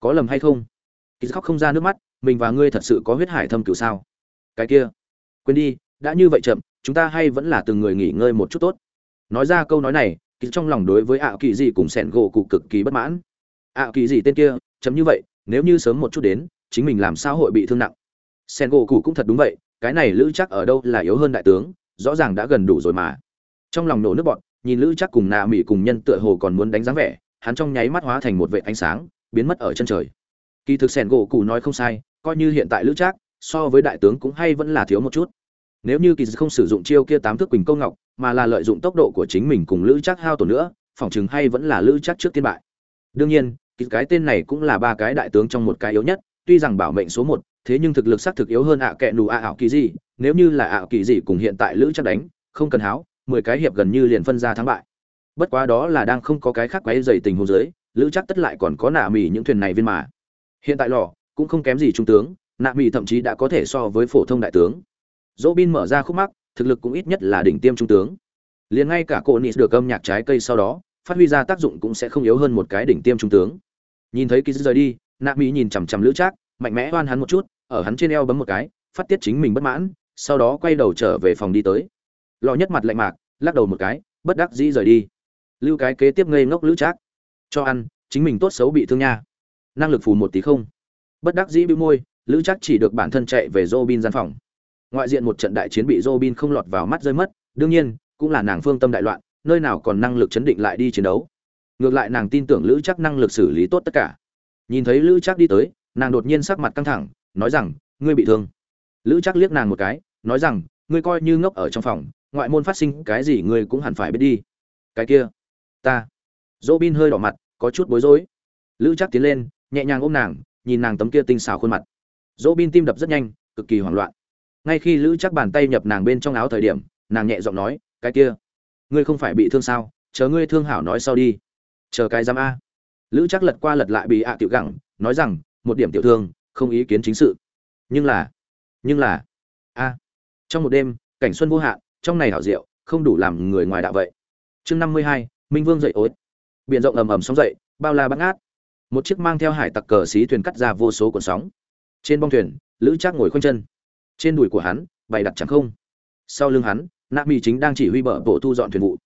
có lầm hay không? Kỳ khóc không ra nước mắt, mình và ngươi thật sự có huyết hải thâm cửu sao? Cái kia, quên đi, đã như vậy chậm, chúng ta hay vẫn là từng người nghỉ ngơi một chút tốt. Nói ra câu nói này, kỳ trong lòng đối với ạ kỳ gì cùng sẻn gỗ cụ cực kỳ bất mãn. Ạ kỳ gì tên kia chấm như vậy, nếu như sớm một chút đến, chính mình làm sao hội bị thương nặng? Sẻn gỗ cụ cũng thật đúng vậy, cái này lữ chắc ở đâu là yếu hơn đại tướng, rõ ràng đã gần đủ rồi mà. Trong lòng nổ nước bọn nhìn lữ chắc cùng nạ mỹ cùng nhân tựa hồ còn muốn đánh dáng vẻ, hắn trong nháy mắt hóa thành một vệ ánh sáng biến mất ở chân trời. Kỳ thực sẻn gỗ cụ nói không sai, coi như hiện tại lữ trác, so với đại tướng cũng hay vẫn là thiếu một chút. Nếu như kỳ không sử dụng chiêu kia tám thước quỳnh câu ngọc, mà là lợi dụng tốc độ của chính mình cùng lữ trác hao tổn nữa, phỏng chừng hay vẫn là lữ trác trước tiên bại. Đương nhiên, kỳ cái tên này cũng là ba cái đại tướng trong một cái yếu nhất, tuy rằng bảo mệnh số một, thế nhưng thực lực xác thực yếu hơn ạ kệ nù ạ ảo kỳ gì nếu như là ảo kỳ gì cùng hiện tại lữ trác đánh, không cần háo, mười cái hiệp gần như liền phân ra thắng bại. Bất quá đó là đang không có cái khác quấy dày tình hồ dưới lữ chắc tất lại còn có nạ mì những thuyền này viên mà. Hiện tại lò, cũng không kém gì trung tướng, nạ mì thậm chí đã có thể so với phổ thông đại tướng. Dỗ bin mở ra khúc mắc, thực lực cũng ít nhất là đỉnh tiêm trung tướng. Liền ngay cả cô nị được âm nhạc trái cây sau đó, phát huy ra tác dụng cũng sẽ không yếu hơn một cái đỉnh tiêm trung tướng. Nhìn thấy ký rời đi, nạ mỹ nhìn chằm chằm lữ trác mạnh mẽ oan hắn một chút, ở hắn trên eo bấm một cái, phát tiết chính mình bất mãn, sau đó quay đầu trở về phòng đi tới. Lò nhất mặt lạnh mạc, lắc đầu một cái, bất đắc dĩ rời đi. Lưu cái kế tiếp ngây ngốc lữ trác cho ăn, chính mình tốt xấu bị thương nha. Năng lực phù một tí không. Bất đắc dĩ bĩu môi, lữ chắc chỉ được bản thân chạy về Robin gian phòng. Ngoại diện một trận đại chiến bị Robin không lọt vào mắt rơi mất, đương nhiên, cũng là nàng phương tâm đại loạn, nơi nào còn năng lực chấn định lại đi chiến đấu. Ngược lại nàng tin tưởng lữ chắc năng lực xử lý tốt tất cả. Nhìn thấy lữ chắc đi tới, nàng đột nhiên sắc mặt căng thẳng, nói rằng, ngươi bị thương. Lữ chắc liếc nàng một cái, nói rằng, ngươi coi như ngốc ở trong phòng, ngoại môn phát sinh cái gì ngươi cũng hẳn phải biết đi. Cái kia, ta Robin hơi đỏ mặt có chút bối rối. Lữ chắc tiến lên nhẹ nhàng ôm nàng nhìn nàng tấm kia tinh xảo khuôn mặt. Robin tim đập rất nhanh cực kỳ hoảng loạn. Ngay khi lữ chắc bàn tay nhập nàng bên trong áo thời điểm nàng nhẹ giọng nói cái kia ngươi không phải bị thương sao? Chờ ngươi thương hảo nói sau đi. Chờ cái giám a. Lữ chắc lật qua lật lại bị ạ tiểu gặng, nói rằng một điểm tiểu thương không ý kiến chính sự. Nhưng là nhưng là a trong một đêm cảnh xuân vô hạn trong này hảo diệu không đủ làm người ngoài đạo vậy. Chương năm mươi hai minh vương dậy ối biển rộng ầm ầm sóng dậy, bao la bắn át một chiếc mang theo hải tặc cờ xí thuyền cắt ra vô số cuộn sóng. Trên bong thuyền, lữ trác ngồi khoanh chân. Trên đùi của hắn, bày đặt chẳng không. Sau lưng hắn, nạ mỹ chính đang chỉ huy bờ bộ thu dọn thuyền vụ.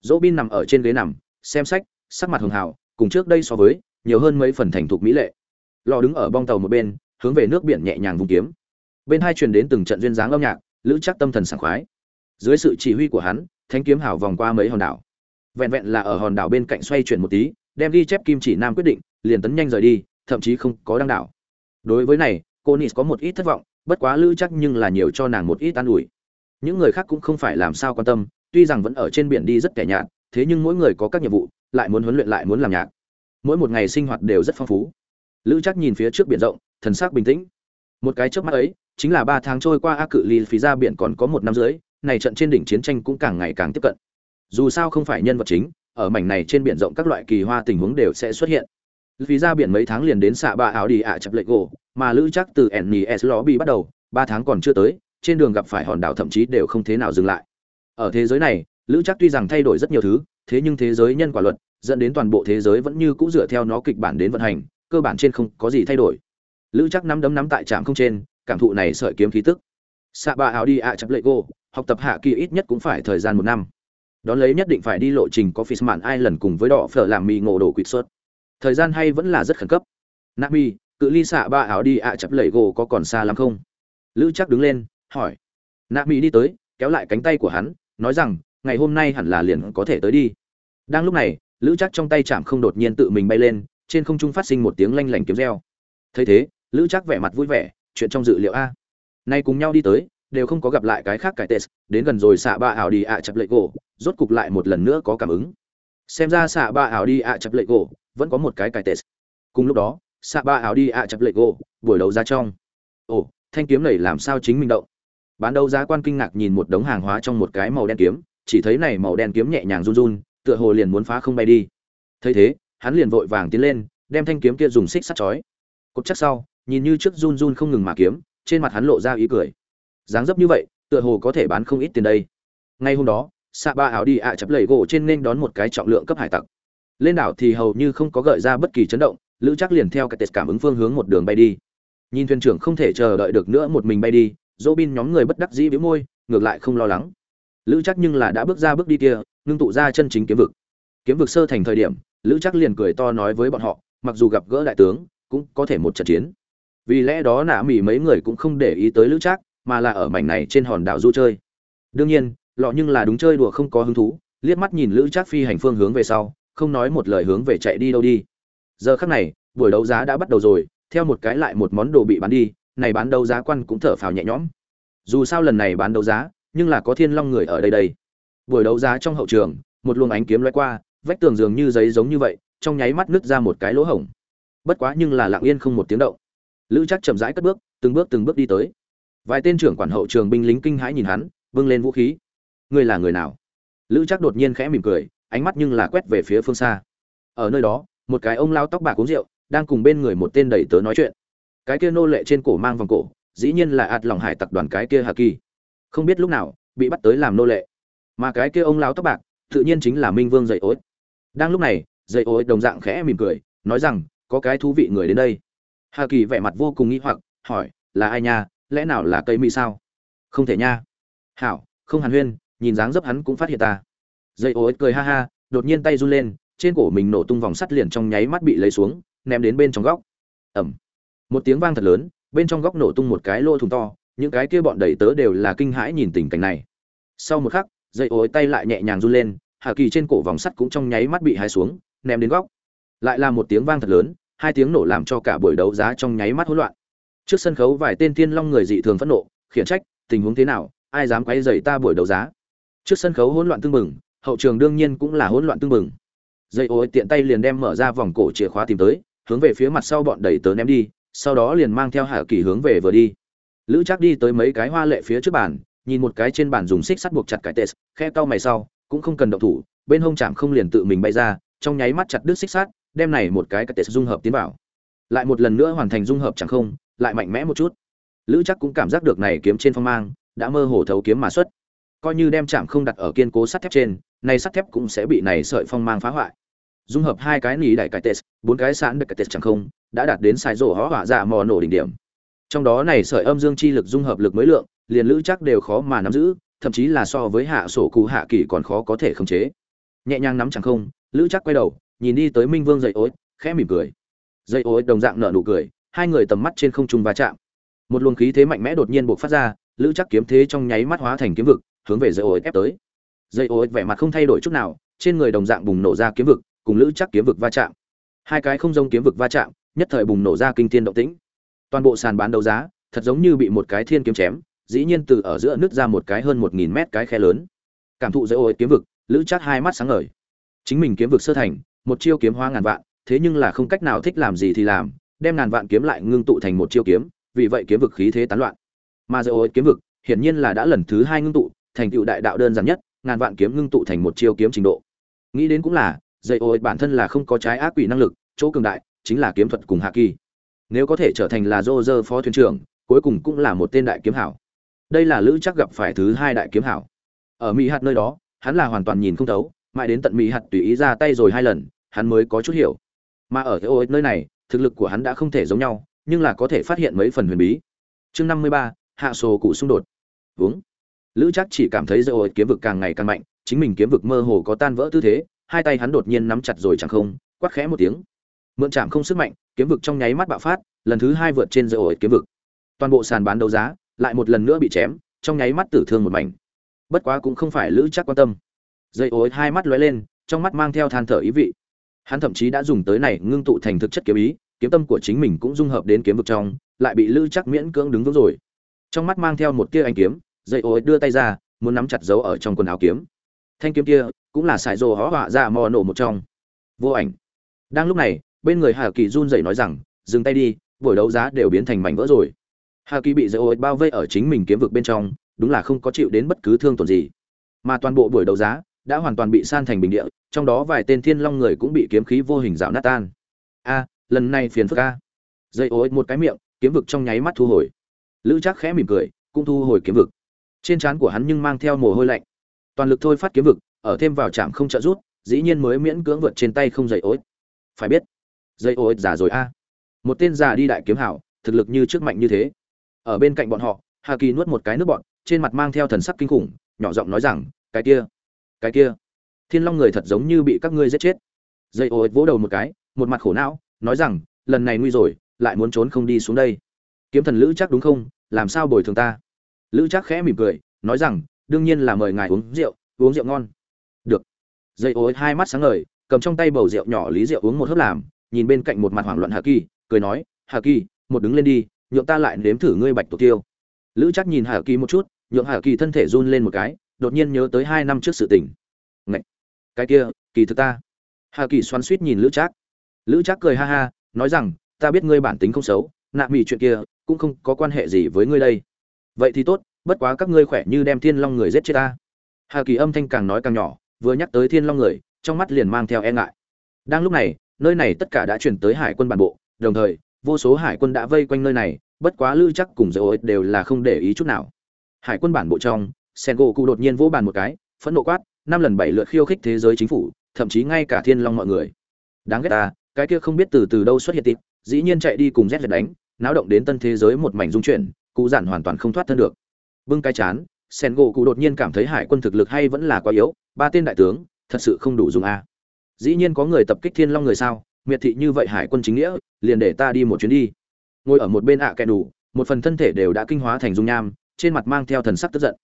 Dỗ bin nằm ở trên ghế nằm, xem sách, sắc mặt hường hào, cùng trước đây so với, nhiều hơn mấy phần thành thục mỹ lệ. Lò đứng ở bong tàu một bên, hướng về nước biển nhẹ nhàng vùng kiếm. Bên hai truyền đến từng trận duyên dáng âm nhạc, lữ chắc tâm thần sảng khoái. Dưới sự chỉ huy của hắn, thanh kiếm hào vòng qua mấy hòn đảo vẹn vẹn là ở hòn đảo bên cạnh xoay chuyển một tí, đem ghi chép kim chỉ nam quyết định, liền tấn nhanh rời đi, thậm chí không có đăng đảo. Đối với này, cô nis có một ít thất vọng, bất quá lữ chắc nhưng là nhiều cho nàng một ít an ủi. Những người khác cũng không phải làm sao quan tâm, tuy rằng vẫn ở trên biển đi rất kẻ nhạt, thế nhưng mỗi người có các nhiệm vụ, lại muốn huấn luyện lại muốn làm nhạc. Mỗi một ngày sinh hoạt đều rất phong phú. Lữ chắc nhìn phía trước biển rộng, thần sắc bình tĩnh. Một cái trước mắt ấy, chính là ba tháng trôi qua a cự ly phí ra biển còn có một năm dưới này trận trên đỉnh chiến tranh cũng càng ngày càng tiếp cận dù sao không phải nhân vật chính, ở mảnh này trên biển rộng các loại kỳ hoa tình huống đều sẽ xuất hiện. Vì ra biển mấy tháng liền đến xạ ba áo đi ạ chập lệ gỗ mà lữ chắc từ nes lobby bắt đầu, ba tháng còn chưa tới, trên đường gặp phải hòn đảo thậm chí đều không thế nào dừng lại. Ở thế giới này, lữ chắc tuy rằng thay đổi rất nhiều thứ, thế nhưng thế giới nhân quả luật, dẫn đến toàn bộ thế giới vẫn như cũ dựa theo nó kịch bản đến vận hành, cơ bản trên không có gì thay đổi. Lữ chắc nắm đấm nắm tại trạm không trên, cảm thụ này sợi kiếm khí tức. Xạ ba áo đi ạ chập lệ gỗ học tập hạ kỳ ít nhất cũng phải thời gian một năm đón lấy nhất định phải đi lộ trình có Fishman lần cùng với đỏ phở làm mì ngộ đổ quỵt xuất Thời gian hay vẫn là rất khẩn cấp. Nami, cự ly xạ ba áo đi ạ à chập lẩy gỗ có còn xa lắm không? Lữ chắc đứng lên, hỏi. Nami đi tới, kéo lại cánh tay của hắn, nói rằng, ngày hôm nay hẳn là liền có thể tới đi. Đang lúc này, Lữ chắc trong tay chạm không đột nhiên tự mình bay lên, trên không trung phát sinh một tiếng lanh lảnh kiếm reo. Thấy thế, Lữ chắc vẻ mặt vui vẻ, chuyện trong dự liệu a. Nay cùng nhau đi tới, đều không có gặp lại cái khác cải tệ đến gần rồi xạ ba ảo đi ạ chập lệ gỗ rốt cục lại một lần nữa có cảm ứng. Xem ra xạ ba ảo đi ạ chập lệ gỗ vẫn có một cái cải tệ. Cùng lúc đó xạ ba ảo đi ạ chập lệ gỗ buổi đấu ra trong. Ồ, thanh kiếm này làm sao chính mình động? Bán đấu giá quan kinh ngạc nhìn một đống hàng hóa trong một cái màu đen kiếm, chỉ thấy này màu đen kiếm nhẹ nhàng run run, tựa hồ liền muốn phá không bay đi. Thấy thế, hắn liền vội vàng tiến lên, đem thanh kiếm kia dùng xích sắt chói. Cột chắc sau, nhìn như trước run run không ngừng mà kiếm, trên mặt hắn lộ ra ý cười. Dáng dấp như vậy, tựa hồ có thể bán không ít tiền đây. Ngay hôm đó xạ ba áo đi ạ à chập lầy gỗ trên nên đón một cái trọng lượng cấp hải tặc. Lên đảo thì hầu như không có gợi ra bất kỳ chấn động, lữ chắc liền theo cái tết cảm ứng phương hướng một đường bay đi. Nhìn thuyền trưởng không thể chờ đợi được nữa một mình bay đi dỗ bin nhóm người bất đắc dĩ bĩu môi, ngược lại không lo lắng. Lữ chắc nhưng là đã bước ra bước đi kia, ngưng tụ ra chân chính kiếm vực. Kiếm vực sơ thành thời điểm, lữ chắc liền cười to nói với bọn họ, mặc dù gặp gỡ đại tướng, cũng có thể một trận chiến. Vì lẽ đó nạ mỉ mấy người cũng không để ý tới lữ chắc mà là ở mảnh này trên hòn đảo du chơi. Đương nhiên lọ nhưng là đúng chơi đùa không có hứng thú, liếc mắt nhìn lữ Trác phi hành phương hướng về sau, không nói một lời hướng về chạy đi đâu đi. Giờ khắc này, buổi đấu giá đã bắt đầu rồi, theo một cái lại một món đồ bị bán đi, này bán đấu giá quan cũng thở phào nhẹ nhõm. Dù sao lần này bán đấu giá, nhưng là có thiên long người ở đây đây. Buổi đấu giá trong hậu trường, một luồng ánh kiếm lóe qua, vách tường dường như giấy giống như vậy, trong nháy mắt nứt ra một cái lỗ hổng. Bất quá nhưng là lặng yên không một tiếng động. Lữ chắc chậm rãi cất bước, từng bước từng bước đi tới. Vài tên trưởng quản hậu trường binh lính kinh hãi nhìn hắn vâng lên vũ khí ngươi là người nào? Lữ chắc đột nhiên khẽ mỉm cười, ánh mắt nhưng là quét về phía phương xa. Ở nơi đó, một cái ông lao tóc bạc uống rượu, đang cùng bên người một tên đầy tớ nói chuyện. Cái kia nô lệ trên cổ mang vòng cổ, dĩ nhiên là ạt lòng hải tặc đoàn cái kia hà kỳ. Không biết lúc nào, bị bắt tới làm nô lệ. Mà cái kia ông lao tóc bạc, tự nhiên chính là minh vương dậy ối. Đang lúc này, dậy ối đồng dạng khẽ mỉm cười, nói rằng, có cái thú vị người đến đây. Hà kỳ vẻ mặt vô cùng nghĩ hoặc, hỏi, là ai nha? Lẽ nào là cây mỹ sao? Không thể nha. Hảo, không hàn huyên nhìn dáng dấp hắn cũng phát hiện ta. Dây ô ích cười ha ha, đột nhiên tay run lên, trên cổ mình nổ tung vòng sắt liền trong nháy mắt bị lấy xuống, ném đến bên trong góc. Ẩm một tiếng vang thật lớn, bên trong góc nổ tung một cái lô thùng to, những cái kia bọn đầy tớ đều là kinh hãi nhìn tình cảnh này. Sau một khắc dây ô ích tay lại nhẹ nhàng run lên hạ kỳ trên cổ vòng sắt cũng trong nháy mắt bị hái xuống, ném đến góc. Lại là một tiếng vang thật lớn, hai tiếng nổ làm cho cả buổi đấu giá trong nháy mắt hỗn loạn. Trước sân khấu vài tên thiên long người dị thường phẫn nộ, khiển trách, tình huống thế nào? Ai dám quấy rầy ta buổi đấu giá? Trước sân khấu hỗn loạn tương mừng hậu trường đương nhiên cũng là hỗn loạn tương mừng dây ôi tiện tay liền đem mở ra vòng cổ chìa khóa tìm tới hướng về phía mặt sau bọn đẩy tớ ném đi sau đó liền mang theo hạ kỳ hướng về vừa đi. Lữ chắc đi tới mấy cái hoa lệ phía trước bàn nhìn một cái trên bàn dùng xích sắt buộc chặt cái tệ, khe cau mày sau cũng không cần động thủ bên hông chạm không liền tự mình bay ra trong nháy mắt chặt đứt xích sắt đem này một cái cái tệ dung hợp tiến vào. Lại một lần nữa hoàn thành dung hợp chẳng không lại mạnh mẽ một chút. Lữ chắc cũng cảm giác được này kiếm trên phong mang đã mơ hồ thấu kiếm mà xuất coi như đem chạm không đặt ở kiên cố sắt thép trên, nay sắt thép cũng sẽ bị này sợi phong mang phá hoại. Dung hợp hai cái nỉ đại cái tes bốn cái sẵn được cái tes chẳng không, đã đạt đến sai rổ hó hỏa dạ mò nổ đỉnh điểm. Trong đó này sợi âm dương chi lực dung hợp lực mới lượng, liền lữ chắc đều khó mà nắm giữ, thậm chí là so với hạ sổ cụ hạ kỳ còn khó có thể khống chế. Nhẹ nhàng nắm chẳng không, lữ chắc quay đầu, nhìn đi tới minh vương dậy ối, khẽ mỉm cười. Dậy ối đồng dạng nở nụ cười, hai người tầm mắt trên không trung va chạm. Một luồng khí thế mạnh mẽ đột nhiên buộc phát ra, lữ chắc kiếm thế trong nháy mắt hóa thành kiếm vực hướng về dây ô ép tới. Dây ô vẻ mặt không thay đổi chút nào, trên người đồng dạng bùng nổ ra kiếm vực, cùng lữ chắc kiếm vực va chạm. Hai cái không giống kiếm vực va chạm, nhất thời bùng nổ ra kinh thiên động tĩnh. Toàn bộ sàn bán đấu giá, thật giống như bị một cái thiên kiếm chém, dĩ nhiên từ ở giữa nứt ra một cái hơn một nghìn mét cái khe lớn. Cảm thụ dây ô kiếm vực, lữ chắc hai mắt sáng ngời. Chính mình kiếm vực sơ thành, một chiêu kiếm hoa ngàn vạn, thế nhưng là không cách nào thích làm gì thì làm, đem ngàn vạn kiếm lại ngưng tụ thành một chiêu kiếm, vì vậy kiếm vực khí thế tán loạn. Mà dây ô kiếm vực, hiển nhiên là đã lần thứ hai ngưng tụ thành tựu đại đạo đơn giản nhất, ngàn vạn kiếm ngưng tụ thành một chiêu kiếm trình độ. Nghĩ đến cũng là, dây ô bản thân là không có trái ác quỷ năng lực, chỗ cường đại chính là kiếm thuật cùng hạ kỳ. Nếu có thể trở thành là dô dơ phó thuyền trưởng, cuối cùng cũng là một tên đại kiếm hảo. Đây là lữ chắc gặp phải thứ hai đại kiếm hảo. Ở mỹ hạt nơi đó, hắn là hoàn toàn nhìn không thấu, mãi đến tận mỹ hạt tùy ý ra tay rồi hai lần, hắn mới có chút hiểu. Mà ở ô nơi này, thực lực của hắn đã không thể giống nhau, nhưng là có thể phát hiện mấy phần huyền bí. Chương năm mươi ba, hạ sổ cụ xung đột. Uống lữ chắc chỉ cảm thấy dây ô kiếm vực càng ngày càng mạnh, chính mình kiếm vực mơ hồ có tan vỡ tư thế, hai tay hắn đột nhiên nắm chặt rồi chẳng không quắc khẽ một tiếng. Mượn chạm không sức mạnh, kiếm vực trong nháy mắt bạo phát, lần thứ hai vượt trên dây ô kiếm vực. Toàn bộ sàn bán đấu giá lại một lần nữa bị chém, trong nháy mắt tử thương một mảnh. Bất quá cũng không phải lữ chắc quan tâm. Dây ối hai mắt lóe lên, trong mắt mang theo than thở ý vị. Hắn thậm chí đã dùng tới này ngưng tụ thành thực chất kiếm ý, kiếm tâm của chính mình cũng dung hợp đến kiếm vực trong, lại bị lữ chắc miễn cưỡng đứng vững rồi. Trong mắt mang theo một tia anh kiếm dây ô đưa tay ra, muốn nắm chặt dấu ở trong quần áo kiếm. Thanh kiếm kia cũng là sải rồ hó họa ra mò nổ một trong. Vô ảnh. Đang lúc này, bên người hà kỳ run rẩy nói rằng, dừng tay đi, buổi đấu giá đều biến thành mảnh vỡ rồi. Hà kỳ bị dây ô bao vây ở chính mình kiếm vực bên trong, đúng là không có chịu đến bất cứ thương tổn gì. Mà toàn bộ buổi đấu giá đã hoàn toàn bị san thành bình địa, trong đó vài tên thiên long người cũng bị kiếm khí vô hình rào nát tan. A, lần này phiền phức a. Dây ô một cái miệng, kiếm vực trong nháy mắt thu hồi. Lữ chắc khẽ mỉm cười, cũng thu hồi kiếm vực trên trán của hắn nhưng mang theo mồ hôi lạnh. Toàn lực thôi phát kiếm vực, ở thêm vào trạm không trợ rút, dĩ nhiên mới miễn cưỡng vượt trên tay không dậy ối. Phải biết dây ối giả già rồi a. À. Một tên già đi đại kiếm hảo, thực lực như trước mạnh như thế. Ở bên cạnh bọn họ, hà kỳ nuốt một cái nước bọn trên mặt mang theo thần sắc kinh khủng, nhỏ giọng nói rằng, cái kia cái kia, thiên long người thật giống như bị các ngươi giết chết. Dây ối vỗ đầu một cái, một mặt khổ não, nói rằng, lần này nguy rồi, lại muốn trốn không đi xuống đây. Kiếm thần lữ chắc đúng không? Làm sao bồi thường ta? Lữ chắc khẽ mỉm cười nói rằng đương nhiên là mời ngài uống rượu uống rượu ngon. Được. Dây ối, hai mắt sáng ngời cầm trong tay bầu rượu nhỏ lý rượu uống một hớp làm nhìn bên cạnh một mặt hoảng loạn hà kỳ cười nói hà kỳ một đứng lên đi nhượng ta lại nếm thử ngươi bạch tổ tiêu. Lữ chắc nhìn hà kỳ một chút nhượng hà kỳ thân thể run lên một cái đột nhiên nhớ tới hai năm trước sự tình. Ngậy! cái kia kỳ thực ta. Hà kỳ xoắn suýt nhìn lữ trác. Lữ trác cười ha ha nói rằng ta biết ngươi bản tính không xấu nạ mị chuyện kia cũng không có quan hệ gì với ngươi đây vậy thì tốt, bất quá các ngươi khỏe như đem thiên long người giết chết ta. Hà kỳ âm thanh càng nói càng nhỏ, vừa nhắc tới thiên long người, trong mắt liền mang theo e ngại. Đang lúc này, nơi này tất cả đã chuyển tới hải quân bản bộ, đồng thời, vô số hải quân đã vây quanh nơi này, bất quá lư chắc cùng dầu ích đều là không để ý chút nào. Hải quân bản bộ trong sen gỗ cụ đột nhiên vỗ bàn một cái, phẫn nộ quát, năm lần bảy lượt khiêu khích thế giới chính phủ, thậm chí ngay cả thiên long mọi người. Đáng ghét ta, cái kia không biết từ từ đâu xuất hiện tịp, dĩ nhiên chạy đi cùng z đánh, náo động đến tân thế giới một mảnh dung chuyển cụ giản hoàn toàn không thoát thân được. Bưng cái chán, sen gỗ cụ đột nhiên cảm thấy hải quân thực lực hay vẫn là quá yếu, ba tên đại tướng, thật sự không đủ dùng a. Dĩ nhiên có người tập kích thiên long người sao, miệt thị như vậy hải quân chính nghĩa, liền để ta đi một chuyến đi. Ngồi ở một bên ạ à kẻ đủ, một phần thân thể đều đã kinh hóa thành dung nham, trên mặt mang theo thần sắc tức giận.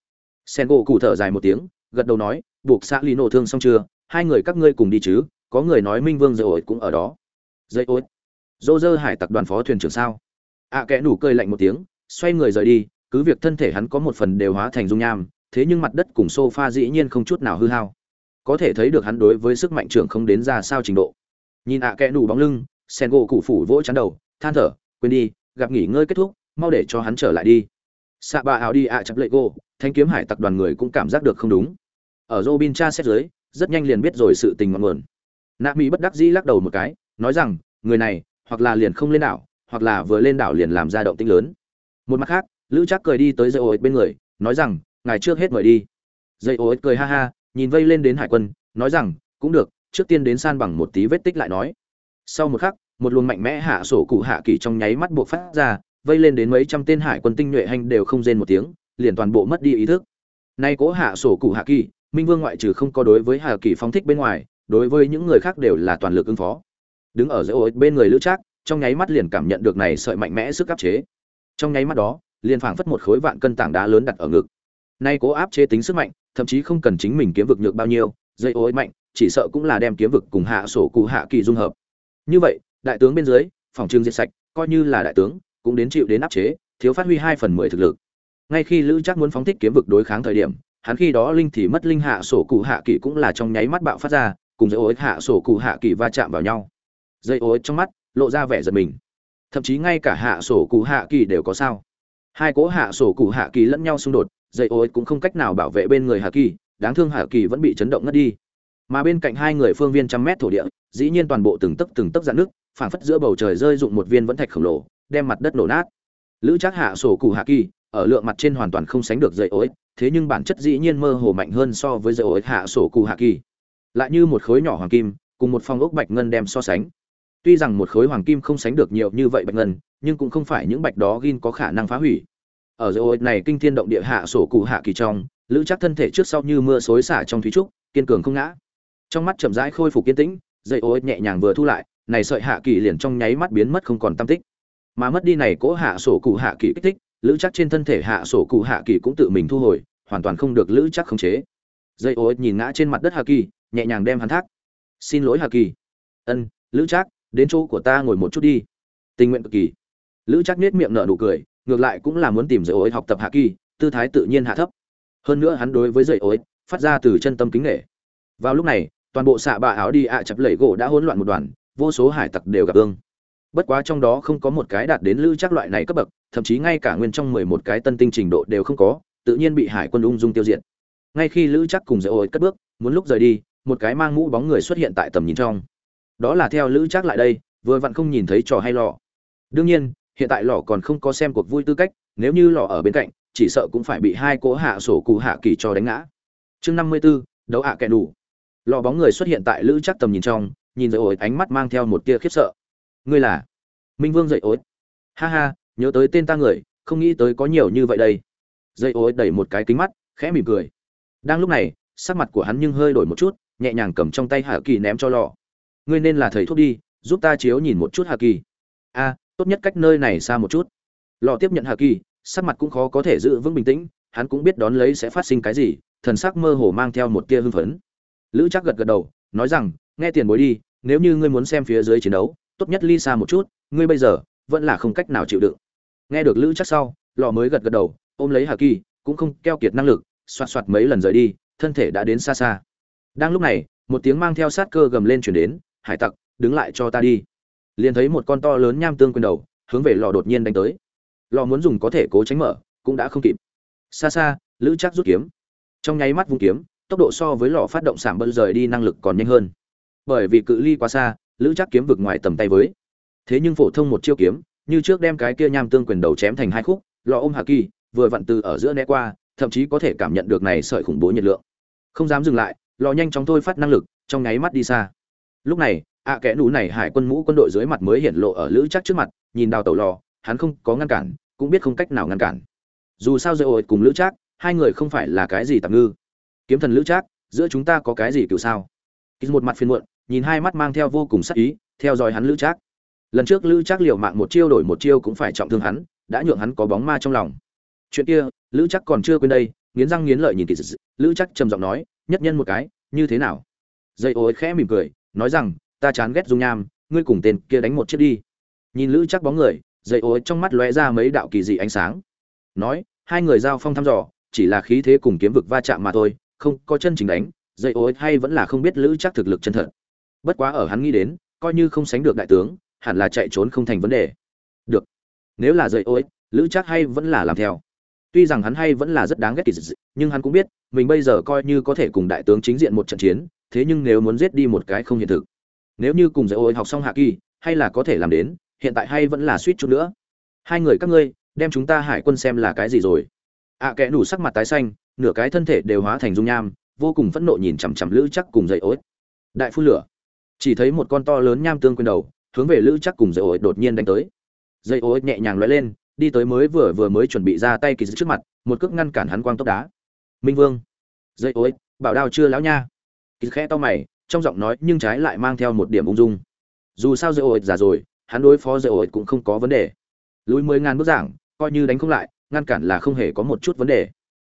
Sen gỗ cụ thở dài một tiếng, gật đầu nói, buộc xã lý nổ thương xong chưa? Hai người các ngươi cùng đi chứ, có người nói minh vương dây ổi cũng ở đó. Dây ổi? Dô dơ hải tặc đoàn phó thuyền trưởng sao? ạ à kẽ nủ cơi lạnh một tiếng xoay người rời đi, cứ việc thân thể hắn có một phần đều hóa thành dung nham, thế nhưng mặt đất cùng sofa dĩ nhiên không chút nào hư hao. Có thể thấy được hắn đối với sức mạnh trưởng không đến ra sao trình độ. Nhìn ạ à kẽ nủ bóng lưng, sen gỗ cụ phủ vỗ chán đầu, than thở, quên đi, gặp nghỉ ngơi kết thúc, mau để cho hắn trở lại đi. Sạ bà áo đi ạ à chập lệ cô thanh kiếm hải tặc đoàn người cũng cảm giác được không đúng. Ở robin cha xét dưới, rất nhanh liền biết rồi sự tình ngọn nguồn. Nạ mỹ bất đắc dĩ lắc đầu một cái, nói rằng, người này, hoặc là liền không lên đảo, hoặc là vừa lên đảo liền làm ra động tĩnh lớn một mặt khác, lữ chắc cười đi tới dây ô ích bên người, nói rằng, ngài trước hết mời đi. Dây ô ích cười ha ha, nhìn vây lên đến hải quân, nói rằng, cũng được, trước tiên đến san bằng một tí vết tích lại nói. Sau một khắc, một luồng mạnh mẽ hạ sổ cụ hạ kỳ trong nháy mắt buộc phát ra, vây lên đến mấy trăm tên hải quân tinh nhuệ hành đều không rên một tiếng, liền toàn bộ mất đi ý thức. Nay cố hạ sổ cụ hạ kỳ, minh vương ngoại trừ không có đối với hạ kỳ phóng thích bên ngoài, đối với những người khác đều là toàn lực ứng phó. Đứng ở giữa bên người lữ trác, trong nháy mắt liền cảm nhận được này sợi mạnh mẽ sức áp chế trong nháy mắt đó, liền phảng phất một khối vạn cân tảng đá lớn đặt ở ngực. Nay cố áp chế tính sức mạnh, thậm chí không cần chính mình kiếm vực nhược bao nhiêu, dây ối mạnh, chỉ sợ cũng là đem kiếm vực cùng hạ sổ cụ hạ kỳ dung hợp. Như vậy, đại tướng bên dưới, phòng trường diệt sạch, coi như là đại tướng, cũng đến chịu đến áp chế, thiếu phát huy hai phần mười thực lực. Ngay khi lữ chắc muốn phóng thích kiếm vực đối kháng thời điểm, hắn khi đó linh thì mất linh hạ sổ cụ hạ kỳ cũng là trong nháy mắt bạo phát ra, cùng dây ối hạ sổ cụ hạ kỳ va chạm vào nhau. Dây ối trong mắt, lộ ra vẻ giật mình thậm chí ngay cả hạ sổ cụ hạ kỳ đều có sao. Hai cố hạ sổ cụ hạ kỳ lẫn nhau xung đột, dây ối cũng không cách nào bảo vệ bên người hạ kỳ, đáng thương hạ kỳ vẫn bị chấn động ngất đi. Mà bên cạnh hai người phương viên trăm mét thổ địa, dĩ nhiên toàn bộ từng tấc từng tấc dạn nước phảng phất giữa bầu trời rơi dụng một viên vẫn thạch khổng lồ, đem mặt đất nổ nát. Lữ chắc hạ sổ cụ hạ kỳ, ở lượng mặt trên hoàn toàn không sánh được dây ối thế nhưng bản chất dĩ nhiên mơ hồ mạnh hơn so với dây ối hạ sổ cụ hạ kỳ. Lại như một khối nhỏ hoàng kim, cùng một phong ốc bạch ngân đem so sánh tuy rằng một khối hoàng kim không sánh được nhiều như vậy bạch ngân, nhưng cũng không phải những bạch đó gin có khả năng phá hủy. Ở dây ô này kinh thiên động địa hạ sổ cụ hạ kỳ trong, lữ chắc thân thể trước sau như mưa xối xả trong thúy trúc, kiên cường không ngã. Trong mắt chậm rãi khôi phục kiên tĩnh, dây ô nhẹ nhàng vừa thu lại, này sợi hạ kỳ liền trong nháy mắt biến mất không còn tâm tích. Mà mất đi này cố hạ sổ cụ hạ kỳ kích thích, lữ chắc trên thân thể hạ sổ cụ hạ kỳ cũng tự mình thu hồi, hoàn toàn không được lữ chắc khống chế. Dây ô nhìn ngã trên mặt đất hạ kỳ, nhẹ nhàng đem hắn thác. Xin lỗi hạ kỳ. Ân, lữ chắc đến chỗ của ta ngồi một chút đi. Tình nguyện cực kỳ. Lữ chắc nết miệng nở nụ cười, ngược lại cũng là muốn tìm dạy ối học tập hạ kỳ, tư thái tự nhiên hạ thấp. Hơn nữa hắn đối với dạy ối, phát ra từ chân tâm kính nghệ vào lúc này, toàn bộ xạ bạ áo đi ạ chập lẩy gỗ đã hỗn loạn một đoàn, vô số hải tặc đều gặp ương bất quá trong đó không có một cái đạt đến lữ chắc loại này cấp bậc, thậm chí ngay cả nguyên trong mười một cái tân tinh trình độ đều không có, tự nhiên bị hải quân ung dung tiêu diệt. Ngay khi lữ chắc cùng dạy ối cất bước, muốn lúc rời đi, một cái mang mũ bóng người xuất hiện tại tầm nhìn trong đó là theo lữ chắc lại đây vừa vặn không nhìn thấy trò hay lò. Đương nhiên hiện tại lò còn không có xem cuộc vui tư cách nếu như lò ở bên cạnh chỉ sợ cũng phải bị hai cỗ hạ sổ cụ hạ kỳ cho đánh ngã. Chương năm mươi 54, đấu hạ kẻ đủ lò bóng người xuất hiện tại lữ chắc tầm nhìn trong nhìn dậy ổi ánh mắt mang theo một tia khiếp sợ. Ngươi là minh vương dậy ối ha ha nhớ tới tên ta người không nghĩ tới có nhiều như vậy đây. Dậy ối đẩy một cái kính mắt khẽ mỉm cười. Đang lúc này sắc mặt của hắn nhưng hơi đổi một chút nhẹ nhàng cầm trong tay hạ kỳ ném cho lọ ngươi nên là thầy thuốc đi, giúp ta chiếu nhìn một chút hạ kỳ. A, tốt nhất cách nơi này xa một chút. Lọ tiếp nhận hạ kỳ, sắc mặt cũng khó có thể giữ vững bình tĩnh, hắn cũng biết đón lấy sẽ phát sinh cái gì, thần sắc mơ hồ mang theo một tia hưng phấn. Lữ chắc gật gật đầu, nói rằng, nghe tiền bối đi, nếu như ngươi muốn xem phía dưới chiến đấu, tốt nhất ly xa một chút, ngươi bây giờ vẫn là không cách nào chịu đựng. Nghe được lữ chắc sau, lọ mới gật gật đầu, ôm lấy hà kỳ, cũng không keo kiệt năng lực, xoạt xoạt mấy lần rời đi, thân thể đã đến xa xa. Đang lúc này, một tiếng mang theo sát cơ gầm lên chuyển đến hải tặc, đứng lại cho ta đi. Liền thấy một con to lớn nham tương quyền đầu, hướng về lò đột nhiên đánh tới. Lò muốn dùng có thể cố tránh mở, cũng đã không kịp. Xa xa, lữ chắc rút kiếm. Trong nháy mắt vung kiếm, tốc độ so với lò phát động sảm bơn rời đi năng lực còn nhanh hơn. Bởi vì cự ly quá xa, lữ chắc kiếm vực ngoài tầm tay với. Thế nhưng phổ thông một chiêu kiếm, như trước đem cái kia nham tương quyền đầu chém thành hai khúc, lò ôm hà kỳ, vừa vặn từ ở giữa né qua, thậm chí có thể cảm nhận được này sợi khủng bố nhiệt lượng. Không dám dừng lại, lò nhanh chóng thôi phát năng lực, trong nháy mắt đi xa lúc này, ạ kẽ nụ này hải quân mũ quân đội dưới mặt mới hiện lộ ở lữ chắc trước mặt, nhìn đào tẩu lò, hắn không có ngăn cản, cũng biết không cách nào ngăn cản. Dù sao dây ổi cùng lữ trác hai người không phải là cái gì tạm ngư. Kiếm thần lữ trác giữa chúng ta có cái gì kiểu sao? Một mặt phiền muộn, nhìn hai mắt mang theo vô cùng sắc ý, theo dõi hắn lữ trác lần trước lữ trác liều mạng một chiêu đổi một chiêu cũng phải trọng thương hắn, đã nhượng hắn có bóng ma trong lòng. Chuyện kia, lữ chắc còn chưa quên đây, nghiến răng nghiến lợi nhìn kỳ lữ chắc trầm giọng nói, nhất nhân một cái, như thế nào? Dây ối khẽ mỉm cười nói rằng, ta chán ghét dung nham, ngươi cùng tên kia đánh một chiếc đi. Nhìn lữ chắc bóng người dây ối trong mắt lóe ra mấy đạo kỳ dị ánh sáng. Nói, hai người giao phong thăm dò, chỉ là khí thế cùng kiếm vực va chạm mà thôi, không có chân chính đánh dây ối hay vẫn là không biết lữ chắc thực lực chân thật. Bất quá ở hắn nghĩ đến, coi như không sánh được đại tướng, hẳn là chạy trốn không thành vấn đề. Được. Nếu là dây ối, lữ chắc hay vẫn là làm theo. Tuy rằng hắn hay vẫn là rất đáng ghét kỳ dị, nhưng hắn cũng biết, mình bây giờ coi như có thể cùng đại tướng chính diện một trận chiến thế nhưng nếu muốn giết đi một cái không hiện thực nếu như cùng dạy ôi học xong hạ kỳ hay là có thể làm đến hiện tại hay vẫn là suýt chút nữa. Hai người các ngươi đem chúng ta hải quân xem là cái gì rồi? Ạ à, kẽ đủ sắc mặt tái xanh nửa cái thân thể đều hóa thành dung nham vô cùng phẫn nộ nhìn chằm chằm lữ chắc cùng dạy ối đại phun lửa. Chỉ thấy một con to lớn nham tương quyền đầu hướng về lữ chắc cùng dạy ối đột nhiên đánh tới. Dây ối nhẹ nhàng lóe lên đi tới mới vừa vừa mới chuẩn bị ra tay kỳ trước mặt một cước ngăn cản hắn quang tốc đá. Minh vương. Dây ối bảo đao chưa lão nha kỳ khẽ to mày, trong giọng nói nhưng trái lại mang theo một điểm ung dung. Dù sao dây ổi già rồi, hắn đối phó dây ổi cũng không có vấn đề. Lùi mười ngàn bước giảng, coi như đánh không lại, ngăn cản là không hề có một chút vấn đề.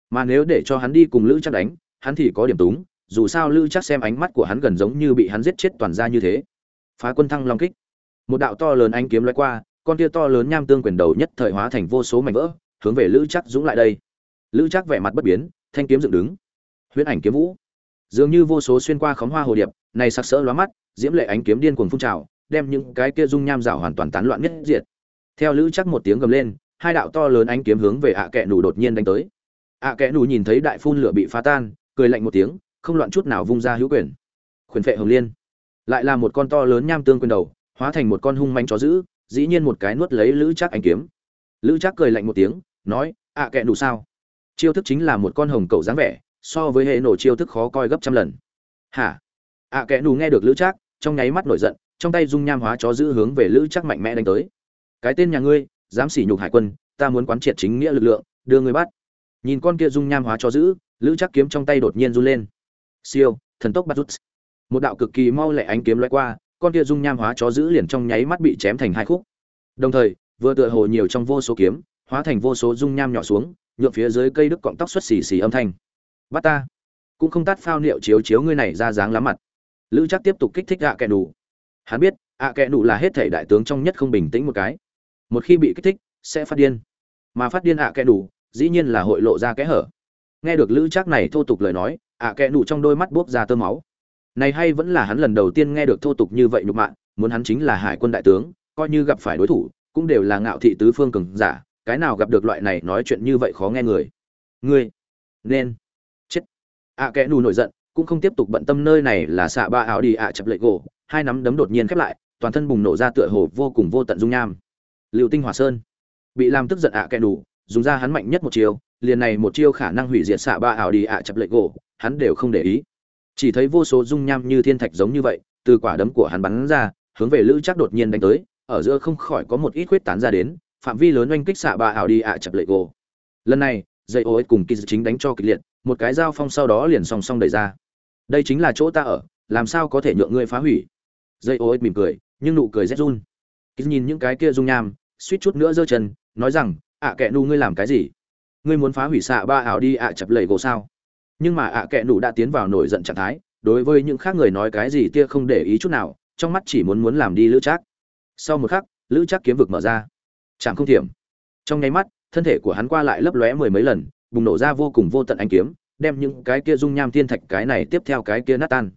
Mà nếu để cho hắn đi cùng lữ chắc đánh, hắn thì có điểm túng, dù sao lữ chắc xem ánh mắt của hắn gần giống như bị hắn giết chết toàn ra như thế. Phá quân thăng long kích. Một đạo to lớn anh kiếm loại qua, con tia to lớn nham tương quyền đầu nhất thời hóa thành vô số mảnh vỡ, hướng về lữ chắc dũng lại đây. Lữ chắc vẻ mặt bất biến, thanh kiếm dựng đứng. Huyễn ảnh kiếm vũ dường như vô số xuyên qua khóm hoa hồ điệp, này sặc sỡ lóa mắt, diễm lệ ánh kiếm điên cuồng phun trào, đem những cái kia dung nham rào hoàn toàn tán loạn nhất diệt. Theo lữ chắc một tiếng gầm lên, hai đạo to lớn ánh kiếm hướng về ạ kẽ nù đột nhiên đánh tới. Ạ kẽ nù nhìn thấy đại phun lửa bị phá tan, cười lạnh một tiếng, không loạn chút nào vung ra hữu quyền. Khuyển phệ hồng liên. Lại là một con to lớn nham tương quyền đầu, hóa thành một con hung manh chó dữ, dĩ nhiên một cái nuốt lấy lữ chắc ánh kiếm. Lữ chắc cười lạnh một tiếng, nói, ạ kệ nù sao? Chiêu thức chính là một con hồng cầu dáng vẻ so với hệ nổ chiêu thức khó coi gấp trăm lần. Hả? À, Ạ kệ nù nghe được lữ trác, trong nháy mắt nổi giận, trong tay dung nham hóa chó giữ hướng về lữ trác mạnh mẽ đánh tới. Cái tên nhà ngươi dám sỉ nhục hải quân, ta muốn quán triệt chính nghĩa lực lượng, đưa ngươi bắt. Nhìn con kia dung nham hóa chó giữ, lữ trác kiếm trong tay đột nhiên run lên. Siêu, thần tốc bắt rút. Một đạo cực kỳ mau lẹ ánh kiếm loại qua, con kia dung nham hóa chó giữ liền trong nháy mắt bị chém thành hai khúc. Đồng thời, vừa tựa hồ nhiều trong vô số kiếm, hóa thành vô số dung nham nhỏ xuống, nhượng phía dưới cây đức cọng tóc xuất xì xì âm thanh bắt ta. Cũng không tắt phao niệu chiếu chiếu ngươi này ra dáng lá mặt. Lữ chắc tiếp tục kích thích ạ kẹ đủ hắn biết, ạ kẹ đủ là hết thể đại tướng trong nhất không bình tĩnh một cái. Một khi bị kích thích, sẽ phát điên. Mà phát điên ạ kẹ đủ dĩ nhiên là hội lộ ra kẽ hở. Nghe được lữ chắc này thô tục lời nói, ạ kẹ đủ trong đôi mắt buốc ra tơ máu. Này hay vẫn là hắn lần đầu tiên nghe được thô tục như vậy nhục mạ, muốn hắn chính là hải quân đại tướng, coi như gặp phải đối thủ, cũng đều là ngạo thị tứ phương cường giả, cái nào gặp được loại này nói chuyện như vậy khó nghe người. Ngươi, nên ạ à, kẽ nù nổi giận cũng không tiếp tục bận tâm nơi này là xạ ba áo đi ạ chập lệ gỗ. Hai nắm đấm đột nhiên khép lại toàn thân bùng nổ ra tựa hồ vô cùng vô tận dung nham. Liệu tinh hỏa sơn bị làm tức giận ạ à kẽ nù dùng ra hắn mạnh nhất một chiêu liền này một chiêu khả năng hủy diệt xạ ba ảo đi ạ chập lệ gỗ hắn đều không để ý. Chỉ thấy vô số dung nham như thiên thạch giống như vậy từ quả đấm của hắn bắn ra hướng về lữ chắc đột nhiên đánh tới ở giữa không khỏi có một ít huyết tán ra đến phạm vi lớn oanh kích xạ ba ảo đi ạ chập lệ gỗ. Lần này dây ô cùng kỳ chính đánh cho kịch liệt một cái dao phong sau đó liền song song đẩy ra. Đây chính là chỗ ta ở, làm sao có thể nhượng ngươi phá hủy? Dây ô mỉm cười, nhưng nụ cười rét run. Kýt nhìn những cái kia dung nham, suýt chút nữa giơ chân, nói rằng à ạ kệ nu ngươi làm cái gì? Ngươi muốn phá hủy xạ ba ảo đi ạ, chập lầy gỗ sao? Nhưng mà ạ kệ nụ đã tiến vào nổi giận trạng thái, đối với những khác người nói cái gì tia không để ý chút nào, trong mắt chỉ muốn muốn làm đi lữ trác. Sau một khắc, lữ trác kiếm vực mở ra. Chẳng không thiểm. Trong nháy mắt, thân thể của hắn qua lại lấp lóe mười mấy lần bùng nổ ra vô cùng vô tận ánh kiếm, đem những cái kia dung nham thiên thạch cái này tiếp theo cái kia nát tan.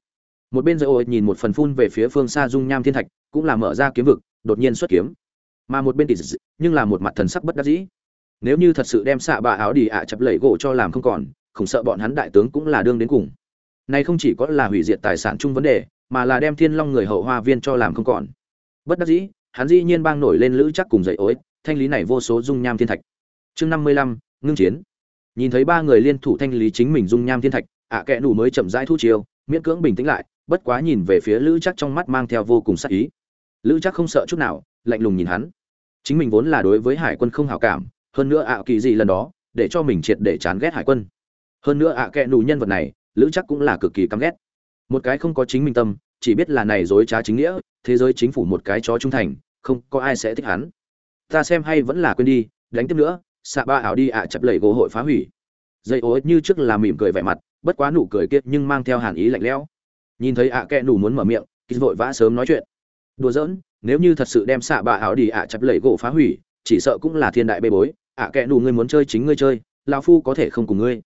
Một bên dây ôi nhìn một phần phun về phía phương xa dung nham thiên thạch, cũng là mở ra kiếm vực, đột nhiên xuất kiếm. Mà một bên tỷ nhưng là một mặt thần sắc bất đắc dĩ. Nếu như thật sự đem xạ bà áo đi ạ chập lẩy gỗ cho làm không còn không sợ bọn hắn đại tướng cũng là đương đến cùng. Này không chỉ có là hủy diệt tài sản chung vấn đề, mà là đem thiên long người hậu hoa viên cho làm không còn. Bất đắc dĩ, hắn dĩ nhiên bang nổi lên lữ chắc cùng dậy ối, thanh lý này vô số dung nham thiên thạch. Chương năm mươi lăm, ngưng chiến nhìn thấy ba người liên thủ thanh lý chính mình dung nham thiên thạch, ạ à kẽ nủ mới chậm rãi thu chiêu, miễn cưỡng bình tĩnh lại, bất quá nhìn về phía lữ chắc trong mắt mang theo vô cùng sắc ý. Lữ chắc không sợ chút nào, lạnh lùng nhìn hắn. Chính mình vốn là đối với hải quân không hảo cảm, hơn nữa ạ kỳ gì lần đó, để cho mình triệt để chán ghét hải quân. Hơn nữa ạ à kẽ nủ nhân vật này, lữ chắc cũng là cực kỳ căm ghét. Một cái không có chính mình tâm, chỉ biết là này dối trá chính nghĩa, thế giới chính phủ một cái chó trung thành, không có ai sẽ thích hắn. Ta xem hay vẫn là quên đi, đánh tiếp nữa xạ ba ảo đi ạ, chập lẩy gỗ hội phá hủy. Dây ô như trước là mỉm cười vẻ mặt, bất quá nụ cười kiệt nhưng mang theo hàn ý lạnh lẽo. Nhìn thấy ạ kẹ nủ muốn mở miệng kýt vội vã sớm nói chuyện. Đùa giỡn, nếu như thật sự đem xạ ba ảo đi ạ, chập lẩy gỗ phá hủy, chỉ sợ cũng là thiên đại bê bối. Ạ kẹ nủ ngươi muốn chơi chính ngươi chơi lao phu có thể không cùng ngươi.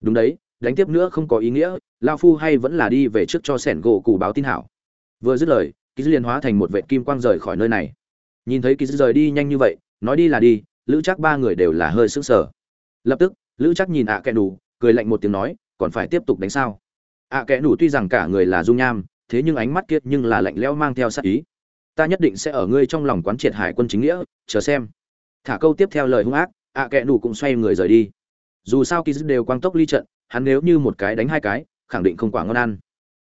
Đúng đấy, đánh tiếp nữa không có ý nghĩa lao phu hay vẫn là đi về trước cho sẻn gỗ cù báo tin hảo. Vừa dứt lời ký liền hóa thành một vệ kim quang rời khỏi nơi này. Nhìn thấy ký rời đi nhanh như vậy, nói đi là đi lữ chắc ba người đều là hơi sững sờ. Lập tức, lữ chắc nhìn ạ à kẽ đủ cười lạnh một tiếng nói, còn phải tiếp tục đánh sao? ạ à kẽ đủ tuy rằng cả người là dung nham, thế nhưng ánh mắt kiệt nhưng là lạnh lẽo mang theo sát ý. Ta nhất định sẽ ở ngươi trong lòng quán triệt hải quân chính nghĩa, chờ xem. Thả câu tiếp theo lời hung ác, ạ à kẽ đủ cũng xoay người rời đi. Dù sao kỳ đều quang tốc ly trận, hắn nếu như một cái đánh hai cái, khẳng định không quả ngon ăn.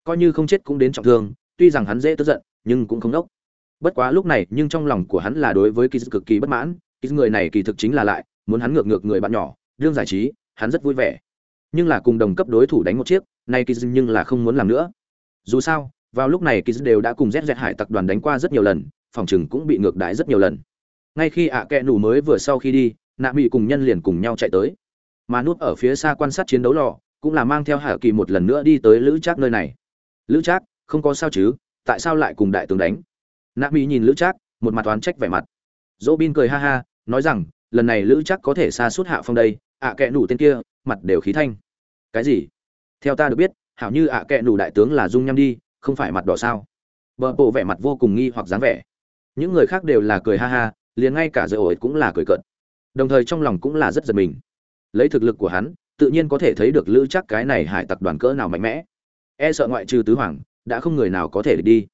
Coi như không chết cũng đến trọng thương, tuy rằng hắn dễ tức giận, nhưng cũng không đốc. Bất quá lúc này, nhưng trong lòng của hắn là đối với kỳ cực kỳ bất mãn kỳ người này kỳ thực chính là lại, muốn hắn ngược ngược người bạn nhỏ, đương giải trí, hắn rất vui vẻ. Nhưng là cùng đồng cấp đối thủ đánh một chiếc, nay kỳ nhưng là không muốn làm nữa. Dù sao, vào lúc này kỳ đều đã cùng rét rét hải tập đoàn đánh qua rất nhiều lần, phòng chừng cũng bị ngược đãi rất nhiều lần. Ngay khi ạ à kẹ nủ mới vừa sau khi đi, nạ mỹ cùng nhân liền cùng nhau chạy tới. Mà núp ở phía xa quan sát chiến đấu lò, cũng là mang theo hạ kỳ một lần nữa đi tới lữ trác nơi này. Lữ trác, không có sao chứ, tại sao lại cùng đại tướng đánh? Nạ mỹ nhìn lữ trác, một mặt oán trách vẻ mặt. Dỗ bin cười ha ha nói rằng, lần này lữ chắc có thể xa suốt hạ phong đây, ạ à kẹ nủ tên kia, mặt đều khí thanh. Cái gì? Theo ta được biết, hảo như ạ à kẹ nủ đại tướng là dung nhăm đi, không phải mặt đỏ sao? Vợ bộ vẻ mặt vô cùng nghi hoặc dáng vẻ. Những người khác đều là cười ha ha, liền ngay cả dỡ ổi cũng là cười cợt. Đồng thời trong lòng cũng là rất giật mình. Lấy thực lực của hắn, tự nhiên có thể thấy được lữ chắc cái này hải tặc đoàn cỡ nào mạnh mẽ. E sợ ngoại trừ tứ hoàng, đã không người nào có thể đi.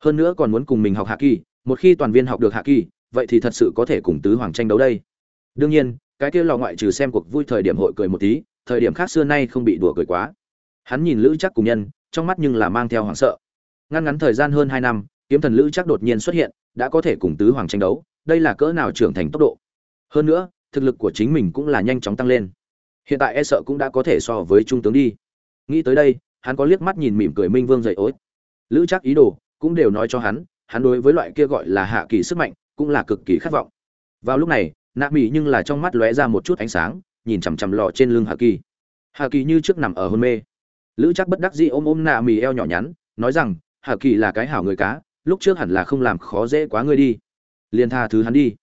Hơn nữa còn muốn cùng mình học hạ kỳ, một khi toàn viên học được hạ kỳ vậy thì thật sự có thể cùng tứ hoàng tranh đấu đây. Đương nhiên, cái kia lò ngoại trừ xem cuộc vui thời điểm hội cười một tí, thời điểm khác xưa nay không bị đùa cười quá. Hắn nhìn lữ chắc cùng nhân, trong mắt nhưng là mang theo hoảng sợ. Ngăn ngắn thời gian hơn hai năm, kiếm thần lữ chắc đột nhiên xuất hiện, đã có thể cùng tứ hoàng tranh đấu, đây là cỡ nào trưởng thành tốc độ. Hơn nữa, thực lực của chính mình cũng là nhanh chóng tăng lên. Hiện tại e sợ cũng đã có thể so với trung tướng đi. Nghĩ tới đây, hắn có liếc mắt nhìn mỉm cười minh vương dậy ối. Lữ chắc ý đồ cũng đều nói cho hắn hắn đối với loại kia gọi là hạ kỳ sức mạnh cũng là cực kỳ khát vọng. Vào lúc này, nạ mỹ nhưng là trong mắt lóe ra một chút ánh sáng, nhìn chằm chằm lò trên lưng hạ kỳ. Hạ kỳ như trước nằm ở hôn mê. Lữ chắc bất đắc dĩ ôm ôm nạ mỹ eo nhỏ nhắn, nói rằng hạ kỳ là cái hảo người cá, lúc trước hẳn là không làm khó dễ quá ngươi đi. Liền tha thứ hắn đi.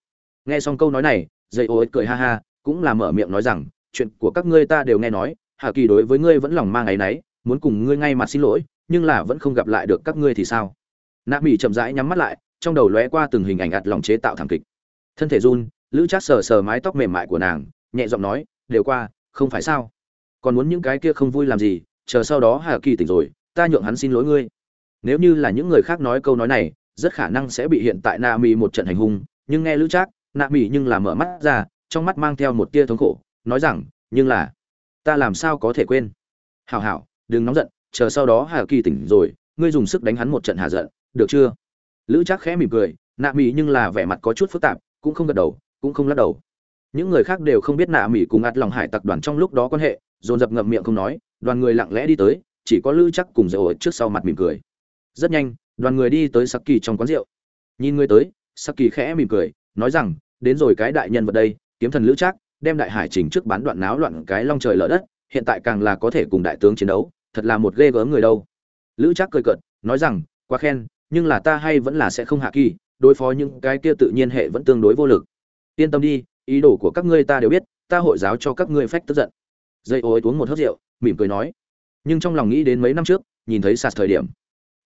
Nghe xong câu nói này dây ô cười ha ha, cũng là mở miệng nói rằng, chuyện của các ngươi ta đều nghe nói hạ kỳ đối với ngươi vẫn lòng mang áy náy, muốn cùng ngươi ngay mặt xin lỗi, nhưng là vẫn không gặp lại được các ngươi thì sao? Nạ mỹ chậm rãi nhắm mắt lại trong đầu lóe qua từng hình ảnh ạt lòng chế tạo thảm kịch. Thân thể run, lữ trác sờ sờ mái tóc mềm mại của nàng, nhẹ giọng nói, đều qua, không phải sao? Còn muốn những cái kia không vui làm gì, chờ sau đó hà kỳ tỉnh rồi, ta nhượng hắn xin lỗi ngươi. Nếu như là những người khác nói câu nói này, rất khả năng sẽ bị hiện tại na mỹ một trận hành hung, nhưng nghe lữ trác, na mỹ nhưng là mở mắt ra, trong mắt mang theo một tia thống khổ, nói rằng, nhưng là, ta làm sao có thể quên? Hảo hảo, đừng nóng giận, chờ sau đó hà kỳ tỉnh rồi, ngươi dùng sức đánh hắn một trận hà giận, được chưa? Lữ chắc khẽ mỉm cười, nạ mỹ nhưng là vẻ mặt có chút phức tạp, cũng không gật đầu, cũng không lắc đầu. Những người khác đều không biết nạ mỹ cùng ạt lòng hải tặc đoàn trong lúc đó quan hệ, dồn dập ngậm miệng không nói, đoàn người lặng lẽ đi tới, chỉ có lữ chắc cùng rượu ở trước sau mặt mỉm cười. Rất nhanh, đoàn người đi tới sắc kỳ trong quán rượu. Nhìn người tới sắc kỳ khẽ mỉm cười, nói rằng, đến rồi cái đại nhân vật đây, kiếm thần lữ chắc đem đại hải trình trước bán đoạn náo loạn cái long trời lở đất, hiện tại càng là có thể cùng đại tướng chiến đấu, thật là một ghê gớm người đâu. Lữ chắc cười cợt, nói rằng, quá khen nhưng là ta hay vẫn là sẽ không hạ kỳ, đối phó những cái kia tự nhiên hệ vẫn tương đối vô lực. Yên tâm đi, ý đồ của các ngươi ta đều biết, ta hội giáo cho các ngươi phách tức giận. Dây ối uống một hớt rượu, mỉm cười nói. Nhưng trong lòng nghĩ đến mấy năm trước, nhìn thấy sạt thời điểm,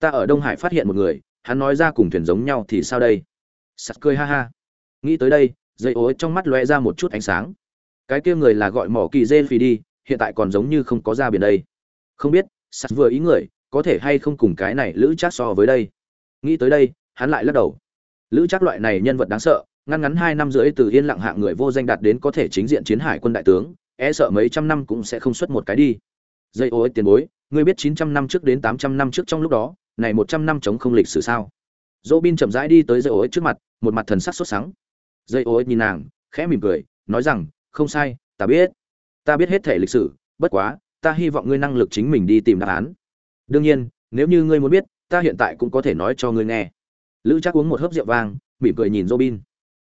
ta ở đông hải phát hiện một người, hắn nói ra cùng thuyền giống nhau thì sao đây? Sạt cười ha ha. Nghĩ tới đây, dây ối trong mắt lóe ra một chút ánh sáng. Cái kia người là gọi mỏ kỳ dê phi đi, hiện tại còn giống như không có ra biển đây. Không biết, sạt vừa ý người, có thể hay không cùng cái này lữ chắc so với đây? Nghĩ tới đây, hắn lại lắc đầu. Lữ chắc loại này nhân vật đáng sợ ngăn ngắn hai năm rưỡi từ yên lặng hạng người vô danh đạt đến có thể chính diện chiến hải quân đại tướng e sợ mấy trăm năm cũng sẽ không xuất một cái đi. Dây ô tiền bối, ngươi biết chín trăm năm trước đến tám trăm năm trước trong lúc đó, này một trăm năm chống không lịch sử sao? Dỗ bin chậm rãi đi tới dây ô trước mặt, một mặt thần sắc sốt sắng. Dây ô nhìn nàng, khẽ mỉm cười, nói rằng, không sai, ta biết. Ta biết hết thể lịch sử, bất quá, ta hy vọng ngươi năng lực chính mình đi tìm đáp án. Đương nhiên, nếu như ngươi muốn biết ta hiện tại cũng có thể nói cho ngươi nghe. Lữ chắc uống một hớp rượu vang, mỉm cười nhìn robin.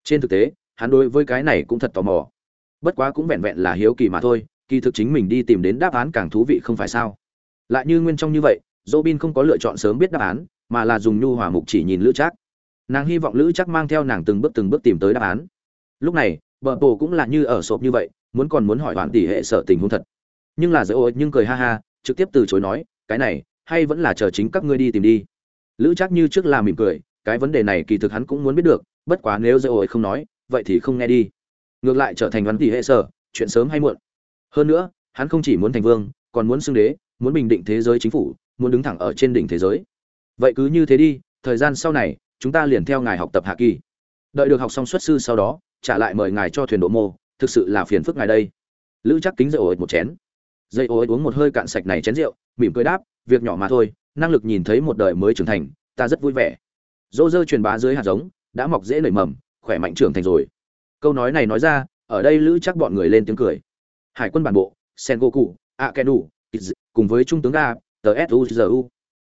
Trên thực tế, hắn đối với cái này cũng thật tò mò. Bất quá cũng vẹn vẹn là hiếu kỳ mà thôi, kỳ thực chính mình đi tìm đến đáp án càng thú vị không phải sao. Lại như nguyên trong như vậy, robin không có lựa chọn sớm biết đáp án, mà là dùng nhu hòa mục chỉ nhìn lữ chắc nàng hy vọng lữ chắc mang theo nàng từng bước từng bước tìm tới đáp án. Lúc này, bờ bồ cũng là như ở sộp như vậy, muốn còn muốn hỏi hoàn tỷ hệ sở tình huống thật. Nhưng là dỡ ôi, nhưng cười ha ha, trực tiếp từ chối nói, cái này hay vẫn là chờ chính các ngươi đi tìm đi? Lữ chắc như trước là mỉm cười, cái vấn đề này kỳ thực hắn cũng muốn biết được, bất quá nếu dây ổi không nói, vậy thì không nghe đi. Ngược lại trở thành văn tỷ hệ sở, chuyện sớm hay muộn. Hơn nữa, hắn không chỉ muốn thành vương, còn muốn xưng đế, muốn bình định thế giới chính phủ, muốn đứng thẳng ở trên đỉnh thế giới. Vậy cứ như thế đi, thời gian sau này, chúng ta liền theo ngài học tập hạ kỳ. Đợi được học xong xuất sư sau đó, trả lại mời ngài cho thuyền độ mô, thực sự là phiền phức ngài đây. Lữ chắc kính dây ổi một chén. Dây ổi uống một hơi cạn sạch này chén rượu, mỉm cười đáp việc nhỏ mà thôi, năng lực nhìn thấy một đời mới trưởng thành, ta rất vui vẻ. Dỗ dơ truyền bá dưới hạt giống, đã mọc dễ nảy mầm, khỏe mạnh trưởng thành rồi. Câu nói này nói ra, ở đây lữ chắc bọn người lên tiếng cười. Hải quân bản bộ sen goku a kenu cùng với trung tướng ga tờ suzu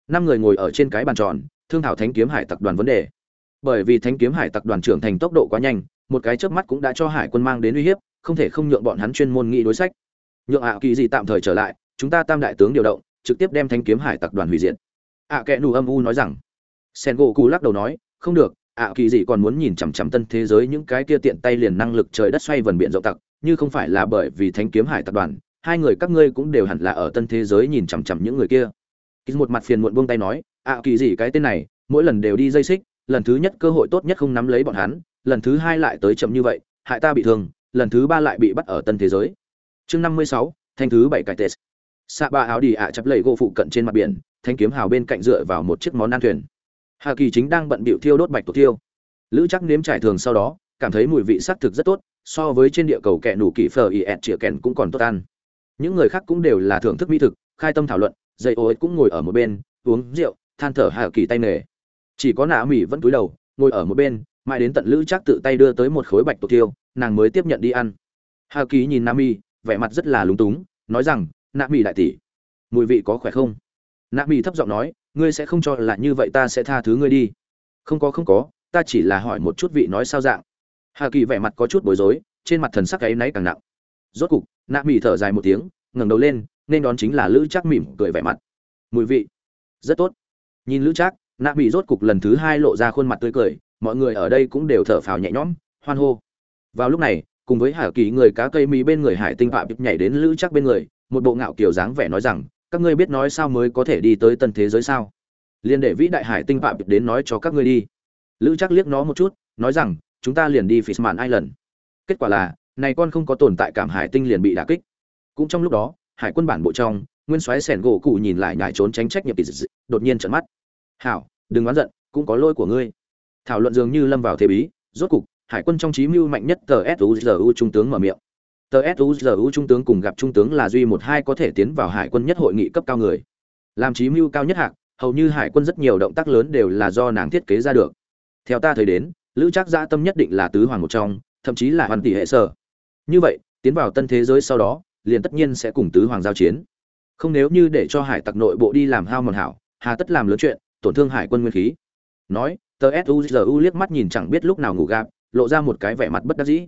năm người ngồi ở trên cái bàn tròn, thương thảo thánh kiếm hải tập đoàn vấn đề. Bởi vì thánh kiếm hải tập đoàn trưởng thành tốc độ quá nhanh, một cái chớp mắt cũng đã cho hải quân mang đến uy hiếp, không thể không nhượng bọn hắn chuyên môn nghị đối sách. Nhượng ạ, kỳ gì tạm thời trở lại, chúng ta tam đại tướng điều động trực tiếp đem thanh kiếm hải tặc đoàn hủy diệt. Ạ kẽ nù âm u nói rằng, sen gỗ cù lắc đầu nói, không được, ạ kỳ gì còn muốn nhìn chằm chằm tân thế giới những cái kia tiện tay liền năng lực trời đất xoay vần biện rộng tặc, như không phải là bởi vì thanh kiếm hải tặc đoàn, hai người các ngươi cũng đều hẳn là ở tân thế giới nhìn chằm chằm những người kia. Một mặt phiền muộn buông tay nói, ạ kỳ gì cái tên này, mỗi lần đều đi dây xích, lần thứ nhất cơ hội tốt nhất không nắm lấy bọn hắn, lần thứ hai lại tới chậm như vậy, hại ta bị thương, lần thứ ba lại bị bắt ở tân thế giới. Chương năm mươi sáu, thanh thứ bảy cải tết xạ ba áo đi ạ à chắp lầy gỗ phụ cận trên mặt biển, thanh kiếm hào bên cạnh dựa vào một chiếc món ăn thuyền. Hà kỳ chính đang bận bịu thiêu đốt bạch tổ tiêu lữ chắc nếm trải thường sau đó, cảm thấy mùi vị sắc thực rất tốt, so với trên địa cầu kẹ nủ kỹ phờ ì ẹt chĩa kèn cũng còn tốt ăn. Những người khác cũng đều là thưởng thức mỹ thực, khai tâm thảo luận dây ô cũng ngồi ở một bên, uống rượu, than thở hà kỳ tay nghề. Chỉ có nạ mỹ vẫn cúi đầu, ngồi ở một bên, mãi đến tận lữ chắc tự tay đưa tới một khối bạch tổ tiêu nàng mới tiếp nhận đi ăn. Hà kỳ nhìn nam y vẻ mặt rất là lúng túng, nói rằng nạ mỹ đại tỷ, mùi vị có khỏe không? Nạ mỹ thấp giọng nói, ngươi sẽ không cho là như vậy, ta sẽ tha thứ ngươi đi. Không có không có, ta chỉ là hỏi một chút vị nói sao dạng. Hà kỳ vẻ mặt có chút bối rối, trên mặt thần sắc ấy náy càng nặng. Rốt cục, nạ mỹ thở dài một tiếng, ngẩng đầu lên, nên đón chính là lữ trác mỉm cười vẻ mặt. Mùi vị, rất tốt. Nhìn lữ trác, nạ mỹ rốt cục lần thứ hai lộ ra khuôn mặt tươi cười, mọi người ở đây cũng đều thở phào nhẹ nhõm, hoan hô. Vào lúc này, cùng với Hà kỳ người cá cây mỹ bên người hải tinh phạm nhảy đến lữ trác bên người một bộ ngạo kiểu dáng vẻ nói rằng, các ngươi biết nói sao mới có thể đi tới tân thế giới sao? Liền để vĩ đại hải tinh phạm đến nói cho các ngươi đi. Lữ chắc liếc nó một chút, nói rằng, chúng ta liền đi fishman island. Kết quả là, này con không có tồn tại cảm hải tinh liền bị đả kích. Cũng trong lúc đó, hải quân bản bộ trong, nguyên soái sẻn gỗ cụ nhìn lại nhảy trốn tránh trách nhiệm kỳ dị đột nhiên trợn mắt. Hảo, đừng oán giận, cũng có lỗi của ngươi. Thảo luận dường như lâm vào thế bí, rốt cục, hải quân trong trí mưu mạnh nhất tờ suzu trung tướng mở miệng tờ suzu trung tướng cùng gặp trung tướng là duy một hai có thể tiến vào hải quân nhất hội nghị cấp cao người. Làm chí mưu cao nhất hạng hầu như hải quân rất nhiều động tác lớn đều là do nàng thiết kế ra được. Theo ta thấy đến, lữ trác gia tâm nhất định là tứ hoàng một trong, thậm chí là hoàn tỷ hệ sở. Như vậy, tiến vào tân thế giới sau đó, liền tất nhiên sẽ cùng tứ hoàng giao chiến. Không nếu như để cho hải tặc nội bộ đi làm hao mòn hảo, hà tất làm lớn chuyện, tổn thương hải quân nguyên khí. Nói, tờ suzu liếc mắt nhìn chẳng biết lúc nào ngủ gạp, lộ ra một cái vẻ mặt bất đắc dĩ.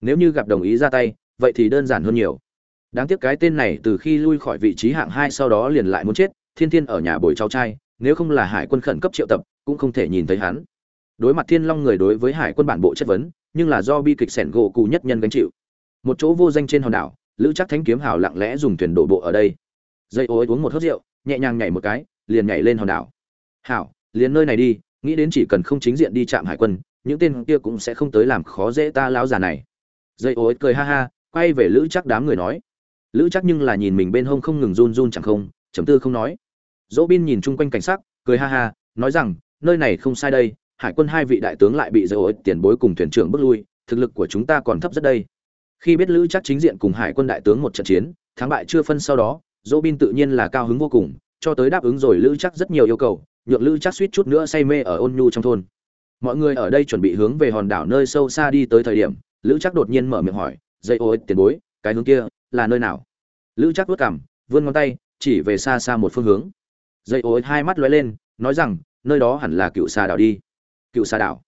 Nếu như gặp đồng ý ra tay vậy thì đơn giản hơn nhiều. Đáng tiếc cái tên này từ khi lui khỏi vị trí hạng hai sau đó liền lại muốn chết, thiên thiên ở nhà bồi cháu trai, nếu không là hải quân khẩn cấp triệu tập, cũng không thể nhìn thấy hắn. Đối mặt thiên long người đối với hải quân bản bộ chất vấn, nhưng là do bi kịch sẻn gỗ cụ nhất nhân gánh chịu. Một chỗ vô danh trên hòn đảo, lữ chắc thánh kiếm hào lặng lẽ dùng thuyền đổ bộ ở đây. Dây ối uống một hớt rượu, nhẹ nhàng nhảy một cái, liền nhảy lên hòn đảo. Hảo, liền nơi này đi, nghĩ đến chỉ cần không chính diện đi chạm hải quân, những tên kia cũng sẽ không tới làm khó dễ ta lão già này. Dây ối cười ha ha quay về lữ chắc đám người nói. Lữ chắc nhưng là nhìn mình bên hông không ngừng run run chẳng không chấm tư không nói. Dỗ bin nhìn chung quanh cảnh sắc, cười ha ha, nói rằng, nơi này không sai đây, hải quân hai vị đại tướng lại bị dỗ ối tiền bối cùng thuyền trưởng bước lui, thực lực của chúng ta còn thấp rất đây. Khi biết lữ chắc chính diện cùng hải quân đại tướng một trận chiến, thắng bại chưa phân sau đó, dỗ bin tự nhiên là cao hứng vô cùng, cho tới đáp ứng rồi lữ chắc rất nhiều yêu cầu, nhượng lữ chắc suýt chút nữa say mê ở ôn nhu trong thôn. Mọi người ở đây chuẩn bị hướng về hòn đảo nơi sâu xa đi tới thời điểm, lữ chắc đột nhiên mở miệng hỏi dây ôi tiền bối, cái hướng kia là nơi nào? Lữ chắc vớt cảm vươn ngón tay, chỉ về xa xa một phương hướng. Dây ôi hai mắt lóe lên, nói rằng, nơi đó hẳn là cựu xà đảo đi. Cựu xà đảo.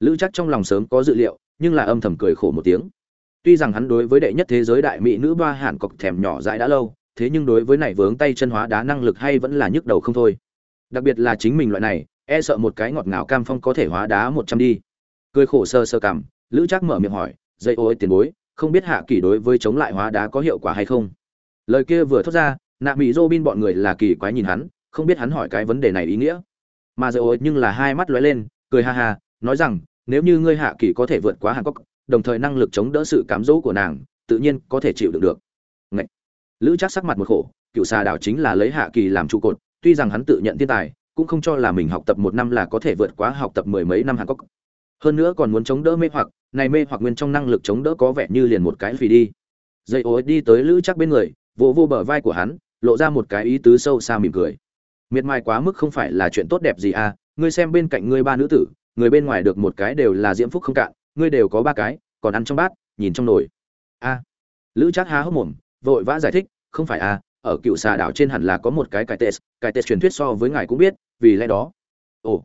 Lữ chắc trong lòng sớm có dự liệu, nhưng là âm thầm cười khổ một tiếng. Tuy rằng hắn đối với đệ nhất thế giới đại mỹ nữ ba hẳn cọc thèm nhỏ dãi đã lâu, thế nhưng đối với này vướng tay chân hóa đá năng lực hay vẫn là nhức đầu không thôi. Đặc biệt là chính mình loại này e sợ một cái ngọt ngào cam phong có thể hóa đá một trăm đi. Cười khổ sơ sơ cảm lữ chắc mở miệng hỏi, dây ôi tiền bối không biết hạ kỳ đối với chống lại hóa đá có hiệu quả hay không. Lời kia vừa thốt ra, nạ mỹ dô bin bọn người là kỳ quái nhìn hắn, không biết hắn hỏi cái vấn đề này ý nghĩa. Mà dây ôi, nhưng là hai mắt lóe lên, cười ha ha, nói rằng, nếu như ngươi hạ kỳ có thể vượt quá hàn cốc đồng thời năng lực chống đỡ sự cám dỗ của nàng, tự nhiên có thể chịu đựng được. Ngậy! lữ chắc sắc mặt một khổ, cựu xà đảo chính là lấy hạ kỳ làm trụ cột, tuy rằng hắn tự nhận thiên tài, cũng không cho là mình học tập một năm là có thể vượt quá học tập mười mấy năm hàn cốc hơn nữa còn muốn chống đỡ mê hoặc này mê hoặc nguyên trong năng lực chống đỡ có vẻ như liền một cái phì đi. Dây ối đi tới lữ chắc bên người vỗ vô, vô bờ vai của hắn lộ ra một cái ý tứ sâu xa mỉm cười. Miệt mài quá mức không phải là chuyện tốt đẹp gì à ngươi xem bên cạnh ngươi ba nữ tử người bên ngoài được một cái đều là diễm phúc không cạn ngươi đều có ba cái còn ăn trong bát nhìn trong nồi. A. Lữ chắc há hốc mồm vội vã giải thích không phải à ở cựu xà đảo trên hẳn là có một cái cải tệ cải tệ truyền thuyết so với ngài cũng biết vì lẽ đó. Ồ.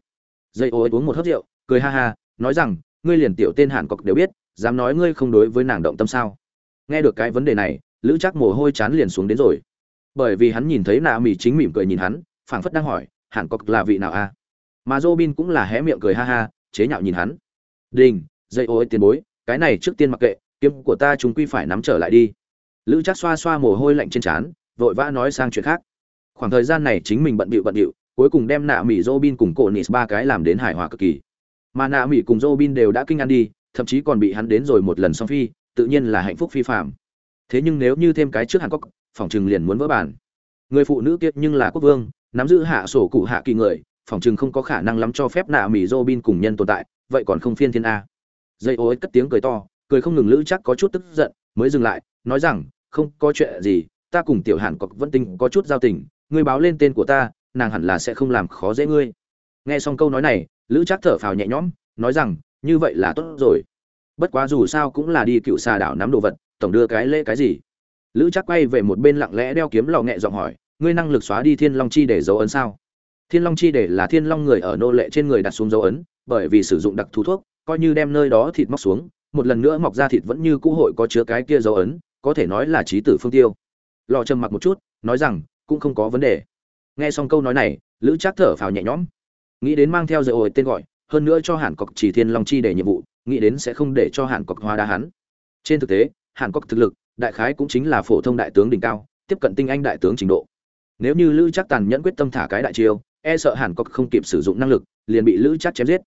Dây ô uống một hớp rượu cười ha ha nói rằng, ngươi liền tiểu tên hàn cọc đều biết, dám nói ngươi không đối với nàng động tâm sao? Nghe được cái vấn đề này, lữ chắc mồ hôi chán liền xuống đến rồi. Bởi vì hắn nhìn thấy nạ mỹ chính mỉm cười nhìn hắn, phảng phất đang hỏi, hàn cọc là vị nào a? À? mà Robin cũng là hé miệng cười ha ha, chế nhạo nhìn hắn. Đình dây ô tiền bối, cái này trước tiên mặc kệ, kiếm của ta chúng quy phải nắm trở lại đi. Lữ chắc xoa xoa mồ hôi lạnh trên trán, vội vã nói sang chuyện khác. Khoảng thời gian này chính mình bận bịu bận bịu cuối cùng đem nạ mỹ Robin cùng cổ nis ba cái làm đến hài hòa cực kỳ mà nạ mỹ cùng Robin đều đã kinh ăn đi, thậm chí còn bị hắn đến rồi một lần song phi, tự nhiên là hạnh phúc phi phạm. Thế nhưng nếu như thêm cái trước hàn cốc phòng chừng liền muốn vỡ bản. Người phụ nữ kiệt nhưng là quốc vương, nắm giữ hạ sổ cụ hạ kỳ người, phòng chừng không có khả năng lắm cho phép nạ mỹ Robin cùng nhân tồn tại, vậy còn không phiên thiên a. Dây ô cất tiếng cười to, cười không ngừng lữ chắc có chút tức giận, mới dừng lại, nói rằng, không có chuyện gì, ta cùng tiểu hàn cọc vẫn tình có chút giao tình, ngươi báo lên tên của ta, nàng hẳn là sẽ không làm khó dễ ngươi. Nghe xong câu nói này lữ trác thở phào nhẹ nhõm, nói rằng, như vậy là tốt rồi. Bất quá dù sao cũng là đi cựu xà đảo nắm đồ vật, tổng đưa cái lễ cái gì? Lữ trác quay về một bên lặng lẽ đeo kiếm lò nghẹ giọng hỏi, ngươi năng lực xóa đi thiên long chi để dấu ấn sao? Thiên long chi để là thiên long người ở nô lệ trên người đặt xuống dấu ấn, bởi vì sử dụng đặc thú thuốc, coi như đem nơi đó thịt móc xuống, một lần nữa mọc ra thịt vẫn như cũ hội có chứa cái kia dấu ấn, có thể nói là trí tử phương tiêu. Lò trầm mặc một chút, nói rằng, cũng không có vấn đề. Nghe xong câu nói này, lữ trác thở phào nhẹ nhõm nghĩ đến mang theo dây ổi tên gọi, hơn nữa cho hàn cọc chỉ thiên long chi để nhiệm vụ, nghĩ đến sẽ không để cho hàn cọc hoa đa hắn. Trên thực tế, hàn cọc thực lực, đại khái cũng chính là phổ thông đại tướng đỉnh cao, tiếp cận tinh anh đại tướng trình độ. Nếu như lữ chắc tàn nhẫn quyết tâm thả cái đại chiêu e sợ hàn cọc không kịp sử dụng năng lực, liền bị lữ chắc chém giết.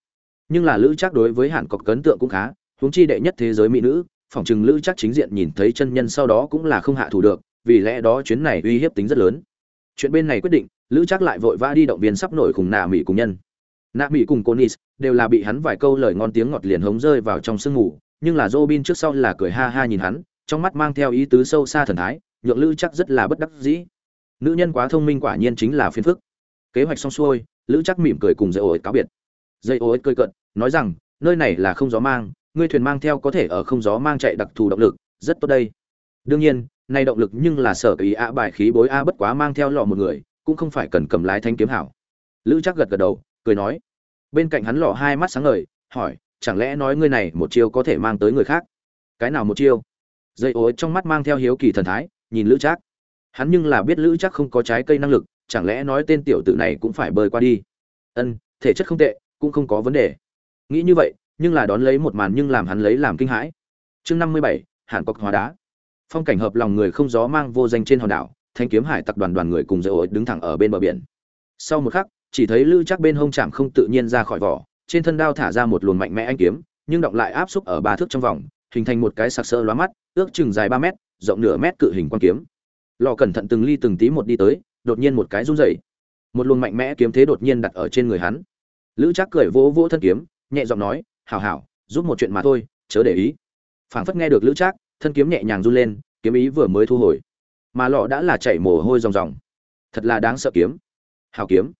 Nhưng là lữ chắc đối với hàn cọc cấn tượng cũng khá, huống chi đệ nhất thế giới mỹ nữ, phỏng chừng lữ chắc chính diện nhìn thấy chân nhân sau đó cũng là không hạ thủ được, vì lẽ đó chuyến này uy hiếp tính rất lớn. Chuyện bên này quyết định, lữ chắc lại vội vã đi động viên sắp nổi cùng nà mỹ cùng nhân nạ mỹ cùng conis đều là bị hắn vài câu lời ngon tiếng ngọt liền hống rơi vào trong sương ngủ nhưng là robin trước sau là cười ha ha nhìn hắn, trong mắt mang theo ý tứ sâu xa thần thái, nhượng lữ chắc rất là bất đắc dĩ. Nữ nhân quá thông minh quả nhiên chính là phiền phức. Kế hoạch xong xuôi, lữ chắc mỉm cười cùng dây ổi cáo biệt. Dây ổi cười cận nói rằng, nơi này là không gió mang, ngươi thuyền mang theo có thể ở không gió mang chạy đặc thù động lực, rất tốt đây. Đương nhiên, nay động lực nhưng là sở ý a bài khí bối a bất quá mang theo lọ một người, cũng không phải cần cầm lái thanh kiếm hảo. Lữ chắc gật gật đầu cười nói. Bên cạnh hắn lọ hai mắt sáng ngời, hỏi, chẳng lẽ nói ngươi này một chiêu có thể mang tới người khác? Cái nào một chiêu? Dây ối trong mắt mang theo hiếu kỳ thần thái, nhìn lữ trác. Hắn nhưng là biết lữ trác không có trái cây năng lực, chẳng lẽ nói tên tiểu tử này cũng phải bơi qua đi? Ân, thể chất không tệ, cũng không có vấn đề. Nghĩ như vậy, nhưng là đón lấy một màn nhưng làm hắn lấy làm kinh hãi. Chương năm mươi bảy, hàn cọc hóa đá. Phong cảnh hợp lòng người không gió mang vô danh trên hòn đảo, thanh kiếm hải tặc đoàn đoàn người cùng dây ối đứng thẳng ở bên bờ biển. Sau một khắc chỉ thấy lữ chắc bên hông chạm không tự nhiên ra khỏi vỏ, trên thân đao thả ra một luồng mạnh mẽ anh kiếm, nhưng động lại áp xúc ở ba thước trong vòng, hình thành một cái sặc sỡ lóa mắt, ước chừng dài ba mét, rộng nửa mét cự hình quan kiếm. Lò cẩn thận từng ly từng tí một đi tới, đột nhiên một cái run rẩy. Một luồng mạnh mẽ kiếm thế đột nhiên đặt ở trên người hắn. Lữ chắc cười vỗ vỗ thân kiếm, nhẹ giọng nói, hảo hảo, giúp một chuyện mà thôi, chớ để ý. Phảng phất nghe được lữ trác, thân kiếm nhẹ nhàng run lên, kiếm ý vừa mới thu hồi. Mà lọ đã là chảy mồ hôi ròng ròng. Thật là đáng sợ kiếm. Hảo kiếm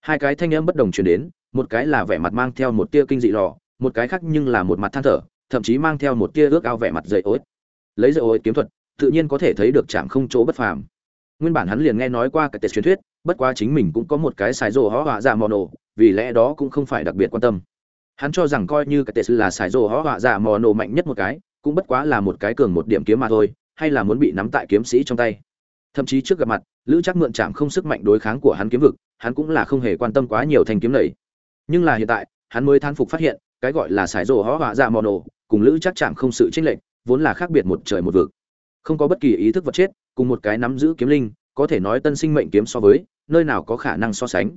hai cái thanh âm bất đồng truyền đến, một cái là vẻ mặt mang theo một tia kinh dị lọ một cái khác nhưng là một mặt than thở, thậm chí mang theo một tia ước ao vẻ mặt dậy ối. Lấy dậy ối kiếm thuật, tự nhiên có thể thấy được chạm không chỗ bất phàm. Nguyên bản hắn liền nghe nói qua cái tệ truyền thuyết, bất quá chính mình cũng có một cái xài rồ hó họa dạ mò nổ, vì lẽ đó cũng không phải đặc biệt quan tâm. Hắn cho rằng coi như cái tệ là xài rồ hó họa dạ mò nổ mạnh nhất một cái, cũng bất quá là một cái cường một điểm kiếm mà thôi, hay là muốn bị nắm tại kiếm sĩ trong tay. Thậm chí trước gặp mặt lữ chắc mượn chạm không sức mạnh đối kháng của hắn kiếm vực, hắn cũng là không hề quan tâm quá nhiều thanh kiếm này. Nhưng là hiện tại, hắn mới than phục phát hiện, cái gọi là xài rồ hó họa dạ mò nổ, cùng lữ chắc chạm không sự chênh lệch, vốn là khác biệt một trời một vực. Không có bất kỳ ý thức vật chết, cùng một cái nắm giữ kiếm linh, có thể nói tân sinh mệnh kiếm so với, nơi nào có khả năng so sánh.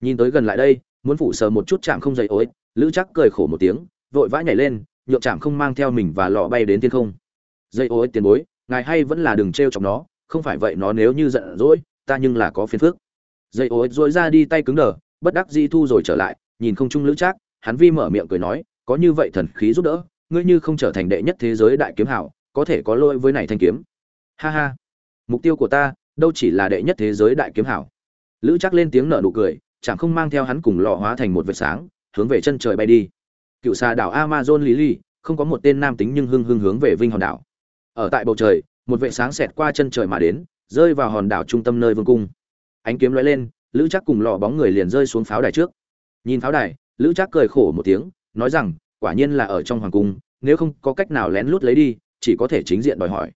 Nhìn tới gần lại đây, muốn phủ sờ một chút chạm không dậy ối, lữ chắc cười khổ một tiếng, vội vã nhảy lên, nhượng chạm không mang theo mình và lọ bay đến thiên không. Dây ối tiền bối, ngài hay vẫn là đừng t r e o chọc nó không phải vậy nó nếu như giận dỗi, ta nhưng là có phiền phước dây ối dối ra đi tay cứng đờ, bất đắc di thu rồi trở lại, nhìn không trung lữ trác, hắn vi mở miệng cười nói, có như vậy thần khí giúp đỡ, ngươi như không trở thành đệ nhất thế giới đại kiếm hảo, có thể có lỗi với này thanh kiếm. Ha ha. Mục tiêu của ta, đâu chỉ là đệ nhất thế giới đại kiếm hảo. Lữ chắc lên tiếng nở nụ cười, chẳng không mang theo hắn cùng lọ hóa thành một vệt sáng, hướng về chân trời bay đi. Cựu xà đảo amazon lý lì không có một tên nam tính nhưng hưng hưng hướng về vinh hòn đảo. Ở tại bầu trời một vệ sáng xẹt qua chân trời mà đến, rơi vào hòn đảo trung tâm nơi vương cung. Ánh kiếm lóe lên, lữ chắc cùng lọ bóng người liền rơi xuống pháo đài trước. Nhìn pháo đài, lữ chắc cười khổ một tiếng, nói rằng, quả nhiên là ở trong hoàng cung, nếu không có cách nào lén lút lấy đi, chỉ có thể chính diện đòi hỏi.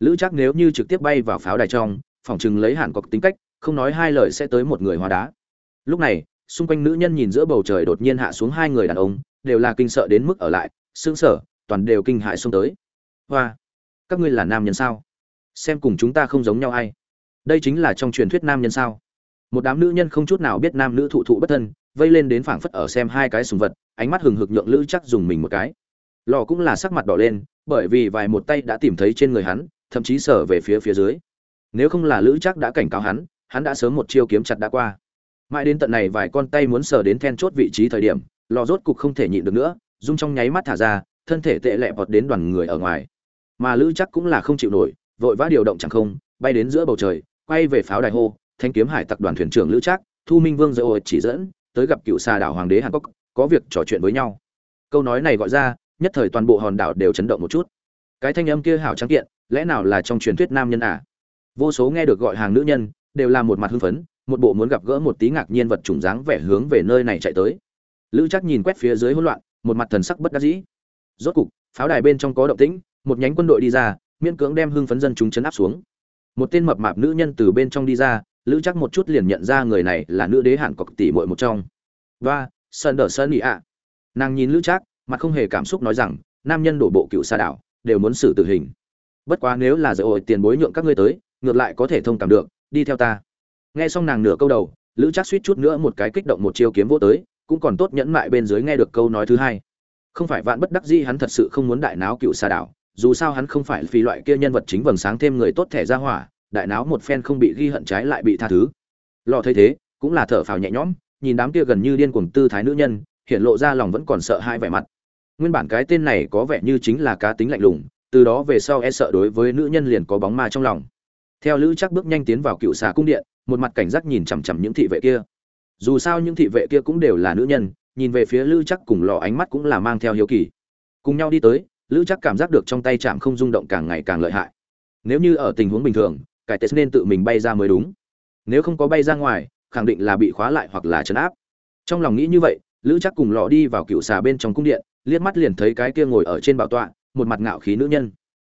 Lữ chắc nếu như trực tiếp bay vào pháo đài trong, phỏng chừng lấy hẳn có tính cách, không nói hai lời sẽ tới một người hóa đá. Lúc này, xung quanh nữ nhân nhìn giữa bầu trời đột nhiên hạ xuống hai người đàn ông, đều là kinh sợ đến mức ở lại xương sở toàn đều kinh hại xông tới. Hoa! Các ngươi là nam nhân sao? Xem cùng chúng ta không giống nhau ai? Đây chính là trong truyền thuyết nam nhân sao? Một đám nữ nhân không chút nào biết nam nữ thụ thụ bất thân, vây lên đến phảng phất ở xem hai cái sùng vật, ánh mắt hừng hực nhượng lữ chắc dùng mình một cái. Lò cũng là sắc mặt đỏ lên, bởi vì vài một tay đã tìm thấy trên người hắn, thậm chí sở về phía phía dưới. Nếu không là lữ chắc đã cảnh cáo hắn hắn đã sớm một chiêu kiếm chặt đã qua. Mãi đến tận này vài con tay muốn sờ đến then chốt vị trí thời điểm, lò rốt cục không thể nhịn được nữa dung trong nháy mắt thả ra, thân thể tệ lẹ vọt đến đoàn người ở ngoài mà lữ chắc cũng là không chịu nổi, vội vã điều động chẳng không, bay đến giữa bầu trời, quay về pháo đài hô, thanh kiếm hải tặc đoàn thuyền trưởng lữ trác, thu minh vương dỡ chỉ dẫn, tới gặp cựu xà đảo hoàng đế hàn quốc, có việc trò chuyện với nhau. Câu nói này gọi ra, nhất thời toàn bộ hòn đảo đều chấn động một chút. Cái thanh âm kia hảo trắng kiện, lẽ nào là trong truyền thuyết nam nhân à? Vô số nghe được gọi hàng nữ nhân, đều là một mặt hưng phấn, một bộ muốn gặp gỡ một tí ngạc nhiên vật trùng dáng vẻ hướng về nơi này chạy tới. Lữ chắc nhìn quét phía dưới hỗn loạn, một mặt thần sắc bất đắc dĩ. Rốt cục, pháo đài bên trong có động tĩnh một nhánh quân đội đi ra, miễn cưỡng đem hưng phấn dân chúng chấn áp xuống. Một tên mập mạp nữ nhân từ bên trong đi ra, lữ chắc một chút liền nhận ra người này là nữ đế hạn cọc tỷ muội một trong. Và, sơn đờ sơn ý ạ. Nàng nhìn lữ chắc mặt không hề cảm xúc nói rằng, nam nhân đổ bộ cựu xa đảo, đều muốn xử tử hình. Bất quá nếu là dạy ổi tiền bối nhượng các ngươi tới, ngược lại có thể thông cảm được, đi theo ta. Nghe xong nàng nửa câu đầu, lữ chắc suýt chút nữa một cái kích động một chiêu kiếm vô tới, cũng còn tốt nhẫn mại bên dưới nghe được câu nói thứ hai. Không phải vạn bất đắc dĩ hắn thật sự không muốn đại náo cựu xa đảo dù sao hắn không phải vì loại kia nhân vật chính vầng sáng thêm người tốt thẻ ra hỏa, đại náo một phen không bị ghi hận trái lại bị tha thứ. Lò thấy thế, cũng là thở phào nhẹ nhõm, nhìn đám kia gần như điên cuồng tư thái nữ nhân, hiện lộ ra lòng vẫn còn sợ hai vẻ mặt. Nguyên bản cái tên này có vẻ như chính là cá tính lạnh lùng, từ đó về sau e sợ đối với nữ nhân liền có bóng ma trong lòng. Theo lữ chắc bước nhanh tiến vào cựu xà cung điện, một mặt cảnh giác nhìn chằm chằm những thị vệ kia. Dù sao những thị vệ kia cũng đều là nữ nhân, nhìn về phía lữ chắc cùng lò ánh mắt cũng là mang theo hiếu kỳ. Cùng nhau đi tới lữ chắc cảm giác được trong tay chạm không rung động càng ngày càng lợi hại. Nếu như ở tình huống bình thường, cải tết nên tự mình bay ra mới đúng. Nếu không có bay ra ngoài, khẳng định là bị khóa lại hoặc là chấn áp. Trong lòng nghĩ như vậy, lữ chắc cùng lọ đi vào cựu xà bên trong cung điện, liếc mắt liền thấy cái kia ngồi ở trên bảo tọa, một mặt ngạo khí nữ nhân.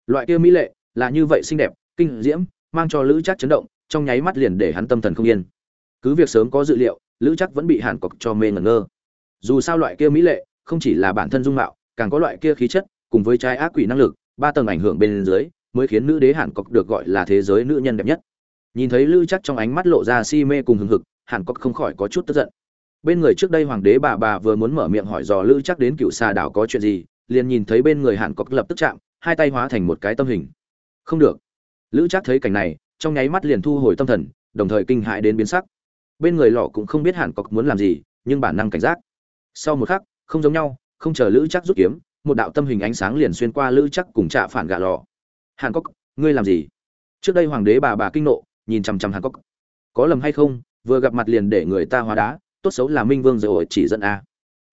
Loại kia mỹ lệ, là như vậy xinh đẹp, kinh diễm, mang cho lữ chắc chấn động, trong nháy mắt liền để hắn tâm thần không yên. Cứ việc sớm có dự liệu, lữ chắc vẫn bị hàn cọc cho mê ngẩn ngơ. Dù sao loại kia mỹ lệ, không chỉ là bản thân dung mạo, càng có loại kia khí chất cùng với trái ác quỷ năng lực, ba tầng ảnh hưởng bên dưới, mới khiến nữ đế hàn cọc được gọi là thế giới nữ nhân đẹp nhất. Nhìn thấy lữ chắc trong ánh mắt lộ ra si mê cùng hừng hực, hàn cọc không khỏi có chút tức giận. Bên người trước đây hoàng đế bà bà vừa muốn mở miệng hỏi dò lữ chắc đến cựu xà đảo có chuyện gì, liền nhìn thấy bên người hàn cọc lập tức chạm, hai tay hóa thành một cái tâm hình. Không được. Lữ chắc thấy cảnh này, trong nháy mắt liền thu hồi tâm thần, đồng thời kinh hại đến biến sắc. Bên người lọ cũng không biết hàn cọc muốn làm gì, nhưng bản năng cảnh giác. Sau một khắc, không giống nhau, không chờ lữ chắc rút kiếm một đạo tâm hình ánh sáng liền xuyên qua lữ chắc cùng trạ phản gạ lò. Hàn cốc ngươi làm gì? Trước đây hoàng đế bà bà kinh nộ, nhìn chằm chằm hàn cốc có lầm hay không? Vừa gặp mặt liền để người ta hóa đá, tốt xấu là minh vương rồi chỉ dẫn a.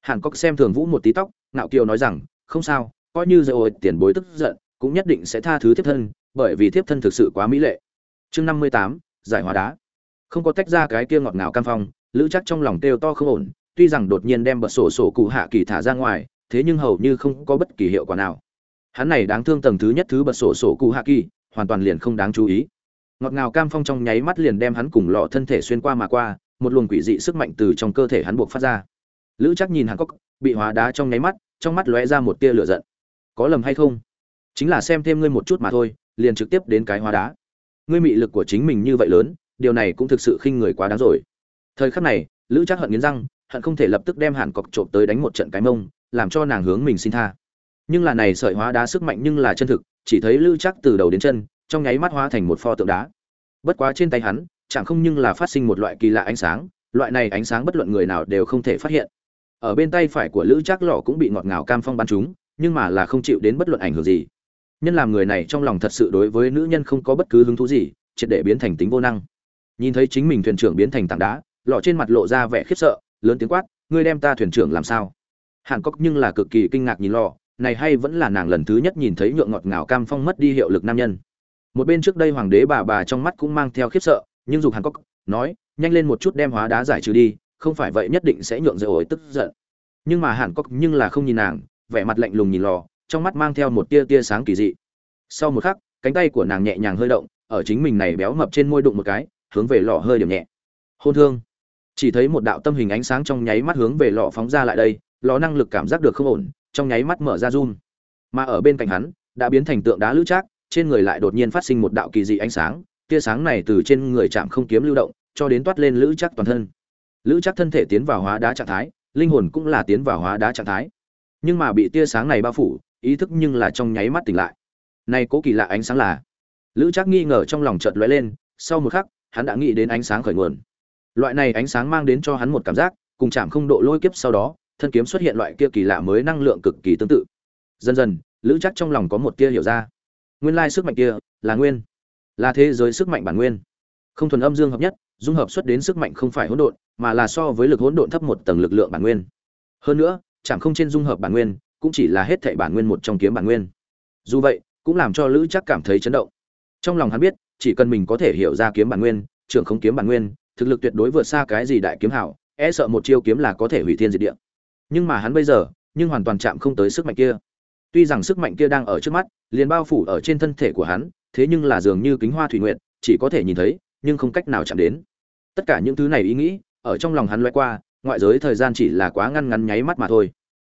Hàn cốc xem thường vũ một tí tóc, ngạo kiều nói rằng, không sao, coi như rồi tiền bối tức giận, cũng nhất định sẽ tha thứ tiếp thân, bởi vì tiếp thân thực sự quá mỹ lệ. Chương năm mươi tám, giải hóa đá. Không có tách ra cái kia ngọt ngào cam phong, lữ chắc trong lòng kêu to không ổn, tuy rằng đột nhiên đem bật sổ sổ cụ hạ kỳ thả ra ngoài thế nhưng hầu như không có bất kỳ hiệu quả nào. Hắn này đáng thương tầng thứ nhất thứ bật sổ sổ cụ hạ kỳ, hoàn toàn liền không đáng chú ý. Ngọt ngào cam phong trong nháy mắt liền đem hắn cùng lọ thân thể xuyên qua mà qua, một luồng quỷ dị sức mạnh từ trong cơ thể hắn buộc phát ra. Lữ chắc nhìn hắn có bị hóa đá trong nháy mắt, trong mắt lóe ra một tia lửa giận. Có lầm hay không? Chính là xem thêm ngươi một chút mà thôi, liền trực tiếp đến cái hóa đá. Ngươi mị lực của chính mình như vậy lớn, điều này cũng thực sự khinh người quá đáng rồi. Thời khắc này, lữ chắc hận nghiến răng hận không thể lập tức đem hàn cọc trộm tới đánh một trận cái mông làm cho nàng hướng mình xin tha. Nhưng là này sợi hóa đá sức mạnh nhưng là chân thực chỉ thấy lữ chắc từ đầu đến chân trong nháy mắt hóa thành một pho tượng đá. Bất quá trên tay hắn chẳng không nhưng là phát sinh một loại kỳ lạ ánh sáng loại này ánh sáng bất luận người nào đều không thể phát hiện. Ở bên tay phải của lữ chắc lọ cũng bị ngọt ngào cam phong bắn chúng, nhưng mà là không chịu đến bất luận ảnh hưởng gì. Nhân làm người này trong lòng thật sự đối với nữ nhân không có bất cứ hứng thú gì triệt để biến thành tính vô năng. Nhìn thấy chính mình thuyền trưởng biến thành tảng đá lọ trên mặt lộ ra vẻ khiếp sợ lớn tiếng quát, ngươi đem ta thuyền trưởng làm sao? Hàn cốc nhưng là cực kỳ kinh ngạc nhìn lọ này hay vẫn là nàng lần thứ nhất nhìn thấy nhượng ngọt ngào cam phong mất đi hiệu lực nam nhân. Một bên trước đây hoàng đế bà bà trong mắt cũng mang theo khiếp sợ, nhưng dục hàn cốc nói, nhanh lên một chút đem hóa đá giải trừ đi, không phải vậy nhất định sẽ nhượng dễ ổi tức giận. Nhưng mà hàn cốc nhưng là không nhìn nàng, vẻ mặt lạnh lùng nhìn lò, trong mắt mang theo một tia tia sáng kỳ dị. Sau một khắc, cánh tay của nàng nhẹ nhàng hơi động, ở chính mình này béo mập trên môi đụng một cái, hướng về lò hơi điểm nhẹ. Hôn thương chỉ thấy một đạo tâm hình ánh sáng trong nháy mắt hướng về lò phóng ra lại đây, lò năng lực cảm giác được không ổn, trong nháy mắt mở ra run mà ở bên cạnh hắn, đã biến thành tượng đá lữ trác, trên người lại đột nhiên phát sinh một đạo kỳ dị ánh sáng, tia sáng này từ trên người chạm không kiếm lưu động, cho đến toát lên lữ trác toàn thân. Lữ trác thân thể tiến vào hóa đá trạng thái, linh hồn cũng là tiến vào hóa đá trạng thái. Nhưng mà bị tia sáng này bao phủ, ý thức nhưng là trong nháy mắt tỉnh lại. Nay cố kỳ lạ ánh sáng là, lữ trác nghi ngờ trong lòng chợt lóe lên, sau một khắc, hắn đã nghĩ đến ánh sáng khởi nguồn loại này ánh sáng mang đến cho hắn một cảm giác, cùng chạm không độ lôi kiếp sau đó, thân kiếm xuất hiện loại kia kỳ lạ mới năng lượng cực kỳ tương tự. Dần dần, lữ chắc trong lòng có một tia hiểu ra. Nguyên lai sức mạnh kia là nguyên, là thế giới sức mạnh bản nguyên. Không thuần âm dương hợp nhất, dung hợp xuất đến sức mạnh không phải hỗn độn, mà là so với lực hỗn độn thấp một tầng lực lượng bản nguyên. Hơn nữa, chạm không trên dung hợp bản nguyên, cũng chỉ là hết thảy bản nguyên một trong kiếm bản nguyên. Dù vậy, cũng làm cho lữ chắc cảm thấy chấn động. Trong lòng hắn biết, chỉ cần mình có thể hiểu ra kiếm bản nguyên, trưởng không kiếm bản nguyên thực lực tuyệt đối vượt xa cái gì đại kiếm hảo e sợ một chiêu kiếm là có thể hủy thiên diệt địa. Nhưng mà hắn bây giờ, nhưng hoàn toàn chạm không tới sức mạnh kia. Tuy rằng sức mạnh kia đang ở trước mắt, liền bao phủ ở trên thân thể của hắn, thế nhưng là dường như kính hoa thủy nguyện chỉ có thể nhìn thấy, nhưng không cách nào chạm đến. Tất cả những thứ này ý nghĩ, ở trong lòng hắn loay qua, ngoại giới thời gian chỉ là quá ngăn ngắn nháy mắt mà thôi.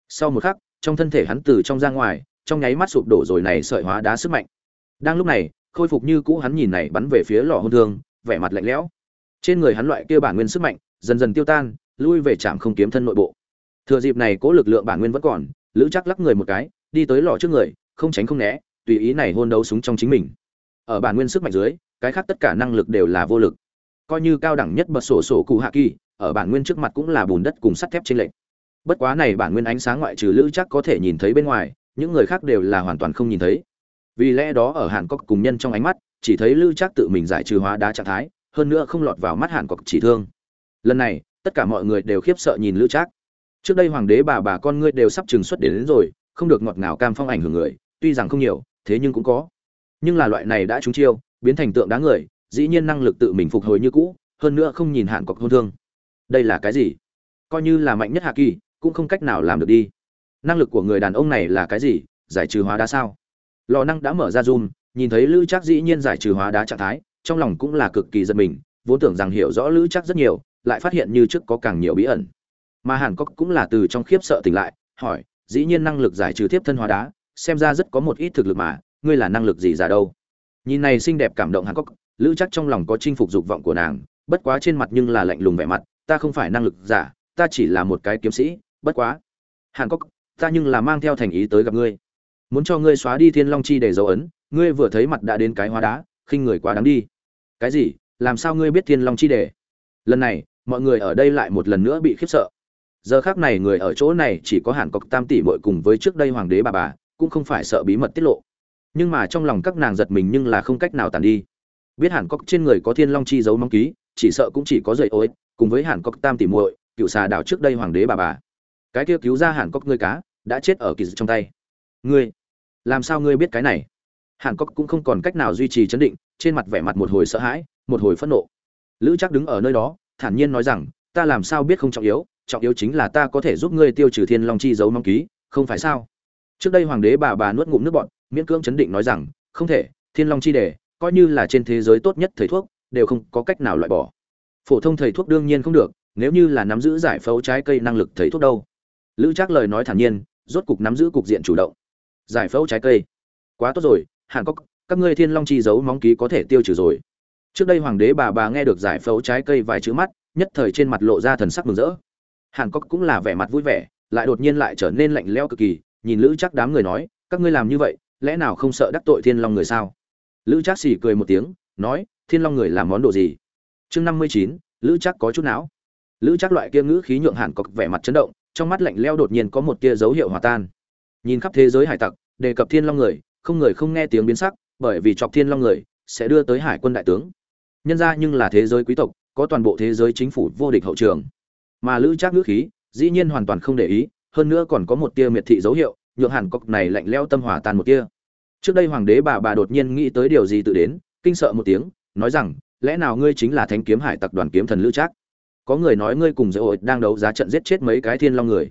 Sau một khắc, trong thân thể hắn từ trong ra ngoài, trong nháy mắt sụp đổ rồi này sợi hóa đá sức mạnh. Đang lúc này, khôi phục như cũ hắn nhìn này bắn về phía lò hôn thương, vẻ mặt lạnh lẽo trên người hắn loại kia bản nguyên sức mạnh dần dần tiêu tan, lui về trạm không kiếm thân nội bộ. Thừa dịp này cố lực lượng bản nguyên vẫn còn, lữ chắc lắc người một cái, đi tới lò trước người, không tránh không né, tùy ý này hôn đấu súng trong chính mình. Ở bản nguyên sức mạnh dưới, cái khác tất cả năng lực đều là vô lực. Coi như cao đẳng nhất bật sổ sổ cụ hạ kỳ, ở bản nguyên trước mặt cũng là bùn đất cùng sắt thép trên lệnh bất quá này bản nguyên ánh sáng ngoại trừ lữ chắc có thể nhìn thấy bên ngoài, những người khác đều là hoàn toàn không nhìn thấy. Vì lẽ đó ở hàn cốc cùng nhân trong ánh mắt, chỉ thấy lữ chắc tự mình giải trừ hóa đá trạng thái hơn nữa không lọt vào mắt hàn cọc chỉ thương. Lần này tất cả mọi người đều khiếp sợ nhìn lữ trác. trước đây hoàng đế bà bà con ngươi đều sắp trừng xuất đến, đến rồi không được ngọt ngào cam phong ảnh hưởng người tuy rằng không nhiều thế nhưng cũng có. Nhưng là loại này đã trúng chiêu biến thành tượng đá người dĩ nhiên năng lực tự mình phục hồi như cũ hơn nữa không nhìn hạn cọc hôn thương. Đây là cái gì? Coi như là mạnh nhất hạ kỳ cũng không cách nào làm được đi. Năng lực của người đàn ông này là cái gì? Giải trừ hóa đá sao? Lò năng đã mở ra zoom nhìn thấy lữ trác dĩ nhiên giải trừ hóa đá trạng thái trong lòng cũng là cực kỳ giật mình, vốn tưởng rằng hiểu rõ lữ chắc rất nhiều, lại phát hiện như trước có càng nhiều bí ẩn. Mà hàn cốc cũng là từ trong khiếp sợ tỉnh lại, hỏi, dĩ nhiên năng lực giải trừ thiếp thân hóa đá, xem ra rất có một ít thực lực mà, ngươi là năng lực gì giả đâu? Nhìn này xinh đẹp cảm động hàn cốc lữ chắc trong lòng có chinh phục dục vọng của nàng, bất quá trên mặt nhưng là lạnh lùng vẻ mặt, ta không phải năng lực giả, ta chỉ là một cái kiếm sĩ, bất quá. Hàn cốc ta nhưng là mang theo thành ý tới gặp ngươi. Muốn cho ngươi xóa đi thiên long chi để dấu ấn, ngươi vừa thấy mặt đã đến cái hóa đá, khinh người quá đáng đi cái gì, làm sao ngươi biết thiên long chi đề? lần này, mọi người ở đây lại một lần nữa bị khiếp sợ. Giờ khác này người ở chỗ này chỉ có hàn cọc tam tỷ mội cùng với trước đây hoàng đế bà bà, cũng không phải sợ bí mật tiết lộ. Nhưng mà trong lòng các nàng giật mình nhưng là không cách nào tàn đi. Biết hàn cọc trên người có thiên long chi dấu mong ký, chỉ sợ cũng chỉ có dậy ối cùng với hàn cọc tam tỷ muội, cựu xà đảo trước đây hoàng đế bà bà. Cái kia cứu ra hàn cọc ngươi cá, đã chết ở kỳ trong tay. Ngươi, làm sao ngươi biết cái này? Hàn cốc cũng không còn cách nào duy trì chấn định, trên mặt vẻ mặt một hồi sợ hãi, một hồi phẫn nộ. Lữ chắc đứng ở nơi đó, thản nhiên nói rằng, ta làm sao biết không trọng yếu trọng yếu chính là ta có thể giúp ngươi tiêu trừ thiên long chi giấu mong ký, không phải sao? Trước đây hoàng đế bà bà nuốt ngụm nước bọn miễn cưỡng chấn định nói rằng, không thể, thiên long chi đề, coi như là trên thế giới tốt nhất thầy thuốc, đều không có cách nào loại bỏ. Phổ thông thầy thuốc đương nhiên không được, nếu như là nắm giữ giải phẫu trái cây năng lực thầy thuốc đâu. Lữ trác lời nói thản nhiên, rốt cục nắm giữ cục diện chủ động. Giải phẫu trái cây. Quá tốt rồi hàn cốc các ngươi thiên long chi giấu móng ký có thể tiêu trừ rồi. Trước đây hoàng đế bà bà nghe được giải phẫu trái cây vài chữ mắt, nhất thời trên mặt lộ ra thần sắc mừng rỡ. Hàn cốc cũng là vẻ mặt vui vẻ, lại đột nhiên lại trở nên lạnh lẽo cực kỳ, nhìn lữ chắc đám người nói, các ngươi làm như vậy, lẽ nào không sợ đắc tội thiên long người sao? Lữ chắc xì cười một tiếng, nói, thiên long người làm món đồ gì? Chương năm mươi chín, lữ chắc có chút não. Lữ chắc loại kia ngữ khí nhượng hàn cốc vẻ mặt chấn động, trong mắt lạnh leo đột nhiên có một tia dấu hiệu hòa tan. Nhìn khắp thế giới hải tặc, đề cập thiên long người không người không nghe tiếng biến sắc, bởi vì chọc thiên long người sẽ đưa tới hải quân đại tướng. Nhân ra nhưng là thế giới quý tộc, có toàn bộ thế giới chính phủ vô địch hậu trường. Mà lữ trác ngữ khí, dĩ nhiên hoàn toàn không để ý, hơn nữa còn có một tia miệt thị dấu hiệu, nhượng hàn cốc này lạnh leo tâm hòa tan một tia. Trước đây hoàng đế bà bà đột nhiên nghĩ tới điều gì tự đến, kinh sợ một tiếng, nói rằng, lẽ nào ngươi chính là thánh kiếm hải tặc đoàn kiếm thần lữ trác? Có người nói ngươi cùng dễ ổi đang đấu giá trận giết chết mấy cái thiên long người.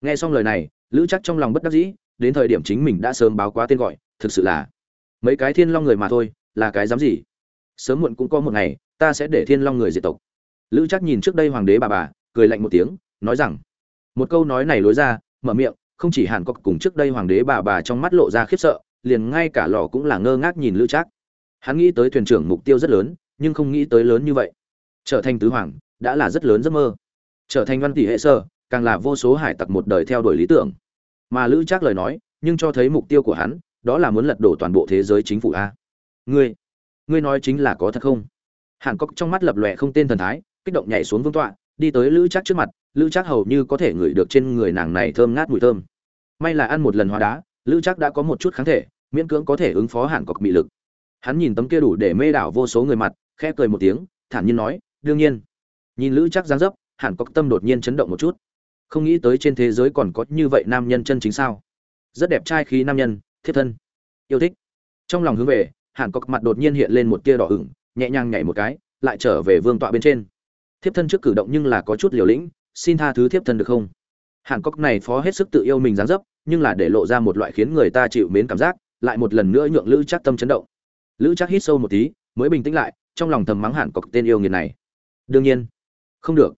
Nghe xong lời này, lữ trác trong lòng bất đắc dĩ, đến thời điểm chính mình đã sớm báo quá tên gọi thực sự là mấy cái thiên long người mà thôi, là cái dám gì? Sớm muộn cũng có một ngày, ta sẽ để thiên long người diệt tộc. Lữ chắc nhìn trước đây hoàng đế bà bà, cười lạnh một tiếng, nói rằng, một câu nói này lối ra, mở miệng, không chỉ hàn cọc cùng trước đây hoàng đế bà bà trong mắt lộ ra khiếp sợ, liền ngay cả lò cũng là ngơ ngác nhìn lữ trác. Hắn nghĩ tới thuyền trưởng mục tiêu rất lớn, nhưng không nghĩ tới lớn như vậy. Trở thành tứ hoàng, đã là rất lớn giấc mơ. Trở thành văn tỷ hệ sơ, càng là vô số hải tặc một đời theo đuổi lý tưởng. Mà lữ trác lời nói, nhưng cho thấy mục tiêu của hắn đó là muốn lật đổ toàn bộ thế giới chính phủ a. Ngươi ngươi nói chính là có thật không? Hàn cốc trong mắt lập lòe không tên thần thái, kích động nhảy xuống vương tọa, đi tới lữ trác trước mặt, lữ trác hầu như có thể ngửi được trên người nàng này thơm ngát mùi thơm. May là ăn một lần hóa đá, lữ trác đã có một chút kháng thể, miễn cưỡng có thể ứng phó hàn cốc bị lực. Hắn nhìn tấm kia đủ để mê đảo vô số người mặt, khẽ cười một tiếng, thản nhiên nói, đương nhiên. Nhìn lữ trác giáng dấp, hàn cốc tâm đột nhiên chấn động một chút. Không nghĩ tới trên thế giới còn có như vậy nam nhân chân chính sao? Rất đẹp trai khí nam nhân thiết thân. Yêu thích. Trong lòng hướng về, hàn cọc mặt đột nhiên hiện lên một tia đỏ ửng, nhẹ nhàng nhảy một cái, lại trở về vương tọa bên trên. Thiếp thân trước cử động nhưng là có chút liều lĩnh, xin tha thứ thiếp thân được không? Hàn cốc này phó hết sức tự yêu mình dáng dấp, nhưng là để lộ ra một loại khiến người ta chịu mến cảm giác, lại một lần nữa nhượng lữ chắc tâm chấn động. Lữ chắc hít sâu một tí, mới bình tĩnh lại, trong lòng thầm mắng hàn cốc tên yêu nghiệt này. Đương nhiên. Không được.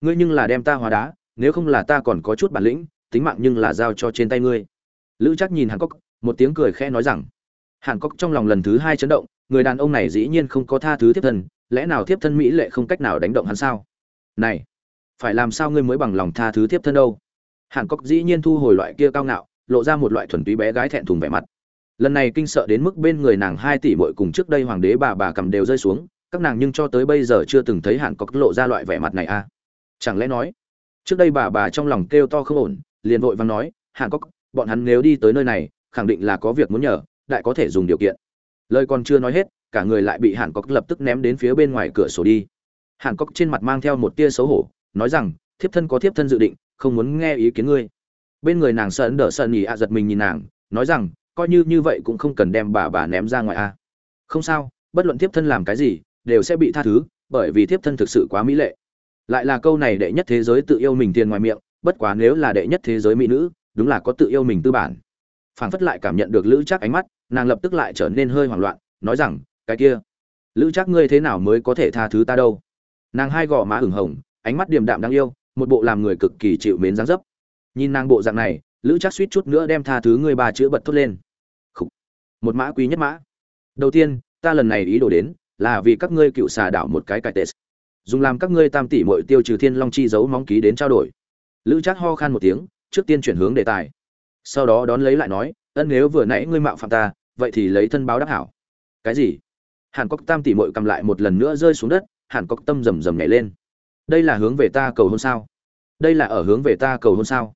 Ngươi nhưng là đem ta hóa đá, nếu không là ta còn có chút bản lĩnh, tính mạng nhưng là giao cho trên tay ngươi. Lữ chắc nhìn hàn cốc một tiếng cười khẽ nói rằng, hàn cốc trong lòng lần thứ hai chấn động, người đàn ông này dĩ nhiên không có tha thứ thiếp thân, lẽ nào thiếp thân mỹ lệ không cách nào đánh động hắn sao? Này, phải làm sao ngươi mới bằng lòng tha thứ thiếp thân đâu? Hàn cốc dĩ nhiên thu hồi loại kia cao ngạo, lộ ra một loại thuần túy bé gái thẹn thùng vẻ mặt. Lần này kinh sợ đến mức bên người nàng hai tỷ muội cùng trước đây hoàng đế bà bà cầm đều rơi xuống, các nàng nhưng cho tới bây giờ chưa từng thấy hàn cốc lộ ra loại vẻ mặt này à? Chẳng lẽ nói, trước đây bà bà trong lòng kêu to không ổn, liền vội vàng nói, hàn cốc bọn hắn nếu đi tới nơi này khẳng định là có việc muốn nhờ, đại có thể dùng điều kiện. Lời còn chưa nói hết, cả người lại bị hàn cốc lập tức ném đến phía bên ngoài cửa sổ đi. Hàn cốc trên mặt mang theo một tia xấu hổ, nói rằng, thiếp thân có thiếp thân dự định, không muốn nghe ý kiến ngươi. Bên người nàng sợ đỡ sợn nhỉ ạ giật mình nhìn nàng, nói rằng, coi như như vậy cũng không cần đem bà bà ném ra ngoài a. Không sao, bất luận Thiếp thân làm cái gì, đều sẽ bị tha thứ, bởi vì Thiếp thân thực sự quá mỹ lệ. Lại là câu này đệ nhất thế giới tự yêu mình tiền ngoài miệng, bất quá nếu là đệ nhất thế giới mỹ nữ, đúng là có tự yêu mình tư bản phảng phất lại cảm nhận được lữ chắc ánh mắt, nàng lập tức lại trở nên hơi hoảng loạn, nói rằng, cái kia, lữ chắc ngươi thế nào mới có thể tha thứ ta đâu? Nàng hai gò má ửng hồng, ánh mắt điềm đạm đáng yêu, một bộ làm người cực kỳ chịu mến dáng dấp. Nhìn nàng bộ dạng này, lữ chắc suýt chút nữa đem tha thứ ngươi ba chữ bật thốt lên. Khủ. một mã quý nhất mã. Đầu tiên, ta lần này ý đồ đến, là vì các ngươi cựu xà đảo một cái cải tệ. Dùng làm các ngươi tam tỷ mọi tiêu trừ thiên long chi giấu móng ký đến trao đổi. Lữ chắc ho khan một tiếng, trước tiên chuyển hướng đề tài sau đó đón lấy lại nói, ân, nếu vừa nãy ngươi mạo phạm ta, vậy thì lấy thân báo đáp hảo. Cái gì? Hàn cốc tam tỉ mội cầm lại một lần nữa rơi xuống đất, hàn cốc tâm rầm rầm nhảy lên. Đây là hướng về ta cầu hôn sao? Đây là ở hướng về ta cầu hôn sao?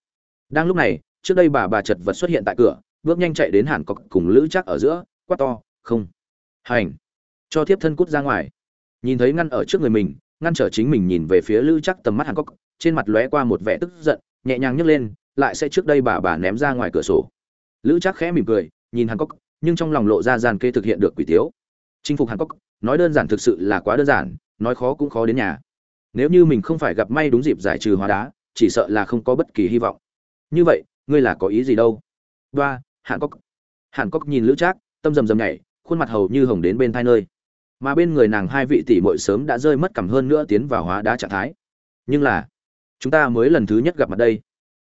Đang lúc này, trước đây bà bà chật vật xuất hiện tại cửa, bước nhanh chạy đến hàn cốc cùng lữ chắc ở giữa, quát to, không. Hành. Cho thiếp thân cút ra ngoài. Nhìn thấy ngăn ở trước người mình, ngăn trở chính mình nhìn về phía lữ chắc tầm mắt hàn cốc trên mặt lóe qua một vẻ tức giận, nhẹ nhàng nhấc lên lại sẽ trước đây bà bà ném ra ngoài cửa sổ. Lữ chắc khẽ mỉm cười, nhìn hàn cốc nhưng trong lòng lộ ra gian kê thực hiện được quỷ tiếu. Chinh phục hàn cốc nói đơn giản thực sự là quá đơn giản, nói khó cũng khó đến nhà. Nếu như mình không phải gặp may đúng dịp giải trừ hóa đá, chỉ sợ là không có bất kỳ hy vọng. Như vậy, ngươi là có ý gì đâu? Đoa, hàn cốc hàn cốc nhìn lữ trác, tâm rầm rầm nhảy, khuôn mặt hầu như hồng đến bên thai nơi. Mà bên người nàng hai vị tỷ muội sớm đã rơi mất cảm hơn nữa tiến vào hóa đá trạng thái. Nhưng là, chúng ta mới lần thứ nhất gặp mặt đây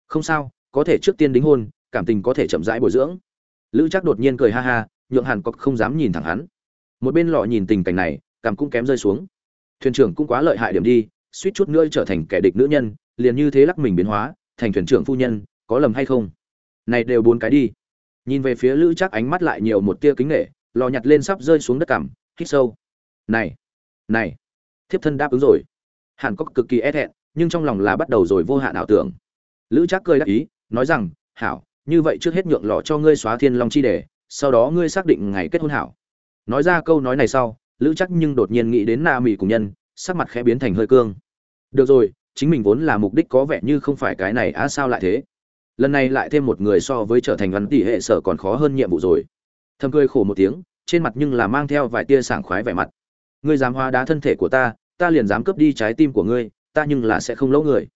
không sao, có thể trước tiên đính hôn, cảm tình có thể chậm rãi bồi dưỡng. Lữ chắc đột nhiên cười ha ha, nhượng hàn cốc không dám nhìn thẳng hắn. Một bên lọ nhìn tình cảnh này, cảm cũng kém rơi xuống. Thuyền trưởng cũng quá lợi hại điểm đi, suýt chút nữa trở thành kẻ địch nữ nhân, liền như thế lắc mình biến hóa, thành thuyền trưởng phu nhân, có lầm hay không? Này đều bốn cái đi. Nhìn về phía lữ chắc ánh mắt lại nhiều một tia kính nghệ lò nhặt lên sắp rơi xuống đất cằm hít sâu. Này này, thiếp thân đáp ứng rồi. Hàn cốc cực kỳ e thẹn, nhưng trong lòng là bắt đầu rồi vô hạn ảo tưởng lữ Trác cười đáp ý, nói rằng, hảo, như vậy trước hết nhượng lọ cho ngươi xóa thiên long chi đề, sau đó ngươi xác định ngày kết hôn hảo. Nói ra câu nói này sau, lữ chắc nhưng đột nhiên nghĩ đến na mỹ cùng nhân, sắc mặt khẽ biến thành hơi cương. Được rồi, chính mình vốn là mục đích có vẻ như không phải cái này, á sao lại thế? Lần này lại thêm một người so với trở thành văn tỷ hệ sở còn khó hơn nhiệm vụ rồi. Thầm cười khổ một tiếng, trên mặt nhưng là mang theo vài tia sảng khoái vẻ mặt. Ngươi dám hóa đá thân thể của ta ta liền dám cướp đi trái tim của ngươi, ta nhưng là sẽ không lỗ người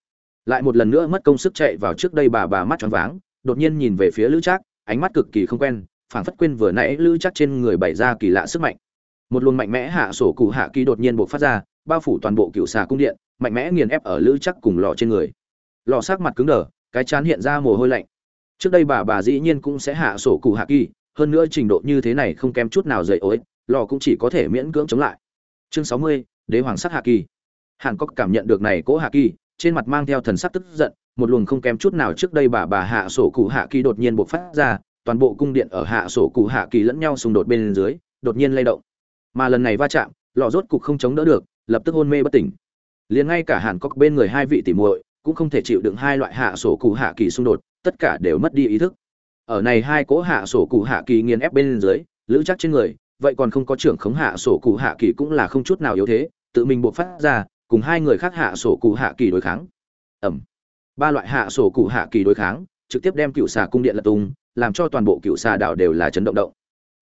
lại một lần nữa mất công sức chạy vào trước đây bà bà mắt choáng váng, đột nhiên nhìn về phía lữ trác, ánh mắt cực kỳ không quen, phảng phất quên vừa nãy lữ trác trên người bày ra kỳ lạ sức mạnh. Một luồng mạnh mẽ hạ sổ cụ hạ kỳ đột nhiên buộc phát ra, bao phủ toàn bộ cựu xà cung điện, mạnh mẽ nghiền ép ở lữ chắc cùng lò trên người. Lò sắc mặt cứng đờ, cái chán hiện ra mồ hôi lạnh. Trước đây bà bà dĩ nhiên cũng sẽ hạ sổ cụ hạ kỳ hơn nữa trình độ như thế này không kém chút nào dậy ối, lò cũng chỉ có thể miễn cưỡng chống lại. Chương sáu mươi, đế hoàng sắc hạ kỳ hàn cốc cảm nhận được này cố hạ kỳ trên mặt mang theo thần sắc tức giận, một luồng không kém chút nào trước đây bà bà hạ sổ cụ hạ kỳ đột nhiên bộc phát ra, toàn bộ cung điện ở hạ sổ cụ hạ kỳ lẫn nhau xung đột bên dưới, đột nhiên lay động. Mà lần này va chạm lọ rốt cục không chống đỡ được, lập tức hôn mê bất tỉnh. Liền ngay cả hàn cốc bên người hai vị tỉ muội cũng không thể chịu đựng hai loại hạ sổ cụ hạ kỳ xung đột, tất cả đều mất đi ý thức. Ở này hai cố hạ sổ cụ hạ kỳ nghiền ép bên dưới, lữ chắc trên người, vậy còn không có trưởng khống hạ sổ cụ hạ kỳ cũng là không chút nào yếu thế, tự mình buộc phát ra cùng hai người khác hạ sổ cụ hạ kỳ đối kháng. Ẩm. Ba loại hạ sổ cụ hạ kỳ đối kháng, trực tiếp đem cựu xà cung điện lật tung, làm cho toàn bộ cựu xà đảo đều là chấn động động.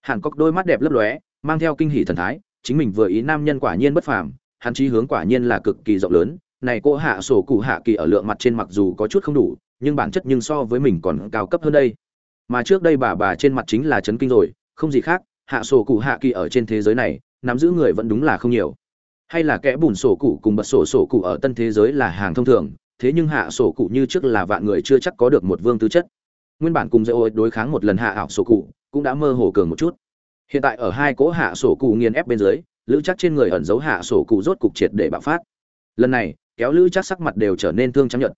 Hàn cốc đôi mắt đẹp lấp lóe, mang theo kinh hỷ thần thái, chính mình vừa ý nam nhân quả nhiên bất phàm, hắn chí hướng quả nhiên là cực kỳ rộng lớn, này cô hạ sổ cụ hạ kỳ ở lượng mặt trên mặc dù có chút không đủ, nhưng bản chất nhưng so với mình còn cao cấp hơn đây. Mà trước đây bà bà trên mặt chính là chấn kinh rồi, không gì khác, hạ sổ cụ hạ kỳ ở trên thế giới này, nắm giữ người vẫn đúng là không nhiều hay là kẽ bùn sổ cụ cùng bật sổ sổ cụ ở tân thế giới là hàng thông thường, thế nhưng hạ sổ cụ như trước là vạn người chưa chắc có được một vương tư chất. Nguyên bản cùng dễ ôi đối kháng một lần hạ ảo sổ cụ, cũng đã mơ hồ cường một chút. Hiện tại ở hai cỗ hạ sổ cụ nghiền ép bên dưới, lữ chắc trên người ẩn giấu hạ sổ cụ rốt cục triệt để bạo phát. Lần này, kéo lữ chắc sắc mặt đều trở nên thương trắng nhợt.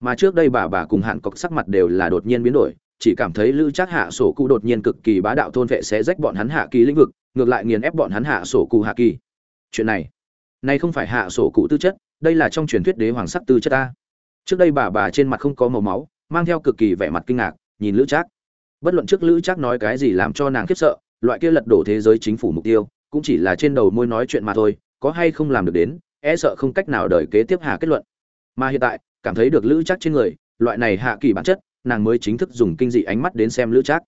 Mà trước đây bà bà cùng hạn cọc sắc mặt đều là đột nhiên biến đổi, chỉ cảm thấy lữ chắc hạ sổ cụ đột nhiên cực kỳ bá đạo thôn vệ sẽ rách bọn hắn hạ kỳ lĩnh vực, ngược lại nghiền ép bọn hắn hạ sổ cụ hạ kỳ. Chuyện này này không phải hạ sổ cụ tư chất, đây là trong truyền thuyết đế hoàng sắc tư chất ta. Trước đây bà bà trên mặt không có màu máu, mang theo cực kỳ vẻ mặt kinh ngạc, nhìn lữ trác. Bất luận trước lữ trác nói cái gì làm cho nàng khiếp sợ, loại kia lật đổ thế giới chính phủ mục tiêu, cũng chỉ là trên đầu môi nói chuyện mà thôi, có hay không làm được đến e sợ không cách nào đời kế tiếp hạ kết luận. Mà hiện tại, cảm thấy được lữ trác trên người, loại này hạ kỳ bản chất, nàng mới chính thức dùng kinh dị ánh mắt đến xem lữ trác.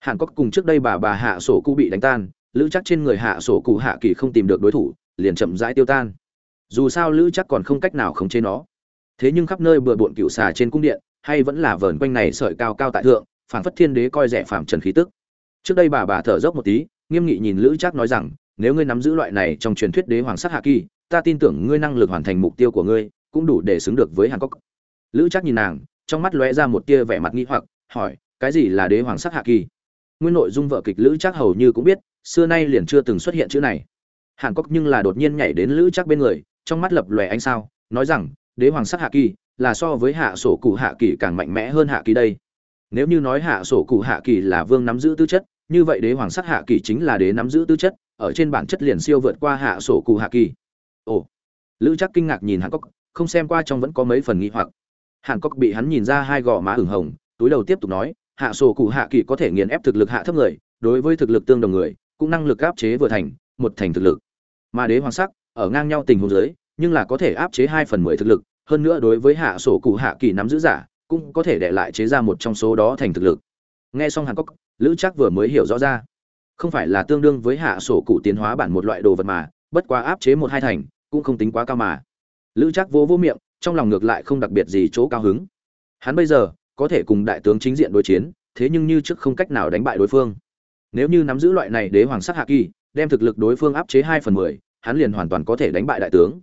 hàn Quốc cùng trước đây bà bà hạ sổ cụ bị đánh tan, lữ trác trên người hạ sổ cụ hạ kỳ không tìm được đối thủ liền chậm rãi tiêu tan. Dù sao lữ chắc còn không cách nào khống chế nó. Thế nhưng khắp nơi bừa bộn cựu xà trên cung điện, hay vẫn là vờn quanh này sợi cao cao tại thượng, phảng phất thiên đế coi rẻ phàm trần khí tức. Trước đây bà bà thở dốc một tí, nghiêm nghị nhìn lữ chắc nói rằng, nếu ngươi nắm giữ loại này trong truyền thuyết đế hoàng sắc hạ kỳ, ta tin tưởng ngươi năng lực hoàn thành mục tiêu của ngươi, cũng đủ để xứng được với hàn cốc lữ chắc nhìn nàng, trong mắt lóe ra một tia vẻ mặt nghi hoặc, hỏi, cái gì là đế hoàng sắc hạ kỳ? Nguyên nội dung vợ kịch lữ chắc hầu như cũng biết, xưa nay liền chưa từng xuất hiện chữ này hàn cốc nhưng là đột nhiên nhảy đến lữ chắc bên người, trong mắt lập lòe ánh sao, nói rằng, đế hoàng sắc hạ kỳ, là so với hạ sổ cụ hạ kỳ càng mạnh mẽ hơn hạ kỳ đây. Nếu như nói hạ sổ cụ hạ kỳ là vương nắm giữ tư chất, như vậy đế hoàng sắc hạ kỳ chính là đế nắm giữ tư chất, ở trên bản chất liền siêu vượt qua hạ sổ cụ hạ kỳ. Ồ. Lữ chắc kinh ngạc nhìn hàn cốc không xem qua trong vẫn có mấy phần nghi hoặc. Hàn cốc bị hắn nhìn ra hai gò má ửng hồng, túi đầu tiếp tục nói, hạ sổ cụ hạ kỳ có thể nghiền ép thực lực hạ thấp người, đối với thực lực tương đồng người, cũng năng lực áp chế vừa thành, một thành thực lực mà đế hoàng sắc, ở ngang nhau tình huống giới nhưng là có thể áp chế hai phần mười thực lực, hơn nữa đối với hạ sổ cụ hạ kỳ nắm giữ giả, cũng có thể để lại chế ra một trong số đó thành thực lực. Nghe xong hàn cốc lữ chắc vừa mới hiểu rõ ra. Không phải là tương đương với hạ sổ cụ tiến hóa bản một loại đồ vật mà, bất quá áp chế một hai thành, cũng không tính quá cao mà. Lữ chắc vô vô miệng, trong lòng ngược lại không đặc biệt gì chỗ cao hứng. Hắn bây giờ, có thể cùng đại tướng chính diện đối chiến, thế nhưng như trước không cách nào đánh bại đối phương. Nếu như nắm giữ loại này đế hoàng sắc hạ kỳ, đem thực lực đối phương áp chế hai phần mười hắn liền hoàn toàn có thể đánh bại đại tướng.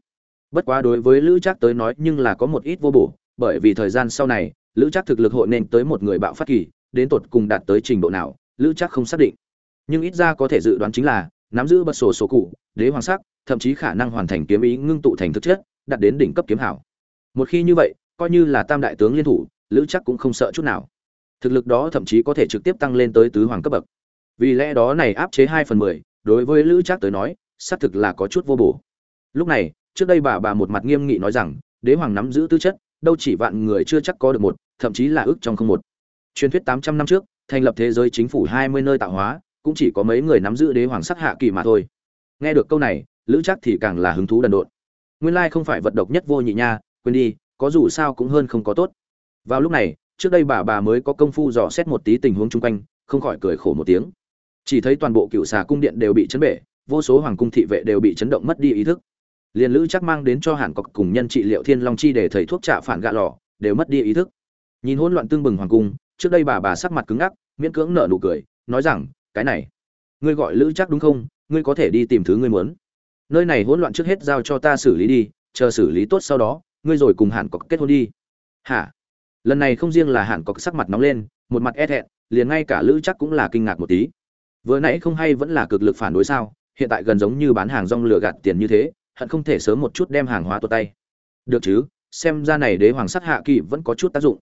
Bất quá đối với lữ Trác tới nói nhưng là có một ít vô bổ, bởi vì thời gian sau này, lữ Trác thực lực hội nên tới một người bạo phát kỳ, đến tột cùng đạt tới trình độ nào, lữ Trác không xác định. Nhưng ít ra có thể dự đoán chính là, nắm giữ bật sổ số cụ, đế hoàng sắc, thậm chí khả năng hoàn thành kiếm ý ngưng tụ thành thực chất, đạt đến đỉnh cấp kiếm hảo. Một khi như vậy, coi như là tam đại tướng liên thủ, lữ chắc cũng không sợ chút nào. Thực lực đó thậm chí có thể trực tiếp tăng lên tới tứ hoàng cấp bậc. Vì lẽ đó này áp chế hai phần mười, đối với lữ chắc tới nói xác thực là có chút vô bổ. Lúc này, trước đây bà bà một mặt nghiêm nghị nói rằng, đế hoàng nắm giữ tư chất, đâu chỉ vạn người chưa chắc có được một, thậm chí là ước trong không một. Truyền thuyết tám trăm năm trước, thành lập thế giới chính phủ hai mươi nơi tạo hóa, cũng chỉ có mấy người nắm giữ đế hoàng sắc hạ kỳ mà thôi. Nghe được câu này, lữ chắc thì càng là hứng thú đần độn. Nguyên lai không phải vật độc nhất vô nhị nha, quên đi, có dù sao cũng hơn không có tốt. Vào lúc này, trước đây bà bà mới có công phu dò xét một tí tình huống chung quanh, không khỏi cười khổ một tiếng. Chỉ thấy toàn bộ cựu xà cung điện đều bị chấn bể vô số hoàng cung thị vệ đều bị chấn động mất đi ý thức. Liền lữ chắc mang đến cho hàn cọc cùng nhân trị liệu thiên long chi để thầy thuốc trả phản gạ lò, đều mất đi ý thức. Nhìn hỗn loạn tương bừng hoàng cung, trước đây bà bà sắc mặt cứng ngắc, miễn cưỡng nở nụ cười, nói rằng, cái này, ngươi gọi lữ chắc đúng không? Ngươi có thể đi tìm thứ ngươi muốn. Nơi này hỗn loạn trước hết giao cho ta xử lý đi, chờ xử lý tốt sau đó, ngươi rồi cùng hàn cọc kết hôn đi. Hả? Lần này không riêng là hàn cọc sắc mặt nóng lên, một mặt e thẹn, liền ngay cả lữ chắc cũng là kinh ngạc một tí. Vừa nãy không hay vẫn là cực lực phản đối sao? Hiện tại gần giống như bán hàng rong lừa gạt tiền như thế, hận không thể sớm một chút đem hàng hóa tuột tay. Được chứ, xem ra này đế hoàng sắc hạ kỳ vẫn có chút tác dụng.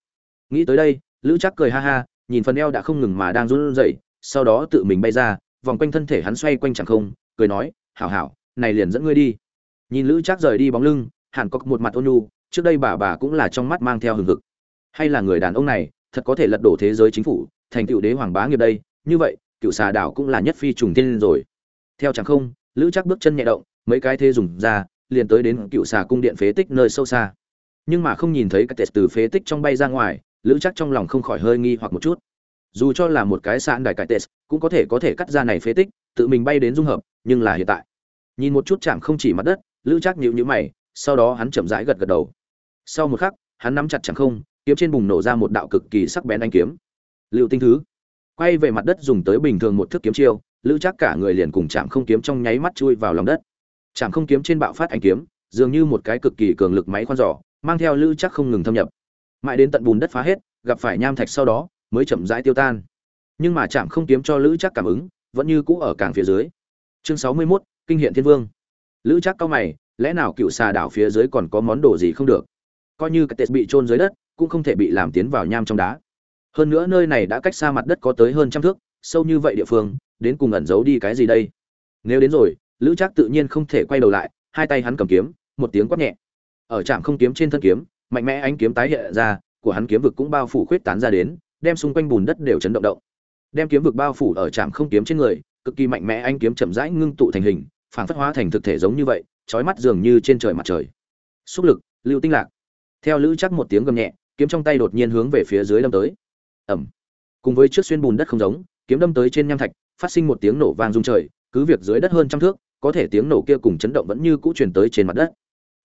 Nghĩ tới đây, lữ chắc cười ha ha, nhìn phần eo đã không ngừng mà đang run rẩy, sau đó tự mình bay ra, vòng quanh thân thể hắn xoay quanh chẳng không, cười nói, hảo hảo, này liền dẫn ngươi đi. Nhìn lữ chắc rời đi bóng lưng, hàn cốc một mặt ôn nhu, trước đây bà bà cũng là trong mắt mang theo hừng hực. Hay là người đàn ông này, thật có thể lật đổ thế giới chính phủ, thành tựu đế hoàng bá nghiệp đây, như vậy, cựu xà đảo cũng là nhất phi trùng tiên rồi theo chẳng không, lữ chắc bước chân nhẹ động, mấy cái thế dùng ra, liền tới đến cựu xà cung điện phế tích nơi sâu xa. Nhưng mà không nhìn thấy các tệ từ phế tích trong bay ra ngoài, lữ chắc trong lòng không khỏi hơi nghi hoặc một chút. Dù cho là một cái sạn đài cải tệ cũng có thể có thể cắt ra này phế tích, tự mình bay đến dung hợp, nhưng là hiện tại. Nhìn một chút chạm không chỉ mặt đất, lữ chắc nhịu nhữ mày, sau đó hắn chậm rãi gật gật đầu. Sau một khắc, hắn nắm chặt chẳng không, kiếm trên bùng nổ ra một đạo cực kỳ sắc bén anh kiếm. Liệu tinh thứ. Quay về mặt đất dùng tới bình thường một thước kiếm chiêu lữ chắc cả người liền cùng chạm không kiếm trong nháy mắt chui vào lòng đất. Chạm không kiếm trên bạo phát anh kiếm dường như một cái cực kỳ cường lực máy khoan giỏ mang theo lữ chắc không ngừng thâm nhập. Mãi đến tận bùn đất phá hết gặp phải nham thạch sau đó mới chậm rãi tiêu tan. Nhưng mà chạm không kiếm cho lữ chắc cảm ứng vẫn như cũ ở càng phía dưới. Chương sáu mươi 61, kinh hiện thiên vương. Lữ chắc cao mày lẽ nào cựu xà đảo phía dưới còn có món đồ gì không được? Coi như cái tết bị trôn dưới đất cũng không thể bị làm tiến vào nham trong đá. Hơn nữa nơi này đã cách xa mặt đất có tới hơn trăm thước sâu như vậy địa phương đến cùng ẩn giấu đi cái gì đây? Nếu đến rồi, lữ trác tự nhiên không thể quay đầu lại, hai tay hắn cầm kiếm, một tiếng quát nhẹ. Ở trạm không kiếm trên thân kiếm, mạnh mẽ ánh kiếm tái hiện ra, của hắn kiếm vực cũng bao phủ khuyết tán ra đến, đem xung quanh bùn đất đều chấn động động. Đem kiếm vực bao phủ ở trạm không kiếm trên người, cực kỳ mạnh mẽ ánh kiếm chậm rãi ngưng tụ thành hình, phản phất hóa thành thực thể giống như vậy trói mắt dường như trên trời mặt trời. Xúc lực, lưu tinh lạc. Theo lữ chắc một tiếng gầm nhẹ, kiếm trong tay đột nhiên hướng về phía dưới đâm tới. Ẩm cùng với trước xuyên bùn đất không giống, kiếm đâm tới trên nham thạch phát sinh một tiếng nổ vang rung trời, cứ việc dưới đất hơn trăm thước, có thể tiếng nổ kia cùng chấn động vẫn như cũ truyền tới trên mặt đất.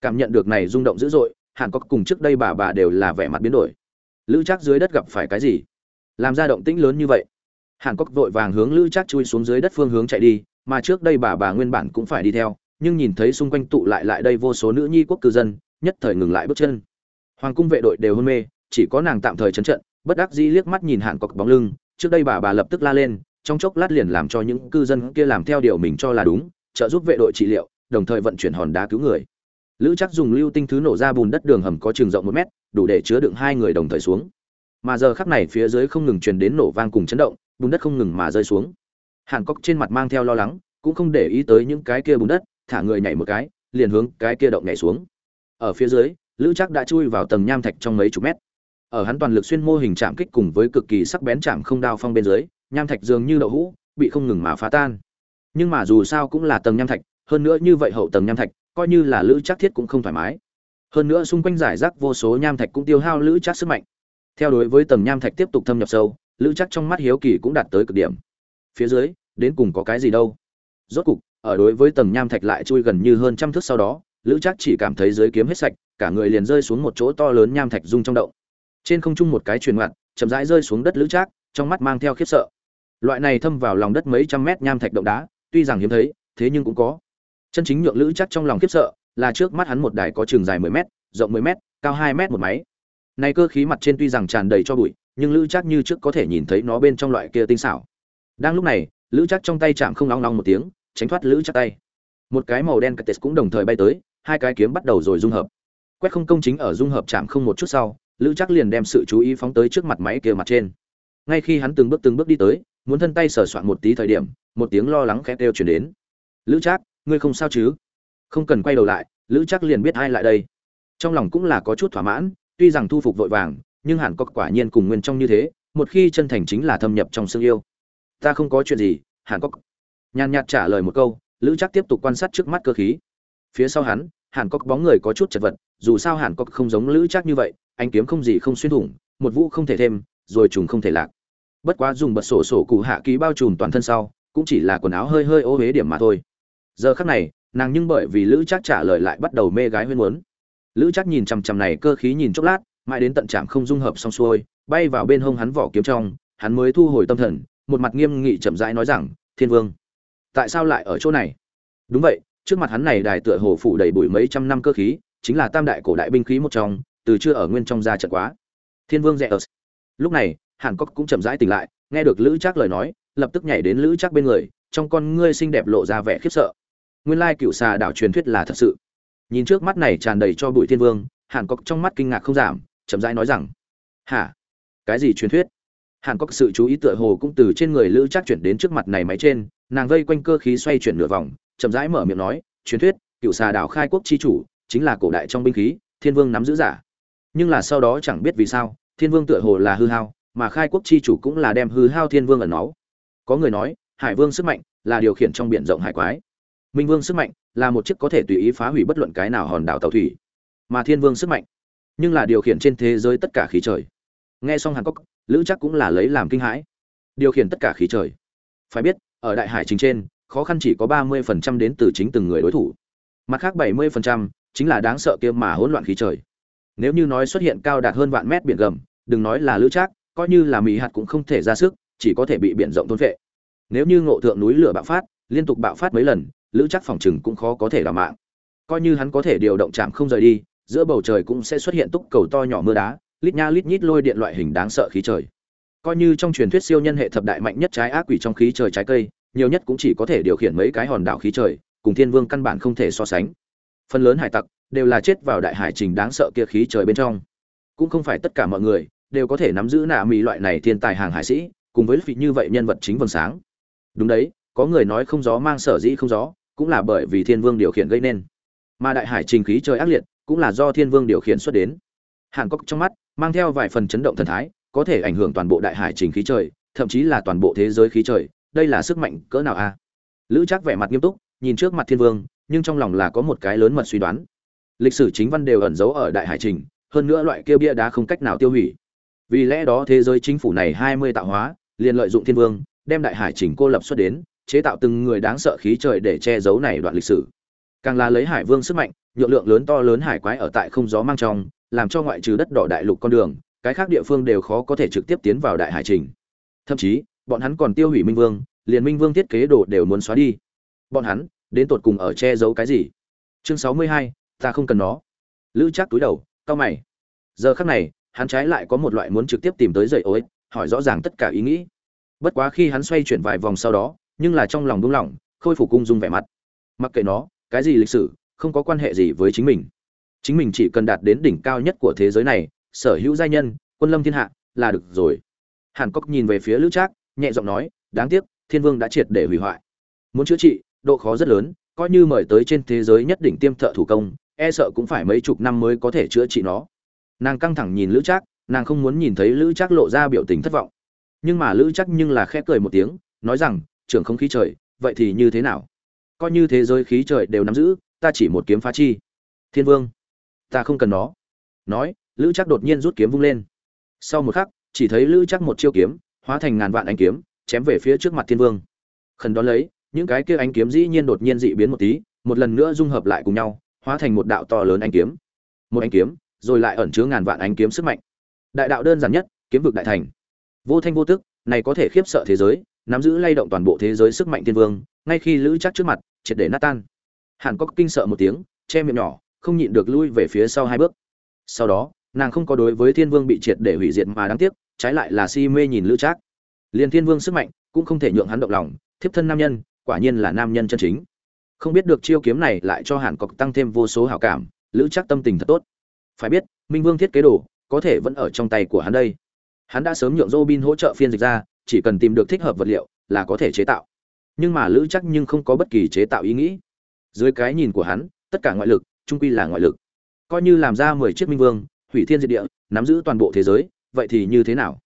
Cảm nhận được này rung động dữ dội hàn cốc cùng trước đây bà bà đều là vẻ mặt biến đổi. Lữ Trác dưới đất gặp phải cái gì? Làm ra động tĩnh lớn như vậy. Hàn cốc vội vàng hướng lữ Trác chui xuống dưới đất phương hướng chạy đi, mà trước đây bà bà nguyên bản cũng phải đi theo, nhưng nhìn thấy xung quanh tụ lại lại đây vô số nữ nhi quốc cư dân, nhất thời ngừng lại bước chân. Hoàng cung vệ đội đều hôn mê, chỉ có nàng tạm thời chấn trận, bất đắc dĩ liếc mắt nhìn hàn cốc bóng lưng, trước đây bà bà lập tức la lên trong chốc lát liền làm cho những cư dân kia làm theo điều mình cho là đúng, trợ giúp vệ đội trị liệu, đồng thời vận chuyển hòn đá cứu người. Lữ chắc dùng lưu tinh thứ nổ ra bùn đất đường hầm có trường rộng một mét, đủ để chứa đựng hai người đồng thời xuống. Mà giờ khắc này phía dưới không ngừng truyền đến nổ vang cùng chấn động, bùn đất không ngừng mà rơi xuống. Hàn cốc trên mặt mang theo lo lắng, cũng không để ý tới những cái kia bùn đất, thả người nhảy một cái, liền hướng cái kia động nhảy xuống. Ở phía dưới, lữ chắc đã chui vào tầng nham thạch trong mấy chục mét. Ở hắn toàn lực xuyên mô hình chạm kích cùng với cực kỳ sắc bén chạm không đao phong bên dưới nham thạch dường như đậu hũ, bị không ngừng mà phá tan. Nhưng mà dù sao cũng là tầng nham thạch, hơn nữa như vậy hậu tầng nham thạch, coi như là lữ chắc thiết cũng không thoải mái. Hơn nữa xung quanh giải rác vô số nham thạch cũng tiêu hao lữ chắc sức mạnh. Theo đối với tầng nham thạch tiếp tục thâm nhập sâu, lữ chắc trong mắt hiếu kỳ cũng đạt tới cực điểm. Phía dưới, đến cùng có cái gì đâu? Rốt cục, ở đối với tầng nham thạch lại chui gần như hơn trăm thước sau đó, lữ chắc chỉ cảm thấy dưới kiếm hết sạch, cả người liền rơi xuống một chỗ to lớn nham thạch rung trong động. Trên không trung một cái truyền ngoặt, chậm rãi rơi xuống đất lữ trác trong mắt mang theo khiếp sợ loại này thâm vào lòng đất mấy trăm mét nham thạch động đá, tuy rằng hiếm thấy, thế nhưng cũng có. Chân chính nhượng lữ chắc trong lòng khiếp sợ là trước mắt hắn một đài có trường dài 10 mét, rộng 10 mét, cao 2 mét một máy. Này cơ khí mặt trên tuy rằng tràn đầy cho bụi, nhưng lữ chắc như trước có thể nhìn thấy nó bên trong loại kia tinh xảo. Đang lúc này, lữ chắc trong tay chạm không nóng nóng một tiếng, tránh thoát lữ chắc tay. Một cái màu đen cates cũng đồng thời bay tới, hai cái kiếm bắt đầu rồi dung hợp. Quét không công chính ở dung hợp chạm không một chút sau, lữ chắc liền đem sự chú ý phóng tới trước mặt máy kia mặt trên. Ngay khi hắn từng bước từng bước đi tới muốn thân tay sờ soạn một tí thời điểm, một tiếng lo lắng khét kêu chuyển đến. Lữ trác, ngươi không sao chứ? Không cần quay đầu lại, lữ trác liền biết ai lại đây. Trong lòng cũng là có chút thỏa mãn, tuy rằng thu phục vội vàng, nhưng hẳn có quả nhiên cùng nguyên trong như thế, một khi chân thành chính là thâm nhập trong xương yêu. Ta không có chuyện gì hàn cốc nhàn nhạt trả lời một câu, lữ Trác tiếp tục quan sát trước mắt cơ khí. Phía sau hắn hàn cốc bóng người có chút chật vật, dù sao hàn cốc không giống lữ Trác như vậy anh kiếm không gì không xuyên thủng, một vũ không thể thêm, rồi trùng không thể lạc bất quá dùng bật sổ sổ cụ hạ ký bao trùm toàn thân sau, cũng chỉ là quần áo hơi hơi ô huế điểm mà thôi. Giờ khắc này, nàng nhưng bởi vì lữ chắc trả lời lại bắt đầu mê gái huyên muốn. Lữ chắc nhìn chằm chằm này cơ khí nhìn chốc lát, mãi đến tận trạm không dung hợp xong xuôi, bay vào bên hông hắn vỏ kiếm trong, hắn mới thu hồi tâm thần, một mặt nghiêm nghị chậm rãi nói rằng, thiên vương, tại sao lại ở chỗ này? Đúng vậy, trước mặt hắn này đài tựa hồ phủ đầy bụi mấy trăm năm cơ khí, chính là tam đại cổ đại binh khí một trong, từ chưa ở nguyên trong ra trận quá. Thiên vương rẽ ở lúc này hàn cốc cũng chậm rãi tỉnh lại, nghe được lữ trác lời nói, lập tức nhảy đến lữ trác bên người, trong con ngươi xinh đẹp lộ ra vẻ khiếp sợ. Nguyên lai cựu xà đảo truyền thuyết là thật sự. Nhìn trước mắt này tràn đầy cho bụi thiên vương hàn cốc trong mắt kinh ngạc không giảm, chậm rãi nói rằng, hả? Cái gì truyền thuyết? Hàn cốc sự chú ý tựa hồ cũng từ trên người lữ trác chuyển đến trước mặt này máy trên, nàng vây quanh cơ khí xoay chuyển nửa vòng, chậm rãi mở miệng nói, truyền thuyết, cựu xà đảo khai quốc chi chủ, chính là cổ đại trong binh khí, thiên vương nắm giữ giả. Nhưng là sau đó chẳng biết vì sao, thiên vương tựa hồ là hư hao mà khai quốc chi chủ cũng là đem hư hao thiên vương ẩn náu. Có người nói, hải vương sức mạnh là điều khiển trong biển rộng hải quái. Minh vương sức mạnh là một chiếc có thể tùy ý phá hủy bất luận cái nào hòn đảo tàu thủy. Mà thiên vương sức mạnh, nhưng là điều khiển trên thế giới tất cả khí trời. Nghe xong hàn cốc lữ chắc cũng là lấy làm kinh hãi. Điều khiển tất cả khí trời. Phải biết, ở đại hải trình trên, khó khăn chỉ có ba mươi phần trăm đến từ chính từng người đối thủ. Mặt khác bảy mươi phần trăm chính là đáng sợ kia mà hỗn loạn khí trời. Nếu như nói xuất hiện cao đạt hơn vạn mét biển gầm, đừng nói là lữ trác coi như là mỹ hạt cũng không thể ra sức, chỉ có thể bị biển rộng thôn vệ nếu như ngộ thượng núi lửa bạo phát, liên tục bạo phát mấy lần, lữ chắc phòng chừng cũng khó có thể làm mạng. Coi như hắn có thể điều động chạm không rời đi, giữa bầu trời cũng sẽ xuất hiện túc cầu to nhỏ mưa đá, lít nha lít nhít lôi điện loại hình đáng sợ khí trời. Coi như trong truyền thuyết siêu nhân hệ thập đại mạnh nhất trái ác quỷ trong khí trời trái cây, nhiều nhất cũng chỉ có thể điều khiển mấy cái hòn đảo khí trời, cùng thiên vương căn bản không thể so sánh. Phần lớn hải tặc đều là chết vào đại hải trình đáng sợ kia khí trời bên trong. Cũng không phải tất cả mọi người đều có thể nắm giữ nạ mỹ loại này thiên tài hàng hải sĩ, cùng với vị như vậy nhân vật chính vầng sáng. Đúng đấy, có người nói không gió mang sở dĩ không gió, cũng là bởi vì thiên vương điều khiển gây nên. Mà đại hải trình khí trời ác liệt, cũng là do thiên vương điều khiển xuất đến. Hàn cốc trong mắt, mang theo vài phần chấn động thần thái, có thể ảnh hưởng toàn bộ đại hải trình khí trời, thậm chí là toàn bộ thế giới khí trời, đây là sức mạnh cỡ nào a? Lữ chắc vẻ mặt nghiêm túc, nhìn trước mặt thiên vương, nhưng trong lòng là có một cái lớn mật suy đoán. Lịch sử chính văn đều ẩn giấu ở đại hải trình, hơn nữa loại kia bia đá không cách nào tiêu hủy vì lẽ đó thế giới chính phủ này hai mươi tạo hóa, liền lợi dụng thiên vương, đem đại hải chỉnh cô lập xuất đến, chế tạo từng người đáng sợ khí trời để che giấu này đoạn lịch sử. Càng là lấy hải vương sức mạnh, nhượng lượng lớn to lớn hải quái ở tại không gió mang trong, làm cho ngoại trừ đất đỏ đại lục con đường, cái khác địa phương đều khó có thể trực tiếp tiến vào đại hải trình thậm chí, bọn hắn còn tiêu hủy minh vương, liền minh vương thiết kế đồ đều muốn xóa đi. Bọn hắn, đến tột cùng ở che giấu cái gì? Chương sáu mươi hai, ta không cần nó. Lữ chắc túi đầu cao mày. Giờ khắc này hắn trái lại có một loại muốn trực tiếp tìm tới dậy ối, hỏi rõ ràng tất cả ý nghĩ. Bất quá khi hắn xoay chuyển vài vòng sau đó, nhưng là trong lòng đúng lòng, khôi phục cung dung vẻ mặt. Mặc kệ nó, cái gì lịch sử, không có quan hệ gì với chính mình. Chính mình chỉ cần đạt đến đỉnh cao nhất của thế giới này, sở hữu giai nhân, quân lâm thiên hạ, là được rồi. Hàn cốc nhìn về phía lữ trác, nhẹ giọng nói, đáng tiếc, thiên vương đã triệt để hủy hoại. Muốn chữa trị, độ khó rất lớn, coi như mời tới trên thế giới nhất đỉnh tiêm thợ thủ công e sợ cũng phải mấy chục năm mới có thể chữa trị nó nàng căng thẳng nhìn lữ trác, nàng không muốn nhìn thấy lữ trác lộ ra biểu tình thất vọng. Nhưng mà lữ trác nhưng là khẽ cười một tiếng, nói rằng, trưởng không khí trời, vậy thì như thế nào? Coi như thế giới khí trời đều nắm giữ, ta chỉ một kiếm phá chi. Thiên vương, ta không cần nó. Nói, lữ Trác đột nhiên rút kiếm vung lên. Sau một khắc, chỉ thấy lữ Trác một chiêu kiếm, hóa thành ngàn vạn ánh kiếm, chém về phía trước mặt thiên vương. Khẩn đón lấy, những cái kia ánh kiếm dĩ nhiên đột nhiên dị biến một tí, một lần nữa dung hợp lại cùng nhau, hóa thành một đạo to lớn ánh kiếm. Một ánh kiếm rồi lại ẩn chứa ngàn vạn ánh kiếm sức mạnh. Đại đạo đơn giản nhất, kiếm vực đại thành. Vô thanh vô tức, này có thể khiếp sợ thế giới, nắm giữ lay động toàn bộ thế giới sức mạnh tiên vương, ngay khi lữ chắc trước mặt, triệt để nát tan. Hàn cốc kinh sợ một tiếng, che miệng nhỏ, không nhịn được lui về phía sau hai bước. Sau đó, nàng không có đối với thiên vương bị triệt để hủy diệt mà đáng tiếc, trái lại là si mê nhìn lữ trác liền thiên vương sức mạnh cũng không thể nhượng hắn động lòng, thiếp thân nam nhân, quả nhiên là nam nhân chân chính. Không biết được chiêu kiếm này lại cho hàn cốc tăng thêm vô số hảo cảm, lữ trác tâm tình thật tốt phải biết, minh vương thiết kế đồ, có thể vẫn ở trong tay của hắn đây. Hắn đã sớm nhượng robin hỗ trợ phiên dịch ra, chỉ cần tìm được thích hợp vật liệu là có thể chế tạo. Nhưng mà lữ chắc nhưng không có bất kỳ chế tạo ý nghĩ. Dưới cái nhìn của hắn, tất cả ngoại lực, trung quy là ngoại lực. Coi như làm ra mười chiếc minh vương, hủy thiên diệt địa, nắm giữ toàn bộ thế giới, vậy thì như thế nào?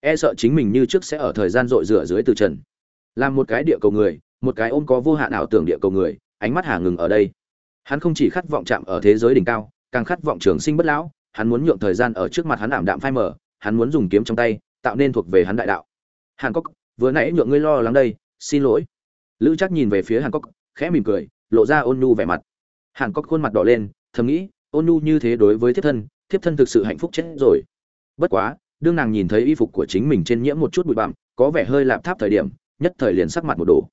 E sợ chính mình như trước sẽ ở thời gian rội rửa dưới từ trần. Làm một cái địa cầu người, một cái ôm có vô hạn ảo tưởng địa cầu người, ánh mắt hà ngừng ở đây. Hắn không chỉ khát vọng chạm ở thế giới đỉnh cao càng khát vọng trường sinh bất lão hắn muốn nhượng thời gian ở trước mặt hắn ảm đạm phai mờ, hắn muốn dùng kiếm trong tay tạo nên thuộc về hắn đại đạo. Hàn cốc vừa nãy nhượng ngươi lo lắng đây xin lỗi. Lữ Trác nhìn về phía hàn cốc khẽ mỉm cười lộ ra ôn nhu vẻ mặt. Hàn cốc khuôn mặt đỏ lên thầm nghĩ ôn nhu như thế đối với thiếp thân thiếp thân thực sự hạnh phúc chết rồi. Bất quá đương nàng nhìn thấy y phục của chính mình trên nhiễm một chút bụi bặm có vẻ hơi lạm tháp thời điểm nhất thời liền sắc mặt một đổ.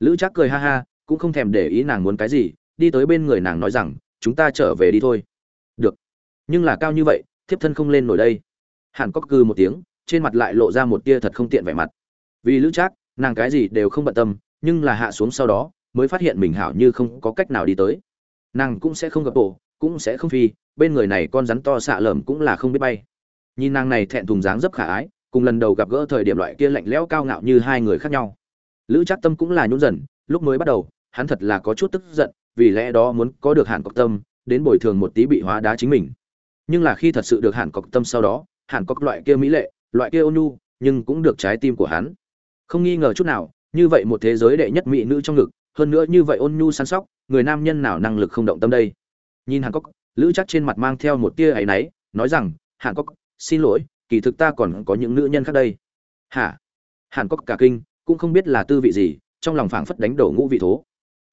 lữ Trác cười ha ha cũng không thèm để ý nàng muốn cái gì đi tới bên người nàng nói rằng chúng ta trở về đi thôi nhưng là cao như vậy thiếp thân không lên nổi đây. Hàn cốc cư một tiếng trên mặt lại lộ ra một tia thật không tiện vẻ mặt. Vì lữ trác nàng cái gì đều không bận tâm nhưng là hạ xuống sau đó mới phát hiện mình hảo như không có cách nào đi tới. Nàng cũng sẽ không gặp tổ, cũng sẽ không phi bên người này con rắn to xạ lởm cũng là không biết bay. Nhìn nàng này thẹn thùng dáng dấp khả ái cùng lần đầu gặp gỡ thời điểm loại kia lạnh lẽo cao ngạo như hai người khác nhau. Lữ trác tâm cũng là nhún dần lúc mới bắt đầu hắn thật là có chút tức giận vì lẽ đó muốn có được hàn cọc tâm đến bồi thường một tí bị hóa đá chính mình nhưng là khi thật sự được hàn cọc tâm sau đó, hàn cọc loại kia mỹ lệ, loại kia ôn nhu, nhưng cũng được trái tim của hắn. Không nghi ngờ chút nào, như vậy một thế giới đệ nhất mỹ nữ trong ngực, hơn nữa như vậy ôn nhu săn sóc, người nam nhân nào năng lực không động tâm đây? Nhìn hàn cốc lữ chắc trên mặt mang theo một tia áy náy, nói rằng, hàn cốc xin lỗi, kỳ thực ta còn có những nữ nhân khác đây. Hả? Hàn cốc cả kinh, cũng không biết là tư vị gì, trong lòng phảng phất đánh đổ ngũ vị thố.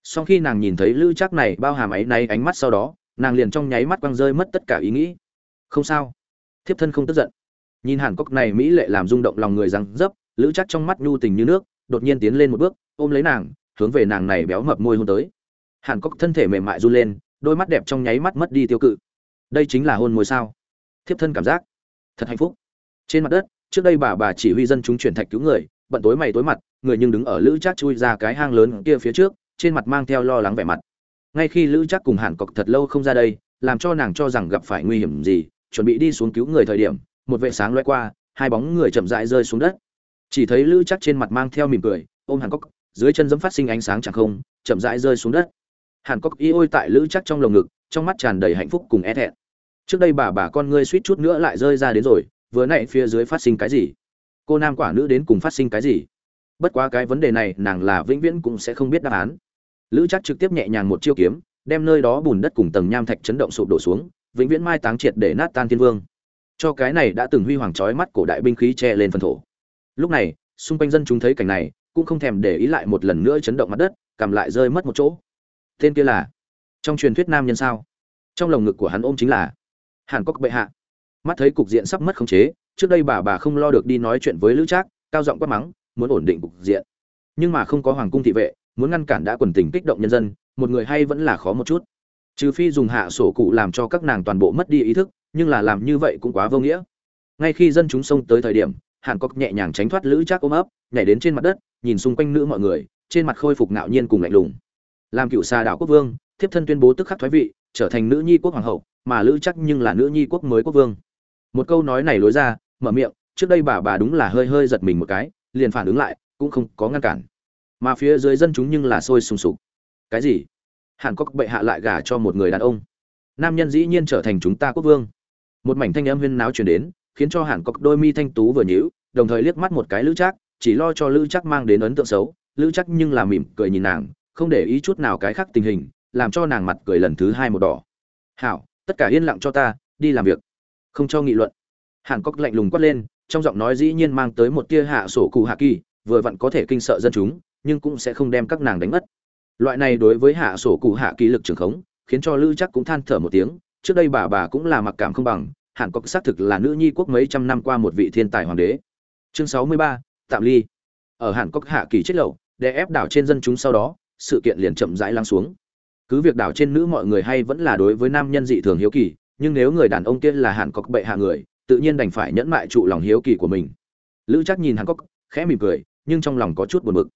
Sau khi nàng nhìn thấy lữ chắc này bao hàm áy náy ánh mắt sau đó nàng liền trong nháy mắt quăng rơi mất tất cả ý nghĩ. Không sao. Thiếp thân không tức giận. Nhìn hàn cốc này mỹ lệ làm rung động lòng người rằng dấp, lữ chắc trong mắt nhu tình như nước, đột nhiên tiến lên một bước, ôm lấy nàng, hướng về nàng này béo mập môi hôn tới. Hàn cốc thân thể mềm mại run lên, đôi mắt đẹp trong nháy mắt mất đi tiêu cự. Đây chính là hôn môi sao? Thiếp thân cảm giác thật hạnh phúc. Trên mặt đất, trước đây bà bà chỉ huy dân chúng chuyển thạch cứu người, bận tối mày tối mặt, người nhưng đứng ở lữ chắc chui ra cái hang lớn kia phía trước, trên mặt mang theo lo lắng vẻ mặt ngay khi lữ chắc cùng hàn cọc thật lâu không ra đây, làm cho nàng cho rằng gặp phải nguy hiểm gì, chuẩn bị đi xuống cứu người thời điểm, một vệ sáng loay qua, hai bóng người chậm rãi rơi xuống đất. Chỉ thấy lữ chắc trên mặt mang theo mỉm cười, ôm hàn cọc, dưới chân dẫm phát sinh ánh sáng chẳng không, chậm rãi rơi xuống đất. Hàn cọc y ôi tại lữ chắc trong lồng ngực, trong mắt tràn đầy hạnh phúc cùng é thẹn. Trước đây bà bà con ngươi suýt chút nữa lại rơi ra đến rồi, vừa nãy phía dưới phát sinh cái gì? Cô nam quả nữ đến cùng phát sinh cái gì? Bất quá cái vấn đề này nàng là vĩnh viễn cũng sẽ không biết đáp án lữ chắc trực tiếp nhẹ nhàng một chiêu kiếm, đem nơi đó bùn đất cùng tầng nham thạch chấn động sụp đổ xuống, vĩnh viễn mai táng triệt để nát tan thiên vương. Cho cái này đã từng huy hoàng trói mắt cổ đại binh khí che lên phần thổ. Lúc này, xung quanh dân chúng thấy cảnh này, cũng không thèm để ý lại một lần nữa chấn động mặt đất, cầm lại rơi mất một chỗ. Tên kia là trong truyền thuyết nam nhân sao? Trong lồng ngực của hắn ôm chính là hàn cốc bệ hạ. Mắt thấy cục diện sắp mất khống chế, trước đây bà bà không lo được đi nói chuyện với lữ trác, cao giọng quát mắng, muốn ổn định cục diện. Nhưng mà không có hoàng cung thị vệ muốn ngăn cản đã quần tình kích động nhân dân, một người hay vẫn là khó một chút. Trừ phi dùng hạ sổ cụ làm cho các nàng toàn bộ mất đi ý thức, nhưng là làm như vậy cũng quá vô nghĩa. Ngay khi dân chúng xông tới thời điểm, hàn cốc nhẹ nhàng tránh thoát lữ trác ôm ấp, nhảy đến trên mặt đất, nhìn xung quanh nữ mọi người, trên mặt khôi phục ngạo nhiên cùng lạnh lùng. Làm cựu xa đảo quốc vương, thiếp thân tuyên bố tức khắc thoái vị, trở thành nữ nhi quốc hoàng hậu, mà lữ chắc nhưng là nữ nhi quốc mới quốc vương. Một câu nói này lối ra, mở miệng, trước đây bà bà đúng là hơi hơi giật mình một cái, liền phản ứng lại, cũng không có ngăn cản mà phía dưới dân chúng nhưng là sôi sùng sục. Cái gì? Hàn cốc bệ hạ lại gả cho một người đàn ông. Nam nhân dĩ nhiên trở thành chúng ta quốc vương. Một mảnh thanh âm huyên náo truyền đến, khiến cho hàn cốc đôi mi thanh tú vừa nhíu, đồng thời liếc mắt một cái lữ chắc chỉ lo cho lữ chắc mang đến ấn tượng xấu. Lữ chắc nhưng là mỉm cười nhìn nàng, không để ý chút nào cái khác tình hình, làm cho nàng mặt cười lần thứ hai một đỏ. Hảo, tất cả yên lặng cho ta, đi làm việc. Không cho nghị luận. Hàn cốc lạnh lùng quát lên, trong giọng nói dĩ nhiên mang tới một tia hạ sổ cụ hạ kỳ, vừa vặn có thể kinh sợ dân chúng nhưng cũng sẽ không đem các nàng đánh mất. Loại này đối với hạ sổ cụ hạ kỳ lực trường khống, khiến cho lữ chắc cũng than thở một tiếng, trước đây bà bà cũng là mặc cảm không bằng hàn cốc xác thực là nữ nhi quốc mấy trăm năm qua một vị thiên tài hoàng đế. Chương sáu mươi ba, tạm ly. Ở hàn cốc hạ kỳ chết lậu để ép đảo trên dân chúng sau đó, sự kiện liền chậm rãi lắng xuống. Cứ việc đảo trên nữ mọi người hay vẫn là đối với nam nhân dị thường hiếu kỳ, nhưng nếu người đàn ông kia là hàn cốc bệ hạ người, tự nhiên đành phải nhẫn mại trụ lòng hiếu kỳ của mình. Lữ chắc nhìn hàn cốc khẽ mỉm cười, nhưng trong lòng có chút buồn bực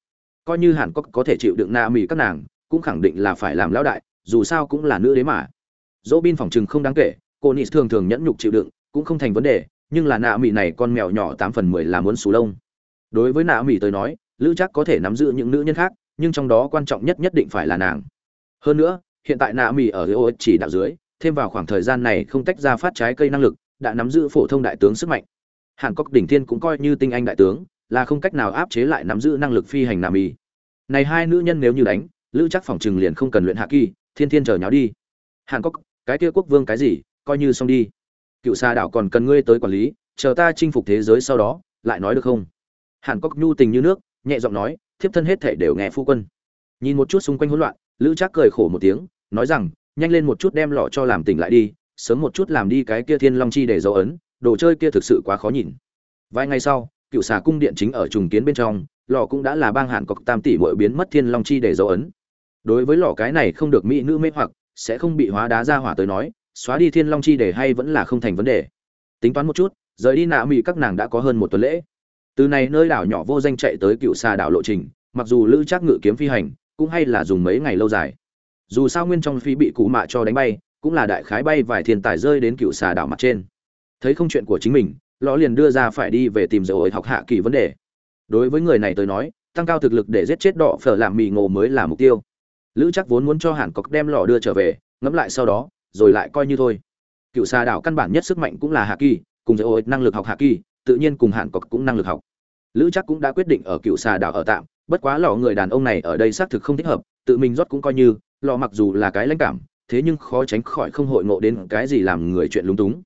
coi như hàn cốc có thể chịu đựng na mì các nàng, cũng khẳng định là phải làm lão đại, dù sao cũng là nữ đế mà. Dỗ bin phòng chừng không đáng kể, cô nị thường thường nhẫn nhục chịu đựng, cũng không thành vấn đề, nhưng là nạ mì này con mèo nhỏ tám phần mười là muốn xù lông. Đối với nạ mì tới nói, lữ chắc có thể nắm giữ những nữ nhân khác, nhưng trong đó quan trọng nhất nhất định phải là nàng. Hơn nữa, hiện tại nạ mì ở dưới chỉ đạo dưới, thêm vào khoảng thời gian này không tách ra phát trái cây năng lực, đã nắm giữ phổ thông đại tướng sức mạnh. Hàn cốc đỉnh thiên cũng coi như tinh anh đại tướng là không cách nào áp chế lại nắm giữ năng lực phi hành nam y. Này hai nữ nhân nếu như đánh, lữ chắc phòng trừng liền không cần luyện hạ kỳ, thiên thiên chờ nháo đi. Hàn cốc cái kia quốc vương cái gì, coi như xong đi. Cựu xa đảo còn cần ngươi tới quản lý, chờ ta chinh phục thế giới sau đó, lại nói được không? Hàn cốc nhu tình như nước, nhẹ giọng nói, thiếp thân hết thể đều nghe phu quân. Nhìn một chút xung quanh hỗn loạn, lữ trác cười khổ một tiếng, nói rằng, nhanh lên một chút đem lọ cho làm tỉnh lại đi, sớm một chút làm đi cái kia thiên long chi để dấu ấn, đồ chơi kia thực sự quá khó nhìn. Vài ngày sau cựu xà cung điện chính ở trùng kiến bên trong, lò cũng đã là bang hạn cọc tam tỷ bội biến mất thiên long chi để dấu ấn. Đối với lò cái này không được mỹ nữ mê hoặc, sẽ không bị hóa đá ra hỏa tới nói, xóa đi thiên long chi để hay vẫn là không thành vấn đề. Tính toán một chút, rời đi nạ mỹ các nàng đã có hơn một tuần lễ. Từ này nơi đảo nhỏ vô danh chạy tới cựu xà đảo lộ trình, mặc dù lữ trác ngự kiếm phi hành, cũng hay là dùng mấy ngày lâu dài. Dù sao nguyên trong phi bị cụ mạ cho đánh bay, cũng là đại khái bay vài thiên tài rơi đến cựu xà đảo mặt trên. Thấy không chuyện của chính mình lõ liền đưa ra phải đi về tìm dầu học hạ kỳ vấn đề. Đối với người này tới nói, tăng cao thực lực để giết chết đỏ phở làm mì ngộ mới là mục tiêu. Lữ chắc vốn muốn cho hàn cọc đem lò đưa trở về, ngẫm lại sau đó, rồi lại coi như thôi. Cựu xà đảo căn bản nhất sức mạnh cũng là hạ kỳ, cùng dầu năng lực học hạ kỳ, tự nhiên cùng hàn cọc cũng năng lực học. Lữ chắc cũng đã quyết định ở cựu xà đảo ở tạm, bất quá lò người đàn ông này ở đây xác thực không thích hợp, tự mình rót cũng coi như, lò mặc dù là cái lãnh cảm, thế nhưng khó tránh khỏi không hội ngộ đến cái gì làm người chuyện lúng túng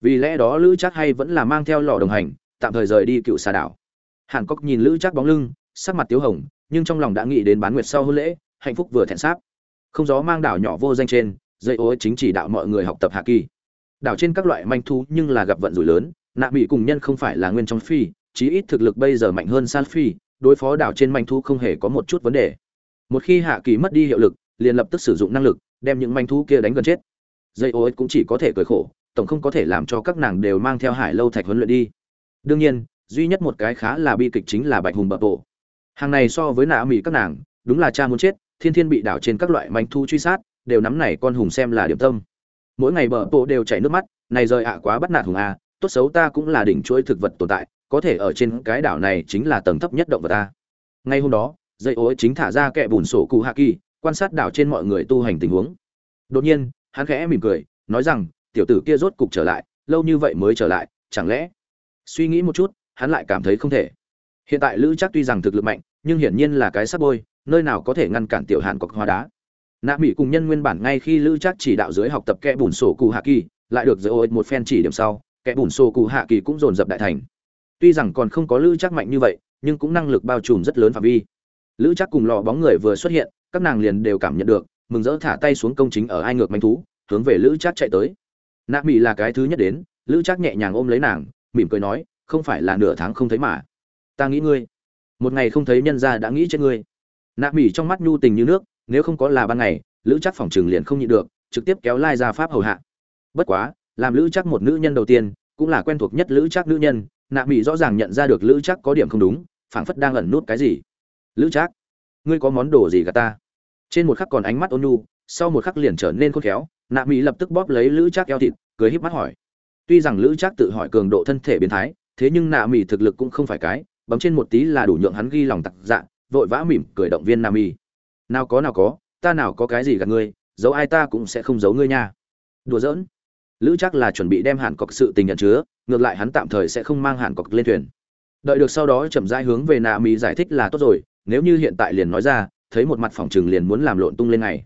vì lẽ đó lữ chắc hay vẫn là mang theo lò đồng hành, tạm thời rời đi cựu xà đảo. Hàn cốc nhìn lữ chắc bóng lưng, sắc mặt tiếu hồng, nhưng trong lòng đã nghĩ đến bán nguyệt sau hôn lễ, hạnh phúc vừa thẹn sáp. Không gió mang đảo nhỏ vô danh trên, dây ô chính chỉ đạo mọi người học tập hạ kỳ. Đảo trên các loại manh thú nhưng là gặp vận rủi lớn, nạ bị cùng nhân không phải là nguyên trong phi, chí ít thực lực bây giờ mạnh hơn san phi, đối phó đảo trên manh thú không hề có một chút vấn đề. Một khi hạ kỳ mất đi hiệu lực, liền lập tức sử dụng năng lực, đem những manh thú kia đánh gần chết. Dây ô cũng chỉ có thể cười khổ tổng không có thể làm cho các nàng đều mang theo hải lâu thạch huấn luyện đi. Đương nhiên, duy nhất một cái khá là bi kịch chính là bạch hùng bập bộ hàng này so với nạ mỹ các nàng, đúng là cha muốn chết, thiên thiên bị đảo trên các loại manh thu truy sát, đều nắm này con hùng xem là điểm tâm. Mỗi ngày bờ bộ đều chảy nước mắt, này rời ạ quá bắt nạt hùng a, tốt xấu ta cũng là đỉnh chuỗi thực vật tồn tại, có thể ở trên cái đảo này chính là tầng thấp nhất động vật ta ngay hôm đó, dây ối chính thả ra kẹ bùn sổ cụ hạ kỳ, quan sát đảo trên mọi người tu hành tình huống. Đột nhiên, hắn khẽ mỉm cười, nói rằng tiểu tử kia rốt cục trở lại, lâu như vậy mới trở lại, chẳng lẽ? Suy nghĩ một chút, hắn lại cảm thấy không thể. Hiện tại lữ chắc tuy rằng thực lực mạnh, nhưng hiển nhiên là cái sắp bôi, nơi nào có thể ngăn cản tiểu hàn cọc hóa đá. Nạ mỹ cùng nhân nguyên bản ngay khi lữ chắc chỉ đạo dưới học tập kẽ bùn sổ cụ hạ kỳ, lại được giới ô một phen chỉ điểm sau, kẽ bùn sổ cụ hạ kỳ cũng dồn dập đại thành. Tuy rằng còn không có lữ chắc mạnh như vậy, nhưng cũng năng lực bao trùm rất lớn phạm vi. Lữ chắc cùng lò bóng người vừa xuất hiện, các nàng liền đều cảm nhận được, mừng rỡ thả tay xuống công chính ở ai ngược manh thú, hướng về lữ chắc chạy tới nạ mỹ là cái thứ nhất đến lữ Trác nhẹ nhàng ôm lấy nàng mỉm cười nói không phải là nửa tháng không thấy mà. Ta nghĩ ngươi một ngày không thấy nhân ra đã nghĩ chết ngươi. Nạ mỹ trong mắt nhu tình như nước nếu không có là ban ngày lữ Trác phòng trường liền không nhịn được trực tiếp kéo lai ra pháp hầu hạ. Bất quá làm lữ Trác một nữ nhân đầu tiên cũng là quen thuộc nhất lữ Trác nữ nhân nạ mỹ rõ ràng nhận ra được lữ Trác có điểm không đúng phảng phất đang ẩn nút cái gì. Lữ Trác, ngươi có món đồ gì gà ta? Trên một khắc còn ánh mắt ôn nhu sau một khắc liền trở nên khôn khéo nạ mỹ lập tức bóp lấy lữ chắc eo thịt, cười híp mắt hỏi. Tuy rằng lữ chắc tự hỏi cường độ thân thể biến thái, thế nhưng nạ mỹ thực lực cũng không phải cái, bấm trên một tí là đủ nhượng hắn ghi lòng tặc dạ vội vã mỉm cười động viên nạ mỹ. Nào có nào có, ta nào có cái gì gạt ngươi, giấu ai ta cũng sẽ không giấu ngươi nha. Đùa giỡn. Lữ chắc là chuẩn bị đem hàn cọc sự tình nhận chứa, ngược lại hắn tạm thời sẽ không mang hàn cọc lên thuyền. Đợi được sau đó chậm rãi hướng về nạ mỹ giải thích là tốt rồi, nếu như hiện tại liền nói ra, thấy một mặt phòng trừng liền muốn làm lộn tung lên này.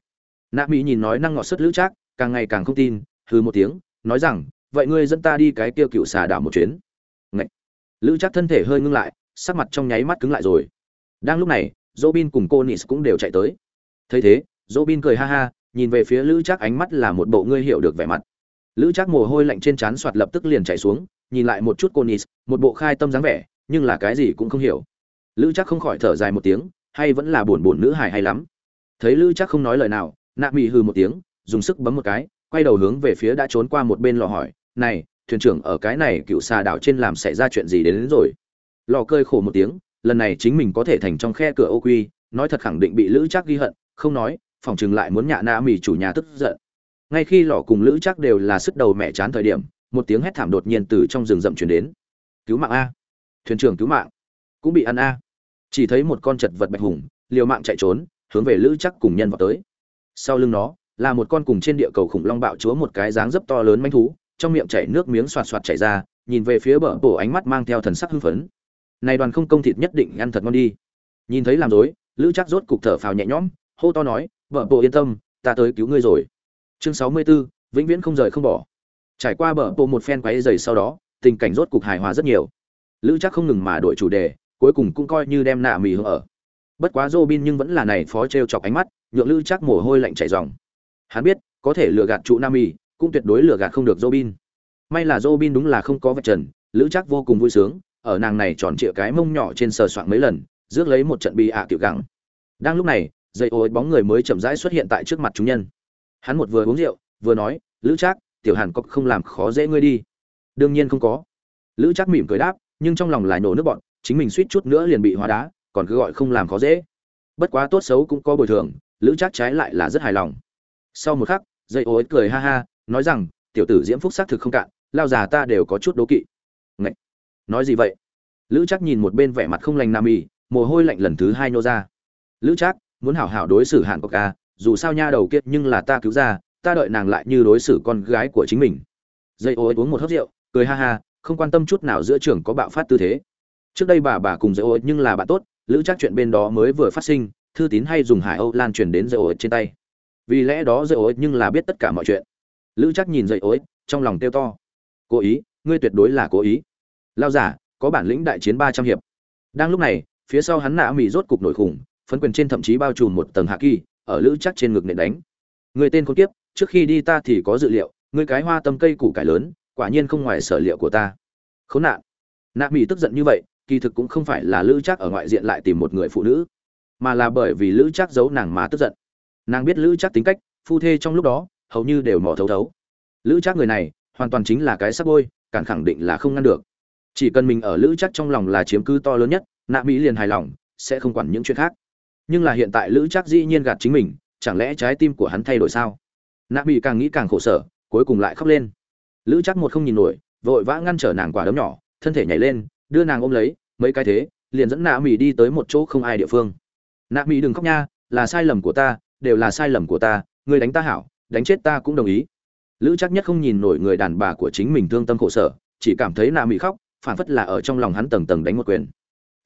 Nạ mỹ nhìn nói năng ngọt sức lữ chắc càng ngày càng không tin hư một tiếng nói rằng vậy ngươi dẫn ta đi cái kia cựu xà đảo một chuyến Ngậy. lữ chắc thân thể hơi ngưng lại sắc mặt trong nháy mắt cứng lại rồi đang lúc này Robin cùng cô Nis cũng đều chạy tới. Thấy thế, Robin cười ha ha, nhìn về phía Lữ chắc ánh mắt là một bộ ngươi hiểu được vẻ mặt. Lữ chắc mồ hôi lạnh trên trán soạt lập tức liền chạy xuống, nhìn lại một chút cô Nis, một bộ khai tâm dáng vẻ, nhưng là cái gì cũng không hiểu. Lữ chắc không khỏi thở dài một tiếng, hay vẫn là buồn buồn nữ hài hay lắm. Thấy Lữ chắc không nói lời nào, Nạ Mị hừ một tiếng, dùng sức bấm một cái, quay đầu hướng về phía đã trốn qua một bên lò hỏi, "Này, thuyền trưởng ở cái này cựu xà đảo trên làm xảy ra chuyện gì đến, đến rồi?" Lò cơi khổ một tiếng, lần này chính mình có thể thành trong khe cửa ô quy nói thật khẳng định bị lữ chắc ghi hận không nói phòng chừng lại muốn nhạ na mì chủ nhà tức giận. Ngay khi lò cùng lữ chắc đều là sức đầu mẹ chán thời điểm một tiếng hét thảm đột nhiên từ trong rừng rậm chuyển đến. Cứu mạng a! Thuyền trưởng cứu mạng! Cũng bị ăn a! Chỉ thấy một con chật vật bạch hùng liều mạng chạy trốn hướng về lữ chắc cùng nhân vào tới. Sau lưng nó là một con cùng trên địa cầu khủng long bạo chúa một cái dáng dấp to lớn manh thú trong miệng chảy nước miếng xoạt xoạt chảy ra nhìn về phía bờ bổ ánh mắt mang theo thần sắc hưng phấn. Này đoàn không công thịt nhất định ăn thật ngon đi. Nhìn thấy làm dối lữ chắc rốt cục thở phào nhẹ nhõm hô to nói vợ bộ yên tâm ta tới cứu ngươi rồi. Chương sáu mươi 64, vĩnh viễn không rời không bỏ. Trải qua bờ bộ một phen quấy giày sau đó tình cảnh rốt cục hài hòa rất nhiều. Lữ chắc không ngừng mà đổi chủ đề cuối cùng cũng coi như đem nạ mì hương ở. Bất quá Robin nhưng vẫn là này phó trêu chọc ánh mắt nhượng lữ chắc mồ hôi lạnh chảy ròng hắn biết, có thể lừa gạt trụ nam Y cũng tuyệt đối lừa gạt không được Robin. May là Robin đúng là không có vật trần, lữ chắc vô cùng vui sướng, ở nàng này tròn trịa cái mông nhỏ trên sờ soạng mấy lần, rước lấy một trận bị ạ à tiểu gắng đang lúc này, dây ô bóng người mới chậm rãi xuất hiện tại trước mặt chúng nhân. Hắn một vừa uống rượu, vừa nói, lữ trác, tiểu hàn cốc không làm khó dễ ngươi đi. Đương nhiên không có. Lữ trác mỉm cười đáp, nhưng trong lòng lại nổ nước bọn chính mình suýt chút nữa liền bị hóa đá, còn cứ gọi không làm khó dễ. Bất quá tốt xấu cũng có bồi thường, lữ trác trái lại là rất hài lòng sau một khắc, dây ô cười ha ha, nói rằng, tiểu tử diễm phúc xác thực không cạn, lao già ta đều có chút đố kỵ. Ngậy! nói gì vậy? Lữ chắc nhìn một bên vẻ mặt không lành nam y, mồ hôi lạnh lần thứ hai nô ra. Lữ chắc muốn hảo hảo đối xử hàn cọc ca, dù sao nha đầu kiệt nhưng là ta cứu ra, ta đợi nàng lại như đối xử con gái của chính mình. Dây ô uống một hớp rượu, cười ha ha, không quan tâm chút nào giữa trường có bạo phát tư thế. Trước đây bà bà cùng dây ô nhưng là bạn tốt, lữ chắc chuyện bên đó mới vừa phát sinh, thư tín hay dùng hải âu lan truyền đến dây ô trên tay vì lẽ đó dây ối nhưng là biết tất cả mọi chuyện. Lữ chắc nhìn dây ối, trong lòng kêu to. Cố ý, ngươi tuyệt đối là cố ý. Lao giả, có bản lĩnh đại chiến ba trăm hiệp. Đang lúc này, phía sau hắn nạ mỹ rốt cục nổi khủng, phấn quyền trên thậm chí bao trùm một tầng hạ kỳ, ở lữ chắc trên ngực nện đánh. Người tên con tiếp trước khi đi ta thì có dự liệu người cái hoa tâm cây củ cải lớn, quả nhiên không ngoài sở liệu của ta. Khốn nạn. Nạ mỹ tức giận như vậy, kỳ thực cũng không phải là lữ chắc ở ngoại diện lại tìm một người phụ nữ, mà là bởi vì lữ chắc giấu nàng mà tức giận nàng biết lữ chắc tính cách, phu thê trong lúc đó, hầu như đều mò thấu thấu. Lữ chắc người này, hoàn toàn chính là cái sắc bôi cản khẳng định là không ngăn được. Chỉ cần mình ở lữ chắc trong lòng là chiếm cứ to lớn nhất, nạ mỹ liền hài lòng, sẽ không quản những chuyện khác. Nhưng là hiện tại lữ chắc dĩ nhiên gạt chính mình, chẳng lẽ trái tim của hắn thay đổi sao? Nạ mỹ càng nghĩ càng khổ sở, cuối cùng lại khóc lên. Lữ chắc một không nhìn nổi, vội vã ngăn trở nàng quả đấm nhỏ, thân thể nhảy lên, đưa nàng ôm lấy, mấy cái thế, liền dẫn nạ mỹ đi tới một chỗ không ai địa phương. Nạ mỹ đừng khóc nha, là sai lầm của ta đều là sai lầm của ta người đánh ta hảo, đánh chết ta cũng đồng ý. Lữ chắc nhất không nhìn nổi người đàn bà của chính mình thương tâm khổ sở, chỉ cảm thấy nạ mỹ khóc, phản phất là ở trong lòng hắn tầng tầng đánh một quyền.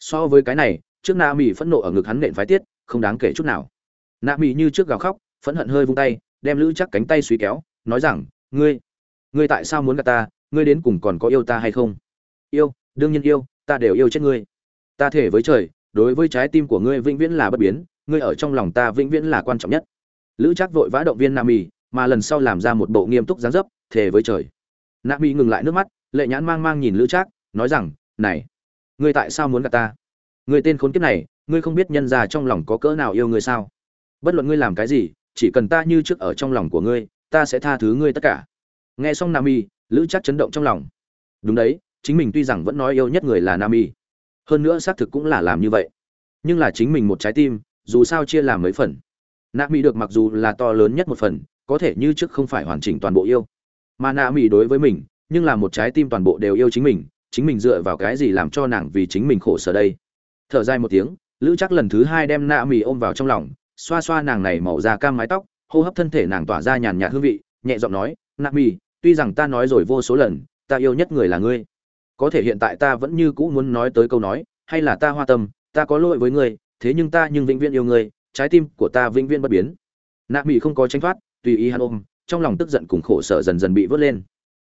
So với cái này, trước na mỹ phẫn nộ ở ngực hắn nện phái tiết, không đáng kể chút nào. Na mỹ như trước gào khóc, phẫn hận hơi vung tay, đem lữ chắc cánh tay suy kéo, nói rằng, ngươi ngươi tại sao muốn gặp ta? Ngươi đến cùng còn có yêu ta hay không? Yêu, đương nhiên yêu, ta đều yêu chết ngươi. Ta thể với trời, đối với trái tim của ngươi vĩnh viễn là bất biến ngươi ở trong lòng ta vĩnh viễn là quan trọng nhất. Lữ Trác vội vã động viên nam mì, mà lần sau làm ra một bộ nghiêm túc dáng dấp, thề với trời. Nam mì ngừng lại nước mắt, lệ nhãn mang mang nhìn lữ trác, nói rằng, này, ngươi tại sao muốn gặp ta? Ngươi tên khốn kiếp này, ngươi không biết nhân ra trong lòng có cỡ nào yêu ngươi sao? Bất luận ngươi làm cái gì, chỉ cần ta như trước ở trong lòng của ngươi, ta sẽ tha thứ ngươi tất cả. Nghe xong nam y lữ chắc chấn động trong lòng. Đúng đấy, chính mình tuy rằng vẫn nói yêu nhất người là nam y hơn nữa xác thực cũng là làm như vậy. Nhưng là chính mình một trái tim dù sao chia làm mấy phần. Nạ mỹ được mặc dù là to lớn nhất một phần, có thể như trước không phải hoàn chỉnh toàn bộ yêu. Mà nạ mỹ đối với mình, nhưng là một trái tim toàn bộ đều yêu chính mình chính mình dựa vào cái gì làm cho nàng vì chính mình khổ sở đây? Thở dài một tiếng, lữ chắc lần thứ hai đem nạ mỹ ôm vào trong lòng, xoa xoa nàng này màu da cam mái tóc, hô hấp thân thể nàng tỏa ra nhàn nhạt hương vị, nhẹ giọng nói, nạ mỹ tuy rằng ta nói rồi vô số lần, ta yêu nhất người là ngươi. Có thể hiện tại ta vẫn như cũ muốn nói tới câu nói, hay là ta hoa tâm, ta có lỗi với ngươi thế nhưng ta nhưng vĩnh viễn yêu ngươi, trái tim của ta vĩnh viễn bất biến. Nạ mỹ không có tranh thoát, tùy ý hắn ôm, trong lòng tức giận cùng khổ sở dần dần bị vớt lên.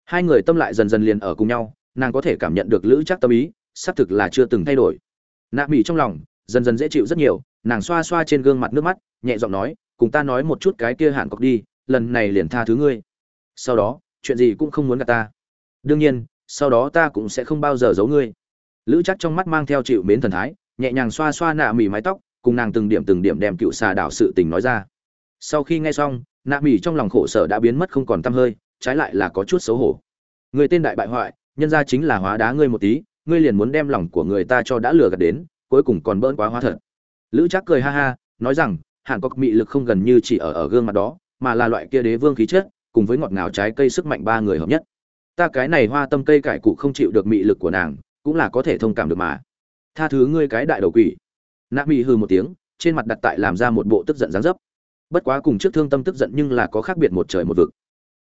Hai người tâm lại dần dần liền ở cùng nhau, nàng có thể cảm nhận được lữ chắc tâm ý, xác thực là chưa từng thay đổi. Nạ mỹ trong lòng dần dần dễ chịu rất nhiều, nàng xoa xoa trên gương mặt nước mắt, nhẹ giọng nói, cùng ta nói một chút cái kia hạn cọc đi, lần này liền tha thứ ngươi. Sau đó, chuyện gì cũng không muốn gặp ta. Đương nhiên, sau đó ta cũng sẽ không bao giờ giấu ngươi. Lữ chắc trong mắt mang theo chịu mến thần thái nhẹ nhàng xoa xoa nạ mỉ mái tóc, cùng nàng từng điểm từng điểm đem cựu xà đảo sự tình nói ra. Sau khi nghe xong, nạ mỉ trong lòng khổ sở đã biến mất không còn t hơi, trái lại là có chút xấu hổ. Người tên đại bại hoại, nhân ra chính là hóa đá ngươi một tí, ngươi liền muốn đem lòng của người ta cho đã lừa gạt đến, cuối cùng còn bỡn quá hóa thật. Lữ trác cười ha ha, nói rằng, hàn cốc mị lực không gần như chỉ ở ở gương mặt đó, mà là loại kia đế vương khí chất, cùng với ngọt ngào trái cây sức mạnh ba người hợp nhất. Ta cái này hoa tâm cây cải cụ không chịu được mị lực của nàng, cũng là có thể thông cảm được mà tha thứ ngươi cái đại đầu quỷ. Nạ mỹ hừ một tiếng, trên mặt đặt tại làm ra một bộ tức giận dáng dấp. Bất quá cùng trước thương tâm tức giận nhưng là có khác biệt một trời một vực.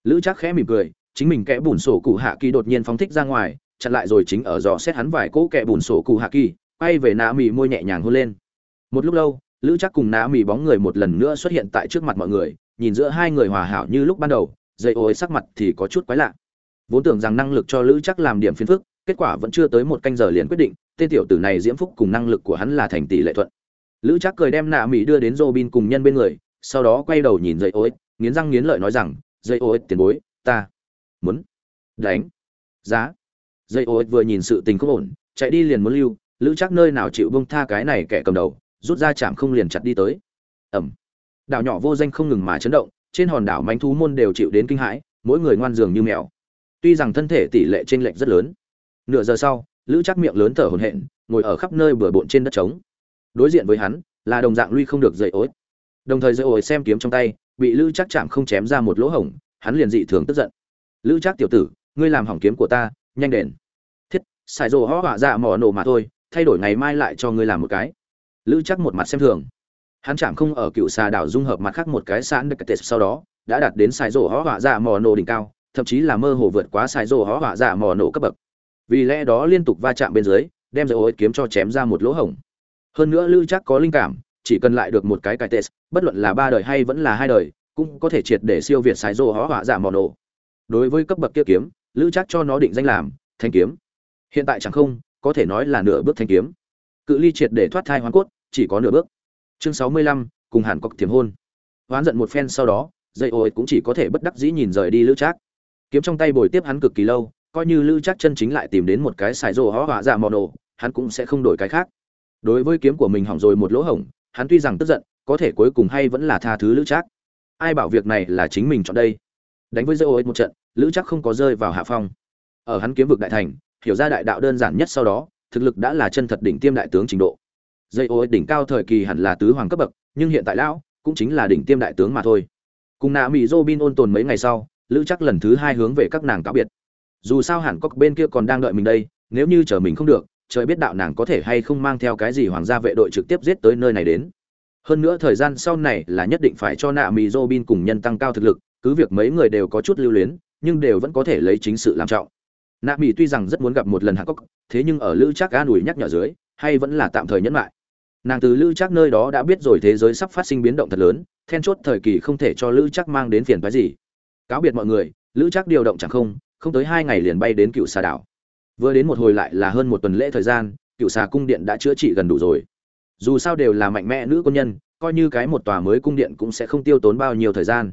Lữ chắc khẽ mỉm cười, chính mình kẽ bùn sổ cụ hạ kỳ đột nhiên phóng thích ra ngoài, chặn lại rồi chính ở dò xét hắn vài cỗ kẽ bùn sổ cụ hạ kỳ, quay về nạ mì môi nhẹ nhàng hôn lên. Một lúc lâu, lữ chắc cùng nạ mì bóng người một lần nữa xuất hiện tại trước mặt mọi người, nhìn giữa hai người hòa hảo như lúc ban đầu, dây ôi sắc mặt thì có chút quái lạ. Vốn tưởng rằng năng lực cho lữ chắc làm điểm phiền phức kết quả vẫn chưa tới một canh giờ liền quyết định, tên tiểu tử này diễm phúc cùng năng lực của hắn là thành tỷ lệ thuận. Lữ trác cười đem nạ mỹ đưa đến robin cùng nhân bên người, sau đó quay đầu nhìn dây ôi, nghiến răng nghiến lợi nói rằng dây ôi, tiền bối, ta muốn đánh giá. Dây ôi vừa nhìn sự tình không ổn, chạy đi liền muốn lưu, lữ trác nơi nào chịu bông tha cái này kẻ cầm đầu, rút ra chạm không liền chặt đi tới. Ẩm. Đảo nhỏ vô danh không ngừng mà chấn động, trên hòn đảo manh thú môn đều chịu đến kinh hãi, mỗi người ngoan dường như mèo. Tuy rằng thân thể tỷ lệ t r ê n lệch rất lớn nửa giờ sau, lữ chắc miệng lớn thở hồn hện ngồi ở khắp nơi bừa bộn trên đất trống. Đối diện với hắn, là đồng dạng lui không được dậy ối. Đồng thời dậy ối xem kiếm trong tay, bị lữ chắc chạm không chém ra một lỗ hổng, hắn liền dị thường tức giận. Lữ chắc tiểu tử, ngươi làm hỏng kiếm của ta, nhanh đền. Thiết, xài rồ hó hỏa dạ mỏ nổ mà thôi, thay đổi ngày mai lại cho ngươi làm một cái. Lữ chắc một mặt xem thường. Hắn chạm không ở cựu xà đảo dung hợp mặt khác một cái sẵn được tết sau đó, đã đạt đến xài Rồ hó hỏa dạ mỏ nổ đỉnh cao, thậm chí là mơ hồ vượt quá xài Rồ hó hỏa dạ mỏ nổ cấp bậc vì lẽ đó liên tục va chạm bên dưới, đem dầu ối kiếm cho chém ra một lỗ hổng. Hơn nữa lữ chắc có linh cảm, chỉ cần lại được một cái cải test bất luận là ba đời hay vẫn là hai đời, cũng có thể triệt để siêu việt xài rô hó hỏa giả mò nổ. Đối với cấp bậc kia kiếm lữ chắc cho nó định danh làm thanh kiếm. Hiện tại chẳng không, có thể nói là nửa bước thanh kiếm. Cự ly triệt để thoát thai hoàn cốt, chỉ có nửa bước. Chương sáu mươi lăm, cùng hàn cọc thiểm hôn. Hoán giận một phen sau đó, dây ôi cũng chỉ có thể bất đắc dĩ nhìn rời đi lữ trác. Kiếm trong tay bồi tiếp hắn cực kỳ lâu coi như lữ trác chân chính lại tìm đến một cái xài rồ hó họa dạ mò nổ, hắn cũng sẽ không đổi cái khác. Đối với kiếm của mình hỏng rồi một lỗ hổng, hắn tuy rằng tức giận, có thể cuối cùng hay vẫn là tha thứ lữ trác. Ai bảo việc này là chính mình chọn đây? Đánh với dây ô một trận, lữ trác không có rơi vào hạ phong. Ở hắn kiếm vực đại thành, hiểu ra đại đạo đơn giản nhất sau đó, thực lực đã là chân thật đỉnh tiêm đại tướng trình độ. Dây ô đỉnh cao thời kỳ hẳn là tứ hoàng cấp bậc, nhưng hiện tại lão cũng chính là đỉnh tiêm đại tướng mà thôi. Cùng nạ mỹ dô bin ôn tồn mấy ngày sau, lữ chắc lần thứ hai hướng về các nàng cáo biệt dù sao hẳn có bên kia còn đang đợi mình đây, nếu như chờ mình không được, trời biết đạo nàng có thể hay không mang theo cái gì hoàng gia vệ đội trực tiếp giết tới nơi này đến. Hơn nữa thời gian sau này là nhất định phải cho nạ mì dô bin cùng nhân tăng cao thực lực, cứ việc mấy người đều có chút lưu luyến, nhưng đều vẫn có thể lấy chính sự làm trọng. Nạ mì tuy rằng rất muốn gặp một lần hàn cốc, thế nhưng ở lữ chắc an ủi nhắc nhở dưới, hay vẫn là tạm thời nhẫn lại. Nàng từ lữ chắc nơi đó đã biết rồi thế giới sắp phát sinh biến động thật lớn, then chốt thời kỳ không thể cho lữ chắc mang đến phiền phái gì. Cáo biệt mọi người, lữ chắc điều động chẳng không không tới hai ngày liền bay đến cựu xà đảo. Vừa đến một hồi lại là hơn một tuần lễ thời gian, cựu xà cung điện đã chữa trị gần đủ rồi. Dù sao đều là mạnh mẽ nữ quân nhân, coi như cái một tòa mới cung điện cũng sẽ không tiêu tốn bao nhiêu thời gian.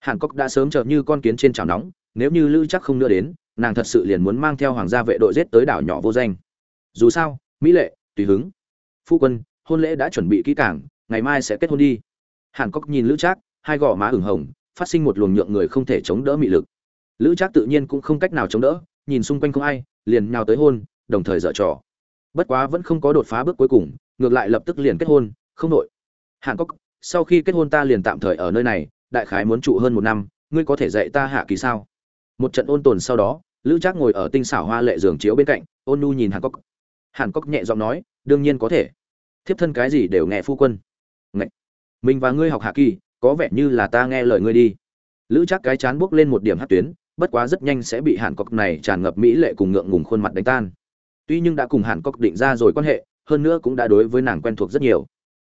Hàn cốc đã sớm chờ như con kiến trên chảo nóng, nếu như lữ chắc không nữa đến, nàng thật sự liền muốn mang theo hoàng gia vệ đội giết tới đảo nhỏ vô danh. Dù sao, mỹ lệ, tùy hứng, phu quân, hôn lễ đã chuẩn bị kỹ càng, ngày mai sẽ kết hôn đi. Hàn cốc nhìn lữ trác hai gò má ửng hồng, phát sinh một luồng nhượng người không thể chống đỡ mị lực lữ trác tự nhiên cũng không cách nào chống đỡ, nhìn xung quanh không ai, liền nhào tới hôn, đồng thời dở trò. Bất quá vẫn không có đột phá bước cuối cùng, ngược lại lập tức liền kết hôn, không nội Hạng cốc, sau khi kết hôn ta liền tạm thời ở nơi này, đại khái muốn trụ hơn một năm, ngươi có thể dạy ta hạ kỳ sao? Một trận ôn tồn sau đó, lữ trác ngồi ở tinh xảo hoa lệ giường chiếu bên cạnh, ôn nu nhìn hàn cốc. Hàn cốc nhẹ giọng nói, đương nhiên có thể. Thiếp thân cái gì đều nghe phu quân. Ngậy! mình và ngươi học hạ kỳ, có vẻ như là ta nghe lời ngươi đi. Lữ Trác cái chán buốc lên một điểm hát tuyến bất quá rất nhanh sẽ bị hàn cốc này tràn ngập mỹ lệ cùng ngượng ngùng khuôn mặt đánh tan. Tuy nhưng đã cùng hàn cốc định ra rồi quan hệ, hơn nữa cũng đã đối với nàng quen thuộc rất nhiều.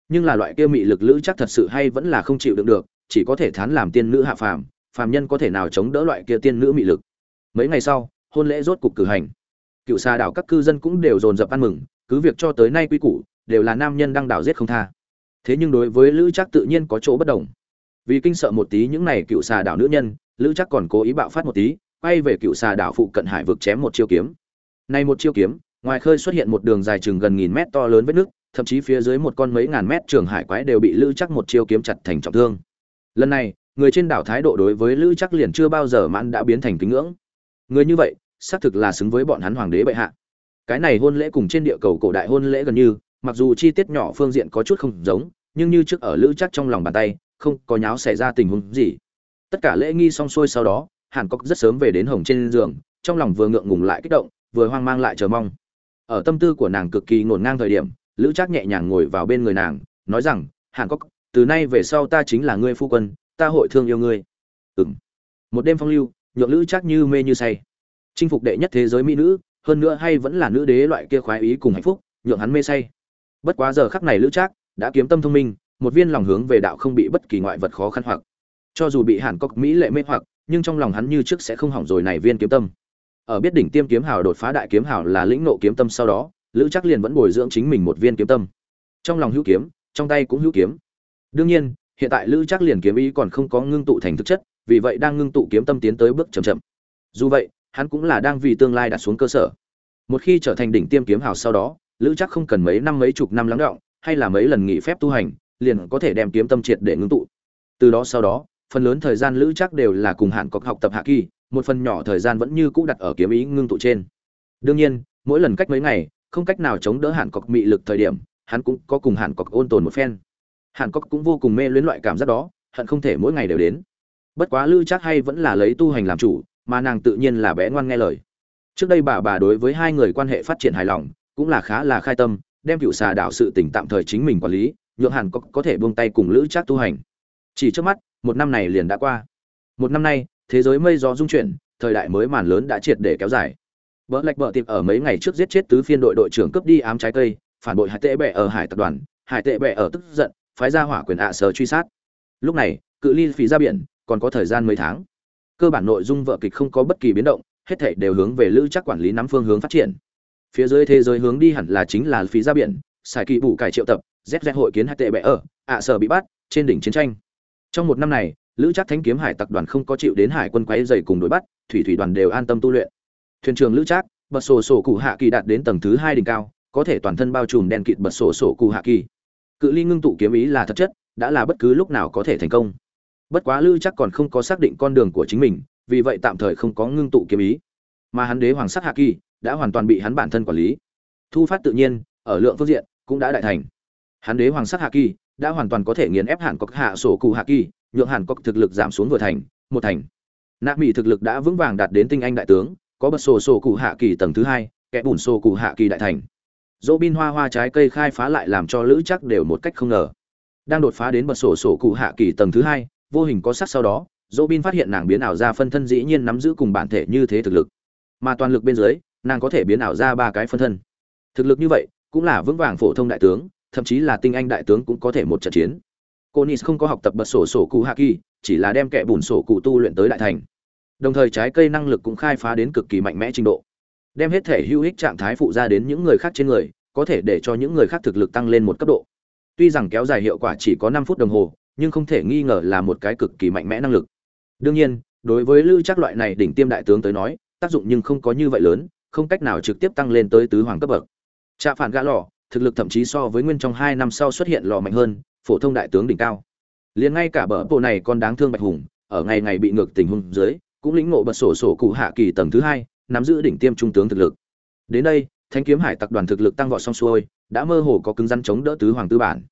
Nhưng là loại kia mị lực lữ chắc thật sự hay vẫn là không chịu đựng được, chỉ có thể thán làm tiên nữ hạ phàm phàm nhân có thể nào chống đỡ loại kia tiên nữ mị lực. Mấy ngày sau, hôn lễ rốt cục cử hành. Cựu xa đảo các cư dân cũng đều dồn dập ăn mừng, cứ việc cho tới nay quy củ, đều là nam nhân đang đảo giết không tha. Thế nhưng đối với lữ chắc tự nhiên có chỗ bất đồng. Vì kinh sợ một tí những này cựu xà đảo nữ nhân lữ chắc còn cố ý bạo phát một tí, quay về cựu xà đảo phụ cận hải vực chém một chiêu kiếm. Nay một chiêu kiếm, ngoài khơi xuất hiện một đường dài chừng gần nghìn mét to lớn vết nước thậm chí phía dưới một con mấy ngàn mét trường hải quái đều bị lữ chắc một chiêu kiếm chặt thành trọng thương. Lần này, người trên đảo thái độ đối với lữ chắc liền chưa bao giờ mãn đã biến thành kính ngưỡng. Người như vậy, xác thực là xứng với bọn hắn hoàng đế bệ hạ. Cái này hôn lễ cùng trên địa cầu cổ đại hôn lễ gần như, mặc dù chi tiết nhỏ phương diện có chút không giống, nhưng như trước ở lữ chắc trong lòng bàn tay, không có nháo xảy ra tình huống gì tất cả lễ nghi xong xuôi sau đó, hàn cốc rất sớm về đến hồng trên giường, trong lòng vừa ngượng ngùng lại kích động, vừa hoang mang lại chờ mong. Ở tâm tư của nàng cực kỳ ngổn ngang thời điểm, lữ trác nhẹ nhàng ngồi vào bên người nàng, nói rằng, hàn cốc từ nay về sau ta chính là ngươi phu quân, ta hội thương yêu ngươi. Ừng một đêm phong lưu, nhượng lữ trác như mê như say. Chinh phục đệ nhất thế giới mỹ nữ, hơn nữa hay vẫn là nữ đế loại kia khoái ý cùng hạnh phúc, nhượng hắn mê say. Bất quá giờ khắc này lữ trác đã kiếm tâm thông minh, một viên lòng hướng về đạo không bị bất kỳ ngoại vật khó khăn hoặc cho dù bị hàn cốc mỹ lệ mê hoặc, nhưng trong lòng hắn như trước sẽ không hỏng rồi này viên kiếm tâm. Ở biết đỉnh tiêm kiếm hào đột phá đại kiếm hào là lĩnh nộ kiếm tâm sau đó, lữ chắc liền vẫn bồi dưỡng chính mình một viên kiếm tâm. Trong lòng hữu kiếm, trong tay cũng hữu kiếm. Đương nhiên, hiện tại lữ chắc liền kiếm ý còn không có ngưng tụ thành thực chất, vì vậy đang ngưng tụ kiếm tâm tiến tới bước chậm chậm. Dù vậy, hắn cũng là đang vì tương lai đặt xuống cơ sở. Một khi trở thành đỉnh tiêm kiếm hào sau đó, lữ chắc không cần mấy năm mấy chục năm lắng động hay là mấy lần nghỉ phép tu hành, liền có thể đem kiếm tâm triệt để ngưng tụ. Từ đó sau đó phần lớn thời gian lữ chắc đều là cùng hạn cọc học tập hạ kỳ một phần nhỏ thời gian vẫn như cũ đặt ở kiếm ý ngưng tụ trên. Đương nhiên mỗi lần cách mấy ngày không cách nào chống đỡ hạn cọc mị lực thời điểm hắn cũng có cùng hạn cọc ôn tồn một phen. Hạn cọc cũng vô cùng mê luyến loại cảm giác đó hận không thể mỗi ngày đều đến. Bất quá lữ chắc hay vẫn là lấy tu hành làm chủ mà nàng tự nhiên là bé ngoan nghe lời. Trước đây bà bà đối với hai người quan hệ phát triển hài lòng cũng là khá là khai tâm đem cựu xà đảo sự tỉnh tạm thời chính mình quản lý nhượng hàn có, có thể buông tay cùng lữ trác tu hành. Chỉ trước mắt một năm này liền đã qua một năm nay thế giới mây gió dung chuyển thời đại mới màn lớn đã triệt để kéo dài Bỡ lạch bỡ tiệp ở mấy ngày trước giết chết tứ phiên đội đội trưởng cướp đi ám trái cây, phản bội hải tệ bệ ở hải tập đoàn, hải tệ bệ ở tức giận, phái ra hỏa quyền ạ sở truy sát. Lúc này, cự ly phí ra biển, còn có thời gian mấy tháng. Cơ bản nội dung vợ kịch không có bất kỳ biến động, hết thảy đều hướng về lữ chắc quản lý nắm phương hướng phát triển. Phía dưới thế giới hướng đi hẳn là chính là phí ra biển, xài kỳ bù cải triệu tập, ZZ hội kiến hải tệ bệ ở, ạ sở bị bắt, trên đỉnh chiến tranh. Trong một năm này, lữ chắc thánh kiếm hải tặc đoàn không có chịu đến hải quân quấy dày cùng đuổi bắt, thủy thủy đoàn đều an tâm tu luyện. Thuyền trưởng lữ trác bật sổ sổ cụ hạ kỳ đạt đến tầng thứ hai đỉnh cao có thể toàn thân bao trùm đèn kịt bật sổ sổ cụ hạ kỳ. Cự ly ngưng tụ kiếm ý là thật chất đã là bất cứ lúc nào có thể thành công. Bất quá lữ chắc còn không có xác định con đường của chính mình vì vậy tạm thời không có ngưng tụ kiếm ý. Mà hắn đế hoàng sắc hạ kỳ đã hoàn toàn bị hắn bản thân quản lý. Thu phát tự nhiên ở lượng phương diện cũng đã đại thành. Hắn đế hoàng sắc hạ kỳ đã hoàn toàn có thể nghiền ép hàn cốc hạ sổ cụ hạ kỳ, nhượng hàn cốc thực lực giảm xuống vừa thành, một thành. Nạ mỹ thực lực đã vững vàng đạt đến tinh anh đại tướng, có bật sổ sổ cụ hạ kỳ tầng thứ hai, kẻ bùn sổ cụ hạ kỳ đại thành. Dỗ bin hoa hoa trái cây khai phá lại làm cho lữ chắc đều một cách không ngờ. Đang đột phá đến bật sổ sổ cụ hạ kỳ tầng thứ hai, vô hình có sắc sau đó dỗ bin phát hiện nàng biến ảo ra phân thân dĩ nhiên nắm giữ cùng bản thể như thế thực lực. Mà toàn lực bên dưới, nàng có thể biến ảo ra ba cái phân thân. Thực lực như vậy, cũng là vững vàng phổ thông đại tướng thậm chí là tinh anh đại tướng cũng có thể một trận chiến. Cô nis không có học tập bật sổ sổ cụ hạ kỳ, chỉ là đem kẻ bùn sổ cụ tu luyện tới đại thành. Đồng thời trái cây năng lực cũng khai phá đến cực kỳ mạnh mẽ trình độ. Đem hết thể hữu ích trạng thái phụ ra đến những người khác trên người, có thể để cho những người khác thực lực tăng lên một cấp độ. Tuy rằng kéo dài hiệu quả chỉ có năm phút đồng hồ, nhưng không thể nghi ngờ là một cái cực kỳ mạnh mẽ năng lực. Đương nhiên, đối với lưu chắc loại này đỉnh tiêm đại tướng tới nói, tác dụng nhưng không có như vậy lớn, không cách nào trực tiếp tăng lên tới tứ hoàng cấp bậc. Trạ phản gã lò thực lực thậm chí so với nguyên trong hai năm sau xuất hiện lò mạnh hơn, phổ thông đại tướng đỉnh cao. Liền ngay cả bờ bộ này còn đáng thương bạch hùng, ở ngày ngày bị ngược tình huống dưới, cũng lĩnh ngộ bật sổ sổ cụ hạ kỳ tầng thứ hai, nắm giữ đỉnh tiêm trung tướng thực lực. Đến đây, Thánh kiếm hải tặc đoàn thực lực tăng vọt xong xuôi, đã mơ hồ có cứng rắn chống đỡ tứ hoàng tư bản.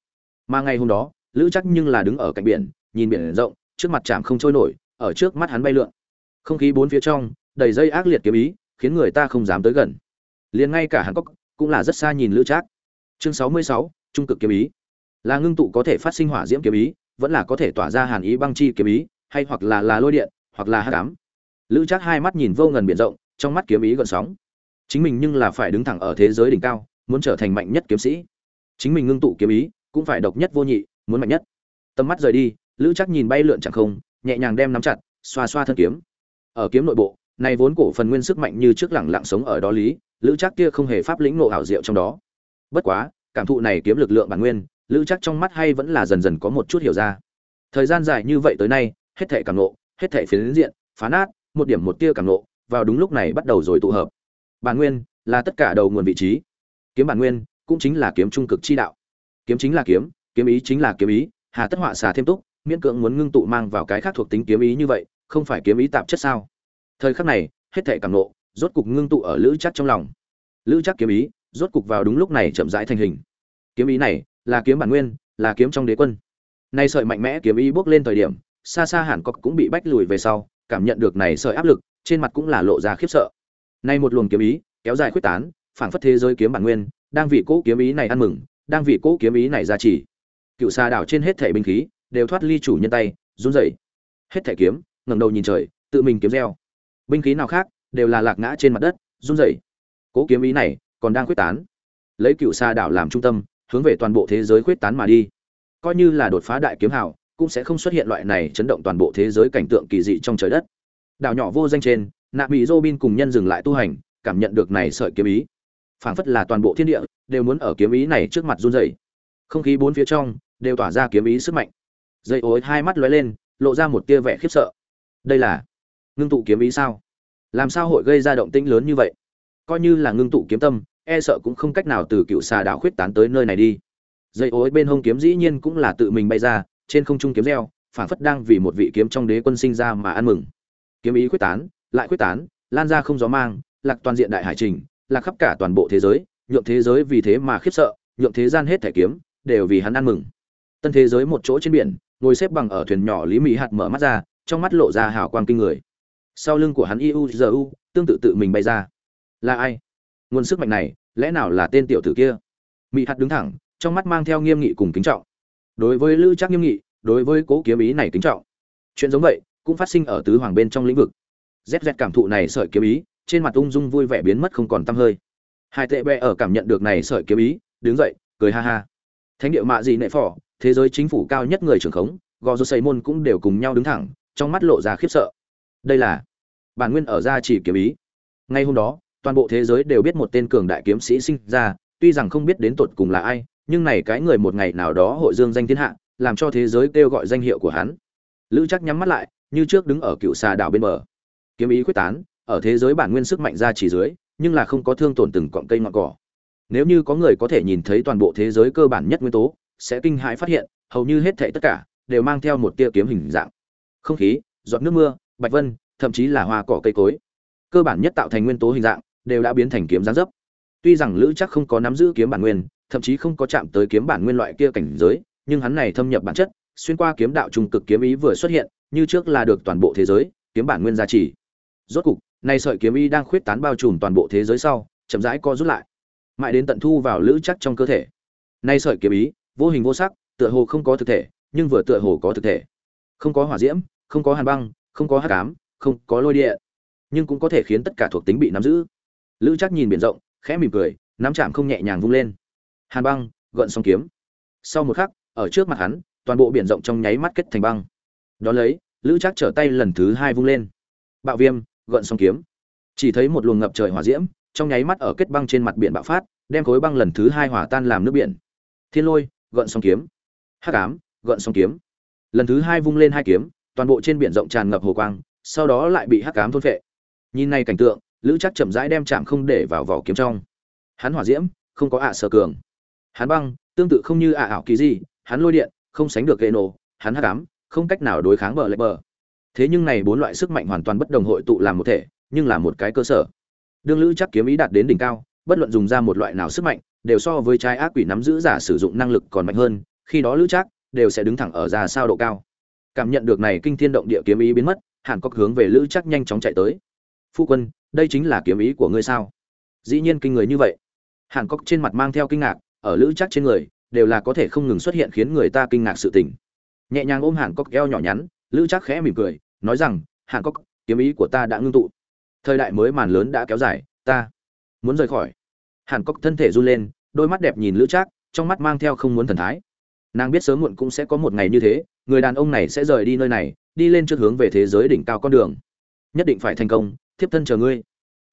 Mà ngày hôm đó, lữ chắc nhưng là đứng ở cạnh biển, nhìn biển rộng, trước mặt chạm không trôi nổi, ở trước mắt hắn bay lượn. Không khí bốn phía trong, đầy dây ác liệt kiếm ý, khiến người ta không dám tới gần. Liền ngay cả hàn cốc cũng là rất xa nhìn lữ trác chương sáu mươi sáu, trung cực kiếm ý. Là ngưng tụ có thể phát sinh hỏa diễm kiếm ý, vẫn là có thể tỏa ra hàn ý băng chi kiếm ý, hay hoặc là là lôi điện, hoặc là hát cám lữ trác hai mắt nhìn vô ngần biển rộng, trong mắt kiếm ý gợn sóng. Chính mình nhưng là phải đứng thẳng ở thế giới đỉnh cao, muốn trở thành mạnh nhất kiếm sĩ. Chính mình ngưng tụ kiếm ý, cũng phải độc nhất vô nhị, muốn mạnh nhất. Tầm mắt rời đi, lữ chắc nhìn bay lượn chẳng không, nhẹ nhàng đem nắm chặt, xoa xoa thân kiếm. Ở kiếm nội bộ, này vốn cổ phần nguyên sức mạnh như trước lẳng lặng sống ở đó lý, lữ chắc kia không hề pháp lĩnh nộ ảo diệu trong đó bất quá, cảm thụ này kiếm lực lượng bản nguyên, lữ chắc trong mắt hay vẫn là dần dần có một chút hiểu ra. Thời gian dài như vậy tới nay, hết thể cảm nộ hết thể phiến diện, phá nát, một điểm một tia cảm nộ vào đúng lúc này bắt đầu rồi tụ hợp. Bản nguyên là tất cả đầu nguồn vị trí. Kiếm bản nguyên cũng chính là kiếm trung cực chi đạo. Kiếm chính là kiếm kiếm ý chính là kiếm ý, hà tất họa xà thêm túc, miễn cưỡng muốn ngưng tụ mang vào cái khác thuộc tính kiếm ý như vậy, không phải kiếm ý tạp chất sao? Thời khắc này, hết thể cảm nộ rốt cục ngưng tụ ở lữ chắc trong lòng. Lữ chắc kiếm ý rốt cục vào đúng lúc này chậm rãi thành hình. Kiếm ý này là kiếm bản nguyên, là kiếm trong đế quân. Nay sợi mạnh mẽ kiếm ý bước lên thời điểm, xa xa hẳn cọc cũng bị bách lùi về sau, cảm nhận được này sợi áp lực, trên mặt cũng là lộ ra khiếp sợ. Nay một luồng kiếm ý, kéo dài khuyết tán, phảng phất thế giới kiếm bản nguyên, đang vì cỗ kiếm ý này ăn mừng, đang vì cỗ kiếm ý này ra chỉ cựu xa đảo trên hết thể binh khí, đều thoát ly chủ nhân tay, run rẩy. Hết thể kiếm, ngẩng đầu nhìn trời, tự mình kiếm reo binh khí nào khác, đều là lạc ngã trên mặt đất, run rẩy. Cỗ kiếm ý này còn đang quyết tán. Lấy cựu xa đảo làm trung tâm, hướng về toàn bộ thế giới quyết tán mà đi. Coi như là đột phá đại kiếm hào, cũng sẽ không xuất hiện loại này chấn động toàn bộ thế giới cảnh tượng kỳ dị trong trời đất. Đảo nhỏ vô danh trên nạ mỹ robin cùng nhân dừng lại tu hành, cảm nhận được này sợi kiếm ý. Phảng phất là toàn bộ thiên địa, đều muốn ở kiếm ý này trước mặt run rẩy. Không khí bốn phía trong, đều tỏa ra kiếm ý sức mạnh. Dây ối hai mắt lóe lên, lộ ra một tia vẻ khiếp sợ. Đây là ngưng tụ kiếm ý sao? Làm sao hội gây ra động tĩnh lớn như vậy? Coi như là ngưng tụ kiếm tâm e sợ cũng không cách nào từ cựu xà đảo khuyết tán tới nơi này đi. Dây ối bên hông kiếm dĩ nhiên cũng là tự mình bay ra, trên không trung kiếm reo phảng phất đang vì một vị kiếm trong đế quân sinh ra mà ăn mừng. Kiếm ý khuyết tán, lại khuyết tán, lan ra không gió mang, lạc toàn diện đại hải trình, lạc khắp cả toàn bộ thế giới, nhượng thế giới vì thế mà khiếp sợ, nhượng thế gian hết thẻ kiếm, đều vì hắn ăn mừng. Tân thế giới một chỗ trên biển, ngồi xếp bằng ở thuyền nhỏ lý mỹ hạt mở mắt ra, trong mắt lộ ra hào quang kinh người. Sau lưng của hắn iu giờ u tương tự tự mình bay ra. Là ai? Nguồn sức mạnh này, lẽ nào là tên tiểu tử kia? Mỹ hạt đứng thẳng, trong mắt mang theo nghiêm nghị cùng kính trọng. Đối với lữ Trác nghiêm nghị, đối với cố kiếm ý này kính trọng. Chuyện giống vậy, cũng phát sinh ở tứ hoàng bên trong lĩnh vực. Zz cảm thụ này sợi kiếm ý, trên mặt ung dung vui vẻ biến mất không còn tăm hơi. Hai tệ bè ở cảm nhận được này sợi kiếm ý, đứng dậy, cười ha ha. Thánh địa mạ gì nệ phỏ, thế giới chính phủ cao nhất người trưởng khống, gò dô xây môn cũng đều cùng nhau đứng thẳng, trong mắt lộ ra khiếp sợ. Đây là bản nguyên ở gia chỉ kiếm ý. Ngay hôm đó toàn bộ thế giới đều biết một tên cường đại kiếm sĩ sinh ra, tuy rằng không biết đến tột cùng là ai, nhưng này cái người một ngày nào đó hội dương danh thiên hạ, làm cho thế giới kêu gọi danh hiệu của hắn. Lữ chắc nhắm mắt lại, như trước đứng ở cựu xà đảo bên bờ. Kiếm ý quyết tán, ở thế giới bản nguyên sức mạnh ra chỉ dưới, nhưng là không có thương tổn từng cọng cây ngọn cỏ. Nếu như có người có thể nhìn thấy toàn bộ thế giới cơ bản nhất nguyên tố, sẽ kinh hãi phát hiện, hầu như hết thảy tất cả đều mang theo một tia kiếm hình dạng. Không khí, giọt nước mưa, bạch vân, thậm chí là hoa cỏ cây cối. Cơ bản nhất tạo thành nguyên tố hình dạng đều đã biến thành kiếm giáng dấp. Tuy rằng lữ chắc không có nắm giữ kiếm bản nguyên, thậm chí không có chạm tới kiếm bản nguyên loại kia cảnh giới, nhưng hắn này thâm nhập bản chất, xuyên qua kiếm đạo trung cực kiếm ý vừa xuất hiện, như trước là được toàn bộ thế giới, kiếm bản nguyên gia trì. Rốt cục, nay sợi kiếm ý đang khuyết tán bao trùm toàn bộ thế giới sau, chậm rãi co rút lại. Mãi đến tận thu vào lữ chắc trong cơ thể. Nay sợi kiếm ý, vô hình vô sắc, tựa hồ không có thực thể, nhưng vừa tựa hồ có thực thể. Không có hỏa diễm, không có hàn băng, không có hắc ám, không có lôi địa nhưng cũng có thể khiến tất cả thuộc tính bị nắm giữ lữ chắc nhìn biển rộng, khẽ mỉm cười, nắm chạm không nhẹ nhàng vung lên. Hàn băng gợn sóng kiếm. Sau một khắc, ở trước mặt hắn, toàn bộ biển rộng trong nháy mắt kết thành băng. Đón lấy, lữ trác trở tay lần thứ hai vung lên. Bạo viêm gợn sóng kiếm. Chỉ thấy một luồng ngập trời hỏa diễm, trong nháy mắt ở kết băng trên mặt biển bạo phát, đem khối băng lần thứ hai hỏa tan làm nước biển. Thiên lôi gợn sóng kiếm. Hắc ám gợn sóng kiếm. Lần thứ hai vung lên hai kiếm, toàn bộ trên biển rộng tràn ngập hồ quang, sau đó lại bị hắc ám thôn phệ. Nhìn này cảnh tượng lữ chắc chậm rãi đem chạm không để vào vỏ kiếm trong. Hắn hỏa diễm, không có ạ sở cường. Hắn băng, tương tự không như ạ ảo kỳ gì, hắn lôi điện, không sánh được gây nổ, hắn hắc ám, không cách nào đối kháng bờ lệch bờ. Thế nhưng này bốn loại sức mạnh hoàn toàn bất đồng hội tụ làm một thể, nhưng là một cái cơ sở. Đương lữ chắc kiếm ý đạt đến đỉnh cao, bất luận dùng ra một loại nào sức mạnh, đều so với trái ác quỷ nắm giữ giả sử dụng năng lực còn mạnh hơn, khi đó lữ chắc đều sẽ đứng thẳng ở ra sao độ cao. Cảm nhận được này kinh thiên động địa kiếm ý biến mất hàn cốc hướng về lữ chắc nhanh chóng chạy tới phu quân, đây chính là kiếm ý của ngươi sao? Dĩ nhiên kinh người như vậy. Hàn cốc trên mặt mang theo kinh ngạc, ở lữ chắc trên người, đều là có thể không ngừng xuất hiện khiến người ta kinh ngạc sự tình. Nhẹ nhàng ôm hàn cốc eo nhỏ nhắn, lữ chắc khẽ mỉm cười, nói rằng, hàn cốc, kiếm ý của ta đã ngưng tụ. Thời đại mới màn lớn đã kéo dài, ta muốn rời khỏi. Hàn cốc thân thể run lên, đôi mắt đẹp nhìn lữ trác trong mắt mang theo không muốn thần thái. Nàng biết sớm muộn cũng sẽ có một ngày như thế, người đàn ông này sẽ rời đi nơi này, đi lên trước hướng về thế giới đỉnh cao con đường. Nhất định phải thành công thiếp thân chờ ngươi.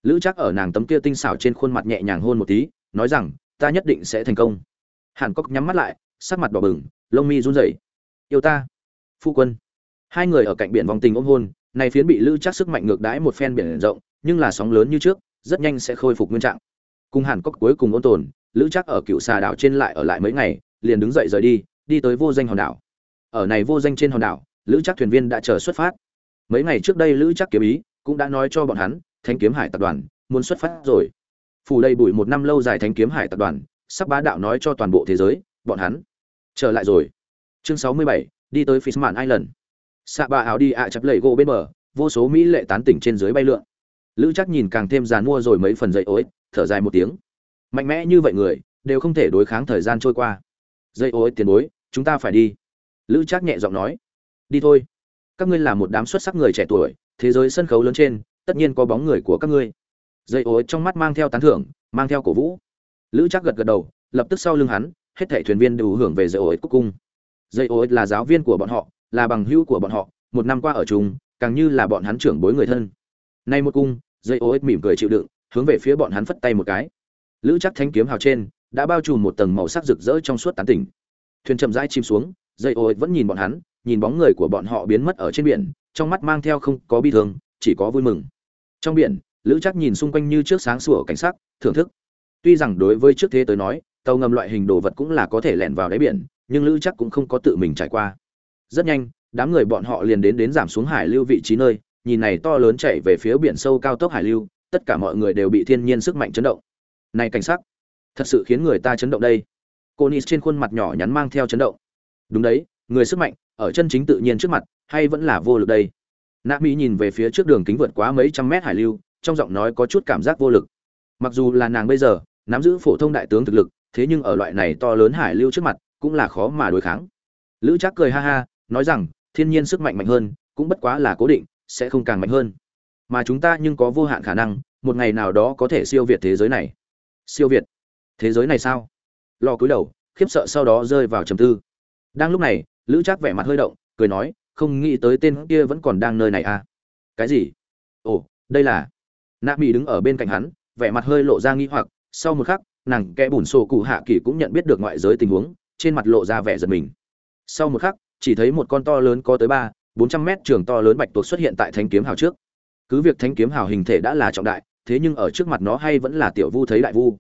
Lữ chắc ở nàng tấm kia tinh xảo trên khuôn mặt nhẹ nhàng hôn một tí, nói rằng, ta nhất định sẽ thành công. Hàn cốc nhắm mắt lại, sắc mặt đỏ bừng, lông mi run rẩy. Yêu ta. Phu quân. Hai người ở cạnh biển vòng tình ôm hôn, này phiến bị lữ chắc sức mạnh ngược đãi một phen biển rộng, nhưng là sóng lớn như trước, rất nhanh sẽ khôi phục nguyên trạng. Cùng hàn cốc cuối cùng ôn tồn, lữ chắc ở cựu xà đảo trên lại ở lại mấy ngày, liền đứng dậy rời đi đi tới vô danh hòn đảo. Ở này vô danh trên hòn đảo, lữ chắc thuyền viên đã chờ xuất phát. Mấy ngày trước đây lữ chắc kiếm ý cũng đã nói cho bọn hắn thanh kiếm hải tập đoàn muốn xuất phát rồi. Phủ đầy bụi một năm lâu dài thanh kiếm hải tập đoàn sắp bá đạo nói cho toàn bộ thế giới, bọn hắn trở lại rồi. Chương sáu mươi bảy, đi tới Fishman Island. Xạ bà áo đi ạ chập lẩy gỗ bên bờ, vô số mỹ lệ tán tỉnh trên dưới bay lượn. Lữ chắc nhìn càng thêm dàn mua rồi mấy phần dậy ối, thở dài một tiếng. Mạnh mẽ như vậy người, đều không thể đối kháng thời gian trôi qua. Dậy ối tiền bối, chúng ta phải đi. Lữ trác nhẹ giọng nói. Đi thôi. Các ngươi là một đám xuất sắc người trẻ tuổi thế giới sân khấu lớn trên, tất nhiên có bóng người của các ngươi. Dây ối trong mắt mang theo tán thưởng, mang theo cổ vũ. Lữ chắc gật gật đầu, lập tức sau lưng hắn, hết thảy thuyền viên đều hưởng về dây ối cúc cung dây ối là giáo viên của bọn họ, là bằng hữu của bọn họ, một năm qua ở chung, càng như là bọn hắn trưởng bối người thân. Nay một cung, dây ối mỉm cười chịu đựng, hướng về phía bọn hắn phất tay một cái. Lữ chắc thanh kiếm hào trên, đã bao trùm một tầng màu sắc rực rỡ trong suốt tán tỉnh. Thuyền chậm rãi chìm xuống, dây ối vẫn nhìn bọn hắn, nhìn bóng người của bọn họ biến mất ở trên biển trong mắt mang theo không có bi thương, chỉ có vui mừng. Trong biển, lữ chắc nhìn xung quanh như trước sáng sủa cảnh sắc, thưởng thức. Tuy rằng đối với trước thế tới nói, tàu ngầm loại hình đồ vật cũng là có thể lẻn vào đáy biển, nhưng lữ chắc cũng không có tự mình trải qua. Rất nhanh, đám người bọn họ liền đến đến giảm xuống hải lưu vị trí nơi, nhìn này to lớn chạy về phía biển sâu cao tốc hải lưu, tất cả mọi người đều bị thiên nhiên sức mạnh chấn động. Này cảnh sắc, thật sự khiến người ta chấn động đây. Cô nis trên khuôn mặt nhỏ nhắn mang theo chấn động. Đúng đấy, người sức mạnh, ở chân chính tự nhiên trước mặt hay vẫn là vô lực đây? Nạ mỹ nhìn về phía trước đường kính vượt quá mấy trăm mét hải lưu, trong giọng nói có chút cảm giác vô lực. Mặc dù là nàng bây giờ, nắm giữ phổ thông đại tướng thực lực, thế nhưng ở loại này to lớn hải lưu trước mặt, cũng là khó mà đối kháng. Lữ trác cười ha ha, nói rằng, thiên nhiên sức mạnh mạnh hơn, cũng bất quá là cố định, sẽ không càng mạnh hơn. Mà chúng ta nhưng có vô hạn khả năng, một ngày nào đó có thể siêu việt thế giới này. Siêu việt? Thế giới này sao? Lo cúi đầu, khiếp sợ sau đó rơi vào trầm tư. Đang lúc này, lữ trác vẻ mặt hơi động, cười nói không nghĩ tới tên kia vẫn còn đang nơi này à. Cái gì? Ồ, đây là. Nạ mỹ đứng ở bên cạnh hắn, vẻ mặt hơi lộ ra nghi hoặc. Sau một khắc, nàng kẽ bùn sổ cụ hạ kỳ cũng nhận biết được ngoại giới tình huống, trên mặt lộ ra vẻ giật mình. Sau một khắc, chỉ thấy một con to lớn có tới ba, bốn trăm mét trường to lớn bạch tuộc xuất hiện tại thanh kiếm hào trước. Cứ việc thanh kiếm hào hình thể đã là trọng đại, thế nhưng ở trước mặt nó hay vẫn là tiểu vu thấy đại vu.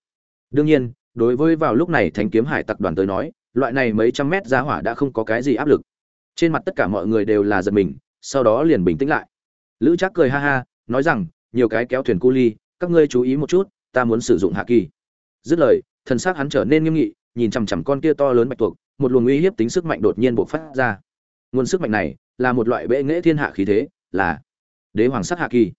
Đương nhiên, đối với vào lúc này thanh kiếm hải tặc đoàn tới nói, loại này mấy trăm mét giá hỏa đã không có cái gì áp lực trên mặt tất cả mọi người đều là giật mình, sau đó liền bình tĩnh lại. Lữ trác cười ha ha, nói rằng, nhiều cái kéo thuyền cu ly, các ngươi chú ý một chút, ta muốn sử dụng hạ kỳ. Dứt lời, thần xác hắn trở nên nghiêm nghị, nhìn chằm chằm con kia to lớn bạch tuộc, một luồng uy hiếp tính sức mạnh đột nhiên bộc phát ra. Nguồn sức mạnh này là một loại bệ nghễ thiên hạ khí thế, là đế hoàng sắc hạ kỳ.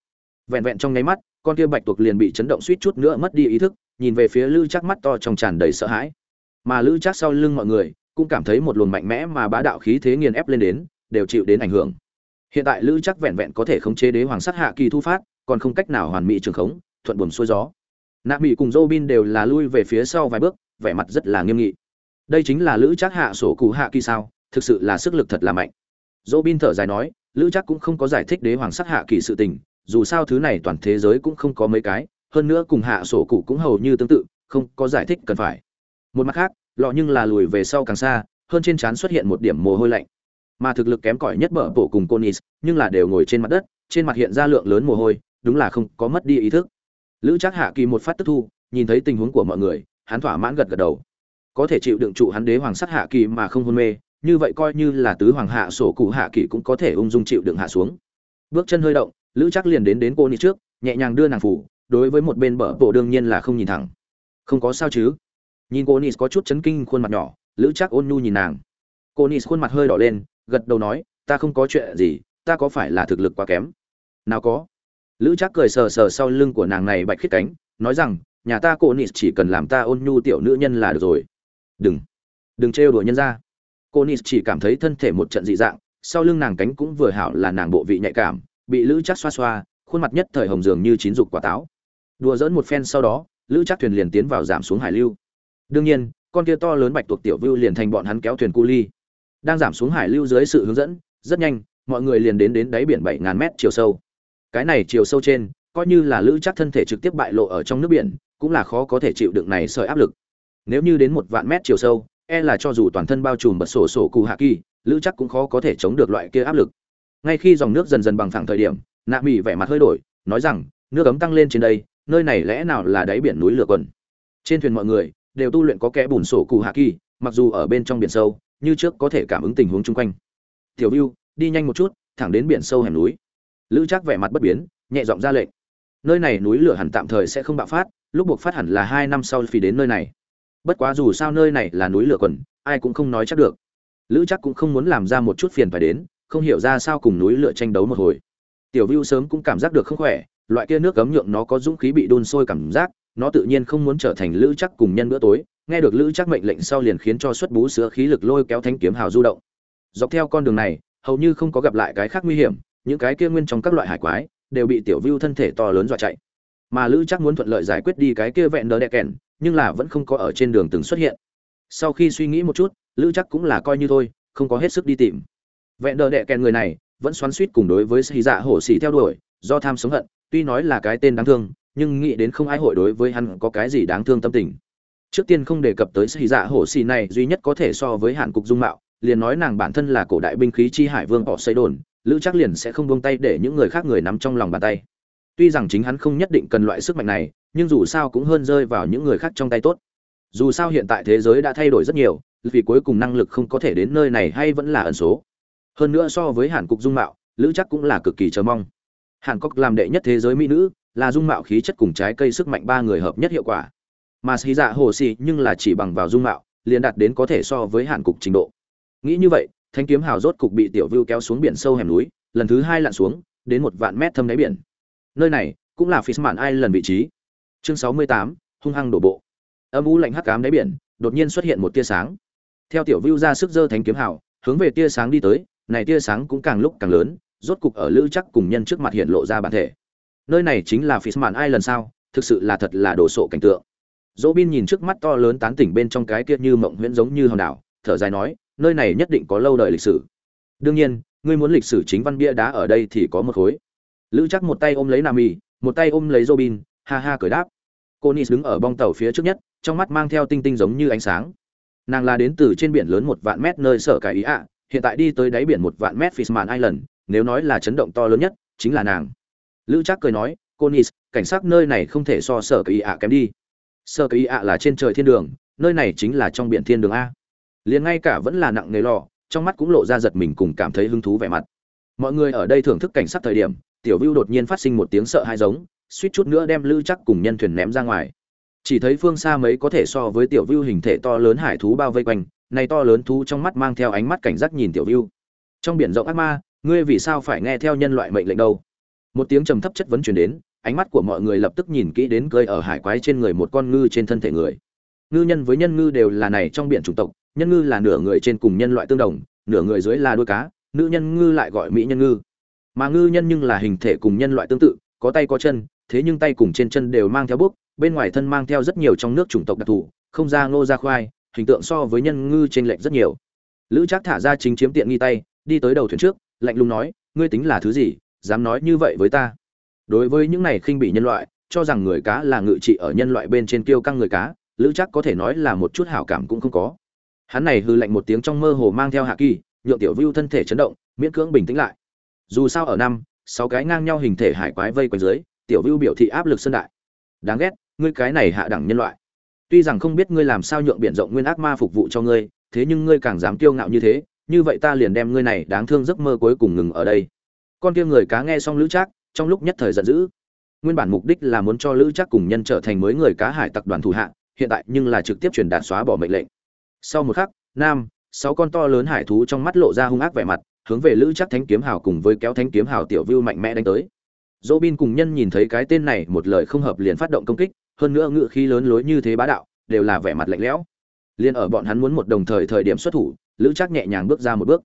Vẹn vẹn trong nháy mắt, con kia bạch tuộc liền bị chấn động suýt chút nữa mất đi ý thức, nhìn về phía lữ chắc mắt to trong tràn đầy sợ hãi. Mà lữ chắc sau lưng mọi người cũng cảm thấy một luồng mạnh mẽ mà bá đạo khí thế nghiền ép lên đến, đều chịu đến ảnh hưởng. Hiện tại lữ chắc vẹn vẹn có thể khống chế đế hoàng sát hạ kỳ thu phát, còn không cách nào hoàn mỹ trường khống, thuận buồm xuôi gió. Nạp mỹ cùng Robin đều là lui về phía sau vài bước, vẻ mặt rất là nghiêm nghị. Đây chính là lữ chắc hạ sổ cụ hạ kỳ sao, thực sự là sức lực thật là mạnh. Robin thở dài nói, lữ chắc cũng không có giải thích đế hoàng sát hạ kỳ sự tình, dù sao thứ này toàn thế giới cũng không có mấy cái, hơn nữa cùng hạ sổ cụ cũng hầu như tương tự, không có giải thích cần phải. Một mặt khác lọ nhưng là lùi về sau càng xa, hơn trên trán xuất hiện một điểm mồ hôi lạnh. Mà thực lực kém cỏi nhất bở bổ cùng conis nhưng là đều ngồi trên mặt đất, trên mặt hiện ra lượng lớn mồ hôi, đúng là không có mất đi ý thức. Lữ trác hạ kỳ một phát tức thu, nhìn thấy tình huống của mọi người, hắn thỏa mãn gật gật đầu. Có thể chịu đựng trụ hắn đế hoàng sắc hạ kỳ mà không hôn mê, như vậy coi như là tứ hoàng hạ sổ cụ hạ kỳ cũng có thể ung dung chịu đựng hạ xuống. Bước chân hơi động, lữ chắc liền đến đến cô ni trước, nhẹ nhàng đưa nàng phủ, đối với một bên bờ bộ đương nhiên là không nhìn thẳng. Không có sao chứ? Nhìn cô nis có chút chấn kinh khuôn mặt nhỏ, lữ chắc ôn nhu nhìn nàng. Cô nis khuôn mặt hơi đỏ lên, gật đầu nói, ta không có chuyện gì, ta có phải là thực lực quá kém? Nào có. Lữ chắc cười sờ sờ sau lưng của nàng này bạch khiết cánh, nói rằng, nhà ta cô nis chỉ cần làm ta ôn nhu tiểu nữ nhân là được rồi. Đừng đừng trêu đùa nhân ra. Cô nis chỉ cảm thấy thân thể một trận dị dạng, sau lưng nàng cánh cũng vừa hảo là nàng bộ vị nhạy cảm, bị lữ chắc xoa xoa, khuôn mặt nhất thời hồng dường như chín dục quả táo. Đùa dỡn một phen sau đó, lữ chắc thuyền liền tiến vào giảm xuống hải lưu đương nhiên, con kia to lớn bạch tuộc tiểu vưu liền thành bọn hắn kéo thuyền cu ly. Đang giảm xuống hải lưu dưới sự hướng dẫn, rất nhanh, mọi người liền đến đến đáy biển bảy ngàn mét chiều sâu. Cái này chiều sâu trên, coi như là lữ chắc thân thể trực tiếp bại lộ ở trong nước biển, cũng là khó có thể chịu đựng này sợi áp lực. Nếu như đến một vạn mét chiều sâu e là cho dù toàn thân bao trùm bật sổ sổ cụ hạ kỳ, lữ chắc cũng khó có thể chống được loại kia áp lực. Ngay khi dòng nước dần dần bằng phẳng thời điểm, nạ mỹ vẻ mặt hơi đổi, nói rằng, nước ấm tăng lên trên đây, nơi này lẽ nào là đáy biển núi lửa quần? Trên thuyền mọi người đều tu luyện có kẽ bùn sổ cụ hạ kỳ, mặc dù ở bên trong biển sâu, như trước có thể cảm ứng tình huống chung quanh. Tiểu view đi nhanh một chút, thẳng đến biển sâu hẻm núi. Lữ chắc vẻ mặt bất biến, nhẹ giọng ra lệnh. Nơi này núi lửa hẳn tạm thời sẽ không bạo phát, lúc buộc phát hẳn là hai năm sau phi đến nơi này. Bất quá dù sao nơi này là núi lửa quần, ai cũng không nói chắc được. Lữ chắc cũng không muốn làm ra một chút phiền phải đến, không hiểu ra sao cùng núi lửa tranh đấu một hồi. Tiểu vưu sớm cũng cảm giác được không khỏe, loại kia nước cấm nhượng nó có dũng khí bị đun sôi cảm giác nó tự nhiên không muốn trở thành lữ chắc cùng nhân bữa tối, nghe được lữ chắc mệnh lệnh sau liền khiến cho xuất bú sữa khí lực lôi kéo thanh kiếm hào du động. Dọc theo con đường này, hầu như không có gặp lại cái khác nguy hiểm, những cái kia nguyên trong các loại hải quái, đều bị tiểu vưu thân thể to lớn dọa chạy. Mà lữ chắc muốn thuận lợi giải quyết đi cái kia vẹn đỡ đẹ kèn, nhưng là vẫn không có ở trên đường từng xuất hiện. Sau khi suy nghĩ một chút, lữ chắc cũng là coi như thôi, không có hết sức đi tìm. Vẹn đỡ đẹ kèn người này, vẫn xoắn suýt cùng đối với xì dạ hổ xì theo đuổi, do tham sống hận, tuy nói là cái tên đáng thương nhưng nghĩ đến không ai hội đối với hắn có cái gì đáng thương tâm tình trước tiên không đề cập tới sĩ dạ hổ xỉ này duy nhất có thể so với hạn cục dung mạo liền nói nàng bản thân là cổ đại binh khí chi hải vương họ xây đồn lữ chắc liền sẽ không buông tay để những người khác người nắm trong lòng bàn tay Tuy rằng chính hắn không nhất định cần loại sức mạnh này, nhưng dù sao cũng hơn rơi vào những người khác trong tay tốt. Dù sao hiện tại thế giới đã thay đổi rất nhiều, vì cuối cùng năng lực không có thể đến nơi này hay vẫn là ẩn số. Hơn nữa so với Hàn Cục dung mạo, Lữ chắc cũng là cực kỳ chờ mong. Hàn Cốc làm đệ nhất thế giới mỹ nữ, là dung mạo khí chất cùng trái cây sức mạnh ba người hợp nhất hiệu quả. Mà Sĩ Dạ Hồ xì nhưng là chỉ bằng vào dung mạo, liền đạt đến có thể so với hạn Cục trình độ. Nghĩ như vậy, thanh kiếm hào rốt cục bị tiểu Vưu kéo xuống biển sâu hẻm núi, lần thứ hai lặn xuống, đến một vạn mét thâm đáy biển. Nơi này cũng là Fishman lần vị trí. Chương sáu mươi tám hung hăng đổ bộ. Âm u lạnh hắc ám đáy biển đột nhiên xuất hiện một tia sáng. Theo tiểu vưu ra sức dơ thánh kiếm hào hướng về tia sáng đi tới này tia sáng cũng càng lúc càng lớn rốt cục ở lữ chắc cùng nhân trước mặt hiện lộ ra bản thể nơi này chính là Fishman lần sao? Thực sự là thật là đồ sộ cảnh tượng. Dỗ bin nhìn trước mắt to lớn tán tỉnh bên trong cái kia như mộng huyễn giống như hòn đảo, thở dài nói, nơi này nhất định có lâu đời lịch sử. Đương nhiên, ngươi muốn lịch sử chính văn bia đá ở đây thì có một khối. Lữ chắc một tay ôm lấy nam y một tay ôm lấy robin, ha ha cười đáp. Cô nis đứng ở bong tàu phía trước nhất, trong mắt mang theo tinh tinh giống như ánh sáng. Nàng là đến từ trên biển lớn một vạn mét nơi sở cải ý ạ, hiện tại đi tới đáy biển một vạn mét fishman island, nếu nói là chấn động to lớn nhất, chính là nàng lữ trác cười nói, cô nis cảnh sát nơi này không thể so sở Kỳ ý ạ kém đi. Sở Kỳ ý ạ là trên trời thiên đường, nơi này chính là trong biển thiên đường a. Liền ngay cả vẫn là nặng nề lò, trong mắt cũng lộ ra giật mình cùng cảm thấy hứng thú vẻ mặt. Mọi người ở đây thưởng thức cảnh sát thời điểm, tiểu vưu đột nhiên phát sinh một tiếng sợ hãi giống, suýt chút nữa đem lữ chắc cùng nhân thuyền ném ra ngoài. Chỉ thấy phương xa mấy có thể so với tiểu vưu hình thể to lớn hải thú bao vây quanh, này to lớn thú trong mắt mang theo ánh mắt cảnh giác nhìn tiểu vưu. Trong biển rộng ác ma, ngươi vì sao phải nghe theo nhân loại mệnh lệnh đâu? Một tiếng trầm thấp chất vấn truyền đến, ánh mắt của mọi người lập tức nhìn kỹ đến cơi ở hải quái trên người một con ngư trên thân thể người. Ngư nhân với nhân ngư đều là này trong biển chủng tộc, nhân ngư là nửa người trên cùng nhân loại tương đồng, nửa người dưới là đuôi cá, nữ nhân ngư lại gọi mỹ nhân ngư. Mà ngư nhân nhưng là hình thể cùng nhân loại tương tự, có tay có chân, thế nhưng tay cùng trên chân đều mang theo bút bên ngoài thân mang theo rất nhiều trong nước chủng tộc đặc thù, không ra ngô ra khoai, hình tượng so với nhân ngư trên lệch rất nhiều. Lữ trác thả ra chính chiếm tiện nghi tay, đi tới đầu thuyền trước, lạnh lùng nói, ngươi tính là thứ gì? Dám nói như vậy với ta. Đối với những này khinh bị nhân loại, cho rằng người cá là ngự trị ở nhân loại bên trên kiêu căng người cá, lữ chắc có thể nói là một chút hảo cảm cũng không có. Hắn này hư lạnh một tiếng trong mơ hồ mang theo hạ kỳ, nhượng tiểu vưu thân thể chấn động, miễn cưỡng bình tĩnh lại. Dù sao ở năm, sáu cái ngang nhau hình thể hải quái vây quanh dưới, tiểu vưu biểu thị áp lực sân đại. Đáng ghét, ngươi cái này hạ đẳng nhân loại. Tuy rằng không biết ngươi làm sao nhượng biển rộng nguyên ác ma phục vụ cho ngươi, thế nhưng ngươi càng dám kiêu ngạo như thế, như vậy ta liền đem ngươi này đáng thương giấc mơ cuối cùng ngừng ở đây con kia người cá nghe xong lữ trác, trong lúc nhất thời giận dữ. Nguyên bản mục đích là muốn cho lữ trác cùng nhân trở thành mới người cá hải tặc đoàn thủ hạ, hiện tại nhưng là trực tiếp truyền đạt xóa bỏ mệnh lệnh. Sau một khắc, nam, sáu con to lớn hải thú trong mắt lộ ra hung ác vẻ mặt, hướng về lữ trác thánh kiếm hào cùng với kéo thánh kiếm hào tiểu vưu mạnh mẽ đánh tới. Dỗ bin cùng nhân nhìn thấy cái tên này một lời không hợp liền phát động công kích, hơn nữa ngự khí lớn lối như thế bá đạo, đều là vẻ mặt lạnh lẽo. Liền ở bọn hắn muốn một đồng thời thời điểm xuất thủ, lữ trác nhẹ nhàng bước ra một bước.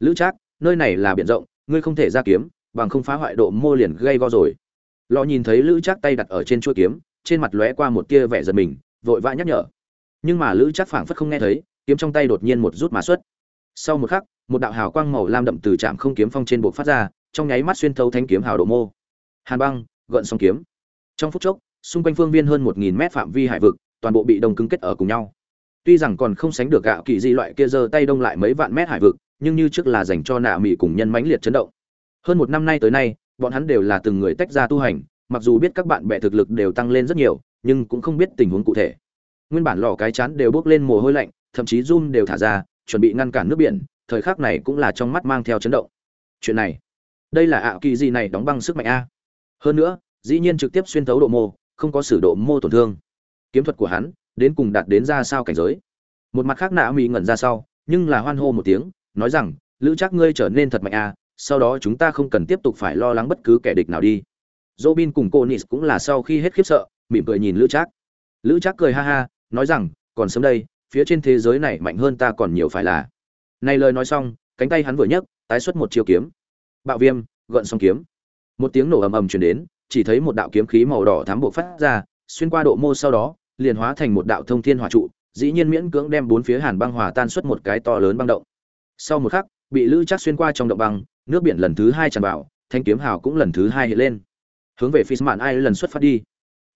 Lữ trác, nơi này là biển rộng ngươi không thể ra kiếm, bằng không phá hoại độ mô liền gây go rồi. Lò nhìn thấy lữ chắc tay đặt ở trên chuôi kiếm, trên mặt lóe qua một tia vẻ giật mình, vội vã nhắc nhở. Nhưng mà lữ chắc phảng phất không nghe thấy, kiếm trong tay đột nhiên một rút mà xuất. Sau một khắc, một đạo hào quang màu lam đậm từ trạm không kiếm phong trên bộ phát ra, trong nháy mắt xuyên thấu thanh kiếm hào độ mô. Hàn băng, gợn song kiếm. Trong phút chốc, xung quanh phương viên hơn một nghìn mét phạm vi hải vực, toàn bộ bị đông cứng kết ở cùng nhau. Tuy rằng còn không sánh được gạo kỳ di loại kia giơ tay đông lại mấy vạn mét hải vực nhưng như trước là dành cho nạ mỹ cùng nhân mãnh liệt chấn động. Hơn một năm nay tới nay, bọn hắn đều là từng người tách ra tu hành, mặc dù biết các bạn bè thực lực đều tăng lên rất nhiều, nhưng cũng không biết tình huống cụ thể. Nguyên bản lò cái chán đều bốc lên mồ hôi lạnh, thậm chí run đều thả ra, chuẩn bị ngăn cản nước biển, thời khắc này cũng là trong mắt mang theo chấn động. Chuyện này, đây là ạ kỳ gì này đóng băng sức mạnh a. Hơn nữa, dĩ nhiên trực tiếp xuyên thấu độ mô, không có sử độ mô tổn thương. Kiếm thuật của hắn, đến cùng đạt đến ra sao cảnh giới? Một mặt khác nạ mỹ ngẩn ra sau, nhưng là hoan hô một tiếng nói rằng lữ chắc ngươi trở nên thật mạnh a sau đó chúng ta không cần tiếp tục phải lo lắng bất cứ kẻ địch nào đi Robin cùng cô Nis cũng là sau khi hết khiếp sợ, mỉm cười nhìn Lữ chắc Lữ chắc cười ha ha, nói rằng, còn sớm đây, phía trên thế giới này mạnh hơn ta còn nhiều phải là. Này lời nói xong, cánh tay hắn vừa nhấc, tái xuất một chiêu kiếm. Bạo viêm, gợn sóng kiếm. Một tiếng nổ ầm ầm truyền đến, chỉ thấy một đạo kiếm khí màu đỏ thắm bộ phát ra, xuyên qua độ mô sau đó, liền hóa thành một đạo thông thiên hỏa trụ, dĩ nhiên miễn cưỡng đem bốn phía hàn băng hòa tan xuất một cái to lớn băng động. Sau một khắc, bị Lữ chắc xuyên qua trong động băng, nước biển lần thứ hai tràn vào, thanh kiếm hào cũng lần thứ hai hiện lên. Hướng về phía mạn ai lần xuất phát đi.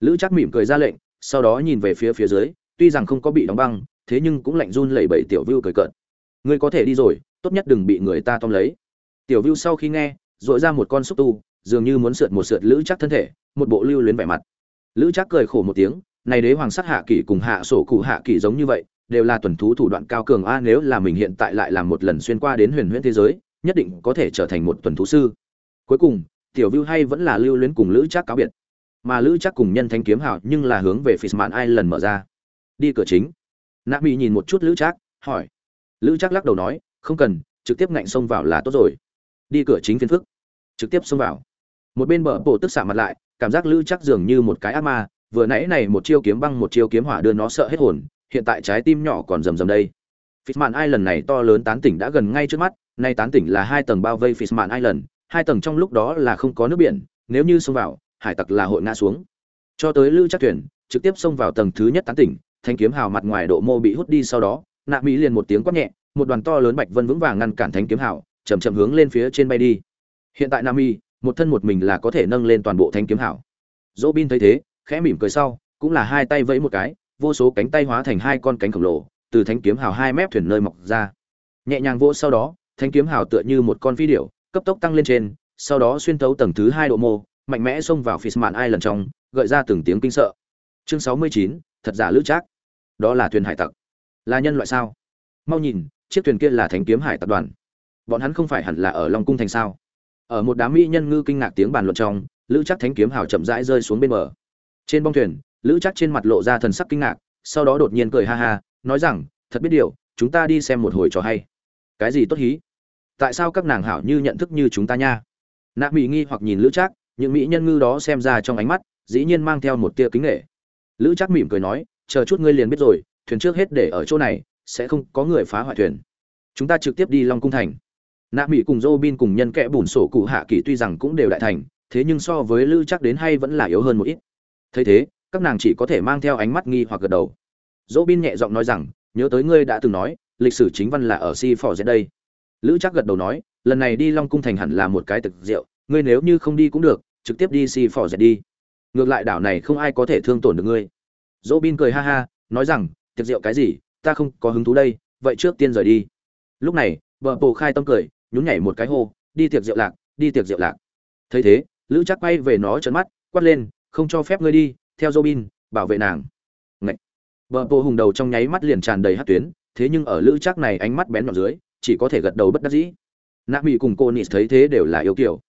Lữ chắc mỉm cười ra lệnh sau đó nhìn về phía phía dưới tuy rằng không có bị đóng băng thế nhưng cũng lạnh run lẩy bẩy tiểu vưu cười cợt. Ngươi có thể đi rồi tốt nhất đừng bị người ta tóm lấy. Tiểu vưu sau khi nghe dội ra một con xúc tu dường như muốn sượt một sượt lữ chắc thân thể một bộ lưu luyến vẻ mặt. Lữ chắc cười khổ một tiếng này đế hoàng sát hạ kỷ cùng hạ sổ cụ hạ kỷ giống như vậy đều là tuần thú thủ đoạn cao cường. A, nếu là mình hiện tại lại làm một lần xuyên qua đến huyền huyễn thế giới, nhất định có thể trở thành một tuần thú sư. Cuối cùng, tiểu vưu hay vẫn là lưu luyến cùng lữ trác cáo biệt. Mà lữ trác cùng nhân thanh kiếm hào nhưng là hướng về phis mạn ai lần mở ra. Đi cửa chính. Nạ mỹ nhìn một chút lữ trác, hỏi. Lữ trác lắc đầu nói, không cần, trực tiếp ngạnh xông vào là tốt rồi. Đi cửa chính phiên phức. Trực tiếp xông vào. Một bên bờ bộ tức xạ mặt lại, cảm giác lữ trác dường như một cái ác ma, vừa nãy này một chiêu kiếm băng một chiêu kiếm hỏa đưa nó sợ hết hồn hiện tại trái tim nhỏ còn rầm rầm đây. Fishman Island này to lớn tán tỉnh đã gần ngay trước mắt, nay tán tỉnh là hai tầng bao vây Fishman Island, hai tầng trong lúc đó là không có nước biển nếu như xông vào hải tặc là hội ngã xuống. Cho tới lữ chắc thuyền trực tiếp xông vào tầng thứ nhất tán tỉnh thanh kiếm hào mặt ngoài độ mô bị hút đi sau đó nạ mỹ liền một tiếng quát nhẹ một đoàn to lớn bạch vân vững vàng ngăn cản thanh kiếm hào chậm chậm hướng lên phía trên bay đi. Hiện tại nam một thân một mình là có thể nâng lên toàn bộ thanh kiếm hào. Dỗ bin thấy thế khẽ mỉm cười sau cũng là hai tay vẫy một cái vô số cánh tay hóa thành hai con cánh khổng lồ từ thanh kiếm hào hai mép thuyền nơi mọc ra nhẹ nhàng vỗ sau đó thanh kiếm hào tựa như một con phi điểu cấp tốc tăng lên trên, sau đó xuyên thấu tầng thứ hai độ mô, mạnh mẽ xông vào Fishman Island trong, gợi ra từng tiếng kinh sợ. Chương 69, thật giả lữ trác. Đó là thuyền hải tặc. Là nhân loại sao? Mau nhìn, chiếc thuyền kia là Thánh kiếm hải tập đoàn. Bọn hắn không phải hẳn là ở Long cung thành sao? Ở một đám mỹ nhân ngư kinh ngạc tiếng bàn luận trong, lữ trác thánh kiếm hào chậm rãi rơi xuống bên bờ. Trên bong thuyền, lữ chắc trên mặt lộ ra thần sắc kinh ngạc, sau đó đột nhiên cười ha ha, nói rằng, thật biết điều, chúng ta đi xem một hồi trò hay. Cái gì tốt hí? tại sao các nàng hảo như nhận thức như chúng ta nha? Nạ mỹ nghi hoặc nhìn lữ trác những mỹ nhân ngư đó xem ra trong ánh mắt dĩ nhiên mang theo một tia kính nghệ lữ trác mỉm cười nói chờ chút ngươi liền biết rồi thuyền trước hết để ở chỗ này sẽ không có người phá hoại thuyền. Chúng ta trực tiếp đi long cung thành. Nạ mỹ cùng dô bin cùng nhân kẽ bùn sổ cụ hạ kỳ tuy rằng cũng đều đại thành thế nhưng so với lữ trác đến hay vẫn là yếu hơn một ít. Thấy thế các nàng chỉ có thể mang theo ánh mắt nghi hoặc gật đầu. Dỗ bin nhẹ giọng nói rằng, nhớ tới ngươi đã từng nói, lịch sử chính văn là ở si phò dễ đây. Lữ chắc gật đầu nói, lần này đi long cung thành hẳn là một cái thực rượu, ngươi nếu như không đi cũng được, trực tiếp đi si phò dễ đi. Ngược lại đảo này không ai có thể thương tổn được ngươi. Dỗ bin cười ha ha, nói rằng tiệc rượu cái gì, ta không có hứng thú đây, vậy trước tiên rời đi. Lúc này, vợ bồ khai tâm cười, nhún nhảy một cái hô, đi tiệc rượu lạc, đi tiệc rượu lạc. Thấy thế, lữ chắc quay về nó trợn mắt, quát lên, không cho phép ngươi đi theo Robin, bảo vệ nàng. Ngậy. Bờ Bộ hùng đầu trong nháy mắt liền tràn đầy hắc tuyến, thế nhưng ở lữ chắc này ánh mắt bén nhọn dưới, chỉ có thể gật đầu bất đắc dĩ. Nạ Mị cùng cô Nị thấy thế đều là yêu kiều.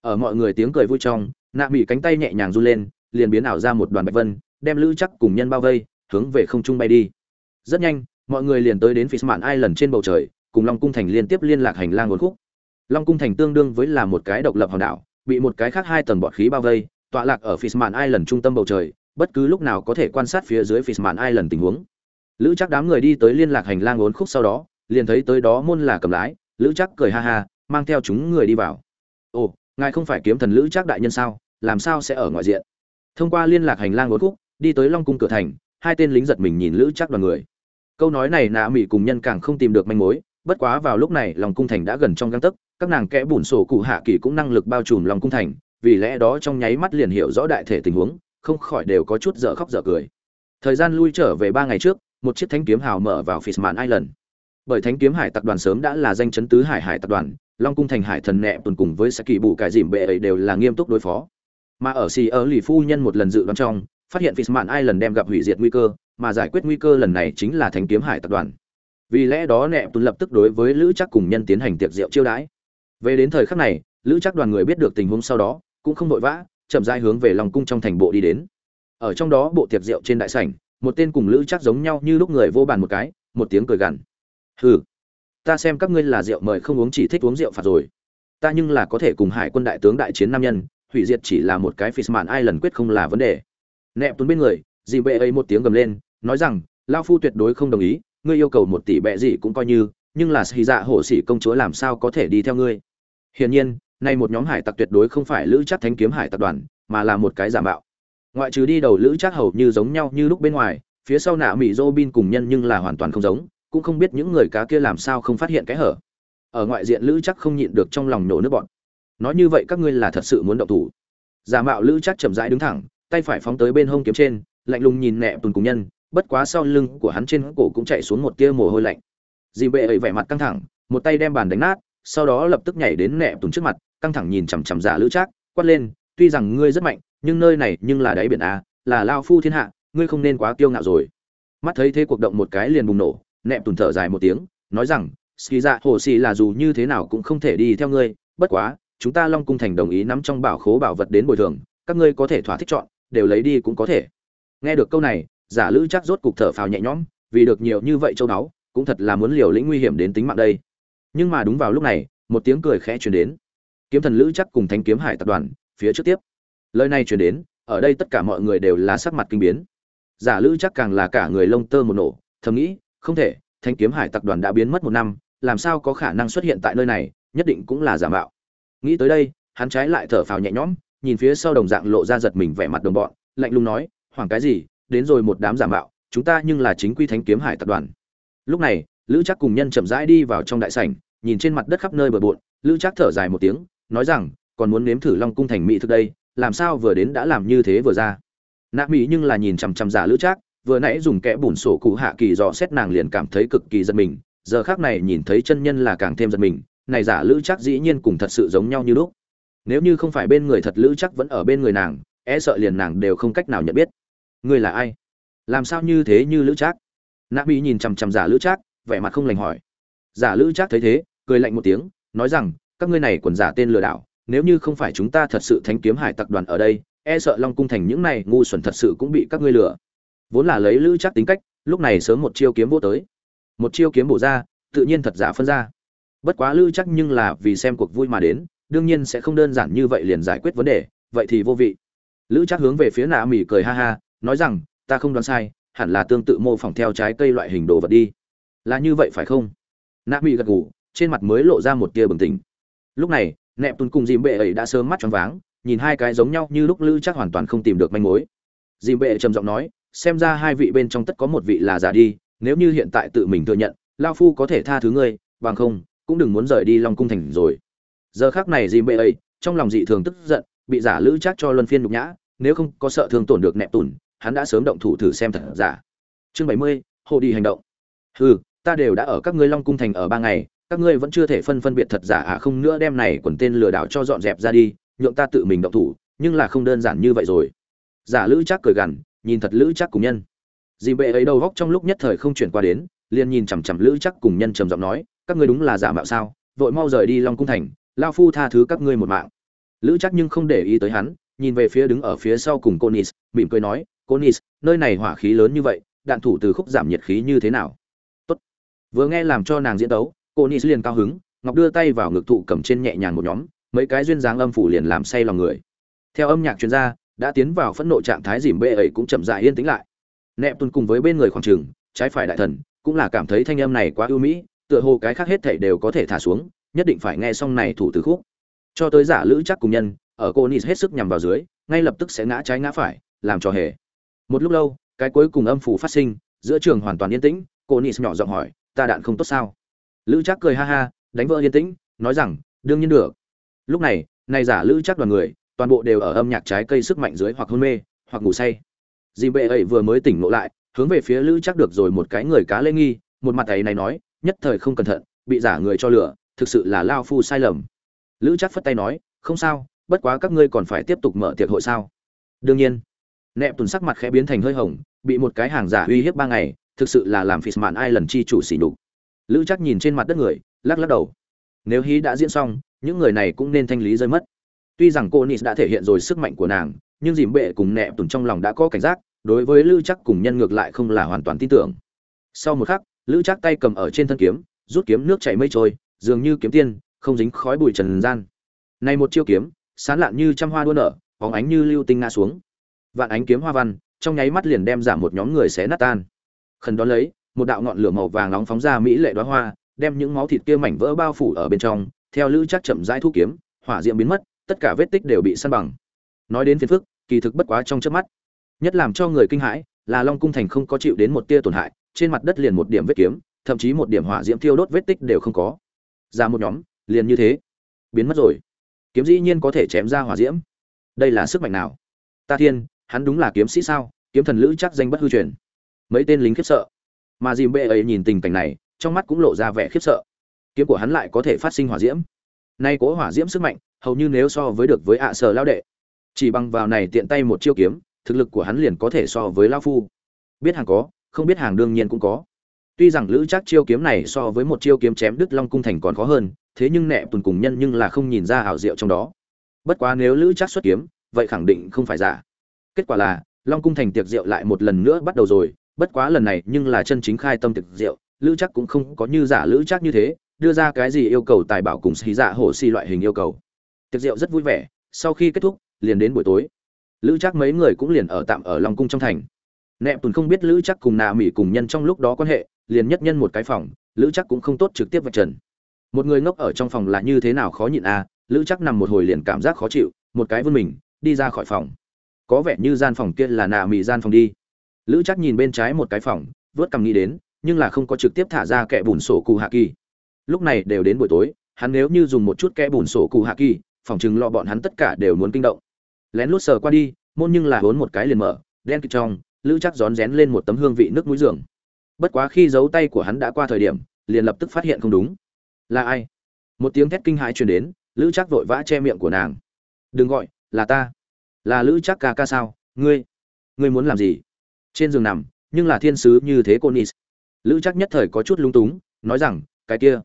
Ở mọi người tiếng cười vui trong, Nạ Mị cánh tay nhẹ nhàng run lên, liền biến ảo ra một đoàn bạch vân, đem lữ chắc cùng nhân bao vây, hướng về không trung bay đi. Rất nhanh, mọi người liền tới đến Fishman Island trên bầu trời, cùng Long cung thành liên tiếp liên lạc hành lang nguồn khúc. Long cung thành tương đương với là một cái độc lập hòn đảo, bị một cái khác hai tầng bọt khí bao vây, tọa lạc ở Fishman Island trung tâm bầu trời, bất cứ lúc nào có thể quan sát phía dưới Fishman Island tình huống. Lữ Chắc đám người đi tới liên lạc hành lang uốn khúc sau đó, liền thấy tới đó môn là cầm lái, Lữ Chắc cười ha ha, mang theo chúng người đi vào. "Ồ, ngài không phải kiếm thần Lữ Chắc đại nhân sao, làm sao sẽ ở ngoài diện?" Thông qua liên lạc hành lang uốn khúc, đi tới Long cung cửa thành, hai tên lính giật mình nhìn Lữ Chắc đoàn người. Câu nói này Na mị cùng nhân càng không tìm được manh mối, bất quá vào lúc này Long cung thành đã gần trong gang tấc, các nàng kẽ bùn sổ cụ hạ kỳ cũng năng lực bao trùm Long cung thành, vì lẽ đó trong nháy mắt liền hiểu rõ đại thể tình huống, không khỏi đều có chút dở khóc dở cười. Thời gian lui trở về ba ngày trước, một chiếc thánh kiếm hào mở vào Fishman Island. Bởi thánh kiếm hải tập đoàn sớm đã là danh chấn tứ hải hải tập đoàn, Long cung thành hải thần nệ tuần cùng với Saki bụ cải dìm bệ ấy đều là nghiêm túc đối phó. Mà ở xì ở lì phu nhân một lần dự đoán trong, phát hiện Fishman Island đem gặp hủy diệt nguy cơ, mà giải quyết nguy cơ lần này chính là thánh kiếm hải tập đoàn. Vì lẽ đó nệ tuần lập tức đối với Lữ Chắc cùng nhân tiến hành tiệc rượu chiêu đãi. Về đến thời khắc này, Lữ Chắc đoàn người biết được tình huống sau đó, cũng không vội vã, chậm rãi hướng về Long cung trong thành bộ đi đến. Ở trong đó bộ tiệc rượu trên đại sảnh, một tên cùng Lữ chắc giống nhau như lúc người vô bàn một cái, một tiếng cười gằn. "Hừ, ta xem các ngươi là rượu mời không uống chỉ thích uống rượu phạt rồi. Ta nhưng là có thể cùng Hải quân đại tướng đại chiến nam nhân, hủy diệt chỉ là một cái Fishman ai lần quyết không là vấn đề." Nẹp tuấn bên người, dì bệ ấy một tiếng gầm lên, nói rằng, lão phu tuyệt đối không đồng ý, ngươi yêu cầu một tỷ bệ gì cũng coi như, nhưng là Sĩ Dạ hổ sĩ công chúa làm sao có thể đi theo ngươi? Hiển nhiên, nay một nhóm hải tặc tuyệt đối không phải lữ chắc thánh kiếm hải tặc đoàn, mà là một cái giả mạo. Ngoại trừ đi đầu lữ chắc hầu như giống nhau như lúc bên ngoài, phía sau nạ mỹ dô bin cùng nhân nhưng là hoàn toàn không giống, cũng không biết những người cá kia làm sao không phát hiện cái hở. Ở ngoại diện lữ chắc không nhịn được trong lòng nổ nước bọn nói như vậy các ngươi là thật sự muốn động thủ. Giả mạo lữ chắc chậm rãi đứng thẳng, tay phải phóng tới bên hông kiếm trên, lạnh lùng nhìn nẹ tùn cùng nhân, bất quá sau lưng của hắn trên cổ cũng chạy xuống một tia mồ hôi lạnh. Dì bệ ấy vẻ mặt căng thẳng, một tay đem bàn đánh nát sau đó lập tức nhảy đến nẹp tùn trước mặt, căng thẳng nhìn chằm chằm giả lữ trác, quát lên, tuy rằng ngươi rất mạnh, nhưng nơi này nhưng là đáy biển a là lao phu thiên hạ, ngươi không nên quá kiêu ngạo rồi. Mắt thấy thế cuộc động một cái liền bùng nổ nẹp tùn thở dài một tiếng, nói rằng ski dạ hồ xì là dù như thế nào cũng không thể đi theo ngươi, bất quá, chúng ta long cung thành đồng ý nắm trong bảo khố bảo vật đến bồi thường, các ngươi có thể thỏa thích chọn, đều lấy đi cũng có thể. Nghe được câu này, giả lữ chắc rốt cục thở phào nhẹ nhõm, vì được nhiều như vậy châu đáo cũng thật là muốn liều lĩnh nguy hiểm đến tính mạng đây nhưng mà đúng vào lúc này, một tiếng cười khẽ truyền đến. Kiếm thần lữ chắc cùng thanh kiếm hải tập đoàn, phía trước tiếp. Lời này chuyển đến, ở đây tất cả mọi người đều là sắc mặt kinh biến. Giả lữ chắc càng là cả người lông tơ một nổ, thầm nghĩ, không thể thanh kiếm hải tập đoàn đã biến mất một năm, làm sao có khả năng xuất hiện tại nơi này, nhất định cũng là giả mạo. Nghĩ tới đây, hắn trái lại thở phào nhẹ nhõm, nhìn phía sau đồng dạng lộ ra giật mình vẻ mặt đồng bọn, lạnh lùng nói, hoảng cái gì, đến rồi một đám giả mạo, chúng ta nhưng là chính quy thánh kiếm hải tập đoàn. Lúc này lữ chắc cùng nhân chậm rãi đi vào trong đại sảnh, nhìn trên mặt đất khắp nơi bừa bộn. Lữ chắc thở dài một tiếng, nói rằng, còn muốn nếm thử long cung thành mỹ thực đây, làm sao vừa đến đã làm như thế vừa ra? Nạ mỹ nhưng là nhìn chằm chằm giả lữ trác, vừa nãy dùng kẽ bùn sổ cụ hạ kỳ dò xét nàng liền cảm thấy cực kỳ giật mình, giờ khác này nhìn thấy chân nhân là càng thêm giật mình, này giả lữ chắc dĩ nhiên cùng thật sự giống nhau như lúc. Nếu như không phải bên người thật lữ chắc vẫn ở bên người nàng e sợ liền nàng đều không cách nào nhận biết. Người là ai? Làm sao như thế như lữ trác? Nạp mỹ nhìn chằm chằm giả lữ trác vẻ mặt không lành hỏi. Giả lữ trác thấy thế, cười lạnh một tiếng, nói rằng, các ngươi này quần giả tên lừa đảo, nếu như không phải chúng ta thật sự thánh kiếm hải tặc đoàn ở đây e sợ long cung thành những này ngu xuẩn thật sự cũng bị các ngươi lừa. Vốn là lấy lữ chắc tính cách, lúc này sớm một chiêu kiếm vô tới. Một chiêu kiếm bổ ra, tự nhiên thật giả phân ra. Bất quá lữ chắc nhưng là vì xem cuộc vui mà đến, đương nhiên sẽ không đơn giản như vậy liền giải quyết vấn đề, vậy thì vô vị. Lữ chắc hướng về phía nạ mỉ cười ha ha, nói rằng, ta không đoán sai, hẳn là tương tự mô phỏng theo trái cây loại hình đồ vật đi là như vậy phải không? Nạ mỹ gật gù, trên mặt mới lộ ra một tia bừng tỉnh. Lúc này nẹp tuần cùng dìm bệ ấy đã sớm mắt choáng váng, nhìn hai cái giống nhau như lúc lữ chắc hoàn toàn không tìm được manh mối. Dìm bệ trầm giọng nói, xem ra hai vị bên trong tất có một vị là giả đi, nếu như hiện tại tự mình thừa nhận, lao phu có thể tha thứ ngươi, bằng không, cũng đừng muốn rời đi long cung thành rồi. Giờ khác này dìm bệ ấy, trong lòng dị thường tức giận, bị giả lữ chắc cho luân phiên nhục nhã, nếu không có sợ thương tổn được nẹp tùn hắn đã sớm động thủ thử xem thật giả. Chương bảy mươi, hồ đi hành động. Hừ ta đều đã ở các ngươi long cung thành ở ba ngày các ngươi vẫn chưa thể phân phân biệt thật giả à không nữa đem này quần tên lừa đảo cho dọn dẹp ra đi nhượng ta tự mình động thủ nhưng là không đơn giản như vậy rồi. Giả lữ chắc cười gằn nhìn thật lữ chắc cùng nhân. Dì bệ ấy đầu góc trong lúc nhất thời không chuyển qua đến liền nhìn chằm chằm lữ chắc cùng nhân trầm giọng nói các ngươi đúng là giả mạo sao vội mau rời đi long cung thành lao phu tha thứ các ngươi một mạng. Lữ chắc nhưng không để ý tới hắn nhìn về phía đứng ở phía sau cùng cô nis mỉm cười nói cô nis, nơi này hỏa khí lớn như vậy đạn thủ từ khúc giảm nhiệt khí như thế nào? Vừa nghe làm cho nàng diễn cô nị liền cao hứng, ngọc đưa tay vào ngực thụ cầm trên nhẹ nhàng một nhóm, mấy cái duyên dáng âm phủ liền làm say lòng người. Theo âm nhạc chuyên gia đã tiến vào phẫn nộ trạng thái dìm bệ ấy cũng chậm dại yên tĩnh lại. Nẹp tuân cùng với bên người khoảng trường, trái phải đại thần, cũng là cảm thấy thanh âm này quá ưu mỹ, tựa hồ cái khác hết thảy đều có thể thả xuống, nhất định phải nghe xong này thủ từ khúc. Cho tới giả lữ chắc cùng nhân, ở cô nis hết sức nhằm vào dưới, ngay lập tức sẽ ngã trái ngã phải, làm cho hề. Một lúc lâu, cái cuối cùng âm phủ phát sinh, giữa trường hoàn toàn yên tĩnh, cô nis nhỏ giọng hỏi ta đạn không tốt sao? Lữ chắc cười ha ha, đánh vỡ yên tĩnh, nói rằng, đương nhiên được. Lúc này này giả lữ chắc đoàn người, toàn bộ đều ở âm nhạc trái cây sức mạnh dưới hoặc hôn mê, hoặc ngủ say. Dì bệ ấy vừa mới tỉnh ngộ lại, hướng về phía lữ chắc được rồi một cái người cá lê nghi, một mặt ấy này nói, nhất thời không cẩn thận, bị giả người cho lửa, thực sự là lao phu sai lầm. Lữ chắc phất tay nói, không sao, bất quá các ngươi còn phải tiếp tục mở tiệc hội sao? Đương nhiên. Nẹp tuần sắc mặt khẽ biến thành hơi hồng, bị một cái hàng giả uy hiếp ba ngày thực sự là làm phì mạn ai lần chi chủ xỉ nhục. Lữ chắc nhìn trên mặt đất người, lắc lắc đầu. Nếu hí đã diễn xong, những người này cũng nên thanh lý rơi mất. Tuy rằng cô nis đã thể hiện rồi sức mạnh của nàng, nhưng dìm bệ cùng nẹp tuần trong lòng đã có cảnh giác, đối với lữ chắc cùng nhân ngược lại không là hoàn toàn tin tưởng. Sau một khắc, lữ chắc tay cầm ở trên thân kiếm, rút kiếm nước chảy mây trôi, dường như kiếm tiên, không dính khói bụi trần gian. Này một chiêu kiếm, sán lạn như trăm hoa đua nở, bóng ánh như lưu tinh ngã xuống. Vạn ánh kiếm hoa văn, trong nháy mắt liền đem giảm một nhóm người xé nát tan khẩn đó lấy, một đạo ngọn lửa màu vàng nóng phóng ra mỹ lệ đoá hoa, đem những máu thịt kia mảnh vỡ bao phủ ở bên trong, theo lữ chắc chậm rãi thu kiếm, hỏa diễm biến mất, tất cả vết tích đều bị săn bằng. Nói đến phiền phức, kỳ thực bất quá trong chớp mắt. Nhất làm cho người kinh hãi, là long cung thành không có chịu đến một tia tổn hại, trên mặt đất liền một điểm vết kiếm, thậm chí một điểm hỏa diễm thiêu đốt vết tích đều không có. Ra một nhóm, liền như thế. Biến mất rồi. Kiếm dĩ nhiên có thể chém ra hỏa diễm. Đây là sức mạnh nào? Ta thiên, hắn đúng là kiếm sĩ sao? Kiếm thần lữ chắc danh bất hư truyền mấy tên lính khiếp sợ. Mà dìm bệ ấy nhìn tình cảnh này, trong mắt cũng lộ ra vẻ khiếp sợ. Kiếm của hắn lại có thể phát sinh hỏa diễm. Nay cố hỏa diễm sức mạnh, hầu như nếu so với được với ạ sở lao đệ. Chỉ bằng vào này tiện tay một chiêu kiếm, thực lực của hắn liền có thể so với lao phu. Biết hàng có, không biết hàng đương nhiên cũng có. Tuy rằng lữ chắc chiêu kiếm này so với một chiêu kiếm chém đứt long cung thành còn khó hơn, thế nhưng nẹ tuần cùng nhân nhưng là không nhìn ra ảo diệu trong đó. Bất quá nếu lữ chắc xuất kiếm, vậy khẳng định không phải giả. Kết quả là, long cung thành tiệc rượu lại một lần nữa bắt đầu rồi bất quá lần này nhưng là chân chính khai tâm thực rượu lữ chắc cũng không có như giả lữ chắc như thế, đưa ra cái gì yêu cầu tài bảo cùng xì dạ hồ xì loại hình yêu cầu. Tiệc rượu rất vui vẻ, sau khi kết thúc, liền đến buổi tối. Lữ chắc mấy người cũng liền ở tạm ở long cung trong thành. Nẹp tùn không biết lữ chắc cùng nà mỹ cùng nhân trong lúc đó quan hệ, liền nhất nhân một cái phòng, lữ chắc cũng không tốt trực tiếp vạch trần. Một người ngốc ở trong phòng là như thế nào khó nhịn à lữ chắc nằm một hồi liền cảm giác khó chịu, một cái vươn mình, đi ra khỏi phòng. Có vẻ như gian phòng kia là nà mỹ gian phòng đi lữ chắc nhìn bên trái một cái phòng, vớt cằm nghĩ đến, nhưng là không có trực tiếp thả ra kẻ bùn sổ cụ hạ kỳ. Lúc này đều đến buổi tối, hắn nếu như dùng một chút kẽ bùn sổ cụ hạ kỳ, phòng chừng lọ bọn hắn tất cả đều muốn kinh động. Lén lút sờ qua đi, môn nhưng là hốn một cái liền mở, đen kịt trong, lữ chắc rón rén lên một tấm hương vị nước mũi giường. Bất quá khi giấu tay của hắn đã qua thời điểm, liền lập tức phát hiện không đúng. Là ai? Một tiếng thét kinh hãi truyền đến, lữ chắc vội vã che miệng của nàng. Đừng gọi, là ta. Là lữ chắc ca ca sao? Ngươi ngươi muốn làm gì? Trên giường nằm, nhưng là thiên sứ như thế cô nis lữ chắc nhất thời có chút lung túng, nói rằng, cái kia,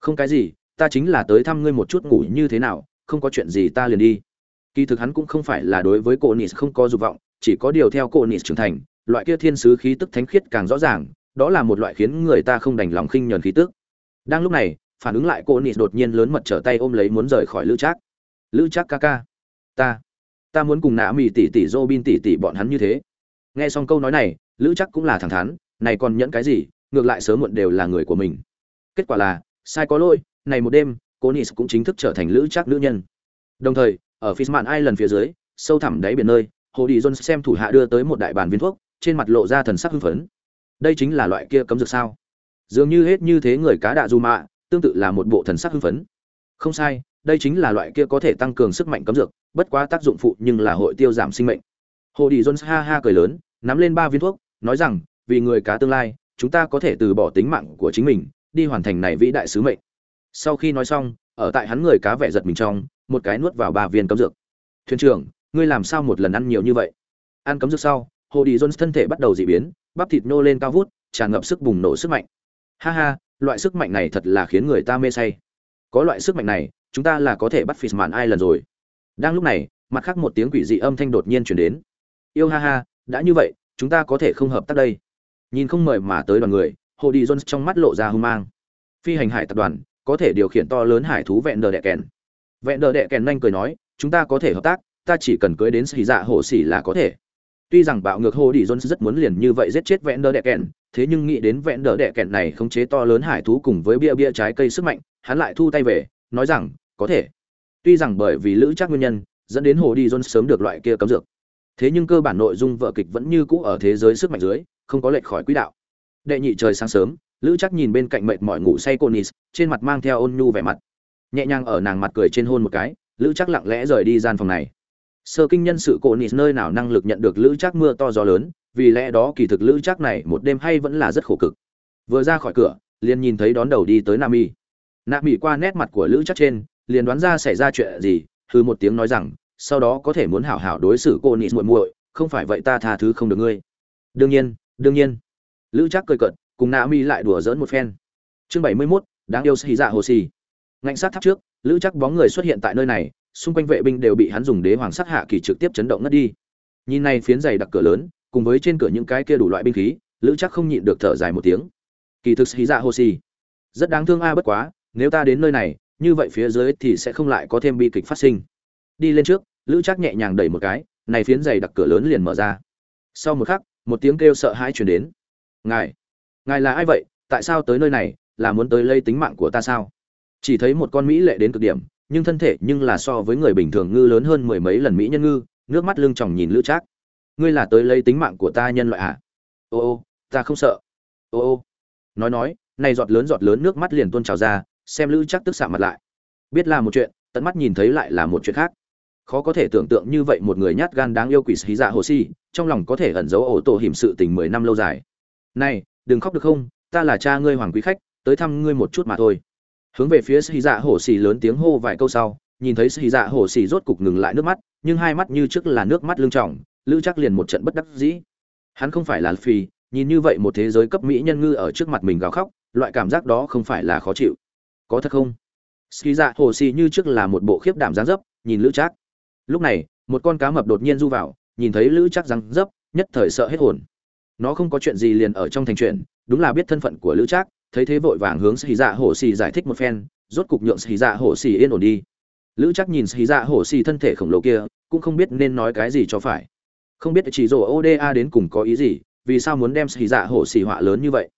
không cái gì, ta chính là tới thăm ngươi một chút ngủ như thế nào, không có chuyện gì ta liền đi. Kỳ thực hắn cũng không phải là đối với cô nis không có dục vọng, chỉ có điều theo cô nis trưởng thành, loại kia thiên sứ khí tức thánh khiết càng rõ ràng, đó là một loại khiến người ta không đành lòng khinh nhờn khí tức. Đang lúc này, phản ứng lại cô nis đột nhiên lớn mật trở tay ôm lấy muốn rời khỏi lữ trác. Lữ trác ca ca, ta ta muốn cùng nã mì tỷ tỷ dô bin tỷ tỷ bọn hắn như thế nghe xong câu nói này, lữ chắc cũng là thẳng thắn, này còn nhẫn cái gì, ngược lại sớm muộn đều là người của mình. Kết quả là, sai có lỗi, này một đêm, cô nis cũng chính thức trở thành lữ chắc nữ nhân. Đồng thời, ở fisman ai lần phía dưới, sâu thẳm đáy biển nơi, hồ đi john xem thủ hạ đưa tới một đại bàn viên thuốc, trên mặt lộ ra thần sắc hưng phấn. Đây chính là loại kia cấm dược sao? Dường như hết như thế người cá đạ du mạ, tương tự là một bộ thần sắc hưng phấn. Không sai, đây chính là loại kia có thể tăng cường sức mạnh cấm dược, bất quá tác dụng phụ nhưng là hội tiêu giảm sinh mệnh hồ đi jones ha ha cười lớn, nắm lên ba viên thuốc, nói rằng, vì người cá tương lai, chúng ta có thể từ bỏ tính mạng của chính mình, đi hoàn thành này vĩ đại sứ mệnh. Sau khi nói xong, ở tại hắn người cá vẻ giật mình trong, một cái nuốt vào ba viên cấm dược. Thuyền trưởng, ngươi làm sao một lần ăn nhiều như vậy? Ăn cấm dược sau, hồ đi jones thân thể bắt đầu dị biến, bắp thịt nô lên cao vút, tràn ngập sức bùng nổ sức mạnh. Ha ha, loại sức mạnh này thật là khiến người ta mê say. Có loại sức mạnh này, chúng ta là có thể bắt màn ai lần rồi. Đang lúc này, mặt khác một tiếng quỷ dị âm thanh đột nhiên chuyển đến yêu ha ha, đã như vậy, chúng ta có thể không hợp tác đây. Nhìn không mời mà tới đoàn người, hồ đi jones trong mắt lộ ra hung mang. Phi hành hải tập đoàn, có thể điều khiển to lớn hải thú vẹn đờ đẹ kèn. Vẹn đờ đẹ kèn nhanh cười nói, chúng ta có thể hợp tác, ta chỉ cần cưới đến xì dạ hồ xỉ là có thể. Tuy rằng bạo ngược hồ đi jones rất muốn liền như vậy giết chết vẹn đờ đẹ kèn, thế nhưng nghĩ đến vẹn đờ đẹ kèn này khống chế to lớn hải thú cùng với bia bia trái cây sức mạnh, hắn lại thu tay về, nói rằng, có thể. Tuy rằng bởi vì lữ chắc nguyên nhân, dẫn đến hồ đi jones sớm được loại kia cấm dược thế nhưng cơ bản nội dung vợ kịch vẫn như cũ ở thế giới sức mạnh dưới, không có lệch khỏi quỹ đạo. Đệ nhị trời sáng sớm, lữ chắc nhìn bên cạnh mệt mỏi ngủ say cô nis trên mặt mang theo ôn nhu vẻ mặt. Nhẹ nhàng ở nàng mặt cười trên hôn một cái, lữ chắc lặng lẽ rời đi gian phòng này. Sơ kinh nhân sự cô nis nơi nào năng lực nhận được lữ chắc mưa to gió lớn, vì lẽ đó kỳ thực lữ chắc này một đêm hay vẫn là rất khổ cực. Vừa ra khỏi cửa, liền nhìn thấy đón đầu đi tới nam y nam y qua nét mặt của lữ chắc trên, liền đoán ra xảy ra chuyện gì hư một tiếng nói rằng sau đó có thể muốn hảo hảo đối xử cô nị muội muội không phải vậy ta tha thứ không được ngươi. Đương nhiên đương nhiên. Lữ trác cười cợt cùng Na mi lại đùa dỡn một phen. Chương bảy mươi 71, đáng yêu xì dạ hồ xì. Ngạnh sát tháp trước lữ trác bóng người xuất hiện tại nơi này xung quanh vệ binh đều bị hắn dùng đế hoàng sát hạ kỳ trực tiếp chấn động ngất đi. Nhìn này phiến dày đặc cửa lớn cùng với trên cửa những cái kia đủ loại binh khí lữ trác không nhịn được thở dài một tiếng. Kỳ thực xì dạ hồ xì rất đáng thương a bất quá nếu ta đến nơi này như vậy phía dưới thì sẽ không lại có thêm bi kịch phát sinh đi lên trước, lữ Trác nhẹ nhàng đẩy một cái, này phiến dày đặc cửa lớn liền mở ra. Sau một khắc, một tiếng kêu sợ hãi truyền đến. Ngài ngài là ai vậy? Tại sao tới nơi này? Là muốn tới lây tính mạng của ta sao? Chỉ thấy một con mỹ lệ đến cực điểm, nhưng thân thể nhưng là so với người bình thường ngư lớn hơn mười mấy lần mỹ nhân ngư, nước mắt lưng tròng nhìn lữ trác. Ngươi là tới lấy tính mạng của ta nhân loại ạ à? ô ô, ta không sợ. Ô ô. Nói nói, này giọt lớn giọt lớn nước mắt liền tuôn trào ra, xem lữ chắc tức xạ mặt lại. Biết là một chuyện, tận mắt nhìn thấy lại là một chuyện khác khó có thể tưởng tượng như vậy một người nhát gan đáng yêu quỷ xí dạ hồ si, trong lòng có thể ẩn giấu ổ tổ hiểm sự tình mười năm lâu dài. Này, đừng khóc được không? Ta là cha ngươi hoàng quý khách, tới thăm ngươi một chút mà thôi. Hướng về phía xì dạ hồ xì lớn tiếng hô vài câu sau, nhìn thấy xì dạ hồ xì rốt cục ngừng lại nước mắt, nhưng hai mắt như trước là nước mắt lưng trọng lữ chắc liền một trận bất đắc dĩ. Hắn không phải là phi nhìn như vậy một thế giới cấp mỹ nhân ngư ở trước mặt mình gào khóc, loại cảm giác đó không phải là khó chịu. Có thật không? Ski dạ hồ xì như trước là một bộ khiếp đảm dáng dấp, nhìn lữ trác lúc này, một con cá mập đột nhiên du vào, nhìn thấy lữ trác răng dấp, nhất thời sợ hết hồn. Nó không có chuyện gì liền ở trong thành chuyện đúng là biết thân phận của lữ trác, thấy thế vội vàng hướng xì dạ hổ xì giải thích một phen, rốt cục nhượng xì dạ hổ xì yên ổn đi. Lữ trác nhìn xì dạ hổ xì thân thể khổng lồ kia, cũng không biết nên nói cái gì cho phải. Không biết chỉ rổ oda đến cùng có ý gì, vì sao muốn đem xì dạ hổ xì họa lớn như vậy.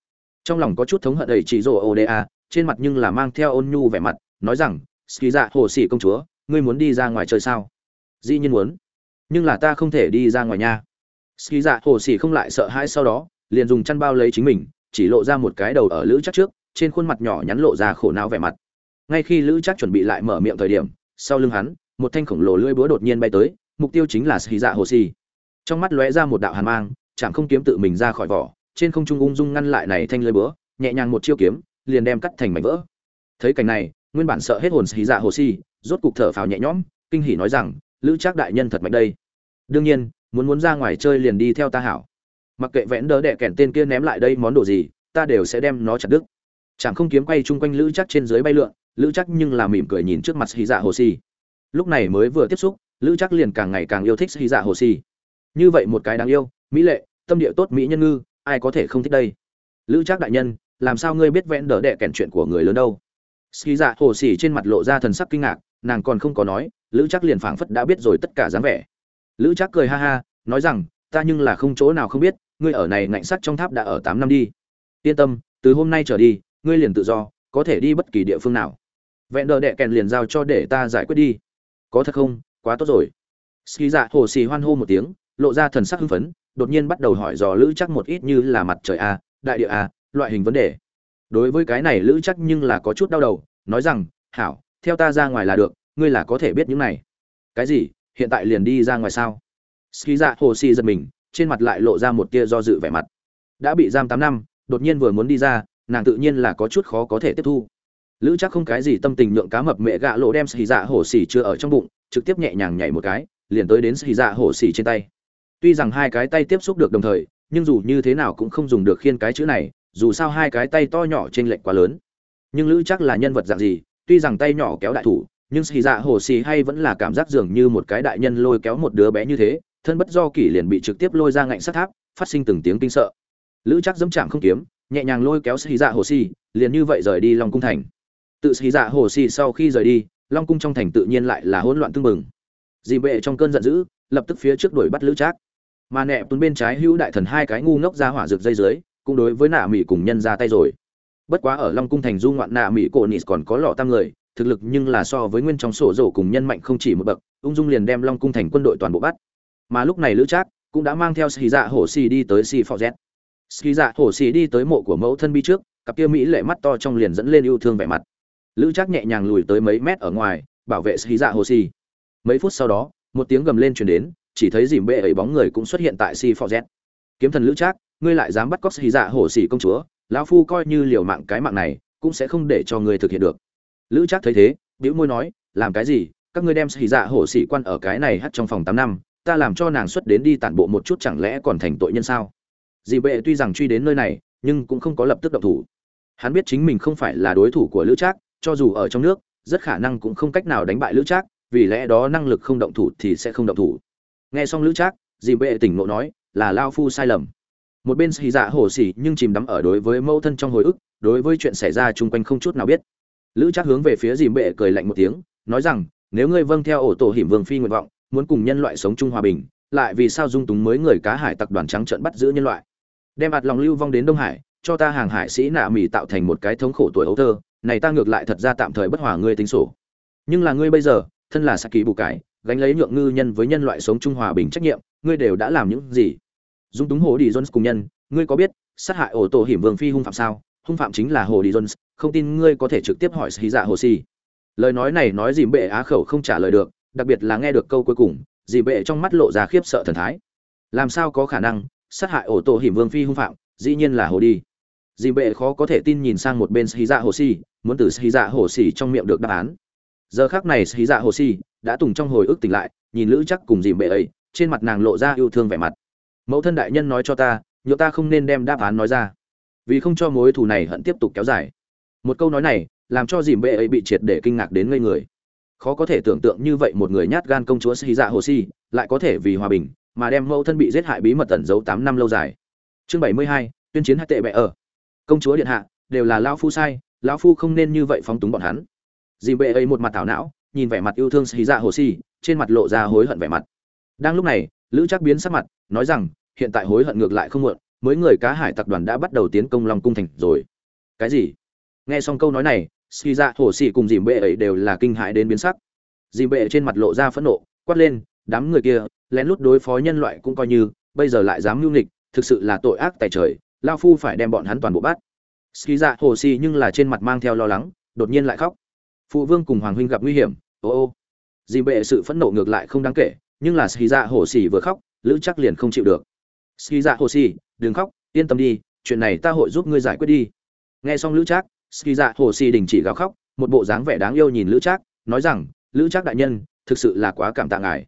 Trong lòng có chút thống hận đầy chỉ rổ oda trên mặt nhưng là mang theo ôn nhu vẻ mặt, nói rằng xì dạ hổ xì công chúa, ngươi muốn đi ra ngoài chơi sao? Dĩ nhiên muốn. Nhưng là ta không thể đi ra ngoài nha. Ski dạ hồ xỉ không lại sợ hãi sau đó, liền dùng chăn bao lấy chính mình, chỉ lộ ra một cái đầu ở lữ chắc trước, trên khuôn mặt nhỏ nhắn lộ ra khổ não vẻ mặt. Ngay khi lữ chắc chuẩn bị lại mở miệng thời điểm, sau lưng hắn, một thanh khổng lồ lưỡi búa đột nhiên bay tới, mục tiêu chính là ski dạ hồ xỉ trong mắt lóe ra một đạo hàn mang, chẳng không kiếm tự mình ra khỏi vỏ, trên không trung ung dung ngăn lại này thanh lưỡi búa, nhẹ nhàng một chiêu kiếm, liền đem cắt thành mảnh vỡ. Thấy cảnh này, nguyên bản sợ hết hồn xì dạ hồ xì, rốt cục thở phào nhẹ nhõm, kinh hỉ nói rằng lữ trác đại nhân thật mạnh đây. Đương nhiên, muốn muốn ra ngoài chơi liền đi theo ta hảo. Mặc kệ vẽn đỡ đẻ kẻn tên kia ném lại đây món đồ gì, ta đều sẽ đem nó chặt đứt. Chẳng không kiếm quay chung quanh lữ chắc trên dưới bay lượn, lữ chắc nhưng là mỉm cười nhìn trước mặt hy dạ hồ si lúc này mới vừa tiếp xúc, lữ chắc liền càng ngày càng yêu thích hy dạ hồ si như vậy một cái đáng yêu, mỹ lệ, tâm địa tốt mỹ nhân ngư, ai có thể không thích đây? Lữ chắc đại nhân, làm sao ngươi biết vẽn đỡ đẻ kẻn chuyện của người lớn đâu? Ski dạ hồ si trên mặt lộ ra thần sắc kinh ngạc, nàng còn không có nói lữ chắc liền phảng phất đã biết rồi tất cả dáng vẻ. Lữ chắc cười ha ha, nói rằng, ta nhưng là không chỗ nào không biết, ngươi ở này ngạnh sắt trong tháp đã ở tám năm đi. Yên tâm, từ hôm nay trở đi, ngươi liền tự do, có thể đi bất kỳ địa phương nào. Vẹn đờ đệ kèn liền giao cho để ta giải quyết đi. Có thật không? Quá tốt rồi. Ski dạ hồ xì hoan hô một tiếng, lộ ra thần sắc hưng phấn, đột nhiên bắt đầu hỏi dò lữ chắc một ít như là mặt trời a đại địa à loại hình vấn đề. Đối với cái này lữ chắc nhưng là có chút đau đầu, nói rằng, hảo, theo ta ra ngoài là được ngươi là có thể biết những này. Cái gì? Hiện tại liền đi ra ngoài sao? Ski dạ hồ si giật mình, trên mặt lại lộ ra một tia do dự vẻ mặt. Đã bị giam tám năm, đột nhiên vừa muốn đi ra, nàng tự nhiên là có chút khó có thể tiếp thu. Lữ chắc không cái gì tâm tình nhượng cá mập mẹ gạ lộ đem dạ xì dạ hổ xỉ chưa ở trong bụng, trực tiếp nhẹ nhàng nhảy một cái, liền tới đến dạ xì dạ hổ xỉ trên tay. Tuy rằng hai cái tay tiếp xúc được đồng thời, nhưng dù như thế nào cũng không dùng được khiên cái chữ này, dù sao hai cái tay to nhỏ trên lệch quá lớn. Nhưng lữ chắc là nhân vật dạng gì, tuy rằng tay nhỏ kéo đại thủ nhưng xì dạ hồ xì hay vẫn là cảm giác dường như một cái đại nhân lôi kéo một đứa bé như thế, thân bất do kỷ liền bị trực tiếp lôi ra ngạnh sát tháp, phát sinh từng tiếng kinh sợ. Lữ chắc dẫm chạm không kiếm, nhẹ nhàng lôi kéo xì dạ hồ xì, liền như vậy rời đi long cung thành. Tự xì dạ hồ xì sau khi rời đi, long cung trong thành tự nhiên lại là hỗn loạn tưng bừng. Dì bệ trong cơn giận dữ, lập tức phía trước đuổi bắt lữ trác. Mà nẹ tuấn bên trái hữu đại thần hai cái ngu ngốc ra hỏa rực dây dưới, cũng đối với nạ mỹ cùng nhân ra tay rồi. Bất quá ở long cung thành du ngoạn nạ mỹ cổ nịt còn có lọ tam người thực lực nhưng là so với nguyên trong sổ rổ cùng nhân mạnh không chỉ một bậc, ung dung liền đem long cung thành quân đội toàn bộ bắt. Mà lúc này lữ trác cũng đã mang theo xì dạ hổ xì đi tới xì phò z. Xì dạ hổ xì đi tới mộ của mẫu thân bi trước, cặp kia mỹ lệ mắt to trong liền dẫn lên yêu thương vẻ mặt. Lữ trác nhẹ nhàng lùi tới mấy mét ở ngoài, bảo vệ xì dạ hổ xì. Mấy phút sau đó, một tiếng gầm lên truyền đến, chỉ thấy dìm bệ ấy bóng người cũng xuất hiện tại xì phò z. Kiếm thần lữ trác, ngươi lại dám bắt cóc xì dạ hổ xì công chúa, lão phu coi như liều mạng cái mạng này, cũng sẽ không để cho ngươi thực hiện được lữ trác thấy thế, bĩu môi nói, làm cái gì? Các ngươi đem xì dạ hổ Sĩ quan ở cái này hắt trong phòng tám năm, ta làm cho nàng xuất đến đi tản bộ một chút chẳng lẽ còn thành tội nhân sao? Dì bệ tuy rằng truy đến nơi này, nhưng cũng không có lập tức động thủ. Hắn biết chính mình không phải là đối thủ của lữ trác, cho dù ở trong nước, rất khả năng cũng không cách nào đánh bại lữ trác, vì lẽ đó năng lực không động thủ thì sẽ không động thủ. Nghe xong lữ trác, dì bệ tỉnh ngộ nói, là lao phu sai lầm. Một bên xì dạ hổ xỉ nhưng chìm đắm ở đối với mẫu thân trong hồi ức, đối với chuyện xảy ra chung quanh không chút nào biết lữ chắc hướng về phía dìm bệ cười lạnh một tiếng, nói rằng, nếu ngươi vâng theo ổ tổ hiểm vương phi nguyện vọng, muốn cùng nhân loại sống chung hòa bình, lại vì sao dung túng mới người cá hải tặc đoàn trắng trợn bắt giữ nhân loại? Đem ạt lòng lưu vong đến đông hải, cho ta hàng hải sĩ nạ mỹ tạo thành một cái thống khổ tuổi ấu thơ, này ta ngược lại thật ra tạm thời bất hòa ngươi tính sổ. Nhưng là ngươi bây giờ, thân là saki bù cải, gánh lấy nhượng ngư nhân với nhân loại sống chung hòa bình trách nhiệm, ngươi đều đã làm những gì? Dung túng hồ đi jones cùng nhân, ngươi có biết, sát hại ổ tổ hiểm vương phi hung phạm sao? Hung phạm chính là hồ đi jones, không tin ngươi có thể trực tiếp hỏi sĩ dạ hồ si lời nói này nói dìm bệ á khẩu không trả lời được, đặc biệt là nghe được câu cuối cùng, Dìm bệ trong mắt lộ ra khiếp sợ thần thái. Làm sao có khả năng, sát hại ổ tổ hiểm vương phi hung phạm, dĩ nhiên là hồ đi. Dìm bệ khó có thể tin nhìn sang một bên xì dạ hồ xì, muốn từ xì dạ hồ xì trong miệng được đáp án. Giờ khác này xì dạ hồ xì đã tùng trong hồi ức tỉnh lại, nhìn lữ chắc cùng Dìm bệ ấy, trên mặt nàng lộ ra yêu thương vẻ mặt. Mẫu thân đại nhân nói cho ta nhựa ta không nên đem đáp án nói ra vì không cho mối thù này hận tiếp tục kéo dài. Một câu nói này làm cho dì bệ ấy bị triệt để kinh ngạc đến ngây người. Khó có thể tưởng tượng như vậy một người nhát gan công chúa xì dạ hồ si lại có thể vì hòa bình mà đem mẫu thân bị giết hại bí mật tẩn giấu tám năm lâu dài. Chương bảy mươi hai, tuyên chiến hai tệ bệ ở. Công chúa điện hạ, đều là lao phu sai, lão phu không nên như vậy phóng túng bọn hắn. Dì bệ ấy một mặt thảo não, nhìn vẻ mặt yêu thương xì dạ hồ si, trên mặt lộ ra hối hận vẻ mặt. Đang lúc này, lữ chắc biến sắc mặt, nói rằng, hiện tại hối hận ngược lại không muộn mới người cá hải tập đoàn đã bắt đầu tiến công long cung thành rồi. Cái gì? Nghe xong câu nói này, ski dạ hồ sĩ cùng dìm bệ ấy đều là kinh hãi đến biến sắc. Dìm bệ trên mặt lộ ra phẫn nộ, quát lên, đám người kia, lén lút đối phó nhân loại cũng coi như, bây giờ lại dám mưu nghịch, thực sự là tội ác tại trời lao phu phải đem bọn hắn toàn bộ bắt. Ski dạ hồ sĩ nhưng là trên mặt mang theo lo lắng, đột nhiên lại khóc. Phụ vương cùng hoàng huynh gặp nguy hiểm, ô ô. Dìm bệ sự phẫn nộ ngược lại không đáng kể, nhưng là ski dạ hồ sĩ vừa khóc, lữ chắc liền không chịu được. Ski dạ hồ sĩ đừng khóc, yên tâm đi, chuyện này ta hội giúp ngươi giải quyết đi. Nghe xong lữ trác, ski dạ hồ si đình chỉ gào khóc, một bộ dáng vẻ đáng yêu nhìn lữ trác, nói rằng, lữ trác đại nhân, thực sự là quá cảm tạ ngài.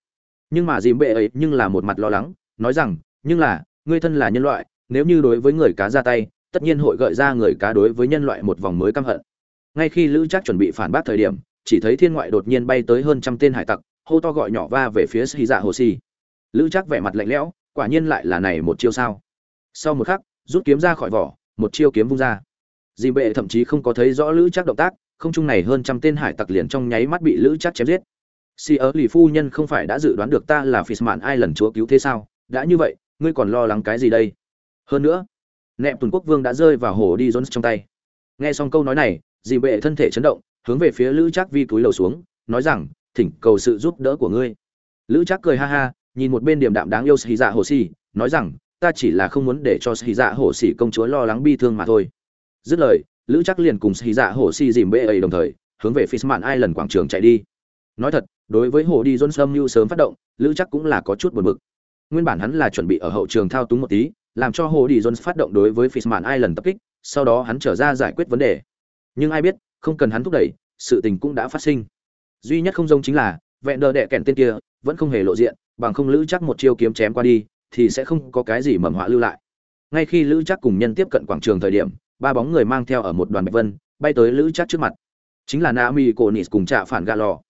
Nhưng mà dìm bệ ấy nhưng là một mặt lo lắng, nói rằng, nhưng là, ngươi thân là nhân loại, nếu như đối với người cá ra tay, tất nhiên hội gợi ra người cá đối với nhân loại một vòng mới căm hận. Ngay khi lữ trác chuẩn bị phản bác thời điểm, chỉ thấy thiên ngoại đột nhiên bay tới hơn trăm tên hải tặc, hô to gọi nhỏ va về phía ski dạ hồ si lữ trác vẻ mặt lạnh lẽo, quả nhiên lại là này một chiêu sao? Sau một khắc, rút kiếm ra khỏi vỏ, một chiêu kiếm vung ra. Dì bệ thậm chí không có thấy rõ lữ chắc động tác, không chung này hơn trăm tên hải tặc liền trong nháy mắt bị lữ chắc chém giết. Si ớ lì phu nhân không phải đã dự đoán được ta là mạn ai lần chúa cứu thế sao? Đã như vậy, ngươi còn lo lắng cái gì đây? Hơn nữa, nẹp tuần quốc vương đã rơi vào hồ đi jones trong tay. Nghe xong câu nói này dì bệ thân thể chấn động, hướng về phía lữ chắc vi túi lầu xuống, nói rằng, thỉnh cầu sự giúp đỡ của ngươi. Lữ chắc cười ha ha, nhìn một bên điểm đạm đáng yêu xì dạ hồ xì, nói rằng ta chỉ là không muốn để cho xì dạ hổ xỉ công chúa lo lắng bi thương mà thôi dứt lời lữ chắc liền cùng xì dạ hổ xỉ dìm bê ấy đồng thời hướng về Fishman Island quảng trường chạy đi. Nói thật, đối với hồ đi Johnson New sớm phát động, Lữ chắc cũng là có chút buồn bực. Nguyên bản hắn là chuẩn bị ở hậu trường thao túng một tí, làm cho hồ đi Jones phát động đối với Fishman Island tập kích, sau đó hắn trở ra giải quyết vấn đề. Nhưng ai biết, không cần hắn thúc đẩy, sự tình cũng đã phát sinh. Duy nhất không giống chính là, vẹn đờ đẻ kèn tên kia, vẫn không hề lộ diện, bằng không Lữ chắc một chiêu kiếm chém qua đi, thì sẽ không có cái gì mầm họa lưu lại. Ngay khi Lữ chắc cùng nhân tiếp cận quảng trường thời điểm, ba bóng người mang theo ở một đoàn bạch vân, bay tới Lữ chắc trước mặt chính là Naomi Conis cùng trạ phản gà lò.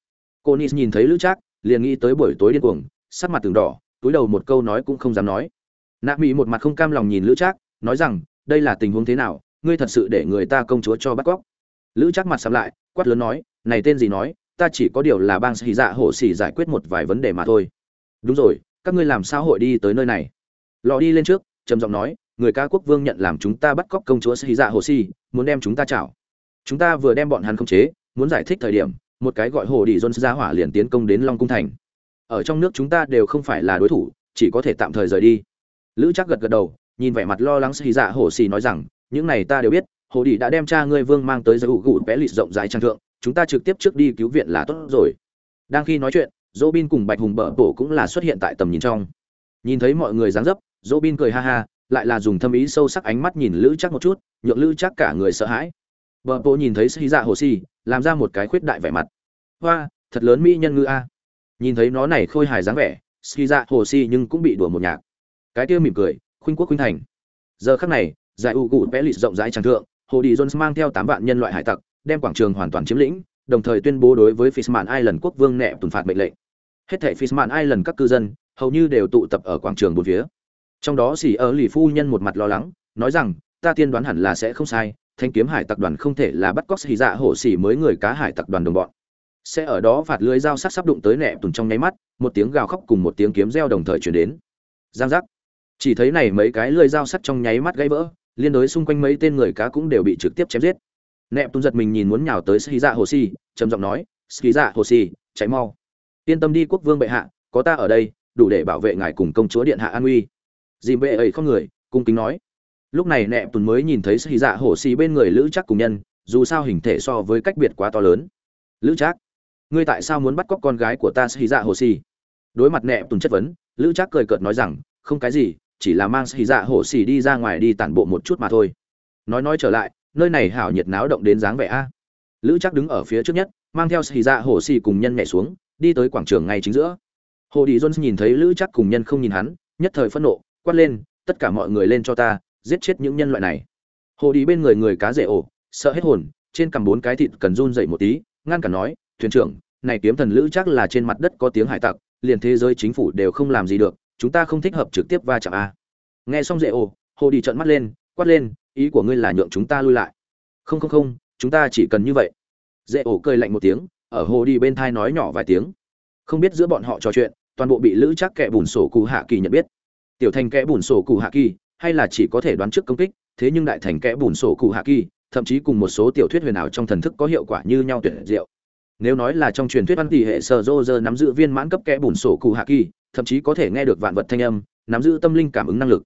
Conis nhìn thấy Lữ Trác, liền nghĩ tới buổi tối điên cuồng, sắc mặt từng đỏ, túi đầu một câu nói cũng không dám nói. Naomi một mặt không cam lòng nhìn Lữ Trác, nói rằng, đây là tình huống thế nào, ngươi thật sự để người ta công chúa cho bắt cóc. Lữ Trác mặt sầm lại, quát lớn nói, này tên gì nói, ta chỉ có điều là bang sĩ dạ hổ sĩ giải quyết một vài vấn đề mà thôi. Đúng rồi, các ngươi làm sao hội đi tới nơi này? Lò đi lên trước, trầm giọng nói, người ca quốc vương nhận làm chúng ta bắt cóc công chúa sĩ dạ hồ si muốn đem chúng ta chảo. Chúng ta vừa đem bọn hắn khống chế muốn giải thích thời điểm một cái gọi hồ đi Dôn ra hỏa liền tiến công đến long cung thành. Ở trong nước chúng ta đều không phải là đối thủ chỉ có thể tạm thời rời đi. Lữ chắc gật gật đầu nhìn vẻ mặt lo lắng sĩ dạ hồ xì nói rằng những này ta đều biết hồ đi đã đem cha ngươi vương mang tới giải ủ gụ vẽ lịt rộng rãi trang thượng chúng ta trực tiếp trước đi cứu viện là tốt rồi. Đang khi nói chuyện dỗ bin cùng bạch hùng bở bổ cũng là xuất hiện tại tầm nhìn trong nhìn thấy mọi người dáng dấp dỗ bin cười ha ha lại là dùng thâm ý sâu sắc ánh mắt nhìn lữ chắc một chút nhượng lữ chắc cả người sợ hãi Bờ bộ nhìn thấy Sĩ Dạ Hồ Si, làm ra một cái khuyết đại vẻ mặt. Hoa, thật lớn mỹ nhân ngư a. Nhìn thấy nó này khôi hài dáng vẻ, Sĩ Dạ Hồ Si nhưng cũng bị đùa một nhạc. Cái kia mỉm cười, khuynh quốc khuynh thành. Giờ khắc này, giải u cụ vẽ lịt rộng rãi tràng thượng, Hồ Đi Jones mang theo tám vạn nhân loại hải tặc, đem quảng trường hoàn toàn chiếm lĩnh, đồng thời tuyên bố đối với Fishman Island quốc vương nệ tuần phạt mệnh lệnh. Hết thảy Fishman Island các cư dân, hầu như đều tụ tập ở quảng trường bốn phía. Trong đó sỉ ở lì phu nhân một mặt lo lắng, nói rằng, ta tiên đoán hẳn là sẽ không sai, thanh kiếm hải tặc đoàn không thể là bắt cóc xì dạ hổ xỉ mới người cá hải tặc đoàn đồng bọn sẽ ở đó phạt lưới dao sắc sắp đụng tới nệ tuần trong nháy mắt một tiếng gào khóc cùng một tiếng kiếm reo đồng thời truyền đến giang giác chỉ thấy này mấy cái lưỡi dao sắt trong nháy mắt gãy vỡ liên đối xung quanh mấy tên người cá cũng đều bị trực tiếp chém giết nẹp tung giật mình nhìn muốn nhào tới xì dạ hồ si trầm giọng nói xì dạ hồ si cháy mau. Yên tâm đi quốc vương bệ hạ, có ta ở đây, đủ để bảo vệ ngài cùng công chúa điện hạ an uy dìm bệ ấy không người, cung kính nói. Lúc này nẹp tung mới nhìn thấy xì dạ hổ xì bên người lữ chắc cùng nhân, dù sao hình thể so với cách biệt quá to lớn. Lữ chắc ngươi tại sao muốn bắt cóc con gái của ta Sĩ dạ hổ xì đối mặt nẹ Tùng chất vấn, lữ chắc cười cợt nói rằng, không cái gì, chỉ là mang Sĩ dạ hổ xì đi ra ngoài đi tản bộ một chút mà thôi. Nói nói trở lại nơi này hảo nhiệt náo động đến dáng vẻ a. Lữ chắc đứng ở phía trước nhất, mang theo xì dạ hồ xì cùng nhân nhảy xuống, đi tới quảng trường ngay chính giữa. Hồ đi jones nhìn thấy lữ chắc cùng nhân không nhìn hắn, nhất thời phẫn nộ, quát lên, tất cả mọi người lên cho ta, giết chết những nhân loại này. Hồ đi bên người người cá rể ổ, sợ hết hồn, trên cằm bốn cái thịt cần run dậy một tí, ngăn cản nói, thuyền trưởng, này kiếm thần lữ chắc là trên mặt đất có tiếng hải tặc, liền thế giới chính phủ đều không làm gì được, chúng ta không thích hợp trực tiếp va chạm a. Nghe xong rể ổ, hồ đi trợn mắt lên, quát lên ý của ngươi là nhượng chúng ta lui lại. Không không không, chúng ta chỉ cần như vậy. Dễ ổ cười lạnh một tiếng, ở hồ đi bên thai nói nhỏ vài tiếng. Không biết giữa bọn họ trò chuyện, toàn bộ bị lữ chắc kẻ bùn sổ cụ hạ kỳ nhận biết. Tiểu thành kẻ bùn sổ cụ hạ kỳ, hay là chỉ có thể đoán trước công kích, thế nhưng đại thành kẽ bùn sổ cụ hạ kỳ, thậm chí cùng một số tiểu thuyết huyền ảo trong thần thức có hiệu quả như nhau tuyệt diệu. Nếu nói là trong truyền thuyết văn tỷ hệ sở dô dơ nắm giữ viên mãn cấp kẽ bùn sổ cụ hạ kỳ, thậm chí có thể nghe được vạn vật thanh âm, nắm giữ tâm linh cảm ứng năng lực.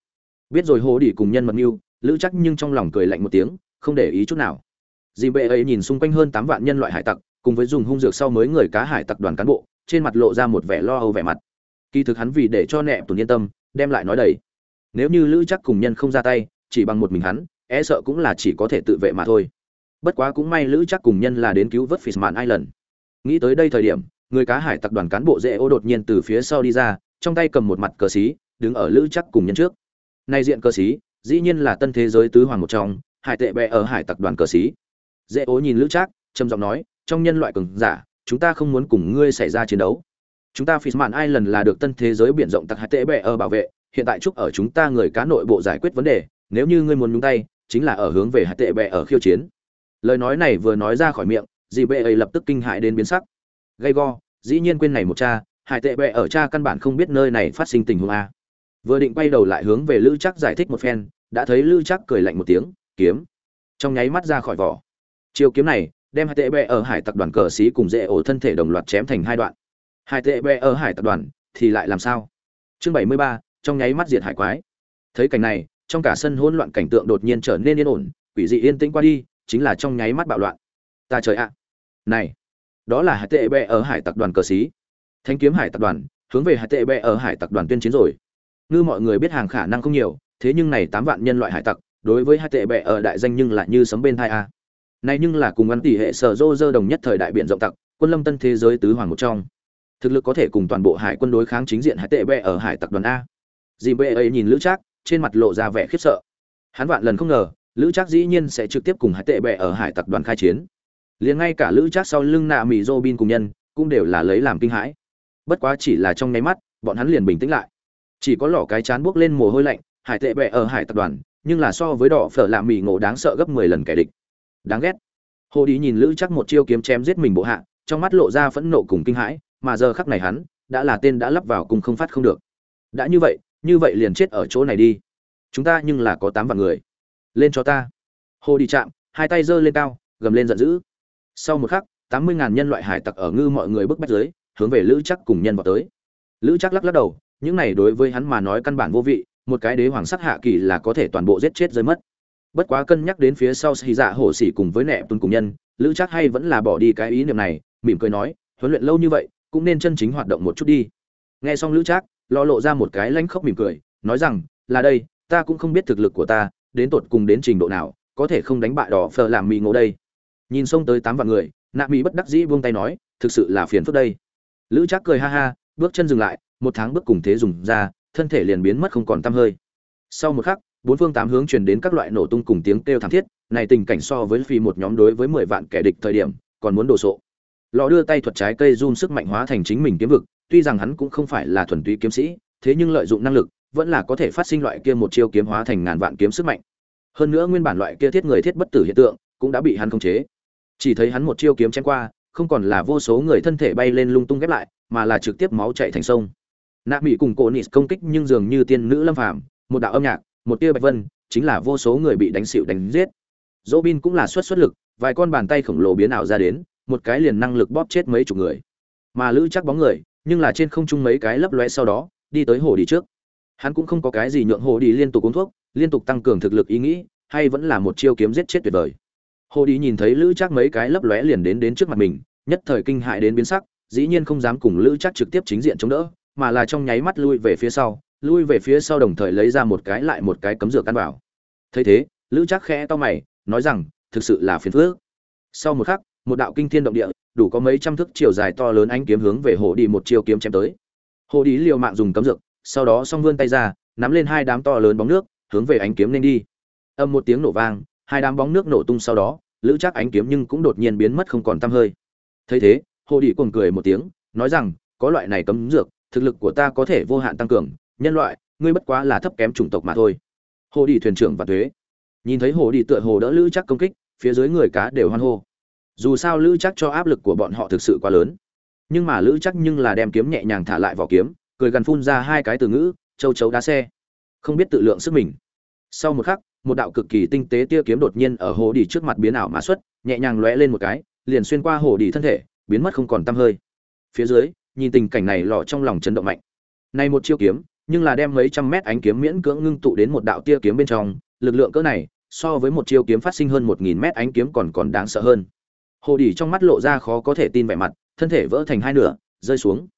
Biết rồi hồ đi cùng nhân mật mưu lữ chắc nhưng trong lòng cười lạnh một tiếng không để ý chút nào dì bệ ấy nhìn xung quanh hơn tám vạn nhân loại hải tặc cùng với dùng hung dược sau mới người cá hải tặc đoàn cán bộ trên mặt lộ ra một vẻ lo âu vẻ mặt kỳ thực hắn vì để cho nẹ tùn yên tâm đem lại nói đầy nếu như lữ chắc cùng nhân không ra tay chỉ bằng một mình hắn e sợ cũng là chỉ có thể tự vệ mà thôi bất quá cũng may lữ chắc cùng nhân là đến cứu vớt Fishman Island. Nghĩ tới đây thời điểm, người cá hải tặc đoàn cán bộ dễ ô đột nhiên từ phía sau đi ra, trong tay cầm một mặt cờ xí, đứng ở lữ chắc cùng nhân trước. Nay diện cờ xí, dĩ nhiên là tân thế giới tứ hoàng một trong, hải tệ bè ở hải tập đoàn cờ xí. Dễ ố nhìn lữ trác trầm giọng nói, trong nhân loại cường giả, chúng ta không muốn cùng ngươi xảy ra chiến đấu. Chúng ta Fishman Island là được tân thế giới biển rộng tặc hải tệ bè ở bảo vệ, hiện tại chúc ở chúng ta người cá nội bộ giải quyết vấn đề nếu như ngươi muốn nhúng tay chính là ở hướng về hải tệ bệ ở khiêu chiến lời nói này vừa nói ra khỏi miệng dì bệ ấy lập tức kinh hại đến biến sắc gay go dĩ nhiên quên này một cha hải tệ bệ ở cha căn bản không biết nơi này phát sinh tình huống a vừa định quay đầu lại hướng về lữ chắc giải thích một phen, đã thấy lữ chắc cười lạnh một tiếng, kiếm. Trong nháy mắt ra khỏi vỏ. Chiêu kiếm này, đem hai tệ bệ ở hải tập đoàn cờ xí cùng dễ ổ thân thể đồng loạt chém thành hai đoạn. Hai tệ bệ ở hải tập đoàn, thì lại làm sao? Chương bảy mươi ba, trong nháy mắt diệt hải quái. Thấy cảnh này, trong cả sân hỗn loạn cảnh tượng đột nhiên trở nên yên ổn, quỷ dị yên tĩnh qua đi, chính là trong nháy mắt bạo loạn. Ta trời ạ! Này, đó là hải tệ bệ ở hải tặc đoàn cờ xí thanh kiếm hải tặc đoàn, hướng về hải tệ bệ ở hải tặc đoàn tuyên chiến rồi ngư mọi người biết hàng khả năng không nhiều, thế nhưng này tám vạn nhân loại hải tặc, đối với hai tệ bệ ở đại danh nhưng lại như sấm bên thai a. Này nhưng là cùng ăn tỷ hệ sở dô dơ đồng nhất thời đại biện rộng tặc, quân lâm tân thế giới tứ hoàng một trong. Thực lực có thể cùng toàn bộ hải quân đối kháng chính diện hải tệ bệ ở hải tặc đoàn a. Dì bệ ấy nhìn lữ trác, trên mặt lộ ra vẻ khiếp sợ. Hắn vạn lần không ngờ, lữ trác dĩ nhiên sẽ trực tiếp cùng hải tệ bệ ở hải tặc đoàn khai chiến. Liền ngay cả lữ trác sau lưng nạ mỹ dô bin cùng nhân, cũng đều là lấy làm kinh hãi. Bất quá chỉ là trong nháy mắt, bọn hắn liền bình tĩnh lại chỉ có lỏ cái chán buốc lên mồ hôi lạnh, hải tệ bẹ ở hải tập đoàn, nhưng là so với đỏ phở làm mì ngộ đáng sợ gấp mười lần kẻ địch. Đáng ghét. Hồ đi nhìn lữ chắc một chiêu kiếm chém giết mình bộ hạ, trong mắt lộ ra phẫn nộ cùng kinh hãi, mà giờ khắc này hắn, đã là tên đã lắp vào cùng không phát không được. Đã như vậy như vậy liền chết ở chỗ này đi. Chúng ta nhưng là có tám vạn người. Lên cho ta. Hồ đi chạm, hai tay giơ lên cao, gầm lên giận dữ. Sau một khắc, tám mươi ngàn nhân loại hải tặc ở ngư mọi người bức bách dưới, hướng về lữ chắc cùng nhân vào tới. Lữ chắc lắc lắc đầu những này đối với hắn mà nói căn bản vô vị, một cái đế hoàng sắc hạ kỳ là có thể toàn bộ giết chết rơi mất. Bất quá cân nhắc đến phía sau xì dạ hổ xỉ cùng với nẹ tuân cùng nhân, lữ chắc hay vẫn là bỏ đi cái ý niệm này, mỉm cười nói, huấn luyện lâu như vậy, cũng nên chân chính hoạt động một chút đi. Nghe xong lữ trác, lo lộ ra một cái lanh khóc mỉm cười, nói rằng, là đây, ta cũng không biết thực lực của ta, đến tột cùng đến trình độ nào, có thể không đánh bại đỏ phờ làm mì ngộ đây. Nhìn xông tới tám vạn người, nạ mỹ bất đắc dĩ buông tay nói, thực sự là phiền phức đây. Lữ trác cười ha ha, bước chân dừng lại một tháng bước cùng thế dùng ra, thân thể liền biến mất không còn tăm hơi. Sau một khắc, bốn phương tám hướng truyền đến các loại nổ tung cùng tiếng kêu thảm thiết, này tình cảnh so với phi một nhóm đối với mười vạn kẻ địch thời điểm, còn muốn đồ sộ. Lò đưa tay thuật trái cây run sức mạnh hóa thành chính mình kiếm vực, tuy rằng hắn cũng không phải là thuần túy kiếm sĩ, thế nhưng lợi dụng năng lực, vẫn là có thể phát sinh loại kia một chiêu kiếm hóa thành ngàn vạn kiếm sức mạnh. Hơn nữa nguyên bản loại kia thiết người thiết bất tử hiện tượng, cũng đã bị hắn khống chế. Chỉ thấy hắn một chiêu kiếm chém qua, không còn là vô số người thân thể bay lên lung tung ghép lại, mà là trực tiếp máu chạy thành sông nạ mỹ cùng cổ nịt công kích nhưng dường như tiên nữ lâm phàm, một đạo âm nhạc, một tia bạch vân, chính là vô số người bị đánh xịu đánh giết. Dỗ bin cũng là xuất xuất lực, vài con bàn tay khổng lồ biến ảo ra đến, một cái liền năng lực bóp chết mấy chục người. Mà lữ chắc bóng người, nhưng là trên không trung mấy cái lấp lóe sau đó, đi tới hồ đi trước. Hắn cũng không có cái gì nhượng hồ đi liên tục uống thuốc, liên tục tăng cường thực lực ý nghĩ, hay vẫn là một chiêu kiếm giết chết tuyệt vời. Hồ đi nhìn thấy lữ chắc mấy cái lấp lóe liền đến đến trước mặt mình, nhất thời kinh hại đến biến sắc, dĩ nhiên không dám cùng lữ chắc trực tiếp chính diện chống đỡ mà là trong nháy mắt lui về phía sau, lui về phía sau đồng thời lấy ra một cái lại một cái cấm dược căn vào. Thấy thế, lữ chắc khẽ to mày, nói rằng, thực sự là phiền phước sau một khắc, một đạo kinh thiên động địa, đủ có mấy trăm thước chiều dài to lớn ánh kiếm hướng về hồ đi một chiêu kiếm chém tới. Hồ đi liều mạng dùng cấm dược, sau đó song vươn tay ra, nắm lên hai đám to lớn bóng nước, hướng về ánh kiếm nên đi. Âm một tiếng nổ vang, hai đám bóng nước nổ tung sau đó, lữ chắc ánh kiếm nhưng cũng đột nhiên biến mất không còn tăm hơi. Thấy thế, hồ đi cuồng cười một tiếng, nói rằng, có loại này cấm dược thực lực của ta có thể vô hạn tăng cường, nhân loại, ngươi bất quá là thấp kém chủng tộc mà thôi. Hồ đi thuyền trưởng và thuế nhìn thấy hồ đi tựa hồ đỡ lữ chắc công kích, phía dưới người cá đều hoan hô. Dù sao lữ chắc cho áp lực của bọn họ thực sự quá lớn. Nhưng mà lữ chắc nhưng là đem kiếm nhẹ nhàng thả lại vỏ kiếm, cười gần phun ra hai cái từ ngữ, châu chấu đá xe. Không biết tự lượng sức mình. Sau một khắc, một đạo cực kỳ tinh tế tia kiếm đột nhiên ở hồ đi trước mặt biến ảo mã xuất, nhẹ nhàng lóe lên một cái, liền xuyên qua hồ đi thân thể, biến mất không còn tăm hơi. Phía dưới nhìn tình cảnh này lọ trong lòng chấn động mạnh. Này một chiêu kiếm, nhưng là đem mấy trăm mét ánh kiếm miễn cưỡng ngưng tụ đến một đạo tia kiếm bên trong, lực lượng cỡ này, so với một chiêu kiếm phát sinh hơn một nghìn mét ánh kiếm còn còn đáng sợ hơn. Hồ đỉ trong mắt lộ ra khó có thể tin vẻ mặt, thân thể vỡ thành hai nửa, rơi xuống.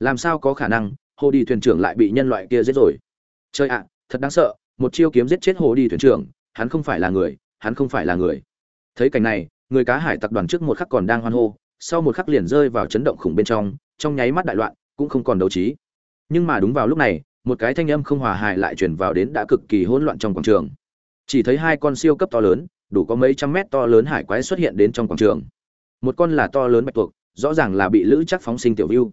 Làm sao có khả năng, hồ đi thuyền trưởng lại bị nhân loại kia giết rồi? Chơi ạ, thật đáng sợ, một chiêu kiếm giết chết hồ đi thuyền trưởng, hắn không phải là người, hắn không phải là người. Thấy cảnh này, người cá hải tặc đoàn trước một khắc còn đang hoan hô, sau một khắc liền rơi vào chấn động khủng bên trong trong nháy mắt đại loạn cũng không còn đấu trí. Nhưng mà đúng vào lúc này một cái thanh âm không hòa hài lại truyền vào đến đã cực kỳ hỗn loạn trong quảng trường. Chỉ thấy hai con siêu cấp to lớn đủ có mấy trăm mét to lớn hải quái xuất hiện đến trong quảng trường. Một con là to lớn bạch tuộc rõ ràng là bị lữ chắc phóng sinh tiểu view.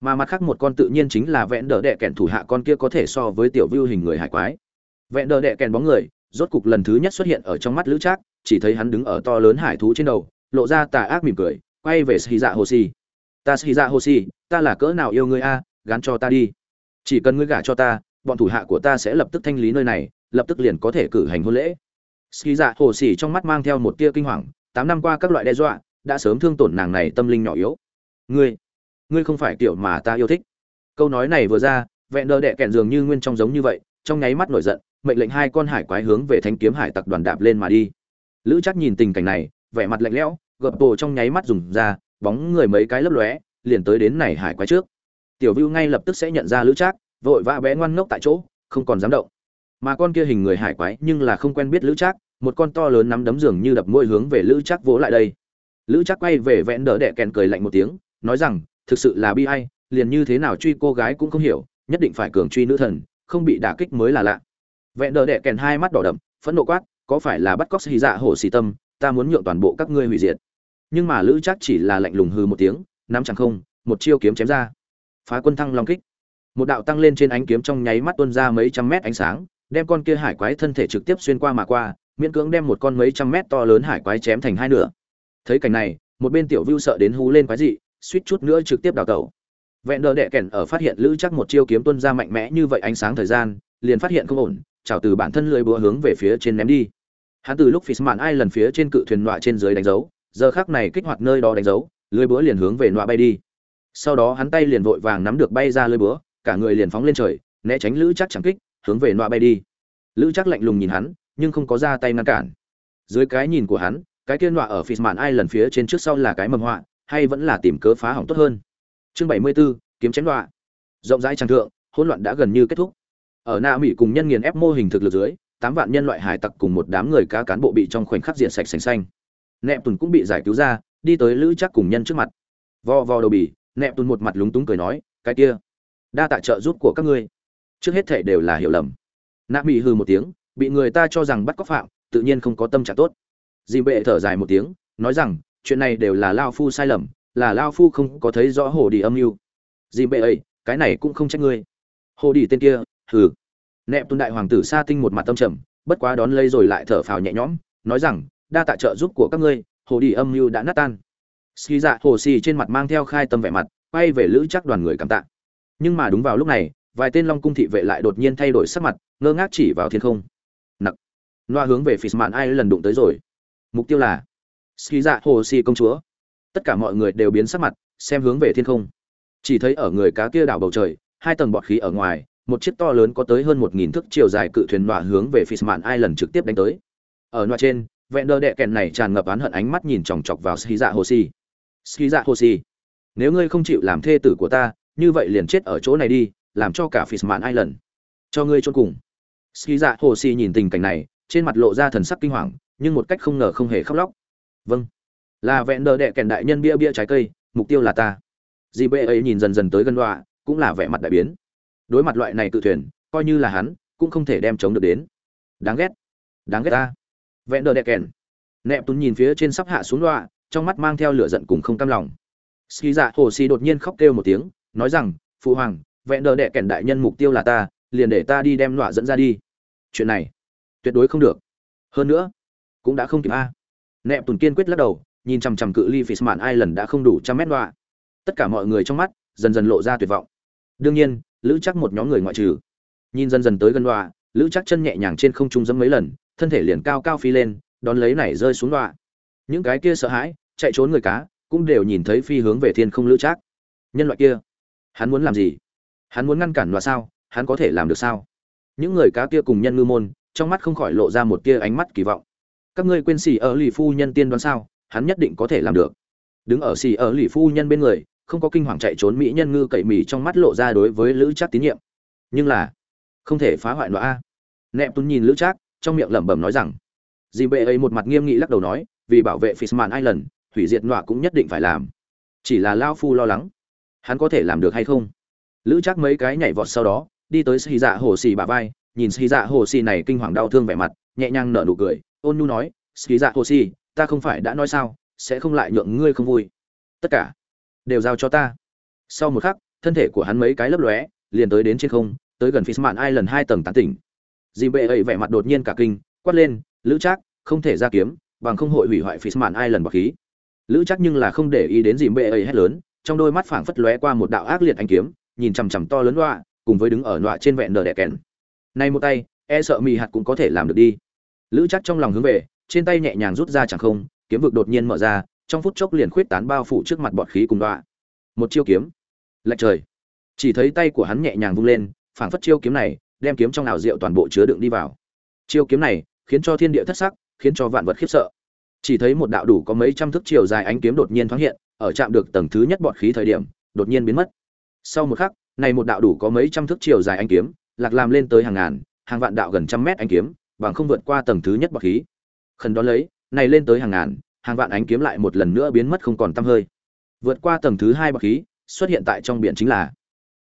Mà mặt khác một con tự nhiên chính là vẹn đỡ đẻ kèn thủ hạ con kia có thể so với tiểu view hình người hải quái. Vẹn đỡ đẻ kèn bóng người rốt cục lần thứ nhất xuất hiện ở trong mắt lữ chắc, chỉ thấy hắn đứng ở to lớn hải thú trên đầu lộ ra tà ác mỉm cười quay về xì dạ hồ si ta xì dạ hồ xì, ta là cỡ nào yêu ngươi a, gán cho ta đi. Chỉ cần ngươi gả cho ta, bọn thủ hạ của ta sẽ lập tức thanh lý nơi này, lập tức liền có thể cử hành hôn lễ. Xì dạ hồ xì trong mắt mang theo một tia kinh hoàng, tám năm qua các loại đe dọa, đã sớm thương tổn nàng này tâm linh nhỏ yếu. Ngươi ngươi không phải kiểu mà ta yêu thích. Câu nói này vừa ra, vẹn đờ đẹ kẹn dường như nguyên trong giống như vậy, trong nháy mắt nổi giận, mệnh lệnh hai con hải quái hướng về thanh kiếm hải tặc đoàn đạp lên mà đi. Lữ chắc nhìn tình cảnh này, vẻ mặt lạnh lẽo gập tổ trong nháy mắt dùng ra bóng người mấy cái lấp lóe, liền tới đến này hải quái trước. Tiểu vưu ngay lập tức sẽ nhận ra lữ trác, vội vã bé ngoan ngốc tại chỗ, không còn dám động. Mà con kia hình người hải quái nhưng là không quen biết lữ trác, một con to lớn nắm đấm giường như đập môi hướng về lữ trác vỗ lại đây. Lữ trác quay về vẽn đỡ đẻ kèn cười lạnh một tiếng, nói rằng, thực sự là bi ai, liền như thế nào truy cô gái cũng không hiểu, nhất định phải cường truy nữ thần, không bị đả kích mới là lạ. Vẹn đỡ đẻ kèn hai mắt đỏ đậm, phẫn nộ quát, có phải là bắt cóc xì dạ hổ xì tâm, ta muốn nhượng toàn bộ các ngươi hủy diệt nhưng mà lữ chắc chỉ là lạnh lùng hư một tiếng, nắm chẳng không, một chiêu kiếm chém ra. Phá quân thăng long kích. Một đạo tăng lên trên ánh kiếm trong nháy mắt tuôn ra mấy trăm mét ánh sáng, đem con kia hải quái thân thể trực tiếp xuyên qua mà qua, miễn cưỡng đem một con mấy trăm mét to lớn hải quái chém thành hai nửa. Thấy cảnh này, một bên tiểu vưu sợ đến hú lên quái dị, suýt chút nữa trực tiếp đào tẩu. Vẹn đờ đệ kèn ở phát hiện lữ chắc một chiêu kiếm tuân ra mạnh mẽ như vậy ánh sáng thời gian, liền phát hiện không ổn chào từ bản thân lưỡi búa hướng về phía trên ném đi. Hắn từ lúc phí mạn ai lần phía trên cự thuyền nọa trên dưới đánh dấu giờ khác này kích hoạt nơi đó đánh dấu lưới búa liền hướng về nọa bay đi. Sau đó hắn tay liền vội vàng nắm được bay ra lưới búa cả người liền phóng lên trời né tránh lữ chắc chẳng kích hướng về nọa bay đi. Lữ chắc lạnh lùng nhìn hắn nhưng không có ra tay ngăn cản. Dưới cái nhìn của hắn cái kia nọa ở phí mạn ai lần phía trên trước sau là cái mầm họa hay vẫn là tìm cớ phá hỏng tốt hơn. Chương bảy mươi 74, kiếm chém nọa. Rộng rãi trang thượng hỗn loạn đã gần như kết thúc. Ở na mỹ cùng nhân nghiền ép mô hình thực lực dưới tám vạn nhân loại hải tặc cùng một đám người cá cán bộ bị trong khoảnh khắc diện sạch sành xanh nẹp tùn cũng bị giải cứu ra, đi tới lữ chắc cùng nhân trước mặt. Vo vo đầu bì nẹp tùn một mặt lúng túng cười nói, cái kia, đa tạ trợ giúp của các ngươi. Trước hết thể đều là hiểu lầm. Nạ mỹ hừ một tiếng, bị người ta cho rằng bắt cóc phạm, tự nhiên không có tâm trạng tốt. Dì bệ thở dài một tiếng, nói rằng, chuyện này đều là lao phu sai lầm, là lao phu không có thấy rõ hồ đi âm mưu. Dì bệ ấy cái này cũng không trách ngươi. Hồ đi tên kia, hừ. Nẹp Tôn đại hoàng tử sa tinh một mặt tâm trầm, bất quá đón lấy rồi lại thở phào nhẹ nhõm, nói rằng đa tạ trợ giúp của các ngươi hồ đi âm mưu đã nát tan. Ski dạ hồ xì trên mặt mang theo khai tâm vẻ mặt quay về lữ chắc đoàn người cảm tạ. Nhưng mà đúng vào lúc này vài tên long cung thị vệ lại đột nhiên thay đổi sắc mặt ngơ ngác chỉ vào thiên không. Nặc. Loa hướng về phì mạn ai lần đụng tới rồi. Mục tiêu là ski dạ hồ xì công chúa. Tất cả mọi người đều biến sắc mặt xem hướng về thiên không. Chỉ thấy ở người cá kia đảo bầu trời hai tầng bọt khí ở ngoài một chiếc to lớn có tới hơn một nghìn thước chiều dài cự thuyền nọa hướng về Fishman lần trực tiếp đánh tới. Ở nọa trên, vẹn đờ đệ kèn này tràn ngập oán hận ánh mắt nhìn chòng chọc vào Ski Dạ Hoshi. Ski Dạ Hoshi, nếu ngươi không chịu làm thê tử của ta, như vậy liền chết ở chỗ này đi, làm cho cả Fishman Island cho ngươi chôn cùng. Ski Dạ Hoshi nhìn tình cảnh này, trên mặt lộ ra thần sắc kinh hoàng, nhưng một cách không ngờ không hề khóc lóc. Vâng, là vẹn đờ đệ kèn đại nhân bia bia trái cây, mục tiêu là ta. Dì bê ấy nhìn dần dần tới gần đọa, cũng là vẻ mặt đại biến đối mặt loại này cự thuyền coi như là hắn cũng không thể đem chống được đến đáng ghét đáng ghét ta vẹn đờ đẹp kèn. Nẹp tún nhìn phía trên sắp hạ xuống loạ trong mắt mang theo lửa giận cùng không cam lòng. Ski dạ hồ xì đột nhiên khóc kêu một tiếng, nói rằng, phụ hoàng, vẹn đờ đệ kèn đại nhân mục tiêu là ta, liền để ta đi đem loạ dẫn ra đi. Chuyện này, tuyệt đối không được. Hơn nữa, cũng đã không kịp a. Nẹp tùn kiên quyết lắc đầu, nhìn chằm chằm cự ly phì mạn ai lần đã không đủ trăm mét loạ tất cả mọi người trong mắt dần dần lộ ra tuyệt vọng. Đương nhiên, lữ chắc một nhóm người ngoại trừ. Nhìn dần dần tới gần đoạ lữ chắc chân nhẹ nhàng trên không trung dẫm mấy lần thân thể liền cao cao phi lên, đón lấy này rơi xuống đoạ những cái kia sợ hãi, chạy trốn người cá, cũng đều nhìn thấy phi hướng về thiên không lữ trác. nhân loại kia, hắn muốn làm gì? Hắn muốn ngăn cản đoạ sao? Hắn có thể làm được sao? Những người cá kia cùng nhân ngư môn, trong mắt không khỏi lộ ra một tia ánh mắt kỳ vọng. Các ngươi quên xì ở lì phu nhân tiên đoán sao? Hắn nhất định có thể làm được. Đứng ở xì ở lì phu nhân bên người, không có kinh hoàng chạy trốn mỹ nhân ngư cậy mì trong mắt lộ ra đối với lữ trác tín nhiệm. Nhưng là, không thể phá hoại nọa a. Nẹp tuấn nhìn lữ trác trong miệng lẩm bẩm nói rằng dì bệ ấy một mặt nghiêm nghị lắc đầu nói vì bảo vệ Fishman Island, hủy diệt nọa cũng nhất định phải làm. Chỉ là Lao Phu lo lắng, hắn có thể làm được hay không? Lữ chắc mấy cái nhảy vọt sau đó, đi tới xì Dạ Hồ xì bà vai, nhìn xì Dạ Hồ xì này kinh hoàng đau thương vẻ mặt, nhẹ nhàng nở nụ cười, ôn nhu nói, xì Dạ Hồ xì ta không phải đã nói sao, sẽ không lại nhượng ngươi không vui. Tất cả đều giao cho ta sau một khắc thân thể của hắn mấy cái lấp lóe liền tới đến trên không tới gần Fisman Island hai tầng tán tỉnh dìm bệ ấy vẻ mặt đột nhiên cả kinh, quát lên, lữ trác, không thể ra kiếm, bằng không hội hủy hoại phí mạn ai lần bọc khí. Lữ trác nhưng là không để ý đến dìm bệ ấy hét lớn, trong đôi mắt phảng phất lóe qua một đạo ác liệt ánh kiếm, nhìn chằm chằm to lớn loạ cùng với đứng ở loạ trên vẹn nở đẻ kèn. Nay một tay e sợ mì hạt cũng có thể làm được đi. Lữ chắc trong lòng hướng về, trên tay nhẹ nhàng rút ra chẳng không, kiếm vực đột nhiên mở ra, trong phút chốc liền khuyết tán bao phủ trước mặt bọt khí cùng đọa một chiêu kiếm. Lệch trời. Chỉ thấy tay của hắn nhẹ nhàng vung lên, phảng phất chiêu kiếm này đem kiếm trong ảo diệu toàn bộ chứa đựng đi vào. Chiêu kiếm này khiến cho thiên địa thất sắc, khiến cho vạn vật khiếp sợ. Chỉ thấy một đạo đủ có mấy trăm thước chiều dài ánh kiếm đột nhiên thoáng hiện, ở chạm được tầng thứ nhất bọt khí thời điểm, đột nhiên biến mất. Sau một khắc, này một đạo đủ có mấy trăm thước chiều dài ánh kiếm, lạc làm lên tới hàng ngàn, hàng vạn đạo gần trăm mét ánh kiếm, bằng không vượt qua tầng thứ nhất bọt khí. Khẩn đó lấy, này lên tới hàng ngàn, hàng vạn ánh kiếm lại một lần nữa biến mất không còn tăm hơi. Vượt qua tầng thứ hai bọt khí, xuất hiện tại trong biển chính là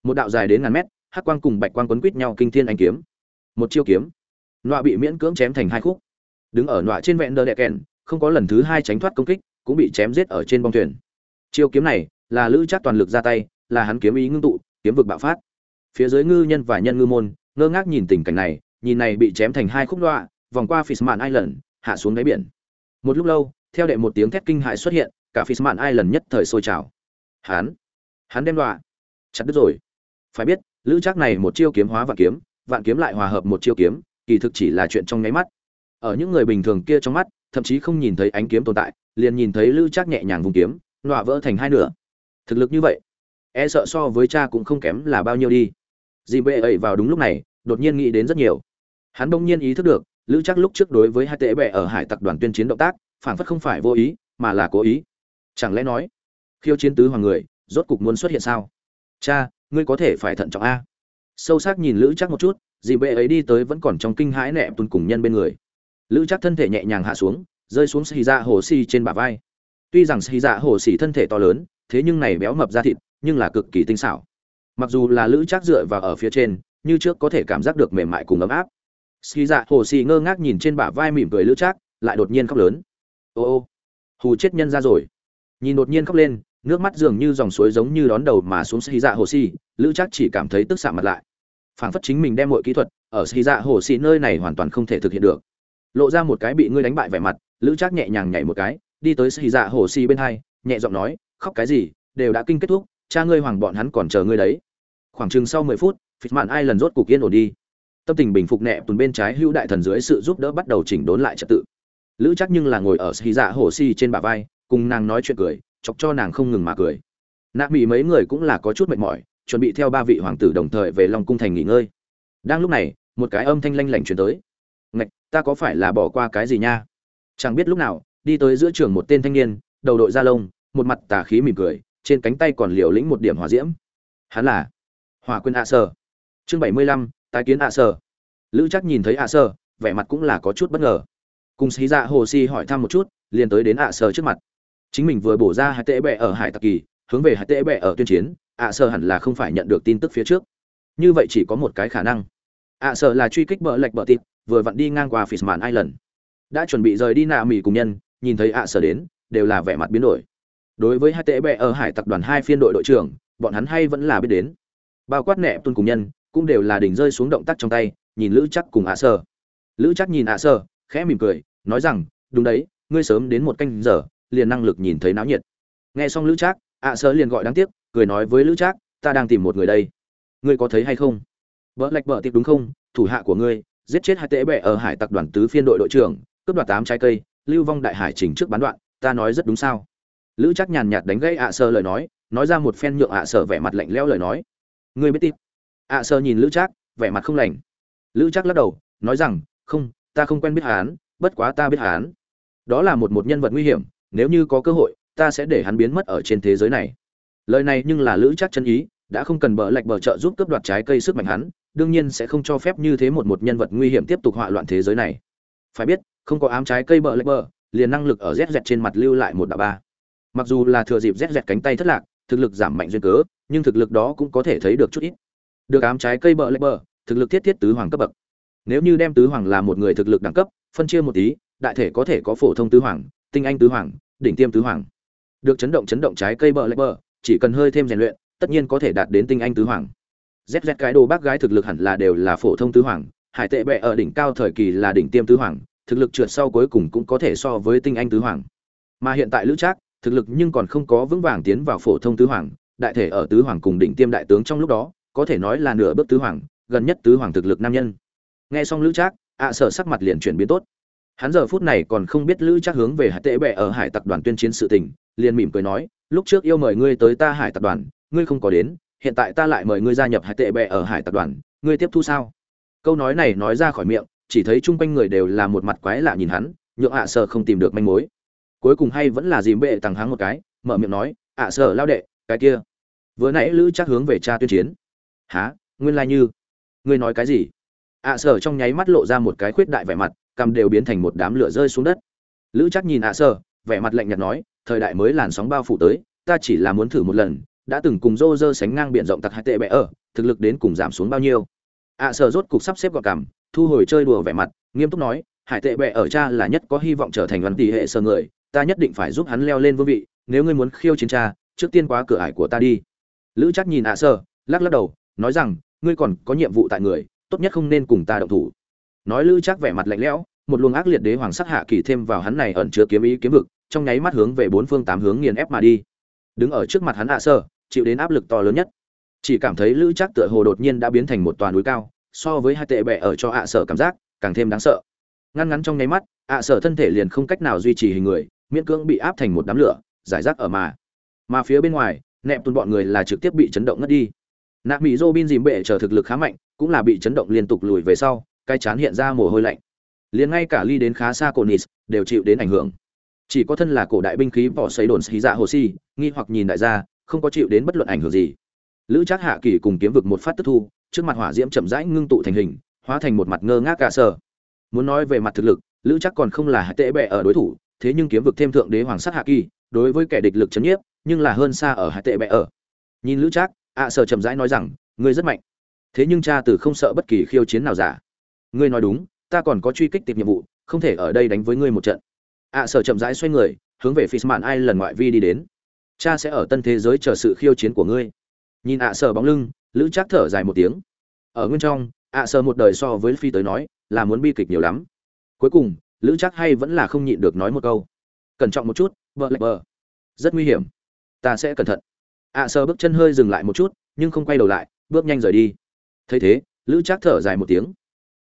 một đạo dài đến ngàn mét hắc quang cùng bạch quang quấn quít nhau kinh thiên anh kiếm một chiêu kiếm nọa bị miễn cưỡng chém thành hai khúc đứng ở nọa trên vẹn đờ đẹ kèn không có lần thứ hai tránh thoát công kích cũng bị chém giết ở trên bong thuyền chiêu kiếm này là lữ chắc toàn lực ra tay là hắn kiếm ý ngưng tụ kiếm vực bạo phát phía dưới ngư nhân và nhân ngư môn ngơ ngác nhìn tình cảnh này nhìn này bị chém thành hai khúc nọa vòng qua Fishman Island, hạ xuống đáy biển. Một lúc lâu, theo đệ một tiếng thét kinh hãi xuất hiện, cả Fishman Island nhất thời sôi trào. Hắn, hắn đem đoạn, chặt đứt rồi. Phải biết, lữ chắc này một chiêu kiếm hóa vạn kiếm, vạn kiếm lại hòa hợp một chiêu kiếm, kỳ thực chỉ là chuyện trong nháy mắt. Ở những người bình thường kia trong mắt, thậm chí không nhìn thấy ánh kiếm tồn tại, liền nhìn thấy lữ chắc nhẹ nhàng vùng kiếm, nọa vỡ thành hai nửa. Thực lực như vậy, e sợ so với cha cũng không kém là bao nhiêu đi. Dì bệ ấy vào đúng lúc này, đột nhiên nghĩ đến rất nhiều. Hắn đông nhiên ý thức được, lữ chắc lúc trước đối với hai tệ bệ ở hải tặc đoàn tuyên chiến động tác phản phất không phải vô ý mà là cố ý chẳng lẽ nói khiêu chiến tứ hoàng người rốt cục muốn xuất hiện sao cha ngươi có thể phải thận trọng a. Sâu sắc nhìn lữ chắc một chút, dì bệ ấy đi tới vẫn còn trong kinh hãi nẹ tuần cùng nhân bên người. Lữ chắc thân thể nhẹ nhàng hạ xuống, rơi xuống xì dạ hồ xì trên bả vai. Tuy rằng xì dạ hồ xì thân thể to lớn, thế nhưng này béo mập ra thịt, nhưng là cực kỳ tinh xảo. Mặc dù là lữ chắc dựa vào ở phía trên, như trước có thể cảm giác được mềm mại cùng ấm áp. Xì dạ hồ xì ngơ ngác nhìn trên bả vai mỉm cười lữ chắc lại đột nhiên khóc lớn. Ô ô, hù chết nhân ra rồi. Nhìn đột nhiên khóc lên nước mắt dường như dòng suối giống như đón đầu mà xuống xì dạ hồ xì lữ trác chỉ cảm thấy tức xạ mặt lại. Phảng phất chính mình đem mọi kỹ thuật ở xì dạ hồ xì nơi này hoàn toàn không thể thực hiện được. Lộ ra một cái bị ngươi đánh bại vẻ mặt, lữ trác nhẹ nhàng nhảy một cái, đi tới xì dạ hồ xì bên hai, nhẹ giọng nói, khóc cái gì, đều đã kinh kết thúc, cha ngươi hoàng bọn hắn còn chờ ngươi đấy. Khoảng chừng sau mười phút, phịch mạn ai lần rốt cục yên ổn đi. Tâm tình bình phục nẹ tuần bên trái hữu đại thần dưới sự giúp đỡ bắt đầu chỉnh đốn lại trật tự. Lữ chắc nhưng là ngồi ở xì dạ hồ xì trên bả vai, cùng nàng nói chuyện cười chọc cho nàng không ngừng mà cười. Nạ mỹ mấy người cũng là có chút mệt mỏi, chuẩn bị theo ba vị hoàng tử đồng thời về long cung thành nghỉ ngơi. Đang lúc này, một cái âm thanh lanh lảnh truyền tới. Ngạch, ta có phải là bỏ qua cái gì nha? Chẳng biết lúc nào, đi tới giữa trường một tên thanh niên, đầu đội da lông, một mặt tà khí mỉm cười, trên cánh tay còn liều lĩnh một điểm hỏa diễm. Hắn là hỏa Quyên ạ sở. Chương bảy mươi lăm, tái kiến ạ sở. Lữ chắc nhìn thấy ạ sở, vẻ mặt cũng là có chút bất ngờ. Cùng xí dạ hồ si hỏi thăm một chút, liền tới đến ạ sở trước mặt chính mình vừa bổ ra hai tệ bệ ở hải tặc kỳ hướng về hai tệ bệ ở tuyên chiến ạ sở hẳn là không phải nhận được tin tức phía trước như vậy chỉ có một cái khả năng ạ sở là truy kích bờ lệch bờ tịt vừa vặn đi ngang qua Fishman Island. Đã chuẩn bị rời đi nạ mỉ cùng nhân, nhìn thấy ạ sở đến, đều là vẻ mặt biến đổi. Đối với hai tệ bệ ở hải tặc đoàn hai phiên đội đội trưởng, bọn hắn hay vẫn là biết đến. Bao quát nẹ tuân cùng nhân, cũng đều là đỉnh rơi xuống động tác trong tay nhìn lữ chắc cùng ạ sợ lữ chắc nhìn ạ sợ khẽ mỉm cười nói rằng đúng đấy ngươi sớm đến một canh giờ liền năng lực nhìn thấy náo nhiệt. Nghe xong lữ trác, ạ sơ liền gọi đáng tiếc, cười nói với lữ trác, ta đang tìm một người đây. Ngươi có thấy hay không? Vợ lạch vợ tiệp đúng không? Thủ hạ của ngươi, giết chết hai tệ bệ ở hải tặc đoàn tứ phiên đội đội trưởng, cướp đoạt tám trái cây, lưu vong đại hải trình trước bán đoạn, ta nói rất đúng sao? Lữ chắc nhàn nhạt đánh gãy ạ sơ lời nói nói ra một phen nhượng ạ sơ vẻ mặt lạnh lẽo lời nói. Ngươi biết tiếp ạ à sơ nhìn lữ trác, vẻ mặt không lành. Lữ trác lắc đầu, nói rằng, không, ta không quen biết hắn, bất quá ta biết hắn. Đó là một một nhân vật nguy hiểm nếu như có cơ hội, ta sẽ để hắn biến mất ở trên thế giới này. Lời này nhưng là lữ trác chân ý, đã không cần bờ lạch bờ trợ giúp cướp đoạt trái cây sức mạnh hắn, đương nhiên sẽ không cho phép như thế một một nhân vật nguy hiểm tiếp tục họa loạn thế giới này. Phải biết, không có ám trái cây bờ lạch bờ liền năng lực ở rét dẹt trên mặt lưu lại một đạo ba. Mặc dù là thừa dịp rét dẹt cánh tay thất lạc, thực lực giảm mạnh duyên cớ, nhưng thực lực đó cũng có thể thấy được chút ít. Được ám trái cây bờ lạch bờ thực lực thiết thiết tứ hoàng cấp bậc. Nếu như đem tứ hoàng là một người thực lực đẳng cấp, phân chia một tí, đại thể có thể có phổ thông tứ hoàng tinh anh tứ hoàng, đỉnh tiêm tứ hoàng. Được chấn động chấn động trái cây bờ lệch bờ, chỉ cần hơi thêm rèn luyện, tất nhiên có thể đạt đến tinh anh tứ hoàng. Zz cái đồ bác gái thực lực hẳn là đều là phổ thông tứ hoàng, hải tệ bệ ở đỉnh cao thời kỳ là đỉnh tiêm tứ hoàng, thực lực trượt sau cuối cùng cũng có thể so với tinh anh tứ hoàng. Mà hiện tại lữ trác, thực lực nhưng còn không có vững vàng tiến vào phổ thông tứ hoàng, đại thể ở tứ hoàng cùng đỉnh tiêm đại tướng trong lúc đó, có thể nói là nửa bước tứ hoàng, gần nhất tứ hoàng thực lực nam nhân. Nghe xong lữ trác, ạ sở sắc mặt liền chuyển biến tốt hắn giờ phút này còn không biết lữ chắc hướng về hải tệ bệ ở hải tặc đoàn tuyên chiến sự tình, liền mỉm cười nói, lúc trước yêu mời ngươi tới ta hải tặc đoàn, ngươi không có đến, hiện tại ta lại mời ngươi gia nhập hải tệ bệ ở hải tặc đoàn, ngươi tiếp thu sao? Câu nói này nói ra khỏi miệng, chỉ thấy chung quanh người đều là một mặt quái lạ nhìn hắn, nhượng ạ sợ không tìm được manh mối. Cuối cùng hay vẫn là dìm bệ tằng hắng một cái, mở miệng nói, ạ Sợ lao đệ, cái kia. Vừa nãy lữ chắc hướng về cha tuyên chiến. Há nguyên lai như? Ngươi nói cái gì? Ạ sở trong nháy mắt lộ ra một cái khuyết đại vẻ mặt cầm đều biến thành một đám lửa rơi xuống đất. Lữ chắc nhìn ạ sở vẻ mặt lạnh nhạt nói, thời đại mới làn sóng bao phủ tới, ta chỉ là muốn thử một lần, đã từng cùng rô rơ sánh ngang biển rộng tặc hai tệ bẽ ở, thực lực đến cùng giảm xuống bao nhiêu? ạ sở rốt cục sắp xếp gọn cằm, thu hồi chơi đùa vẻ mặt, nghiêm túc nói, hải tệ bệ ở cha là nhất có hy vọng trở thành văn tỷ hệ sơ người, ta nhất định phải giúp hắn leo lên vương vị, nếu ngươi muốn khiêu chiến cha, trước tiên qua cửa ải của ta đi. Lữ chắc nhìn ạ à sơ, lắc lắc đầu, nói rằng, ngươi còn có nhiệm vụ tại người, tốt nhất không nên cùng ta động thủ nói lữ chắc vẻ mặt lạnh lẽo, một luồng ác liệt đế hoàng sắc hạ kỳ thêm vào hắn này ẩn chứa kiếm ý kiếm vực, trong nháy mắt hướng về bốn phương tám hướng nghiền ép mà đi. Đứng ở trước mặt hắn hạ à sơ, chịu đến áp lực to lớn nhất. Chỉ cảm thấy lữ chắc tựa hồ đột nhiên đã biến thành một toàn núi cao, so với hai tệ bệ ở cho hạ à sở cảm giác càng thêm đáng sợ. Ngăn ngắn trong nháy mắt hạ sở thân thể liền không cách nào duy trì hình người, miễn cưỡng bị áp thành một đám lửa, giải rác ở mà. Mà phía bên ngoài, nẹp tuôn bọn người là trực tiếp bị chấn động ngất đi. Nạp mỹ dô bin dìm bệ chờ thực lực khá mạnh, cũng là bị chấn động liên tục lùi về sau cái chán hiện ra mồ hôi lạnh. Liền ngay cả ly đến khá xa cổ nis đều chịu đến ảnh hưởng. Chỉ có thân là cổ đại binh khí bỏ xây đồn xí dạ hồ si nghi hoặc nhìn đại gia không có chịu đến bất luận ảnh hưởng gì. Lữ trác hạ kỳ cùng kiếm vực một phát tức thu trước mặt hỏa diễm chậm rãi ngưng tụ thành hình hóa thành một mặt ngơ ngác cả sơ muốn nói về mặt thực lực lữ Trác còn không là hạ tệ bệ ở đối thủ thế nhưng kiếm vực thêm thượng đế hoàng sát hạ kỳ đối với kẻ địch lực chấn nhiếp nhưng là hơn xa ở hạ tệ bệ ở. Nhìn lữ Trác, ạ sở chậm rãi nói rằng ngươi rất mạnh. Thế nhưng cha từ không sợ bất kỳ khiêu chiến nào giả ngươi nói đúng, ta còn có truy kích tiệp nhiệm vụ, không thể ở đây đánh với ngươi một trận. Ạ sở chậm rãi xoay người, hướng về Fishman ai lần ngoại vi đi đến. Cha sẽ ở tân thế giới chờ sự khiêu chiến của ngươi. Nhìn ạ, sở bóng lưng, lữ chắc thở dài một tiếng. Ở nguyên trong, ạ, sở một đời so với phi tới nói, là muốn bi kịch nhiều lắm. Cuối cùng, lữ chắc hay vẫn là không nhịn được nói một câu. Cẩn trọng một chút, vợ lạch bờ. Rất nguy hiểm. Ta sẽ cẩn thận. Ạ, sở bước chân hơi dừng lại một chút, nhưng không quay đầu lại, bước nhanh rời đi. Thấy thế, lữ chắc thở dài một tiếng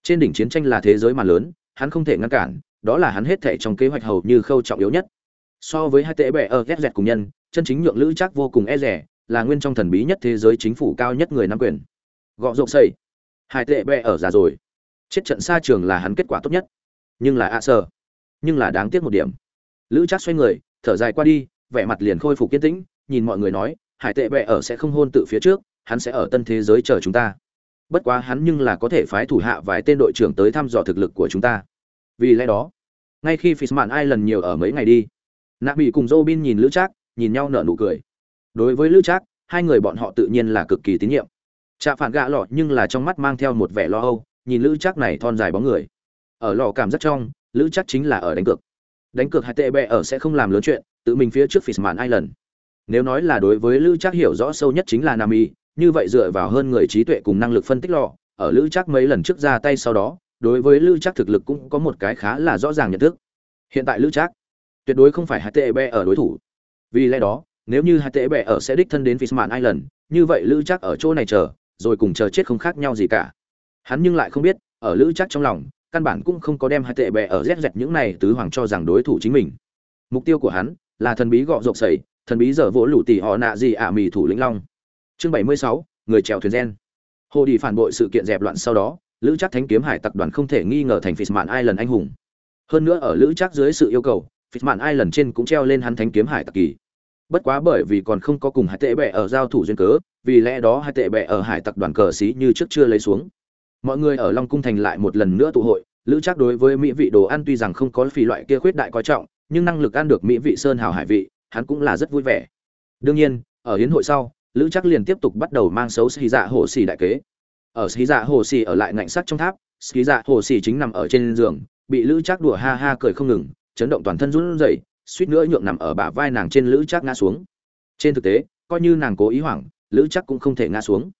trên đỉnh chiến tranh là thế giới mà lớn, hắn không thể ngăn cản, đó là hắn hết thệ trong kế hoạch hầu như khâu trọng yếu nhất. So với hai tệ bệ ở ghét dẹt cùng nhân, chân chính nhượng lữ chắc vô cùng e rẻ, là nguyên trong thần bí nhất thế giới chính phủ cao nhất người nắm quyền. Gọ rộng xây. Hai tệ bệ ở già rồi. Chết trận xa trường là hắn kết quả tốt nhất. Nhưng là ạ sơ nhưng là đáng tiếc một điểm. Lữ chắc xoay người, thở dài qua đi, vẻ mặt liền khôi phục kiên tĩnh, nhìn mọi người nói hải tệ bệ ở sẽ không hôn tự phía trước, hắn sẽ ở tân thế giới chờ chúng ta bất quá hắn nhưng là có thể phái thủ hạ vài tên đội trưởng tới thăm dò thực lực của chúng ta. Vì lẽ đó, ngay khi Fishman ai lần nhiều ở mấy ngày đi, nạp bị cùng Robin nhìn lữ trác, nhìn nhau nở nụ cười. Đối với lữ trác, hai người bọn họ tự nhiên là cực kỳ tín nhiệm. Trạ phản gạ lọ nhưng là trong mắt mang theo một vẻ lo âu, nhìn lữ trác này thon dài bóng người. Ở lò cảm giác trong, lữ trác chính là ở đánh cược. Đánh cược hai tệ bẹ ở sẽ không làm lớn chuyện, tự mình phía trước Fishman Island. Nếu nói là đối với lữ trác hiểu rõ sâu nhất chính là nam y như vậy dựa vào hơn người trí tuệ cùng năng lực phân tích lọ, ở lữ trác mấy lần trước ra tay sau đó đối với lữ trác thực lực cũng có một cái khá là rõ ràng nhận thức. Hiện tại lữ trác tuyệt đối không phải htb tệ ở đối thủ. Vì lẽ đó nếu như htb tệ ở sẽ đích thân đến Fishman Island như vậy lữ trác ở chỗ này chờ rồi cùng chờ chết không khác nhau gì cả. Hắn nhưng lại không biết ở lữ trác trong lòng căn bản cũng không có đem hai tệ bẹ ở rét dẹt những này tứ hoàng cho rằng đối thủ chính mình. Mục tiêu của hắn là thần bí gọ rộp sẩy thần bí giờ vỗ lũ tỷ họ nạ gì ả mì thủ lĩnh long chương bảy mươi sáu, người trèo thuyền gen. Hồ đi phản bội sự kiện dẹp loạn sau đó, lữ chắc thánh kiếm hải tập đoàn không thể nghi ngờ thành fitman ai lần anh hùng. Hơn nữa ở lữ chắc dưới sự yêu cầu fitman ai lần trên cũng treo lên hắn thánh kiếm hải tặc kỳ. Bất quá bởi vì còn không có cùng hai tệ bệ ở giao thủ duyên cớ, vì lẽ đó hai tệ bệ ở hải tặc đoàn cờ xí như trước chưa lấy xuống. Mọi người ở long cung thành lại một lần nữa tụ hội, lữ chắc đối với mỹ vị đồ ăn tuy rằng không có phì loại kia khuyết đại coi trọng, nhưng năng lực ăn được mỹ vị sơn hào hải vị, hắn cũng là rất vui vẻ. Đương nhiên, ở hiến hội sau lữ chắc liền tiếp tục bắt đầu mang xấu xì dạ hồ xì đại kế. Ở xì dạ hồ xì ở lại ngạnh sắt trong tháp xì dạ hồ xì chính nằm ở trên giường, bị lữ chắc đùa ha ha cười không ngừng, chấn động toàn thân run rẩy, suýt nữa nhượng nằm ở bả vai nàng trên lữ chắc ngã xuống. Trên thực tế, coi như nàng cố ý hoảng, lữ chắc cũng không thể ngã xuống.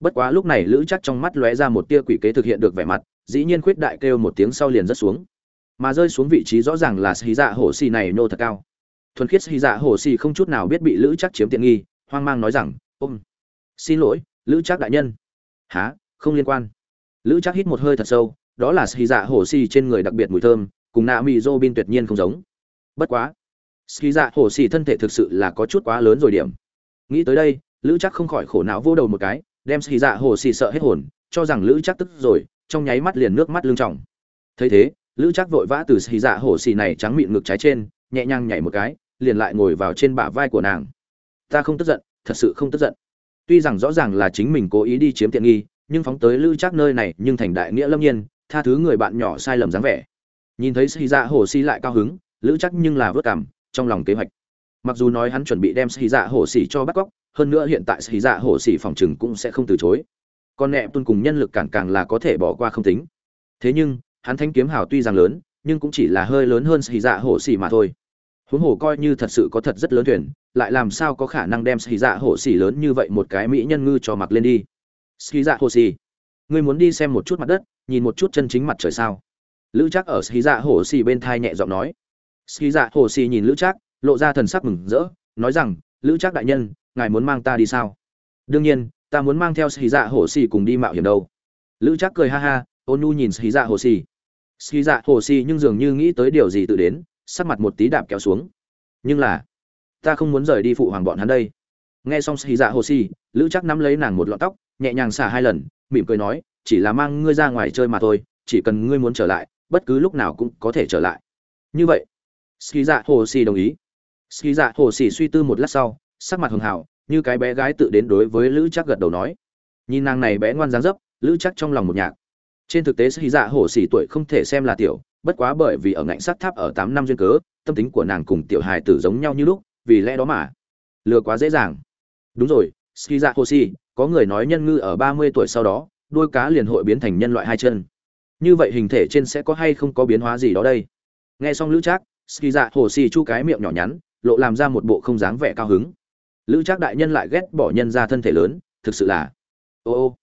Bất quá lúc này lữ chắc trong mắt lóe ra một tia quỷ kế thực hiện được vẻ mặt, dĩ nhiên khuyết đại kêu một tiếng sau liền rất xuống. Mà rơi xuống vị trí rõ ràng là xì dạ hồ xì này nô thật cao. Thuần khiết xì dạ hồ xì không chút nào biết bị lữ chắc chiếm tiện nghi hoang mang nói rằng, ôm, xin lỗi, lữ Trác đại nhân. Há không liên quan. Lữ Trác hít một hơi thật sâu, đó là xì dạ hồ xì trên người đặc biệt mùi thơm, cùng nạ mỹ dô bin tuyệt nhiên không giống. Bất quá xì dạ hồ xì thân thể thực sự là có chút quá lớn rồi điểm. Nghĩ tới đây, lữ chắc không khỏi khổ não vô đầu một cái, đem xì dạ hồ xì sợ hết hồn, cho rằng lữ chắc tức rồi, trong nháy mắt liền nước mắt lưng trọng thấy thế, lữ chắc vội vã từ xì dạ hổ xì này trắng miệng ngực trái trên, nhẹ nhàng nhảy một cái, liền lại ngồi vào trên bả vai của nàng ta không tức giận, thật sự không tức giận. Tuy rằng rõ ràng là chính mình cố ý đi chiếm tiện nghi, nhưng phóng tới lữ chắc nơi này, nhưng thành đại nghĩa lâm nhiên, tha thứ người bạn nhỏ sai lầm dáng vẻ. Nhìn thấy xì dạ hổ xì lại cao hứng, lữ chắc nhưng là vớt cảm, trong lòng kế hoạch. Mặc dù nói hắn chuẩn bị đem xì dạ hổ xì cho bắt cóc, hơn nữa hiện tại xì dạ hổ xì phòng chừng cũng sẽ không từ chối. Con nẹ tuân cùng nhân lực càng càng là có thể bỏ qua không tính. Thế nhưng, hắn thanh kiếm hào tuy rằng lớn, nhưng cũng chỉ là hơi lớn hơn xì dạ hổ xì mà thôi. Huống hồ coi như thật sự có thật rất lớn thuyền lại làm sao có khả năng đem xì dạ hổ xì lớn như vậy một cái mỹ nhân ngư cho mặc lên đi? Xì dạ hổ xì, ngươi muốn đi xem một chút mặt đất, nhìn một chút chân chính mặt trời sao? Lữ chắc ở xì dạ hổ xì bên thai nhẹ giọng nói. Xì dạ hổ xì nhìn lữ chắc lộ ra thần sắc mừng rỡ, nói rằng, lữ chắc đại nhân, ngài muốn mang ta đi sao? Đương nhiên, ta muốn mang theo xì dạ hổ xì cùng đi mạo hiểm đâu. Lữ chắc cười ha ha, ôn nhu nhìn xì dạ hổ xì. Xì dạ hổ xì nhưng dường như nghĩ tới điều gì tự đến, sắc mặt một tí đạp kéo xuống. Nhưng là ta không muốn rời đi phụ hoàng bọn hắn đây. Nghe xong xì dạ hồ xì, lữ chắc nắm lấy nàng một lọn tóc, nhẹ nhàng xả hai lần, mỉm cười nói, chỉ là mang ngươi ra ngoài chơi mà thôi, chỉ cần ngươi muốn trở lại, bất cứ lúc nào cũng có thể trở lại. Như vậy ski dạ hồ xì đồng ý. Ski dạ hồ xì suy tư một lát sau, sắc mặt hường hào, như cái bé gái tự đến đối với lữ chắc gật đầu nói. Nhìn nàng này bé ngoan dáng dấp, lữ chắc trong lòng một nhạc. Trên thực tế ski dạ hồ xì tuổi không thể xem là tiểu, bất quá bởi vì ở ngạnh sắt tháp ở tám năm duyên cớ, tâm tính của nàng cùng tiểu hài tử giống nhau như lúc vì lẽ đó mà. Lừa quá dễ dàng. Đúng rồi ski dạ có người nói nhân ngư ở ba mươi tuổi sau đó, đuôi cá liền hội biến thành nhân loại hai chân. Như vậy hình thể trên sẽ có hay không có biến hóa gì đó đây? Nghe xong lữ trác ski dạ hồ xì chu cái miệng nhỏ nhắn, lộ làm ra một bộ không dáng vẻ cao hứng. Lữ trác đại nhân lại ghét bỏ nhân ra thân thể lớn, thực sự là. Ô ô.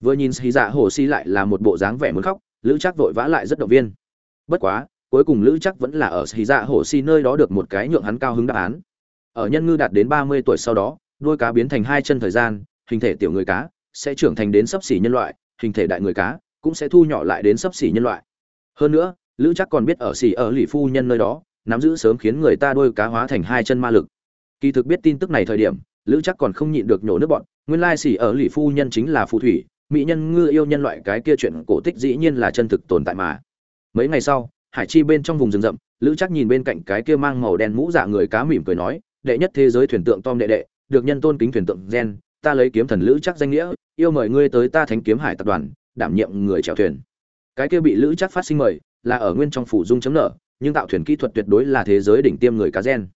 Vừa nhìn ski dạ hồ xì lại là một bộ dáng vẻ muốn khóc, lữ trác vội vã lại rất động viên. Bất quá, cuối cùng lữ chắc vẫn là ở ski dạ hồ xì nơi đó được một cái nhượng hắn cao hứng đáp án ở nhân ngư đạt đến ba mươi tuổi sau đó, đuôi cá biến thành hai chân thời gian, hình thể tiểu người cá sẽ trưởng thành đến sấp xỉ nhân loại, hình thể đại người cá cũng sẽ thu nhỏ lại đến sấp xỉ nhân loại. Hơn nữa, lữ chắc còn biết ở xỉ ở lỷ phu nhân nơi đó, nắm giữ sớm khiến người ta đuôi cá hóa thành hai chân ma lực. Kỳ thực biết tin tức này thời điểm, lữ chắc còn không nhịn được nhổ nước bọn, nguyên lai xỉ ở lỷ phu nhân chính là phù thủy, mỹ nhân ngư yêu nhân loại, cái kia chuyện cổ tích dĩ nhiên là chân thực tồn tại mà. Mấy ngày sau, hải chi bên trong vùng rừng rậm, lữ chắc nhìn bên cạnh cái kia mang màu đen mũ dạ người cá mỉm cười nói đệ nhất thế giới thuyền tượng tom đệ đệ, được nhân tôn kính thuyền tượng gen, ta lấy kiếm thần lữ chắc danh nghĩa, yêu mời ngươi tới ta thánh kiếm hải tập đoàn, đảm nhiệm người chèo thuyền. Cái kia bị lữ chắc phát sinh mời, là ở nguyên trong phủ dung chấm nợ, nhưng tạo thuyền kỹ thuật tuyệt đối là thế giới đỉnh tiêm người cá gen.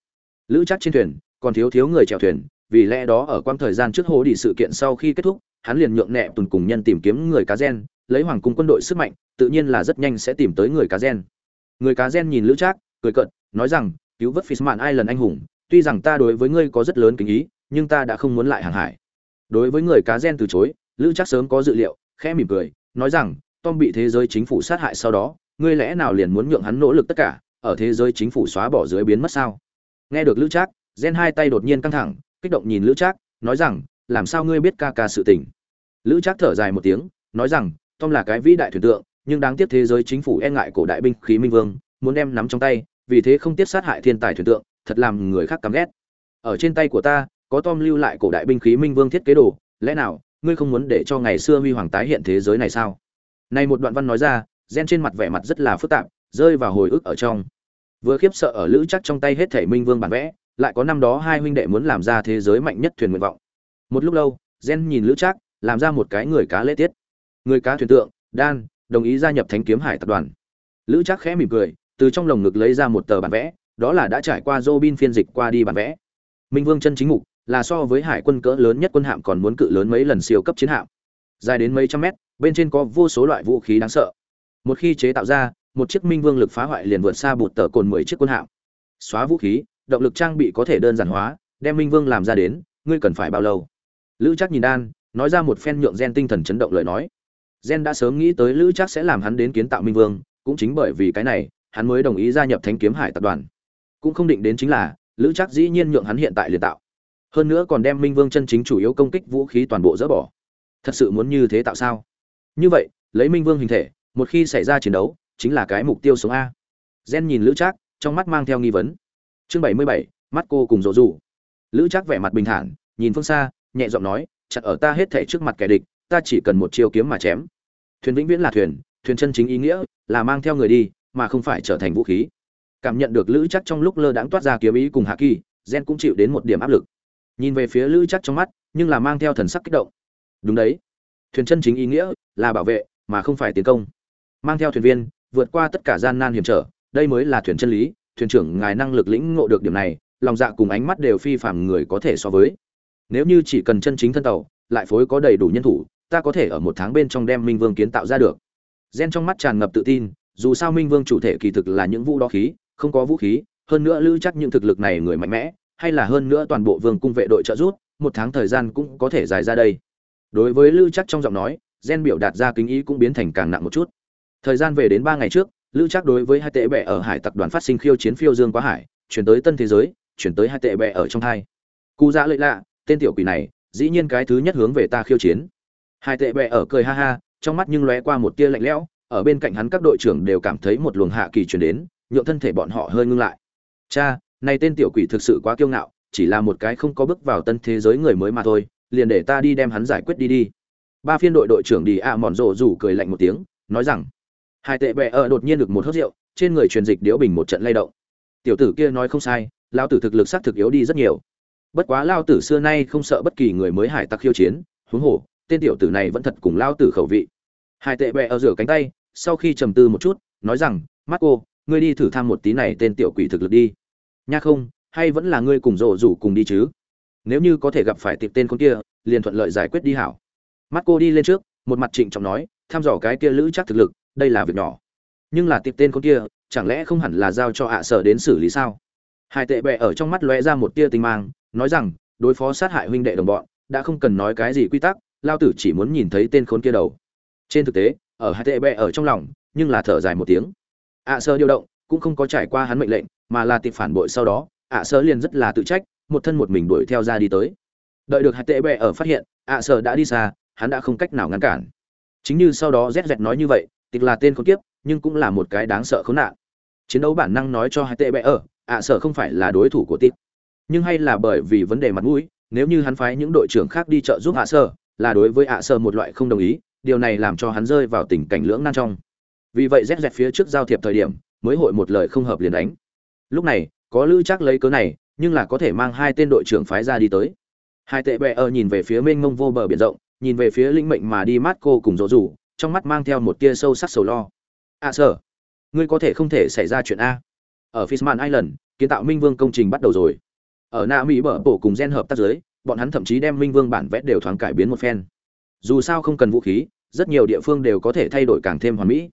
Lữ chắc trên thuyền, còn thiếu thiếu người chèo thuyền, vì lẽ đó ở quãng thời gian trước hồ đi sự kiện sau khi kết thúc, hắn liền nhượng nẹ tuần cùng nhân tìm kiếm người cá gen, lấy hoàng cung quân đội sức mạnh, tự nhiên là rất nhanh sẽ tìm tới người cá gen. Người cá gen nhìn lữ trác cười cợt, nói rằng, cứu vớt Fishman ai lần anh hùng tuy rằng ta đối với ngươi có rất lớn kính ý, nhưng ta đã không muốn lại hàng hải. Đối với người cá gen từ chối, lữ chắc sớm có dự liệu, khẽ mỉm cười, nói rằng, tom bị thế giới chính phủ sát hại sau đó, ngươi lẽ nào liền muốn nhượng hắn nỗ lực tất cả, ở thế giới chính phủ xóa bỏ dưới biến mất sao? Nghe được lữ trác, gen hai tay đột nhiên căng thẳng, kích động nhìn lữ trác, nói rằng, làm sao ngươi biết ca ca sự tình? Lữ trác thở dài một tiếng, nói rằng, tom là cái vĩ đại thuyền tượng, nhưng đáng tiếc thế giới chính phủ e ngại cổ đại binh khí minh vương, muốn đem nắm trong tay, vì thế không tiếc sát hại thiên tài thuyền tượng thật làm người khác căm ghét. Ở trên tay của ta, có tom lưu lại cổ đại binh khí minh vương thiết kế đồ, lẽ nào, ngươi không muốn để cho ngày xưa huy hoàng tái hiện thế giới này sao? Này một đoạn văn nói ra, gen trên mặt vẻ mặt rất là phức tạp, rơi vào hồi ức ở trong. Vừa khiếp sợ ở lữ chắc trong tay hết thể minh vương bản vẽ, lại có năm đó hai huynh đệ muốn làm ra thế giới mạnh nhất thuyền nguyện vọng. Một lúc lâu, gen nhìn lữ chắc, làm ra một cái người cá lễ tiết. Người cá thuyền tượng, đan, đồng ý gia nhập thánh kiếm hải tập đoàn. Lữ chắc khẽ mỉm cười, từ trong lồng ngực lấy ra một tờ bản vẽ đó là đã trải qua Robin phiên dịch qua đi bản vẽ. Minh vương chân chính mục là so với hải quân cỡ lớn nhất quân hạm còn muốn cự lớn mấy lần siêu cấp chiến hạm. Dài đến mấy trăm mét, bên trên có vô số loại vũ khí đáng sợ. Một khi chế tạo ra, một chiếc minh vương lực phá hoại liền vượt xa bụt tờ cồn mười chiếc quân hạm. Xóa vũ khí, động lực trang bị có thể đơn giản hóa, đem minh vương làm ra đến, ngươi cần phải bao lâu? Lữ Trác nhìn đan, nói ra một phen nhượng gen tinh thần chấn động lời nói. Gen đã sớm nghĩ tới lữ Trác sẽ làm hắn đến kiến tạo minh vương, cũng chính bởi vì cái này, hắn mới đồng ý gia nhập thánh kiếm hải tập đoàn cũng không định đến chính là, lữ chắc dĩ nhiên nhượng hắn hiện tại liền tạo. Hơn nữa còn đem minh vương chân chính chủ yếu công kích vũ khí toàn bộ dỡ bỏ. Thật sự muốn như thế tạo sao? Như vậy, lấy minh vương hình thể, một khi xảy ra chiến đấu, chính là cái mục tiêu sống a. Gen nhìn lữ trác, trong mắt mang theo nghi vấn. Chương bảy mươi bảy, mắt cô cùng rộ rủ. Lữ trác vẻ mặt bình thản, nhìn phương xa, nhẹ giọng nói, chặt ở ta hết thể trước mặt kẻ địch, ta chỉ cần một chiêu kiếm mà chém. Thuyền vĩnh viễn là thuyền thuyền chân chính ý nghĩa là mang theo người đi, mà không phải trở thành vũ khí cảm nhận được lữ chắc trong lúc lơ đãng toát ra kiếm ý cùng hạ kỳ, gen cũng chịu đến một điểm áp lực. Nhìn về phía lữ chắc trong mắt, nhưng là mang theo thần sắc kích động. Đúng đấy. Thuyền chân chính ý nghĩa là bảo vệ, mà không phải tiến công. Mang theo thuyền viên, vượt qua tất cả gian nan hiểm trở, đây mới là thuyền chân lý, thuyền trưởng ngài năng lực lĩnh ngộ được điểm này, lòng dạ cùng ánh mắt đều phi phàm người có thể so với. Nếu như chỉ cần chân chính thân tàu, lại phối có đầy đủ nhân thủ, ta có thể ở một tháng bên trong đem minh vương kiến tạo ra được. Gen trong mắt tràn ngập tự tin, dù sao minh vương chủ thể kỳ thực là những vũ đo khí không có vũ khí, hơn nữa lưu chắc những thực lực này người mạnh mẽ, hay là hơn nữa toàn bộ vương cung vệ đội trợ giúp, một tháng thời gian cũng có thể dài ra đây. Đối với lưu chắc trong giọng nói, gen biểu đạt ra kính ý cũng biến thành càng nặng một chút. Thời gian về đến ba ngày trước lưu chắc đối với hai tệ bệ ở hải tập đoàn phát sinh khiêu chiến phiêu dương quá hải, chuyển tới tân thế giới, chuyển tới hai tệ bệ ở trong thai cụ dạ lợi lạ, tên tiểu quỷ này, dĩ nhiên cái thứ nhất hướng về ta khiêu chiến. Hai tệ bệ ở cười ha ha, trong mắt nhưng lóe qua một tia lạnh lẽo, ở bên cạnh hắn các đội trưởng đều cảm thấy một luồng hạ kỳ chuyển đến nhượng thân thể bọn họ hơi ngưng lại. Cha, này tên tiểu quỷ thực sự quá kiêu ngạo, chỉ là một cái không có bước vào tân thế giới người mới mà thôi, liền để ta đi đem hắn giải quyết đi đi. Ba phiên đội đội trưởng đi ạ mòn rộ rủ cười lạnh một tiếng, nói rằng, hai tệ bệ ở đột nhiên được một hớt rượu, trên người truyền dịch điếu bình một trận lay động. Tiểu tử kia nói không sai lao tử thực lực xác thực yếu đi rất nhiều. Bất quá lao tử xưa nay không sợ bất kỳ người mới hải tặc khiêu chiến, huống hồ, tên tiểu tử này vẫn thật cùng lao tử khẩu vị. Hai tệ bệ ở rửa cánh tay, sau khi trầm tư một chút, nói rằng, marco ngươi đi thử tham một tí này tên tiểu quỷ thực lực đi. Nha không, hay vẫn là ngươi cùng rộ rủ cùng đi chứ? Nếu như có thể gặp phải tiệp tên con kia, liền thuận lợi giải quyết đi hảo. Marco đi lên trước, một mặt trịnh trọng nói thăm dò cái kia lữ chắc thực lực, đây là việc nhỏ. Nhưng là tiệp tên con kia, chẳng lẽ không hẳn là giao cho ạ sở đến xử lý sao? Hai tệ bệ ở trong mắt lóe ra một tia tinh mang, nói rằng, đối phó sát hại huynh đệ đồng bọn, đã không cần nói cái gì quy tắc, lao tử chỉ muốn nhìn thấy tên khốn kia đầu. Trên thực tế, ở hai tệ bệ ở trong lòng, nhưng là thở dài một tiếng ạ sơ điều động cũng không có trải qua hắn mệnh lệnh mà là tiệp phản bội sau đó ạ sơ liền rất là tự trách một thân một mình đuổi theo ra đi tới. Đợi được Hạt tệ bệ ở phát hiện ạ sơ đã đi xa hắn đã không cách nào ngăn cản. Chính như sau đó rét rét nói như vậy tịch là tên khốn kiếp nhưng cũng là một cái đáng sợ khốn nạn. Chiến đấu bản năng nói cho Hạt tệ bệ ở ạ sơ không phải là đối thủ của tịch nhưng hay là bởi vì vấn đề mặt mũi nếu như hắn phái những đội trưởng khác đi trợ giúp ạ sơ, là đối với ạ sơ một loại không đồng ý điều này làm cho hắn rơi vào tình cảnh lưỡng nan trong vì vậy rét rét phía trước giao thiệp thời điểm, mới hội một lời không hợp liền đánh. Lúc này, có lữ chắc lấy cớ này, nhưng là có thể mang hai tên đội trưởng phái ra đi tới. Hai tệ bệ ở nhìn về phía mênh mông vô bờ biển rộng, nhìn về phía linh mệnh mà đi mát cô cùng dỗ rủ, trong mắt mang theo một tia sâu sắc sầu lo. À sở ngươi có thể không thể xảy ra chuyện a. Ở Fishman Island, kiến tạo Minh Vương công trình bắt đầu rồi. Ở Na Mỹ bở bổ cùng gen hợp tác giới bọn hắn thậm chí đem Minh Vương bản vẽ đều thoáng cải biến một phen. Dù sao không cần vũ khí, rất nhiều địa phương đều có thể thay đổi càng thêm hoàn mỹ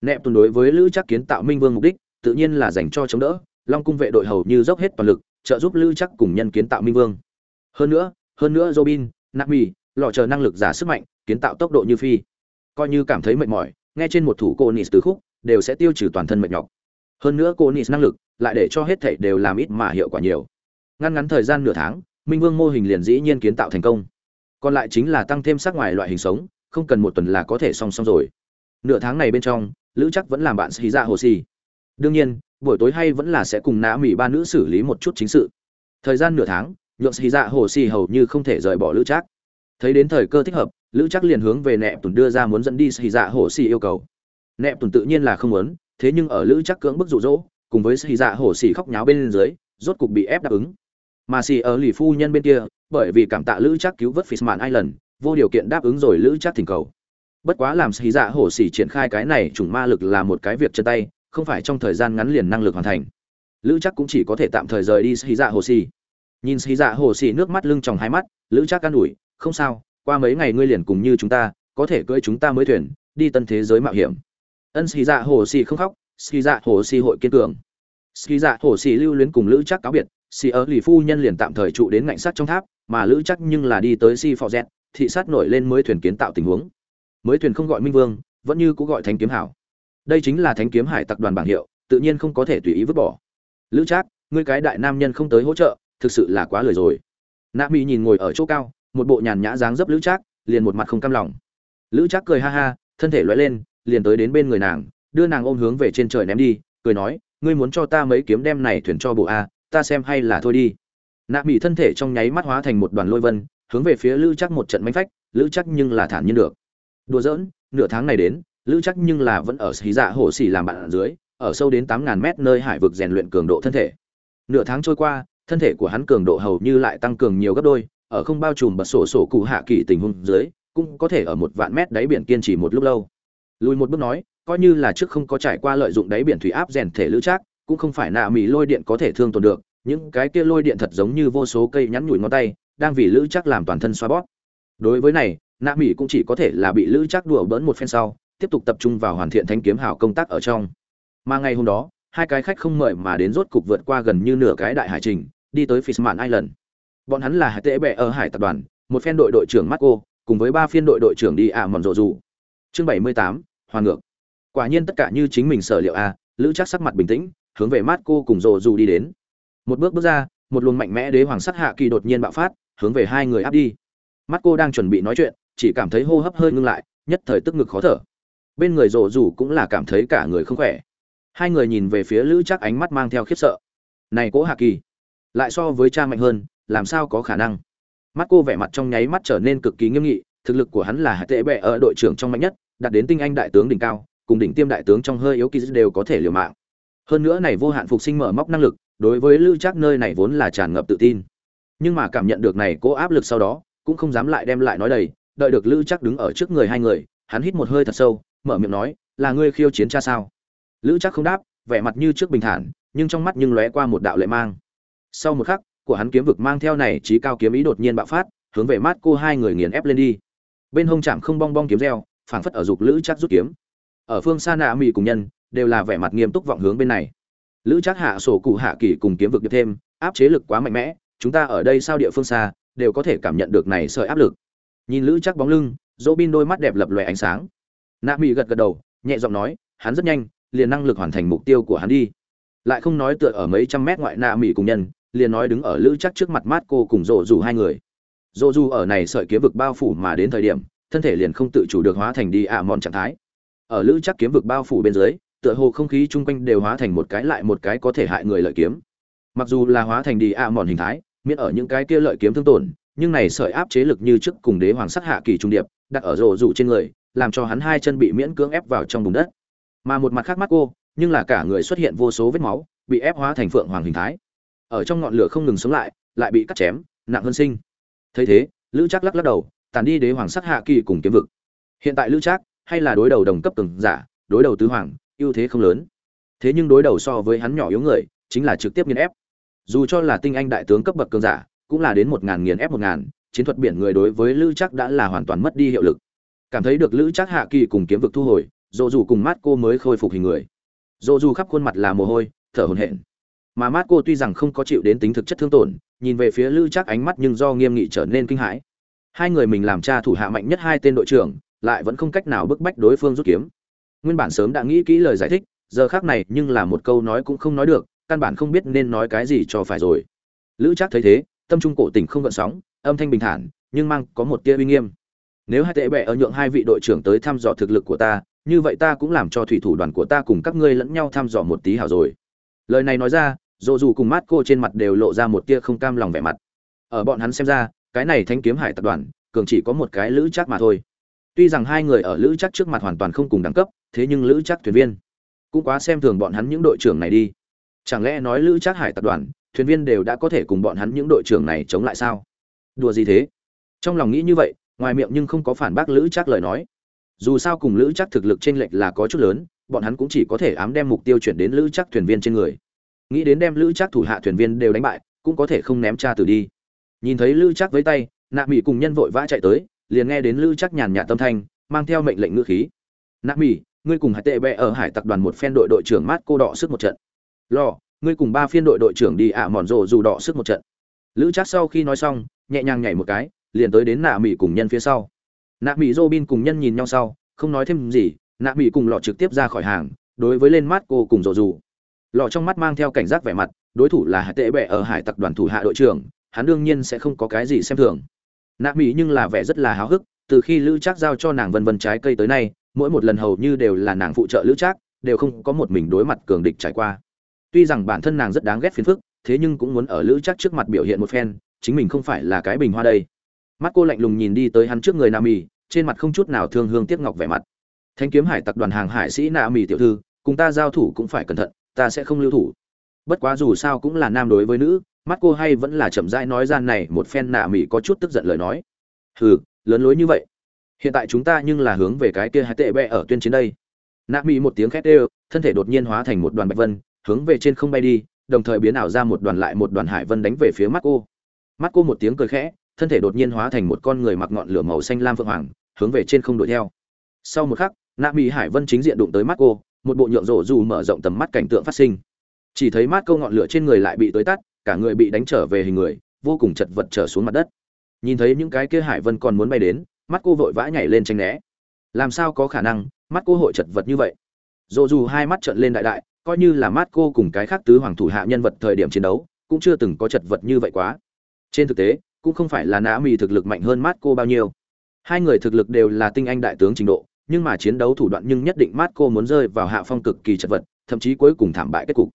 nẹp tuần đối với lữ chắc kiến tạo minh vương mục đích, tự nhiên là dành cho chống đỡ, long cung vệ đội hầu như dốc hết toàn lực, trợ giúp lữ chắc cùng nhân kiến tạo minh vương. Hơn nữa hơn nữa robin, nami lọ chờ năng lực giả sức mạnh, kiến tạo tốc độ như phi. Coi như cảm thấy mệt mỏi, nghe trên một thủ cô nis từ khúc, đều sẽ tiêu trừ toàn thân mệt nhọc. Hơn nữa cô nis năng lực, lại để cho hết thảy đều làm ít mà hiệu quả nhiều. Ngăn ngắn thời gian nửa tháng, minh vương mô hình liền dĩ nhiên kiến tạo thành công. Còn lại chính là tăng thêm sắc ngoài loại hình sống, không cần một tuần là có thể song song rồi. Nửa tháng này bên trong lữ chắc vẫn làm bạn xì ra hồ xì đương nhiên buổi tối hay vẫn là sẽ cùng nã mỹ ba nữ xử lý một chút chính sự. Thời gian nửa tháng nhượng xì ra hồ xì hầu như không thể rời bỏ lữ chắc. Thấy đến thời cơ thích hợp lữ chắc liền hướng về nẹp tuần đưa ra muốn dẫn đi xì dạ hồ xì yêu cầu. Nẹp tuần tự nhiên là không muốn thế nhưng ở lữ chắc cưỡng bức rụ rỗ cùng với xì dạ hồ xì khóc nháo bên dưới rốt cục bị ép đáp ứng. Mà xì ở lì phu nhân bên kia bởi vì cảm tạ lữ chắc cứu vớt Fishman Island, vô điều kiện đáp ứng rồi lữ chắc thỉnh cầu. Bất quá làm xì dạ hổ xỉ triển khai cái này chủng ma lực là một cái việc chân tay, không phải trong thời gian ngắn liền năng lực hoàn thành. Lữ chắc cũng chỉ có thể tạm thời rời đi xì dạ hổ xỉ. Nhìn xì dạ hổ xỉ nước mắt lưng tròng hai mắt, lữ chắc can ủi, không sao, qua mấy ngày ngươi liền cùng như chúng ta, có thể cưỡi chúng ta mới thuyền, đi tân thế giới mạo hiểm. Ân xì dạ hổ xỉ không khóc, xì dạ hổ xỉ hội kiên cường. Xì dạ hổ xỉ lưu luyến cùng lữ chắc cáo biệt, xì ở lì phu nhân liền tạm thời trụ đến ngạnh sắt trong tháp mà lữ chắc nhưng là đi tới xì phò dẹt thị sát nổi lên mới thuyền kiến tạo tình huống mới thuyền không gọi minh vương, vẫn như cũng gọi thánh kiếm hảo. Đây chính là thánh kiếm hải tập đoàn bảng hiệu, tự nhiên không có thể tùy ý vứt bỏ. Lữ trác, ngươi cái đại nam nhân không tới hỗ trợ, thực sự là quá lười rồi. Nạ mỹ nhìn ngồi ở chỗ cao, một bộ nhàn nhã dáng dấp lữ trác, liền một mặt không cam lòng. Lữ trác cười ha ha, thân thể loại lên, liền tới đến bên người nàng, đưa nàng ôm hướng về trên trời ném đi, cười nói, ngươi muốn cho ta mấy kiếm đem này thuyền cho bộ a, ta xem hay là thôi đi. Nạ mỹ thân thể trong nháy mắt hóa thành một đoàn lôi vân, hướng về phía lữ Trác một trận mánh phách, lữ Trác nhưng là thản nhiên được đùa giỡn, nửa tháng này đến, lữ chắc nhưng là vẫn ở xí dạ hồ xỉ làm bạn ở dưới, ở sâu đến tám ngàn mét nơi hải vực rèn luyện cường độ thân thể. Nửa tháng trôi qua, thân thể của hắn cường độ hầu như lại tăng cường nhiều gấp đôi, ở không bao trùm bật sổ sổ cụ hạ kỳ tình huống dưới, cũng có thể ở một vạn mét đáy biển kiên trì một lúc lâu. Lùi một bước nói, coi như là trước không có trải qua lợi dụng đáy biển thủy áp rèn thể lữ trác, cũng không phải nạ mỹ lôi điện có thể thương tổn được, những cái kia lôi điện thật giống như vô số cây nhắn nhủi ngón tay, đang vì lữ trác làm toàn thân xoa bóp. Đối với này nạ mỹ cũng chỉ có thể là bị lữ chắc đùa bỡn một phen sau tiếp tục tập trung vào hoàn thiện thanh kiếm hảo công tác ở trong mà ngày hôm đó hai cái khách không mời mà đến rốt cục vượt qua gần như nửa cái đại hải trình đi tới Fishman Island. Bọn hắn là hải tệ bè ở hải tập đoàn, một phen đội đội trưởng Marco, cùng với ba phiên đội đội trưởng đi ạ à mòn rộ rủ. Chương 78, hoàn ngược. Quả nhiên tất cả như chính mình sở liệu a, Lữ Trác sắc mặt bình tĩnh, hướng về Marco cùng rộ rủ đi đến. Một bước bước ra, một luồng mạnh mẽ đế hoàng sắt hạ kỳ đột nhiên bạo phát, hướng về hai người áp đi. Marco đang chuẩn bị nói chuyện, chỉ cảm thấy hô hấp hơi ngưng lại, nhất thời tức ngực khó thở. Bên người rộ rủ cũng là cảm thấy cả người không khỏe. Hai người nhìn về phía Lữ chắc ánh mắt mang theo khiếp sợ. Này Cố Hạ Kỳ, lại so với cha mạnh hơn làm sao có khả năng mắt cô vẻ mặt trong nháy mắt trở nên cực kỳ nghiêm nghị thực lực của hắn là hạ tệ bệ ở đội trưởng trong mạnh nhất đạt đến tinh anh đại tướng đỉnh cao cùng đỉnh tiêm đại tướng trong hơi yếu kỳ đều có thể liều mạng hơn nữa này vô hạn phục sinh mở móc năng lực đối với lưu chắc nơi này vốn là tràn ngập tự tin nhưng mà cảm nhận được này cố áp lực sau đó cũng không dám lại đem lại nói đầy đợi được lữ chắc đứng ở trước người hai người, hắn hít một hơi thật sâu, mở miệng nói, là ngươi khiêu chiến cha sao? Lữ chắc không đáp, vẻ mặt như trước bình thản, nhưng trong mắt nhưng lóe qua một đạo lệ mang. Sau một khắc, của hắn kiếm vực mang theo này trí cao kiếm ý đột nhiên bạo phát, hướng về mát cô hai người nghiền ép lên đi. Bên hông chạm không bong bong kiếm reo, phảng phất ở dục lữ chắc rút kiếm. Ở phương xa nạ mỹ cùng nhân, đều là vẻ mặt nghiêm túc vọng hướng bên này. Lữ chắc hạ sổ cụ hạ kỳ cùng kiếm vực được thêm, áp chế lực quá mạnh mẽ, chúng ta ở đây sao địa phương xa, đều có thể cảm nhận được này sợi áp lực nhìn lữ chắc bóng lưng dỗ bin đôi mắt đẹp lập lòe ánh sáng. Nạ mỹ gật gật đầu, nhẹ giọng nói, hắn rất nhanh, liền năng lực hoàn thành mục tiêu của hắn đi. Lại không nói tựa ở mấy trăm mét ngoại nạ mỹ cùng nhân, liền nói đứng ở lữ chắc trước mặt mát cô cùng rộ dù hai người. Rộ dù ở này sợi kiếm vực bao phủ mà đến thời điểm, thân thể liền không tự chủ được hóa thành đi ạ mòn trạng thái. Ở lữ chắc kiếm vực bao phủ bên dưới, tựa hồ không khí chung quanh đều hóa thành một cái lại một cái có thể hại người lợi kiếm. Mặc dù là hóa thành đi ạ mòn hình thái, miễn ở những cái kia lợi kiếm thương tổn nhưng này sợi áp chế lực như trước cùng đế hoàng sắc hạ kỳ trung điệp, đặt ở rổ rủ trên người, làm cho hắn hai chân bị miễn cưỡng ép vào trong bùn đất. Mà một mặt khác mắt cô, nhưng là cả người xuất hiện vô số vết máu, bị ép hóa thành phượng hoàng hình thái. Ở trong ngọn lửa không ngừng sống lại lại bị cắt chém, nặng hơn sinh. Thấy thế, lữ trác lắc lắc đầu tàn đi đế hoàng sắc hạ kỳ cùng kiếm vực. Hiện tại lữ trác, hay là đối đầu đồng cấp từng giả, đối đầu tứ hoàng, ưu thế không lớn. Thế nhưng đối đầu so với hắn nhỏ yếu người, chính là trực tiếp nghiền ép. Dù cho là tinh anh đại tướng cấp bậc cường giả cũng là đến một ngàn nghiền ép một ngàn, chiến thuật biển người đối với lữ chắc đã là hoàn toàn mất đi hiệu lực. Cảm thấy được lữ chắc hạ kỳ cùng kiếm vực thu hồi, dỗ dù cùng mát cô mới khôi phục hình người. Dỗ dù khắp khuôn mặt là mồ hôi, thở hổn hển. Mà mát cô tuy rằng không có chịu đến tính thực chất thương tổn, nhìn về phía lữ chắc ánh mắt nhưng do nghiêm nghị trở nên kinh hãi. Hai người mình làm cha thủ hạ mạnh nhất hai tên đội trưởng, lại vẫn không cách nào bức bách đối phương rút kiếm. Nguyên bản sớm đã nghĩ kỹ lời giải thích, giờ khác này nhưng là một câu nói cũng không nói được, căn bản không biết nên nói cái gì cho phải rồi. Lữ chắc thấy thế tâm trung cổ tình không gợn sóng, âm thanh bình thản, nhưng mang có một tia uy nghiêm. Nếu hai tệ bệ ở nhượng hai vị đội trưởng tới thăm dò thực lực của ta, như vậy ta cũng làm cho thủy thủ đoàn của ta cùng các ngươi lẫn nhau thăm dò một tí hảo rồi. Lời này nói ra dồ dù cùng mát cô trên mặt đều lộ ra một tia không cam lòng vẻ mặt. Ở bọn hắn xem ra, cái này thanh kiếm hải tập đoàn, cường chỉ có một cái lữ chắc mà thôi. Tuy rằng hai người ở lữ chắc trước mặt hoàn toàn không cùng đẳng cấp, thế nhưng lữ chắc thuyền viên cũng quá xem thường bọn hắn những đội trưởng này đi. Chẳng lẽ nói lữ chắc hải tập đoàn thuyền viên đều đã có thể cùng bọn hắn những đội trưởng này chống lại sao? Đùa gì thế? Trong lòng nghĩ như vậy, ngoài miệng nhưng không có phản bác lữ chắc lời nói. Dù sao cùng lữ chắc thực lực t r ê n lệch là có chút lớn, bọn hắn cũng chỉ có thể ám đem mục tiêu chuyển đến lữ chắc thuyền viên trên người. Nghĩ đến đem lữ chắc thủ hạ thuyền viên đều đánh bại, cũng có thể không ném cha tử đi. Nhìn thấy lữ chắc với tay, nạ mỹ cùng nhân vội vã chạy tới, liền nghe đến lữ chắc nhàn nhạt tâm thanh, mang theo mệnh lệnh ngữ khí. Nạ mỹ ngươi cùng hải tệ bệ ở hải tặc đoàn một phen đội đội trưởng mát cô đọ sức một trận. Lò ngươi cùng ba phiên đội đội trưởng đi ạ mòn rộ dù đỏ sức một trận. Lữ chắc sau khi nói xong, nhẹ nhàng nhảy một cái, liền tới đến nạ mỹ cùng nhân phía sau. Nạ mỹ dô bin cùng nhân nhìn nhau sau, không nói thêm gì, nạ mỹ cùng lọ trực tiếp ra khỏi hàng, đối với lên mắt cô cùng rộ dù. Lọ trong mắt mang theo cảnh giác vẻ mặt, đối thủ là hải tệ bệ ở hải tặc đoàn thủ hạ đội trưởng, hắn đương nhiên sẽ không có cái gì xem thường. Nạ mỹ nhưng là vẻ rất là háo hức, từ khi lữ trác giao cho nàng vân vân trái cây tới nay, mỗi một lần hầu như đều là nàng phụ trợ lữ trác, đều không có một mình đối mặt cường địch trải qua tuy rằng bản thân nàng rất đáng ghét phiền phức thế nhưng cũng muốn ở lữ chắc trước mặt biểu hiện một phen chính mình không phải là cái bình hoa đây. Mắt cô lạnh lùng nhìn đi tới hắn trước người nam mì, trên mặt không chút nào thương hương tiếc ngọc vẻ mặt. Thanh kiếm hải tặc đoàn hàng hải sĩ nạ mì tiểu thư cùng ta giao thủ cũng phải cẩn thận ta sẽ không lưu thủ. Bất quá dù sao cũng là nam đối với nữ mắt cô hay vẫn là chậm rãi nói ra này một phen nạ mì có chút tức giận lời nói. Hừ lớn lối như vậy. Hiện tại chúng ta nhưng là hướng về cái kia hai tệ bẹ ở tuyên chiến đây. Nạ mì một tiếng khét ê thân thể đột nhiên hóa thành một đoàn bạch vân hướng về trên không bay đi, đồng thời biến ảo ra một đoàn lại một đoàn hải vân đánh về phía mắt cô. Mắt cô một tiếng cười khẽ, thân thể đột nhiên hóa thành một con người mặc ngọn lửa màu xanh lam phượng hoàng, hướng về trên không đuổi theo. Sau một khắc, nạ mỹ hải vân chính diện đụng tới mắt cô, một bộ nhượng rổ dù mở rộng tầm mắt cảnh tượng phát sinh. Chỉ thấy mắt câu ngọn lửa trên người lại bị tới tắt, cả người bị đánh trở về hình người, vô cùng chật vật trở xuống mặt đất. Nhìn thấy những cái kia hải vân còn muốn bay đến, mắt cô vội vã nhảy lên tranh né. Làm sao có khả năng, mắt cô hội chật vật như vậy? Dồ dù hai mắt trợn lên đại đại coi như là mát cô cùng cái khác tứ hoàng thủ hạ nhân vật thời điểm chiến đấu, cũng chưa từng có chật vật như vậy quá. Trên thực tế, cũng không phải là nã mì thực lực mạnh hơn mát cô bao nhiêu. Hai người thực lực đều là tinh anh đại tướng trình độ, nhưng mà chiến đấu thủ đoạn nhưng nhất định mát cô muốn rơi vào hạ phong cực kỳ chật vật, thậm chí cuối cùng thảm bại kết cục.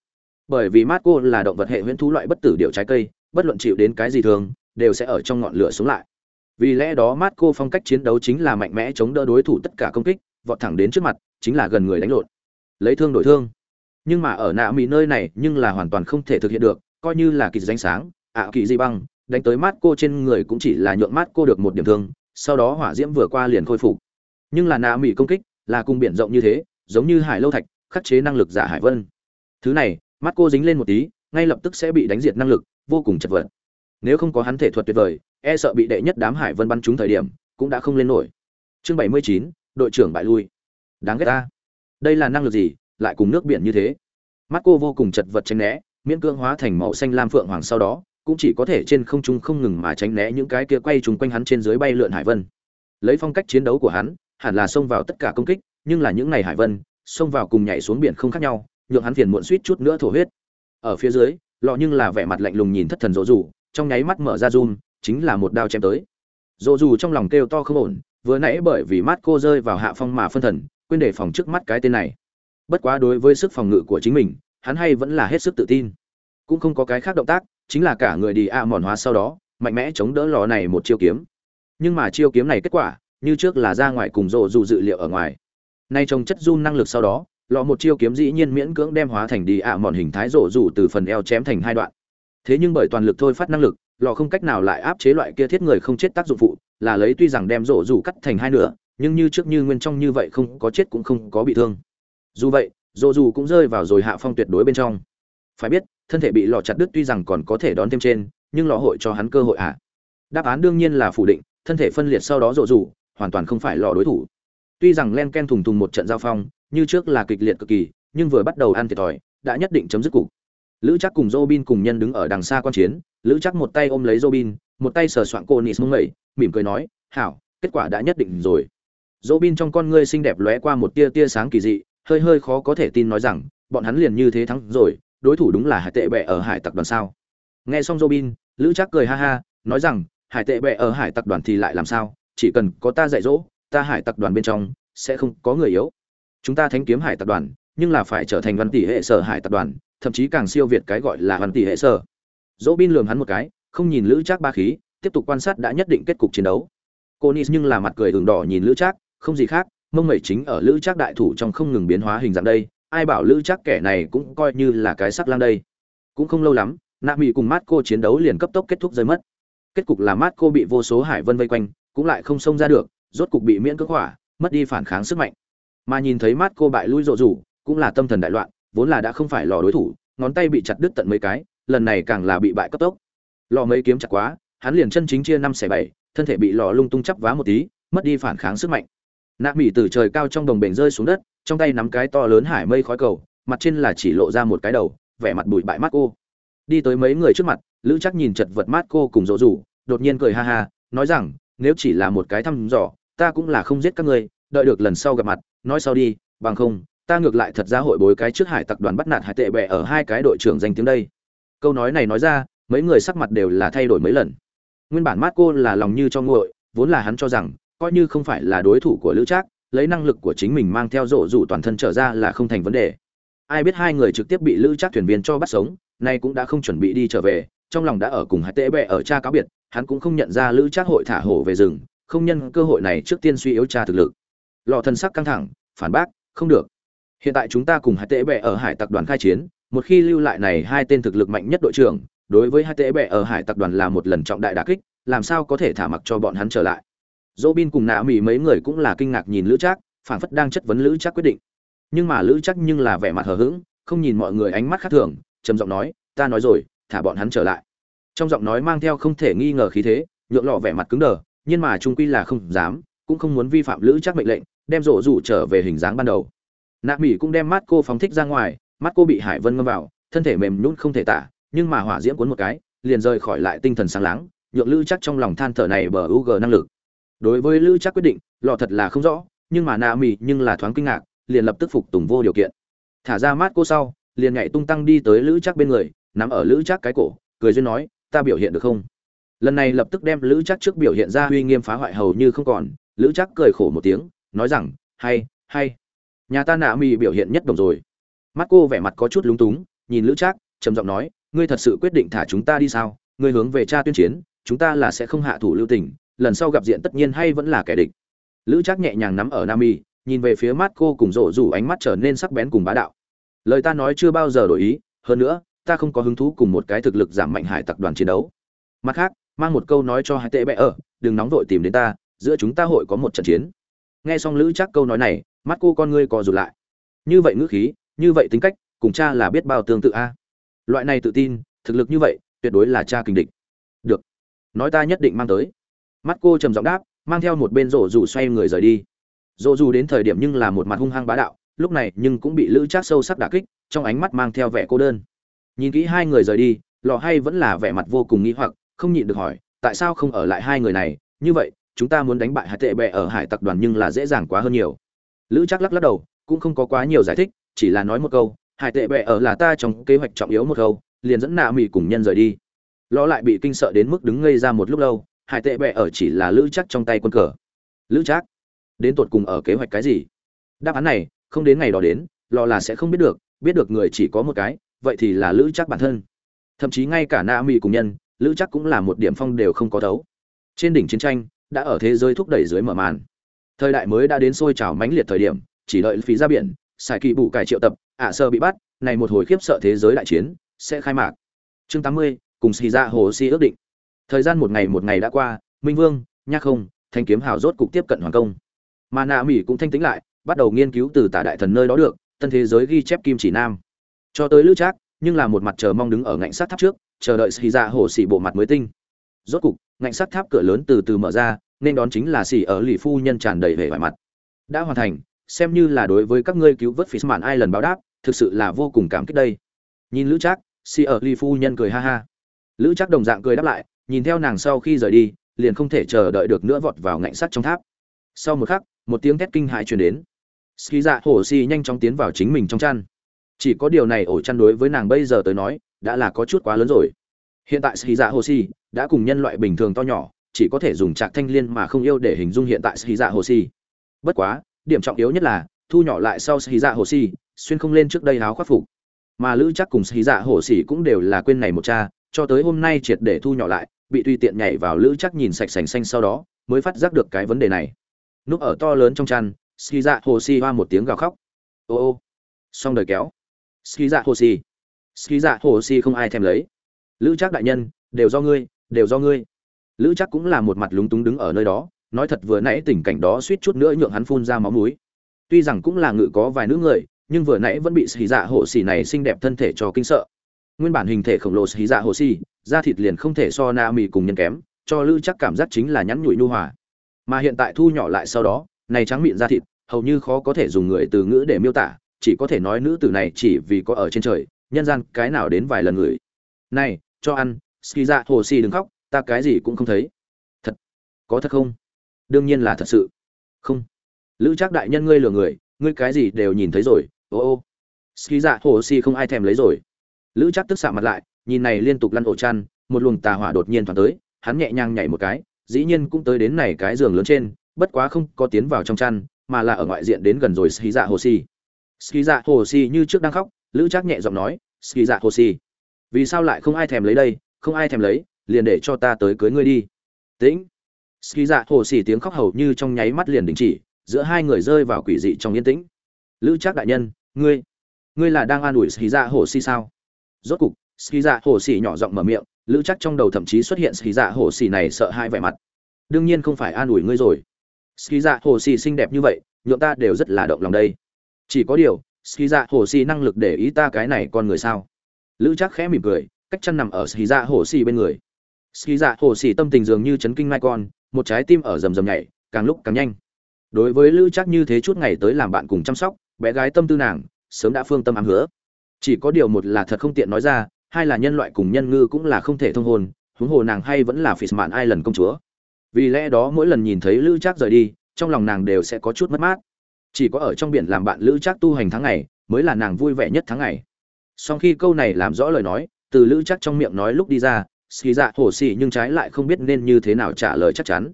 Bởi vì mát cô là động vật hệ huyễn thú loại bất tử điệu trái cây, bất luận chịu đến cái gì thường, đều sẽ ở trong ngọn lửa xuống lại. Vì lẽ đó mát cô phong cách chiến đấu chính là mạnh mẽ chống đỡ đối thủ tất cả công kích, vọt thẳng đến trước mặt, chính là gần người đánh lộn. Lấy thương đổi thương nhưng mà ở nạ mỹ nơi này nhưng là hoàn toàn không thể thực hiện được, coi như là kỳ danh sáng, ạ, kỳ di băng, đánh tới mắt cô trên người cũng chỉ là nhượng mắt cô được một điểm thương, sau đó hỏa diễm vừa qua liền khôi phục. Nhưng là nạ mỹ công kích là cung biển rộng như thế, giống như hải lâu thạch, khắc chế năng lực giả hải vân. Thứ này mắt cô dính lên một tí, ngay lập tức sẽ bị đánh diệt năng lực, vô cùng chật vật. Nếu không có hắn thể thuật tuyệt vời e sợ bị đệ nhất đám hải vân bắn trúng thời điểm, cũng đã không lên nổi. Chương bảy mươi chín, đội trưởng bại lui. Đáng ghét ta. Đây là năng lực gì? Lại cùng nước biển như thế. Mắt cô vô cùng chật vật tránh né, miễn cưỡng hóa thành màu xanh lam phượng hoàng sau đó, cũng chỉ có thể trên không trung không ngừng mà tránh né những cái kia quay trùng quanh hắn trên dưới bay lượn hải vân. Lấy phong cách chiến đấu của hắn, hẳn là xông vào tất cả công kích, nhưng là những này hải vân, xông vào cùng nhảy xuống biển không khác nhau, nhượng hắn phiền muộn suýt chút nữa thổ huyết. Ở phía dưới, lọ nhưng là vẻ mặt lạnh lùng nhìn thất thần rỗ rủ trong nháy mắt mở ra zoom, chính là một đao chém tới. Rỗ rủ trong lòng kêu to không ổn, vừa nãy bởi vì mắt cô rơi vào hạ phong mà phân thần, quên để phòng trước mắt cái tên này bất quá đối với sức phòng ngự của chính mình, hắn hay vẫn là hết sức tự tin. Cũng không có cái khác động tác, chính là cả người đi a mòn hóa sau đó, mạnh mẽ chống đỡ lò này một chiêu kiếm. Nhưng mà chiêu kiếm này kết quả, như trước là ra ngoài cùng rộ dù dự liệu ở ngoài. Nay trồng chất run năng lực sau đó lò một chiêu kiếm dĩ nhiên miễn cưỡng đem hóa thành đi ạ mòn hình thái rộ rủ từ phần eo chém thành hai đoạn. Thế nhưng bởi toàn lực thôi phát năng lực lò không cách nào lại áp chế loại kia thiết người không chết tác dụng phụ, là lấy tuy rằng đem rộ rủ cắt thành hai nửa, nhưng như trước như nguyên trong như vậy không có chết cũng không có bị thương dù vậy rộ dù cũng rơi vào rồi hạ phong tuyệt đối bên trong. Phải biết, thân thể bị lò chặt đứt tuy rằng còn có thể đón thêm trên, nhưng lò hội cho hắn cơ hội ạ à. đáp án đương nhiên là phủ định, thân thể phân liệt sau đó rộ dù hoàn toàn không phải lò đối thủ. Tuy rằng len ken thùng thùng một trận giao phong, như trước là kịch liệt cực kỳ, nhưng vừa bắt đầu ăn thiệt thòi, đã nhất định chấm dứt cục. Lữ chắc cùng robin cùng nhân đứng ở đằng xa quan chiến, lữ chắc một tay ôm lấy robin một tay sờ soạn cô nis mông mẩy mỉm cười nói, hảo, kết quả đã nhất định rồi. Robin trong con ngươi xinh đẹp lóe qua một tia tia sáng kỳ dị hơi hơi khó có thể tin nói rằng, bọn hắn liền như thế thắng rồi, đối thủ đúng là hải tệ bệ ở hải tặc đoàn sao? Nghe xong robin, lữ chắc cười ha ha, nói rằng, hải tệ bệ ở hải tặc đoàn thì lại làm sao? Chỉ cần có ta dạy dỗ, ta hải tặc đoàn bên trong sẽ không có người yếu. Chúng ta thánh kiếm hải tặc đoàn, nhưng là phải trở thành văn tỷ hệ sở hải tặc đoàn, thậm chí càng siêu việt cái gọi là văn tỷ hệ sở. Dỗ bin lường hắn một cái, không nhìn lữ trác ba khí, tiếp tục quan sát đã nhất định kết cục chiến đấu. Cô nis nhưng là mặt cười hừng đỏ nhìn lữ trác, không gì khác mông mẩy chính ở lữ trác đại thủ trong không ngừng biến hóa hình dạng đây, ai bảo lữ trác kẻ này cũng coi như là cái sắc lang đây. Cũng không lâu lắm, nạ mỹ cùng mát cô chiến đấu liền cấp tốc kết thúc rơi mất. Kết cục là mát cô bị vô số hải vân vây quanh, cũng lại không xông ra được, rốt cục bị miễn cưỡng hỏa, mất đi phản kháng sức mạnh. Mà nhìn thấy mát cô bại lui rộ rủ, cũng là tâm thần đại loạn, vốn là đã không phải lò đối thủ, ngón tay bị chặt đứt tận mấy cái, lần này càng là bị bại cấp tốc. Lò mấy kiếm chặt quá, hắn liền chân chính chia năm xẻ bảy, thân thể bị lò lung tung chắp vá một tí, mất đi phản kháng sức mạnh nạ mỹ từ trời cao trong đồng bể rơi xuống đất, trong tay nắm cái to lớn hải mây khói cầu, mặt trên là chỉ lộ ra một cái đầu, vẻ mặt bụi bại mắt cô. Đi tới mấy người trước mặt, lữ chắc nhìn chật vật mát cô cùng rộ rủ, đột nhiên cười ha ha, nói rằng, nếu chỉ là một cái thăm dò, ta cũng là không giết các ngươi, đợi được lần sau gặp mặt, nói sau đi, bằng không, ta ngược lại thật ra hội bối cái trước hải tặc đoàn bắt nạt hải tệ bẹ ở hai cái đội trưởng danh tiếng đây. Câu nói này nói ra, mấy người sắc mặt đều là thay đổi mấy lần. Nguyên bản mát cô là lòng như cho nguội, vốn là hắn cho rằng coi như không phải là đối thủ của lữ trác, lấy năng lực của chính mình mang theo rộ rủ toàn thân trở ra là không thành vấn đề. Ai biết hai người trực tiếp bị lữ trác thuyền viên cho bắt sống, nay cũng đã không chuẩn bị đi trở về, trong lòng đã ở cùng hai tệ bệ ở cha cáo biệt, hắn cũng không nhận ra lữ trác hội thả hổ về rừng, không nhân cơ hội này trước tiên suy yếu cha thực lực. Lò thần sắc căng thẳng, phản bác, không được. Hiện tại chúng ta cùng hai tệ bệ ở hải tặc đoàn khai chiến, một khi lưu lại này hai tên thực lực mạnh nhất đội trưởng, đối với hai tệ bệ ở hải tặc đoàn là một lần trọng đại đà kích, làm sao có thể thả mặc cho bọn hắn trở lại? Dỗ bin cùng nạ mỹ mấy người cũng là kinh ngạc nhìn lữ trác, phảng phất đang chất vấn lữ trác quyết định. Nhưng mà lữ trác nhưng là vẻ mặt hờ hững, không nhìn mọi người ánh mắt khác thường, trầm giọng nói, ta nói rồi, thả bọn hắn trở lại. Trong giọng nói mang theo không thể nghi ngờ khí thế, nhượng lọ vẻ mặt cứng đờ, nhưng mà trung quy là không dám, cũng không muốn vi phạm lữ trác mệnh lệnh, đem rổ rủ trở về hình dáng ban đầu. Nạ mỹ cũng đem mắt cô phóng thích ra ngoài, mắt cô bị hải vân ngâm vào, thân thể mềm nhún không thể tả, nhưng mà hỏa diễm cuốn một cái, liền rời khỏi lại tinh thần sáng láng, nhượng lữ chắc trong lòng than thở này bờ u năng lực đối với lữ chắc quyết định lọ thật là không rõ, nhưng mà nạ mì nhưng là thoáng kinh ngạc, liền lập tức phục tùng vô điều kiện. Thả ra mát cô sau, liền nhảy tung tăng đi tới lữ chắc bên người, nắm ở lữ chắc cái cổ, cười duyên nói, ta biểu hiện được không? Lần này lập tức đem lữ chắc trước biểu hiện ra uy nghiêm phá hoại hầu như không còn, lữ chắc cười khổ một tiếng, nói rằng, hay hay, nhà ta nạ mì biểu hiện nhất đồng rồi. Mắt cô vẻ mặt có chút lúng túng, nhìn lữ trác, trầm giọng nói, ngươi thật sự quyết định thả chúng ta đi sao? Ngươi hướng về cha tuyên chiến, chúng ta là sẽ không hạ thủ lưu tình lần sau gặp diện tất nhiên hay vẫn là kẻ địch. Lữ trác nhẹ nhàng nắm ở nam y nhìn về phía mắt cô cùng rộ rủ ánh mắt trở nên sắc bén cùng bá đạo. Lời ta nói chưa bao giờ đổi ý, hơn nữa, ta không có hứng thú cùng một cái thực lực giảm mạnh hải tặc đoàn chiến đấu. Mặt khác, mang một câu nói cho hai tệ bẽ ở, đừng nóng vội tìm đến ta, giữa chúng ta hội có một trận chiến. Nghe xong lữ Trác câu nói này, mắt cô con ngươi co rụt lại. Như vậy ngữ khí, như vậy tính cách, cùng cha là biết bao tương tự a. Loại này tự tin, thực lực như vậy, tuyệt đối là cha kình địch. Được. Nói ta nhất định mang tới mắt cô trầm giọng đáp, mang theo một bên rổ rủ xoay người rời đi. Rổ rủ đến thời điểm nhưng là một mặt hung hăng bá đạo, lúc này nhưng cũng bị lữ trác sâu sắc đả kích, trong ánh mắt mang theo vẻ cô đơn. Nhìn kỹ hai người rời đi lò hay vẫn là vẻ mặt vô cùng nghi hoặc, không nhịn được hỏi, tại sao không ở lại hai người này? Như vậy, chúng ta muốn đánh bại hải tệ bệ ở hải tặc đoàn nhưng là dễ dàng quá hơn nhiều. Lữ chắc lắc lắc đầu, cũng không có quá nhiều giải thích, chỉ là nói một câu, hải tệ bệ ở là ta trong kế hoạch trọng yếu một câu, liền dẫn nạ mỹ cùng nhân rời đi. Lo lại bị kinh sợ đến mức đứng ngây ra một lúc lâu hải tệ bệ ở chỉ là lữ chắc trong tay quân cờ. Lữ chắc đến tột cùng ở kế hoạch cái gì? Đáp án này, không đến ngày đó đến, lo là sẽ không biết được biết được người chỉ có một cái, vậy thì là lữ chắc bản thân. Thậm chí ngay cả Na mỹ cùng nhân, lữ chắc cũng là một điểm phong đều không có thấu. Trên đỉnh chiến tranh, đã ở thế giới thúc đẩy dưới mở màn. Thời đại mới đã đến sôi trào mãnh liệt thời điểm, chỉ đợi phí ra biển, xài kỳ bù cải triệu tập, ạ sơ bị bắt, này một hồi khiếp sợ thế giới đại chiến, sẽ khai mạc. Chương tám mươi, cùng xì ra dạ hồ si ước định thời gian một ngày một ngày đã qua, minh vương nhắc không, thanh kiếm hào rốt cục tiếp cận hoàng công. Mà nạ mỹ cũng thanh tĩnh lại, bắt đầu nghiên cứu từ tả đại thần nơi đó được, tân thế giới ghi chép kim chỉ nam. Cho tới lữ trác, nhưng là một mặt chờ mong đứng ở ngạnh sát tháp trước, chờ đợi xì ra hồ xì bộ mặt mới tinh. Rốt cục, ngạnh sát tháp cửa lớn từ từ mở ra, nên đón chính là xì ở lì phu nhân tràn đầy vẻ vải mặt. Đã hoàn thành, xem như là đối với các ngươi cứu vớt phí mạn ai lần báo đáp, thực sự là vô cùng cảm kích đây. Nhìn lữ trác xì ở lì phu nhân cười ha ha. Lữ trác đồng dạng cười đáp lại nhìn theo nàng sau khi rời đi, liền không thể chờ đợi được nữa vọt vào ngạnh sắt trong tháp. Sau một khắc, một tiếng thét kinh hãi truyền đến. Ski dạ hổ xì nhanh chóng tiến vào chính mình trong chăn. Chỉ có điều này ổ chăn đối với nàng bây giờ tới nói, đã là có chút quá lớn rồi. Hiện tại ski dạ hồ xì đã cùng nhân loại bình thường to nhỏ, chỉ có thể dùng trạc thanh liên mà không yêu để hình dung hiện tại ski dạ hồ xì. Bất quá, điểm trọng yếu nhất là, thu nhỏ lại sau ski dạ hồ xì, xuyên không lên trước đây áo khoác phục. Mà lữ chắc cùng ski dạ hồ xì cũng đều là quên này một cha cho tới hôm nay triệt để thu nhỏ lại, bị tùy tiện nhảy vào lữ chắc nhìn sạch sành xanh sau đó, mới phát giác được cái vấn đề này. Núp ở to lớn trong chăn ski dạ hồ xì hoa một tiếng gào khóc. Ô ô. Xong đời kéo. Ski dạ hồ xì ski dạ hồ xì không ai thèm lấy. Lữ chắc đại nhân, đều do ngươi, đều do ngươi. Lữ chắc cũng là một mặt lúng túng đứng ở nơi đó, nói thật vừa nãy tình cảnh đó suýt chút nữa nhượng hắn phun ra máu mũi. Tuy rằng cũng là ngự có vài nữ người, nhưng vừa nãy vẫn bị xì dạ hồ xì này xinh đẹp thân thể cho kinh sợ nguyên bản hình thể khổng lồ xì dạ hồ xì da thịt liền không thể so na mì cùng nhân kém, cho lữ chắc cảm giác chính là nhắn nhủi nhu hòa. Mà hiện tại thu nhỏ lại sau đó, này trắng miệng da thịt, hầu như khó có thể dùng người từ ngữ để miêu tả, chỉ có thể nói nữ tử này chỉ vì có ở trên trời, nhân gian cái nào đến vài lần người. Này, cho ăn ski dạ hồ xì đừng khóc, ta cái gì cũng không thấy. Thật, có thật không? Đương nhiên là thật sự. Không. Lữ trác đại nhân ngươi lừa người, ngươi cái gì đều nhìn thấy rồi, ô ô. Ski dạ hồ xì không ai thèm lấy rồi lữ trác tức xạ mặt lại, nhìn này liên tục lăn ổ chăn, một luồng tà hỏa đột nhiên thoáng tới, hắn nhẹ nhàng nhảy một cái, dĩ nhiên cũng tới đến này cái giường lớn trên, bất quá không có tiến vào trong chăn, mà là ở ngoại diện đến gần rồi ski dạ hồ xì ski dạ hồ xì như trước đang khóc, lữ trác nhẹ giọng nói ski dạ hồ xì vì sao lại không ai thèm lấy đây, không ai thèm lấy, liền để cho ta tới cưới ngươi đi. Tĩnh. Ski dạ hồ xì tiếng khóc hầu như trong nháy mắt liền đình chỉ, giữa hai người rơi vào quỷ dị trong yên tĩnh. Lữ trác đại nhân, ngươi ngươi là đang an ủi ski dạ hồ xì sao? Rốt cục, ski dạ hồ xì nhỏ giọng mở miệng, lữ chắc trong đầu thậm chí xuất hiện ski dạ hồ xì này sợ hai vẻ mặt. Đương nhiên không phải an ủi ngươi rồi. Ski dạ hồ xì xinh đẹp như vậy, nhượng ta đều rất là động lòng đây. Chỉ có điều, ski dạ hồ xì năng lực để ý ta cái này con người sao? Lữ chắc khẽ mỉm cười, cách chân nằm ở ski dạ hồ xì bên người. Ski dạ hồ xì tâm tình dường như chấn kinh mai con, một trái tim ở rầm rầm nhảy, càng lúc càng nhanh. Đối với lữ chắc như thế chút ngày tới làm bạn cùng chăm sóc, bé gái tâm tư nàng, sớm đã phương tâm ám hứa chỉ có điều một là thật không tiện nói ra, hai là nhân loại cùng nhân ngư cũng là không thể thông hồn, huống hồ nàng hay vẫn là phỉ mạn ai lần công chúa. Vì lẽ đó mỗi lần nhìn thấy lữ trác rời đi, trong lòng nàng đều sẽ có chút mất mát. Chỉ có ở trong biển làm bạn lữ trác tu hành tháng ngày, mới là nàng vui vẻ nhất tháng ngày. Sau khi câu này làm rõ lời nói, từ lữ trác trong miệng nói lúc đi ra, xì dạ hồ xì nhưng trái lại không biết nên như thế nào trả lời chắc chắn.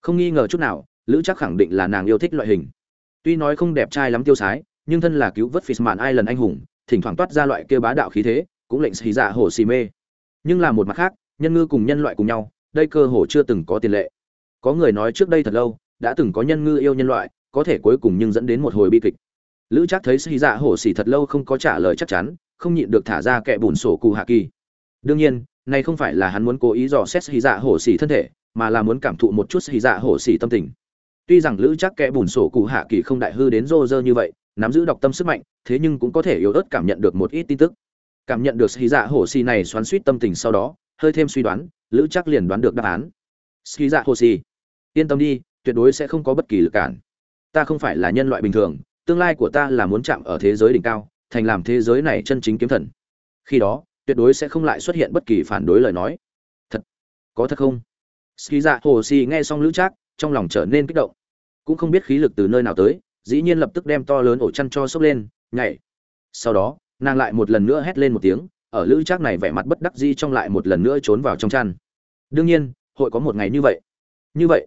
Không nghi ngờ chút nào, lữ trác khẳng định là nàng yêu thích loại hình. Tuy nói không đẹp trai lắm tiêu sái, nhưng thân là cứu vớt Fishman ai lần anh hùng thỉnh thoảng toát ra loại kia bá đạo khí thế, cũng lệnh xì dạ hồ xì mê. Nhưng là một mặt khác, nhân ngư cùng nhân loại cùng nhau, đây cơ hồ chưa từng có tiền lệ. Có người nói trước đây thật lâu, đã từng có nhân ngư yêu nhân loại, có thể cuối cùng nhưng dẫn đến một hồi bi kịch. Lữ chắc thấy xì dạ hồ xì thật lâu không có trả lời chắc chắn, không nhịn được thả ra kẻ bùn sổ cụ hạ kỳ. Đương nhiên, này không phải là hắn muốn cố ý dò xét hy dạ hổ xỉ thân thể, mà là muốn cảm thụ một chút hy dạ hổ xỉ tâm tình. Tuy rằng lữ chắc kẻ bùn sổ cụ hạ kỳ không đại hư đến rô rơ như vậy nắm giữ đọc tâm sức mạnh, thế nhưng cũng có thể yếu ớt cảm nhận được một ít tin tức. Cảm nhận được hy dạ hồ xì này xoắn suýt tâm tình sau đó, hơi thêm suy đoán, lữ chắc liền đoán được đáp án. Hy dạ hồ xì, yên tâm đi, tuyệt đối sẽ không có bất kỳ lực cản. Ta không phải là nhân loại bình thường, tương lai của ta là muốn chạm ở thế giới đỉnh cao, thành làm thế giới này chân chính kiếm thần. Khi đó, tuyệt đối sẽ không lại xuất hiện bất kỳ phản đối lời nói. Thật, có thật không? Ski dạ hồ xì nghe xong lữ trác, trong lòng trở nên kích động. Cũng không biết khí lực từ nơi nào tới dĩ nhiên lập tức đem to lớn ổ chăn cho sốc lên, nhảy. Sau đó, nàng lại một lần nữa hét lên một tiếng, ở lữ trác này vẻ mặt bất đắc dĩ trong lại một lần nữa trốn vào trong chăn. Đương nhiên, hội có một ngày như vậy. Như vậy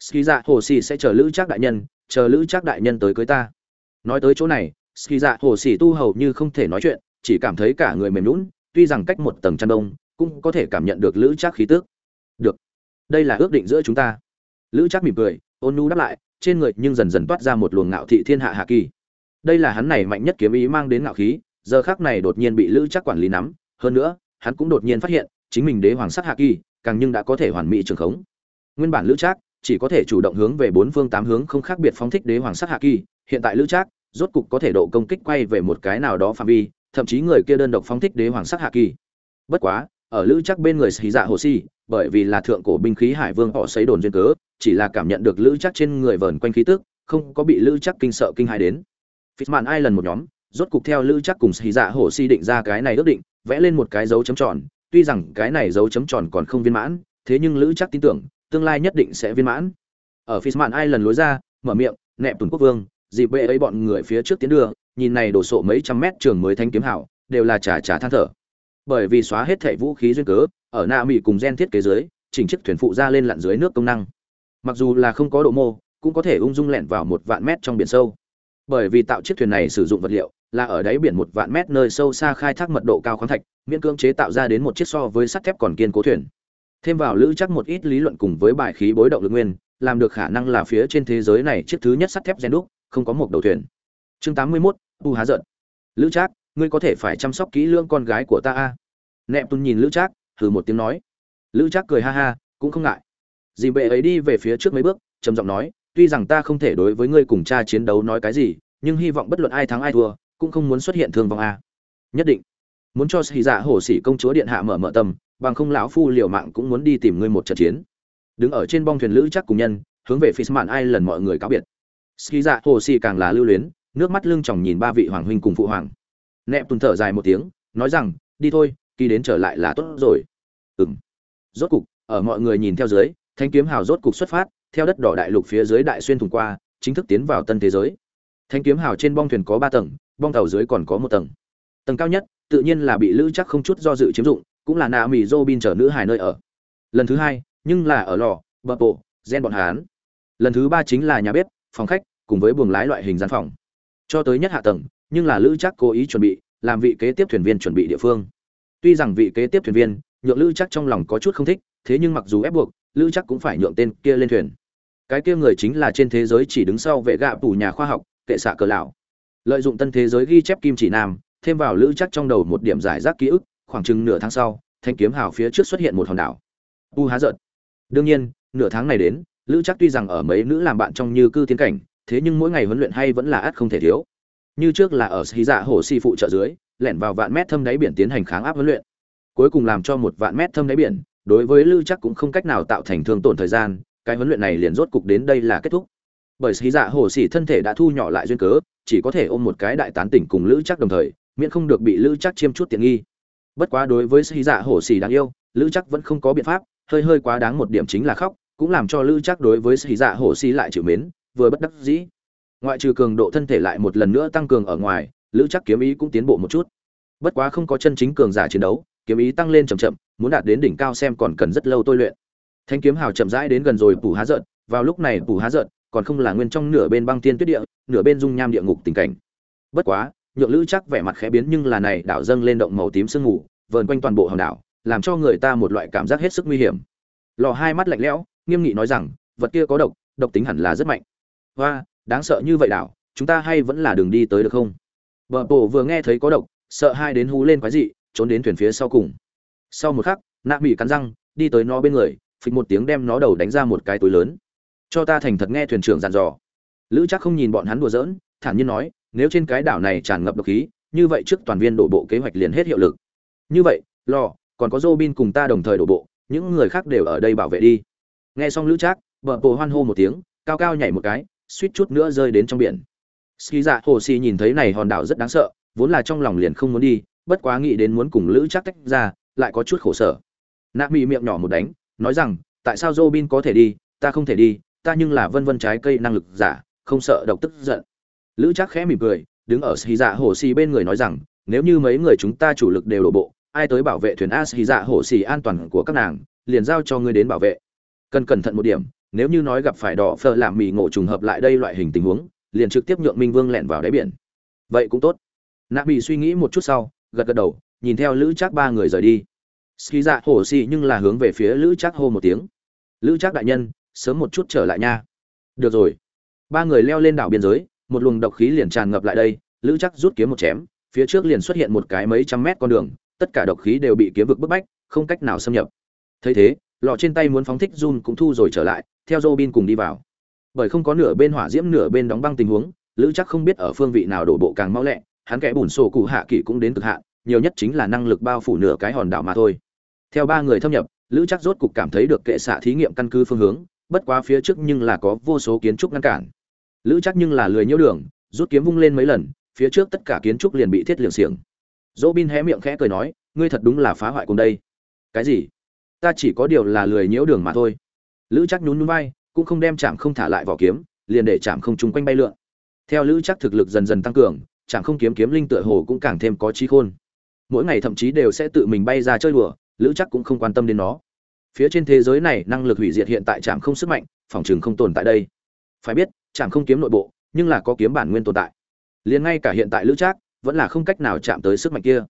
ski dạ hồ xì sẽ chờ lữ trác đại nhân, chờ lữ trác đại nhân tới cưới ta. Nói tới chỗ này ski dạ hồ xì tu hầu như không thể nói chuyện, chỉ cảm thấy cả người mềm lún tuy rằng cách một tầng chăn đông, cũng có thể cảm nhận được lữ trác khí tức. Được, đây là ước định giữa chúng ta. Lữ trác mỉm cười, ôn nhu đáp lại trên người nhưng dần dần toát ra một luồng ngạo thị thiên hạ hạ kỳ. Đây là hắn này mạnh nhất kiếm ý mang đến ngạo khí, giờ khác này đột nhiên bị lữ trác quản lý nắm, hơn nữa, hắn cũng đột nhiên phát hiện, chính mình đế hoàng sắc hạ kỳ, càng nhưng đã có thể hoàn mỹ trường khống. Nguyên bản lữ trác chỉ có thể chủ động hướng về bốn phương tám hướng không khác biệt phóng thích đế hoàng sắc hạ kỳ, hiện tại lữ trác rốt cục có thể độ công kích quay về một cái nào đó phạm vi, thậm chí người kia đơn độc phóng thích đế hoàng sắc hạ kỳ. Bất quá ở lữ chắc bên người xì dạ hồ si bởi vì là thượng cổ binh khí hải vương họ xấy đồn duyên cớ chỉ là cảm nhận được lữ chắc trên người vờn quanh khí tức không có bị lữ chắc kinh sợ kinh hai đến Fitman ai lần một nhóm rốt cục theo lữ chắc cùng xì dạ hồ si định ra cái này ước định vẽ lên một cái dấu chấm tròn tuy rằng cái này dấu chấm tròn còn không viên mãn thế nhưng lữ chắc tin tưởng tương lai nhất định sẽ viên mãn ở Fitman ai lần lối ra mở miệng nẹp tuần quốc vương dịp bệ ấy bọn người phía trước tiến đường nhìn này đổ sộ mấy trăm mét trường mới thanh kiếm hảo, đều là trả trả than thở. Bởi vì xóa hết thảy vũ khí duyên cớ, ở Na Mỹ cùng gen thiết kế dưới, chỉnh chiếc thuyền phụ ra lên lặn dưới nước công năng. Mặc dù là không có độ mô, cũng có thể ung dung lẹn vào một vạn mét trong biển sâu. Bởi vì tạo chiếc thuyền này sử dụng vật liệu là ở đáy biển một vạn mét nơi sâu xa khai thác mật độ cao khoáng thạch, miễn cưỡng chế tạo ra đến một chiếc so với sắt thép còn kiên cố thuyền. Thêm vào lữ chắc một ít lý luận cùng với bài khí bối động lực nguyên, làm được khả năng là phía trên thế giới này chiếc thứ nhất sắt thép gen đúc, không có một đầu thuyền. Chương 81, u há giận lữ trác ngươi có thể phải chăm sóc kỹ lưỡng con gái của ta a? Nẹp tuân nhìn lữ trác thử một tiếng nói. Lữ trác cười ha ha, cũng không ngại. Dì bệ ấy đi về phía trước mấy bước, trầm giọng nói, tuy rằng ta không thể đối với ngươi cùng cha chiến đấu nói cái gì, nhưng hy vọng bất luận ai thắng ai thua, cũng không muốn xuất hiện thương vong a. Nhất định. Muốn cho xì dạ hổ sĩ công chúa điện hạ mở mở tâm bằng không lão phu liều mạng cũng muốn đi tìm ngươi một trận chiến. Đứng ở trên bong thuyền lữ chắc cùng nhân, hướng về phía mạn ai lần mọi người cáo biệt. Xì dạ hồ sĩ càng là lưu luyến, nước mắt lưng tròng nhìn ba vị hoàng huynh cùng phụ hoàng nẹp tùn thở dài một tiếng, nói rằng, đi thôi kỳ đến trở lại là tốt rồi. Ừng rốt cục, ở mọi người nhìn theo dưới thanh kiếm hào rốt cục xuất phát, theo đất đỏ đại lục phía dưới đại xuyên thùng qua, chính thức tiến vào tân thế giới. Thanh kiếm hào trên bong thuyền có ba tầng, bong tàu dưới còn có một tầng. Tầng cao nhất, tự nhiên là bị lữ chắc không chút do dự chiếm dụng, cũng là nạ mì dô bin chở nữ hài nơi ở. Lần thứ hai, nhưng là ở lò, bờ bộ, gen bọn hán. Lần thứ ba chính là nhà bếp, phòng khách, cùng với buồng lái loại hình gian phòng. Cho tới nhất hạ tầng nhưng là lữ chắc cố ý chuẩn bị, làm vị kế tiếp thuyền viên chuẩn bị địa phương. Tuy rằng vị kế tiếp thuyền viên, nhượng lữ chắc trong lòng có chút không thích, thế nhưng mặc dù ép buộc, lữ chắc cũng phải nhượng tên kia lên thuyền. Cái kia người chính là trên thế giới chỉ đứng sau vệ gạ tủ nhà khoa học, kệ xạ cờ lão. Lợi dụng tân thế giới ghi chép kim chỉ nam, thêm vào lữ chắc trong đầu một điểm giải rác ký ức, khoảng chừng nửa tháng sau, thanh kiếm hào phía trước xuất hiện một hòn đảo. U há giận. Đương nhiên, nửa tháng này đến, lữ chắc tuy rằng ở mấy nữ làm bạn trong như cư tiến cảnh, thế nhưng mỗi ngày huấn luyện hay vẫn là ắt không thể thiếu như trước là ở xí dạ hồ si phụ trợ dưới, lẻn vào vạn mét thâm đáy biển tiến hành kháng áp huấn luyện. Cuối cùng làm cho một vạn mét thâm đáy biển, đối với lữ chắc cũng không cách nào tạo thành thương tổn thời gian, cái huấn luyện này liền rốt cục đến đây là kết thúc. Bởi xí dạ hồ xỉ thân thể đã thu nhỏ lại duyên cớ, chỉ có thể ôm một cái đại tán tỉnh cùng lữ chắc đồng thời, miễn không được bị lữ chắc chiêm chút tiện nghi. Bất quá đối với xí dạ hồ xỉ đáng yêu lữ chắc vẫn không có biện pháp, hơi hơi quá đáng một điểm chính là khóc, cũng làm cho lữ chắc đối với xí dạ hồ xỉ lại chịu mến, vừa bất đắc dĩ ngoại trừ cường độ thân thể lại một lần nữa tăng cường ở ngoài, lữ chắc kiếm ý cũng tiến bộ một chút. Bất quá không có chân chính cường giả chiến đấu, kiếm ý tăng lên chậm chậm, muốn đạt đến đỉnh cao xem còn cần rất lâu tôi luyện. Thanh kiếm hào chậm rãi đến gần rồi phủ há giận, vào lúc này phủ há giận còn không là nguyên trong nửa bên băng tiên tuyết địa, nửa bên dung nham địa ngục tình cảnh. Bất quá, nhượng lữ chắc vẻ mặt khẽ biến nhưng là này đảo dâng lên động màu tím sương mù, vờn quanh toàn bộ hòn đảo, làm cho người ta một loại cảm giác hết sức nguy hiểm. Lò hai mắt lạnh lẽo, nghiêm nghị nói rằng, vật kia có độc độc tính hẳn là rất mạnh. Và đáng sợ như vậy đảo, chúng ta hay vẫn là đường đi tới được không? Vợ bộ vừa nghe thấy có độc, sợ hai đến hú lên quái dị, trốn đến thuyền phía sau cùng. Sau một khắc, nạ mỹ cắn răng, đi tới nó bên người, phịch một tiếng đem nó đầu đánh ra một cái túi lớn. Cho ta thành thật nghe thuyền trưởng dặn dò. Lữ chắc không nhìn bọn hắn đùa giỡn, thản nhiên nói, nếu trên cái đảo này tràn ngập độc khí, như vậy trước toàn viên đổ bộ kế hoạch liền hết hiệu lực. Như vậy lo còn có Robin cùng ta đồng thời đổ bộ, những người khác đều ở đây bảo vệ đi. Nghe xong lữ trác vợ bồ hoan hô một tiếng, cao cao nhảy một cái suýt chút nữa rơi đến trong biển. Ski dạ hồ xì nhìn thấy này hòn đảo rất đáng sợ, vốn là trong lòng liền không muốn đi, bất quá nghĩ đến muốn cùng lữ trác tách ra, lại có chút khổ sở. Nạ mỹ miệng nhỏ một đánh, nói rằng, tại sao Robin có thể đi? Ta không thể đi, ta nhưng là vân vân trái cây năng lực giả, không sợ độc tức giận. Lữ chắc khẽ mỉm cười, đứng ở xì dạ hồ xì bên người nói rằng, nếu như mấy người chúng ta chủ lực đều đổ bộ, ai tới bảo vệ thuyền a xì dạ hồ xì an toàn của các nàng, liền giao cho ngươi đến bảo vệ. Cần cẩn thận một điểm nếu như nói gặp phải đỏ phở làm mì ngộ trùng hợp lại đây loại hình tình huống, liền trực tiếp nhượng minh vương lẹn vào đáy biển. Vậy cũng tốt. Nạ bị suy nghĩ một chút sau, gật gật đầu, nhìn theo lữ chắc ba người rời đi. Ski dạ hồ xì nhưng là hướng về phía lữ chắc hô một tiếng. Lữ chắc đại nhân, sớm một chút trở lại nha. Được rồi. Ba người leo lên đảo biên giới, một luồng độc khí liền tràn ngập lại đây. Lữ chắc rút kiếm một chém, phía trước liền xuất hiện một cái mấy trăm mét con đường, tất cả độc khí đều bị kiếm vực bức bách, không cách nào xâm nhập. Thấy thế, lọ trên tay muốn phóng thích run cũng thu rồi trở lại theo Robin cùng đi vào. Bởi không có nửa bên hỏa diễm nửa bên đóng băng tình huống, lữ chắc không biết ở phương vị nào đổ bộ càng mau lẹ, hắn kẽ bùn sổ cụ hạ kỷ cũng đến cực hạn, nhiều nhất chính là năng lực bao phủ nửa cái hòn đảo mà thôi. Theo ba người thâm nhập, lữ chắc rốt cục cảm thấy được kệ xạ thí nghiệm căn cứ phương hướng, bất quá phía trước nhưng là có vô số kiến trúc ngăn cản. Lữ chắc nhưng là lười nhiễu đường, rút kiếm vung lên mấy lần, phía trước tất cả kiến trúc liền bị thiết liệng xiềng. Robin hé miệng khẽ cười nói, ngươi thật đúng là phá hoại cùng đây. Cái gì? Ta chỉ có điều là lười nhiễu đường mà thôi lữ chắc nhún nhún vai, cũng không đem chạm không thả lại vỏ kiếm, liền để chạm không chung quanh bay lượn. Theo lữ chắc thực lực dần dần tăng cường chạm không kiếm kiếm linh tựa hồ cũng càng thêm có trí khôn. Mỗi ngày thậm chí đều sẽ tự mình bay ra chơi đùa, lữ chắc cũng không quan tâm đến nó. Phía trên thế giới này, năng lực hủy diệt hiện tại chạm không sức mạnh, phòng trường không tồn tại đây. Phải biết chạm không kiếm nội bộ, nhưng là có kiếm bản nguyên tồn tại. Liền ngay cả hiện tại lữ trác, vẫn là không cách nào chạm tới sức mạnh kia.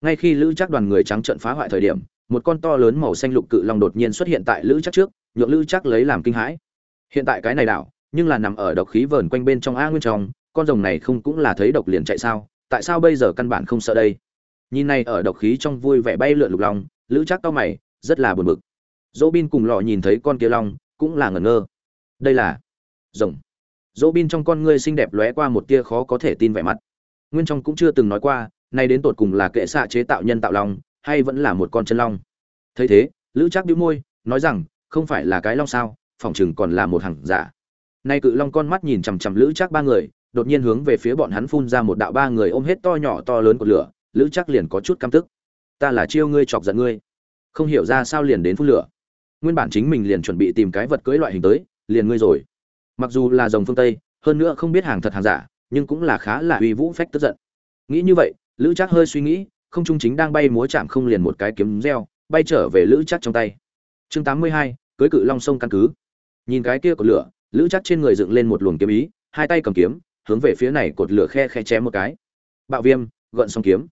Ngay khi lữ trác đoàn người trắng trận phá hoại thời điểm, một con to lớn màu xanh lục cự long đột nhiên xuất hiện tại lữ trác trước nhượng lữ chắc lấy làm kinh hãi. Hiện tại cái này đảo, nhưng là nằm ở độc khí vờn quanh bên trong a nguyên trong, con rồng này không cũng là thấy độc liền chạy sao, tại sao bây giờ căn bản không sợ đây? Nhìn này ở độc khí trong vui vẻ bay lượn lục long, lữ chắc cao mày, rất là buồn bực. Dỗ bin cùng lọ nhìn thấy con kia long, cũng là ngẩn ngơ. Đây là rồng. Dỗ bin trong con ngươi xinh đẹp lóe qua một tia khó có thể tin vẻ mặt. Nguyên trong cũng chưa từng nói qua, nay đến tột cùng là kệ xạ chế tạo nhân tạo long, hay vẫn là một con chân long. Thấy thế, lữ chắc đĩu môi, nói rằng không phải là cái long sao, Phòng chừng còn là một hàng giả. Nay cự long con mắt nhìn chằm chằm lữ chắc ba người, đột nhiên hướng về phía bọn hắn phun ra một đạo ba người ôm hết to nhỏ to lớn của lửa, lữ chắc liền có chút căm tức. Ta là chiêu ngươi chọc giận ngươi. Không hiểu ra sao liền đến phun lửa. Nguyên bản chính mình liền chuẩn bị tìm cái vật cưới loại hình tới, liền ngươi rồi. Mặc dù là dòng phương tây, hơn nữa không biết hàng thật hàng giả, nhưng cũng là khá là uy vũ phách tức giận. Nghĩ như vậy, lữ chắc hơi suy nghĩ, không trung chính đang bay múa chạm không liền một cái kiếm reo, bay trở về lữ chắc trong tay. Chương tám mươi hai cưới cự long sông căn cứ. Nhìn cái kia cột lửa, lữ chắc trên người dựng lên một luồng kiếm ý, hai tay cầm kiếm, hướng về phía này cột lửa khe khe chém một cái. Bạo viêm, gợn song kiếm.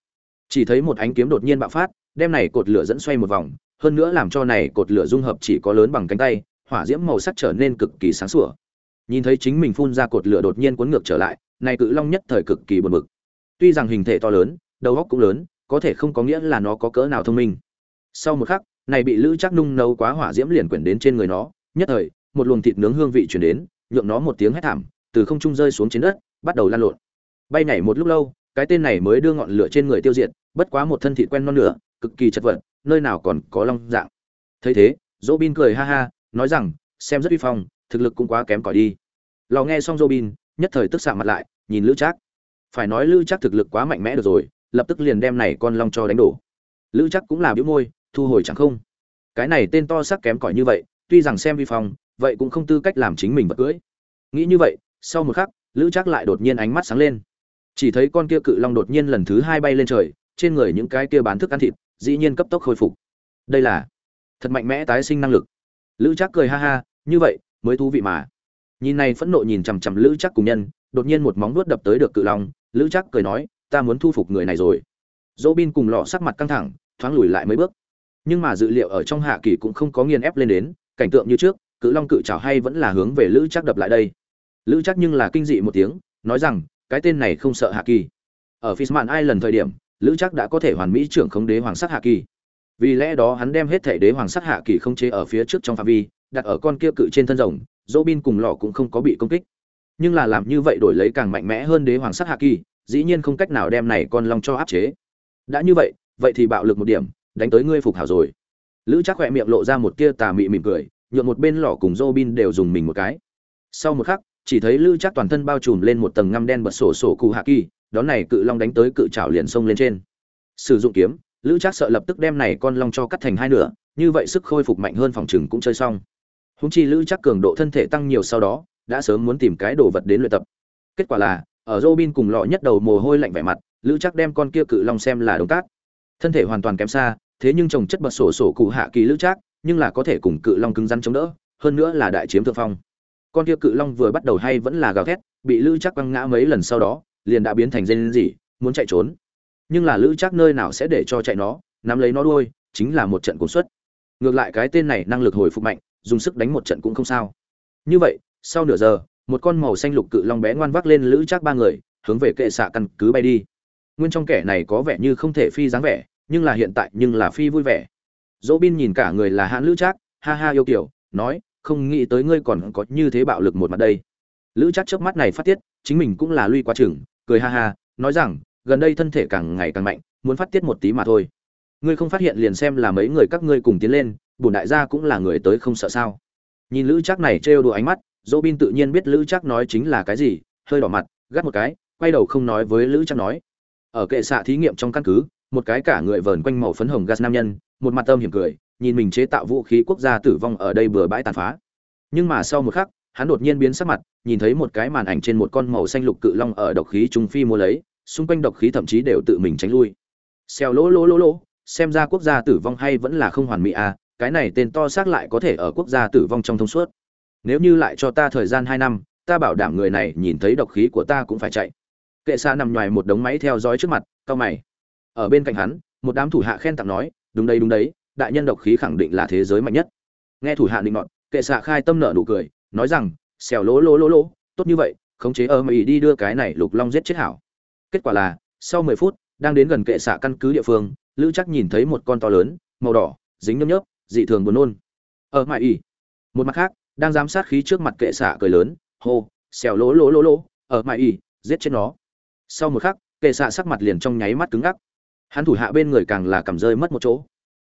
Chỉ thấy một ánh kiếm đột nhiên bạo phát, đem này cột lửa dẫn xoay một vòng, hơn nữa làm cho này cột lửa dung hợp chỉ có lớn bằng cánh tay, hỏa diễm màu sắc trở nên cực kỳ sáng sủa. Nhìn thấy chính mình phun ra cột lửa đột nhiên cuốn ngược trở lại, này cự long nhất thời cực kỳ buồn bực. Tuy rằng hình thể to lớn, đầu óc cũng lớn, có thể không có nghĩa là nó có cỡ nào thông minh. Sau một khắc này bị lữ chắc nung nấu quá hỏa diễm liền quyển đến trên người nó, nhất thời, một luồng thịt nướng hương vị chuyển đến, nhượng nó một tiếng hét thảm, từ không trung rơi xuống trên đất, bắt đầu lan lộn. Bay nhảy một lúc lâu, cái tên này mới đưa ngọn lửa trên người tiêu diệt, bất quá một thân thịt quen non lửa cực kỳ chật vật, nơi nào còn có long dạng. Thấy thế dỗ bin cười ha ha, nói rằng, xem rất uy phong, thực lực cũng quá kém cỏi đi. Lò nghe xong dỗ bin nhất thời tức xạ mặt lại, nhìn lữ trác. Phải nói lữ trác thực lực quá mạnh mẽ được rồi, lập tức liền đem này con long cho đánh đổ. Lữ trác cũng là biểu môi thu hồi chẳng không? Cái này tên to sắc kém cỏi như vậy, tuy rằng xem vi phong, vậy cũng không tư cách làm chính mình vật cưỡi nghĩ như vậy, sau một khắc, lữ trác lại đột nhiên ánh mắt sáng lên. Chỉ thấy con kia cự long đột nhiên lần thứ hai bay lên trời, trên người những cái kia bán thức ăn thịt, dĩ nhiên cấp tốc khôi phục. Đây là thật mạnh mẽ tái sinh năng lực. Lữ trác cười ha ha, như vậy, mới thú vị mà. Nhìn này phẫn nộ nhìn chằm chằm lữ trác cùng nhân, đột nhiên một móng vuốt đập tới được cự long, lữ trác cười nói, ta muốn thu phục người này rồi. Dỗ bin cùng lọ sắc mặt căng thẳng, thoáng lùi lại mấy bước nhưng mà dự liệu ở trong hạ kỳ cũng không có nghiền ép lên đến, cảnh tượng như trước, cự long cự trào hay vẫn là hướng về lữ chắc đập lại đây. Lữ chắc nhưng là kinh dị một tiếng, nói rằng, cái tên này không sợ hạ kỳ. Ở fisman ai lần thời điểm, lữ chắc đã có thể hoàn mỹ trưởng khống đế hoàng sắc hạ kỳ. Vì lẽ đó hắn đem hết thể đế hoàng sắc hạ kỳ không chế ở phía trước trong phạm vi, đặt ở con kia cự trên thân rồng dỗ bin cùng lọ cũng không có bị công kích. Nhưng là làm như vậy đổi lấy càng mạnh mẽ hơn đế hoàng sắc hạ kỳ, dĩ nhiên không cách nào đem này con long cho áp chế. Đã như vậy vậy thì bạo lực một điểm đánh tới ngươi phục hảo rồi lữ chắc khỏe miệng lộ ra một tia tà mị mỉm cười nhuộm một bên lọ cùng Robin đều dùng mình một cái. Sau một khắc, chỉ thấy Lữ Trác toàn thân bao trùm lên một tầng ngăm đen bật sổ sổ cụ hạ kỳ, đón này cự long đánh tới cự trảo liền xông lên trên. Sử dụng kiếm, Lữ Trác sợ lập tức đem này con long cho cắt thành hai nửa, như vậy sức khôi phục mạnh hơn phòng trừng cũng chơi xong. Húng chi Lữ Trác cường độ thân thể tăng nhiều sau đó, đã sớm muốn tìm cái đồ vật đến luyện tập. Kết quả là, ở Robin cùng lọ nhất đầu mồ hôi lạnh vẻ mặt, Lữ Trác đem con kia cự long xem là đống cát. Thân thể hoàn toàn kém xa, thế nhưng trồng chất bật sổ sổ cụ hạ kỳ Lữ Trác, nhưng là có thể cùng cự long cứng rắn chống đỡ hơn nữa là đại chiếm thượng phong. Con kia cự long vừa bắt đầu hay vẫn là gào thét bị lữ chắc quăng ngã mấy lần sau đó liền đã biến thành dây gì muốn chạy trốn. Nhưng là lữ chắc nơi nào sẽ để cho chạy nó nắm lấy nó đuôi chính là một trận cuốn xuất. Ngược lại cái tên này năng lực hồi phục mạnh dùng sức đánh một trận cũng không sao. Như vậy sau nửa giờ một con màu xanh lục cự long bé ngoan vác lên lữ chắc ba người hướng về kệ xạ căn cứ bay đi. Nguyên trong kẻ này có vẻ như không thể phi dáng vẻ nhưng là hiện tại nhưng là phi vui vẻ. Dỗ bin nhìn cả người là hãn lữ trác, ha ha yêu kiểu, nói, không nghĩ tới ngươi còn có như thế bạo lực một mặt đây. Lữ trác trước mắt này phát tiết, chính mình cũng là lui quá chừng, cười ha ha, nói rằng, gần đây thân thể càng ngày càng mạnh, muốn phát tiết một tí mà thôi. Ngươi không phát hiện liền xem là mấy người các ngươi cùng tiến lên, bổn đại gia cũng là người tới không sợ sao? Nhìn lữ trác này trêu đùa ánh mắt, dỗ bin tự nhiên biết lữ trác nói chính là cái gì, hơi đỏ mặt, gắt một cái, quay đầu không nói với lữ trác nói, ở kệ xạ thí nghiệm trong căn cứ một cái cả người vờn quanh màu phấn hồng gas nam nhân, một mặt âm hiểm cười, nhìn mình chế tạo vũ khí quốc gia tử vong ở đây bừa bãi tàn phá. Nhưng mà sau một khắc, hắn đột nhiên biến sắc mặt, nhìn thấy một cái màn ảnh trên một con màu xanh lục cự long ở độc khí trung phi mua lấy, xung quanh độc khí thậm chí đều tự mình tránh lui. Xèo lỗ lỗ lỗ lỗ, xem ra quốc gia tử vong hay vẫn là không hoàn mỹ à cái này tên to xác lại có thể ở quốc gia tử vong trong thông suốt. Nếu như lại cho ta thời gian hai năm, ta bảo đảm người này nhìn thấy độc khí của ta cũng phải chạy. Kệ xa nằm ngoài một đống máy theo dõi trước mặt cao mày ở bên cạnh hắn, một đám thủ hạ khen tặng nói, đúng đấy đúng đấy, đại nhân độc khí khẳng định là thế giới mạnh nhất. Nghe thủ hạ định ngọn kệ xạ khai tâm nợ nụ cười, nói rằng, xèo lỗ lỗ lỗ lỗ, tốt như vậy, khống chế ở mỹ đi đưa cái này lục long giết chết hảo. Kết quả là, sau mười phút, đang đến gần kệ xạ căn cứ địa phương, lữ chắc nhìn thấy một con to lớn, màu đỏ, dính nhớp nhớp, dị thường buồn nôn. Ở mãi ỉ. Một mặt khác, đang giám sát khí trước mặt kệ xạ cười lớn, hô, xèo lỗ lỗ lỗ lỗ ở mãi ỉ, giết chết nó. Sau một khắc, kệ xạ sắc mặt liền trong nháy mắt cứng ngắc hắn thủ hạ bên người càng là cầm rơi mất một chỗ.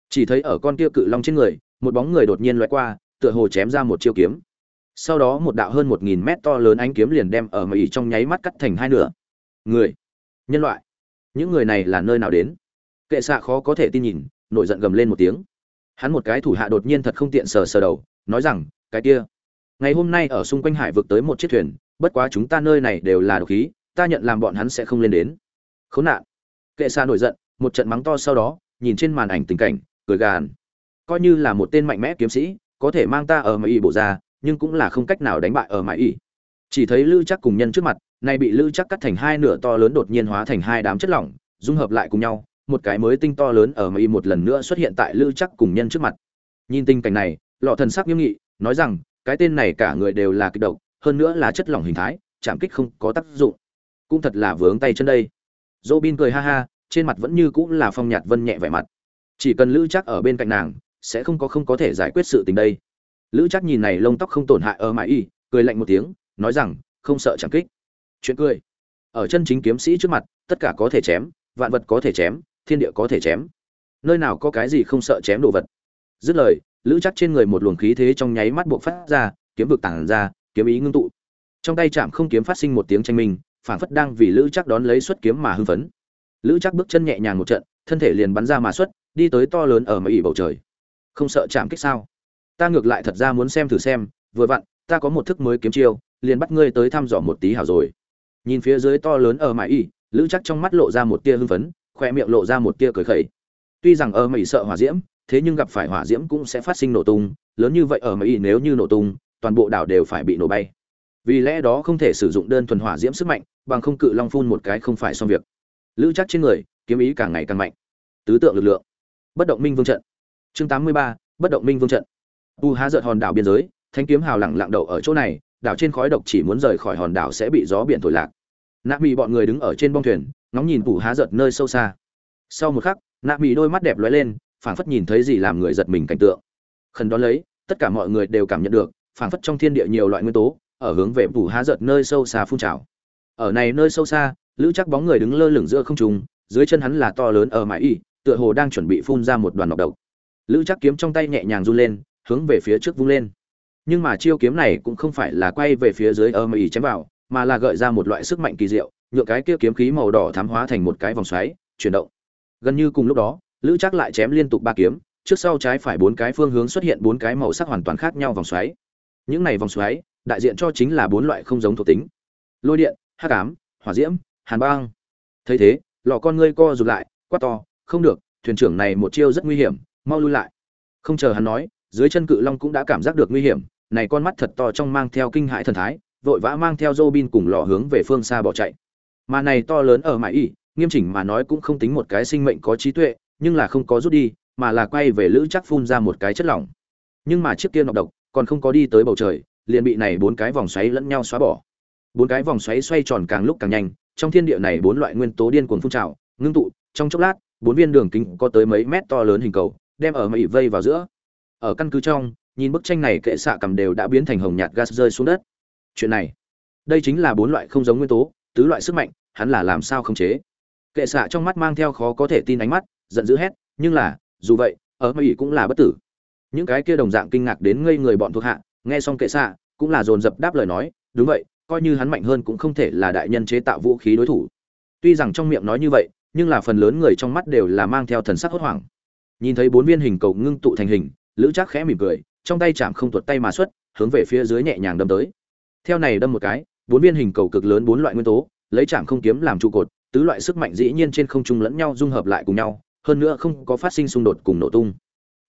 Chỉ thấy ở con kia cự long trên người, một bóng người đột nhiên loại qua, tựa hồ chém ra một chiêu kiếm. Sau đó một đạo hơn một nghìn mét to lớn ánh kiếm liền đem ở mỹ trong nháy mắt cắt thành hai nửa. Người, nhân loại, những người này là nơi nào đến? Kệ xạ khó có thể tin nhìn, nổi giận gầm lên một tiếng. Hắn một cái thủ hạ đột nhiên thật không tiện sờ sờ đầu, nói rằng, cái kia, ngày hôm nay ở xung quanh hải vực tới một chiếc thuyền, bất quá chúng ta nơi này đều là độc khí, ta nhận làm bọn hắn sẽ không lên đến. Khốn nạn. Kệ xa nổi giận một trận mắng to sau đó, nhìn trên màn ảnh tình cảnh, cười gàn. Coi như là một tên mạnh mẽ kiếm sĩ, có thể mang ta ở mãi ỉ bộ ra, nhưng cũng là không cách nào đánh bại ở mãi ỉ chỉ thấy lư chắc cùng nhân trước mặt, nay bị lư chắc cắt thành hai nửa to lớn đột nhiên hóa thành hai đám chất lỏng, dung hợp lại cùng nhau, một cái mới tinh to lớn ở mãi một lần nữa xuất hiện tại lữ chắc cùng nhân trước mặt. Nhìn tình cảnh này, lọ thần sắc nghiêm nghị, nói rằng, cái tên này cả người đều là kịch độc, hơn nữa là chất lỏng hình thái, chạm kích không có tác dụng. Cũng thật là vướng tay chân đây. Dỗ bin cười ha ha trên mặt vẫn như cũng là phong nhạt vân nhẹ vẻ mặt. Chỉ cần lữ chắc ở bên cạnh nàng, sẽ không có không có thể giải quyết sự tình đây. Lữ chắc nhìn này lông tóc không tổn hại ở mãi y, cười lạnh một tiếng, nói rằng, không sợ chẳng kích. Chuyện cười. Ở chân chính kiếm sĩ trước mặt, tất cả có thể chém, vạn vật có thể chém, thiên địa có thể chém. Nơi nào có cái gì không sợ chém đồ vật. Dứt lời, lữ chắc trên người một luồng khí thế trong nháy mắt buộc phát ra, kiếm vực tản ra, kiếm ý ngưng tụ. Trong tay chạm không kiếm phát sinh một tiếng tranh minh, phảng phất đang vì lữ chắc đón lấy xuất kiếm mà hưng phấn lữ chắc bước chân nhẹ nhàng một trận, thân thể liền bắn ra mà xuất, đi tới to lớn ở mây bầu trời. Không sợ chạm kích sao? Ta ngược lại thật ra muốn xem thử xem, vừa vặn, ta có một thức mới kiếm chiêu, liền bắt ngươi tới thăm dò một tí hảo rồi. Nhìn phía dưới to lớn ở mãi y lữ chắc trong mắt lộ ra một tia hưng phấn khoe miệng lộ ra một tia cười khẩy. Tuy rằng ở mày sợ hỏa diễm, thế nhưng gặp phải hỏa diễm cũng sẽ phát sinh nổ tung, lớn như vậy ở mãi y nếu như nổ tung, toàn bộ đảo đều phải bị nổ bay. Vì lẽ đó không thể sử dụng đơn thuần hỏa diễm sức mạnh, bằng không cự long phun một cái không phải xong việc lữ chắc trên người, kiếm ý càng ngày càng mạnh. Tứ tượng lực lượng. Bất động minh vương trận. Chương tám mươi ba, bất động minh vương trận. U há giật hòn đảo biên giới, thanh kiếm hào lẳng lặng đậu ở chỗ này, đảo trên khói độc chỉ muốn rời khỏi hòn đảo sẽ bị gió biển thổi lạc. Nạ mỹ bọn người đứng ở trên bong thuyền, ngóng nhìn u há giật nơi sâu xa. Sau một khắc, nạ mỹ đôi mắt đẹp lóe lên, phảng phất nhìn thấy gì làm người giật mình cảnh tượng. Khẩn đón lấy, tất cả mọi người đều cảm nhận được, phảng phất trong thiên địa nhiều loại nguyên tố, ở hướng về phủ há giật nơi sâu xa phun trào ở này nơi sâu xa, lữ chắc bóng người đứng lơ lửng giữa không trung, dưới chân hắn là to lớn ở mãi y tựa hồ đang chuẩn bị phun ra một đoàn nọc độc. Lữ chắc kiếm trong tay nhẹ nhàng run lên, hướng về phía trước vung lên. Nhưng mà chiêu kiếm này cũng không phải là quay về phía dưới ở mãi y chém vào, mà là gợi ra một loại sức mạnh kỳ diệu, nhựa cái kia kiếm khí màu đỏ thám hóa thành một cái vòng xoáy, chuyển động. Gần như cùng lúc đó, lữ chắc lại chém liên tục ba kiếm, trước sau trái phải bốn cái phương hướng xuất hiện bốn cái màu sắc hoàn toàn khác nhau vòng xoáy. Những này vòng xoáy, đại diện cho chính là bốn loại không giống thuộc tính. Lôi điện hắc ám, hỏa diễm, hàn băng. Thấy thế, lọ con ngươi co rụt lại, quát to, không được, thuyền trưởng này một chiêu rất nguy hiểm, mau lui lại. Không chờ hắn nói, dưới chân cự long cũng đã cảm giác được nguy hiểm, này con mắt thật to trong mang theo kinh hãi thần thái, vội vã mang theo Robin cùng lò hướng về phương xa bỏ chạy. Mà này to lớn ở mãi ỉ, nghiêm chỉnh mà nói cũng không tính một cái sinh mệnh có trí tuệ, nhưng là không có rút đi, mà là quay về lữ chắc phun ra một cái chất lỏng. Nhưng mà chiếc kia nọc độc còn không có đi tới bầu trời, liền bị này bốn cái vòng xoáy lẫn nhau xóa bỏ bốn cái vòng xoáy xoay tròn càng lúc càng nhanh, trong thiên địa này bốn loại nguyên tố điên cuồng phun trào, ngưng tụ, trong chốc lát, bốn viên đường kính có tới mấy mét to lớn hình cầu, đem ở mây vây vào giữa. Ở căn cứ trong, nhìn bức tranh này kệ xạ cầm đều đã biến thành hồng nhạt gas rơi xuống đất. Chuyện này, đây chính là bốn loại không giống nguyên tố, tứ loại sức mạnh, hắn là làm sao không chế? Kệ xạ trong mắt mang theo khó có thể tin ánh mắt, giận dữ hét, nhưng là, dù vậy, ở mây cũng là bất tử. Những cái kia đồng dạng kinh ngạc đến ngây người bọn thuộc hạ, nghe xong kệ xạ, cũng là dồn dập đáp lời nói, đúng vậy coi như hắn mạnh hơn cũng không thể là đại nhân chế tạo vũ khí đối thủ. Tuy rằng trong miệng nói như vậy, nhưng là phần lớn người trong mắt đều là mang theo thần sắc hốt hoảng. Nhìn thấy bốn viên hình cầu ngưng tụ thành hình, lữ trác khẽ mỉm cười, trong tay chạm không tuột tay mà xuất, hướng về phía dưới nhẹ nhàng đâm tới. Theo này đâm một cái, bốn viên hình cầu cực lớn bốn loại nguyên tố, lấy chạm không kiếm làm trụ cột, tứ loại sức mạnh dĩ nhiên trên không trung lẫn nhau dung hợp lại cùng nhau, hơn nữa không có phát sinh xung đột cùng nổ tung.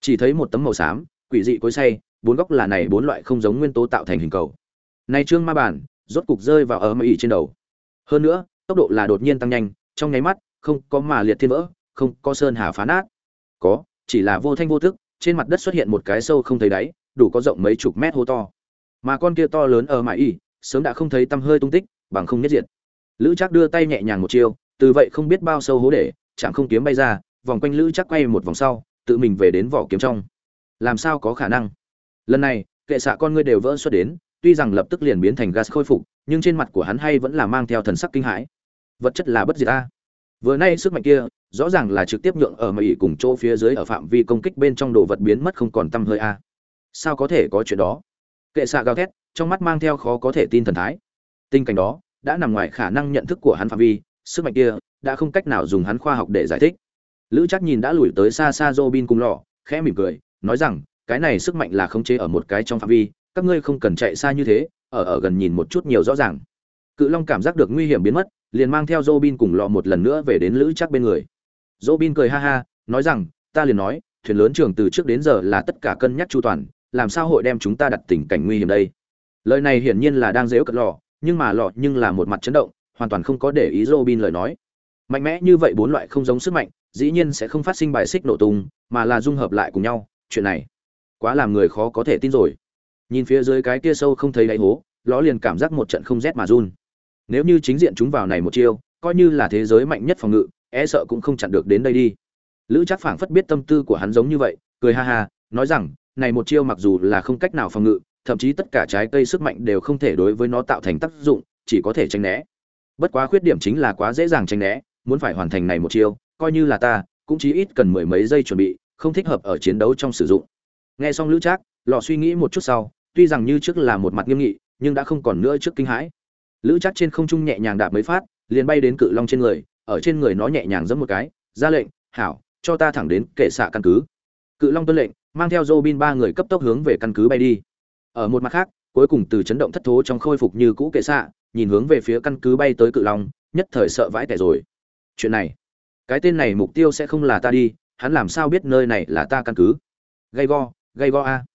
Chỉ thấy một tấm màu xám, quỷ dị cối say bốn góc là này bốn loại không giống nguyên tố tạo thành hình cầu. Này trương ma bản rốt cục rơi vào ở mỹ trên đầu. Hơn nữa, tốc độ là đột nhiên tăng nhanh, trong nháy mắt, không có mà liệt thiên vỡ, không có sơn hà phá nát. Có, chỉ là vô thanh vô thức trên mặt đất xuất hiện một cái sâu không thấy đáy, đủ có rộng mấy chục mét hô to. Mà con kia to lớn ở mãi y sớm đã không thấy tăm hơi tung tích, bằng không nhất diệt. Lữ chắc đưa tay nhẹ nhàng một chiêu, từ vậy không biết bao sâu hố để, chạm không kiếm bay ra, vòng quanh lữ chắc quay một vòng sau, tự mình về đến vỏ kiếm trong. Làm sao có khả năng? Lần này, kệ xạ con ngươi đều vỡ xuất đến tuy rằng lập tức liền biến thành gas khôi phục, nhưng trên mặt của hắn hay vẫn là mang theo thần sắc kinh hãi. Vật chất là bất diệt a. Vừa nay sức mạnh kia, rõ ràng là trực tiếp nhượng ở mỹ cùng chỗ phía dưới ở phạm vi công kích bên trong đồ vật biến mất không còn tăm hơi a. Sao có thể có chuyện đó? Kệ xạ gào thét, trong mắt mang theo khó có thể tin thần thái. Tình cảnh đó đã nằm ngoài khả năng nhận thức của hắn phạm vi, sức mạnh kia đã không cách nào dùng hắn khoa học để giải thích. Lữ chắc nhìn đã lùi tới xa xa robin cùng lọ, khẽ mỉm cười, nói rằng, cái này sức mạnh là khống chế ở một cái trong phạm vi các ngươi không cần chạy xa như thế, ở ở gần nhìn một chút nhiều rõ ràng. Cự long cảm giác được nguy hiểm biến mất, liền mang theo Robin cùng lọ một lần nữa về đến lữ chắc bên người. Robin cười ha ha, nói rằng, ta liền nói, thuyền lớn trường từ trước đến giờ là tất cả cân nhắc chu toàn, làm sao hội đem chúng ta đặt tình cảnh nguy hiểm đây? Lời này hiển nhiên là đang dếu cật lọ, nhưng mà lọ nhưng là một mặt chấn động, hoàn toàn không có để ý Robin lời nói. Mạnh mẽ như vậy bốn loại không giống sức mạnh, dĩ nhiên sẽ không phát sinh bài xích nổ tung, mà là dung hợp lại cùng nhau, chuyện này quá làm người khó có thể tin rồi nhìn phía dưới cái kia sâu không thấy đáy hố, ló liền cảm giác một trận không rét mà run. Nếu như chính diện chúng vào này một chiêu, coi như là thế giới mạnh nhất phòng ngự e sợ cũng không chặn được đến đây đi. Lữ chắc phảng phất biết tâm tư của hắn giống như vậy, cười ha ha, nói rằng, này một chiêu mặc dù là không cách nào phòng ngự, thậm chí tất cả trái cây sức mạnh đều không thể đối với nó tạo thành tác dụng, chỉ có thể tránh né. Bất quá khuyết điểm chính là quá dễ dàng tránh né, muốn phải hoàn thành này một chiêu, coi như là ta, cũng chỉ ít cần mười mấy giây chuẩn bị, không thích hợp ở chiến đấu trong sử dụng. Nghe xong lữ trác, lò suy nghĩ một chút sau tuy rằng như trước là một mặt nghiêm nghị, nhưng đã không còn nữa trước kinh hãi. Lữ trác trên không trung nhẹ nhàng đạp mấy phát, liền bay đến cự long trên người, ở trên người nó nhẹ nhàng giẫm một cái, ra lệnh, hảo, cho ta thẳng đến kệ xạ căn cứ. Cự long tuân lệnh, mang theo Robin ba người cấp tốc hướng về căn cứ bay đi. Ở một mặt khác, cuối cùng từ chấn động thất thố trong khôi phục như cũ kệ xạ, nhìn hướng về phía căn cứ bay tới cự long, nhất thời sợ vãi tẻ rồi. Chuyện này, cái tên này mục tiêu sẽ không là ta đi, hắn làm sao biết nơi này là ta căn cứ? Gay go gay go a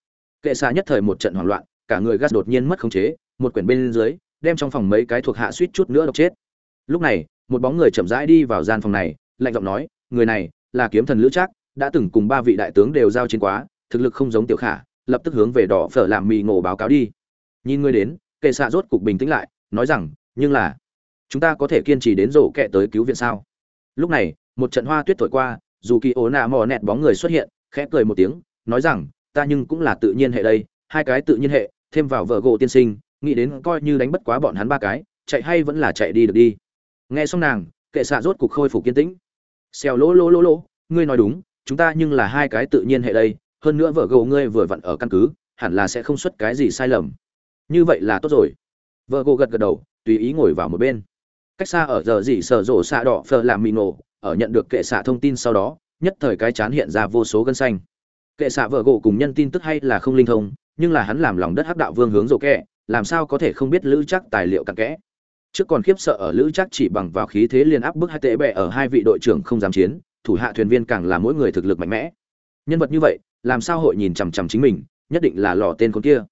kệ xạ nhất thời một trận hoảng loạn, cả người gas đột nhiên mất khống chế, một quyển bên dưới, đem trong phòng mấy cái thuộc hạ suýt chút nữa độc chết. Lúc này, một bóng người chậm rãi đi vào gian phòng này, lạnh giọng nói, người này là kiếm thần lữ trác, đã từng cùng ba vị đại tướng đều giao chiến quá, thực lực không giống tiểu khả, lập tức hướng về đỏ phở làm mì ngộ báo cáo đi. Nhìn người đến, kệ xạ rốt cục bình tĩnh lại, nói rằng, nhưng là, chúng ta có thể kiên trì đến rổ kẹ tới cứu viện sao? Lúc này, một trận hoa tuyết thổi qua, dù kỳ ố nạ mò nẹt bóng người xuất hiện, khẽ cười một tiếng, nói rằng ta nhưng cũng là tự nhiên hệ đây, hai cái tự nhiên hệ, thêm vào vợ gỗ tiên sinh, nghĩ đến coi như đánh bất quá bọn hắn ba cái, chạy hay vẫn là chạy đi được đi. Nghe xong nàng, kệ xạ rốt cục khôi phục kiên tĩnh. Xèo lỗ lỗ lỗ lỗ, ngươi nói đúng, chúng ta nhưng là hai cái tự nhiên hệ đây, hơn nữa vợ gỗ ngươi vừa vặn ở căn cứ, hẳn là sẽ không xuất cái gì sai lầm. Như vậy là tốt rồi. Vợ gỗ gật gật đầu, tùy ý ngồi vào một bên. Cách xa ở giờ gì sở rộ xạ đỏ phờ làm mì nổ, ở nhận được kệ xạ thông tin sau đó, nhất thời cái chán hiện ra vô số gân xanh kệ xạ vợ gỗ cùng nhân tin tức hay là không linh thông nhưng là hắn làm lòng đất hắc đạo vương hướng rộ kẹ làm sao có thể không biết lữ chắc tài liệu cặn kẽ. Trước còn khiếp sợ ở lữ chắc chỉ bằng vào khí thế liên áp bức hai tệ bệ ở hai vị đội trưởng không dám chiến thủ hạ thuyền viên càng là mỗi người thực lực mạnh mẽ. Nhân vật như vậy làm sao hội nhìn chằm chằm chính mình nhất định là lò tên con kia.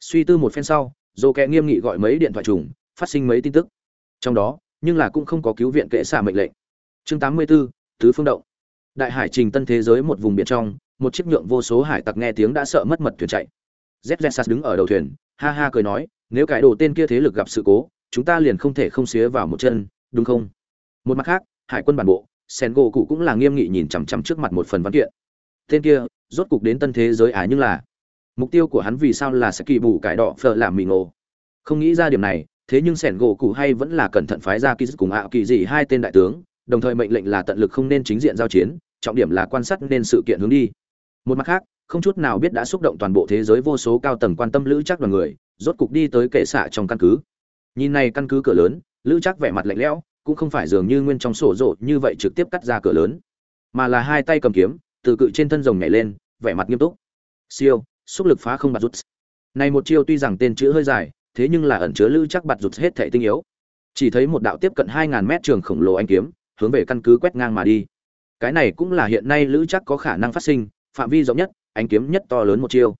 Suy tư một phen sau dồ kẹ nghiêm nghị gọi mấy điện thoại trùng phát sinh mấy tin tức. Trong đó nhưng là cũng không có cứu viện kệ xả mệnh lệnh. Chương 84, tứ phương động. Đại hải trình tân thế giới một vùng biển trong một chiếc nhượng vô số hải tặc nghe tiếng đã sợ mất mật thuyền chạy. Z đứng ở đầu thuyền, ha ha cười nói, nếu cái đồ tên kia thế lực gặp sự cố, chúng ta liền không thể không xía vào một chân, đúng không? Một mặt khác, hải quân bản bộ sen gỗ cụ cũng là nghiêm nghị nhìn chằm chằm trước mặt một phần văn kiện. Tên kia, rốt cục đến tân thế giới à nhưng là, mục tiêu của hắn vì sao là sẽ kỳ bù cải đỏ phở làm mì ngộ không nghĩ ra điểm này, thế nhưng sẻn gỗ cụ hay vẫn là cẩn thận phái ra kỳ cùng ạ kỳ dị hai tên đại tướng, đồng thời mệnh lệnh là tận lực không nên chính diện giao chiến, trọng điểm là quan sát nên sự kiện hướng đi một mặt khác, không chút nào biết đã xúc động toàn bộ thế giới vô số cao tầng quan tâm lữ chắc đoàn người, rốt cục đi tới kệ xạ trong căn cứ. Nhìn này căn cứ cửa lớn, lữ chắc vẻ mặt lạnh lẽo, cũng không phải dường như nguyên trong sổ rộ như vậy trực tiếp cắt ra cửa lớn, mà là hai tay cầm kiếm, từ cự trên thân rồng nhảy lên, vẻ mặt nghiêm túc. Siêu, xúc lực phá không bạt rút này một chiêu tuy rằng tên chữ hơi dài, thế nhưng là ẩn chứa lữ chắc bạt rút hết thể tinh yếu. Chỉ thấy một đạo tiếp cận hai ngàn mét trường khổng lồ anh kiếm, hướng về căn cứ quét ngang mà đi. Cái này cũng là hiện nay lữ chắc có khả năng phát sinh phạm vi rộng nhất, ánh kiếm nhất to lớn một chiêu.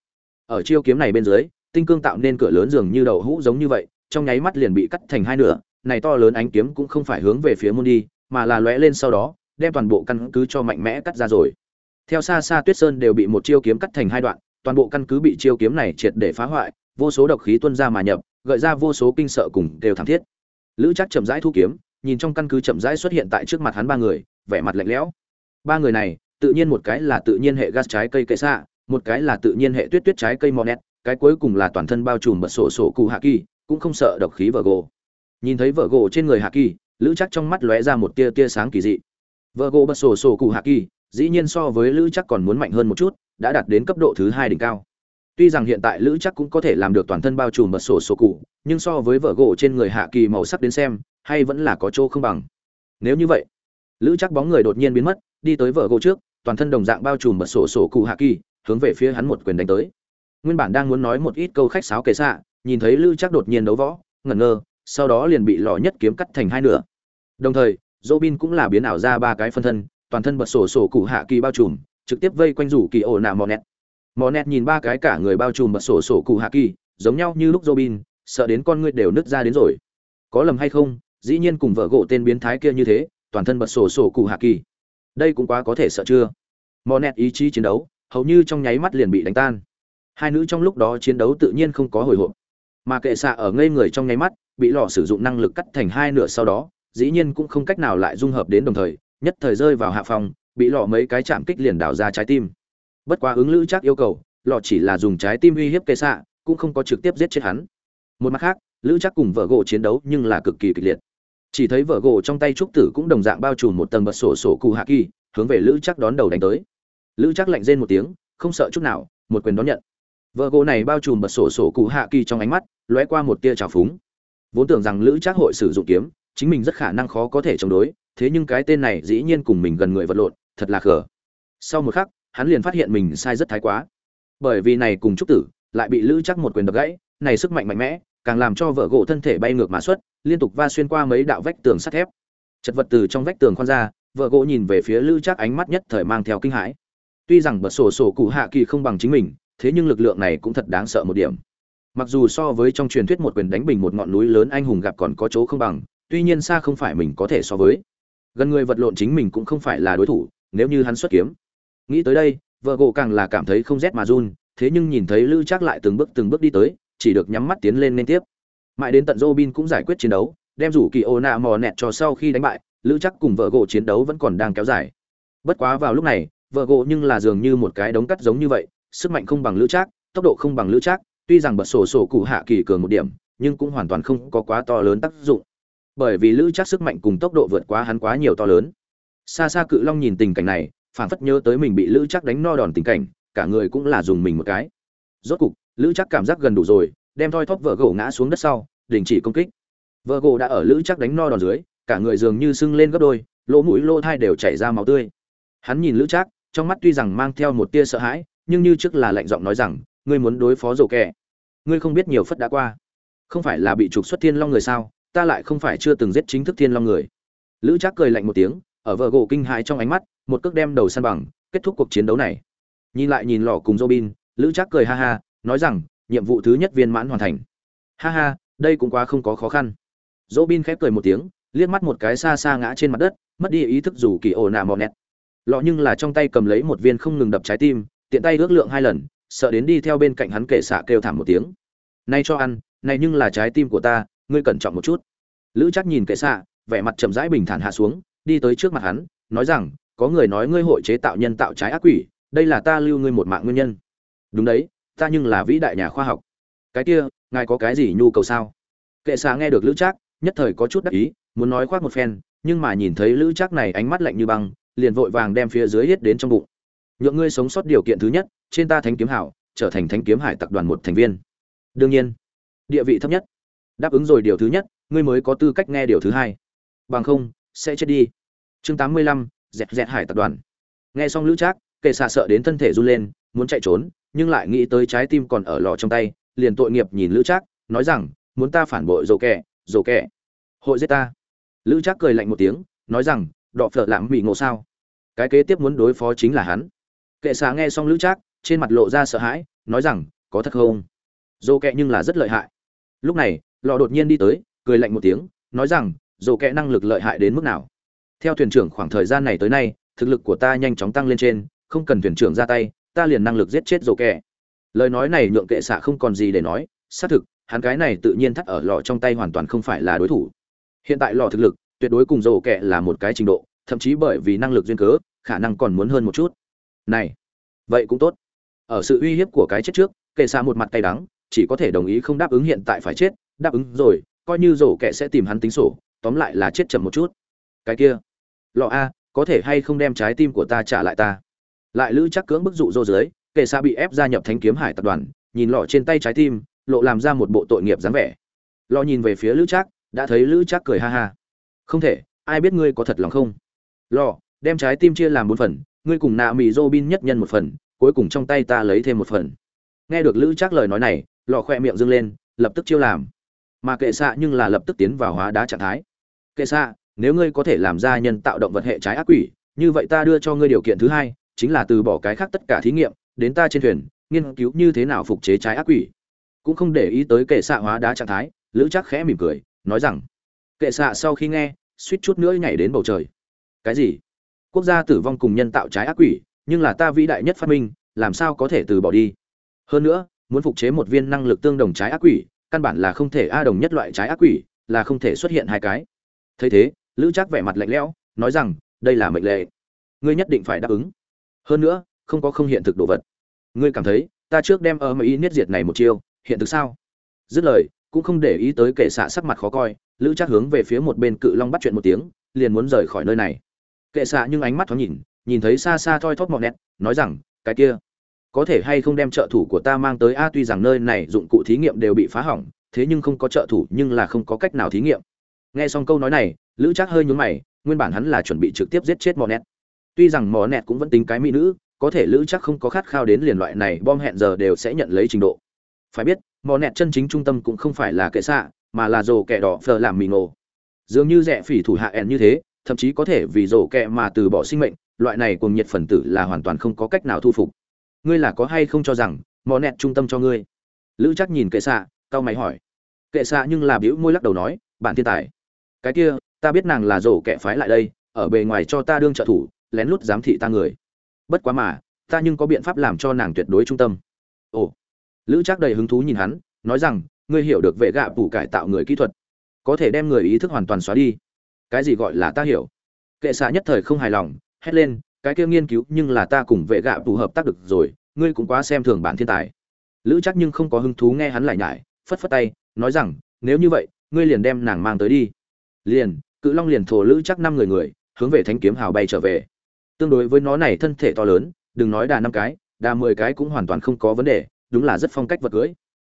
Ở chiêu kiếm này bên dưới, tinh cương tạo nên cửa lớn dường như đầu hũ giống như vậy, trong nháy mắt liền bị cắt thành hai nửa, này to lớn ánh kiếm cũng không phải hướng về phía môn đi, mà là lóe lên sau đó, đem toàn bộ căn cứ cho mạnh mẽ cắt ra rồi. Theo xa xa tuyết sơn đều bị một chiêu kiếm cắt thành hai đoạn, toàn bộ căn cứ bị chiêu kiếm này triệt để phá hoại, vô số độc khí tuôn ra mà nhập, gợi ra vô số kinh sợ cùng đều thảm thiết. Lữ chắc chậm rãi thu kiếm, nhìn trong căn cứ chậm rãi xuất hiện tại trước mặt hắn ba người, vẻ mặt lạnh lẽo. Ba người này tự nhiên một cái là tự nhiên hệ gas trái cây cây xạ, một cái là tự nhiên hệ tuyết tuyết trái cây monet, cái cuối cùng là toàn thân bao trùm bật sổ sổ cụ hạ kỳ, cũng không sợ độc khí vợ gỗ nhìn thấy vợ gỗ trên người hạ kỳ, lữ chắc trong mắt lóe ra một tia tia sáng kỳ dị. Vợ gỗ bật sổ sổ cụ hạ kỳ, dĩ nhiên so với lữ chắc còn muốn mạnh hơn một chút, đã đạt đến cấp độ thứ hai đỉnh cao. Tuy rằng hiện tại lữ chắc cũng có thể làm được toàn thân bao trùm bật sổ sổ cụ, nhưng so với vợ gỗ trên người hạ kỳ màu sắc đến xem, hay vẫn là có chỗ không bằng. Nếu như vậy, lữ chắc bóng người đột nhiên biến mất, đi tới vợ gỗ trước toàn thân đồng dạng bao trùm bật sổ sổ cụ hạ kỳ, hướng về phía hắn một quyền đánh tới. Nguyên bản đang muốn nói một ít câu khách sáo kể xạ, nhìn thấy lư chắc đột nhiên đấu võ, ngẩn ngơ, sau đó liền bị lò nhất kiếm cắt thành hai nửa. Đồng thời dỗ bin cũng là biến ảo ra ba cái phân thân, toàn thân bật sổ sổ cụ hạ kỳ bao trùm, trực tiếp vây quanh rủ kỳ ổ nạ mò nẹt. Mò nẹt nhìn ba cái cả người bao trùm bật sổ sổ cụ hạ kỳ, giống nhau như lúc robin, sợ đến con ngươi đều nứt ra đến rồi. Có lầm hay không, dĩ nhiên cùng vợ gỗ tên biến thái kia như thế, toàn thân bật sổ sổ cụ hạ kỳ đây cũng quá có thể sợ chưa? Mò nẹt ý chí chiến đấu, hầu như trong nháy mắt liền bị đánh tan. Hai nữ trong lúc đó chiến đấu tự nhiên không có hồi hộp. Mà kệ xạ ở ngây người trong nháy mắt, bị lò sử dụng năng lực cắt thành hai nửa sau đó, dĩ nhiên cũng không cách nào lại dung hợp đến đồng thời, nhất thời rơi vào hạ phòng, bị lò mấy cái chạm kích liền đảo ra trái tim. Bất quá ứng lữ chắc yêu cầu, lò chỉ là dùng trái tim uy hiếp kệ xạ, cũng không có trực tiếp giết chết hắn. Một mặt khác, lữ chắc cùng vợ gỗ chiến đấu nhưng là cực kỳ kịch liệt chỉ thấy vợ gỗ trong tay trúc tử cũng đồng dạng bao trùm một tầng bật sổ sổ cụ hạ kỳ, hướng về lữ chắc đón đầu đánh tới. Lữ chắc lạnh rên một tiếng, không sợ chút nào, một quyền đón nhận. Vợ gỗ này bao trùm bật sổ sổ cụ hạ kỳ trong ánh mắt, lóe qua một tia trào phúng. Vốn tưởng rằng lữ chắc hội sử dụng kiếm, chính mình rất khả năng khó có thể chống đối, thế nhưng cái tên này dĩ nhiên cùng mình gần người vật lộn, thật là khờ. Sau một khắc, hắn liền phát hiện mình sai rất thái quá. Bởi vì này cùng trúc tử, lại bị lữ chắc một quyền đập gãy, này sức mạnh mạnh mẽ càng làm cho vợ gỗ thân thể bay ngược mã xuất, liên tục va xuyên qua mấy đạo vách tường sắt thép. Chật vật từ trong vách tường khoan ra, vợ gỗ nhìn về phía lữ chắc ánh mắt nhất thời mang theo kinh hãi. Tuy rằng bật sổ sổ cụ hạ kỳ không bằng chính mình, thế nhưng lực lượng này cũng thật đáng sợ một điểm. Mặc dù so với trong truyền thuyết một quyền đánh bình một ngọn núi lớn anh hùng gặp còn có chỗ không bằng, tuy nhiên xa không phải mình có thể so với. Gần người vật lộn chính mình cũng không phải là đối thủ, nếu như hắn xuất kiếm. Nghĩ tới đây, vợ gỗ càng là cảm thấy không rét mà run, thế nhưng nhìn thấy lữ chắc lại từng bước từng bước đi tới chỉ được nhắm mắt tiến lên liên tiếp. Mãi đến tận Robin cũng giải quyết chiến đấu, đem rủ kỳ Ona mò nẹt cho sau khi đánh bại, lữ chắc cùng vợ gỗ chiến đấu vẫn còn đang kéo dài. Bất quá vào lúc này, vợ gỗ nhưng là dường như một cái đống cắt giống như vậy, sức mạnh không bằng lữ chắc, tốc độ không bằng lữ chắc, tuy rằng bật sổ sổ cụ hạ kỳ cường một điểm, nhưng cũng hoàn toàn không có quá to lớn tác dụng. Bởi vì lữ chắc sức mạnh cùng tốc độ vượt quá hắn quá nhiều to lớn. Xa xa cự long nhìn tình cảnh này phản phất nhớ tới mình bị lữ chắc đánh no đòn tình cảnh, cả người cũng là dùng mình một cái. Rốt cục lữ chắc cảm giác gần đủ rồi, đem thoi thóp vợ gỗ ngã xuống đất sau, đình chỉ công kích. Vợ gỗ đã ở lữ chắc đánh no đòn dưới, cả người dường như sưng lên gấp đôi, lỗ mũi lỗ thai đều chảy ra máu tươi. Hắn nhìn lữ chắc trong mắt tuy rằng mang theo một tia sợ hãi, nhưng như trước là lạnh giọng nói rằng, ngươi muốn đối phó rổ kẻ. Ngươi không biết nhiều phất đã qua. Không phải là bị trục xuất thiên long người sao? Ta lại không phải chưa từng giết chính thức thiên long người. Lữ chắc cười lạnh một tiếng, ở vợ gỗ kinh hãi trong ánh mắt, một cước đem đầu săn bằng, kết thúc cuộc chiến đấu này. Nhìn lại nhìn lò cùng robin, lữ chắc cười ha ha nói rằng, nhiệm vụ thứ nhất viên mãn hoàn thành. Ha ha, đây cũng quá không có khó khăn. Dỗ bin khép cười một tiếng, liếc mắt một cái xa xa ngã trên mặt đất, mất đi ý thức dù kỳ ổ nạ mò nẹt. Lọ nhưng là trong tay cầm lấy một viên không ngừng đập trái tim, tiện tay ước lượng hai lần, sợ đến đi theo bên cạnh hắn kể xạ kêu thảm một tiếng. Nay cho ăn, này nhưng là trái tim của ta, ngươi cẩn trọng một chút. Lữ chắc nhìn kệ xạ, vẻ mặt chậm rãi bình thản hạ xuống, đi tới trước mặt hắn, nói rằng, có người nói ngươi hội chế tạo nhân tạo trái ác quỷ, đây là ta lưu ngươi một mạng nguyên nhân. Đúng đấy ta nhưng là vĩ đại nhà khoa học. Cái kia, ngài có cái gì nhu cầu sao? Kệ xạ nghe được lữ trác, nhất thời có chút đắc ý, muốn nói khoác một phen, nhưng mà nhìn thấy lữ trác này ánh mắt lạnh như băng, liền vội vàng đem phía dưới hết đến trong bụng. Nhượng ngươi sống sót điều kiện thứ nhất, trên ta thánh kiếm hảo, trở thành thánh kiếm hải tập đoàn một thành viên. Đương nhiên, địa vị thấp nhất. Đáp ứng rồi điều thứ nhất, ngươi mới có tư cách nghe điều thứ hai. Bằng không, sẽ chết đi. Chương tám mươi lăm, dẹt dẹt hải tập đoàn. Nghe xong lữ trác, kệ xạ sợ đến thân thể run lên, muốn chạy trốn nhưng lại nghĩ tới trái tim còn ở lò trong tay, liền tội nghiệp nhìn lữ trác, nói rằng, muốn ta phản bội dồ kẻ dồ kẻ, hội giết ta? Lữ trác cười lạnh một tiếng, nói rằng, đọ phở làm bị ngộ sao? Cái kế tiếp muốn đối phó chính là hắn. Kệ xạ nghe xong lữ trác, trên mặt lộ ra sợ hãi, nói rằng, có thật không? Dồ Kẻ nhưng là rất lợi hại. Lúc này, lò đột nhiên đi tới, cười lạnh một tiếng, nói rằng dồ Kẻ năng lực lợi hại đến mức nào? Theo thuyền trưởng khoảng thời gian này tới nay, thực lực của ta nhanh chóng tăng lên trên, không cần thuyền trưởng ra tay ta liền năng lực giết chết rồ kẹ lời nói này nhượng kệ xạ không còn gì để nói, xác thực, hắn cái này tự nhiên thắt ở lò trong tay hoàn toàn không phải là đối thủ. Hiện tại lò thực lực, tuyệt đối cùng rồ kẹ là một cái trình độ, thậm chí bởi vì năng lực duyên cớ, khả năng còn muốn hơn một chút. Này, vậy cũng tốt. Ở sự uy hiếp của cái chết trước, kệ xạ một mặt cay đắng, chỉ có thể đồng ý không đáp ứng hiện tại phải chết, đáp ứng rồi, coi như rổ kẻ sẽ tìm hắn tính sổ, tóm lại là chết chậm một chút. Cái kia lọ a, có thể hay không đem trái tim của ta trả lại ta? Lại lữ chắc cưỡng bức dụ dỗ dưới kệ xa bị ép gia nhập thánh kiếm hải tập đoàn, nhìn lọ trên tay trái tim, lộ làm ra một bộ tội nghiệp dáng vẻ. Lọ nhìn về phía lữ chắc, đã thấy lữ chắc cười ha ha. Không thể, ai biết ngươi có thật lòng không? Lọ, đem trái tim chia làm bốn phần, ngươi cùng nạ mì dô bin nhất nhân một phần, cuối cùng trong tay ta lấy thêm một phần. Nghe được lữ chắc lời nói này, lọ khoe miệng dâng lên, lập tức chiêu làm. Mà kệ xạ nhưng là lập tức tiến vào hóa đá trạng thái. Kệ xạ nếu ngươi có thể làm ra nhân tạo động vật hệ trái ác quỷ, như vậy ta đưa cho ngươi điều kiện thứ hai chính là từ bỏ cái khác tất cả thí nghiệm, đến ta trên thuyền, nghiên cứu như thế nào phục chế trái ác quỷ. Cũng không để ý tới kệ xạ hóa đá trạng thái, lữ chắc khẽ mỉm cười, nói rằng, kệ xạ sau khi nghe, suýt chút nữa nhảy đến bầu trời. Cái gì? Quốc gia tử vong cùng nhân tạo trái ác quỷ, nhưng là ta vĩ đại nhất phát minh, làm sao có thể từ bỏ đi? Hơn nữa, muốn phục chế một viên năng lực tương đồng trái ác quỷ, căn bản là không thể a đồng nhất loại trái ác quỷ, là không thể xuất hiện hai cái. Thấy thế, lữ chắc vẻ mặt lạnh lẽo, nói rằng, đây là mệnh lệ. Ngươi nhất định phải đáp ứng hơn nữa, không có không hiện thực đồ vật. Ngươi cảm thấy, ta trước đem ở mỹ niết diệt này một chiêu, hiện thực sao? Dứt lời, cũng không để ý tới kệ xạ sắc mặt khó coi, lữ trác hướng về phía một bên cự long bắt chuyện một tiếng, liền muốn rời khỏi nơi này. Kệ xạ nhưng ánh mắt thoáng nhìn nhìn thấy xa xa thoi thóp mọn nét nói rằng, cái kia, có thể hay không đem trợ thủ của ta mang tới? A, tuy rằng nơi này dụng cụ thí nghiệm đều bị phá hỏng, thế nhưng không có trợ thủ, nhưng là không có cách nào thí nghiệm. Nghe xong câu nói này, lữ trác hơi nhún mày, nguyên bản hắn là chuẩn bị trực tiếp giết chết mọn nét tuy rằng mỏ nẹt cũng vẫn tính cái mỹ nữ, có thể lữ chắc không có khát khao đến liền loại này bom hẹn giờ đều sẽ nhận lấy trình độ. Phải biết mỏ nẹt chân chính trung tâm cũng không phải là kệ xạ, mà là rổ kẻ đỏ phờ làm mì ngộ. Dường như rẻ phỉ thủ hạ ẻn như thế, thậm chí có thể vì rổ kẹ mà từ bỏ sinh mệnh, loại này cùng nhiệt phần tử là hoàn toàn không có cách nào thu phục. Ngươi là có hay không cho rằng mỏ nẹt trung tâm cho ngươi? Lữ chắc nhìn kệ xạ, cau mày hỏi. Kệ xạ nhưng là biểu môi lắc đầu nói, bản thiên tài, cái kia, ta biết nàng là rổ kẹ phái lại đây, ở bề ngoài cho ta đương trợ thủ lén lút giám thị ta người. Bất quá mà, ta nhưng có biện pháp làm cho nàng tuyệt đối trung tâm. Ồ. Lữ trác đầy hứng thú nhìn hắn, nói rằng, ngươi hiểu được vệ gạ phủ cải tạo người kỹ thuật. Có thể đem người ý thức hoàn toàn xóa đi. Cái gì gọi là ta hiểu? Kệ xạ nhất thời không hài lòng, hét lên, cái kia nghiên cứu nhưng là ta cùng vệ gạ phủ hợp tác được rồi, ngươi cũng quá xem thường bản thiên tài. Lữ chắc nhưng không có hứng thú nghe hắn lại nhải, phất phất tay, nói rằng, nếu như vậy, ngươi liền đem nàng mang tới đi. Liền, cự long liền thổ lữ chắc năm người người, hướng về thánh kiếm hào bay trở về tương đối với nó này thân thể to lớn, đừng nói đà năm cái, đà mười cái cũng hoàn toàn không có vấn đề, đúng là rất phong cách vật cưới.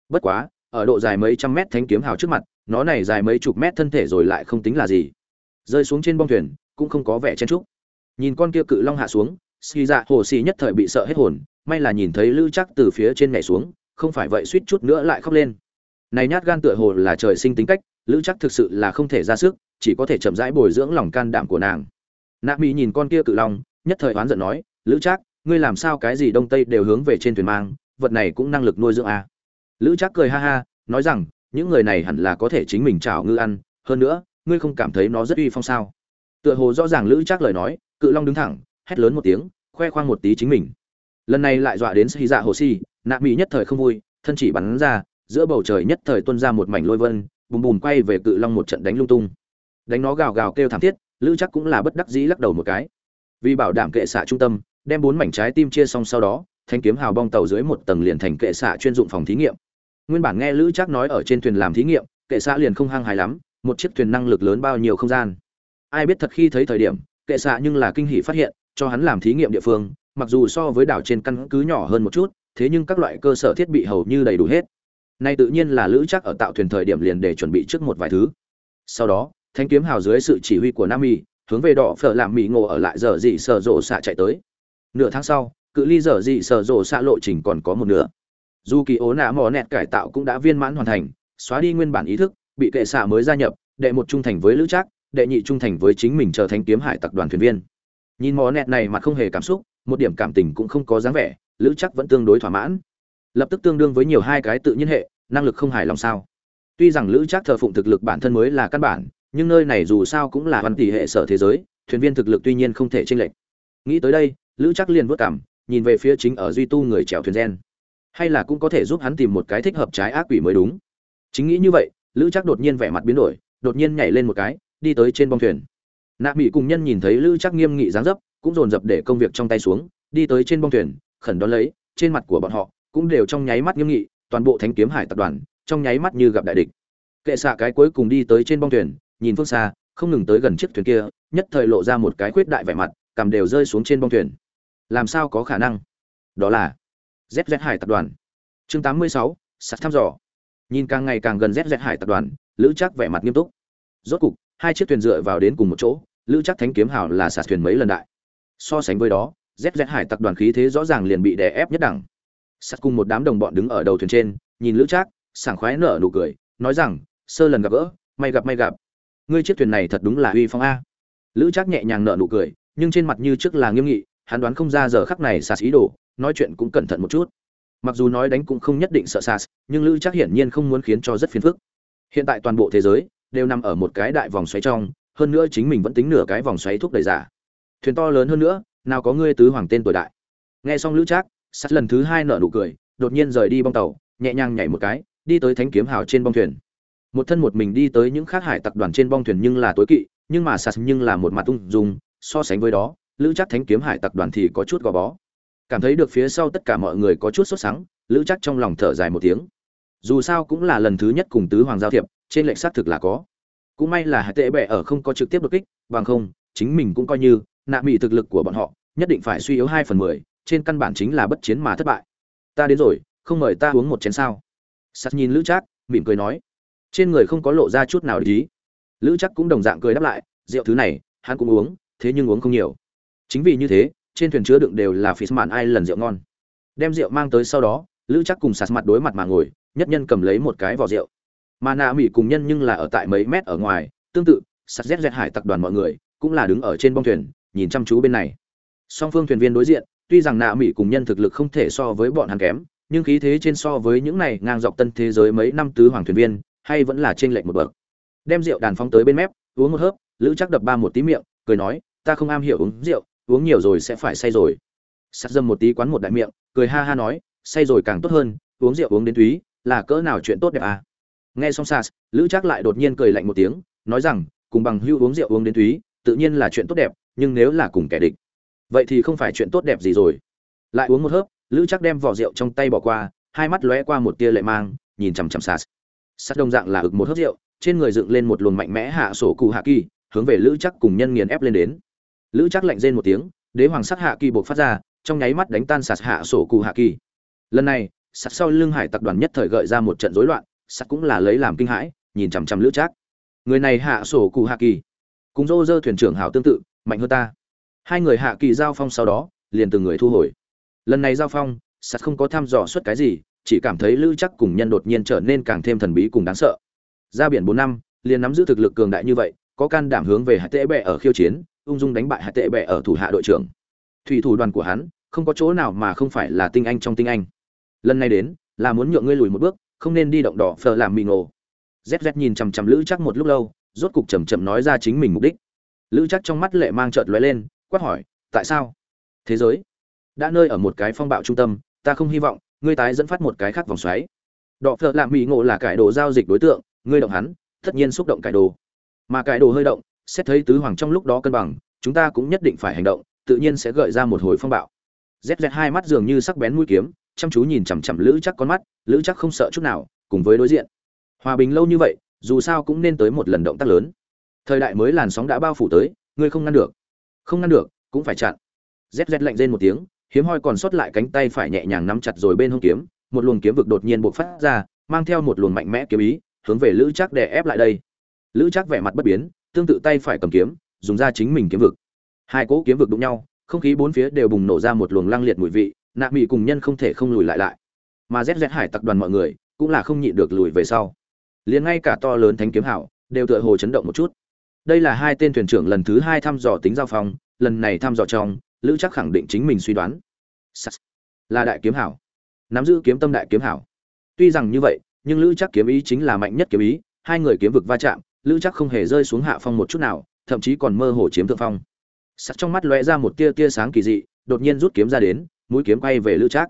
Bất quá, ở độ dài mấy trăm mét thánh kiếm hào trước mặt, nó này dài mấy chục mét thân thể rồi lại không tính là gì. Rơi xuống trên bong thuyền, cũng không có vẻ chen trúc nhìn con kia cự long hạ xuống xì dạ hồ xì nhất thời bị sợ hết hồn, may là nhìn thấy lữ chắc từ phía trên nhảy xuống, không phải vậy suýt chút nữa lại khóc lên. Này nhát gan tựa hồ là trời sinh tính cách, lữ chắc thực sự là không thể ra sức, chỉ có thể chậm rãi bồi dưỡng lòng can đảm của nàng nạ mỹ nhìn con kia cự long, nhất thời oán giận nói, lữ trác, ngươi làm sao cái gì đông tây đều hướng về trên thuyền mang, vật này cũng năng lực nuôi dưỡng à. lữ trác cười ha ha, nói rằng, những người này hẳn là có thể chính mình chảo ngư ăn, hơn nữa, ngươi không cảm thấy nó rất uy phong sao? Tựa hồ rõ ràng lữ trác lời nói, cự long đứng thẳng, hét lớn một tiếng, khoe khoang một tí chính mình. Lần này lại dọa đến xì dạ hồ si, nạ mỹ nhất thời không vui, thân chỉ bắn ra, giữa bầu trời nhất thời tuôn ra một mảnh lôi vân, bùm bùm quay về cự long một trận đánh lung tung. Đánh nó gào gào kêu thảm thiết lữ chắc cũng là bất đắc dĩ lắc đầu một cái. Vì bảo đảm kệ xạ trung tâm, đem bốn mảnh trái tim chia xong sau đó, thanh kiếm hào bong tàu dưới một tầng liền thành kệ xạ chuyên dụng phòng thí nghiệm. Nguyên bản nghe lữ chắc nói ở trên thuyền làm thí nghiệm, kệ xạ liền không hăng hài lắm, một chiếc thuyền năng lực lớn bao nhiêu không gian. Ai biết thật khi thấy thời điểm, kệ xạ nhưng là kinh hỷ phát hiện, cho hắn làm thí nghiệm địa phương, mặc dù so với đảo trên căn cứ nhỏ hơn một chút, thế nhưng các loại cơ sở thiết bị hầu như đầy đủ hết. Nay tự nhiên là lữ chắc ở tạo thuyền thời điểm liền để chuẩn bị trước một vài thứ. Sau đó thanh kiếm hào dưới sự chỉ huy của nam mỹ hướng về đỏ phở làm mỹ ngộ ở lại giờ dị sở rộ xạ chạy tới. Nửa tháng sau, cự ly giờ dị sở rộ xạ lộ trình còn có một nửa. Dù kỳ ố nạ mò nẹt cải tạo cũng đã viên mãn hoàn thành, xóa đi nguyên bản ý thức, bị kệ xạ mới gia nhập, đệ một trung thành với lữ trác, đệ nhị trung thành với chính mình trở thành kiếm hải tập đoàn thuyền viên. Nhìn mò nẹt này mà không hề cảm xúc, một điểm cảm tình cũng không có dáng vẻ, lữ chắc vẫn tương đối thỏa mãn. Lập tức tương đương với nhiều hai cái tự nhiên hệ, năng lực không hài lòng sao? Tuy rằng lữ chắc thờ phụng thực lực bản thân mới là căn bản nhưng nơi này dù sao cũng là văn tỷ hệ sở thế giới, thuyền viên thực lực tuy nhiên không thể chênh lệch. Nghĩ tới đây, lữ chắc liền vất cảm nhìn về phía chính ở duy tu người chèo thuyền gen. Hay là cũng có thể giúp hắn tìm một cái thích hợp trái ác quỷ mới đúng. Chính nghĩ như vậy, lữ chắc đột nhiên vẻ mặt biến đổi, đột nhiên nhảy lên một cái, đi tới trên bong thuyền. Nạ mỹ cùng nhân nhìn thấy lữ chắc nghiêm nghị dáng dấp, cũng dồn dập để công việc trong tay xuống, đi tới trên bong thuyền, khẩn đón lấy, trên mặt của bọn họ cũng đều trong nháy mắt nghiêm nghị, toàn bộ thánh kiếm hải tập đoàn trong nháy mắt như gặp đại địch. Kệ xạ cái cuối cùng đi tới trên bong thuyền nhìn phương xa không ngừng tới gần chiếc thuyền kia nhất thời lộ ra một cái khuyết đại vẻ mặt cầm đều rơi xuống trên bong thuyền. Làm sao có khả năng? Đó là zz hải tập đoàn. Chương 86, sạt thăm dò. Nhìn càng ngày càng gần zz hải tập đoàn lữ chắc vẻ mặt nghiêm túc. Rốt cục hai chiếc thuyền dựa vào đến cùng một chỗ lữ chắc thánh kiếm hào là sạt thuyền mấy lần đại. So sánh với đó zz hải tập đoàn khí thế rõ ràng liền bị đè ép nhất đẳng. Sạt cùng một đám đồng bọn đứng ở đầu thuyền trên nhìn lữ trác sảng khoái nở nụ cười nói rằng sơ lần gặp gỡ may gặp may gặp ngươi chiếc thuyền này thật đúng là uy phong a. Lữ trác nhẹ nhàng nở nụ cười, nhưng trên mặt như trước là nghiêm nghị, hắn đoán không ra giờ khắc này sạt ý đồ, nói chuyện cũng cẩn thận một chút. Mặc dù nói đánh cũng không nhất định sợ sạt nhưng lữ trác hiển nhiên không muốn khiến cho rất phiền phức. Hiện tại toàn bộ thế giới đều nằm ở một cái đại vòng xoáy trong, hơn nữa chính mình vẫn tính nửa cái vòng xoáy thúc đẩy giả. Thuyền to lớn hơn nữa, nào có ngươi tứ hoàng tên tuổi đại. Nghe xong lữ trác sắt lần thứ hai nở nụ cười, đột nhiên rời đi bong tàu, nhẹ nhàng nhảy một cái, đi tới thánh kiếm hào trên bong thuyền một thân một mình đi tới những khác hải tặc đoàn trên bong thuyền nhưng là tối kỵ, nhưng mà sạt nhưng là một mặt tung dùng so sánh với đó, lữ chắc thánh kiếm hải tặc đoàn thì có chút gò bó. Cảm thấy được phía sau tất cả mọi người có chút sốt sắng, lữ chắc trong lòng thở dài một tiếng. Dù sao cũng là lần thứ nhất cùng tứ hoàng giao thiệp, trên lệnh xác thực là có. Cũng may là hải tệ bệ ở không có trực tiếp đột kích, bằng không, chính mình cũng coi như nạ mị thực lực của bọn họ, nhất định phải suy yếu hai phần mười, trên căn bản chính là bất chiến mà thất bại. Ta đến rồi, không mời ta uống một chén sao? Sắt nhìn lữ trác, mỉm cười nói trên người không có lộ ra chút nào ý. Lữ chắc cũng đồng dạng cười đáp lại, rượu thứ này, hắn cũng uống, thế nhưng uống không nhiều. Chính vì như thế, trên thuyền chứa đựng đều là phí mạn ai lần rượu ngon. Đem rượu mang tới sau đó, lữ chắc cùng sạt mặt đối mặt mà ngồi, nhất nhân cầm lấy một cái vỏ rượu. Mà nạ mỹ cùng nhân nhưng là ở tại mấy mét ở ngoài, tương tự, sạt rét rét hải tập đoàn mọi người, cũng là đứng ở trên bông thuyền, nhìn chăm chú bên này. Song phương thuyền viên đối diện, tuy rằng nạ mỹ cùng nhân thực lực không thể so với bọn hắn kém, nhưng khí thế trên so với những này ngang dọc tân thế giới mấy năm tứ hoàng thuyền viên hay vẫn là trên lệnh một bậc. Đem rượu đàn phóng tới bên mép, uống một hớp, lữ chắc đập ba một tí miệng, cười nói, ta không am hiểu uống rượu, uống nhiều rồi sẽ phải say rồi. Sắt dâm một tí quán một đại miệng, cười ha ha nói, say rồi càng tốt hơn, uống rượu uống đến túy, là cỡ nào chuyện tốt đẹp à? Nghe xong sas, lữ chắc lại đột nhiên cười lạnh một tiếng, nói rằng, cùng bằng hưu uống rượu uống đến túy, tự nhiên là chuyện tốt đẹp, nhưng nếu là cùng kẻ địch, vậy thì không phải chuyện tốt đẹp gì rồi. Lại uống một hớp, lữ chắc đem vỏ rượu trong tay bỏ qua, hai mắt lóe qua một tia lệ mang, nhìn chằm chằm sas sắt đồng dạng là ực một hớp rượu, trên người dựng lên một luồng mạnh mẽ hạ sổ cụ hạ kỳ, hướng về lữ chắc cùng nhân nghiền ép lên đến. Lữ chắc lạnh rên một tiếng, đế hoàng sắc hạ kỳ buộc phát ra, trong nháy mắt đánh tan sạt hạ sổ cụ hạ kỳ. Lần này, sạt sau lưng hải tập đoàn nhất thời gợi ra một trận rối loạn, sạt cũng là lấy làm kinh hãi, nhìn chằm chằm lữ chắc người này hạ sổ cụ hạ kỳ. Cùng dô dơ thuyền trưởng hào tương tự, mạnh hơn ta. Hai người hạ kỳ giao phong sau đó, liền từng người thu hồi. Lần này giao phong, sạt không có thăm dò xuất cái gì chỉ cảm thấy lữ chắc cùng nhân đột nhiên trở nên càng thêm thần bí cùng đáng sợ. Ra biển bốn năm, liền nắm giữ thực lực cường đại như vậy, có can đảm hướng về hạt tệ bệ ở khiêu chiến, ung dung đánh bại hạt tệ bệ ở thủ hạ đội trưởng. Thủy thủ đoàn của hắn, không có chỗ nào mà không phải là tinh anh trong tinh anh. Lần này đến, là muốn nhượng ngươi lùi một bước, không nên đi động đỏ phờ làm mì ngộ zz nhìn chằm chằm lữ chắc một lúc lâu, rốt cục chầm chậm nói ra chính mình mục đích. Lữ chắc trong mắt lệ mang trợt lóe lên, quát hỏi, tại sao? Thế giới? Đã nơi ở một cái phong bạo trung tâm, ta không hy vọng ngươi tái dẫn phát một cái khác vòng xoáy. Đọ phợ làm mỹ ngộ là cải đồ giao dịch đối tượng, ngươi động hắn, tất nhiên xúc động cải đồ. Mà cải đồ hơi động, xét thấy tứ hoàng trong lúc đó cân bằng, chúng ta cũng nhất định phải hành động, tự nhiên sẽ gợi ra một hồi phong bạo. Zz hai mắt dường như sắc bén mũi kiếm, chăm chú nhìn chằm chằm lữ chắc con mắt, lữ chắc không sợ chút nào, cùng với đối diện. Hòa bình lâu như vậy, dù sao cũng nên tới một lần động tác lớn. Thời đại mới làn sóng đã bao phủ tới, ngươi không ngăn được. Không ngăn được, cũng phải chặn. Zz lạnh rên một tiếng hiếm hoi còn sót lại cánh tay phải nhẹ nhàng nắm chặt rồi bên hông kiếm, một luồng kiếm vực đột nhiên bộc phát ra, mang theo một luồng mạnh mẽ kiếm ý, hướng về lữ trác đè ép lại đây. Lữ trác vẻ mặt bất biến, tương tự tay phải cầm kiếm, dùng ra chính mình kiếm vực. Hai cỗ kiếm vực đụng nhau, không khí bốn phía đều bùng nổ ra một luồng lăng liệt mùi vị nạ mị cùng nhân không thể không lùi lại lại. Mà rét rét hải tặc đoàn mọi người, cũng là không nhịn được lùi về sau. Liền ngay cả to lớn thánh kiếm hảo, đều tựa hồ chấn động một chút. Đây là hai tên thuyền trưởng lần thứ hai thăm dò tính giao phong, lần này thăm dò trong lữ chắc khẳng định chính mình suy đoán. Là đại kiếm hảo. Nắm giữ kiếm tâm đại kiếm hảo. Tuy rằng như vậy, nhưng lữ chắc kiếm ý chính là mạnh nhất kiếm ý, hai người kiếm vực va chạm, lữ chắc không hề rơi xuống hạ phong một chút nào, thậm chí còn mơ hồ chiếm thượng phong. Sắt trong mắt lóe ra một tia tia sáng kỳ dị, đột nhiên rút kiếm ra đến, mũi kiếm quay về lữ chắc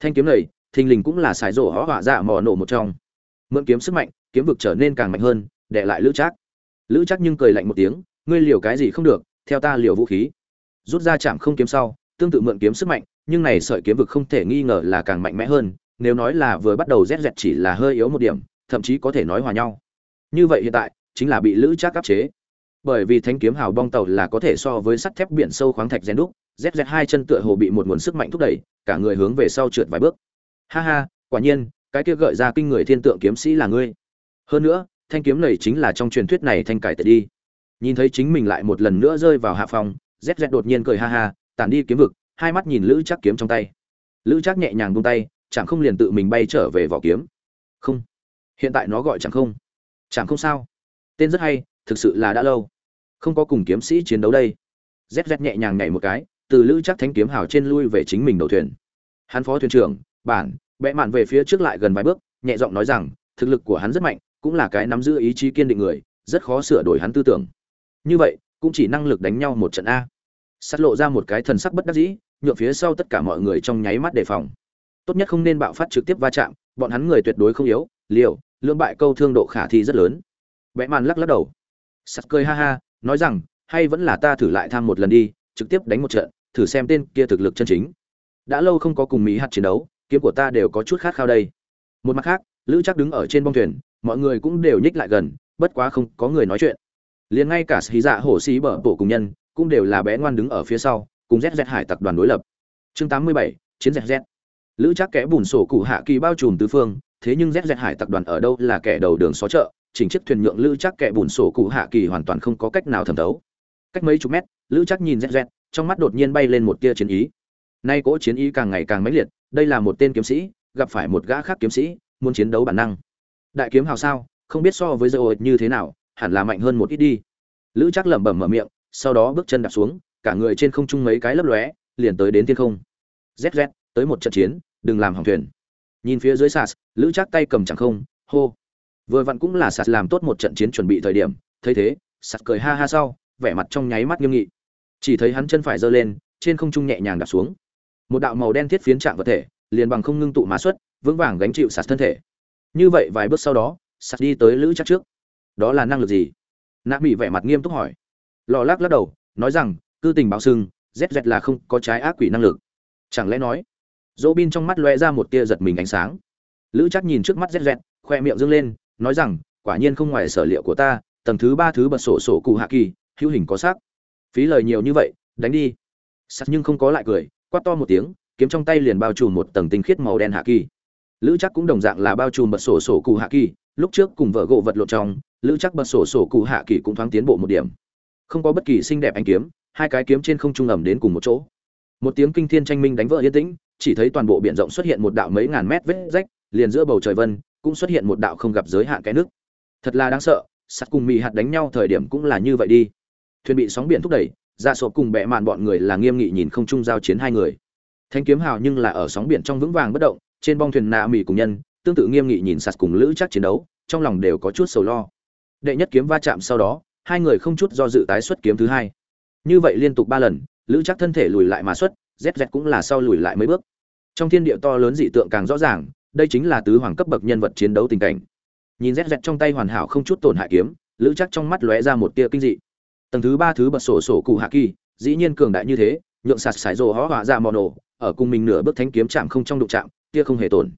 thanh kiếm này, thình lình cũng là xài rổ hó hỏa dạ mỏ nổ một trong. Mượn kiếm sức mạnh, kiếm vực trở nên càng mạnh hơn, để lại lữ chắc lữ chắc nhưng cười lạnh một tiếng, ngươi liều cái gì không được, theo ta liều vũ khí rút ra chạm không kiếm sau, tương tự mượn kiếm sức mạnh, nhưng này sợi kiếm vực không thể nghi ngờ là càng mạnh mẽ hơn, nếu nói là vừa bắt đầu rét rẹt chỉ là hơi yếu một điểm, thậm chí có thể nói hòa nhau. Như vậy hiện tại, chính là bị lữ trác áp chế. Bởi vì thanh kiếm hào bong tàu là có thể so với sắt thép biển sâu khoáng thạch gen đúc, rét hai chân tựa hồ bị một nguồn sức mạnh thúc đẩy, cả người hướng về sau trượt vài bước. Ha ha, quả nhiên, cái kia gợi ra kinh người thiên tượng kiếm sĩ là ngươi. Hơn nữa, thanh kiếm này chính là trong truyền thuyết này thanh cải tệ đi. Nhìn thấy chính mình lại một lần nữa rơi vào hạ phòng rét rét đột nhiên cười ha ha, tản đi kiếm vực, hai mắt nhìn lữ chắc kiếm trong tay. Lữ chắc nhẹ nhàng buông tay, chẳng không liền tự mình bay trở về vỏ kiếm. Không. Hiện tại nó gọi chẳng không. Chẳng không sao. Tên rất hay, thực sự là đã lâu. Không có cùng kiếm sĩ chiến đấu đây. Rét nhẹ nhàng nhảy một cái, từ lữ chắc thánh kiếm hào trên lui về chính mình đầu thuyền. Hắn phó thuyền trưởng, bản, bẽ mạn về phía trước lại gần vài bước, nhẹ giọng nói rằng, thực lực của hắn rất mạnh, cũng là cái nắm giữ ý chí kiên định người, rất khó sửa đổi hắn tư tưởng. Như vậy, cũng chỉ năng lực đánh nhau một trận a sắt lộ ra một cái thần sắc bất đắc dĩ nhựa phía sau tất cả mọi người trong nháy mắt đề phòng. Tốt nhất không nên bạo phát trực tiếp va chạm, bọn hắn người tuyệt đối không yếu, liều, lưỡng bại câu thương độ khả thi rất lớn. Vẽ màn lắc lắc đầu. Sắt cười ha ha, nói rằng, hay vẫn là ta thử lại tham một lần đi, trực tiếp đánh một trận, thử xem tên kia thực lực chân chính. Đã lâu không có cùng mỹ hạt chiến đấu, kiếm của ta đều có chút khát khao đây. Một mặt khác, lữ chắc đứng ở trên bong thuyền, mọi người cũng đều nhích lại gần, bất quá không có người nói chuyện. Liền ngay cả sĩ dạ hổ xí bở bổ cùng nhân cũng đều là bé ngoan đứng ở phía sau cùng zz hải tặc đoàn đối lập. Chương 87, chiến zz lữ chắc kẽ bùn sổ cụ hạ kỳ bao trùm tứ phương thế nhưng zz hải tặc đoàn ở đâu là kẻ đầu đường xó chợ chỉnh chiếc thuyền nhượng lữ chắc kẻ bùn sổ cụ hạ kỳ hoàn toàn không có cách nào thẩm thấu. Cách mấy chục mét lữ chắc nhìn zz trong mắt đột nhiên bay lên một tia chiến ý. Nay cỗ chiến ý càng ngày càng mãnh liệt đây là một tên kiếm sĩ gặp phải một gã khác kiếm sĩ muốn chiến đấu bản năng. Đại kiếm hào sao không biết so với dầu như thế nào hẳn là mạnh hơn một ít đi. Lữ chắc lẩm bẩm mở miệng sau đó bước chân đạp xuống, cả người trên không trung mấy cái lấp lóe, liền tới đến thiên không. Zz tới một trận chiến, đừng làm hỏng thuyền. Nhìn phía dưới sas, lữ chắc tay cầm chẳng không, hô. Vừa vặn cũng là sas làm tốt một trận chiến chuẩn bị thời điểm, thấy thế, sas cười ha ha sau, vẻ mặt trong nháy mắt nghiêm nghị. Chỉ thấy hắn chân phải giơ lên, trên không trung nhẹ nhàng đạp xuống. Một đạo màu đen thiết phiến trạng vật thể, liền bằng không ngưng tụ mã xuất, vững vàng gánh chịu sạt thân thể. Như vậy vài bước sau đó sạt đi tới lữ chắc trước. Đó là năng lực gì? Nạ mỹ vẻ mặt nghiêm túc hỏi lò lắc lắc đầu, nói rằng, cư tình báo sưng rét rét là không có trái ác quỷ năng lực. Chẳng lẽ nói dỗ bin trong mắt loe ra một tia giật mình ánh sáng. Lữ chắc nhìn trước mắt rét rét khoe miệng dâng lên, nói rằng, quả nhiên không ngoài sở liệu của ta, tầng thứ ba thứ bật sổ sổ cụ hạ kỳ, hữu hình có xác. Phí lời nhiều như vậy, đánh đi. Sắt nhưng không có lại cười, quát to một tiếng, kiếm trong tay liền bao trùm một tầng tinh khiết màu đen hạ kỳ. Lữ chắc cũng đồng dạng là bao trùm bật sổ sổ cụ hạ kỳ, lúc trước cùng vợ gỗ vật lộn trong, lữ chắc bật sổ sổ cụ hạ kỳ cũng thoáng tiến bộ một điểm không có bất kỳ xinh đẹp ánh kiếm, hai cái kiếm trên không trung ẩm đến cùng một chỗ. Một tiếng kinh thiên tranh minh đánh vỡ yên tĩnh, chỉ thấy toàn bộ biển rộng xuất hiện một đạo mấy ngàn mét vết rách, liền giữa bầu trời vân, cũng xuất hiện một đạo không gặp giới hạn cái nước. Thật là đáng sợ, sắt cùng mì hạt đánh nhau thời điểm cũng là như vậy đi. Thuyền bị sóng biển thúc đẩy, ra sộp cùng bệ mạn bọn người là nghiêm nghị nhìn không trung giao chiến hai người. Thanh kiếm hào nhưng là ở sóng biển trong vững vàng bất động, trên bong thuyền nạ mỹ cùng nhân, tương tự nghiêm nghị nhìn sạt cùng lữ chắc chiến đấu, trong lòng đều có chút sầu lo. Đệ nhất kiếm va chạm sau đó hai người không chút do dự tái xuất kiếm thứ hai. Như vậy liên tục ba lần, lữ chắc thân thể lùi lại mà xuất, z dẹt cũng là sau lùi lại mấy bước. Trong thiên địa to lớn dị tượng càng rõ ràng, đây chính là tứ hoàng cấp bậc nhân vật chiến đấu tình cảnh. Nhìn z dẹt trong tay hoàn hảo không chút tổn hại kiếm, lữ chắc trong mắt lóe ra một tia kinh dị. Tầng thứ ba thứ bật sổ sổ cụ hạ kỳ, dĩ nhiên cường đại như thế, nhượng sạt sải rồ hó họa ra mò nổ, ở cùng mình nửa bước thánh kiếm chạm không trong đụng chạm kia không hề tổn.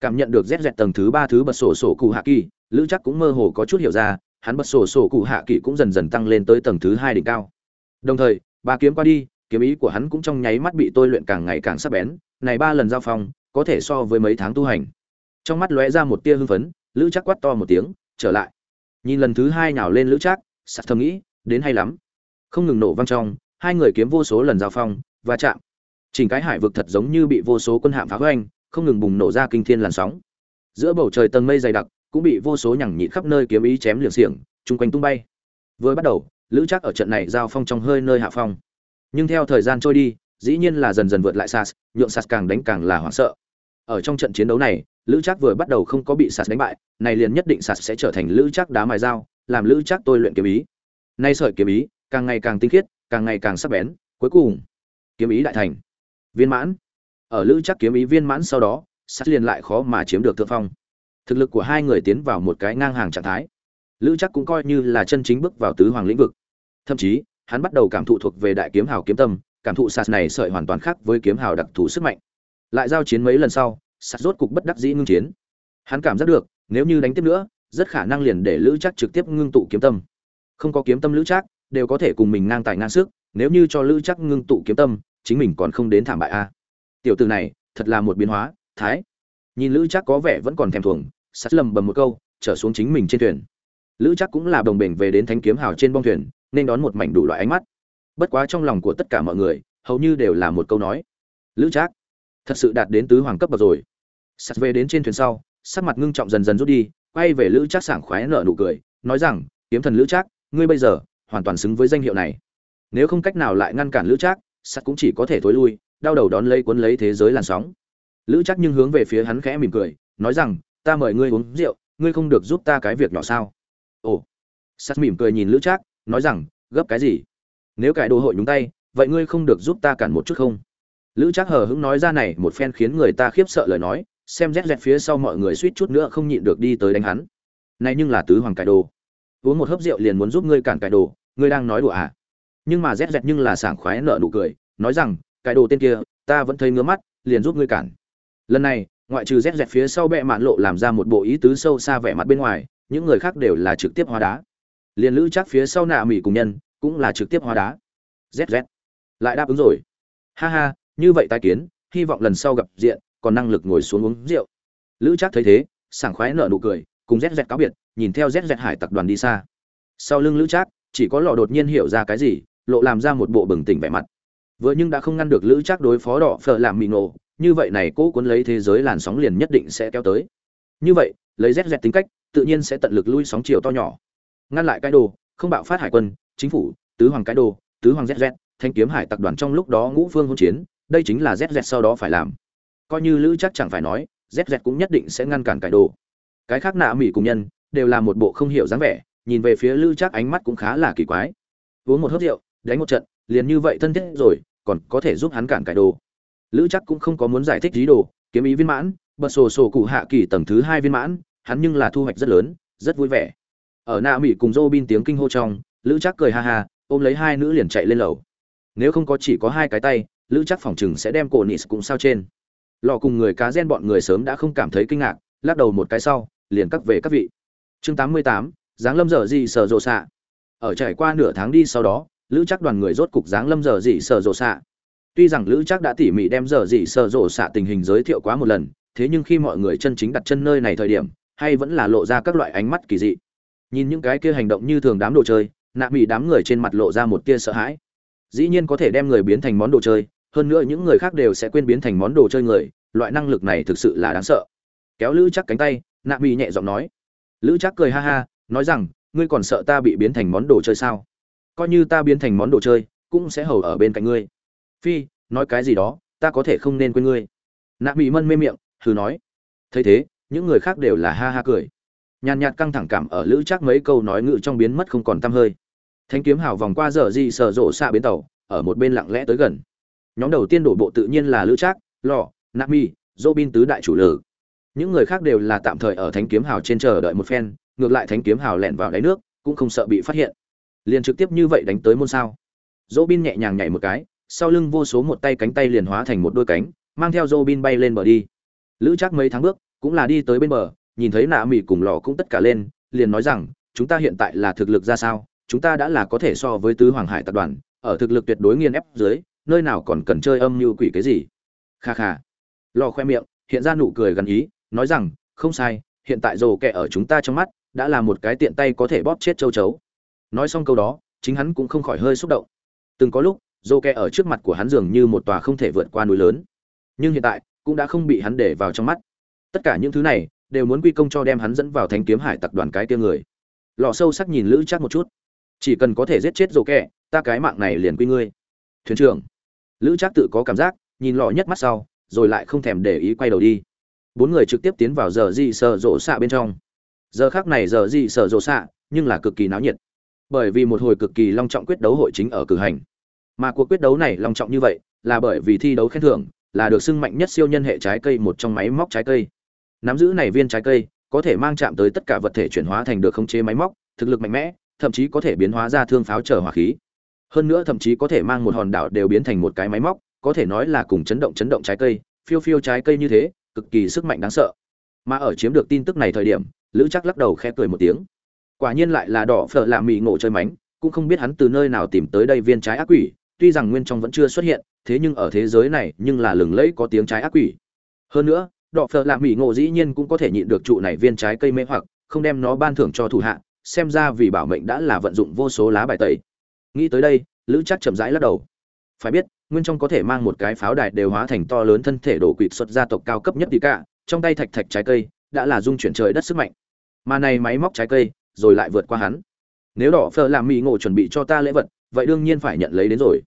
Cảm nhận được rét rẹt tầng thứ ba thứ bật sổ sổ cụ hạ kỳ, lữ chắc cũng mơ hồ có chút hiểu ra hắn bật sổ sổ cụ hạ kỳ cũng dần dần tăng lên tới tầng thứ hai đỉnh cao. Đồng thời, ba kiếm qua đi, kiếm ý của hắn cũng trong nháy mắt bị tôi luyện càng ngày càng sắc bén, này ba lần giao phong, có thể so với mấy tháng tu hành. Trong mắt lóe ra một tia hưng phấn, lữ chắc quát to một tiếng, trở lại. Nhìn lần thứ hai nhào lên lữ chắc sặc thầm nghĩ, đến hay lắm. Không ngừng nổ vang trong, hai người kiếm vô số lần giao phong và chạm. Chỉnh cái hải vực thật giống như bị vô số quân hạm phá hoành, không ngừng bùng nổ ra kinh thiên làn sóng. Giữa bầu trời tầng mây dày đặc cũng bị vô số nhằng nhịn khắp nơi kiếm ý chém liệng xiềng, chung quanh tung bay. Vừa bắt đầu, lữ chắc ở trận này giao phong trong hơi nơi hạ phong. Nhưng theo thời gian trôi đi, dĩ nhiên là dần dần vượt lại sas, nhượng sas càng đánh càng là hoảng sợ. Ở trong trận chiến đấu này, lữ chắc vừa bắt đầu không có bị sas đánh bại, này liền nhất định sas sẽ trở thành lữ chắc đá mài dao, làm lữ chắc tôi luyện kiếm ý. Nay sợi kiếm ý, càng ngày càng tinh khiết, càng ngày càng sắc bén, cuối cùng, kiếm ý đại thành. Viên mãn. Ở lữ chắc kiếm ý viên mãn sau đó sắt liền lại khó mà chiếm được thượng phong thực lực của hai người tiến vào một cái ngang hàng trạng thái. Lữ chắc cũng coi như là chân chính bước vào tứ hoàng lĩnh vực. Thậm chí, hắn bắt đầu cảm thụ thuộc về đại kiếm hào kiếm tâm, cảm thụ sạt này sợi hoàn toàn khác với kiếm hào đặc thù sức mạnh. Lại giao chiến mấy lần sau, sạt rốt cục bất đắc dĩ ngưng chiến. Hắn cảm giác được, nếu như đánh tiếp nữa, rất khả năng liền để lữ chắc trực tiếp ngưng tụ kiếm tâm. Không có kiếm tâm lữ chắc, đều có thể cùng mình ngang tài ngang sức, nếu như cho lữ chắc ngưng tụ kiếm tâm, chính mình còn không đến thảm bại a. Tiểu từ này, thật là một biến hóa, thái nhìn lữ chắc có vẻ vẫn còn thèm thuồng, sắt lầm bầm một câu, trở xuống chính mình trên thuyền. Lữ chắc cũng là đồng bình về đến thanh kiếm hào trên bong thuyền, nên đón một mảnh đủ loại ánh mắt. Bất quá trong lòng của tất cả mọi người, hầu như đều là một câu nói. Lữ chắc thật sự đạt đến tứ hoàng cấp bậc rồi. Sắt về đến trên thuyền sau, sắc mặt ngưng trọng dần dần rút đi, quay về lữ chắc sảng khoái nở nụ cười, nói rằng, kiếm thần lữ chắc ngươi bây giờ hoàn toàn xứng với danh hiệu này. Nếu không cách nào lại ngăn cản lữ trác, sắt cũng chỉ có thể thối lui, đau đầu đón lấy cuốn lấy thế giới làn sóng lữ chắc nhưng hướng về phía hắn khẽ mỉm cười, nói rằng, ta mời ngươi uống rượu, ngươi không được giúp ta cái việc nhỏ sao? Ồ. Sắt mỉm cười nhìn lữ trác, nói rằng, gấp cái gì? Nếu cải đồ hội nhúng tay, vậy ngươi không được giúp ta cản một chút không? Lữ trác hờ hững nói ra này một phen khiến người ta khiếp sợ lời nói, xem rét rét phía sau mọi người suýt chút nữa không nhịn được đi tới đánh hắn. Này nhưng là tứ hoàng cải đồ. Uống một hớp rượu liền muốn giúp ngươi cản cải đồ, ngươi đang nói đùa à? Nhưng mà rét rét nhưng là sảng khoái nợ nụ cười, nói rằng, cải đồ tên kia, ta vẫn thấy ngứa mắt, liền giúp ngươi cản lần này, ngoại trừ rét rét phía sau bệ mạn lộ làm ra một bộ ý tứ sâu xa vẻ mặt bên ngoài, những người khác đều là trực tiếp hóa đá. Liền lữ chắc phía sau nạ mỹ cùng nhân, cũng là trực tiếp hóa đá. Rét rét lại đáp ứng rồi. Ha ha, như vậy tai kiến, hy vọng lần sau gặp diện, còn năng lực ngồi xuống uống rượu. Lữ chắc thấy thế, sảng khoái nở nụ cười, cùng rét rét cáo biệt, nhìn theo rét rét hải tập đoàn đi xa. Sau lưng lữ trác, chỉ có lọ đột nhiên hiểu ra cái gì, lộ làm ra một bộ bừng tỉnh vẻ mặt. Vừa nhưng đã không ngăn được lữ trác đối phó đỏ phở làm mị nổ như vậy này cố cuốn lấy thế giới làn sóng liền nhất định sẽ kéo tới. Như vậy, lấy rét rét tính cách, tự nhiên sẽ tận lực lui sóng chiều to nhỏ. Ngăn lại cái đồ, không bạo phát hải quân, chính phủ, tứ hoàng cái đồ, tứ hoàng zz thanh kiếm hải tập đoàn trong lúc đó ngũ phương hỗn chiến, đây chính là zz sau đó phải làm. Coi như lữ chắc chẳng phải nói zz cũng nhất định sẽ ngăn cản cái đồ. Cái khác nạ mỹ cùng nhân, đều là một bộ không hiểu dáng vẻ, nhìn về phía lữ chắc ánh mắt cũng khá là kỳ quái. Uống một hớp rượu, đánh một trận, liền như vậy thân thiết rồi, còn có thể giúp hắn cản cái đồ lữ chắc cũng không có muốn giải thích lý đồ, kiếm ý viên mãn, bật sổ sổ cụ hạ kỳ tầng thứ hai viên mãn, hắn nhưng là thu hoạch rất lớn, rất vui vẻ. Ở Na mỹ cùng dô bin tiếng kinh hô trong, lữ chắc cười ha ha, ôm lấy hai nữ liền chạy lên lầu. Nếu không có chỉ có hai cái tay, lữ chắc phòng chừng sẽ đem cổ nis cũng sao trên. Lò cùng người cá gen bọn người sớm đã không cảm thấy kinh ngạc, lắc đầu một cái sau, liền cắt về các vị. Chương tám mươi tám giáng lâm giờ gì sở rộ xạ. Ở trải qua nửa tháng đi sau đó, lữ chắc đoàn người rốt cục giáng lâm giờ gì sở rộ xạ tuy rằng lữ chắc đã tỉ mỉ đem giờ dỉ sợ rộ xạ tình hình giới thiệu quá một lần, thế nhưng khi mọi người chân chính đặt chân nơi này thời điểm, hay vẫn là lộ ra các loại ánh mắt kỳ dị. Nhìn những cái kia hành động như thường đám đồ chơi, nạ mỹ đám người trên mặt lộ ra một tia sợ hãi. Dĩ nhiên có thể đem người biến thành món đồ chơi, hơn nữa những người khác đều sẽ quên biến thành món đồ chơi người, loại năng lực này thực sự là đáng sợ. Kéo lữ chắc cánh tay, nạ mỹ nhẹ giọng nói. Lữ chắc cười ha ha, nói rằng, ngươi còn sợ ta bị biến thành món đồ chơi sao? Coi như ta biến thành món đồ chơi, cũng sẽ hầu ở bên cạnh ngươi phi, nói cái gì đó, ta có thể không nên quên ngươi. Nạ mỹ mân mê miệng, hừ nói. Thấy thế, những người khác đều là ha ha cười. Nhàn nhạt căng thẳng cảm ở lữ chắc mấy câu nói ngự trong biến mất không còn tăm hơi. Thanh kiếm hào vòng qua giờ di sợ rộ xa bến tàu, ở một bên lặng lẽ tới gần. Nhóm đầu tiên đổ bộ tự nhiên là lữ trác lò nami dô bin tứ đại chủ lử. Những người khác đều là tạm thời ở thánh kiếm hào trên chờ đợi một phen, ngược lại thánh kiếm hào lẹn vào đáy nước, cũng không sợ bị phát hiện. Liền trực tiếp như vậy đánh tới môn sao? Dô bin nhẹ nhàng nhảy một cái sau lưng vô số một tay cánh tay liền hóa thành một đôi cánh, mang theo dô bin bay lên bờ đi. Lữ chắc mấy tháng bước, cũng là đi tới bên bờ, nhìn thấy nạ mỹ cùng lò cũng tất cả lên, liền nói rằng, chúng ta hiện tại là thực lực ra sao? Chúng ta đã là có thể so với tứ hoàng hải tập đoàn, ở thực lực tuyệt đối nghiên ép dưới, nơi nào còn cần chơi âm như quỷ cái gì? Kha kha. Lò khoe miệng, hiện ra nụ cười gần ý, nói rằng, không sai, hiện tại rồ kẹ ở chúng ta trong mắt, đã là một cái tiện tay có thể bóp chết châu chấu. Nói xong câu đó, chính hắn cũng không khỏi hơi xúc động. Từng có lúc dô kẹ ở trước mặt của hắn dường như một tòa không thể vượt qua núi lớn. Nhưng hiện tại, cũng đã không bị hắn để vào trong mắt. Tất cả những thứ này, đều muốn quy công cho đem hắn dẫn vào thánh kiếm hải tặc đoàn cái kia người. Lò sâu sắc nhìn lữ chắc một chút. Chỉ cần có thể giết chết dô kẹ ta cái mạng này liền quy ngươi. Thuyền trưởng. Lữ chắc tự có cảm giác, nhìn lò nhất mắt sau, rồi lại không thèm để ý quay đầu đi. Bốn người trực tiếp tiến vào giờ di sợ rộ xạ bên trong. Giờ khác này giờ di sợ rộ xạ, nhưng là cực kỳ náo nhiệt. Bởi vì một hồi cực kỳ long trọng quyết đấu hội chính ở cử hành mà cuộc quyết đấu này long trọng như vậy, là bởi vì thi đấu khen thưởng, là được xưng mạnh nhất siêu nhân hệ trái cây một trong máy móc trái cây. Nắm giữ này viên trái cây, có thể mang chạm tới tất cả vật thể chuyển hóa thành được khống chế máy móc, thực lực mạnh mẽ, thậm chí có thể biến hóa ra thương pháo trở hỏa khí. Hơn nữa thậm chí có thể mang một hòn đảo đều biến thành một cái máy móc, có thể nói là cùng chấn động chấn động trái cây, phiêu phiêu trái cây như thế, cực kỳ sức mạnh đáng sợ. Mà ở chiếm được tin tức này thời điểm, lữ chắc lắc đầu khẽ cười một tiếng. Quả nhiên lại là đỏ phở làm mì ngộ chơi mánh, cũng không biết hắn từ nơi nào tìm tới đây viên trái ác quỷ tuy rằng nguyên trong vẫn chưa xuất hiện, thế nhưng ở thế giới này nhưng là lừng lẫy có tiếng trái ác quỷ. Hơn nữa, đọ phở làm mì ngộ dĩ nhiên cũng có thể nhịn được trụ này viên trái cây mê hoặc, không đem nó ban thưởng cho thủ hạ, xem ra vì bảo mệnh đã là vận dụng vô số lá bài tẩy. Nghĩ tới đây, lữ chắc chậm rãi lắc đầu. Phải biết, nguyên trong có thể mang một cái pháo đài đều hóa thành to lớn thân thể đổ quỵt xuất gia tộc cao cấp nhất đi cả, trong tay thạch thạch trái cây, đã là dung chuyển trời đất sức mạnh. Mà này máy móc trái cây, rồi lại vượt qua hắn nếu đỏ phờ làm mì ngộ chuẩn bị cho ta lễ vật, vậy đương nhiên phải nhận lấy đến rồi.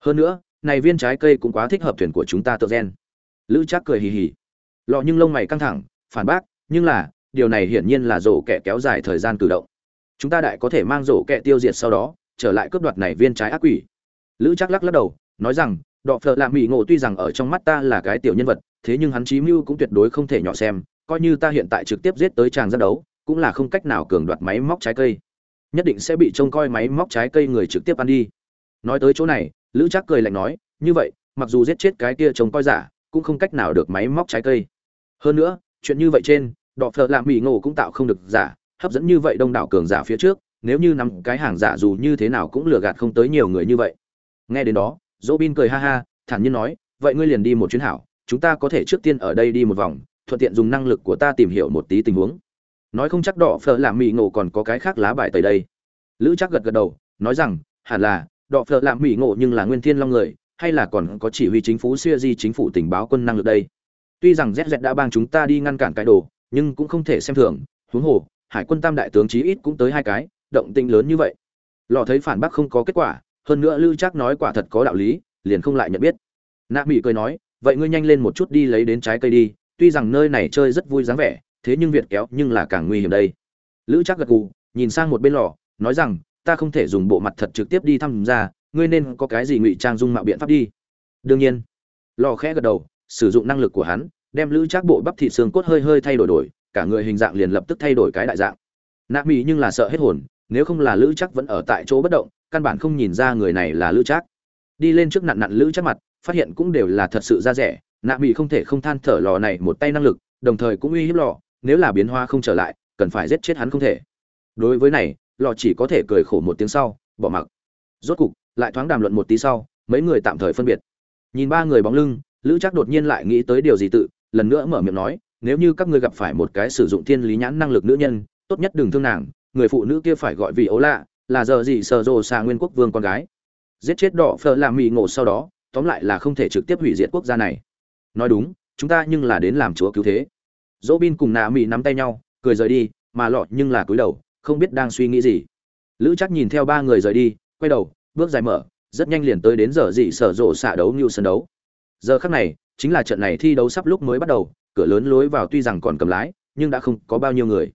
Hơn nữa, này viên trái cây cũng quá thích hợp thuyền của chúng ta tự gen. Lữ chắc cười hì hì. Lọ nhưng lông mày căng thẳng, phản bác, nhưng là, điều này hiển nhiên là rổ kẻ kéo dài thời gian cử động. Chúng ta đại có thể mang rổ kẻ tiêu diệt sau đó, trở lại cướp đoạt này viên trái ác quỷ. Lữ chắc lắc lắc đầu, nói rằng đọ phợ lạ mỹ ngộ tuy rằng ở trong mắt ta là cái tiểu nhân vật, thế nhưng hắn chí mưu cũng tuyệt đối không thể nhỏ xem, coi như ta hiện tại trực tiếp giết tới tràng ra đấu, cũng là không cách nào cường đoạt máy móc trái cây nhất định sẽ bị trông coi máy móc trái cây người trực tiếp ăn đi. Nói tới chỗ này, lữ Trác cười lạnh nói, như vậy, mặc dù giết chết cái kia trông coi giả, cũng không cách nào được máy móc trái cây. Hơn nữa, chuyện như vậy trên, đọ phợ lạ mỹ ngộ cũng tạo không được giả, hấp dẫn như vậy đông đảo cường giả phía trước, nếu như nằm cái hàng giả dù như thế nào cũng lừa gạt không tới nhiều người như vậy. Nghe đến đó dỗ bin cười ha ha, thản nhiên nói, vậy ngươi liền đi một chuyến hảo, chúng ta có thể trước tiên ở đây đi một vòng, thuận tiện dùng năng lực của ta tìm hiểu một tí tình huống nói không chắc đỏ phở làm mỹ ngộ còn có cái khác lá bài tẩy đây. Lữ chắc gật gật đầu, nói rằng, hẳn là, đỏ phở làm mỹ ngộ nhưng là nguyên thiên long người, hay là còn có chỉ huy chính phủ xuya di chính phủ tình báo quân năng lực đây. Tuy rằng z đã bang chúng ta đi ngăn cản cái đồ, nhưng cũng không thể xem thường, huống hồ, hải quân tam đại tướng chí ít cũng tới hai cái, động tinh lớn như vậy. Lò thấy phản bác không có kết quả, hơn nữa lữ chắc nói quả thật có đạo lý, liền không lại nhận biết. Nạ mỹ cười nói, vậy ngươi nhanh lên một chút đi lấy đến trái cây đi, tuy rằng nơi này chơi rất vui dáng vẻ thế nhưng việt kéo nhưng là càng nguy hiểm đây. Lữ chắc gật gù, nhìn sang một bên lò, nói rằng, ta không thể dùng bộ mặt thật trực tiếp đi thăm ra, ngươi nên có cái gì ngụy trang dung mạo biện pháp đi. Đương nhiên. Lò khẽ gật đầu, sử dụng năng lực của hắn, đem lữ chắc bộ bắp thịt xương cốt hơi hơi thay đổi đổi, cả người hình dạng liền lập tức thay đổi cái đại dạng. Nạ mỹ nhưng là sợ hết hồn, nếu không là lữ chắc vẫn ở tại chỗ bất động, căn bản không nhìn ra người này là lữ chắc đi lên trước nặn nặn lữ chắc mặt, phát hiện cũng đều là thật sự ra rẻ, nạ mỹ không thể không than thở lò này một tay năng lực, đồng thời cũng uy hiếp lò nếu là biến hoa không trở lại, cần phải giết chết hắn không thể. Đối với này, lò chỉ có thể cười khổ một tiếng sau, bỏ mặc. Rốt cục, lại thoáng đàm luận một tí sau, mấy người tạm thời phân biệt. Nhìn ba người bóng lưng, lữ chắc đột nhiên lại nghĩ tới điều gì tự, lần nữa mở miệng nói, nếu như các ngươi gặp phải một cái sử dụng thiên lý nhãn năng lực nữ nhân, tốt nhất đừng thương nàng, người phụ nữ kia phải gọi vì ấu lạ, là giờ gì sờ rồ xà nguyên quốc vương con gái. Giết chết đỏ phờ làm mì ngộ sau đó, tóm lại là không thể trực tiếp hủy diệt quốc gia này. Nói đúng, chúng ta nhưng là đến làm chúa cứu thế dỗ bin cùng nạ mỹ nắm tay nhau, cười rời đi, mà lọt nhưng là cúi đầu, không biết đang suy nghĩ gì. Lữ chắc nhìn theo ba người rời đi, quay đầu, bước dài mở, rất nhanh liền tới đến giờ dị sở rộ xạ đấu như sân đấu. Giờ khắc này, chính là trận này thi đấu sắp lúc mới bắt đầu, cửa lớn lối vào tuy rằng còn cầm lái, nhưng đã không có bao nhiêu người.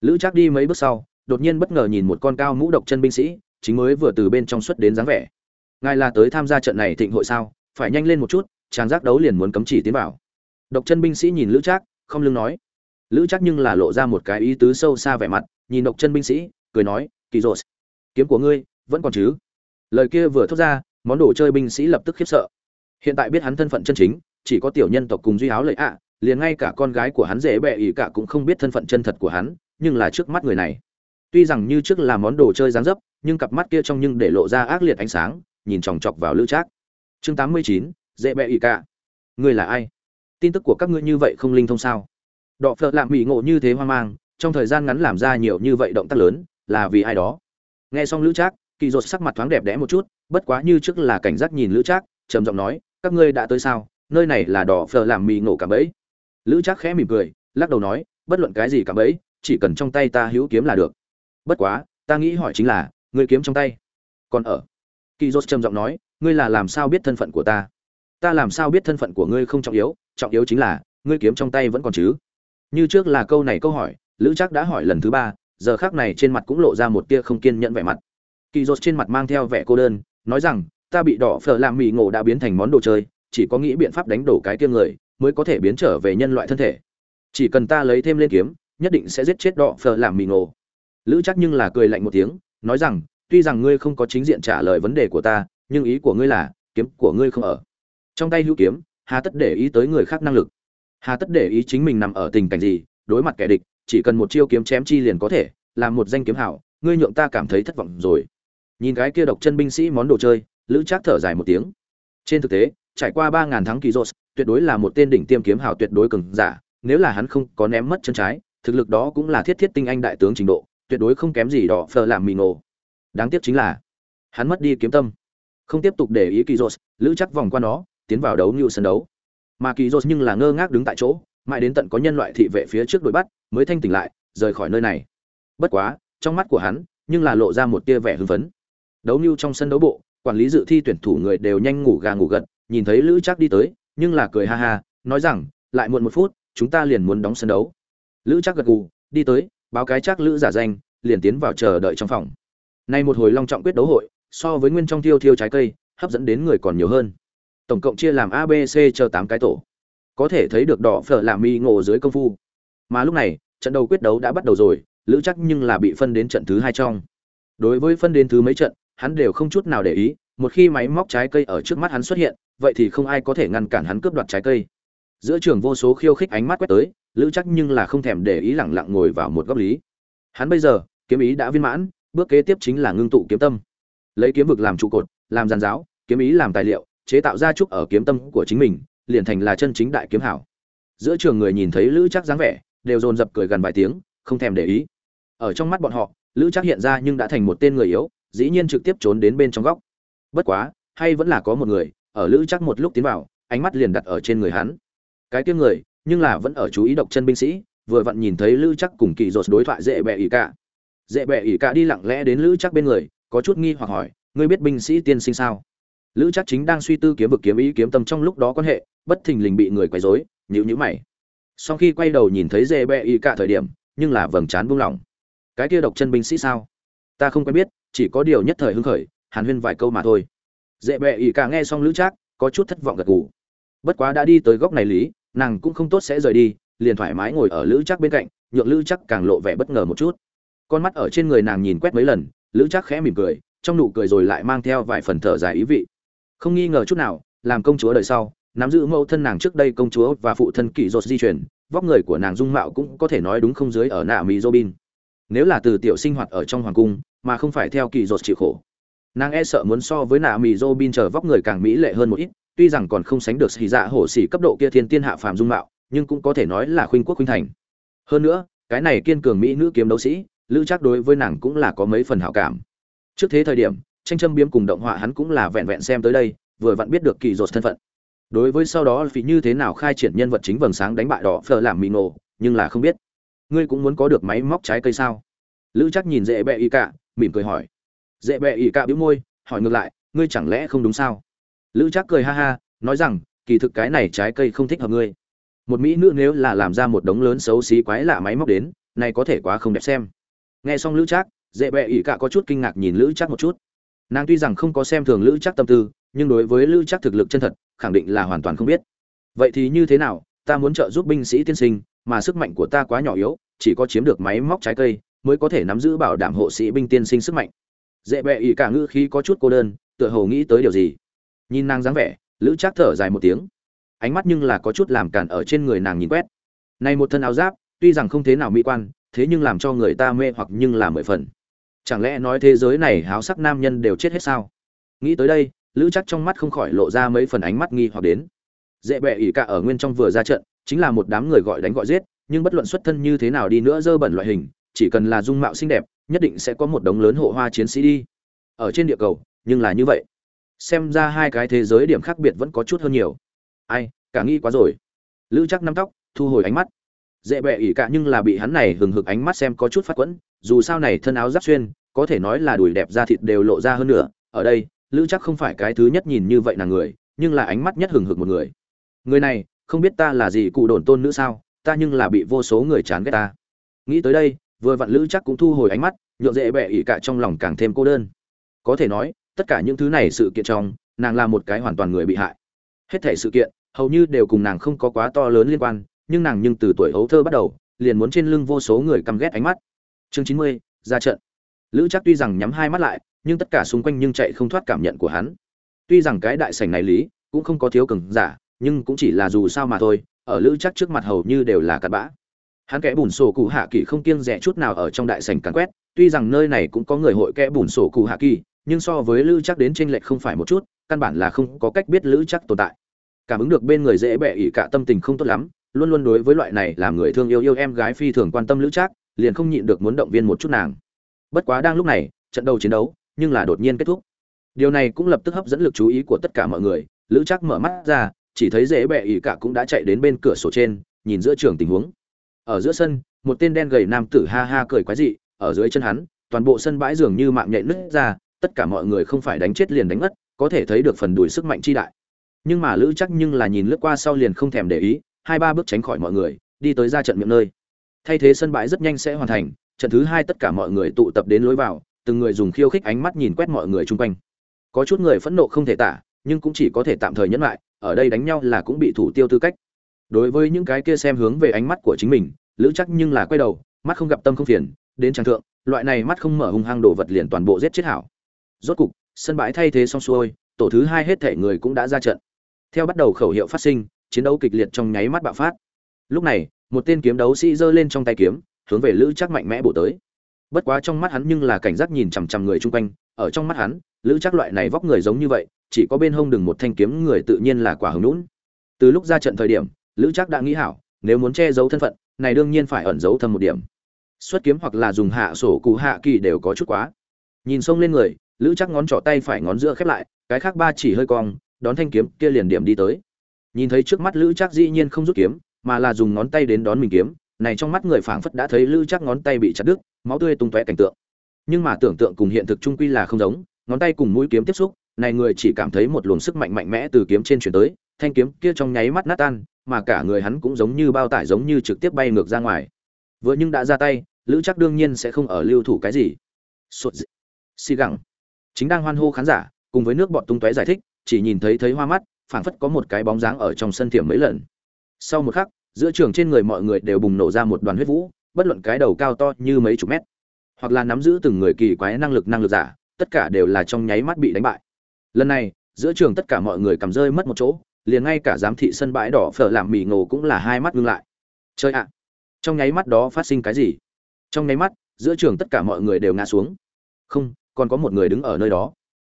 Lữ chắc đi mấy bước sau, đột nhiên bất ngờ nhìn một con cao mũ độc chân binh sĩ, chính mới vừa từ bên trong xuất đến dáng vẻ. Ngài là tới tham gia trận này thịnh hội sao? Phải nhanh lên một chút, chàng giác đấu liền muốn cấm chỉ tiến vào. Độc chân binh sĩ nhìn lữ trác không lưng nói. Lữ trác nhưng là lộ ra một cái ý tứ sâu xa vẻ mặt, nhìn độc chân binh sĩ, cười nói, kỳ rột kiếm của ngươi vẫn còn chứ? Lời kia vừa thốt ra, món đồ chơi binh sĩ lập tức khiếp sợ. Hiện tại biết hắn thân phận chân chính, chỉ có tiểu nhân tộc cùng duy áo lợi ạ, liền ngay cả con gái của hắn dễ bẹ ỉ cả cũng không biết thân phận chân thật của hắn, nhưng là trước mắt người này. Tuy rằng như trước là món đồ chơi dáng dấp, nhưng cặp mắt kia trong nhưng để lộ ra ác liệt ánh sáng, nhìn chòng chọc vào lữ trác. Chương tám mươi chín, dễ bẹ ỉ cả. Ngươi là ai? Tin tức của các ngươi như vậy không linh thông sao? Đọ phợ lạm mỹ ngộ như thế hoang mang, trong thời gian ngắn làm ra nhiều như vậy động tác lớn, là vì ai đó? Nghe xong lữ trác, kỳ dột sắc mặt thoáng đẹp đẽ một chút, bất quá như trước là cảnh giác nhìn lữ trác, trầm giọng nói, các ngươi đã tới sao? Nơi này là đỏ phở làm mì ngộ cả bẫy. Lữ trác khẽ mỉm cười, lắc đầu nói, bất luận cái gì cả bẫy, chỉ cần trong tay ta hữu kiếm là được. Bất quá, ta nghĩ hỏi chính là, ngươi kiếm trong tay còn ở? Kỳ dột trầm giọng nói, ngươi là làm sao biết thân phận của ta? Ta làm sao biết thân phận của ngươi không trọng yếu trọng yếu chính là, ngươi kiếm trong tay vẫn còn chứ? Như trước là câu này câu hỏi, lữ chắc đã hỏi lần thứ ba, giờ khác này trên mặt cũng lộ ra một tia không kiên nhẫn vẻ mặt. Kỳ dốt trên mặt mang theo vẻ cô đơn, nói rằng, ta bị đỏ phở làm mì ngộ đã biến thành món đồ chơi, chỉ có nghĩ biện pháp đánh đổ cái tiêm người, mới có thể biến trở về nhân loại thân thể. Chỉ cần ta lấy thêm lên kiếm, nhất định sẽ giết chết đỏ phở làm mì ngộ. Lữ chắc nhưng là cười lạnh một tiếng, nói rằng, tuy rằng ngươi không có chính diện trả lời vấn đề của ta, nhưng ý của ngươi là, kiếm của ngươi không ở trong tay hữu kiếm, hà tất để ý tới người khác năng lực. Hà tất để ý chính mình nằm ở tình cảnh gì, đối mặt kẻ địch, chỉ cần một chiêu kiếm chém chi liền có thể làm một danh kiếm hảo, ngươi nhượng ta cảm thấy thất vọng rồi. Nhìn cái kia độc chân binh sĩ món đồ chơi, lữ trác thở dài một tiếng. Trên thực tế, trải qua ba ngàn tháng kỳ rốt tuyệt đối là một tên đỉnh tiêm kiếm hảo tuyệt đối cường giả, nếu là hắn không có ném mất chân trái, thực lực đó cũng là thiết thiết tinh anh đại tướng trình độ, tuyệt đối không kém gì đỏ phờ làm mì ngộ. Đáng tiếc chính là, hắn mất đi kiếm tâm. Không tiếp tục để ý kỳ rốt lữ chắc vòng qua nó tiến vào đấu như sân đấu. Mà kỳ dô nhưng là ngơ ngác đứng tại chỗ, mãi đến tận có nhân loại thị vệ phía trước đuổi bắt, mới thanh tỉnh lại, rời khỏi nơi này. Bất quá, trong mắt của hắn, nhưng là lộ ra một tia vẻ hưng phấn. Đấu như trong sân đấu bộ, quản lý dự thi tuyển thủ người đều nhanh ngủ gà ngủ gật, nhìn thấy lữ chắc đi tới, nhưng là cười ha ha, nói rằng, lại muộn một phút, chúng ta liền muốn đóng sân đấu. Lữ chắc gật gù, đi tới, báo cái chắc lữ giả danh, liền tiến vào chờ đợi trong phòng. Nay một hồi long trọng quyết đấu hội, so với nguyên trong thiêu thiêu trái cây, hấp dẫn đến người còn nhiều hơn tổng cộng chia làm abc chờ tám cái tổ. Có thể thấy được đỏ phở làm mi ngộ dưới công phu. Mà lúc này, trận đầu quyết đấu đã bắt đầu rồi, lữ chắc nhưng là bị phân đến trận thứ hai trong. Đối với phân đến thứ mấy trận, hắn đều không chút nào để ý, một khi máy móc trái cây ở trước mắt hắn xuất hiện, vậy thì không ai có thể ngăn cản hắn cướp đoạt trái cây. Giữa trường vô số khiêu khích ánh mắt quét tới, lữ chắc nhưng là không thèm để ý lẳng lặng ngồi vào một góc lý. Hắn bây giờ, kiếm ý đã viên mãn, bước kế tiếp chính là ngưng tụ kiếm tâm. Lấy kiếm vực làm trụ cột, làm giàn giáo, kiếm ý làm tài liệu chế tạo ra trúc ở kiếm tâm của chính mình, liền thành là chân chính đại kiếm hảo. Giữa trường người nhìn thấy lữ chắc dáng vẻ, đều dồn dập cười gần vài tiếng, không thèm để ý. Ở trong mắt bọn họ, lữ chắc hiện ra nhưng đã thành một tên người yếu, dĩ nhiên trực tiếp trốn đến bên trong góc. Bất quá, hay vẫn là có một người, ở lữ chắc một lúc tiến vào, ánh mắt liền đặt ở trên người hắn. Cái tiếng người, nhưng là vẫn ở chú ý độc chân binh sĩ, vừa vặn nhìn thấy lữ chắc cùng kỳ dột đối thoại dễ bẹ ỉ cả dễ bẹ ỉ cả đi lặng lẽ đến lữ chắc bên người, có chút nghi hoặc hỏi, ngươi biết binh sĩ tiên sinh sao? Lữ chắc chính đang suy tư kiếm vực kiếm ý kiếm tâm trong lúc đó quan hệ, bất thình lình bị người quấy rối, nhíu nhíu mày. Sau khi quay đầu nhìn thấy dễ bẹ Y cả thời điểm, nhưng là vầng trán buông lỏng. Cái kia độc chân binh sĩ sao? Ta không quen biết, chỉ có điều nhất thời hưng khởi, hàn huyên vài câu mà thôi. Dễ bẹ ỉ cả nghe xong lữ trác, có chút thất vọng gật gù. Bất quá đã đi tới góc này lý, nàng cũng không tốt sẽ rời đi, liền thoải mái ngồi ở lữ trác bên cạnh, nhượng lữ trác càng lộ vẻ bất ngờ một chút. Con mắt ở trên người nàng nhìn quét mấy lần, lữ trác khẽ mỉm cười, trong nụ cười rồi lại mang theo vài phần thở dài ý vị không nghi ngờ chút nào, làm công chúa đời sau, nắm giữ mẫu thân nàng trước đây công chúa và phụ thân kỷ dột di chuyển vóc người của nàng dung mạo cũng có thể nói đúng không dưới ở nạ mỹ robin. Nếu là từ tiểu sinh hoạt ở trong hoàng cung, mà không phải theo kỳ dột chịu khổ. Nàng e sợ muốn so với nạ mỹ robin chờ vóc người càng mỹ lệ hơn một ít, tuy rằng còn không sánh được xì dạ hổ xỉ cấp độ kia thiên tiên hạ phàm dung mạo, nhưng cũng có thể nói là khuynh quốc khuynh thành. Hơn nữa, cái này kiên cường mỹ nữ kiếm đấu sĩ, lữ chắc đối với nàng cũng là có mấy phần hảo cảm. Trước thế thời điểm tranh châm biếm cùng động họa hắn cũng là vẹn vẹn xem tới đây, vừa vặn biết được kỳ dột thân phận. Đối với sau đó vì như thế nào khai triển nhân vật chính vầng sáng đánh bại đỏ phờ làm mì nổ nhưng là không biết. Ngươi cũng muốn có được máy móc trái cây sao? Lữ chắc nhìn dễ bẹ y cả mỉm cười hỏi. Dễ bẹ y cả bĩu môi, hỏi ngược lại, ngươi chẳng lẽ không đúng sao? Lữ chắc cười ha ha, nói rằng, kỳ thực cái này trái cây không thích hợp ngươi. Một mỹ nữ nếu là làm ra một đống lớn xấu xí quái lạ máy móc đến, này có thể quá không đẹp xem. Nghe xong lữ trác, dễ bẹ ỉ cả có chút kinh ngạc nhìn lữ trác một chút nàng tuy rằng không có xem thường lữ chắc tâm tư, nhưng đối với lữ chắc thực lực chân thật, khẳng định là hoàn toàn không biết. Vậy thì như thế nào, ta muốn trợ giúp binh sĩ tiên sinh, mà sức mạnh của ta quá nhỏ yếu, chỉ có chiếm được máy móc trái cây, mới có thể nắm giữ bảo đảm hộ sĩ binh tiên sinh sức mạnh. Dễ bẹ ỉ cả ngữ khí có chút cô đơn, tựa hồ nghĩ tới điều gì. Nhìn nàng dáng vẻ, lữ trác thở dài một tiếng. Ánh mắt nhưng là có chút làm cản ở trên người nàng nhìn quét. Này một thân áo giáp, tuy rằng không thế nào mỹ quan, thế nhưng làm cho người ta mê hoặc nhưng là mười phần chẳng lẽ nói thế giới này háo sắc nam nhân đều chết hết sao? Nghĩ tới đây, lữ chắc trong mắt không khỏi lộ ra mấy phần ánh mắt nghi hoặc đến. Dễ bẹ ỉ cả ở nguyên trong vừa ra trận, chính là một đám người gọi đánh gọi giết, nhưng bất luận xuất thân như thế nào đi nữa dơ bẩn loại hình, chỉ cần là dung mạo xinh đẹp, nhất định sẽ có một đống lớn hộ hoa chiến sĩ đi. Ở trên địa cầu, nhưng là như vậy. Xem ra hai cái thế giới điểm khác biệt vẫn có chút hơn nhiều. Ai, cả nghi quá rồi. Lữ chắc nắm tóc, thu hồi ánh mắt. Dễ bẹ ỉ cả nhưng là bị hắn này hừng hực ánh mắt xem có chút phát quẫn dù sao này thân áo giáp xuyên, có thể nói là đùi đẹp da thịt đều lộ ra hơn nữa. Ở đây, lữ chắc không phải cái thứ nhất nhìn như vậy là người, nhưng là ánh mắt nhất hừng hực một người. Người này, không biết ta là gì cụ đồn tôn nữ sao, ta nhưng là bị vô số người chán ghét ta. Nghĩ tới đây, vừa vặn lữ chắc cũng thu hồi ánh mắt nhộn dễ bẹ ỉ cả trong lòng càng thêm cô đơn. Có thể nói, tất cả những thứ này sự kiện trong, nàng là một cái hoàn toàn người bị hại. Hết thể sự kiện, hầu như đều cùng nàng không có quá to lớn liên quan, nhưng nàng nhưng từ tuổi hấu thơ bắt đầu, liền muốn trên lưng vô số người căm ghét ánh mắt chương chín mươi, ra trận. Lữ chắc tuy rằng nhắm hai mắt lại, nhưng tất cả xung quanh nhưng chạy không thoát cảm nhận của hắn. Tuy rằng cái đại sảnh này lý, cũng không có thiếu cường giả, nhưng cũng chỉ là dù sao mà thôi, ở lữ chắc trước mặt hầu như đều là cặn bã. Hắn kẽ bùn sổ cụ hạ kỳ không kiêng rẻ chút nào ở trong đại sảnh càn quét, tuy rằng nơi này cũng có người hội kẽ bùn sổ cụ hạ kỳ, nhưng so với lữ chắc đến tranh lệch không phải một chút, căn bản là không có cách biết lữ chắc tồn tại. Cảm ứng được bên người dễ bẹ ỉ cả tâm tình không tốt lắm, luôn luôn đối với loại này làm người thương yêu yêu em gái phi thường quan tâm lữ trác liền không nhịn được muốn động viên một chút nàng. Bất quá đang lúc này, trận đầu chiến đấu, nhưng là đột nhiên kết thúc. Điều này cũng lập tức hấp dẫn lực chú ý của tất cả mọi người, lữ trác mở mắt ra, chỉ thấy dễ bẹ ỉ cả cũng đã chạy đến bên cửa sổ trên, nhìn giữa trường tình huống. Ở giữa sân, một tên đen gầy nam tử ha ha cười quái dị, ở dưới chân hắn, toàn bộ sân bãi dường như mạng nhạy nứt ra, tất cả mọi người không phải đánh chết liền đánh mất, có thể thấy được phần đùi sức mạnh chi đại. Nhưng mà lữ chắc nhưng là nhìn lướt qua sau liền không thèm để ý, hai ba bước tránh khỏi mọi người, đi tới ra trận miệng nơi thay thế sân bãi rất nhanh sẽ hoàn thành, trận thứ hai tất cả mọi người tụ tập đến lối vào, từng người dùng khiêu khích ánh mắt nhìn quét mọi người chung quanh. Có chút người phẫn nộ không thể tả, nhưng cũng chỉ có thể tạm thời nhẫn lại, ở đây đánh nhau là cũng bị thủ tiêu tư cách. Đối với những cái kia xem hướng về ánh mắt của chính mình, lữ chắc nhưng là quay đầu, mắt không gặp tâm không phiền, đến trang thượng, loại này mắt không mở hung hăng đồ vật liền toàn bộ giết chết hảo. Rốt cục, sân bãi thay thế xong xuôi, tổ thứ hai hết thể người cũng đã ra trận. Theo bắt đầu khẩu hiệu phát sinh, chiến đấu kịch liệt trong nháy mắt bạo phát. Lúc này một tên kiếm đấu sĩ giơ lên trong tay kiếm, hướng về lữ chắc mạnh mẽ bổ tới. Bất quá trong mắt hắn nhưng là cảnh giác nhìn chằm chằm người chung quanh, ở trong mắt hắn, lữ chắc loại này vóc người giống như vậy, chỉ có bên hông đừng một thanh kiếm người tự nhiên là quả hứng lũn từ lúc ra trận thời điểm, lữ chắc đã nghĩ hảo, nếu muốn che giấu thân phận, này đương nhiên phải ẩn giấu thâm một điểm. Xuất kiếm hoặc là dùng hạ sổ cụ hạ kỳ đều có chút quá. Nhìn xông lên người, lữ chắc ngón trỏ tay phải ngón giữa khép lại, cái khác ba chỉ hơi cong, đón thanh kiếm kia liền điểm đi tới. Nhìn thấy trước mắt lữ chắc dĩ nhiên không rút kiếm mà là dùng ngón tay đến đón mình kiếm. Này trong mắt người phảng phất đã thấy lữ chắc ngón tay bị chặt đứt, máu tươi tung tóe cảnh tượng. Nhưng mà tưởng tượng cùng hiện thực trung quy là không giống, ngón tay cùng mũi kiếm tiếp xúc, này người chỉ cảm thấy một luồng sức mạnh mạnh mẽ từ kiếm trên chuyển tới, thanh kiếm kia trong nháy mắt nát tan, mà cả người hắn cũng giống như bao tải giống như trực tiếp bay ngược ra ngoài. Vừa nhưng đã ra tay lữ chắc đương nhiên sẽ không ở lưu thủ cái gì. Sụt dị. xì gẳng. Chính đang hoan hô khán giả, cùng với nước bọt tung tóe giải thích, chỉ nhìn thấy thấy hoa mắt, phảng phất có một cái bóng dáng ở trong sân thiểm mấy lần. Sau một khắc giữa trường trên người mọi người đều bùng nổ ra một đoàn huyết vũ, bất luận cái đầu cao to như mấy chục mét, hoặc là nắm giữ từng người kỳ quái năng lực năng lực giả, tất cả đều là trong nháy mắt bị đánh bại. Lần này, giữa trường tất cả mọi người cầm rơi mất một chỗ, liền ngay cả giám thị sân bãi đỏ phở làm mì ngộ cũng là hai mắt ngưng lại. Chơi ạ! Trong nháy mắt đó phát sinh cái gì? Trong nháy mắt, giữa trường tất cả mọi người đều ngã xuống. Không, còn có một người đứng ở nơi đó.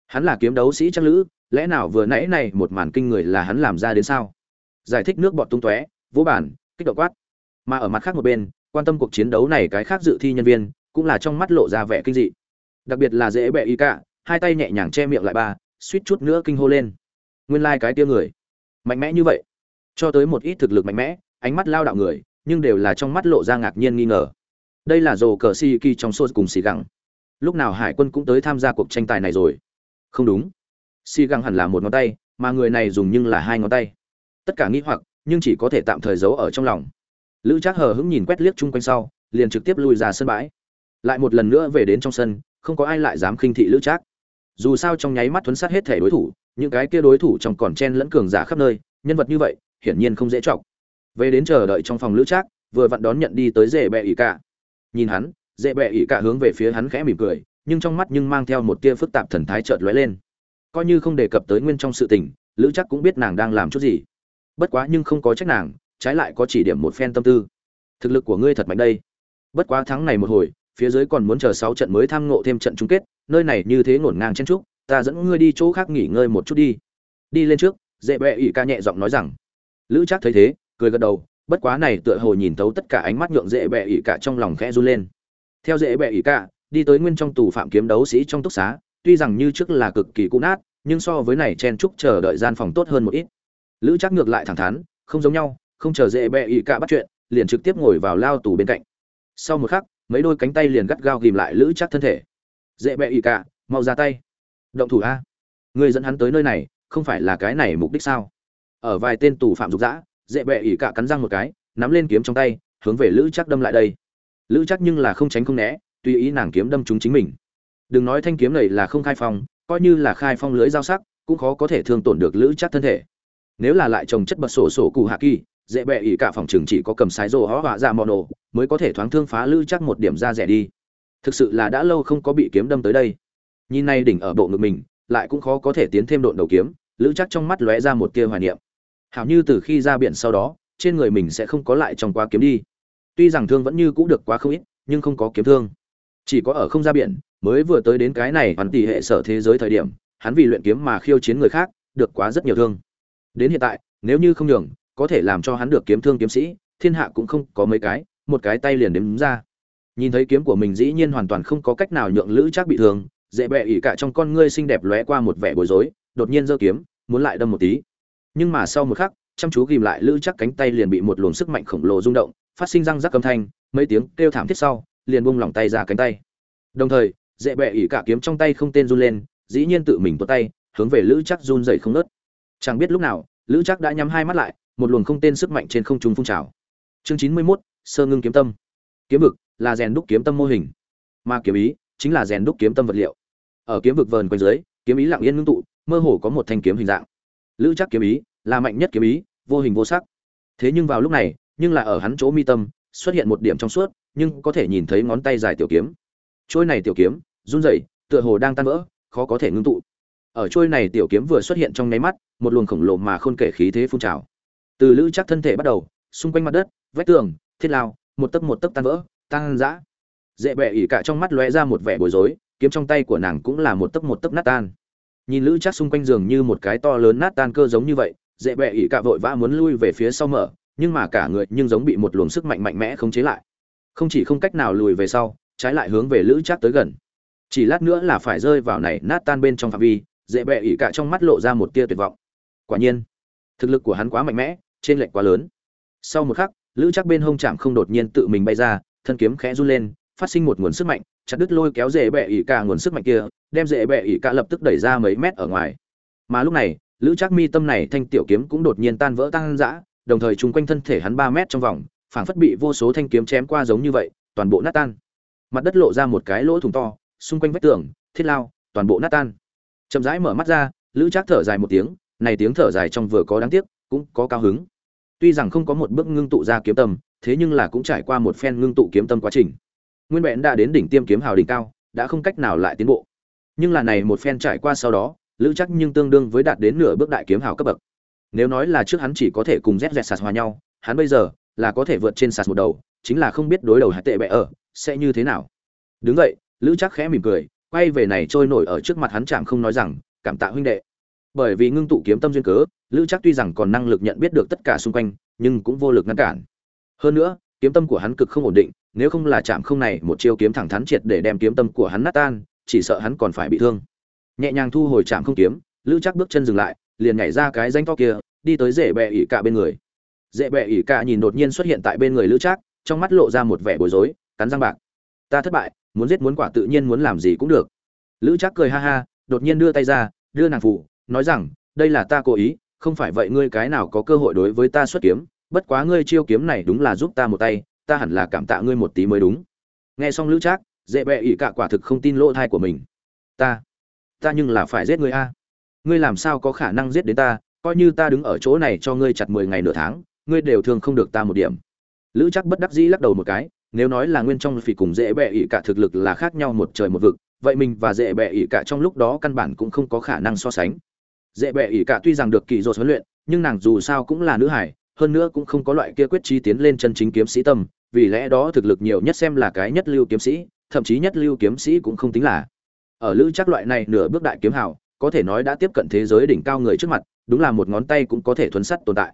Hắn là kiếm đấu sĩ trang lữ, lẽ nào vừa nãy này một màn kinh người là hắn làm ra đến sao? Giải thích nước bọt tung tóe vỗ bản kích động quát. Mà ở mặt khác một bên, quan tâm cuộc chiến đấu này cái khác dự thi nhân viên, cũng là trong mắt lộ ra vẻ kinh dị. Đặc biệt là dễ bẹ y cả, hai tay nhẹ nhàng che miệng lại ba, suýt chút nữa kinh hô lên. Nguyên lai、like、cái tia người. Mạnh mẽ như vậy. Cho tới một ít thực lực mạnh mẽ, ánh mắt lao đạo người, nhưng đều là trong mắt lộ ra ngạc nhiên nghi ngờ. Đây là rồ cờ si kỳ trong sô cùng xì gẳng lúc nào hải quân cũng tới tham gia cuộc tranh tài này rồi? Không đúng. Xì gẳng hẳn là một ngón tay, mà người này dùng nhưng là hai ngón tay. Tất cả nghĩ hoặc nhưng chỉ có thể tạm thời giấu ở trong lòng. Lữ trác hờ hững nhìn quét liếc chung quanh sau, liền trực tiếp lui ra sân bãi. Lại một lần nữa về đến trong sân, không có ai lại dám khinh thị lữ trác. Dù sao trong nháy mắt thuấn sát hết thể đối thủ, những cái kia đối thủ trong còn chen lẫn cường giả khắp nơi, nhân vật như vậy, hiển nhiên không dễ chọc. Về đến chờ đợi trong phòng lữ trác, vừa vặn đón nhận đi tới dễ bẹ ỉ cả nhìn hắn dễ bẹ ỉ cả hướng về phía hắn khẽ mỉm cười, nhưng trong mắt nhưng mang theo một tia phức tạp thần thái chợt lóe lên. Coi như không đề cập tới nguyên trong sự tình, lữ chắc cũng biết nàng đang làm chút gì bất quá nhưng không có trách nàng, trái lại có chỉ điểm một phen tâm tư. Thực lực của ngươi thật mạnh đây. Bất quá thắng này một hồi, phía dưới còn muốn chờ sáu trận mới tham ngộ thêm trận chung kết, nơi này như thế ngổn ngang chen trúc ta dẫn ngươi đi chỗ khác nghỉ ngơi một chút đi. Đi lên trước dễ bẹ ỉ ca nhẹ giọng nói rằng. Lữ chắc thấy thế, cười gật đầu, bất quá này tựa hồ nhìn thấu tất cả ánh mắt nhượng dễ bẹ ỉ cả trong lòng khẽ run lên. Theo dễ bẹ ỉ cả đi tới nguyên trong tù phạm kiếm đấu sĩ trong túc xá, tuy rằng như trước là cực kỳ cũ nát, nhưng so với này chen trúc chờ đợi gian phòng tốt hơn một ít lữ chắc ngược lại thẳng thắn, không giống nhau, không chờ dễ bẹ ỉ cả bắt chuyện, liền trực tiếp ngồi vào lao tù bên cạnh. Sau một khắc, mấy đôi cánh tay liền gắt gao ghìm lại lữ chắc thân thể. Dễ bẹ ỉ cả, mau ra tay. Động thủ a. Người dẫn hắn tới nơi này, không phải là cái này mục đích sao? Ở vài tên tù phạm dục dã, dễ bẹ ỉ cả cắn răng một cái, nắm lên kiếm trong tay, hướng về lữ chắc đâm lại đây. Lữ chắc nhưng là không tránh không né, tùy ý nàng kiếm đâm trúng chính mình. Đừng nói thanh kiếm này là không khai phong, coi như là khai phong lưới dao sắc, cũng khó có thể thương tổn được lữ chắc thân thể nếu là lại trồng chất bật sổ sổ cụ hạ kỳ, dễ bẹ ỉ cả phòng trường chỉ có cầm sái rô hó họa ra mono mới có thể thoáng thương phá lữ chắc một điểm ra rẻ đi. Thực sự là đã lâu không có bị kiếm đâm tới đây. Nhìn nay đỉnh ở bộ ngực mình, lại cũng khó có thể tiến thêm độn đầu kiếm lữ chắc trong mắt lóe ra một tia hoài niệm. Hảo như từ khi ra biển sau đó, trên người mình sẽ không có lại trong quá kiếm đi. Tuy rằng thương vẫn như cũ được quá không ít, nhưng không có kiếm thương. Chỉ có ở không ra biển, mới vừa tới đến cái này hắn tỷ hệ sở thế giới thời điểm, hắn vì luyện kiếm mà khiêu chiến người khác, được quá rất nhiều thương đến hiện tại, nếu như không nhường, có thể làm cho hắn được kiếm thương kiếm sĩ, thiên hạ cũng không có mấy cái, một cái tay liền đếm ra. Nhìn thấy kiếm của mình dĩ nhiên hoàn toàn không có cách nào nhượng lữ Trác bị thương, dễ bẹ ỉ cả trong con ngươi xinh đẹp lóe qua một vẻ bối rối, đột nhiên giơ kiếm, muốn lại đâm một tí. Nhưng mà sau một khắc, chăm chú ghìm lại lữ chắc cánh tay liền bị một luồng sức mạnh khổng lồ rung động, phát sinh răng rắc âm thanh, mấy tiếng kêu thảm thiết sau, liền buông lỏng tay ra cánh tay. Đồng thời, dễ bẹ ỉ cả kiếm trong tay không tên run lên, dĩ nhiên tự mình tuột tay, hướng về lữ chắc run dậy không nớt chẳng biết lúc nào lữ chắc đã nhắm hai mắt lại một luồng không tên sức mạnh trên không trung phun trào. Chương chín mươi 91, sơ ngưng kiếm tâm. Kiếm vực là rèn đúc kiếm tâm mô hình mà kiếm ý chính là rèn đúc kiếm tâm vật liệu. Ở kiếm vực vờn quanh dưới kiếm ý lặng yên ngưng tụ mơ hồ có một thanh kiếm hình dạng. Lữ chắc kiếm ý là mạnh nhất kiếm ý vô hình vô sắc. Thế nhưng vào lúc này nhưng là ở hắn chỗ mi tâm xuất hiện một điểm trong suốt nhưng có thể nhìn thấy ngón tay dài tiểu kiếm. Trôi này tiểu kiếm run rẩy tựa hồ đang tan vỡ khó có thể ngưng tụ ở trôi này tiểu kiếm vừa xuất hiện trong nháy mắt, một luồng khổng lồ mà khôn kể khí thế phun trào. Từ lữ chắc thân thể bắt đầu, xung quanh mặt đất, vách tường, thiết lao, một tấc một tấc tan vỡ, tan rã. Dễ bẹ ỉ cả trong mắt lóe ra một vẻ bối rối, kiếm trong tay của nàng cũng là một tấc một tấc nát tan. Nhìn lữ chắc xung quanh giường như một cái to lớn nát tan cơ giống như vậy dễ bẹ ỉ cả vội vã muốn lui về phía sau mở, nhưng mà cả người nhưng giống bị một luồng sức mạnh mạnh mẽ khống chế lại. Không chỉ không cách nào lùi về sau, trái lại hướng về lữ chắc tới gần. Chỉ lát nữa là phải rơi vào này nát tan bên trong phạm vi dễ bẹ ỉ cả trong mắt lộ ra một tia tuyệt vọng. Quả nhiên, thực lực của hắn quá mạnh mẽ, trên lệch quá lớn. Sau một khắc, lữ chắc bên hông chạm không đột nhiên tự mình bay ra, thân kiếm khẽ run lên, phát sinh một nguồn sức mạnh, chặt đứt lôi kéo dễ bẹ ỉ cả nguồn sức mạnh kia, đem dễ bẹ ỉ cả lập tức đẩy ra mấy mét ở ngoài. Mà lúc này, lữ chắc mi tâm này thanh tiểu kiếm cũng đột nhiên tan vỡ tăng dã đồng thời chung quanh thân thể hắn ba mét trong vòng, phảng phất bị vô số thanh kiếm chém qua giống như vậy, toàn bộ nát tan. Mặt đất lộ ra một cái lỗ thủng to, xung quanh vách tường, thiết lao, toàn bộ nát tan chậm rãi mở mắt ra, lữ trác thở dài một tiếng, này tiếng thở dài trong vừa có đáng tiếc, cũng có cao hứng. Tuy rằng không có một bước ngưng tụ ra kiếm tâm, thế nhưng là cũng trải qua một phen ngưng tụ kiếm tâm quá trình. Nguyên vẹn đã đến đỉnh tiêm kiếm hào đỉnh cao, đã không cách nào lại tiến bộ. Nhưng là này một phen trải qua sau đó, lữ chắc nhưng tương đương với đạt đến nửa bước đại kiếm hào cấp bậc. Nếu nói là trước hắn chỉ có thể cùng rét rét sạt hòa nhau, hắn bây giờ là có thể vượt trên sạt một đầu, chính là không biết đối đầu hạt tệ bẹ ở, sẽ như thế nào. Đứng vậy lữ chắc khẽ mỉm cười quay về này trôi nổi ở trước mặt hắn chạm không nói rằng, cảm tạ huynh đệ. Bởi vì ngưng tụ kiếm tâm duyên cớ, lữ chắc tuy rằng còn năng lực nhận biết được tất cả xung quanh, nhưng cũng vô lực ngăn cản. Hơn nữa, kiếm tâm của hắn cực không ổn định, nếu không là chạm không này, một chiêu kiếm thẳng thắn triệt để đem kiếm tâm của hắn nát tan, chỉ sợ hắn còn phải bị thương. Nhẹ nhàng thu hồi chạm không kiếm, lữ chắc bước chân dừng lại, liền nhảy ra cái danh to kia, đi tới dễ bẹ ỉ cả bên người. Dễ bẹ ỉ cả nhìn đột nhiên xuất hiện tại bên người lữ trác, trong mắt lộ ra một vẻ bối rối, cắn răng bạc. Ta thất bại muốn giết muốn quả tự nhiên muốn làm gì cũng được. Lữ trác cười ha ha, đột nhiên đưa tay ra, đưa nàng phụ nói rằng, đây là ta cố ý, không phải vậy ngươi cái nào có cơ hội đối với ta xuất kiếm, bất quá ngươi chiêu kiếm này đúng là giúp ta một tay, ta hẳn là cảm tạ ngươi một tí mới đúng. Nghe xong lữ trác, dễ bẹ ỉ cả quả thực không tin lỗ thai của mình. Ta ta nhưng là phải giết ngươi a. Ngươi làm sao có khả năng giết đến ta, coi như ta đứng ở chỗ này cho ngươi chặt mười ngày nửa tháng, ngươi đều thường không được ta một điểm. Lữ chắc bất đắc dĩ lắc đầu một cái nếu nói là nguyên trong phỉ cùng dễ bẹ ỉ cả thực lực là khác nhau một trời một vực, vậy mình và dễ bẹ ỉ cả trong lúc đó căn bản cũng không có khả năng so sánh. Dễ bẹ ỉ cả tuy rằng được kỳ dột huấn luyện, nhưng nàng dù sao cũng là nữ hải, hơn nữa cũng không có loại kia quyết trí tiến lên chân chính kiếm sĩ tâm, vì lẽ đó thực lực nhiều nhất xem là cái nhất lưu kiếm sĩ, thậm chí nhất lưu kiếm sĩ cũng không tính là. Ở lữ chắc loại này nửa bước đại kiếm hào, có thể nói đã tiếp cận thế giới đỉnh cao người trước mặt, đúng là một ngón tay cũng có thể thuấn sắt tồn tại.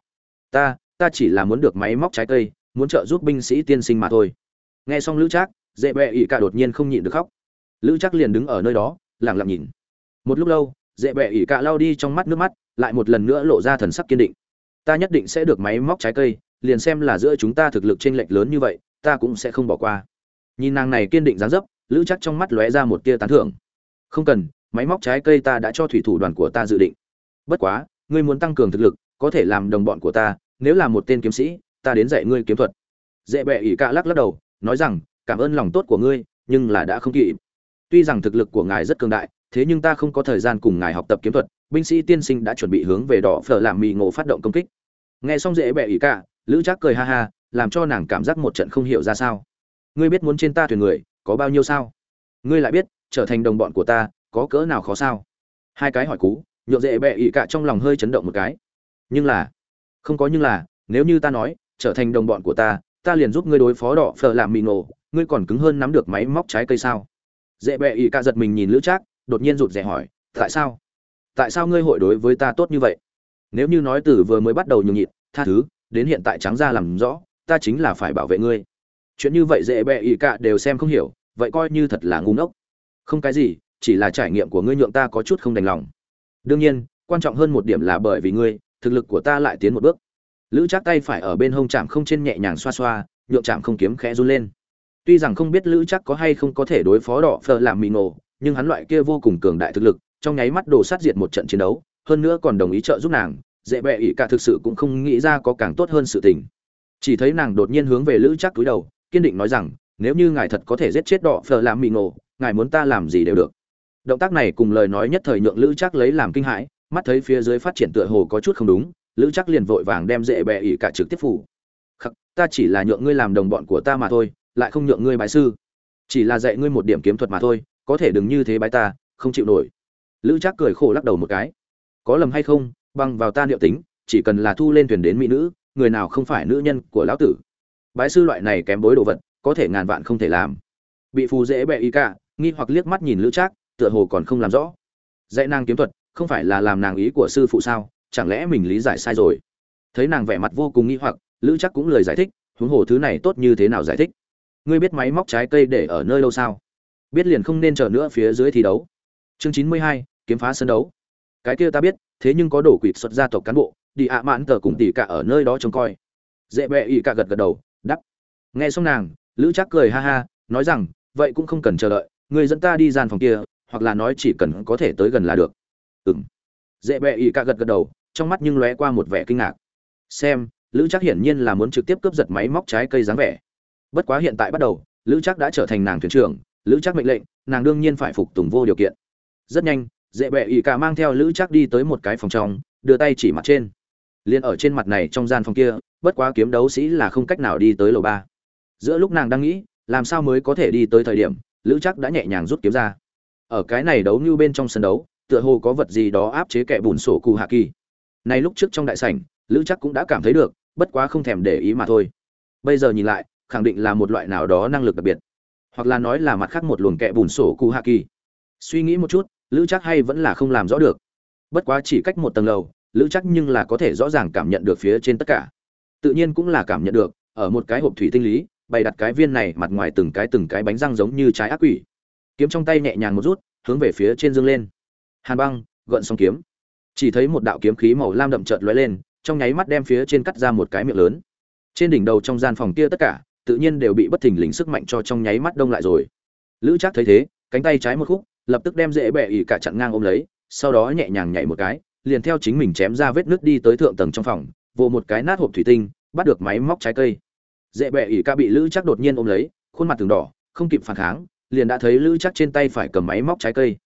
Ta ta chỉ là muốn được máy móc trái cây, muốn trợ giúp binh sĩ tiên sinh mà thôi nghe xong lữ trác dễ bẹ ỉ cả đột nhiên không nhịn được khóc. Lữ trác liền đứng ở nơi đó, lặng lặng nhìn. Một lúc lâu dễ bẹ ỉ cả lao đi trong mắt nước mắt, lại một lần nữa lộ ra thần sắc kiên định. Ta nhất định sẽ được máy móc trái cây, liền xem là giữa chúng ta thực lực chênh lệch lớn như vậy, ta cũng sẽ không bỏ qua. Nhìn nàng này kiên định dáng dấp, lữ chắc trong mắt lóe ra một tia tán thưởng. Không cần, máy móc trái cây ta đã cho thủy thủ đoàn của ta dự định. Bất quá, ngươi muốn tăng cường thực lực, có thể làm đồng bọn của ta, nếu là một tên kiếm sĩ, ta đến dạy ngươi kiếm thuật. Dễ bẹ ỉ cạ lắc lắc đầu nói rằng, cảm ơn lòng tốt của ngươi, nhưng là đã không kịp. Tuy rằng thực lực của ngài rất cường đại, thế nhưng ta không có thời gian cùng ngài học tập kiếm thuật. Binh sĩ tiên sinh đã chuẩn bị hướng về đỏ phở làm mì ngộ phát động công kích. Nghe xong dễ bẹ ý cả, lữ trác cười ha ha, làm cho nàng cảm giác một trận không hiểu ra sao. Ngươi biết muốn trên ta thuyền người, có bao nhiêu sao? Ngươi lại biết, trở thành đồng bọn của ta, có cỡ nào khó sao? Hai cái hỏi cú, nhộn dễ bẹ ỉ cả trong lòng hơi chấn động một cái. Nhưng là, không có nhưng là, nếu như ta nói, trở thành đồng bọn của ta ta liền giúp ngươi đối phó đỏ phở làm mì nổ ngươi còn cứng hơn nắm được máy móc trái cây sao? Dễ bẹ ỵ ca giật mình nhìn lữ trác, đột nhiên rụt rè hỏi, tại sao? Tại sao ngươi hội đối với ta tốt như vậy? Nếu như nói từ vừa mới bắt đầu nhường nhịn, tha thứ, đến hiện tại trắng ra làm rõ, ta chính là phải bảo vệ ngươi. Chuyện như vậy dễ bẹ ỵ ca đều xem không hiểu, vậy coi như thật là ngu ngốc. Không cái gì, chỉ là trải nghiệm của ngươi nhượng ta có chút không đành lòng. Đương nhiên, quan trọng hơn một điểm là bởi vì ngươi, thực lực của ta lại tiến một bước lữ trác tay phải ở bên hông chạm không trên nhẹ nhàng xoa xoa, nhượng chạm không kiếm khẽ run lên. Tuy rằng không biết lữ trác có hay không có thể đối phó đỏ phờ làm mì nổ, nhưng hắn loại kia vô cùng cường đại thực lực, trong nháy mắt đồ sát diệt một trận chiến đấu, hơn nữa còn đồng ý trợ giúp nàng, dễ bẹ ỷ cả thực sự cũng không nghĩ ra có càng tốt hơn sự tình. Chỉ thấy nàng đột nhiên hướng về lữ chắc túi đầu, kiên định nói rằng, nếu như ngài thật có thể giết chết đỏ phờ làm mì nổ, ngài muốn ta làm gì đều được. Động tác này cùng lời nói nhất thời nhượng lữ chắc lấy làm kinh hãi, mắt thấy phía dưới phát triển tựa hồ có chút không đúng lữ chắc liền vội vàng đem dễ bẹ ỉ cả trực tiếp phủ. Khắc, ta chỉ là nhượng ngươi làm đồng bọn của ta mà thôi, lại không nhượng ngươi bái sư. Chỉ là dạy ngươi một điểm kiếm thuật mà thôi, có thể đừng như thế bái ta, không chịu nổi. Lữ chắc cười khổ lắc đầu một cái. Có lầm hay không băng vào ta liệu tính, chỉ cần là thu lên thuyền đến mỹ nữ, người nào không phải nữ nhân của lão tử. Bái sư loại này kém bối đồ vật, có thể ngàn vạn không thể làm. Bị phù dễ bẹ y cả, nghi hoặc liếc mắt nhìn lữ trác, tựa hồ còn không làm rõ. Dạy nàng kiếm thuật, không phải là làm nàng ý của sư phụ sao? Chẳng lẽ mình lý giải sai rồi? Thấy nàng vẻ mặt vô cùng nghi hoặc, lữ chắc cũng lời giải thích, huống hồ thứ này tốt như thế nào giải thích? Ngươi biết máy móc trái cây để ở nơi lâu sao? Biết liền không nên chờ nữa phía dưới thi đấu. Chương chín mươi hai, kiếm phá sân đấu. Cái kia ta biết, thế nhưng có đổ quỷ xuất gia tộc cán bộ, đi ạ mãn tờ cùng tỉ cả ở nơi đó trông coi. Dễ bẹ ỉ cả gật gật đầu đắp nghe xong nàng, lữ chắc cười ha ha, nói rằng, vậy cũng không cần chờ đợi, người dẫn ta đi gian phòng kia, hoặc là nói chỉ cần có thể tới gần là được. Ừng dễ bẹ ỉ cả gật gật đầu trong mắt nhưng lóe qua một vẻ kinh ngạc. Xem, lữ chắc hiển nhiên là muốn trực tiếp cướp giật máy móc trái cây dáng vẻ. Bất quá hiện tại bắt đầu, lữ chắc đã trở thành nàng thuyền trưởng, lữ chắc mệnh lệnh, nàng đương nhiên phải phục tùng vô điều kiện. Rất nhanh dễ bệ y cả mang theo lữ chắc đi tới một cái phòng trong, đưa tay chỉ mặt trên. Liền ở trên mặt này trong gian phòng kia, bất quá kiếm đấu sĩ là không cách nào đi tới lầu ba. Giữa lúc nàng đang nghĩ, làm sao mới có thể đi tới thời điểm, lữ chắc đã nhẹ nhàng rút kiếm ra. Ở cái này đấu như bên trong sân đấu, tựa hồ có vật gì đó áp chế kẻ bùn sổ cù hạ kỳ này lúc trước trong đại sảnh, lữ chắc cũng đã cảm thấy được, bất quá không thèm để ý mà thôi. Bây giờ nhìn lại, khẳng định là một loại nào đó năng lực đặc biệt. Hoặc là nói là mặt khác một luồng kẹ bùn sổ cù hạ kỳ suy nghĩ một chút, lữ chắc hay vẫn là không làm rõ được. Bất quá chỉ cách một tầng lầu, lữ chắc nhưng là có thể rõ ràng cảm nhận được phía trên tất cả. Tự nhiên cũng là cảm nhận được, ở một cái hộp thủy tinh lý, bày đặt cái viên này mặt ngoài từng cái từng cái bánh răng giống như trái ác quỷ. Kiếm trong tay nhẹ nhàng một rút, hướng về phía trên dương lên. Hàn băng, gợn xong kiếm chỉ thấy một đạo kiếm khí màu lam đậm chợt lóe lên, trong nháy mắt đem phía trên cắt ra một cái miệng lớn. Trên đỉnh đầu trong gian phòng kia tất cả, tự nhiên đều bị bất thình lình sức mạnh cho trong nháy mắt đông lại rồi. Lữ Trác thấy thế, cánh tay trái một khúc, lập tức đem dễ bẹ ỉ cả chặn ngang ôm lấy, sau đó nhẹ nhàng nhảy một cái, liền theo chính mình chém ra vết nước đi tới thượng tầng trong phòng, vồ một cái nát hộp thủy tinh, bắt được máy móc trái cây. Dễ bẹ ỉ cả bị lữ Trác đột nhiên ôm lấy, khuôn mặt từng đỏ, không kịp phản kháng, liền đã thấy lữ Trác trên tay phải cầm máy móc trái cây.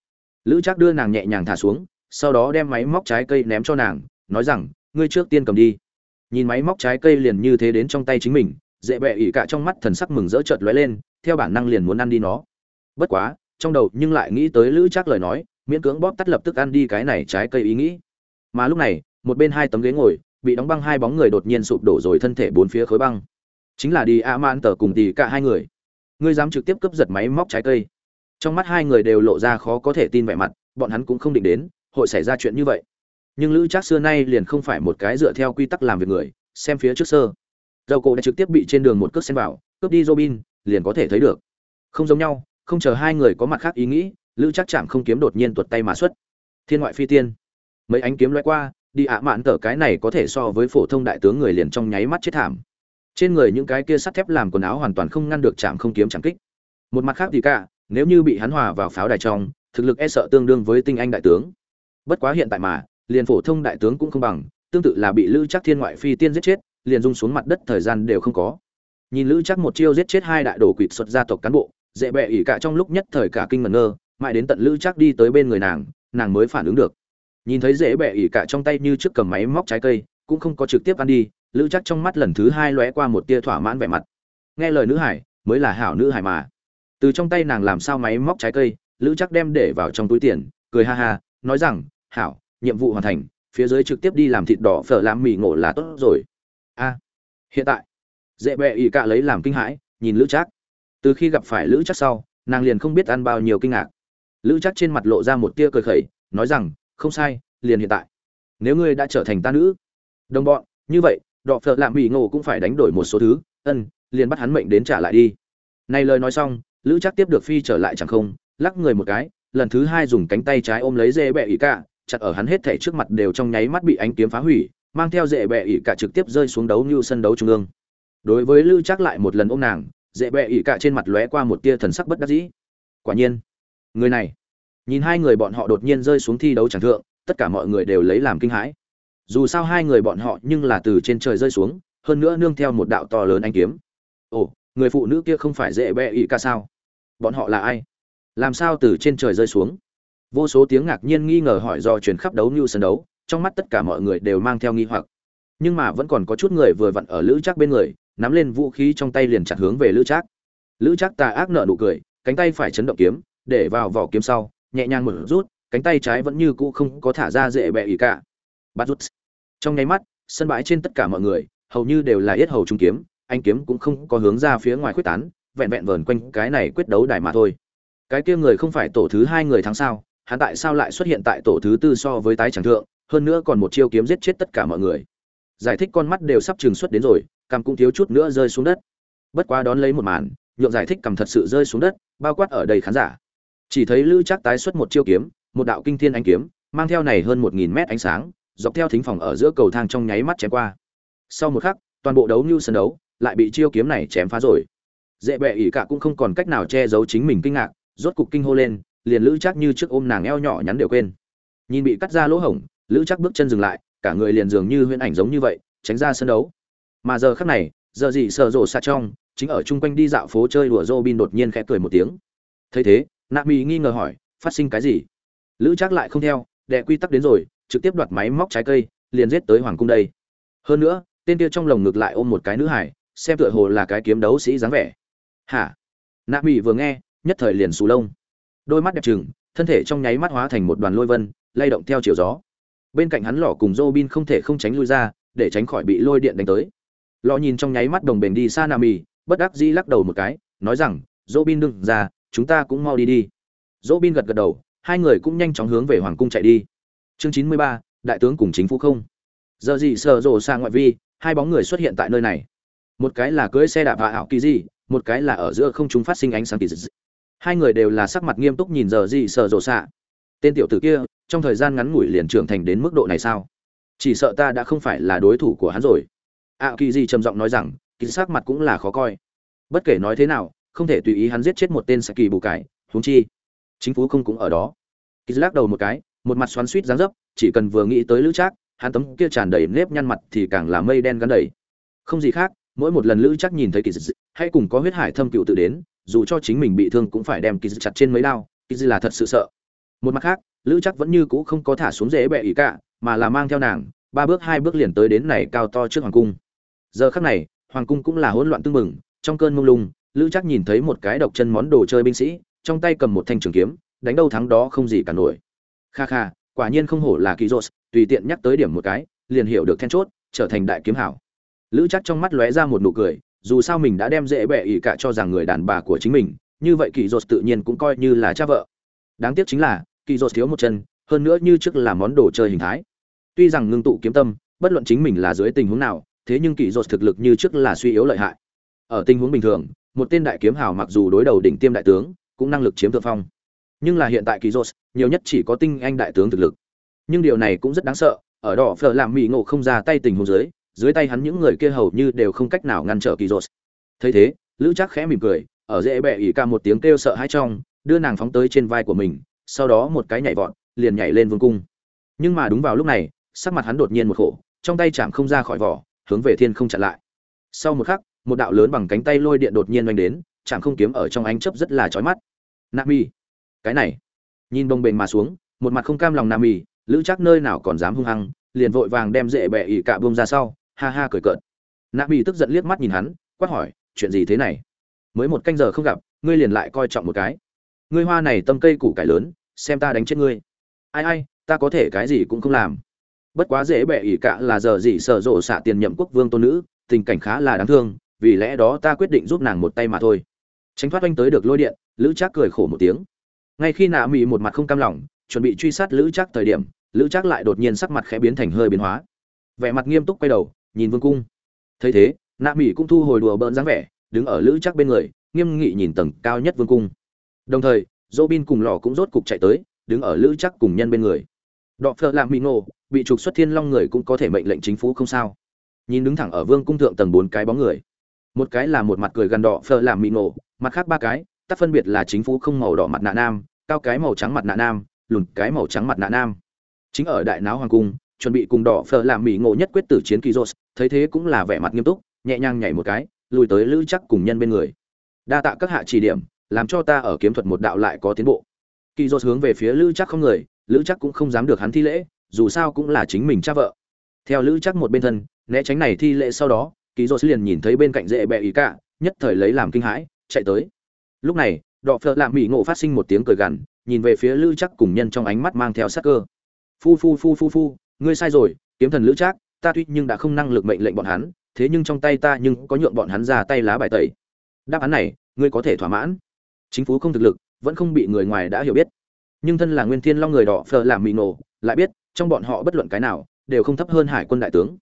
Lữ Trác đưa nàng nhẹ nhàng thả xuống sau đó đem máy móc trái cây ném cho nàng, nói rằng, ngươi trước tiên cầm đi. Nhìn máy móc trái cây liền như thế đến trong tay chính mình, dễ bẹ ỉ cả trong mắt thần sắc mừng rỡ chợt lóe lên, theo bản năng liền muốn ăn đi nó. Bất quá, trong đầu nhưng lại nghĩ tới lữ chắc lời nói, miễn cưỡng bóp tắt lập tức ăn đi cái này trái cây ý nghĩ. Mà lúc này, một bên hai tấm ghế ngồi, bị đóng băng hai bóng người đột nhiên sụp đổ rồi thân thể bốn phía khối băng. Chính là đi a man tờ cùng tì cả hai người. Ngươi dám trực tiếp cướp giật máy móc trái cây. Trong mắt hai người đều lộ ra khó có thể tin vẻ mặt, bọn hắn cũng không định đến hội xảy ra chuyện như vậy. Nhưng lữ trác xưa nay liền không phải một cái dựa theo quy tắc làm việc người, xem phía trước sơ. Dầu cổ đã trực tiếp bị trên đường một cướp xem vào, cướp đi robin, liền có thể thấy được. Không giống nhau, không chờ hai người có mặt khác ý nghĩ, lữ trác chạm không kiếm đột nhiên tuột tay mà xuất. Thiên ngoại phi tiên. Mấy ánh kiếm loại qua, đi ạ mạn tở cái này có thể so với phổ thông đại tướng người liền trong nháy mắt chết thảm. Trên người những cái kia sắt thép làm quần áo hoàn toàn không ngăn được chạm không kiếm chẳng kích. Một mặt khác thì cả, nếu như bị hắn hòa vào pháo đài trong, thực lực e sợ tương đương với tinh anh đại tướng bất quá hiện tại mà, liền phổ thông đại tướng cũng không bằng, tương tự là bị lữ chắc thiên ngoại phi tiên giết chết, liền rung xuống mặt đất thời gian đều không có. Nhìn lữ chắc một chiêu giết chết hai đại đồ quỵt xuất gia tộc cán bộ, dễ bẹ ỉ cả trong lúc nhất thời cả kinh ngẩn ngơ, mãi đến tận lữ chắc đi tới bên người nàng nàng mới phản ứng được. Nhìn thấy dễ bẹ ỉ cả trong tay như trước cầm máy móc trái cây, cũng không có trực tiếp ăn đi, lữ chắc trong mắt lần thứ hai lóe qua một tia thỏa mãn vẻ mặt. Nghe lời nữ hải, mới là hảo nữ hải mà. Từ trong tay nàng làm sao máy móc trái cây, lữ chắc đem để vào trong túi tiền, cười ha ha, nói rằng hảo, nhiệm vụ hoàn thành, phía dưới trực tiếp đi làm thịt đỏ phở làm mì ngộ là tốt rồi. A, hiện tại, dễ bẹ ỉ cả lấy làm kinh hãi, nhìn lữ chắc từ khi gặp phải lữ chắc sau, nàng liền không biết ăn bao nhiêu kinh ngạc. Lữ chắc trên mặt lộ ra một tia cười khẩy, nói rằng, không sai, liền hiện tại. Nếu ngươi đã trở thành ta nữ, đồng bọn, như vậy đọ phợ lạm mỹ ngộ cũng phải đánh đổi một số thứ, ân, liền bắt hắn mệnh đến trả lại đi. Này lời nói xong, lữ chắc tiếp được phi trở lại chẳng không, lắc người một cái, lần thứ hai dùng cánh tay trái ôm lấy dê bẹ ỉ cả chặt ở hắn hết thảy trước mặt đều trong nháy mắt bị ánh kiếm phá hủy, mang theo dễ bệ ỉ cả trực tiếp rơi xuống đấu như sân đấu trung ương. Đối với Lưu Trác lại một lần ôm nàng, dễ bệ ỉ cả trên mặt lóe qua một tia thần sắc bất đắc dĩ. Quả nhiên, người này, nhìn hai người bọn họ đột nhiên rơi xuống thi đấu chẳng thượng, tất cả mọi người đều lấy làm kinh hãi. Dù sao hai người bọn họ nhưng là từ trên trời rơi xuống, hơn nữa nương theo một đạo to lớn ánh kiếm. Ồ, người phụ nữ kia không phải dễ bệ ị cả sao? Bọn họ là ai? Làm sao từ trên trời rơi xuống? Vô số tiếng ngạc nhiên nghi ngờ hỏi do truyền khắp đấu như sân đấu, trong mắt tất cả mọi người đều mang theo nghi hoặc. Nhưng mà vẫn còn có chút người vừa vặn ở lữ trác bên người, nắm lên vũ khí trong tay liền chặt hướng về lữ trác. Lữ trác tà ác nợ nụ cười, cánh tay phải chấn động kiếm, để vào vỏ kiếm sau, nhẹ nhàng một rút, cánh tay trái vẫn như cũ không có thả ra dễ bẹ ý cả. Bắt rút. Trong nháy mắt, sân bãi trên tất cả mọi người, hầu như đều là yết hầu trung kiếm, anh kiếm cũng không có hướng ra phía ngoài quyết tán, vẹn vẹn vờn quanh cái này quyết đấu đài mà thôi. Cái kia người không phải tổ thứ hai người thắng sao? Hắn tại sao lại xuất hiện tại tổ thứ tư so với tái chẳng thượng, hơn nữa còn một chiêu kiếm giết chết tất cả mọi người. Giải thích con mắt đều sắp trừng xuất đến rồi, cằm cũng thiếu chút nữa rơi xuống đất. Bất quá đón lấy một màn, nhượng giải thích cầm thật sự rơi xuống đất, bao quát ở đây khán giả. Chỉ thấy lữ chắc tái xuất một chiêu kiếm, một đạo kinh thiên ánh kiếm, mang theo này hơn một nghìn mét ánh sáng, dọc theo thính phòng ở giữa cầu thang trong nháy mắt chém qua. Sau một khắc, toàn bộ đấu như sân đấu, lại bị chiêu kiếm này chém phá rồi. Dễ bẹ ỷ cả cũng không còn cách nào che giấu chính mình kinh ngạc, rốt cục kinh hô lên liền lữ chắc như trước ôm nàng eo nhỏ nhắn đều quên nhìn bị cắt ra lỗ hổng lữ chắc bước chân dừng lại cả người liền dường như huyễn ảnh giống như vậy tránh ra sân đấu mà giờ khắc này giờ gì sợ rộ xa trong chính ở chung quanh đi dạo phố chơi đùa Robin đột nhiên khẽ cười một tiếng. Thấy thế, Nami nghi ngờ hỏi, phát sinh cái gì? Lữ Trác lại không theo, đệ quy tắc đến rồi, trực tiếp đoạt máy móc trái cây, liền giết tới hoàng cung đây. Hơn nữa, tên kia trong lồng ngực lại ôm một cái nữ hải, xem tựa hồ là cái kiếm đấu sĩ dáng vẻ. Hả? Nami vừa nghe, nhất thời liền sù lông. Đôi mắt đẹp trừng, thân thể trong nháy mắt hóa thành một đoàn lôi vân, lay động theo chiều gió. Bên cạnh hắn lọ cùng Robin không thể không tránh lui ra, để tránh khỏi bị lôi điện đánh tới. Lọ nhìn trong nháy mắt đồng bền đi xa nam mì bất đắc dĩ lắc đầu một cái nói rằng dô bin đừng ra chúng ta cũng mau đi đi. Dô bin gật gật đầu hai người cũng nhanh chóng hướng về hoàng cung chạy đi. Chương chín mươi ba đại tướng cùng chính phủ không. Giờ gì sợ rộ sang ngoại vi hai bóng người xuất hiện tại nơi này. Một cái là cưỡi xe đạp hạ ảo kỳ di một cái là ở giữa không chúng phát sinh ánh sáng kỳ dị hai người đều là sắc mặt nghiêm túc nhìn giờ gì sợ rộ xạ. Tên tiểu tử kia, trong thời gian ngắn ngủi liền trưởng thành đến mức độ này sao? Chỉ sợ ta đã không phải là đối thủ của hắn rồi. Ạ kỳ gì trầm giọng nói rằng kỳ sắc mặt cũng là khó coi. Bất kể nói thế nào, không thể tùy ý hắn giết chết một tên saki bù cải, huống chi, chính phủ không cũng ở đó. Kỳ lắc đầu một cái, một mặt xoắn suýt dáng dấp, chỉ cần vừa nghĩ tới lữ trác, hắn tấm kia tràn đầy nếp nhăn mặt thì càng là mây đen gắn đầy. Không gì khác, mỗi một lần lữ trác nhìn thấy kỳ dị hay cùng có huyết hải thâm cựu tự đến dù cho chính mình bị thương cũng phải đem kỳ dị chặt trên mấy đao kỳ dị là thật sự sợ. Một mặt khác, lữ chắc vẫn như cũ không có thả xuống dễ bẹ ý cả, mà là mang theo nàng, ba bước hai bước liền tới đến này cao to trước hoàng cung. Giờ khắc này, hoàng cung cũng là hỗn loạn tương mừng trong cơn mông lung, lữ chắc nhìn thấy một cái độc chân món đồ chơi binh sĩ, trong tay cầm một thanh trường kiếm, đánh đâu thắng đó không gì cả nổi. Kha kha, quả nhiên không hổ là kỳ tùy tiện nhắc tới điểm một cái, liền hiểu được then chốt, trở thành đại kiếm hảo. Lữ chắc trong mắt lóe ra một nụ cười dù sao mình đã đem dễ bẹ ỉ cả cho rằng người đàn bà của chính mình, như vậy kỳ dột tự nhiên cũng coi như là cha vợ. Đáng tiếc chính là, kỳ dột thiếu một chân, hơn nữa như trước là món đồ chơi hình thái. Tuy rằng ngưng tụ kiếm tâm, bất luận chính mình là dưới tình huống nào, thế nhưng kỳ dột thực lực như trước là suy yếu lợi hại. Ở tình huống bình thường, một tên đại kiếm hào mặc dù đối đầu đỉnh tiêm đại tướng, cũng năng lực chiếm thượng phong. Nhưng là hiện tại kỳ dột, nhiều nhất chỉ có tinh anh đại tướng thực lực. Nhưng điều này cũng rất đáng sợ, ở đỏ phở làm mỹ ngộ không ra tay tình huống dưới dưới tay hắn những người kia hầu như đều không cách nào ngăn trở kỳ rột thấy thế, lữ chắc khẽ mỉm cười, ở dễ bẹ ỉ ca một tiếng kêu sợ hãi trong, đưa nàng phóng tới trên vai của mình, sau đó một cái nhảy vọt, liền nhảy lên vương cung. Nhưng mà đúng vào lúc này, sắc mặt hắn đột nhiên một khổ, trong tay chạm không ra khỏi vỏ, hướng về thiên không chặn lại. Sau một khắc, một đạo lớn bằng cánh tay lôi điện đột nhiên oanh đến chẳng không kiếm ở trong ánh chớp rất là chói mắt. Nami, cái này. Nhìn bông bềnh mà xuống, một mặt không cam lòng nami, lữ chắc nơi nào còn dám hung hăng, liền vội vàng đem dễ bẹ ỉ cả bông ra sau ha ha cười cợt. Nami tức giận liếc mắt nhìn hắn, quát hỏi, chuyện gì thế này? Mới một canh giờ không gặp, ngươi liền lại coi trọng một cái. Ngươi hoa này tâm cây củ cải lớn, xem ta đánh chết ngươi. Ai ai, ta có thể cái gì cũng không làm. Bất quá dễ bẹ ỉ cả là giờ gì sở rộ xạ tiền nhậm quốc vương tôn nữ, tình cảnh khá là đáng thương, vì lẽ đó ta quyết định giúp nàng một tay mà thôi. Tránh thoát oanh tới được lôi điện, lữ trác cười khổ một tiếng. Ngay khi nạ mỹ một mặt không cam lòng, chuẩn bị truy sát lữ trác thời điểm, lữ trác lại đột nhiên sắc mặt khẽ biến thành hơi biến hóa. Vẻ mặt nghiêm túc quay đầu nhìn vương cung. Thấy thế, nạ mỹ cũng thu hồi đùa bỡn dáng vẻ, đứng ở lữ chắc bên người, nghiêm nghị nhìn tầng cao nhất vương cung. Đồng thời dỗ bin cùng lò cũng rốt cục chạy tới, đứng ở lữ chắc cùng nhân bên người. Đọ phợ làm mỹ ngộ, bị trục xuất thiên long người cũng có thể mệnh lệnh chính phủ không sao. Nhìn đứng thẳng ở vương cung thượng tầng bốn cái bóng người. Một cái là một mặt cười gần đỏ phờ làm mị nổ mặt khác ba cái tắt phân biệt là chính phủ không màu đỏ mặt nạ nam, cao cái màu trắng mặt nạ nam, lùn cái màu trắng mặt nạ nam. Chính ở đại náo hoàng cung chuẩn bị cùng đỏ phở làm mỹ ngộ nhất quyết tử chiến kỳ rốt thấy thế cũng là vẻ mặt nghiêm túc, nhẹ nhàng nhảy một cái, lùi tới lữ chắc cùng nhân bên người. Đa tạ các hạ chỉ điểm, làm cho ta ở kiếm thuật một đạo lại có tiến bộ. Kỳ dốt hướng về phía lữ chắc không người, lữ chắc cũng không dám được hắn thi lễ, dù sao cũng là chính mình cha vợ. Theo lữ chắc một bên thân, né tránh này thi lễ sau đó kỳ dốt liền nhìn thấy bên cạnh dễ bẹ ý cả, nhất thời lấy làm kinh hãi, chạy tới. Lúc này đọ phợ lạ mỹ ngộ phát sinh một tiếng cười gằn, nhìn về phía lữ chắc cùng nhân trong ánh mắt mang theo sắc cơ. Phu phu phu phu phu ngươi sai rồi kiếm thần lữ Trác, ta tuy nhưng đã không năng lực mệnh lệnh bọn hắn thế nhưng trong tay ta nhưng có nhượng bọn hắn ra tay lá bài tẩy. Đáp án này ngươi có thể thỏa mãn. Chính phủ không thực lực vẫn không bị người ngoài đã hiểu biết. Nhưng thân là nguyên thiên long người đỏ phờ làm mì nổ lại biết trong bọn họ bất luận cái nào đều không thấp hơn hải quân đại tướng.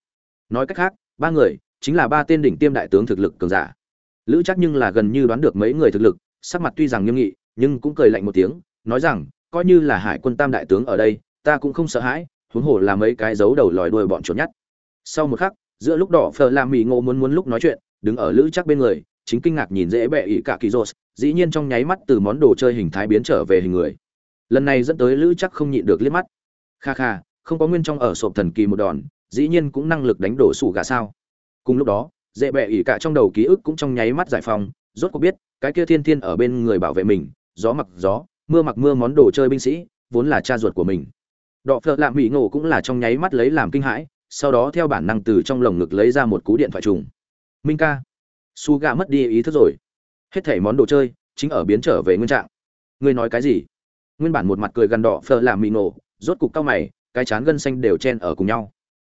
Nói cách khác ba người chính là ba tên đỉnh tiêm đại tướng thực lực cường giả. Lữ chắc nhưng là gần như đoán được mấy người thực lực sắc mặt tuy rằng nghiêm nghị nhưng cũng cười lạnh một tiếng nói rằng coi như là hải quân tam đại tướng ở đây ta cũng không sợ hãi huống hồ là mấy cái dấu đầu lòi đuôi bọn chuột nhắt. sau một khắc, giữa lúc đỏ phờ làm mì ngộ muốn muốn lúc nói chuyện, đứng ở lữ chắc bên người, chính kinh ngạc nhìn dễ bẹ ỉ cả kỳ rột dĩ nhiên trong nháy mắt từ món đồ chơi hình thái biến trở về hình người. Lần này dẫn tới lữ chắc không nhịn được liếc mắt. Kha kha, không có nguyên trong ở sộp thần kỳ một đòn, dĩ nhiên cũng năng lực đánh đổ sủ gà sao. Cùng lúc đó, dễ bẹ ỉ cả trong đầu ký ức cũng trong nháy mắt giải phóng, rốt cuộc biết, cái kia thiên thiên ở bên người bảo vệ mình, gió mặc gió, mưa mặc mưa món đồ chơi binh sĩ, vốn là cha ruột của mình đọ phợ lạ mỹ ngộ cũng là trong nháy mắt lấy làm kinh hãi, sau đó theo bản năng từ trong lồng ngực lấy ra một cú điện thoại trùng. Minh ca, su gà mất đi ý thức rồi. Hết thảy món đồ chơi, chính ở biến trở về nguyên trạng. Ngươi nói cái gì? Nguyên bản một mặt cười gần đỏ phờ làm mì nổ rốt cục cao mày, cái chán gân xanh đều chen ở cùng nhau.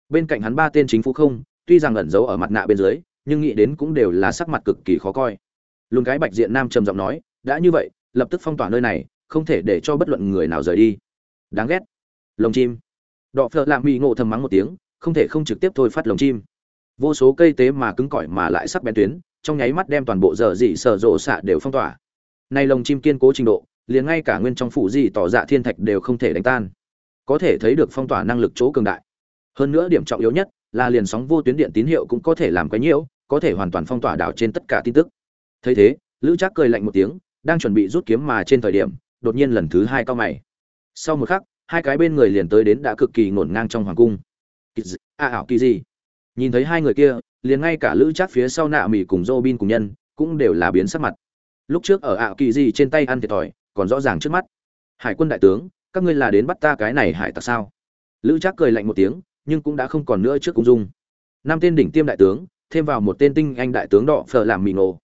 Bên cạnh hắn ba tên chính phủ không, tuy rằng ẩn giấu ở mặt nạ bên dưới, nhưng nghĩ đến cũng đều là sắc mặt cực kỳ khó coi. Luôn cái bạch diện nam trầm giọng nói, đã như vậy, lập tức phong tỏa nơi này, không thể để cho bất luận người nào rời đi. Đáng ghét lồng chim. Đọ phợ lạ mỹ ngộ thầm mắng một tiếng, không thể không trực tiếp thôi phát lồng chim. Vô số cây tế mà cứng cỏi mà lại sắc bén tuyến, trong nháy mắt đem toàn bộ dở dị sở rộ xạ đều phong tỏa. Nay lồng chim kiên cố trình độ, liền ngay cả nguyên trong phủ dị tỏ dạ thiên thạch đều không thể đánh tan. Có thể thấy được phong tỏa năng lực chỗ cường đại. Hơn nữa điểm trọng yếu nhất là liền sóng vô tuyến điện tín hiệu cũng có thể làm quấy nhiễu, có thể hoàn toàn phong tỏa đảo trên tất cả tin tức. Thấy thế, lữ trác cười lạnh một tiếng, đang chuẩn bị rút kiếm mà trên thời điểm, đột nhiên lần thứ hai cao mày. Sau một khắc hai cái bên người liền tới đến đã cực kỳ ngổn ngang trong hoàng cung. A à, ảo kỳ gì nhìn thấy hai người kia, liền ngay cả lữ chắc phía sau nạ mỹ cùng dô bin cùng nhân, cũng đều là biến sắc mặt. Lúc trước ở ảo kỳ gì trên tay ăn thiệt thòi, còn rõ ràng trước mắt. Hải quân đại tướng, các ngươi là đến bắt ta cái này hải tặc sao? Lữ chắc cười lạnh một tiếng, nhưng cũng đã không còn nữa trước cung dung. Năm tên đỉnh tiêm đại tướng, thêm vào một tên tinh anh đại tướng đỏ phở làm mì nổ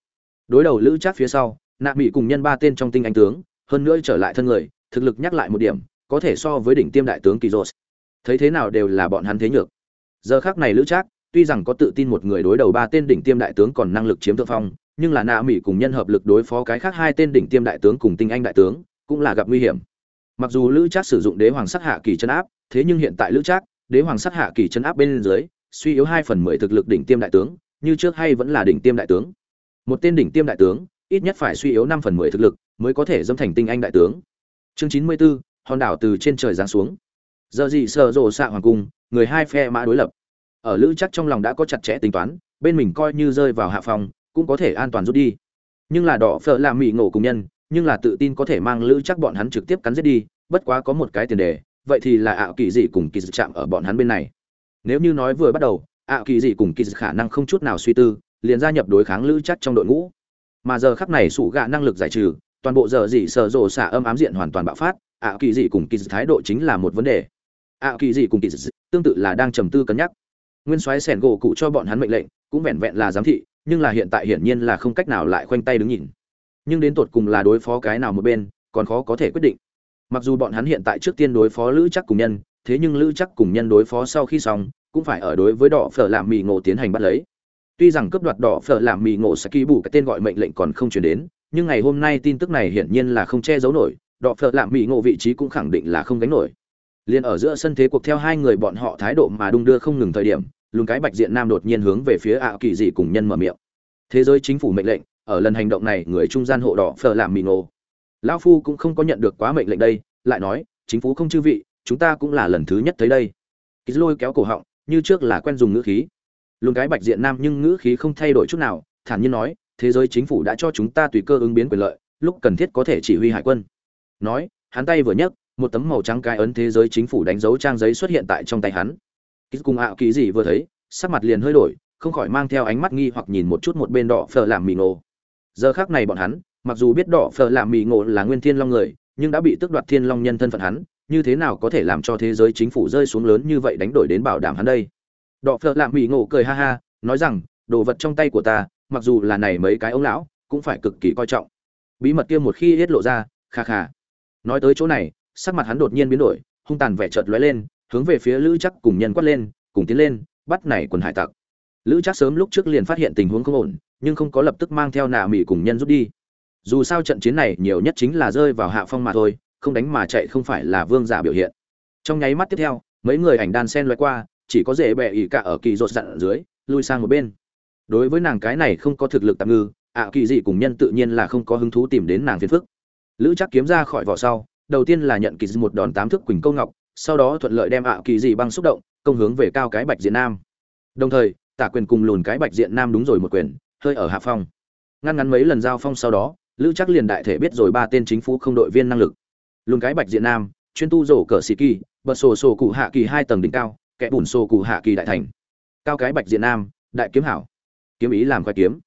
đối đầu lữ chắc phía sau, nạ mỹ cùng nhân ba tên trong tinh anh tướng, hơn nữa trở lại thân người, thực lực nhắc lại một điểm có thể so với đỉnh tiêm đại tướng kỳ thấy thế nào đều là bọn hắn thế nhược. Giờ khắc này lữ trác tuy rằng có tự tin một người đối đầu ba tên đỉnh tiêm đại tướng còn năng lực chiếm thượng phong nhưng là Na mỹ cùng nhân hợp lực đối phó cái khác hai tên đỉnh tiêm đại tướng cùng tinh anh đại tướng cũng là gặp nguy hiểm. Mặc dù lữ trác sử dụng đế hoàng sát hạ kỳ chân áp thế nhưng hiện tại lữ trác đế hoàng sát hạ kỳ chân áp bên dưới suy yếu hai phần mười thực lực đỉnh tiêm đại tướng như trước hay vẫn là đỉnh tiêm đại tướng. Một tên đỉnh tiêm đại tướng ít nhất phải suy yếu năm phần mười thực lực mới có thể dâm thành tinh anh đại tướng. Chương chín mươi 94, hòn đảo từ trên trời giáng xuống. Giờ gì sợ rồ xạ hoàng cung, người hai phe mã đối lập. Ở lữ chắc trong lòng đã có chặt chẽ tính toán, bên mình coi như rơi vào hạ phòng cũng có thể an toàn rút đi. Nhưng là đỏ phở làm mỹ ngộ cùng nhân, nhưng là tự tin có thể mang lữ chắc bọn hắn trực tiếp cắn giết đi, bất quá có một cái tiền đề, vậy thì là ảo kỳ dị cùng kỳ dị chạm ở bọn hắn bên này. Nếu như nói vừa bắt đầu, ảo kỳ dị cùng kỳ dị khả năng không chút nào suy tư, liền gia nhập đối kháng lữ chắc trong đội ngũ. Mà giờ khắc này sủ gạ năng lực giải trừ, toàn bộ giờ dị sở rộ xả âm ám diện hoàn toàn bạo phát ạ kỳ dị cùng kỳ dị thái độ chính là một vấn đề. ạ kỳ dị cùng kỳ dị tương tự là đang trầm tư cân nhắc. Nguyên soái sẻn gỗ cụ cho bọn hắn mệnh lệnh, cũng vẹn vẹn là giám thị, nhưng là hiện tại hiển nhiên là không cách nào lại khoanh tay đứng nhìn. Nhưng đến tột cùng là đối phó cái nào một bên, còn khó có thể quyết định. Mặc dù bọn hắn hiện tại trước tiên đối phó lữ chắc cùng nhân, thế nhưng lữ chắc cùng nhân đối phó sau khi xong, cũng phải ở đối với đỏ phở làm mì ngộ tiến hành bắt lấy. Tuy rằng cướp đoạt đỏ phở làm mì ngộ sẽ ký bù cái tên gọi mệnh lệnh còn không chuyển đến, nhưng ngày hôm nay tin tức này hiển nhiên là không che giấu nổi đọ phở làm mì ngộ vị trí cũng khẳng định là không gánh nổi. Liền ở giữa sân thế cuộc theo hai người bọn họ thái độ mà đung đưa không ngừng thời điểm lùn cái bạch diện nam đột nhiên hướng về phía ạ kỳ dị cùng nhân mở miệng. Thế giới chính phủ mệnh lệnh, ở lần hành động này, người trung gian hộ đỏ phở làm mì ngộ. Lão phu cũng không có nhận được quá mệnh lệnh đây, lại nói, chính phủ không chư vị, chúng ta cũng là lần thứ nhất thấy đây. Ký lôi kéo cổ họng, như trước là quen dùng ngữ khí. Lùn cái bạch diện nam nhưng ngữ khí không thay đổi chút nào, thản nhiên nói, thế giới chính phủ đã cho chúng ta tùy cơ ứng biến quyền lợi, lúc cần thiết có thể chỉ huy hải quân nói, hắn tay vừa nhấc, một tấm màu trắng cái ấn thế giới chính phủ đánh dấu trang giấy xuất hiện tại trong tay hắn. Ký cùng ảo kỳ gì vừa thấy, sắc mặt liền hơi đổi, không khỏi mang theo ánh mắt nghi hoặc nhìn một chút một bên đỏ phở làm mì ngộ. Giờ khác này bọn hắn, mặc dù biết đỏ phở làm mì ngộ là nguyên thiên long người, nhưng đã bị tước đoạt thiên long nhân thân phận hắn, như thế nào có thể làm cho thế giới chính phủ rơi xuống lớn như vậy đánh đổi đến bảo đảm hắn đây? Đọ phở làm mì ngộ cười ha ha, nói rằng, đồ vật trong tay của ta, mặc dù là này mấy cái ông lão, cũng phải cực kỳ coi trọng. Bí mật kia một khi hết lộ ra, kha kha nói tới chỗ này, sắc mặt hắn đột nhiên biến đổi, hung tàn vẻ chợt lóe lên, hướng về phía lữ chắc cùng nhân quát lên, cùng tiến lên, bắt này quần hải tặc. Lữ chắc sớm lúc trước liền phát hiện tình huống không ổn, nhưng không có lập tức mang theo nạ mỹ cùng nhân rút đi. Dù sao trận chiến này nhiều nhất chính là rơi vào hạ phong mà thôi, không đánh mà chạy không phải là vương giả biểu hiện. Trong nháy mắt tiếp theo, mấy người ảnh đan sen loại qua, chỉ có dễ bẹ ỉ cả ở kỳ rột dặn ở dưới, lui sang một bên. Đối với nàng cái này không có thực lực tạm ngư, ạ kỳ dị cùng nhân tự nhiên là không có hứng thú tìm đến nàng phiền phức lữ chắc kiếm ra khỏi vỏ sau, đầu tiên là nhận kỳ dị một đòn tám thước quỳnh câu ngọc, sau đó thuận lợi đem ạ kỳ dị băng xúc động, công hướng về cao cái bạch diện nam. Đồng thời, tả quyền cùng lùn cái bạch diện nam đúng rồi một quyền, hơi ở hạ phong. Ngăn ngắn mấy lần giao phong sau đó, lữ chắc liền đại thể biết rồi ba tên chính phủ không đội viên năng lực. Lùn cái bạch diện nam, chuyên tu rổ cờ sĩ kỳ, bật sổ sổ cụ hạ kỳ hai tầng đỉnh cao, kẻ bùn sổ cụ hạ kỳ đại thành. Cao cái bạch diện nam, đại kiếm hảo. Kiếm ý làm khoai kiếm.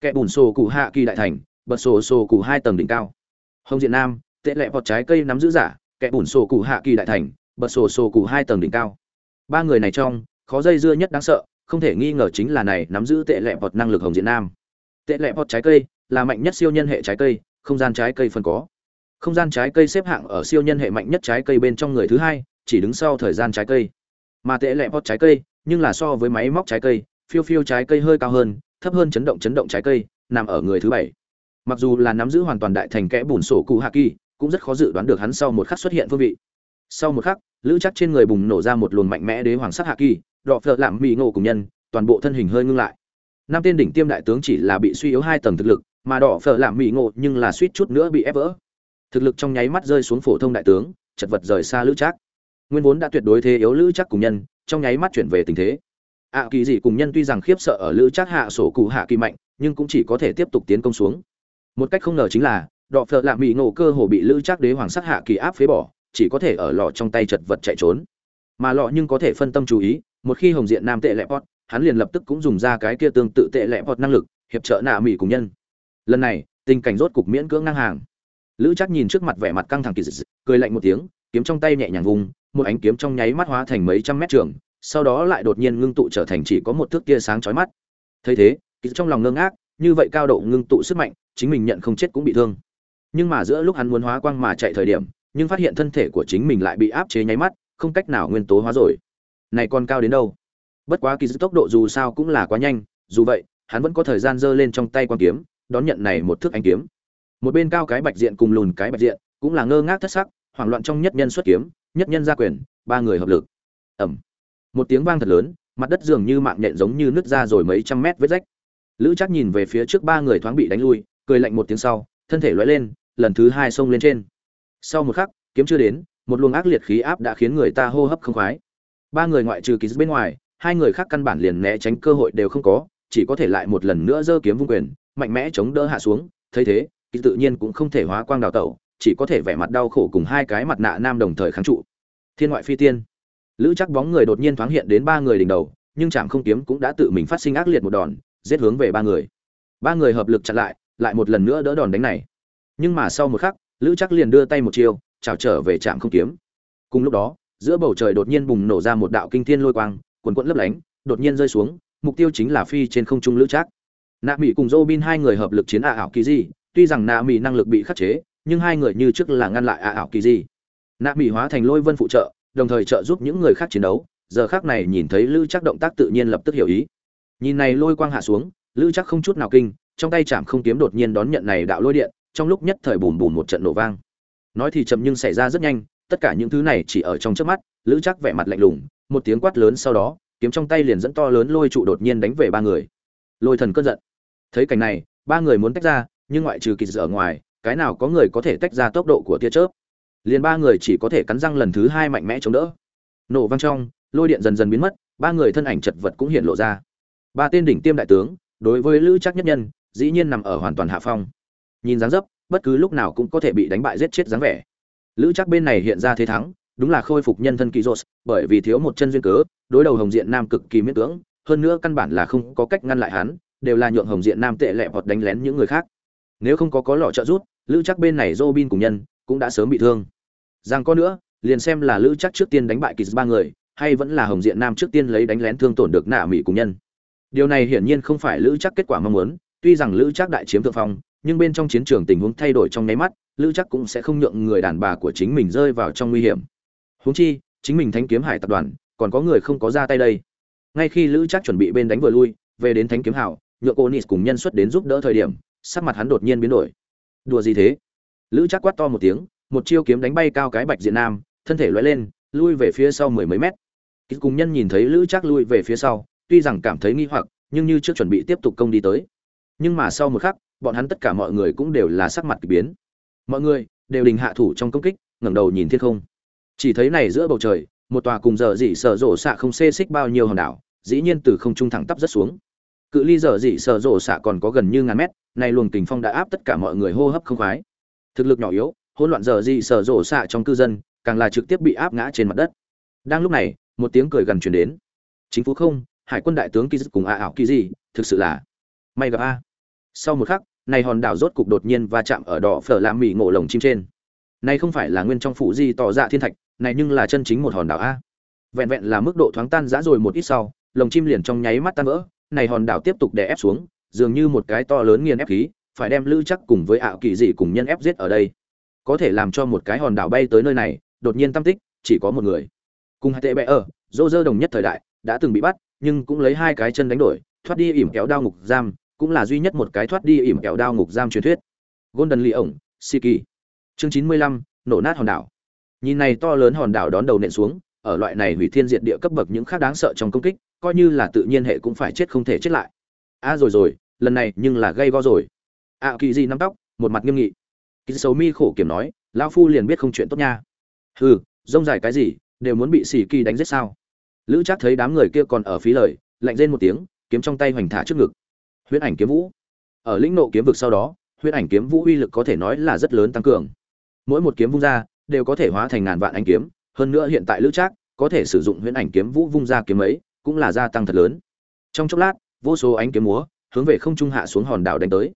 Kẻ bùn sổ cụ hạ kỳ đại thành, bật sổ sổ cụ hai tầng đỉnh cao hồng diện nam, tệ lệ vọt trái cây nắm giữ giả, kẻ bùn sổ cụ hạ kỳ đại thành, bật sổ sổ cụ hai tầng đỉnh cao. Ba người này trong, khó dây dưa nhất đáng sợ, không thể nghi ngờ chính là này nắm giữ tệ lệ vọt năng lực hồng diện nam. Tệ lệ vọt trái cây là mạnh nhất siêu nhân hệ trái cây, không gian trái cây phần có. Không gian trái cây xếp hạng ở siêu nhân hệ mạnh nhất trái cây bên trong người thứ hai, chỉ đứng sau thời gian trái cây. Mà tệ lệ vọt trái cây, nhưng là so với máy móc trái cây, phiêu phiêu trái cây hơi cao hơn, thấp hơn chấn động chấn động trái cây, nằm ở người thứ bảy mặc dù là nắm giữ hoàn toàn đại thành kẽ bùn sổ cụ hạ kỳ, cũng rất khó dự đoán được hắn sau một khắc xuất hiện phương vị. Sau một khắc, lữ chắc trên người bùng nổ ra một luồng mạnh mẽ đế hoàng sắc hạ kỳ, đọ phợ lạm mỹ ngộ cùng nhân, toàn bộ thân hình hơi ngưng lại. Năm tên đỉnh tiêm đại tướng chỉ là bị suy yếu hai tầng thực lực, mà đỏ phở lạm mỹ ngộ nhưng là suýt chút nữa bị ép vỡ. Thực lực trong nháy mắt rơi xuống phổ thông đại tướng, chật vật rời xa lữ trác nguyên vốn đã tuyệt đối thế yếu lữ trác cùng nhân, trong nháy mắt chuyển về tình thế. Ạ kỳ dị cùng nhân tuy rằng khiếp sợ ở lữ trác hạ sổ cụ hạ kỳ mạnh, nhưng cũng chỉ có thể tiếp tục tiến công xuống một cách không ngờ chính là, đọ phợ lạm mỹ ngộ cơ hồ bị lữ trác đế hoàng sắc hạ kỳ áp phế bỏ, chỉ có thể ở lọ trong tay chật vật chạy trốn. Mà lọ nhưng có thể phân tâm chú ý, một khi hồng diện nam tệ lẹ pot hắn liền lập tức cũng dùng ra cái kia tương tự tệ lẹ pot năng lực, hiệp trợ nạ mỹ cùng nhân. Lần này, tình cảnh rốt cục miễn cưỡng ngang hàng. Lữ chắc nhìn trước mặt vẻ mặt căng thẳng kỳ dị cười lạnh một tiếng, kiếm trong tay nhẹ nhàng vùng một ánh kiếm trong nháy mắt hóa thành mấy trăm mét trường, sau đó lại đột nhiên ngưng tụ trở thành chỉ có một thước kia sáng chói mắt. Thấy thế, kỳ trong lòng ngơ ngác như vậy cao độ ngưng tụ sức mạnh, chính mình nhận không chết cũng bị thương. Nhưng mà giữa lúc hắn muốn hóa quang mà chạy thời điểm, nhưng phát hiện thân thể của chính mình lại bị áp chế nháy mắt, không cách nào nguyên tố hóa rồi. Này còn cao đến đâu? Bất quá kỳ dư tốc độ dù sao cũng là quá nhanh, dù vậy, hắn vẫn có thời gian giơ lên trong tay quan kiếm, đón nhận này một thước ánh kiếm. Một bên cao cái bạch diện cùng lùn cái bạch diện, cũng là ngơ ngác thất sắc, hoảng loạn trong nhất nhân xuất kiếm, nhất nhân ra quyền, ba người hợp lực. Ẩm một tiếng vang thật lớn, mặt đất dường như mạng nhện giống như nứt ra rồi mấy trăm mét vết rách lữ chắc nhìn về phía trước ba người thoáng bị đánh lui, cười lạnh một tiếng sau, thân thể lóe lên, lần thứ hai xông lên trên. Sau một khắc, kiếm chưa đến, một luồng ác liệt khí áp đã khiến người ta hô hấp không khoái. Ba người ngoại trừ ký bên ngoài, hai người khác căn bản liền né tránh cơ hội đều không có, chỉ có thể lại một lần nữa giơ kiếm vung quyền, mạnh mẽ chống đỡ hạ xuống, thấy thế ký tự nhiên cũng không thể hóa quang đào tẩu, chỉ có thể vẻ mặt đau khổ cùng hai cái mặt nạ nam đồng thời kháng trụ. Thiên ngoại phi tiên. Lữ chắc bóng người đột nhiên thoáng hiện đến ba người đỉnh đầu, nhưng chạm không kiếm cũng đã tự mình phát sinh ác liệt một đòn giết hướng về ba người. Ba người hợp lực chặn lại lại một lần nữa đỡ đòn đánh này. Nhưng mà sau một khắc, lữ chắc liền đưa tay một chiêu chào trở về trạm không kiếm. Cùng lúc đó, giữa bầu trời đột nhiên bùng nổ ra một đạo kinh thiên lôi quang quần quẫn lấp lánh, đột nhiên rơi xuống, mục tiêu chính là phi trên không trung lữ trác. Nạ mỹ cùng dô bin hai người hợp lực chiến ả ảo kỳ di, tuy rằng nạ mỹ năng lực bị khắc chế, nhưng hai người như trước là ngăn lại ả ảo kỳ di. Nạ mỹ hóa thành lôi vân phụ trợ, đồng thời trợ giúp những người khác chiến đấu, giờ khác này nhìn thấy lữ chắc động tác tự nhiên lập tức hiểu ý nhìn này lôi quang hạ xuống, lữ chắc không chút nào kinh, trong tay chạm không kiếm đột nhiên đón nhận này đạo lôi điện, trong lúc nhất thời bùm bùm một trận nổ vang. Nói thì chậm nhưng xảy ra rất nhanh, tất cả những thứ này chỉ ở trong trước mắt, lữ chắc vẻ mặt lạnh lùng, một tiếng quát lớn sau đó, kiếm trong tay liền dẫn to lớn lôi trụ đột nhiên đánh về ba người. Lôi thần cơn giận. Thấy cảnh này, ba người muốn tách ra, nhưng ngoại trừ kỳ ở ngoài, cái nào có người có thể tách ra tốc độ của tia chớp? Liền ba người chỉ có thể cắn răng lần thứ hai mạnh mẽ chống đỡ. Nổ vang trong, lôi điện dần dần biến mất, ba người thân ảnh chật vật cũng hiện lộ ra ba tên đỉnh tiêm đại tướng, đối với lữ chắc nhất nhân, dĩ nhiên nằm ở hoàn toàn hạ phong. Nhìn dáng dấp, bất cứ lúc nào cũng có thể bị đánh bại giết chết dáng vẻ. Lữ chắc bên này hiện ra thế thắng, đúng là khôi phục nhân thân kỳ rột bởi vì thiếu một chân duyên cớ, đối đầu hồng diện nam cực kỳ miễn cưỡng, hơn nữa căn bản là không có cách ngăn lại hắn, đều là nhượng hồng diện nam tệ lẹ hoặc đánh lén những người khác. Nếu không có có lọ trợ rút lữ chắc bên này robin cùng nhân cũng đã sớm bị thương. Rằng có nữa, liền xem là lữ chắc trước tiên đánh bại kỳ ba người, hay vẫn là hồng diện nam trước tiên lấy đánh lén thương tổn được nạ mỹ cùng nhân điều này hiển nhiên không phải lữ chắc kết quả mong muốn tuy rằng lữ chắc đại chiếm thượng phong nhưng bên trong chiến trường tình huống thay đổi trong nháy mắt lữ chắc cũng sẽ không nhượng người đàn bà của chính mình rơi vào trong nguy hiểm. Huống chi chính mình thánh kiếm hải tập đoàn còn có người không có ra tay đây. Ngay khi lữ chắc chuẩn bị bên đánh vừa lui về đến thánh kiếm hảo nhượng cô nis cùng nhân xuất đến giúp đỡ thời điểm sắc mặt hắn đột nhiên biến đổi. Đùa gì thế? Lữ chắc quát to một tiếng một chiêu kiếm đánh bay cao cái bạch diện nam thân thể loay lên lui về phía sau mười mấy mét. Kịch cùng nhân nhìn thấy Lữ Trác lui về phía sau, tuy rằng cảm thấy nghi hoặc, nhưng như trước chuẩn bị tiếp tục công đi tới. Nhưng mà sau một khắc, bọn hắn tất cả mọi người cũng đều là sắc mặt kỳ biến. Mọi người đều đình hạ thủ trong công kích, ngẩng đầu nhìn thiên không. Chỉ thấy này giữa bầu trời, một tòa cùng giờ dị sở rổ xạ không xê xích bao nhiêu hòn đảo, dĩ nhiên từ không trung thẳng tắp rất xuống. Cự ly giờ dị sở rổ xạ còn có gần như ngàn mét, này luồng tình phong đã áp tất cả mọi người hô hấp không khoái. Thực lực nhỏ yếu, hỗn loạn giờ dị sở rổ xạ trong cư dân, càng là trực tiếp bị áp ngã trên mặt đất. Đang lúc này, một tiếng cười gần truyền đến chính phủ không hải quân đại tướng kỳ dứt cùng a ảo kỳ gì thực sự là may gặp a. Sau một khắc, này hòn đảo rốt cục đột nhiên va chạm ở đỏ phở làm mì ngộ lồng chim trên. Này không phải là nguyên trong phủ di tỏ dạ thiên thạch, này nhưng là chân chính một hòn đảo a. Vẹn vẹn là mức độ thoáng tan rã rồi một ít sau, lồng chim liền trong nháy mắt tan vỡ, này hòn đảo tiếp tục đè ép xuống, dường như một cái to lớn nghiền ép khí, phải đem lữ chắc cùng với ảo kỳ dị cùng nhân ép giết ở đây. Có thể làm cho một cái hòn đảo bay tới nơi này, đột nhiên tâm tích, chỉ có một người. Cùng hai tệ bẹ ở dô dơ đồng nhất thời đại, đã từng bị bắt nhưng cũng lấy hai cái chân đánh đổi, thoát đi ỉm kéo đao ngục giam, cũng là duy nhất một cái thoát đi ỉm kéo đao ngục giam truyền thuyết. Golden lee ổng, siki. Chương chín mươi lăm, nổ nát hòn đảo. Nhìn này to lớn hòn đảo đón đầu nện xuống, ở loại này hủy thiên diệt địa cấp bậc những khác đáng sợ trong công kích, coi như là tự nhiên hệ cũng phải chết không thể chết lại. À rồi rồi, lần này nhưng là gây go rồi. À kỳ gì nắm tóc, một mặt nghiêm nghị. Kỳ xấu mi khổ kiểm nói, lão phu liền biết không chuyện tốt nha. Hừ, rông dài cái gì, đều muốn bị xì kỳ đánh giết sao? Lữ Trác thấy đám người kia còn ở phí lời, lạnh rên một tiếng, kiếm trong tay hoành thả trước ngực. Huyễn ảnh kiếm vũ. Ở lĩnh nộ kiếm vực sau đó, huyễn ảnh kiếm vũ uy lực có thể nói là rất lớn tăng cường. Mỗi một kiếm vung ra, đều có thể hóa thành ngàn vạn ánh kiếm. Hơn nữa hiện tại lữ trác có thể sử dụng huyễn ảnh kiếm vũ vung ra kiếm ấy, cũng là gia tăng thật lớn. Trong chốc lát, vô số ánh kiếm múa, hướng về không trung hạ xuống hòn đảo đánh tới.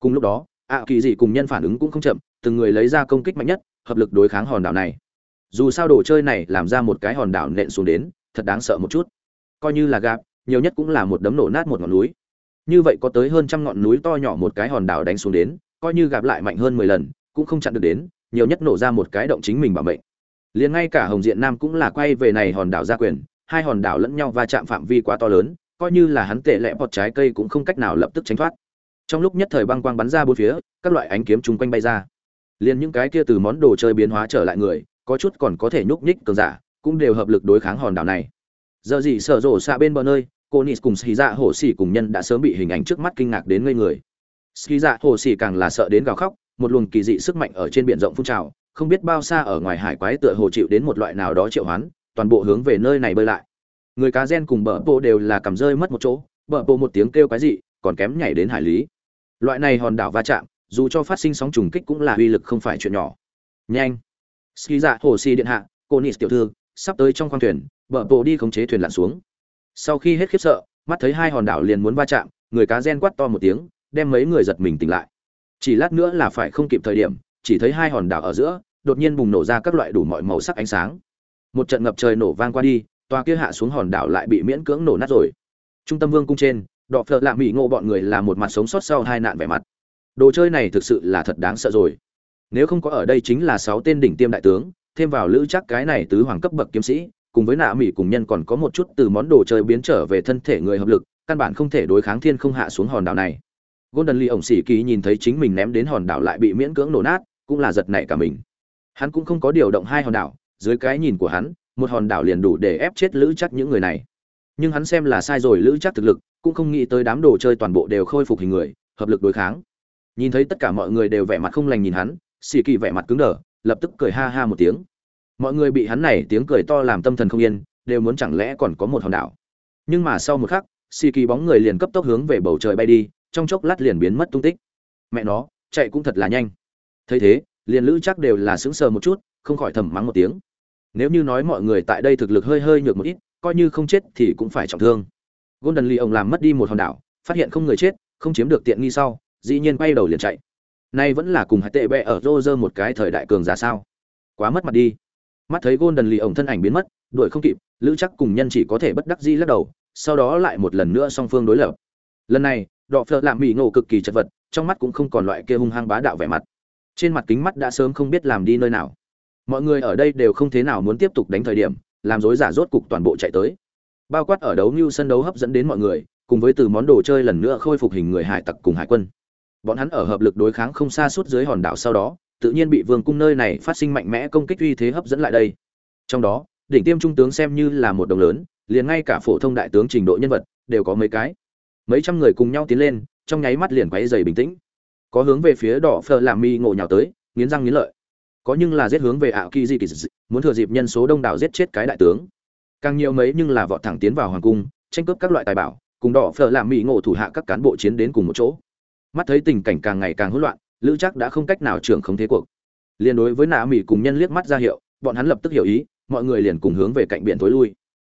Cùng lúc đó, ạ kỳ dị cùng nhân phản ứng cũng không chậm, từng người lấy ra công kích mạnh nhất, hợp lực đối kháng hòn đảo này. Dù sao đồ chơi này làm ra một cái hòn đảo nện xuống đến thật đáng sợ một chút. Coi như là gạp, nhiều nhất cũng là một đấm nổ nát một ngọn núi. Như vậy có tới hơn trăm ngọn núi to nhỏ một cái hòn đảo đánh xuống đến, coi như gặp lại mạnh hơn mười lần, cũng không chặn được đến, nhiều nhất nổ ra một cái động chính mình bảo mệnh. Liền ngay cả hồng diện nam cũng là quay về này hòn đảo ra quyền, hai hòn đảo lẫn nhau va chạm phạm vi quá to lớn, coi như là hắn tệ lẽ bọt trái cây cũng không cách nào lập tức tránh thoát. Trong lúc nhất thời băng quang bắn ra bốn phía, các loại ánh kiếm chung quanh bay ra. Liền những cái kia từ món đồ chơi biến hóa trở lại người, có chút còn có thể nhúc nhích cường giả cũng đều hợp lực đối kháng hòn đảo này. Giờ gì sở rộ xa bên bờ nơi, cô nis cùng xì dạ hồ xì cùng nhân đã sớm bị hình ảnh trước mắt kinh ngạc đến ngây người. Xì dạ hồ xì càng là sợ đến gào khóc, một luồng kỳ dị sức mạnh ở trên biển rộng phun trào, không biết bao xa ở ngoài hải quái tựa hồ chịu đến một loại nào đó triệu hoán, toàn bộ hướng về nơi này bơi lại. Người cá gen cùng bờ bộ đều là cầm rơi mất một chỗ, bờ bộ một tiếng kêu quái dị, còn kém nhảy đến hải lý. Loại này hòn đảo va chạm, dù cho phát sinh sóng trùng kích cũng là uy lực không phải chuyện nhỏ. Nhanh. Ski dạ hồ si điện hạ, cô nis tiểu thư sắp tới trong khoang thuyền, bờ bộ đi khống chế thuyền lặn xuống. Sau khi hết khiếp sợ, mắt thấy hai hòn đảo liền muốn va chạm, người cá gen quát to một tiếng, đem mấy người giật mình tỉnh lại. Chỉ lát nữa là phải không kịp thời điểm, chỉ thấy hai hòn đảo ở giữa, đột nhiên bùng nổ ra các loại đủ mọi màu sắc ánh sáng. Một trận ngập trời nổ vang qua đi toa kia hạ xuống hòn đảo lại bị miễn cưỡng nổ nát rồi. Trung tâm vương cung trên, đọ phợ lạ mỹ ngộ bọn người là một mặt sống sót sau hai nạn vẻ mặt. Đồ chơi này thực sự là thật đáng sợ rồi. Nếu không có ở đây chính là sáu tên đỉnh tiêm đại tướng thêm vào lữ chắc cái này tứ hoàng cấp bậc kiếm sĩ, cùng với nạ mỹ cùng nhân còn có một chút từ món đồ chơi biến trở về thân thể người hợp lực, căn bản không thể đối kháng thiên không hạ xuống hòn đảo này. Golden lee ổng xỉ kỳ nhìn thấy chính mình ném đến hòn đảo lại bị miễn cưỡng nổ nát, cũng là giật nảy cả mình. Hắn cũng không có điều động hai hòn đảo, dưới cái nhìn của hắn, một hòn đảo liền đủ để ép chết lữ chắc những người này. Nhưng hắn xem là sai rồi, lữ chắc thực lực, cũng không nghĩ tới đám đồ chơi toàn bộ đều khôi phục hình người, hợp lực đối kháng. Nhìn thấy tất cả mọi người đều vẻ mặt không lành nhìn hắn xì kỳ vẻ mặt cứng đờ lập tức cười ha ha một tiếng. Mọi người bị hắn này tiếng cười to làm tâm thần không yên, đều muốn chẳng lẽ còn có một hòn đảo. Nhưng mà sau một khắc xì kỳ bóng người liền cấp tốc hướng về bầu trời bay đi, trong chốc lát liền biến mất tung tích. Mẹ nó, chạy cũng thật là nhanh. Thấy thế, liền lữ chắc đều là sững sờ một chút, không khỏi thầm mắng một tiếng. Nếu như nói mọi người tại đây thực lực hơi hơi nhược một ít, coi như không chết thì cũng phải trọng thương. Golden lee ông làm mất đi một hòn đảo, phát hiện không người chết, không chiếm được tiện nghi sau, dĩ nhiên quay đầu liền chạy nay vẫn là cùng hải tệ bẹ ở roger một cái thời đại cường giả sao? Quá mất mặt đi. Mắt thấy golden đần lì ổng thân ảnh biến mất, đuổi không kịp, lữ chắc cùng nhân chỉ có thể bất đắc dĩ lắc đầu, sau đó lại một lần nữa song phương đối lập. Lần này, đọ phượt làm mỉ ngộ cực kỳ chật vật, trong mắt cũng không còn loại kia hung hăng bá đạo vẻ mặt. Trên mặt kính mắt đã sớm không biết làm đi nơi nào. Mọi người ở đây đều không thế nào muốn tiếp tục đánh thời điểm, làm rối giả rốt cục toàn bộ chạy tới. Bao quát ở đấu như sân đấu hấp dẫn đến mọi người, cùng với từ món đồ chơi lần nữa khôi phục hình người hải tặc cùng hải quân bọn hắn ở hợp lực đối kháng không xa suốt dưới hòn đảo sau đó, tự nhiên bị vương cung nơi này phát sinh mạnh mẽ công kích uy thế hấp dẫn lại đây. Trong đó, đỉnh tiêm trung tướng xem như là một đồng lớn, liền ngay cả phổ thông đại tướng trình độ nhân vật, đều có mấy cái. Mấy trăm người cùng nhau tiến lên, trong nháy mắt liền quấy dày bình tĩnh. Có hướng về phía đỏ phờ làm mi ngộ nhào tới, nghiến răng nghiến lợi. Có nhưng là giết hướng về ảo kỳ di kỳ muốn thừa dịp nhân số đông đảo giết chết cái đại tướng. Càng nhiều mấy nhưng là vọt thẳng tiến vào hoàng cung, tranh cướp các loại tài bảo, cùng đỏ phờ làm mỹ ngộ thủ hạ các cán bộ chiến đến cùng một chỗ mắt thấy tình cảnh càng ngày càng hỗn loạn, lữ chắc đã không cách nào trưởng không thế cuộc. Liên đối với nạ mỹ cùng nhân liếc mắt ra hiệu, bọn hắn lập tức hiểu ý, mọi người liền cùng hướng về cạnh biển tối lui.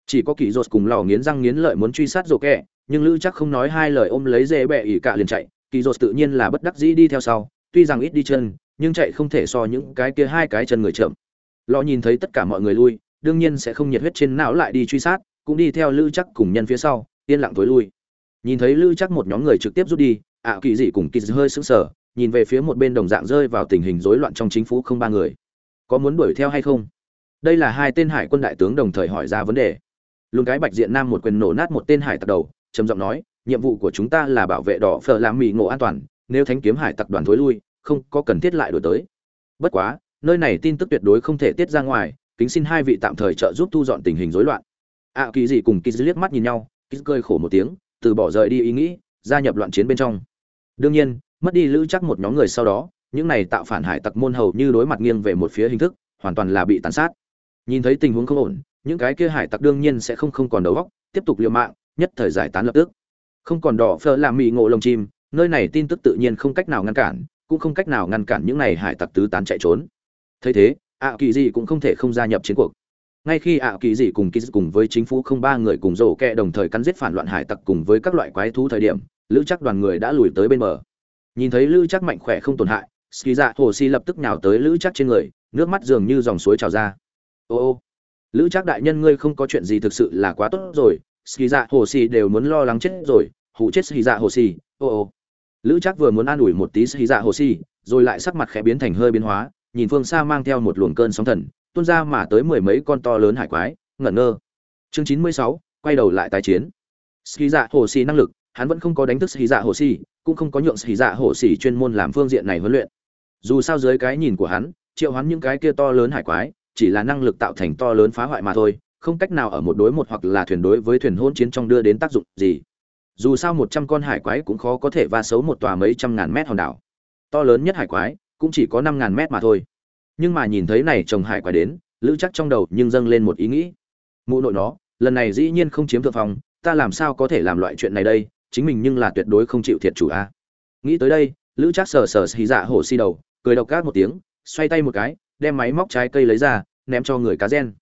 Chỉ có kỳ dột cùng lò nghiến răng nghiến lợi muốn truy sát rổ kẹ nhưng lữ chắc không nói hai lời ôm lấy dễ bẹ ỉ cả liền chạy. Kỳ dột tự nhiên là bất đắc dĩ đi theo sau, tuy rằng ít đi chân, nhưng chạy không thể so những cái kia hai cái chân người chậm. Lò nhìn thấy tất cả mọi người lui, đương nhiên sẽ không nhiệt huyết trên não lại đi truy sát, cũng đi theo lữ chắc cùng nhân phía sau, yên lặng tối lui. Nhìn thấy lữ chắc một nhóm người trực tiếp rút đi ạ kỳ dị cùng kỳ hơi sững sờ, nhìn về phía một bên đồng dạng rơi vào tình hình rối loạn trong chính phủ không ba người. Có muốn đuổi theo hay không? Đây là hai tên hải quân đại tướng đồng thời hỏi ra vấn đề. Luôn cái bạch diện nam một quyền nổ nát một tên hải tặc đầu, trầm giọng nói, nhiệm vụ của chúng ta là bảo vệ đỏ phở làm mỹ ngộ an toàn, nếu thánh kiếm hải tặc đoàn thối lui, không có cần thiết lại đổi tới. Bất quá, nơi này tin tức tuyệt đối không thể tiết ra ngoài, kính xin hai vị tạm thời trợ giúp thu dọn tình hình rối loạn. Ạ kỳ dị cùng kỳ liếc mắt nhìn nhau, kỳ cười khổ một tiếng, từ bỏ rời đi ý nghĩ, gia nhập loạn chiến bên trong đương nhiên, mất đi lữ chắc một nhóm người sau đó, những này tạo phản hải tặc môn hầu như đối mặt nghiêng về một phía hình thức, hoàn toàn là bị tàn sát. Nhìn thấy tình huống không ổn, những cái kia hải tặc đương nhiên sẽ không không còn đầu góc tiếp tục liều mạng, nhất thời giải tán lập tức. Không còn đỏ phơ làm mị ngộ lồng chim, nơi này tin tức tự nhiên không cách nào ngăn cản, cũng không cách nào ngăn cản những này hải tặc tứ tán chạy trốn. Thấy thế, ạ kỳ gì cũng không thể không gia nhập chiến cuộc. Ngay khi ạ kỳ dị cùng ký cùng với chính phủ không ba người cùng rổ kẹ đồng thời cắn giết phản loạn hải tặc cùng với các loại quái thú thời điểm lữ chắc đoàn người đã lùi tới bên bờ. Nhìn thấy lữ chắc mạnh khỏe không tổn hại ski dạ hồ si lập tức nhào tới lữ chắc trên người, nước mắt dường như dòng suối trào ra. Ô ô, lữ chắc đại nhân ngươi không có chuyện gì thực sự là quá tốt rồi ski dạ hồ si đều muốn lo lắng chết rồi, hụ chết ski dạ hồ si ô ô. Lữ chắc vừa muốn an ủi một tí ski dạ hồ si rồi lại sắc mặt khẽ biến thành hơi biến hóa, nhìn phương xa mang theo một luồng cơn sóng thần, tuôn ra mà tới mười mấy con to lớn hải quái, ngẩn ngơ. Chương chín mươi sáu, quay đầu lại tái chiến. Ski dạ hồ si năng lực hắn vẫn không có đánh thức ski dạ hồ sĩ, cũng không có nhượng ski dạ hồ sĩ chuyên môn làm phương diện này huấn luyện. Dù sao dưới cái nhìn của hắn triệu hắn những cái kia to lớn hải quái chỉ là năng lực tạo thành to lớn phá hoại mà thôi không cách nào ở một đối một hoặc là thuyền đối với thuyền hôn chiến trong đưa đến tác dụng gì. Dù sao một trăm con hải quái cũng khó có thể va xấu một tòa mấy trăm ngàn mét hòn đảo. To lớn nhất hải quái cũng chỉ có năm ngàn mét mà thôi. Nhưng mà nhìn thấy này chồng hải quái đến lữ chắc trong đầu nhưng dâng lên một ý nghĩ. Mụ nội nó lần này dĩ nhiên không chiếm thượng phòng, ta làm sao có thể làm loại chuyện này đây? Chính mình nhưng là tuyệt đối không chịu thiệt chủ a. Nghĩ tới đây, lữ chắc sờ sờ xì dạ hổ xi đầu, cười độc gác một tiếng, xoay tay một cái, đem máy móc trái cây lấy ra, ném cho người cá gen.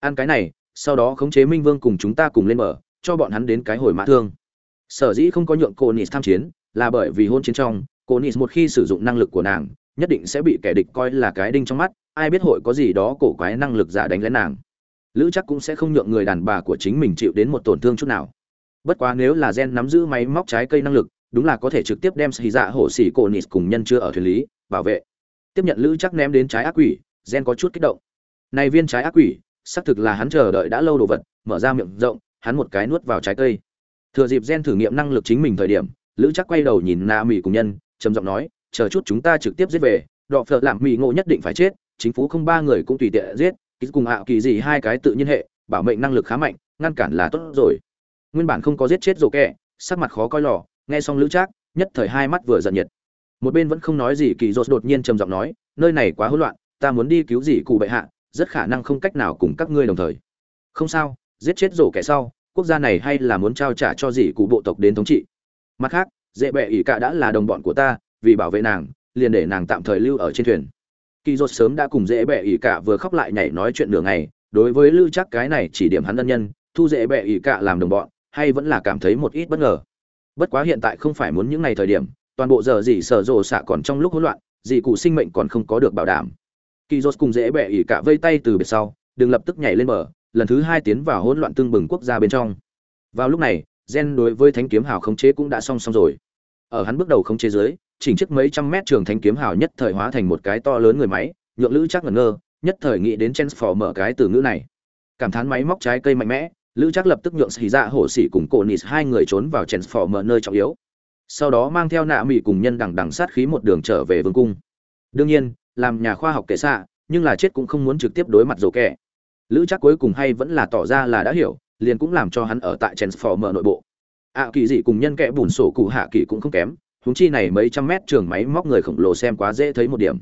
Ăn cái này, sau đó khống chế minh vương cùng chúng ta cùng lên mở cho bọn hắn đến cái hồi mã thương. Sở dĩ không có nhượng cô nis tham chiến, là bởi vì hôn chiến trong cô nis một khi sử dụng năng lực của nàng, nhất định sẽ bị kẻ địch coi là cái đinh trong mắt, ai biết hội có gì đó cổ quái năng lực giả đánh lén nàng. Lữ chắc cũng sẽ không nhượng người đàn bà của chính mình chịu đến một tổn thương chút nào bất quá nếu là gen nắm giữ máy móc trái cây năng lực, đúng là có thể trực tiếp đem xì dạ hổ xỉ cổ nịt cùng nhân chưa ở thuyền lý, bảo vệ. Tiếp nhận lữ chắc ném đến trái ác quỷ, gen có chút kích động. Này viên trái ác quỷ, xác thực là hắn chờ đợi đã lâu đồ vật, mở ra miệng rộng, hắn một cái nuốt vào trái cây. Thừa dịp gen thử nghiệm năng lực chính mình thời điểm, lữ chắc quay đầu nhìn na mỹ cùng nhân, trầm giọng nói, chờ chút chúng ta trực tiếp giết về, đọ phợ làm mỹ ngộ nhất định phải chết, chính phủ không ba người cũng tùy tiện giết cùng ạ kỳ gì hai cái tự nhiên hệ, bảo mệnh năng lực khá mạnh, ngăn cản là tốt rồi nguyên bản không có giết chết rồ kẹ, sắc mặt khó coi lò, nghe xong lữ trác, nhất thời hai mắt vừa giận nhiệt. Một bên vẫn không nói gì, kỳ dột đột nhiên trầm giọng nói, nơi này quá hỗn loạn, ta muốn đi cứu gì cụ bệ hạ, rất khả năng không cách nào cùng các ngươi đồng thời. Không sao, giết chết rổ kẻ sau, quốc gia này hay là muốn trao trả cho gì cụ bộ tộc đến thống trị. Mặt khác, dễ bệ ỷ cả đã là đồng bọn của ta, vì bảo vệ nàng, liền để nàng tạm thời lưu ở trên thuyền. Kỳ dột sớm đã cùng dễ bệ ỷ cả vừa khóc lại nhảy nói chuyện nửa ngày, đối với lưu chắc cái này chỉ điểm hắn ân nhân, thu dễ bệ ỷ cả làm đồng bọn hay vẫn là cảm thấy một ít bất ngờ. Bất quá hiện tại không phải muốn những ngày thời điểm, toàn bộ giờ gì sở rộ xạ còn trong lúc hỗn loạn, dị cụ sinh mệnh còn không có được bảo đảm. Kỳ dốt cùng dễ bẹ ỉ cả vây tay từ biệt sau, đừng lập tức nhảy lên bờ, lần thứ hai tiến vào hỗn loạn tương bừng quốc gia bên trong. Vào lúc này, gen đối với thánh kiếm hào khống chế cũng đã xong xong rồi. Ở hắn bước đầu khống chế dưới, chỉnh chiếc mấy trăm mét trường thánh kiếm hào nhất thời hóa thành một cái to lớn người máy, nhượng lữ chắc ngẩn ngơ, nhất thời nghĩ đến transform mở cái từ ngữ này. Cảm thán máy móc trái cây mạnh mẽ lữ chắc lập tức nhượng xì dạ hổ xỉ cùng cổ nịt hai người trốn vào transform mở nơi trọng yếu. Sau đó mang theo nạ mỹ cùng nhân đằng đằng sát khí một đường trở về vương cung. Đương nhiên, làm nhà khoa học kệ xạ, nhưng là chết cũng không muốn trực tiếp đối mặt dầu kẻ. Lữ chắc cuối cùng hay vẫn là tỏ ra là đã hiểu, liền cũng làm cho hắn ở tại transformer nội bộ. Ạ kỳ dị cùng nhân kẽ bùn sổ cụ hạ kỳ cũng không kém húng chi này mấy trăm mét trường máy móc người khổng lồ xem quá dễ thấy một điểm.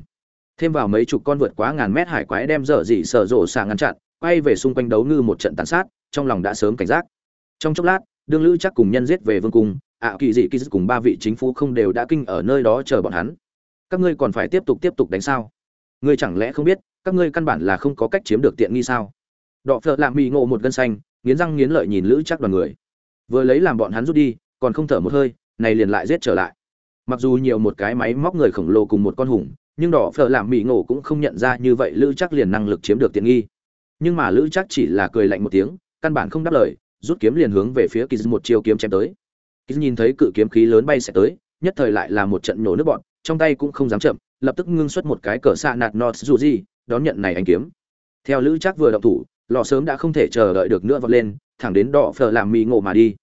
Thêm vào mấy chục con vượt quá ngàn mét hải quái đem dở dị sở rộ xạ ngăn chặn, quay về xung quanh đấu ngư một trận tàn sát trong lòng đã sớm cảnh giác. Trong chốc lát, đương lữ chắc cùng nhân giết về vương cung, ạ kỳ dị kỳ cùng ba vị chính phủ không đều đã kinh ở nơi đó chờ bọn hắn. Các ngươi còn phải tiếp tục tiếp tục đánh sao? Ngươi chẳng lẽ không biết, các ngươi căn bản là không có cách chiếm được tiện nghi sao? Đọ phợ lạ mì ngộ một gân xanh, nghiến răng nghiến lợi nhìn lữ chắc đoàn người. Vừa lấy làm bọn hắn rút đi, còn không thở một hơi, này liền lại giết trở lại. Mặc dù nhiều một cái máy móc người khổng lồ cùng một con hùng, nhưng đỏ phở làm mỉ ngộ cũng không nhận ra như vậy lữ chắc liền năng lực chiếm được tiện nghi. Nhưng mà lữ chắc chỉ là cười lạnh một tiếng căn bản không đáp lời, rút kiếm liền hướng về phía kiz một chiêu kiếm chém tới. Kiz nhìn thấy cự kiếm khí lớn bay sẽ tới, nhất thời lại là một trận nổ nước bọn, trong tay cũng không dám chậm, lập tức ngưng xuất một cái cờ xạ nạt nọt dù gì, đón nhận này anh kiếm. Theo lữ chắc vừa động thủ, lò sớm đã không thể chờ đợi được nữa vọt lên, thẳng đến đỏ phở làm mì ngộ mà đi.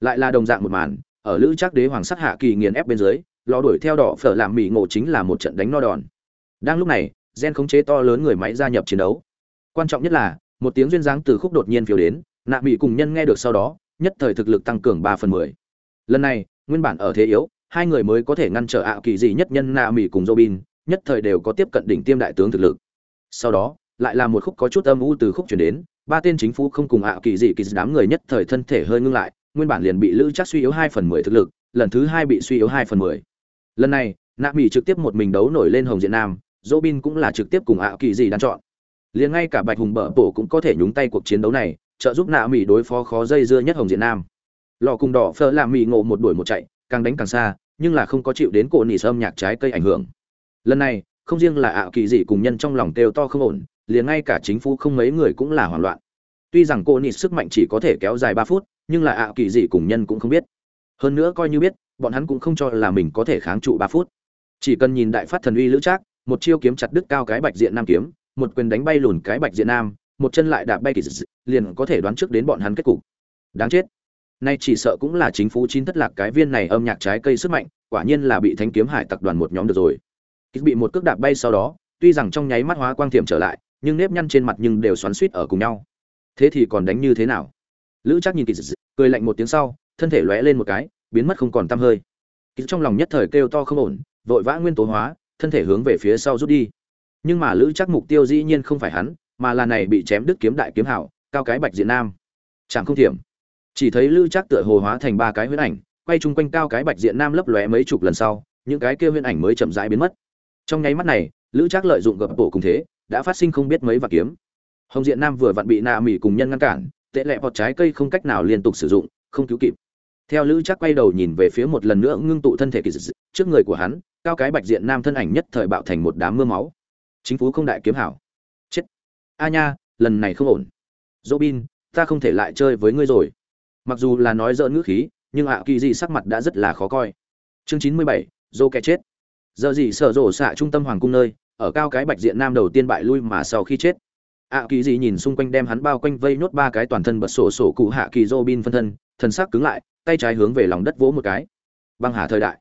Lại là đồng dạng một màn, ở lữ chắc đế hoàng sắt hạ kỳ nghiền ép bên dưới, lò đuổi theo đỏ phở làm mì ngộ chính là một trận đánh no đòn. Đang lúc này, gen khống chế to lớn người máy gia nhập chiến đấu. Quan trọng nhất là một tiếng duyên dáng từ khúc đột nhiên phiêu đến, nạ mỹ cùng nhân nghe được sau đó, nhất thời thực lực tăng cường ba phần mười. Lần này, nguyên bản ở thế yếu, hai người mới có thể ngăn trở ạ kỳ dị nhất nhân nạ mỹ cùng robin, nhất thời đều có tiếp cận đỉnh tiêm đại tướng thực lực. Sau đó, lại là một khúc có chút âm u từ khúc chuyển đến, ba tên chính phủ không cùng ạ kỳ dị kỳ đám người nhất thời thân thể hơi ngưng lại, nguyên bản liền bị lữ chắc suy yếu hai phần mười thực lực, lần thứ hai bị suy yếu hai phần mười. Lần này, nạ mỹ trực tiếp một mình đấu nổi lên hồng diện nam, robin cũng là trực tiếp cùng ạ kỳ dị đan chọn liền ngay cả bạch hùng bở bổ cũng có thể nhúng tay cuộc chiến đấu này, trợ giúp nạ mỹ đối phó khó dây dưa nhất hồng diện nam. Lò cùng đỏ phơ làm mỹ ngộ một đuổi một chạy, càng đánh càng xa, nhưng là không có chịu đến cổ nỉ sâm nhạc trái cây ảnh hưởng. Lần này, không riêng là ạ kỳ dị cùng nhân trong lòng kêu to không ổn, liền ngay cả chính phủ không mấy người cũng là hoảng loạn. Tuy rằng cô nịt sức mạnh chỉ có thể kéo dài ba phút, nhưng là ạ kỳ dị cùng nhân cũng không biết. Hơn nữa coi như biết, bọn hắn cũng không cho là mình có thể kháng trụ ba phút. Chỉ cần nhìn đại phát thần uy lữ trác, một chiêu kiếm chặt đứt cao cái bạch diện nam kiếm một quyền đánh bay lùn cái bạch diện nam, một chân lại đạp bay kỳ dị liền có thể đoán trước đến bọn hắn kết cục. Đáng chết. Nay chỉ sợ cũng là chính phủ chín thất lạc cái viên này âm nhạc trái cây sức mạnh, quả nhiên là bị thánh kiếm hải tập đoàn một nhóm được rồi. Kỳ bị một cước đạp bay sau đó, tuy rằng trong nháy mắt hóa quang thiểm trở lại, nhưng nếp nhăn trên mặt nhưng đều xoắn suýt ở cùng nhau. Thế thì còn đánh như thế nào? Lữ chắc nhìn kỳ dị cười lạnh một tiếng sau, thân thể lóe lên một cái, biến mất không còn tăm hơi. Kỳ trong lòng nhất thời kêu to không ổn, vội vã nguyên tố hóa, thân thể hướng về phía sau rút đi nhưng mà lữ chắc mục tiêu dĩ nhiên không phải hắn, mà là này bị chém đứt kiếm đại kiếm hảo, cao cái bạch diện nam. Chẳng không thiểm. Chỉ thấy lữ chắc tựa hồ hóa thành ba cái huyễn ảnh, quay chung quanh cao cái bạch diện nam lấp lóe mấy chục lần sau, những cái kia huyễn ảnh mới chậm rãi biến mất. Trong nháy mắt này, lữ chắc lợi dụng gập bộ cùng thế, đã phát sinh không biết mấy và kiếm. Hồng diện nam vừa vặn bị nạ mỹ cùng nhân ngăn cản, tệ lẹ bọt trái cây không cách nào liên tục sử dụng, không cứu kịp. Theo lữ chắc quay đầu nhìn về phía một lần nữa ngưng tụ thân thể kỳ dị, trước người của hắn, cao cái bạch diện nam thân ảnh nhất thời bạo thành một đám mưa máu chính phủ không đại kiếm hảo. Chết. A nha, lần này không ổn. Dỗ bin ta không thể lại chơi với ngươi rồi. Mặc dù là nói dỡn ngữ khí, nhưng ạ kỳ dị sắc mặt đã rất là khó coi. Chương chín mươi bảy, dô kẻ chết. Giờ gì sở rổ xạ trung tâm hoàng cung nơi, ở cao cái bạch diện nam đầu tiên bại lui mà sau khi chết. Ạ kỳ dị nhìn xung quanh đem hắn bao quanh vây nốt ba cái toàn thân bật sổ sổ cụ hạ kỳ dô bin phân thân, thần sắc cứng lại, tay trái hướng về lòng đất vỗ một cái. Băng hà thời đại.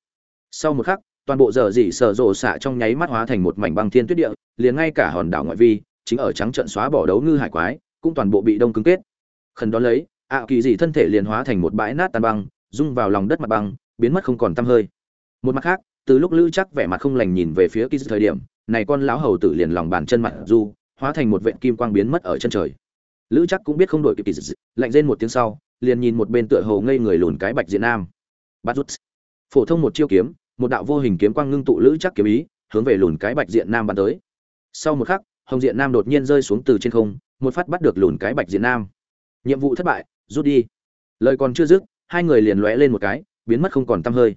Sau một khắc toàn bộ giờ dị sở rộ xạ trong nháy mắt hóa thành một mảnh băng thiên tuyết địa, liền ngay cả hòn đảo ngoại vi, chính ở trắng trận xóa bỏ đấu ngư hải quái, cũng toàn bộ bị đông cứng kết. Khẩn đón lấy, ạ kỳ dị thân thể liền hóa thành một bãi nát tan băng, rung vào lòng đất mặt băng, biến mất không còn tăm hơi. Một mặt khác, từ lúc lữ chắc vẻ mặt không lành nhìn về phía kỳ thời điểm, này con lão hầu tử liền lòng bàn chân mặt du, hóa thành một vện kim quang biến mất ở chân trời. Lữ chắc cũng biết không đổi kịp kỳ dị, lạnh rên một tiếng sau, liền nhìn một bên tựa hồ ngây người lùn cái bạch diện nam. Bát rút. Phổ thông một chiêu kiếm một đạo vô hình kiếm quang ngưng tụ lữ chắc kiếm ý, hướng về lùn cái bạch diện nam bắn tới. Sau một khắc, hồng diện nam đột nhiên rơi xuống từ trên không, một phát bắt được lùn cái bạch diện nam. Nhiệm vụ thất bại, rút đi. Lời còn chưa dứt, hai người liền lóe lên một cái, biến mất không còn tăm hơi.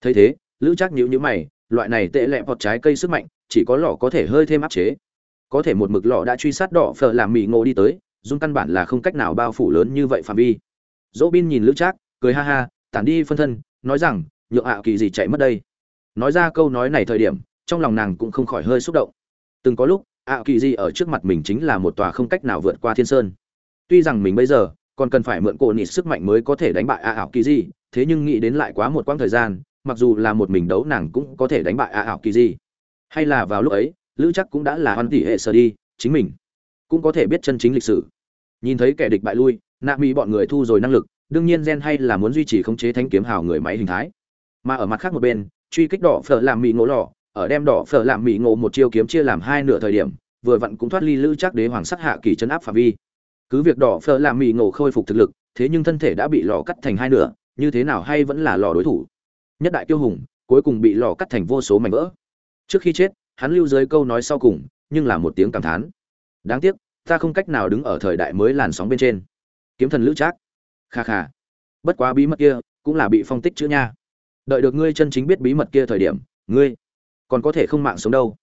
Thấy thế, lữ chắc nhíu nhíu mày, loại này tệ lẹ bọt trái cây sức mạnh, chỉ có lọ có thể hơi thêm áp chế. Có thể một mực lọ đã truy sát đỏ phở làm mì ngộ đi tới dung căn bản là không cách nào bao phủ lớn như vậy phạm vi. Dỗ bin nhìn lữ trác cười ha ha, tản đi phân thân, nói rằng nhượng ạ kỳ gì chạy mất đây. Nói ra câu nói này thời điểm, trong lòng nàng cũng không khỏi hơi xúc động. Từng có lúc, ạ kỳ gì ở trước mặt mình chính là một tòa không cách nào vượt qua thiên sơn. Tuy rằng mình bây giờ, còn cần phải mượn cổ nịt sức mạnh mới có thể đánh bại ạ ảo kỳ gì, thế nhưng nghĩ đến lại quá một quãng thời gian, mặc dù là một mình đấu nàng cũng có thể đánh bại ạ ảo kỳ gì. Hay là vào lúc ấy, lữ chắc cũng đã là hoan tỷ hệ sơ đi, chính mình cũng có thể biết chân chính lịch sử. Nhìn thấy kẻ địch bại lui, nạ mỹ bọn người thu rồi năng lực, đương nhiên gen hay là muốn duy trì khống chế thanh kiếm hào người máy hình thái mà ở mặt khác một bên, truy kích đỏ phở làm mỹ ngộ lò, ở đem đỏ phở làm mỹ ngộ một chiêu kiếm chia làm hai nửa thời điểm, vừa vặn cũng thoát ly lữ chắc đế hoàng sắc hạ kỳ chấn áp phạm vi. Cứ việc đỏ phở làm mỹ ngộ khôi phục thực lực, thế nhưng thân thể đã bị lò cắt thành hai nửa, như thế nào hay vẫn là lò đối thủ. Nhất đại kiêu hùng, cuối cùng bị lò cắt thành vô số mảnh vỡ. Trước khi chết, hắn lưu dưới câu nói sau cùng, nhưng là một tiếng cảm thán. Đáng tiếc, ta không cách nào đứng ở thời đại mới làn sóng bên trên. Kiếm thần lữ trác. Kha kha. Bất quá bí mật kia, cũng là bị phong tích chữ nha đợi được ngươi chân chính biết bí mật kia thời điểm, ngươi còn có thể không mạng sống đâu.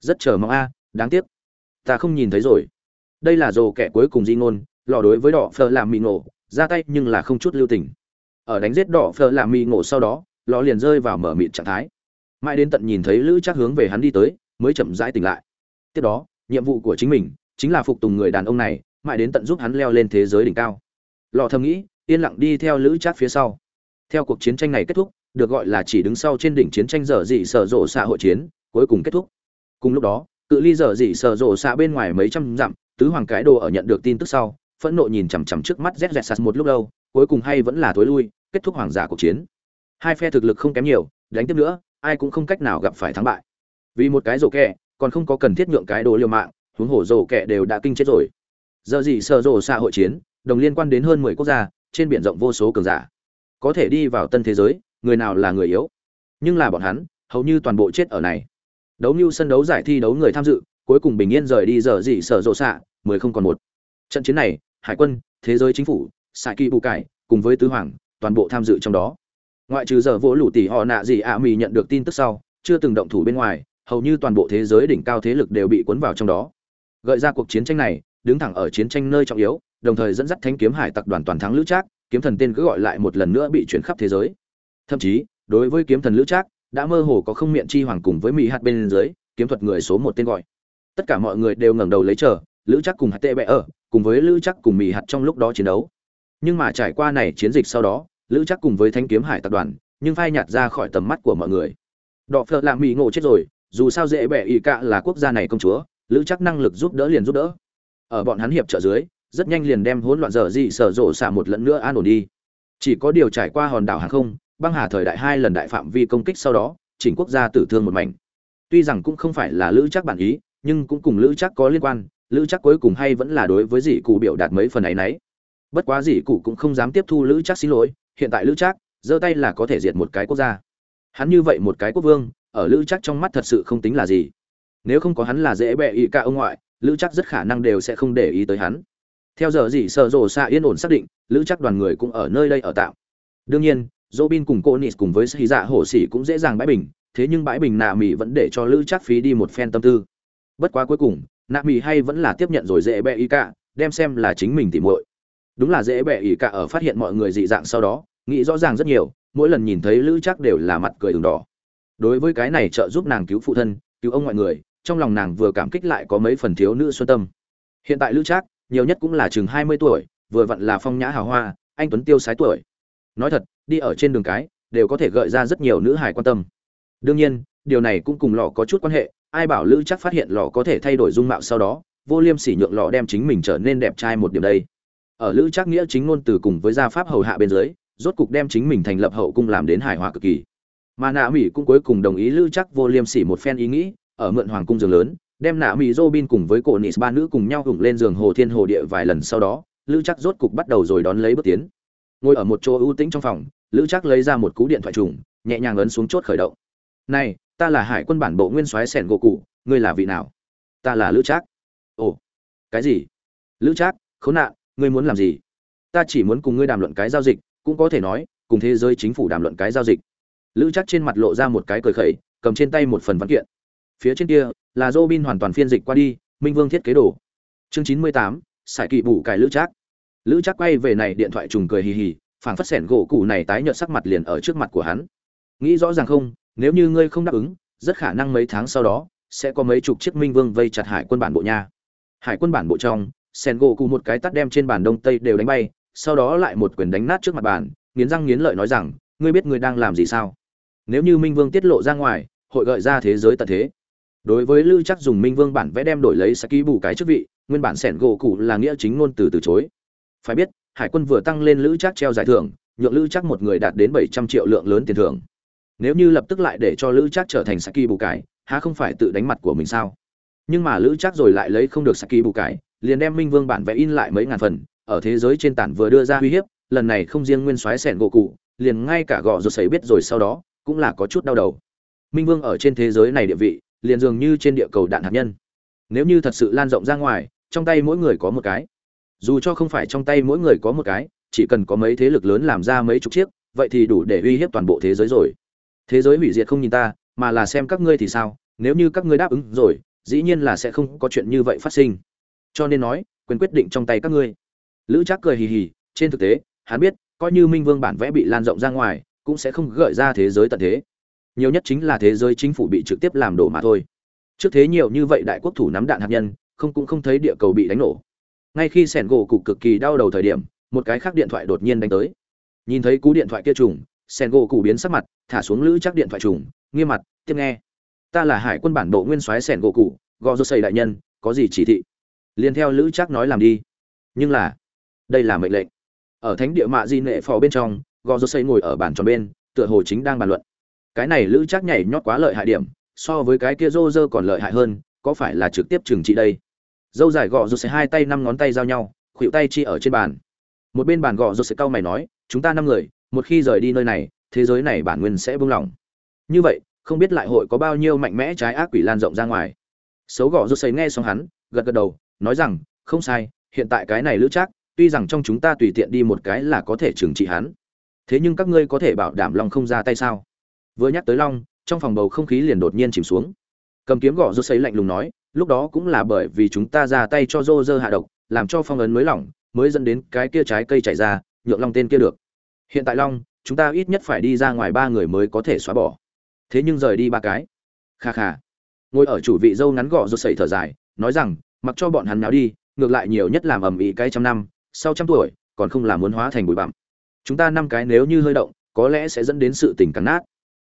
Rất chờ mong a, đáng tiếc. Ta không nhìn thấy rồi. Đây là rồ kẻ cuối cùng di ngôn, lò đối với đỏ phờ làm mì ngộ, ra tay nhưng là không chút lưu tình. Ở đánh giết đỏ phờ làm mì ngộ sau đó, lò liền rơi vào mở mịt trạng thái. Mãi đến tận nhìn thấy lữ chắc hướng về hắn đi tới, mới chậm rãi tỉnh lại. Tiếp đó, nhiệm vụ của chính mình chính là phục tùng người đàn ông này, mãi đến tận giúp hắn leo lên thế giới đỉnh cao. Lò thầm nghĩ, yên lặng đi theo lữ chắc phía sau. Theo cuộc chiến tranh này kết thúc được gọi là chỉ đứng sau trên đỉnh chiến tranh dở dị sở rộ xạ hội chiến, cuối cùng kết thúc. Cùng lúc đó, cự ly dở dị sở rộ xạ bên ngoài mấy trăm dặm, tứ hoàng cái đồ ở nhận được tin tức sau, phẫn nộ nhìn chằm chằm trước mắt rét rẹt sạt một lúc lâu, cuối cùng hay vẫn là thối lui, kết thúc hoàng giả cuộc chiến. Hai phe thực lực không kém nhiều, đánh tiếp nữa, ai cũng không cách nào gặp phải thắng bại. Vì một cái rổ kẹ, còn không có cần thiết nhượng cái đồ liều mạng, huống hổ rổ kẹ đều đã kinh chết rồi. Giờ gì sợ rổ xạ hội chiến, đồng liên quan đến hơn mười quốc gia, trên biển rộng vô số cường giả. Có thể đi vào tân thế giới người nào là người yếu. Nhưng là bọn hắn, hầu như toàn bộ chết ở này. Đấu như sân đấu giải thi đấu người tham dự, cuối cùng bình yên rời đi giờ gì sợ rộ xạ, mười không còn một. Trận chiến này, hải quân, thế giới chính phủ xạ kỳ bù cải cùng với tứ hoàng, toàn bộ tham dự trong đó. Ngoại trừ giờ vỗ lũ tỷ họ nạ gì ạ à mì nhận được tin tức sau, chưa từng động thủ bên ngoài, hầu như toàn bộ thế giới đỉnh cao thế lực đều bị cuốn vào trong đó. Gợi ra cuộc chiến tranh này, đứng thẳng ở chiến tranh nơi trọng yếu, đồng thời dẫn dắt thanh kiếm hải tặc đoàn toàn thắng lữ trác, kiếm thần tên cứ gọi lại một lần nữa bị chuyển khắp thế giới thậm chí, đối với kiếm thần lữ trác, đã mơ hồ có không miệng chi hoàng cùng với mỹ hạt bên dưới, kiếm thuật người số một tên gọi. Tất cả mọi người đều ngẩng đầu lấy chờ, lữ trác cùng hạt tệ bẹ ở, cùng với lữ trác cùng mỹ hạt trong lúc đó chiến đấu. Nhưng mà trải qua này chiến dịch sau đó, lữ trác cùng với thanh kiếm hải tập đoàn, nhưng phai nhạt ra khỏi tầm mắt của mọi người. Đọ phợ lạ mỹ ngộ chết rồi, dù sao dễ bẹ ỵ cạ là quốc gia này công chúa, lữ chắc năng lực giúp đỡ liền giúp đỡ. Ở bọn hắn hiệp trợ dưới, rất nhanh liền đem hỗn loạn dở dị sở rộ xả một lần nữa an ổn đi. Chỉ có điều trải qua hòn đảo hàng không băng hà thời đại hai lần đại phạm vi công kích sau đó, chỉnh quốc gia tử thương một mảnh. Tuy rằng cũng không phải là lữ chắc bản ý, nhưng cũng cùng lữ chắc có liên quan, lữ chắc cuối cùng hay vẫn là đối với dị cụ biểu đạt mấy phần ấy nấy. Bất quá dị cụ cũng không dám tiếp thu lữ chắc xin lỗi, hiện tại lữ chắc giơ tay là có thể diệt một cái quốc gia. Hắn như vậy một cái quốc vương, ở lữ chắc trong mắt thật sự không tính là gì. Nếu không có hắn là dễ bẹ ý cả ông ngoại, lữ chắc rất khả năng đều sẽ không để ý tới hắn. Theo giờ gì, sợ rồ xa yên ổn xác định, lữ chắc đoàn người cũng ở nơi đây ở tạm. Đương nhiên Robin cùng cô nis cùng với sĩ dạ hổ Sĩ cũng dễ dàng bãi bình, thế nhưng bãi bình nạ mỹ vẫn để cho lữ Trác phí đi một phen tâm tư. Bất quá cuối cùng, nạ mỹ hay vẫn là tiếp nhận rồi dễ bẻ ý cả, đem xem là chính mình tỉ muội. Đúng là dễ bẻ ý cả ở phát hiện mọi người dị dạng sau đó, nghĩ rõ ràng rất nhiều, mỗi lần nhìn thấy lữ Trác đều là mặt cười đường đỏ. Đối với cái này trợ giúp nàng cứu phụ thân, cứu ông ngoại người, trong lòng nàng vừa cảm kích lại có mấy phần thiếu nữ xuân tâm. Hiện tại lữ trác, nhiều nhất cũng là chừng hai mươi tuổi, vừa vặn là phong nhã hào hoa, anh tuấn tiêu sái tuổi nói thật, đi ở trên đường cái, đều có thể gợi ra rất nhiều nữ hài quan tâm. Đương nhiên, điều này cũng cùng lọ có chút quan hệ, ai bảo lữ chắc phát hiện lọ có thể thay đổi dung mạo sau đó, vô liêm sỉ nhượng lọ đem chính mình trở nên đẹp trai một điểm đây. Ở lữ chắc nghĩa chính ngôn từ cùng với gia pháp hầu hạ bên dưới, rốt cục đem chính mình thành lập hậu cung làm đến hài hòa cực kỳ. Mà nạ mỹ cũng cuối cùng đồng ý lữ chắc vô liêm sỉ một phen ý nghĩ, ở mượn hoàng cung giường lớn, đem nạ mỹ robin cùng với cổ nị ba nữ cùng nhau hùng lên giường hồ thiên hồ địa vài lần sau đó, lữ chắc rốt cục bắt đầu rồi đón lấy bước tiến ngồi ở một chỗ ưu tĩnh trong phòng, Lữ chắc lấy ra một cú điện thoại trùng, nhẹ nhàng ấn xuống chốt khởi động. Này, ta là hải quân bản bộ nguyên soái sẻn gỗ cụ, ngươi là vị nào? Ta là lữ trác. Ồ, cái gì? Lữ trác, khốn nạn, ngươi muốn làm gì? Ta chỉ muốn cùng ngươi đàm luận cái giao dịch, cũng có thể nói, cùng thế giới chính phủ đàm luận cái giao dịch. Lữ Trác trên mặt lộ ra một cái cười khẩy, cầm trên tay một phần văn kiện. Phía trên kia là Robin hoàn toàn phiên dịch qua đi, minh vương thiết kế đồ. Chương chín mươi tám, sải kỵ bù cải lữ Trác lữ chắc quay về này điện thoại trùng cười hì hì, phảng phất sẻn gỗ cụ này tái nhợt sắc mặt liền ở trước mặt của hắn. Nghĩ rõ ràng không, nếu như ngươi không đáp ứng, rất khả năng mấy tháng sau đó, sẽ có mấy chục chiếc minh vương vây chặt hải quân bản bộ nha. Hải quân bản bộ trong, sẻn gỗ cụ một cái tắt đem trên bàn đông tây đều đánh bay, sau đó lại một quyền đánh nát trước mặt bàn, nghiến răng nghiến lợi nói rằng, ngươi biết ngươi đang làm gì sao? Nếu như minh vương tiết lộ ra ngoài, hội gợi ra thế giới tận thế. Đối với lữ chắc dùng minh vương bản vẽ đem đổi lấy saki bù cái chức vị, nguyên bản sẻn gỗ cụ là nghĩa chính ngôn từ từ chối phải biết, hải quân vừa tăng lên lữ chắc treo giải thưởng, nhượng lữ chắc một người đạt đến bảy trăm triệu lượng lớn tiền thưởng. Nếu như lập tức lại để cho lữ chắc trở thành saki bù cải, há không phải tự đánh mặt của mình sao? Nhưng mà lữ chắc rồi lại lấy không được saki bù cải, liền đem minh vương bản vẽ in lại mấy ngàn phần, ở thế giới trên tản vừa đưa ra uy hiếp, lần này không riêng nguyên soái sẻn gỗ cụ, liền ngay cả gọ ruột sấy biết rồi sau đó, cũng là có chút đau đầu. Minh vương ở trên thế giới này địa vị, liền dường như trên địa cầu đạn hạt nhân. Nếu như thật sự lan rộng ra ngoài, trong tay mỗi người có một cái dù cho không phải trong tay mỗi người có một cái, chỉ cần có mấy thế lực lớn làm ra mấy chục chiếc, vậy thì đủ để uy hiếp toàn bộ thế giới rồi. Thế giới hủy diệt không nhìn ta, mà là xem các ngươi thì sao, nếu như các ngươi đáp ứng rồi, dĩ nhiên là sẽ không có chuyện như vậy phát sinh. Cho nên nói, quyền quyết định trong tay các ngươi. Lữ trác cười hì hì, trên thực tế, hắn biết, coi như minh vương bản vẽ bị lan rộng ra ngoài, cũng sẽ không gợi ra thế giới tận thế. Nhiều nhất chính là thế giới chính phủ bị trực tiếp làm đổ mà thôi. Trước thế nhiều như vậy đại quốc thủ nắm đạn hạt nhân, không cũng không thấy địa cầu bị đánh nổ ngay khi sẻn gỗ cục cực kỳ đau đầu thời điểm, một cái khác điện thoại đột nhiên đánh tới. Nhìn thấy cú điện thoại kia trùng, sẻn gỗ cụ biến sắc mặt, thả xuống lữ chắc điện thoại trùng, nghiêm mặt, tiếp nghe. Ta là hải quân bản bộ nguyên soái sẻn gỗ cụ gò dô xây đại nhân, có gì chỉ thị? Liền theo lữ chắc nói làm đi. Nhưng là, đây là mệnh lệnh. Ở thánh địa mạ di nệ phò bên trong, gò dô xây ngồi ở bàn tròn bên, tựa hồ chính đang bàn luận. Cái này lữ chắc nhảy nhót quá lợi hại điểm, so với cái kia rô rơ còn lợi hại hơn, có phải là trực tiếp trừng trị đây? Dâu dài gọ rụt sẽ hai tay năm ngón tay giao nhau khuỵu tay chi ở trên bàn. Một bên bàn gọ rụt sẽ cau mày nói, chúng ta năm người, một khi rời đi nơi này, thế giới này bản nguyên sẽ buông lỏng. Như vậy, không biết lại hội có bao nhiêu mạnh mẽ trái ác quỷ lan rộng ra ngoài. Xấu gọ rụt sấy nghe xong hắn, gật gật đầu, nói rằng, không sai, hiện tại cái này lữ chắc tuy rằng trong chúng ta tùy tiện đi một cái là có thể trừng trị hắn. Thế nhưng các ngươi có thể bảo đảm long không ra tay sao? Vừa nhắc tới long, trong phòng bầu không khí liền đột nhiên chìm xuống cầm kiếm gõ rô sấy lạnh lùng nói, lúc đó cũng là bởi vì chúng ta ra tay cho rô rơ hạ độc, làm cho phong ấn mới lỏng, mới dẫn đến cái kia trái cây chảy ra, nhượng long tên kia được. Hiện tại long, chúng ta ít nhất phải đi ra ngoài ba người mới có thể xóa bỏ. Thế nhưng rời đi ba cái. Kha kha. Ngồi ở chủ vị dâu ngắn gõ rô sấy thở dài, nói rằng, mặc cho bọn hắn náo đi, ngược lại nhiều nhất làm ầm ĩ cái trăm năm, sau trăm tuổi, còn không làm muốn hóa thành bụi bặm. Chúng ta năm cái nếu như hơi động, có lẽ sẽ dẫn đến sự tình cắn nát.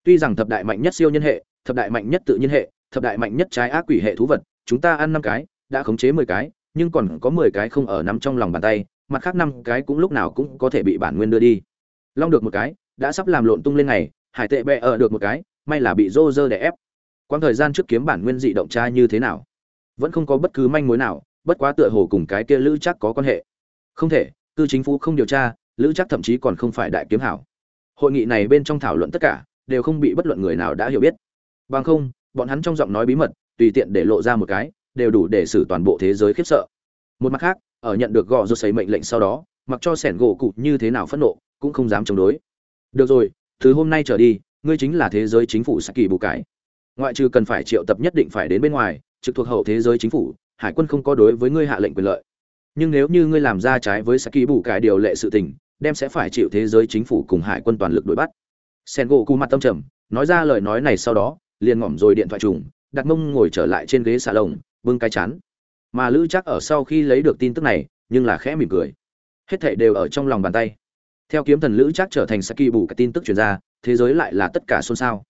Tuy rằng thập đại mạnh nhất siêu nhân hệ, thập đại mạnh nhất tự nhiên hệ thập đại mạnh nhất trái ác quỷ hệ thú vật, chúng ta ăn năm cái, đã khống chế mười cái, nhưng còn có mười cái không ở nắm trong lòng bàn tay, mặt khác năm cái cũng lúc nào cũng có thể bị bản nguyên đưa đi. Long được một cái, đã sắp làm lộn tung lên ngày, hải tệ bẹ ở được một cái, may là bị rô rơ đè ép. Quãng thời gian trước kiếm bản nguyên dị động tra như thế nào? Vẫn không có bất cứ manh mối nào, bất quá tựa hồ cùng cái kia lữ chắc có quan hệ. Không thể cư chính phủ không điều tra, lữ chắc thậm chí còn không phải đại kiếm hảo. Hội nghị này bên trong thảo luận tất cả, đều không bị bất luận người nào đã hiểu biết. Bằng không bọn hắn trong giọng nói bí mật, tùy tiện để lộ ra một cái, đều đủ để xử toàn bộ thế giới khiếp sợ. Một mặt khác, ở nhận được gò rô sấy mệnh lệnh sau đó, mặc cho sẻn gỗ cụ như thế nào phẫn nộ, cũng không dám chống đối. Được rồi, từ hôm nay trở đi, ngươi chính là thế giới chính phủ saki bù cải. Ngoại trừ cần phải triệu tập nhất định phải đến bên ngoài, trực thuộc hậu thế giới chính phủ, hải quân không có đối với ngươi hạ lệnh quyền lợi. Nhưng nếu như ngươi làm ra trái với saki bù cải điều lệ sự tình, đem sẽ phải chịu thế giới chính phủ cùng hải quân toàn lực đuổi bắt. Sen gỗ cụ mặt tâm trầm, nói ra lời nói này sau đó liền ngỏm rồi điện thoại trùng đặt mông ngồi trở lại trên ghế xà lồng bưng cái chán. Mà lữ chắc ở sau khi lấy được tin tức này, nhưng là khẽ mỉm cười. Hết thảy đều ở trong lòng bàn tay. Theo kiếm thần lữ chắc trở thành saki bù cái tin tức truyền ra, thế giới lại là tất cả xôn xao.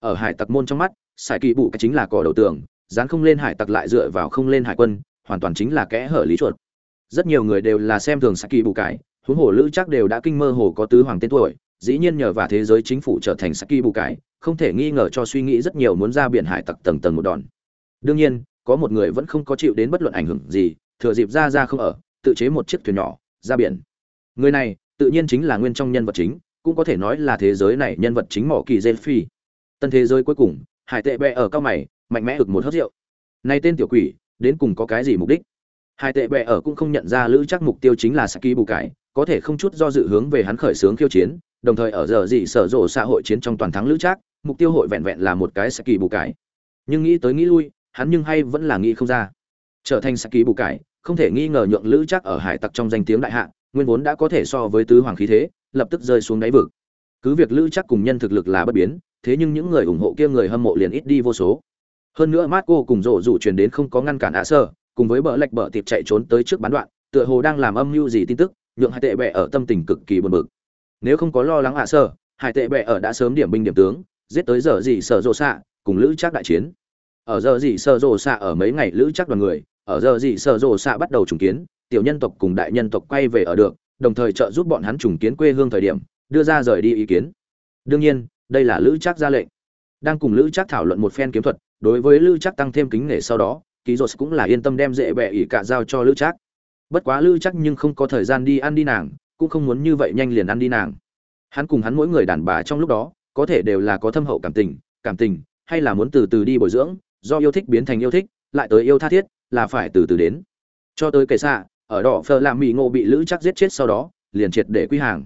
Ở hải tặc môn trong mắt, saki bù cái chính là cỏ đầu tường, dán không lên hải tặc lại dựa vào không lên hải quân, hoàn toàn chính là kẽ hở lý chuột. Rất nhiều người đều là xem thường saki bù cái, huống hồ lữ chắc đều đã kinh mơ hồ có tứ hoàng tên tuổi, dĩ nhiên nhờ vào thế giới chính phủ trở thành saki bù cái không thể nghi ngờ cho suy nghĩ rất nhiều muốn ra biển hải tặc tầng tầng một đòn. Đương nhiên, có một người vẫn không có chịu đến bất luận ảnh hưởng gì, thừa dịp ra ra không ở, tự chế một chiếc thuyền nhỏ, ra biển. Người này, tự nhiên chính là nguyên trong nhân vật chính, cũng có thể nói là thế giới này nhân vật chính mỏ kỳ dê phi. Tân thế giới cuối cùng, hải tệ bẹ ở cao mày, mạnh mẽ ực một hớt rượu. Nay tên tiểu quỷ, đến cùng có cái gì mục đích? Hải tệ bẹ ở cũng không nhận ra lữ chắc mục tiêu chính là saki bù cải, có thể không chút do dự hướng về hắn khởi xướng khiêu chiến đồng thời ở giờ gì sở rộ xã hội chiến trong toàn thắng lữ trác, mục tiêu hội vẹn vẹn là một cái saki bù cải. Nhưng nghĩ tới nghĩ lui, hắn nhưng hay vẫn là nghĩ không ra. Trở thành saki bù cải, không thể nghi ngờ nhượng lữ trác ở hải tặc trong danh tiếng đại hạ, nguyên vốn đã có thể so với tứ hoàng khí thế, lập tức rơi xuống đáy vực. Cứ việc lữ trác cùng nhân thực lực là bất biến, thế nhưng những người ủng hộ kia người hâm mộ liền ít đi vô số. Hơn nữa Marco cùng rộ rủ truyền đến không có ngăn cản ạ sơ, cùng với bờ lệch bờ tiệp chạy trốn tới trước bán đoạn, tựa hồ đang làm âm mưu gì tin tức, nhượng hai tệ bệ ở tâm tình cực kỳ buồn bực nếu không có lo lắng ạ, sơ, hải tệ bệ ở đã sớm điểm binh điểm tướng, giết tới giờ gì sở rộ xạ, cùng lữ chắc đại chiến. Ở giờ gì sở rộ xạ ở mấy ngày lữ chắc đoàn người, ở giờ gì sở rộ xạ bắt đầu trùng kiến, tiểu nhân tộc cùng đại nhân tộc quay về ở được, đồng thời trợ giúp bọn hắn trùng kiến quê hương thời điểm, đưa ra rời đi ý kiến. Đương nhiên, đây là lữ chắc ra lệnh. Đang cùng lữ chắc thảo luận một phen kiếm thuật, đối với lữ chắc tăng thêm kính nể sau đó, ký dột cũng là yên tâm đem dễ bẹ ỉ cả giao cho lữ chắc bất quá lữ chắc nhưng không có thời gian đi ăn đi nàng cũng không muốn như vậy nhanh liền ăn đi nàng. Hắn cùng hắn mỗi người đàn bà trong lúc đó, có thể đều là có thâm hậu cảm tình cảm tình, hay là muốn từ từ đi bồi dưỡng, do yêu thích biến thành yêu thích, lại tới yêu tha thiết, là phải từ từ đến. Cho tới kệ xạ ở đỏ phờ làm mỹ ngộ bị lữ chắc giết chết sau đó, liền triệt để quy hàng.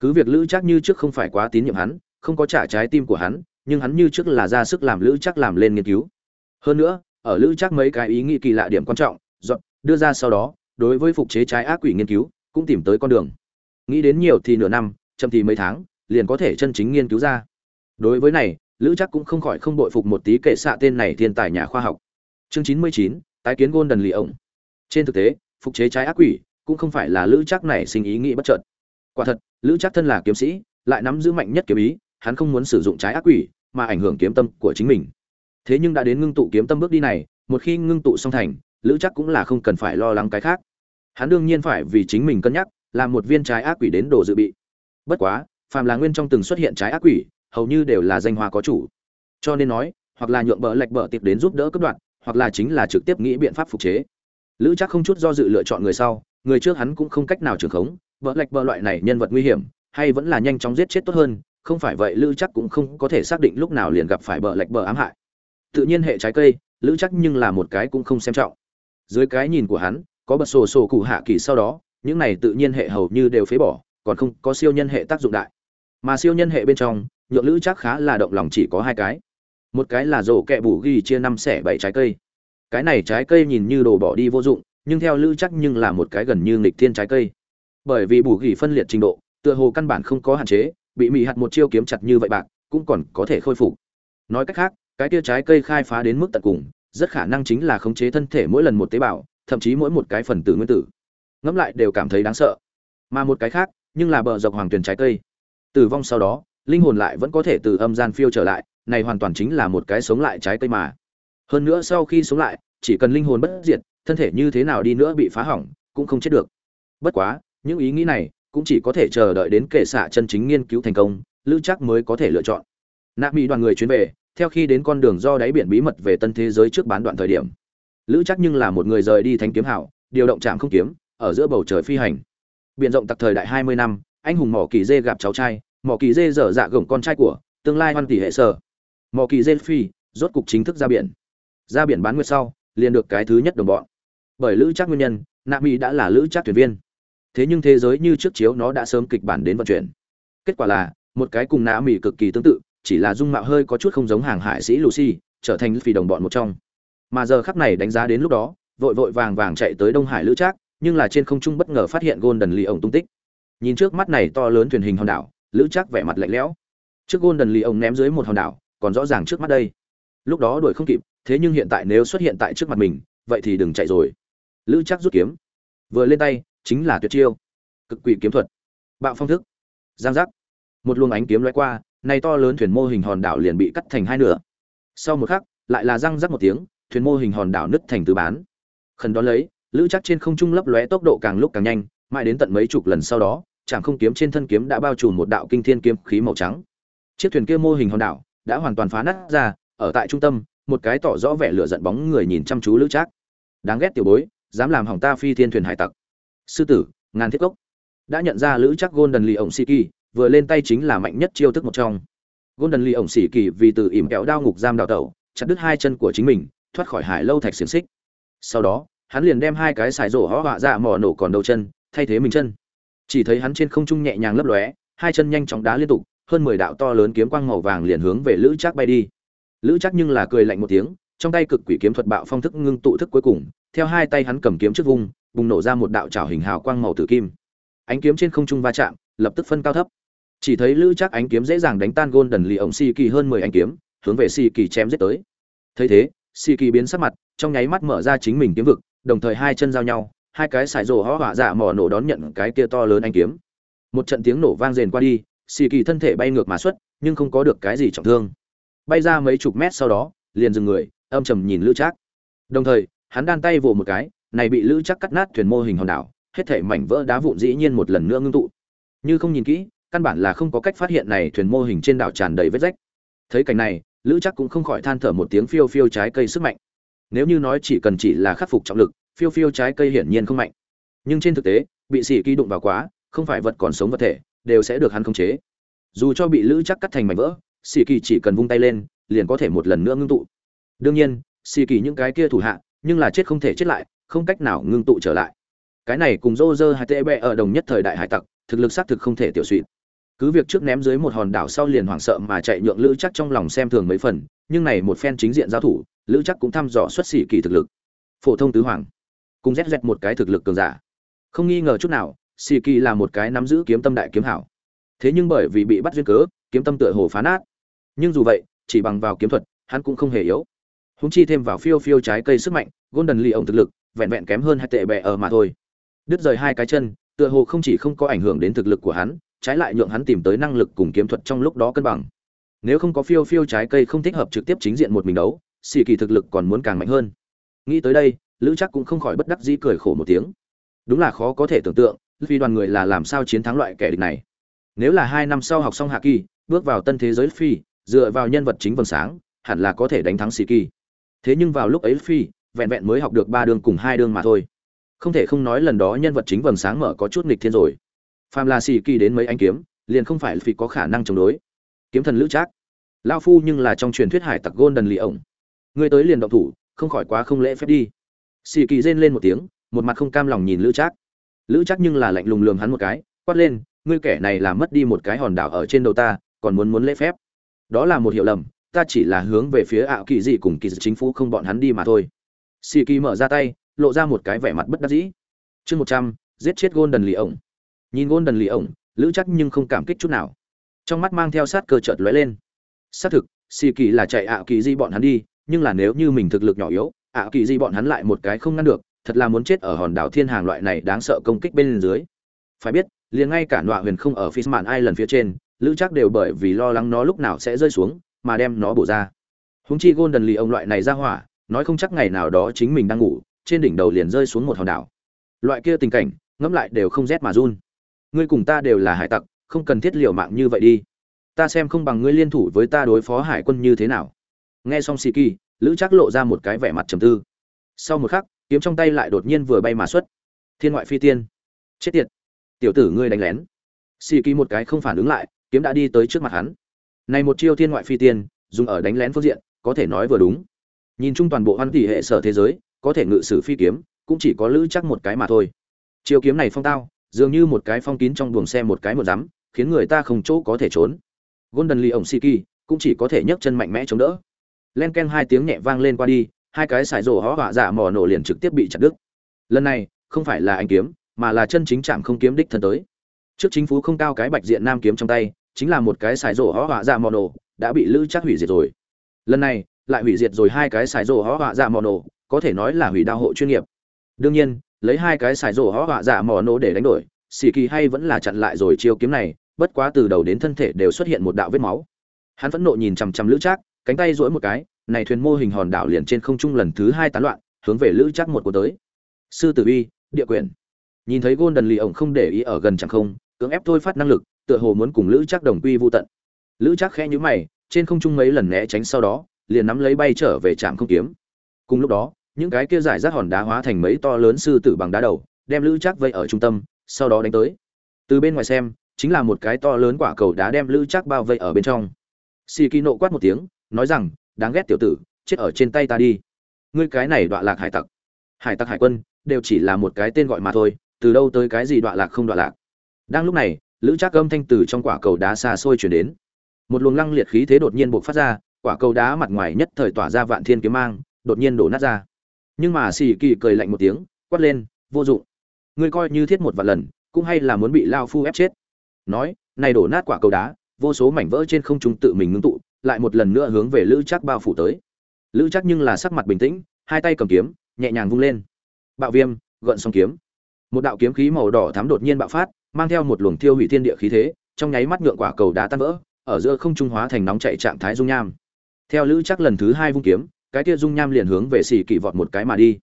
Cứ việc lữ chắc như trước không phải quá tín nhiệm hắn, không có trả trái tim của hắn, nhưng hắn như trước là ra sức làm lữ chắc làm lên nghiên cứu. Hơn nữa, ở lữ chắc mấy cái ý nghĩ kỳ lạ điểm quan trọng, dọn, đưa ra sau đó, đối với phục chế trái ác quỷ nghiên cứu, cũng tìm tới con đường nghĩ đến nhiều thì nửa năm, chậm thì mấy tháng, liền có thể chân chính nghiên cứu ra. Đối với này, lữ chắc cũng không khỏi không bội phục một tí kệ xạ tên này thiên tài nhà khoa học. Chương chín mươi chín, tái kiến gôn đần lì ổng trên thực tế, phục chế trái ác quỷ cũng không phải là lữ chắc này sinh ý nghĩ bất chợt. Quả thật, lữ chắc thân là kiếm sĩ, lại nắm giữ mạnh nhất kiếm ý, hắn không muốn sử dụng trái ác quỷ mà ảnh hưởng kiếm tâm của chính mình. Thế nhưng đã đến ngưng tụ kiếm tâm bước đi này, một khi ngưng tụ xong thành, lữ chắc cũng là không cần phải lo lắng cái khác. Hắn đương nhiên phải vì chính mình cân nhắc làm một viên trái ác quỷ đến đồ dự bị. Bất quá, phàm là nguyên trong từng xuất hiện trái ác quỷ, hầu như đều là danh hoa có chủ. Cho nên nói, hoặc là nhượng bờ lệch bờ tiệp đến giúp đỡ cấp đoạn, hoặc là chính là trực tiếp nghĩ biện pháp phục chế. Lữ chắc không chút do dự lựa chọn người sau, người trước hắn cũng không cách nào trưởng khống bờ lệch bờ loại này nhân vật nguy hiểm, hay vẫn là nhanh chóng giết chết tốt hơn, không phải vậy lữ chắc cũng không có thể xác định lúc nào liền gặp phải bờ lệch bờ ám hại. Tự nhiên hệ trái cây, lữ chắc nhưng là một cái cũng không xem trọng. Dưới cái nhìn của hắn, có bật sổ sổ cụ hạ kỳ sau đó những này tự nhiên hệ hầu như đều phế bỏ, còn không có siêu nhân hệ tác dụng đại. Mà siêu nhân hệ bên trong, nhượng lữ chắc khá là động lòng chỉ có hai cái. Một cái là rổ kẹ bù ghi chia năm xẻ bảy trái cây. Cái này trái cây nhìn như đồ bỏ đi vô dụng, nhưng theo lữ chắc nhưng là một cái gần như nghịch thiên trái cây. Bởi vì bù ghi phân liệt trình độ, tựa hồ căn bản không có hạn chế, bị mị hạt một chiêu kiếm chặt như vậy bạc, cũng còn có thể khôi phục. Nói cách khác, cái tia trái cây khai phá đến mức tận cùng, rất khả năng chính là khống chế thân thể mỗi lần một tế bào, thậm chí mỗi một cái phần tử nguyên tử ngẫm lại đều cảm thấy đáng sợ. Mà một cái khác, nhưng là bờ dọc hoàng tuyền trái cây. Tử vong sau đó, linh hồn lại vẫn có thể từ âm gian phiêu trở lại, này hoàn toàn chính là một cái sống lại trái cây mà. Hơn nữa sau khi sống lại, chỉ cần linh hồn bất diệt, thân thể như thế nào đi nữa bị phá hỏng, cũng không chết được. Bất quá, những ý nghĩ này cũng chỉ có thể chờ đợi đến kệ xạ chân chính nghiên cứu thành công, lữ chắc mới có thể lựa chọn. Nạp mỹ đoàn người chuyến về, theo khi đến con đường do đáy biển bí mật về tân thế giới trước bán đoạn thời điểm. Lữ chắc nhưng là một người rời đi thánh kiếm hảo, điều động trạm không kiếm ở giữa bầu trời phi hành. Biện rộng tặc thời đại hai mươi năm, anh hùng mỏ kỳ dê gặp cháu trai, mỏ kỳ dê dở dạ gồng con trai của, tương lai hoan tỷ hệ sở. Mỏ kỳ dê phi, rốt cục chính thức ra biển. Ra biển bán nguyệt sau, liền được cái thứ nhất đồng bọn. Bởi lữ chắc nguyên nhân, nạ mỹ đã là lữ chắc thuyền viên. Thế nhưng thế giới như trước chiếu nó đã sớm kịch bản đến vận chuyển. Kết quả là, một cái cùng nạ mỹ cực kỳ tương tự, chỉ là dung mạo hơi có chút không giống hàng hải sĩ lucy, trở thành phi đồng bọn một trong. Mà giờ khắc này đánh giá đến lúc đó, vội vội vàng vàng chạy tới đông hải lữ trác nhưng là trên không trung bất ngờ phát hiện golden lì ổng tung tích. Nhìn trước mắt này to lớn thuyền hình hòn đảo, lữ trác vẻ mặt lạnh lẽo. Trước golden lì ổng ném dưới một hòn đảo, còn rõ ràng trước mắt đây. Lúc đó đuổi không kịp, thế nhưng hiện tại nếu xuất hiện tại trước mặt mình, vậy thì đừng chạy rồi. Lữ trác rút kiếm. Vừa lên tay, chính là tuyệt chiêu. Cực quỷ kiếm thuật. Bạo phong thức. Giang giác. Một luồng ánh kiếm lóe qua, này to lớn thuyền mô hình hòn đảo liền bị cắt thành hai nửa. Sau một khắc, lại là răng rắc một tiếng, thuyền mô hình hòn đảo nứt thành tứ bán. Khẩn đó lấy lữ chắc trên không trung lấp lóe tốc độ càng lúc càng nhanh, mãi đến tận mấy chục lần sau đó chẳng không kiếm trên thân kiếm đã bao trùm một đạo kinh thiên kiếm khí màu trắng. Chiếc thuyền kia mô hình hòn đảo, đã hoàn toàn phá nát ra, ở tại trung tâm, một cái tỏ rõ vẻ lửa giận bóng người nhìn chăm chú lữ trác đáng ghét tiểu bối, dám làm hỏng ta phi thiên thuyền hải tặc. Sư tử, ngàn thiết cốc. Đã nhận ra lữ Trác golden lì ổng sĩ kỳ vừa lên tay chính là mạnh nhất chiêu thức một trong. Golden lì ổng sĩ kỳ vì từ ỉm kéo đao ngục giam đào tẩu, chặt đứt hai chân của chính mình, thoát khỏi hải lâu thạch xiềng xích. Sau đó hắn liền đem hai cái xài rổ hó họa dạ mỏ nổ còn đầu chân, thay thế mình chân. Chỉ thấy hắn trên không trung nhẹ nhàng lấp lóe, hai chân nhanh chóng đá liên tục, hơn mười đạo to lớn kiếm quang màu vàng liền hướng về lữ trác bay đi. Lữ trác nhưng là cười lạnh một tiếng, trong tay cực quỷ kiếm thuật bạo phong thức ngưng tụ thức cuối cùng, theo hai tay hắn cầm kiếm trước vung bùng nổ ra một đạo trảo hình hào quang màu tử kim. Ánh kiếm trên không trung va chạm, lập tức phân cao thấp. Chỉ thấy lữ trác ánh kiếm dễ dàng đánh tan gôn đần lì ổng xì kỳ hơn mười ánh kiếm, hướng về xì kỳ chém giết tới. Thấy thế xì kỳ biến sắc mặt, trong nháy mắt mở ra chính mình kiếm vực đồng thời hai chân giao nhau, hai cái sải rồ hó hỏa dạ mỏ nổ đón nhận cái kia to lớn anh kiếm. Một trận tiếng nổ vang rền qua đi xì kỳ thân thể bay ngược mà xuất, nhưng không có được cái gì trọng thương. Bay ra mấy chục mét sau đó, liền dừng người, âm trầm nhìn lữ trác. Đồng thời, hắn đan tay vồ một cái, này bị lữ chắc cắt nát thuyền mô hình hòn đảo, hết thể mảnh vỡ đá vụn dĩ nhiên một lần nữa ngưng tụ. Như không nhìn kỹ, căn bản là không có cách phát hiện này thuyền mô hình trên đảo tràn đầy vết rách. Thấy cảnh này, lữ chắc cũng không khỏi than thở một tiếng phiêu phiêu trái cây sức mạnh nếu như nói chỉ cần chỉ là khắc phục trọng lực, phiêu phiêu trái cây hiển nhiên không mạnh. Nhưng trên thực tế, bị xỉ kỳ đụng vào quá, không phải vật còn sống vật thể, đều sẽ được hắn khống chế. Dù cho bị lữ chắc cắt thành mảnh vỡ, xỉ kỳ chỉ cần vung tay lên, liền có thể một lần nữa ngưng tụ. Đương nhiên, xỉ kỳ những cái kia thủ hạ, nhưng là chết không thể chết lại, không cách nào ngưng tụ trở lại. Cái này cùng rô rơ hai tệ bẹ ở đồng nhất thời đại hải tặc, thực lực xác thực không thể tiểu suy cứ việc trước ném dưới một hòn đảo sau liền hoảng sợ mà chạy nhượng lữ chắc trong lòng xem thường mấy phần, nhưng này một phen chính diện giao thủ lữ chắc cũng thăm dò xuất xỉ kỳ thực lực. Phổ thông tứ hoàng, cùng rét rét một cái thực lực cường giả. Không nghi ngờ chút nào, xỉ kỳ là một cái nắm giữ kiếm tâm đại kiếm hảo. Thế nhưng bởi vì bị bắt duyên cớ, kiếm tâm tựa hồ phá nát. Nhưng dù vậy, chỉ bằng vào kiếm thuật, hắn cũng không hề yếu. Húng chi thêm vào phiêu phiêu trái cây sức mạnh, golden ly ổng thực lực, vẹn vẹn kém hơn hai tệ bẹ ở mà thôi. Đứt rời hai cái chân, tựa hồ không chỉ không có ảnh hưởng đến thực lực của hắn, trái lại nhượng hắn tìm tới năng lực cùng kiếm thuật trong lúc đó cân bằng. Nếu không có phiêu phiêu trái cây không thích hợp trực tiếp chính diện một mình đấu xì kỳ thực lực còn muốn càng mạnh hơn. Nghĩ tới đây, lữ chắc cũng không khỏi bất đắc dĩ cười khổ một tiếng. Đúng là khó có thể tưởng tượng vì đoàn người là làm sao chiến thắng loại kẻ địch này. Nếu là hai năm sau học xong hạ kỳ, bước vào tân thế giới phi, dựa vào nhân vật chính vầng sáng, hẳn là có thể đánh thắng xì kỳ. Thế nhưng vào lúc ấy phi, vẹn vẹn mới học được ba đường cùng hai đường mà thôi. Không thể không nói lần đó nhân vật chính vầng sáng mở có chút nghịch thiên rồi. Phàm là xì kỳ đến mấy anh kiếm, liền không phải phi có khả năng chống đối. Kiếm thần lữ trác. Lao phu nhưng là trong truyền thuyết hải tặc gôn đần lì ổng người tới liền động thủ, không khỏi quá không lễ phép đi. Xì kỳ rên lên một tiếng, một mặt không cam lòng nhìn lữ trác. Lữ trác nhưng là lạnh lùng lường hắn một cái, quát lên, ngươi kẻ này làm mất đi một cái hòn đảo ở trên đầu ta, còn muốn muốn lễ phép? Đó là một hiểu lầm, ta chỉ là hướng về phía ảo kỳ dị cùng kỳ dị chính phủ không bọn hắn đi mà thôi. Xì kỳ mở ra tay, lộ ra một cái vẻ mặt bất đắc dĩ. Chương một trăm, giết chết gôn đần lì ổng. Nhìn gôn đần lì ổng, lữ chắc nhưng không cảm kích chút nào. Trong mắt mang theo sát cơ chợt lóe lên. Xác thực xì kỳ là chạy ảo kỳ dị bọn hắn đi nhưng là nếu như mình thực lực nhỏ yếu ảo kỳ di bọn hắn lại một cái không ngăn được, thật là muốn chết ở hòn đảo thiên hàng loại này đáng sợ công kích bên dưới. Phải biết, liền ngay cả nọa huyền không ở phía mạn ai lần phía trên, lữ chắc đều bởi vì lo lắng nó lúc nào sẽ rơi xuống, mà đem nó bổ ra. Húng chi gôn đần lì ông loại này ra hỏa, nói không chắc ngày nào đó chính mình đang ngủ, trên đỉnh đầu liền rơi xuống một hòn đảo. Loại kia tình cảnh, ngẫm lại đều không rét mà run. Ngươi cùng ta đều là hải tặc, không cần thiết liều mạng như vậy đi. Ta xem không bằng ngươi liên thủ với ta đối phó hải quân như thế nào nghe xong xì kỳ lữ chắc lộ ra một cái vẻ mặt trầm tư. Sau một khắc, kiếm trong tay lại đột nhiên vừa bay mà xuất. Thiên ngoại phi tiên. Chết tiệt. Tiểu tử ngươi đánh lén. Xì kỳ một cái không phản ứng lại, kiếm đã đi tới trước mặt hắn. Này một chiêu thiên ngoại phi tiên, dùng ở đánh lén phương diện, có thể nói vừa đúng. Nhìn chung toàn bộ hoan tỷ hệ sở thế giới, có thể ngự sử phi kiếm, cũng chỉ có lữ chắc một cái mà thôi. Chiêu kiếm này phong tao, dường như một cái phong kín trong buồng xe một cái một rắm khiến người ta không chỗ có thể trốn. Golden lee ổng siki, cũng chỉ có thể nhấc chân mạnh mẽ chống đỡ len ken hai tiếng nhẹ vang lên qua đi, hai cái sải rổ hó họa dạ mò nổ liền trực tiếp bị chặt đứt. Lần này, không phải là anh kiếm, mà là chân chính chạm không kiếm đích thân tới. Trước chính phủ không cao cái bạch diện nam kiếm trong tay, chính là một cái sải rổ hó họa dạ mò nổ, đã bị lữ chắc hủy diệt rồi. Lần này, lại hủy diệt rồi hai cái sải rổ hó họa dạ mò nổ, có thể nói là hủy đao hộ chuyên nghiệp. Đương nhiên, lấy hai cái sải rổ hó họa dạ mò nổ để đánh đổi xì kỳ hay vẫn là chặn lại rồi chiêu kiếm này, bất quá từ đầu đến thân thể đều xuất hiện một đạo vết máu. Hắn phẫn nộ nhìn chằm chằm lữ trác cánh tay duỗi một cái, này thuyền mô hình hòn đảo liền trên không trung lần thứ hai tán loạn, hướng về lữ chắc một của tới. Sư tử uy, địa quyền. Nhìn thấy gôn đần ổng không để ý ở gần chẳng không, cưỡng ép thôi phát năng lực, tựa hồ muốn cùng lữ chắc đồng quy vô tận. Lữ chắc khẽ nhíu mày, trên không trung mấy lần né tránh sau đó, liền nắm lấy bay trở về trạm không kiếm. Cùng lúc đó, những cái kia giải rác hòn đá hóa thành mấy to lớn sư tử bằng đá đầu, đem lữ trác vây ở trung tâm, sau đó đánh tới. Từ bên ngoài xem, chính là một cái to lớn quả cầu đá đem lữ trác bao vây ở bên trong. Xì kỳ nộ quát một tiếng nói rằng, đáng ghét tiểu tử, chết ở trên tay ta đi. Ngươi cái này đọa lạc hải tặc. Hải tặc hải quân đều chỉ là một cái tên gọi mà thôi, từ đâu tới cái gì đọa lạc không đọa lạc. Đang lúc này, lữ trác âm thanh từ trong quả cầu đá xa xôi chuyển đến. Một luồng lăng liệt khí thế đột nhiên buộc phát ra, quả cầu đá mặt ngoài nhất thời tỏa ra vạn thiên kiếm mang, đột nhiên đổ nát ra. Nhưng mà xì kỳ cười lạnh một tiếng, quát lên, vô dụng. Ngươi coi như thiết một vạn lần, cũng hay là muốn bị lao phu ép chết. Nói, này đổ nát quả cầu đá, vô số mảnh vỡ trên không trung tự mình ngưng tụ lại một lần nữa hướng về lữ chắc bao phủ tới. Lữ chắc nhưng là sắc mặt bình tĩnh, hai tay cầm kiếm, nhẹ nhàng vung lên. Bạo viêm, gợn song kiếm. Một đạo kiếm khí màu đỏ thắm đột nhiên bạo phát, mang theo một luồng thiêu hủy thiên địa khí thế, trong nháy mắt nhượng quả cầu đá tan vỡ, ở giữa không trung hóa thành nóng chạy trạng thái dung nham. Theo lữ chắc lần thứ hai vung kiếm, cái kia dung nham liền hướng về xì kỳ vọt một cái mà đi.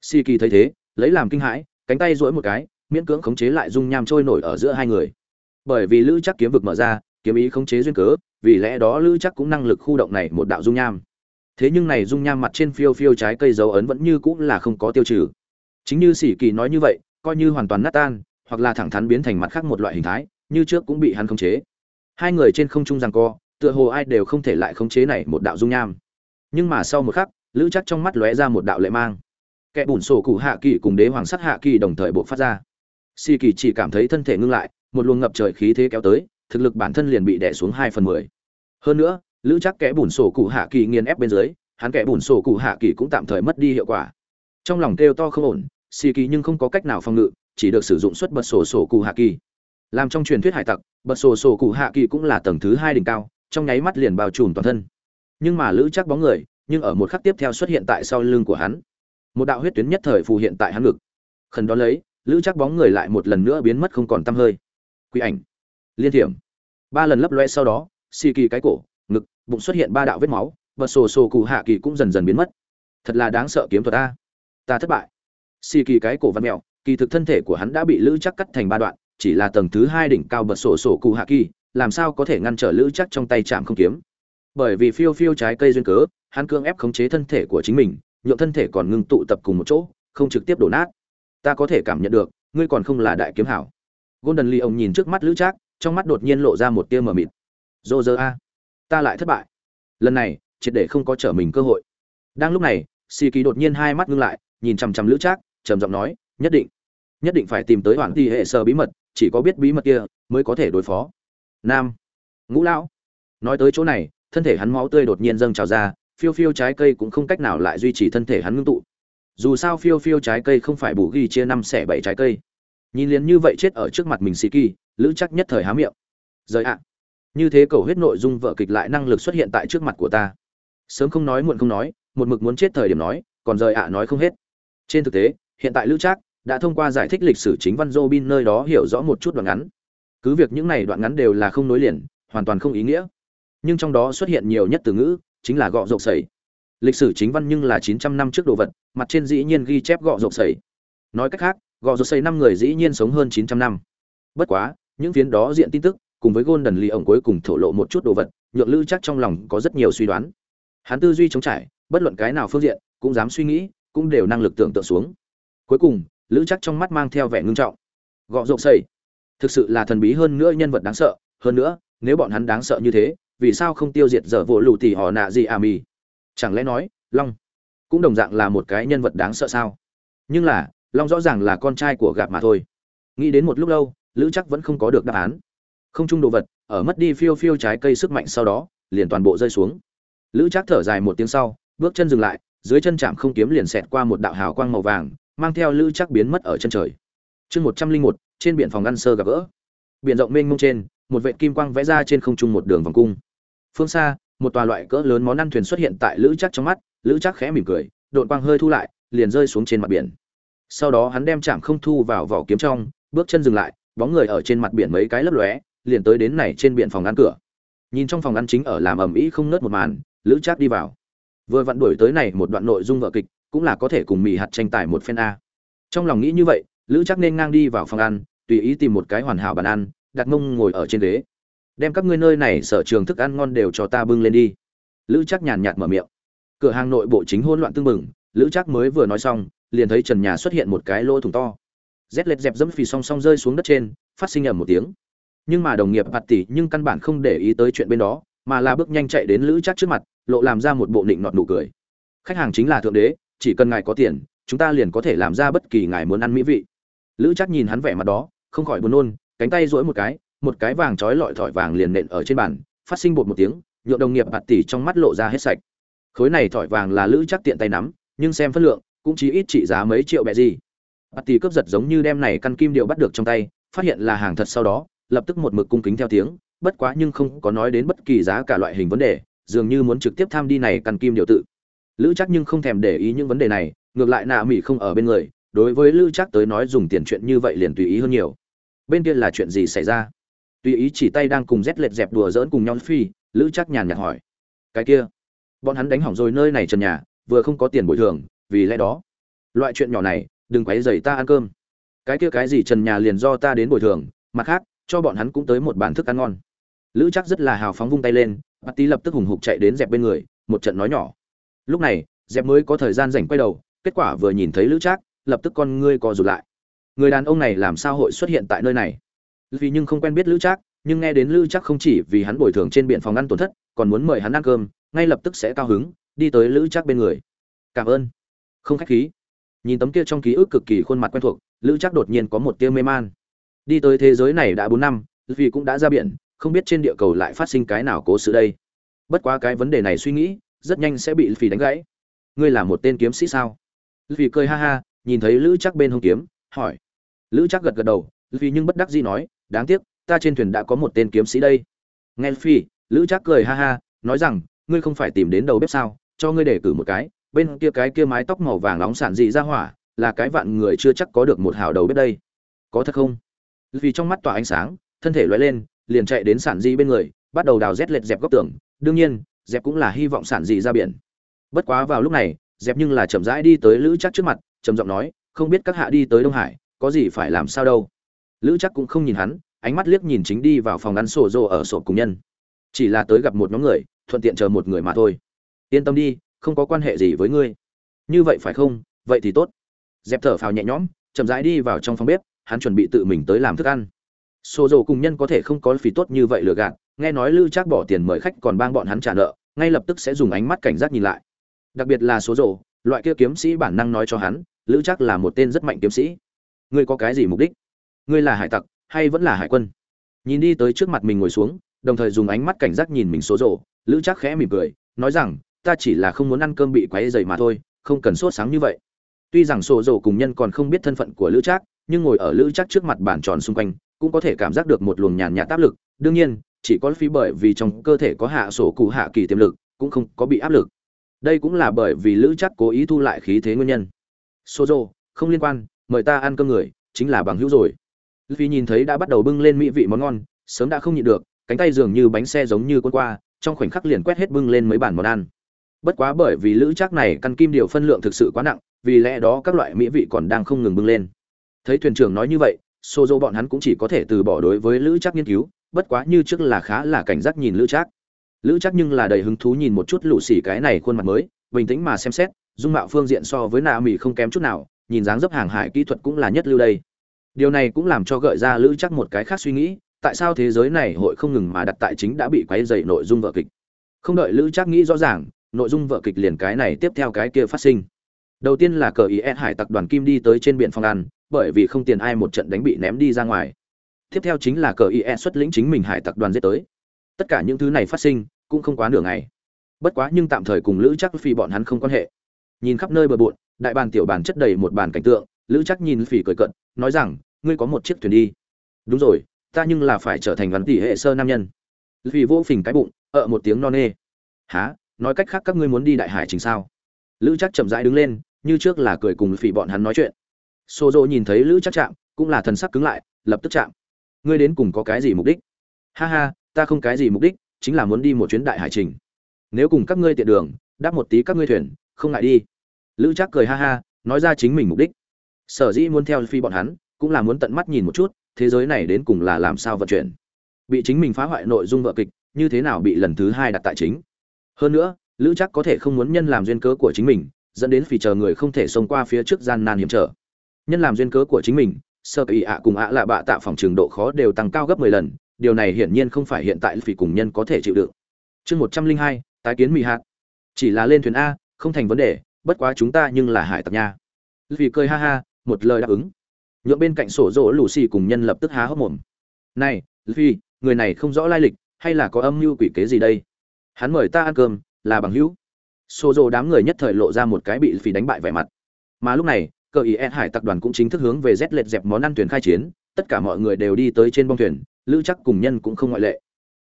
Xì kỳ thấy thế, lấy làm kinh hãi, cánh tay duỗi một cái, miễn cưỡng khống chế lại dung nham trôi nổi ở giữa hai người. Bởi vì lữ chắc kiếm vực mở ra kiếm ý khống chế duyên cớ, vì lẽ đó lữ chắc cũng năng lực khu động này một đạo dung nham. Thế nhưng này dung nham mặt trên phiêu phiêu trái cây dấu ấn vẫn như cũng là không có tiêu trừ. Chính như sĩ kỳ nói như vậy, coi như hoàn toàn nát tan, hoặc là thẳng thắn biến thành mặt khác một loại hình thái, như trước cũng bị hắn khống chế. Hai người trên không trung giằng co, tựa hồ ai đều không thể lại khống chế này một đạo dung nham. Nhưng mà sau một khắc, lữ chắc trong mắt lóe ra một đạo lệ mang. Kẻ bùn sổ cụ hạ kỳ cùng đế hoàng sắt hạ kỳ đồng thời bộc phát ra. Si kỳ chỉ cảm thấy thân thể ngưng lại, một luồng ngập trời khí thế kéo tới thực lực bản thân liền bị đè xuống hai phần mười. Hơn nữa, lữ chắc kẻ bùn sổ cụ hạ kỳ nghiền ép bên dưới, hắn kẻ bùn sổ cụ hạ kỳ cũng tạm thời mất đi hiệu quả. Trong lòng kêu to không ổn, xì kỳ nhưng không có cách nào phòng ngự, chỉ được sử dụng xuất bật sổ sổ cụ hạ kỳ. Làm trong truyền thuyết hải tặc, bật sổ sổ cụ hạ kỳ cũng là tầng thứ hai đỉnh cao, trong nháy mắt liền bao trùm toàn thân. Nhưng mà lữ chắc bóng người, nhưng ở một khắc tiếp theo xuất hiện tại sau lưng của hắn. Một đạo huyết tuyến nhất thời phù hiện tại hắn ngực. Khẩn đó lấy, lữ chắc bóng người lại một lần nữa biến mất không còn tăm hơi. Quỷ ảnh. Liên thiểm ba lần lấp loe sau đó, xì kỳ cái cổ, ngực, bụng xuất hiện ba đạo vết máu bật sổ sổ cụ hạ kỳ cũng dần dần biến mất. Thật là đáng sợ kiếm thuật ta ta thất bại. Xì kỳ cái cổ văn mẹo kỳ thực thân thể của hắn đã bị lữ chắc cắt thành ba đoạn, chỉ là tầng thứ hai đỉnh cao bật sổ sổ cụ hạ kỳ, làm sao có thể ngăn trở lữ chắc trong tay chạm không kiếm. Bởi vì phiêu phiêu trái cây duyên cớ, hắn cương ép khống chế thân thể của chính mình nhộn thân thể còn ngưng tụ tập cùng một chỗ, không trực tiếp đổ nát. Ta có thể cảm nhận được, ngươi còn không là đại kiếm hảo. Golden lee ông nhìn trước mắt lữ trác trong mắt đột nhiên lộ ra một tia mờ mịt. Dô dơ a, ta lại thất bại. Lần này, triệt để không có trở mình cơ hội. Đang lúc này xì kỳ đột nhiên hai mắt ngưng lại, nhìn chằm chằm lữ trác, trầm giọng nói, nhất định nhất định phải tìm tới hoàng thi hệ sơ bí mật, chỉ có biết bí mật kia mới có thể đối phó. Nam, ngũ lão, nói tới chỗ này, thân thể hắn máu tươi đột nhiên dâng trào ra, phiêu phiêu trái cây cũng không cách nào lại duy trì thân thể hắn ngưng tụ. Dù sao phiêu phiêu trái cây không phải bù ghi chia năm xẻ bảy trái cây. Nhìn liền như vậy chết ở trước mặt mình xì kỳ lữ chắc nhất thời há miệng rời ạ như thế cầu huyết nội dung vợ kịch lại năng lực xuất hiện tại trước mặt của ta sớm không nói muộn không nói một mực muốn chết thời điểm nói còn rời ạ nói không hết trên thực tế hiện tại lữ trác đã thông qua giải thích lịch sử chính văn Robin nơi đó hiểu rõ một chút đoạn ngắn. Cứ việc những này đoạn ngắn đều là không nối liền, hoàn toàn không ý nghĩa. Nhưng trong đó xuất hiện nhiều nhất từ ngữ, chính là gọ rộp sẩy. Lịch sử chính văn nhưng là 900 năm trước đồ vật, mặt trên dĩ nhiên ghi chép gọ rộp sẩy. Nói cách khác, gọ rộp sẩy năm người dĩ nhiên sống hơn 900 năm. Bất quá, những phiến đó diện tin tức, cùng với Golden Lee ổng cuối cùng thổ lộ một chút đồ vật, nhượng Lữ chắc trong lòng có rất nhiều suy đoán. Hắn tư duy chống trải, bất luận cái nào phương diện, cũng dám suy nghĩ, cũng đều năng lực tưởng tượng xuống. Cuối cùng, Lữ chắc trong mắt mang theo vẻ ngưng trọng. Gọ rộp sẩy, thực sự là thần bí hơn nữa nhân vật đáng sợ, hơn nữa, nếu bọn hắn đáng sợ như thế, vì sao không tiêu diệt dở vỗ lù tỉ họ nạ gì à mì chẳng lẽ nói long cũng đồng dạng là một cái nhân vật đáng sợ sao nhưng là long rõ ràng là con trai của gạp mà thôi nghĩ đến một lúc lâu lữ chắc vẫn không có được đáp án. Không chung đồ vật, ở mất đi phiêu phiêu trái cây sức mạnh sau đó, liền toàn bộ rơi xuống. Lữ chắc thở dài một tiếng sau, bước chân dừng lại, dưới chân chạm không kiếm liền xẹt qua một đạo hào quang màu vàng, mang theo lữ chắc biến mất ở chân trời. Chương một trăm linh một, trên biển phòng ngăn sơ gặp gỡ. Biển rộng mênh mông trên, một vệ kim quang vẽ ra trên không trung một đường vòng cung. Phương xa, một tòa loại cỡ lớn món ăn thuyền xuất hiện tại lữ chắc trong mắt, lữ chắc khẽ mỉm cười đội quang hơi thu lại, liền rơi xuống trên mặt biển. Sau đó hắn đem chạm không thu vào vỏ kiếm trong, bước chân dừng lại bóng người ở trên mặt biển mấy cái lấp lóe, liền tới đến này trên biển phòng ăn cửa. Nhìn trong phòng ăn chính ở làm ầm ĩ không nớt một màn, lữ Trác đi vào. Vừa vặn đuổi tới này một đoạn nội dung vợ kịch, cũng là có thể cùng mì hạt tranh tài một phen a. Trong lòng nghĩ như vậy, lữ chắc nên ngang đi vào phòng ăn, tùy ý tìm một cái hoàn hảo bàn ăn, đặt mông ngồi ở trên ghế. Đem các ngươi nơi này sở trường thức ăn ngon đều cho ta bưng lên đi. Lữ chắc nhàn nhạt mở miệng. Cửa hàng nội bộ chính hỗn loạn tương mừng lữ chắc mới vừa nói xong, liền thấy trần nhà xuất hiện một cái lỗ thủng to rét lệch dẹp dẫm phì song song rơi xuống đất trên, phát sinh ầm một tiếng. Nhưng mà đồng nghiệp hạt tỷ nhưng căn bản không để ý tới chuyện bên đó, mà là bước nhanh chạy đến lữ chắc trước mặt, lộ làm ra một bộ định nọt nụ cười. Khách hàng chính là thượng đế, chỉ cần ngài có tiền, chúng ta liền có thể làm ra bất kỳ ngài muốn ăn mỹ vị. Lữ chắc nhìn hắn vẻ mặt đó, không khỏi buồn nôn, cánh tay duỗi một cái một cái vàng trói lọi thỏi vàng liền nện ở trên bàn, phát sinh bột một tiếng nhộn đồng nghiệp hạt tỷ trong mắt lộ ra hết sạch. Khối này thỏi vàng là lữ chắc tiện tay nắm, nhưng xem phân lượng, cũng chỉ ít trị giá mấy triệu bẹ gì bạt tỷ cướp giật giống như đem này căn kim điệu bắt được trong tay, phát hiện là hàng thật sau đó, lập tức một mực cung kính theo tiếng, bất quá nhưng không có nói đến bất kỳ giá cả loại hình vấn đề, dường như muốn trực tiếp tham đi này căn kim điệu tự. Lữ chắc nhưng không thèm để ý những vấn đề này, ngược lại nạ mỹ không ở bên người, đối với lữ chắc tới nói dùng tiền chuyện như vậy liền tùy ý hơn nhiều. Bên kia là chuyện gì xảy ra? Tùy ý chỉ tay đang cùng rét lệch dẹp đùa dỡn cùng nhau phi, lữ chắc nhàn nhạt hỏi. Cái kia, bọn hắn đánh hỏng rồi nơi này trần nhà, vừa không có tiền bồi thường, vì lẽ đó. Loại chuyện nhỏ này đừng quấy rầy ta ăn cơm. Cái kia cái gì trần nhà liền do ta đến bồi thường, mặt khác, cho bọn hắn cũng tới một bàn thức ăn ngon. Lữ chắc rất là hào phóng vung tay lên bắt tí lập tức hùng hục chạy đến dẹp bên người, một trận nói nhỏ. Lúc này, dẹp mới có thời gian rảnh quay đầu, kết quả vừa nhìn thấy lữ trác, lập tức con ngươi co rụt lại. Người đàn ông này làm sao hội xuất hiện tại nơi này? Vì nhưng không quen biết lữ trác, nhưng nghe đến lữ trác không chỉ vì hắn bồi thường trên biển phòng ăn tổn thất, còn muốn mời hắn ăn cơm, ngay lập tức sẽ cao hứng, đi tới lữ trác bên người. Cảm ơn. Không khách khí nhìn tấm kia trong ký ức cực kỳ khuôn mặt quen thuộc, lữ chắc đột nhiên có một tia mê man. Đi tới thế giới này đã bốn năm, vì cũng đã ra biển, không biết trên địa cầu lại phát sinh cái nào cố sự đây. Bất quá cái vấn đề này suy nghĩ, rất nhanh sẽ bị phì đánh gãy. Ngươi là một tên kiếm sĩ sao? Vì cười ha ha, nhìn thấy lữ chắc bên hông kiếm, hỏi. Lữ chắc gật gật đầu vì nhưng bất đắc dĩ nói, đáng tiếc, ta trên thuyền đã có một tên kiếm sĩ đây. Nghe phi lữ chắc cười ha ha, nói rằng, ngươi không phải tìm đến đầu bếp sao? Cho ngươi để cử một cái bên kia cái kia mái tóc màu vàng nóng sản dị ra hỏa, là cái vạn người chưa chắc có được một hào đầu bếp đây. Có thật không? Vì trong mắt tỏa ánh sáng, thân thể loay lên, liền chạy đến sản dị bên người, bắt đầu đào rét lệch dẹp góc tường. Đương nhiên, dẹp cũng là hy vọng sản dị ra biển. Bất quá vào lúc này, dẹp nhưng là chậm rãi đi tới lữ chắc trước mặt, trầm giọng nói, không biết các hạ đi tới đông hải, có gì phải làm sao đâu? Lữ chắc cũng không nhìn hắn, ánh mắt liếc nhìn chính đi vào phòng ăn sổ rồ ở sổ cùng nhân. Chỉ là tới gặp một nhóm người, thuận tiện chờ một người mà thôi. Yên tâm đi không có quan hệ gì với ngươi. Như vậy phải không? Vậy thì tốt. Dẹp thở phào nhẹ nhõm chậm rãi đi vào trong phòng bếp hắn chuẩn bị tự mình tới làm thức ăn. Sổ dầu cùng nhân có thể không có phí tốt như vậy lừa gạt nghe nói lữ Trác bỏ tiền mời khách còn bang bọn hắn trả nợ ngay lập tức sẽ dùng ánh mắt cảnh giác nhìn lại. Đặc biệt là số dầu, loại kia kiếm sĩ bản năng nói cho hắn lữ chắc là một tên rất mạnh kiếm sĩ. Ngươi có cái gì mục đích? Ngươi là hải tặc hay vẫn là hải quân? Nhìn đi tới trước mặt mình ngồi xuống đồng thời dùng ánh mắt cảnh giác nhìn mình số dầu, lữ chắc khẽ mỉm cười nói rằng ta chỉ là không muốn ăn cơm bị quấy dày mà thôi, không cần sốt sáng như vậy. Tuy rằng sổ dầu cùng nhân còn không biết thân phận của lữ trác, nhưng ngồi ở lữ trác trước mặt bàn tròn xung quanh, cũng có thể cảm giác được một luồng nhàn nhạt áp lực. Đương nhiên, chỉ có phí bởi vì trong cơ thể có hạ sổ cụ hạ kỳ tiềm lực, cũng không có bị áp lực. Đây cũng là bởi vì lữ trác cố ý thu lại khí thế nguyên nhân. Sozo không liên quan, mời ta ăn cơm người, chính là bằng hữu rồi. Vì nhìn thấy đã bắt đầu bưng lên mỹ vị món ngon, sớm đã không nhịn được, cánh tay dường như bánh xe giống như quân qua, trong khoảnh khắc liền quét hết bưng lên mấy bản món ăn bất quá bởi vì lữ chắc này căn kim điều phân lượng thực sự quá nặng, vì lẽ đó các loại mỹ vị còn đang không ngừng bưng lên. Thấy thuyền trưởng nói như vậy, Sozo bọn hắn cũng chỉ có thể từ bỏ đối với lữ chắc nghiên cứu, bất quá như trước là khá là cảnh giác nhìn lữ chắc. Lữ chắc nhưng là đầy hứng thú nhìn một chút lũ xỉ cái này khuôn mặt mới, bình tĩnh mà xem xét, dung mạo phương diện so với nạ mỹ không kém chút nào, nhìn dáng dấp hàng hải kỹ thuật cũng là nhất lưu đây. Điều này cũng làm cho gợi ra lữ chắc một cái khác suy nghĩ, tại sao thế giới này hội không ngừng mà đặt tại chính đã bị quấy dày nội dung vợ kịch. Không đợi lữ chắc nghĩ rõ ràng nội dung vợ kịch liền cái này tiếp theo cái kia phát sinh. Đầu tiên là cờ ý ed hải tặc đoàn kim đi tới trên biển phong ăn, bởi vì không tiền ai một trận đánh bị ném đi ra ngoài. Tiếp theo chính là cờ ie xuất lĩnh chính mình hải tặc đoàn giết tới. Tất cả những thứ này phát sinh, cũng không quá nửa ngày. Bất quá nhưng tạm thời cùng lữ chắc phi bọn hắn không quan hệ. Nhìn khắp nơi bờ bộn, đại bàn tiểu bàn chất đầy một bàn cảnh tượng, lữ chắc nhìn phỉ cười cận nói rằng, ngươi có một chiếc thuyền đi. Đúng rồi, ta nhưng là phải trở thành văn tỷ hệ sơ nam nhân. Vì vô phình cái bụng ở một tiếng non nê. Há nói cách khác các ngươi muốn đi đại hải chính sao? Lữ chắc chậm rãi đứng lên, như trước là cười cùng phỉ bọn hắn nói chuyện. Xô dỗ nhìn thấy lữ chắc chạm, cũng là thần sắc cứng lại, lập tức chạm. Ngươi đến cùng có cái gì mục đích? Ha ha, ta không cái gì mục đích, chính là muốn đi một chuyến đại hải trình. Nếu cùng các ngươi tiện đường, đáp một tí các ngươi thuyền, không ngại đi. Lữ trác cười ha ha, nói ra chính mình mục đích. Sở dĩ muốn theo phi bọn hắn, cũng là muốn tận mắt nhìn một chút, thế giới này đến cùng là làm sao vận chuyển. Bị chính mình phá hoại nội dung vợ kịch, như thế nào bị lần thứ hai đặt tại chính? Hơn nữa, lữ chắc có thể không muốn nhân làm duyên cớ của chính mình, dẫn đến phì chờ người không thể xông qua phía trước gian nan hiểm trở. Nhân làm duyên cớ của chính mình, sơ kỳ ạ cùng ạ là bạ tạ phòng trường độ khó đều tăng cao gấp mười lần, điều này hiển nhiên không phải hiện tại phỉ cùng nhân có thể chịu đựng. Chương một trăm linh hai, tái kiến mì hạt chỉ là lên thuyền a, không thành vấn đề, bất quá chúng ta nhưng là hải tặc nha. Vì cười ha ha, một lời đáp ứng. Nhượng bên cạnh sổ rỗ lù xì cùng nhân lập tức há hốc mồm. Này vì người này không rõ lai lịch, hay là có âm mưu quỷ kế gì đây? Hắn mời ta ăn cơm, là bằng hữu. Xô rộ đám người nhất thời lộ ra một cái bị phì đánh bại vẻ mặt. Mà lúc này, cờ ý ed hải tập đoàn cũng chính thức hướng về rét lệch dẹp món ăn thuyền khai chiến, tất cả mọi người đều đi tới trên bông thuyền, lữ chắc cùng nhân cũng không ngoại lệ.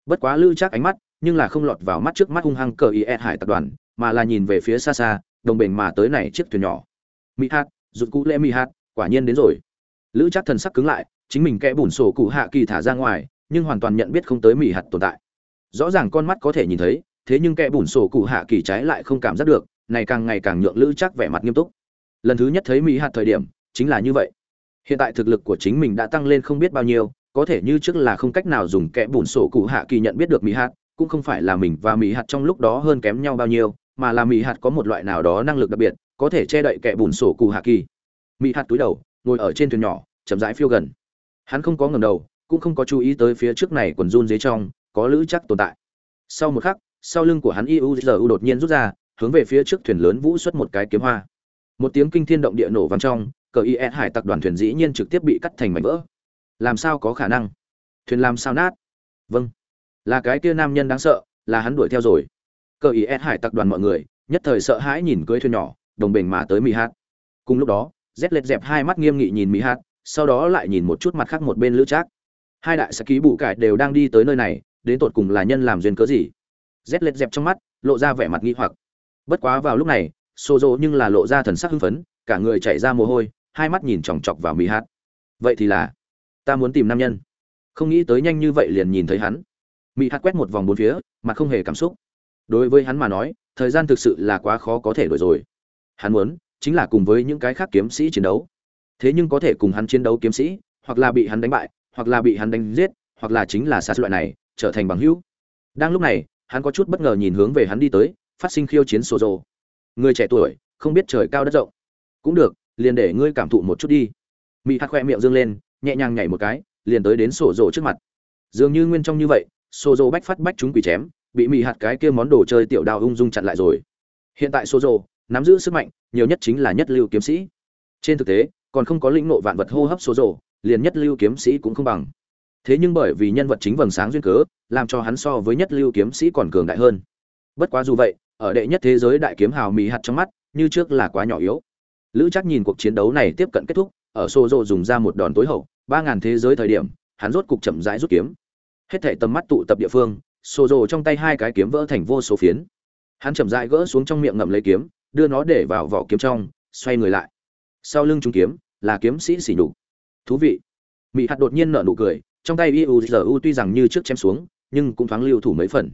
Bất quá lữ chắc ánh mắt, nhưng là không lọt vào mắt trước mắt hung hăng cờ ý ed hải tập đoàn, mà là nhìn về phía xa xa, đồng bình mà tới này chiếc thuyền nhỏ. Mỹ hạt, rụt cũ lễ mỹ hạt, quả nhiên đến rồi. Lữ chắc thần sắc cứng lại, chính mình kẽ bùn sổ cụ hạ kỳ thả ra ngoài, nhưng hoàn toàn nhận biết không tới mỹ hạt tồn tại rõ ràng con mắt có thể nhìn thấy, thế nhưng kẻ bùn sổ cụ hạ kỳ trái lại không cảm giác được, này càng ngày càng nhượng lữ chắc vẻ mặt nghiêm túc. Lần thứ nhất thấy mỹ hạt thời điểm, chính là như vậy. Hiện tại thực lực của chính mình đã tăng lên không biết bao nhiêu, có thể như trước là không cách nào dùng kẽ bùn sổ cụ hạ kỳ nhận biết được mỹ hạt, cũng không phải là mình và mỹ hạt trong lúc đó hơn kém nhau bao nhiêu, mà là mỹ hạt có một loại nào đó năng lực đặc biệt, có thể che đậy kẽ bùn sổ cụ hạ kỳ. Mỹ hạt túi đầu, ngồi ở trên thuyền nhỏ, chậm rãi phiêu gần. Hắn không có ngầm đầu, cũng không có chú ý tới phía trước này quần run dưới trong có lữ chắc tồn tại. Sau một khắc, sau lưng của hắn iuzu đột nhiên rút ra, hướng về phía trước thuyền lớn vũ xuất một cái kiếm hoa. Một tiếng kinh thiên động địa nổ vang trong, cờ is hải tặc đoàn thuyền dĩ nhiên trực tiếp bị cắt thành mảnh vỡ. Làm sao có khả năng? Thuyền làm sao nát? Vâng. Là cái kia nam nhân đáng sợ, là hắn đuổi theo rồi. Cờ is hải tặc đoàn mọi người, nhất thời sợ hãi nhìn cưới thuyền nhỏ, đồng bình mà tới mỹ hát. Cùng lúc đó rét lệch dẹp hai mắt nghiêm nghị nhìn mỹ hát, sau đó lại nhìn một chút mặt khác một bên lữ trác. Hai đại sẽ ký bụ cải đều đang đi tới nơi này đến tột cùng là nhân làm duyên cớ gì? Rét lệch dẹp trong mắt, lộ ra vẻ mặt nghi hoặc. Bất quá vào lúc này xô rộ nhưng là lộ ra thần sắc hưng phấn, cả người chạy ra mồ hôi, hai mắt nhìn chòng chọc vào mỹ hát. Vậy thì là, ta muốn tìm nam nhân. Không nghĩ tới nhanh như vậy liền nhìn thấy hắn. Mỹ hát quét một vòng bốn phía, mặt không hề cảm xúc. Đối với hắn mà nói, thời gian thực sự là quá khó có thể đổi rồi. Hắn muốn, chính là cùng với những cái khác kiếm sĩ chiến đấu. Thế nhưng có thể cùng hắn chiến đấu kiếm sĩ, hoặc là bị hắn đánh bại, hoặc là bị hắn đánh giết, hoặc là chính là xa loại này trở thành bằng hữu. Đang lúc này, hắn có chút bất ngờ nhìn hướng về hắn đi tới, phát sinh khiêu chiến sổ rồ. Người trẻ tuổi, không biết trời cao đất rộng. Cũng được, liền để ngươi cảm thụ một chút đi. Mỹ hạt khoe miệng dương lên, nhẹ nhàng nhảy một cái, liền tới đến sổ rồ trước mặt. Dường như nguyên trong như vậy, sổ rồ bách phát bách chúng quỷ chém, bị mỹ hạt cái kia món đồ chơi tiểu đao ung dung chặn lại rồi. Hiện tại sổ rồ, nắm giữ sức mạnh, nhiều nhất chính là nhất lưu kiếm sĩ. Trên thực tế, còn không có lĩnh nộ vạn vật hô hấp số rồ, liền nhất lưu kiếm sĩ cũng không bằng thế nhưng bởi vì nhân vật chính vầng sáng duyên cớ, làm cho hắn so với nhất lưu kiếm sĩ còn cường đại hơn. Bất quá dù vậy, ở đệ nhất thế giới đại kiếm hào mỹ hạt trong mắt, như trước là quá nhỏ yếu. Lữ chắc nhìn cuộc chiến đấu này tiếp cận kết thúc, ở xô rộ dùng ra một đòn tối hậu, ba ngàn thế giới thời điểm, hắn rốt cục chậm rãi rút kiếm. Hết thảy tầm mắt tụ tập địa phương xô rộ trong tay hai cái kiếm vỡ thành vô số phiến. Hắn chậm rãi gỡ xuống trong miệng ngậm lấy kiếm, đưa nó để vào vỏ kiếm trong, xoay người lại. Sau lưng trung kiếm, là kiếm sĩ xỉ nhục. Thú vị. Mỹ hạt đột nhiên nở nụ cười trong tay iuzu tuy rằng như trước chém xuống, nhưng cũng thoáng lưu thủ mấy phần.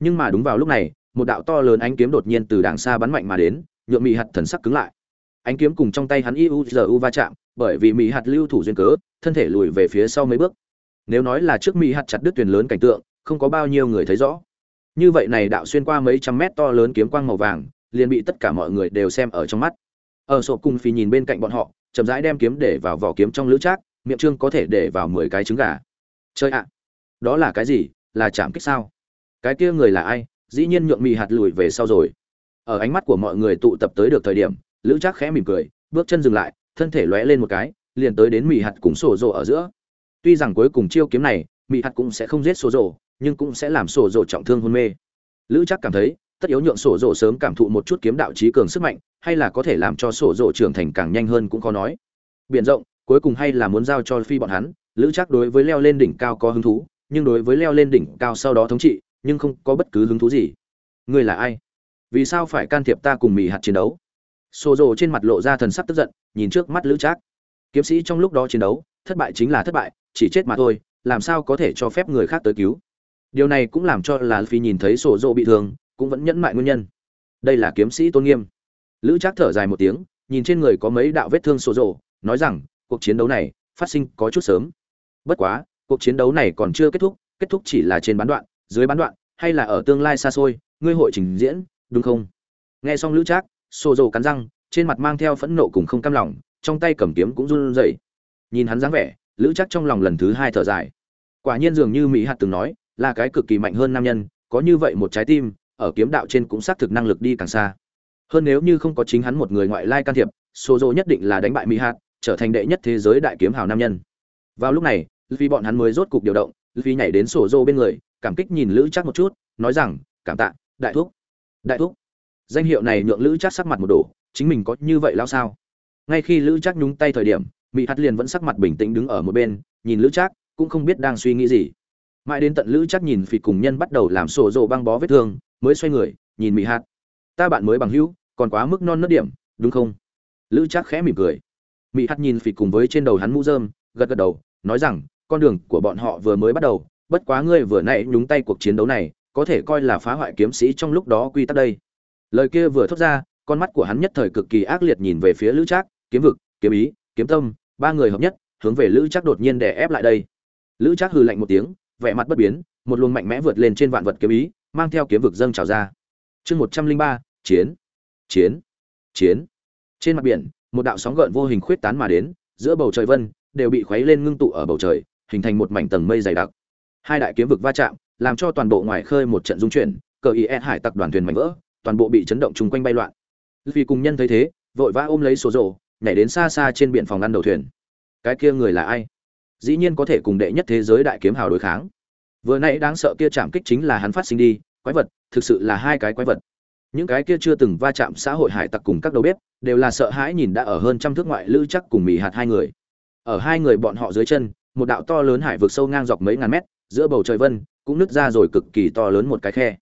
Nhưng mà đúng vào lúc này, một đạo to lớn ánh kiếm đột nhiên từ đàng xa bắn mạnh mà đến nhuộm mỹ hạt thần sắc cứng lại. Ánh kiếm cùng trong tay hắn iuzu va chạm, bởi vì mỹ hạt lưu thủ duyên cớ, thân thể lùi về phía sau mấy bước. Nếu nói là trước mỹ hạt chặt đứt thuyền lớn cảnh tượng, không có bao nhiêu người thấy rõ. Như vậy này đạo xuyên qua mấy trăm mét to lớn kiếm quang màu vàng, liền bị tất cả mọi người đều xem ở trong mắt. Ở sổ cung phi nhìn bên cạnh bọn họ, chậm rãi đem kiếm để vào vỏ kiếm trong lưỡi trác, miệng trương có thể để vào mười cái trứng gà chơi ạ, đó là cái gì? Là chạm kích sao? Cái kia người là ai? Dĩ nhiên nhượng mì hạt lùi về sau rồi. Ở ánh mắt của mọi người tụ tập tới được thời điểm, lữ trác khẽ mỉm cười, bước chân dừng lại, thân thể lóe lên một cái, liền tới đến mì hạt cùng sổ rồ ở giữa. Tuy rằng cuối cùng chiêu kiếm này, mì hạt cũng sẽ không giết sổ rồ nhưng cũng sẽ làm sổ rồ trọng thương hôn mê. Lữ trác cảm thấy, tất yếu nhượng sổ rồ sớm cảm thụ một chút kiếm đạo trí cường sức mạnh, hay là có thể làm cho sổ rồ trưởng thành càng nhanh hơn cũng khó nói. Biển rộng, cuối cùng hay là muốn giao cho phi bọn hắn lữ chắc đối với leo lên đỉnh cao có hứng thú, nhưng đối với leo lên đỉnh cao sau đó thống trị, nhưng không có bất cứ hứng thú gì. Ngươi là ai? Vì sao phải can thiệp ta cùng mỹ hạt chiến đấu? Xô rộ trên mặt lộ ra thần sắc tức giận, nhìn trước mắt lữ trác. Kiếm sĩ trong lúc đó chiến đấu, thất bại chính là thất bại, chỉ chết mà thôi, làm sao có thể cho phép người khác tới cứu? Điều này cũng làm cho là phi nhìn thấy sổ rộ bị thương, cũng vẫn nhẫn mại nguyên nhân. Đây là kiếm sĩ tôn nghiêm. Lữ trác thở dài một tiếng, nhìn trên người có mấy đạo vết thương sổ rộ nói rằng, cuộc chiến đấu này phát sinh có chút sớm bất quá, cuộc chiến đấu này còn chưa kết thúc kết thúc chỉ là trên bán đoạn, dưới bán đoạn, hay là ở tương lai xa xôi, ngươi hội trình diễn, đúng không? Nghe xong lữ trác xô dầu cắn răng, trên mặt mang theo phẫn nộ cùng không cam lòng, trong tay cầm kiếm cũng run rẩy. Nhìn hắn dáng vẻ, lữ trác trong lòng lần thứ hai thở dài. Quả nhiên dường như mỹ hạt từng nói, là cái cực kỳ mạnh hơn nam nhân, có như vậy một trái tim, ở kiếm đạo trên cũng xác thực năng lực đi càng xa. Hơn nếu như không có chính hắn một người ngoại lai can thiệp xô dỗ nhất định là đánh bại mỹ hạt, trở thành đệ nhất thế giới đại kiếm hào nam nhân. Vào lúc này vì bọn hắn mới rốt cục điều động vì nhảy đến sổ dô bên người, cảm kích nhìn lữ chắc một chút, nói rằng, cảm tạ, đại thúc đại thúc. Danh hiệu này nhượng lữ chắc sắc mặt một đổ, chính mình có như vậy lao sao? Ngay khi lữ chắc nhúng tay thời điểm mỹ hạt liền vẫn sắc mặt bình tĩnh đứng ở một bên, nhìn lữ chắc cũng không biết đang suy nghĩ gì. Mãi đến tận lữ chắc nhìn phì cùng nhân bắt đầu làm sổ rộ băng bó vết thương, mới xoay người, nhìn mỹ hạt. Ta bạn mới bằng hữu, còn quá mức non nớt điểm, đúng không? Lữ chắc khẽ mỉm cười. Mỹ hạt nhìn phì cùng với trên đầu hắn mũ rơm, gật gật đầu, nói rằng con đường của bọn họ vừa mới bắt đầu, bất quá ngươi vừa nãy nhúng tay cuộc chiến đấu này, có thể coi là phá hoại kiếm sĩ trong lúc đó quy tắc đây. Lời kia vừa thốt ra, con mắt của hắn nhất thời cực kỳ ác liệt nhìn về phía lữ trác, kiếm vực, kiếm ý, kiếm tâm, ba người hợp nhất, hướng về lữ trác đột nhiên đè ép lại đây. Lữ trác hừ lạnh một tiếng, vẻ mặt bất biến, một luồng mạnh mẽ vượt lên trên vạn vật kiếm ý, mang theo kiếm vực dâng trào ra. Chương một trăm linh ba, chiến chiến chiến. Trên mặt biển, một đạo sóng gợn vô hình khuyết tán mà đến, giữa bầu trời vân, đều bị khuấy lên ngưng tụ ở bầu trời hình thành một mảnh tầng mây dày đặc. Hai đại kiếm vực va chạm, làm cho toàn bộ ngoài khơi một trận dung chuyển, cờ ý e hải tặc đoàn thuyền mảnh vỡ, toàn bộ bị chấn động chung quanh bay loạn. Vì cùng nhân thấy thế, vội vã ôm lấy số rổ nhảy đến xa xa trên biển phòng ngăn đầu thuyền. Cái kia người là ai? Dĩ nhiên có thể cùng đệ nhất thế giới đại kiếm hào đối kháng. Vừa nãy đáng sợ kia chạm kích chính là hắn phát sinh đi, quái vật, thực sự là hai cái quái vật. Những cái kia chưa từng va chạm xã hội hải tặc cùng các đầu bếp, đều là sợ hãi nhìn đã ở hơn trăm thước ngoại lữ chắc cùng mì hạt hai người. Ở hai người bọn họ dưới chân một đạo to lớn hải vực sâu ngang dọc mấy ngàn mét, giữa bầu trời vân, cũng nứt ra rồi cực kỳ to lớn một cái khe.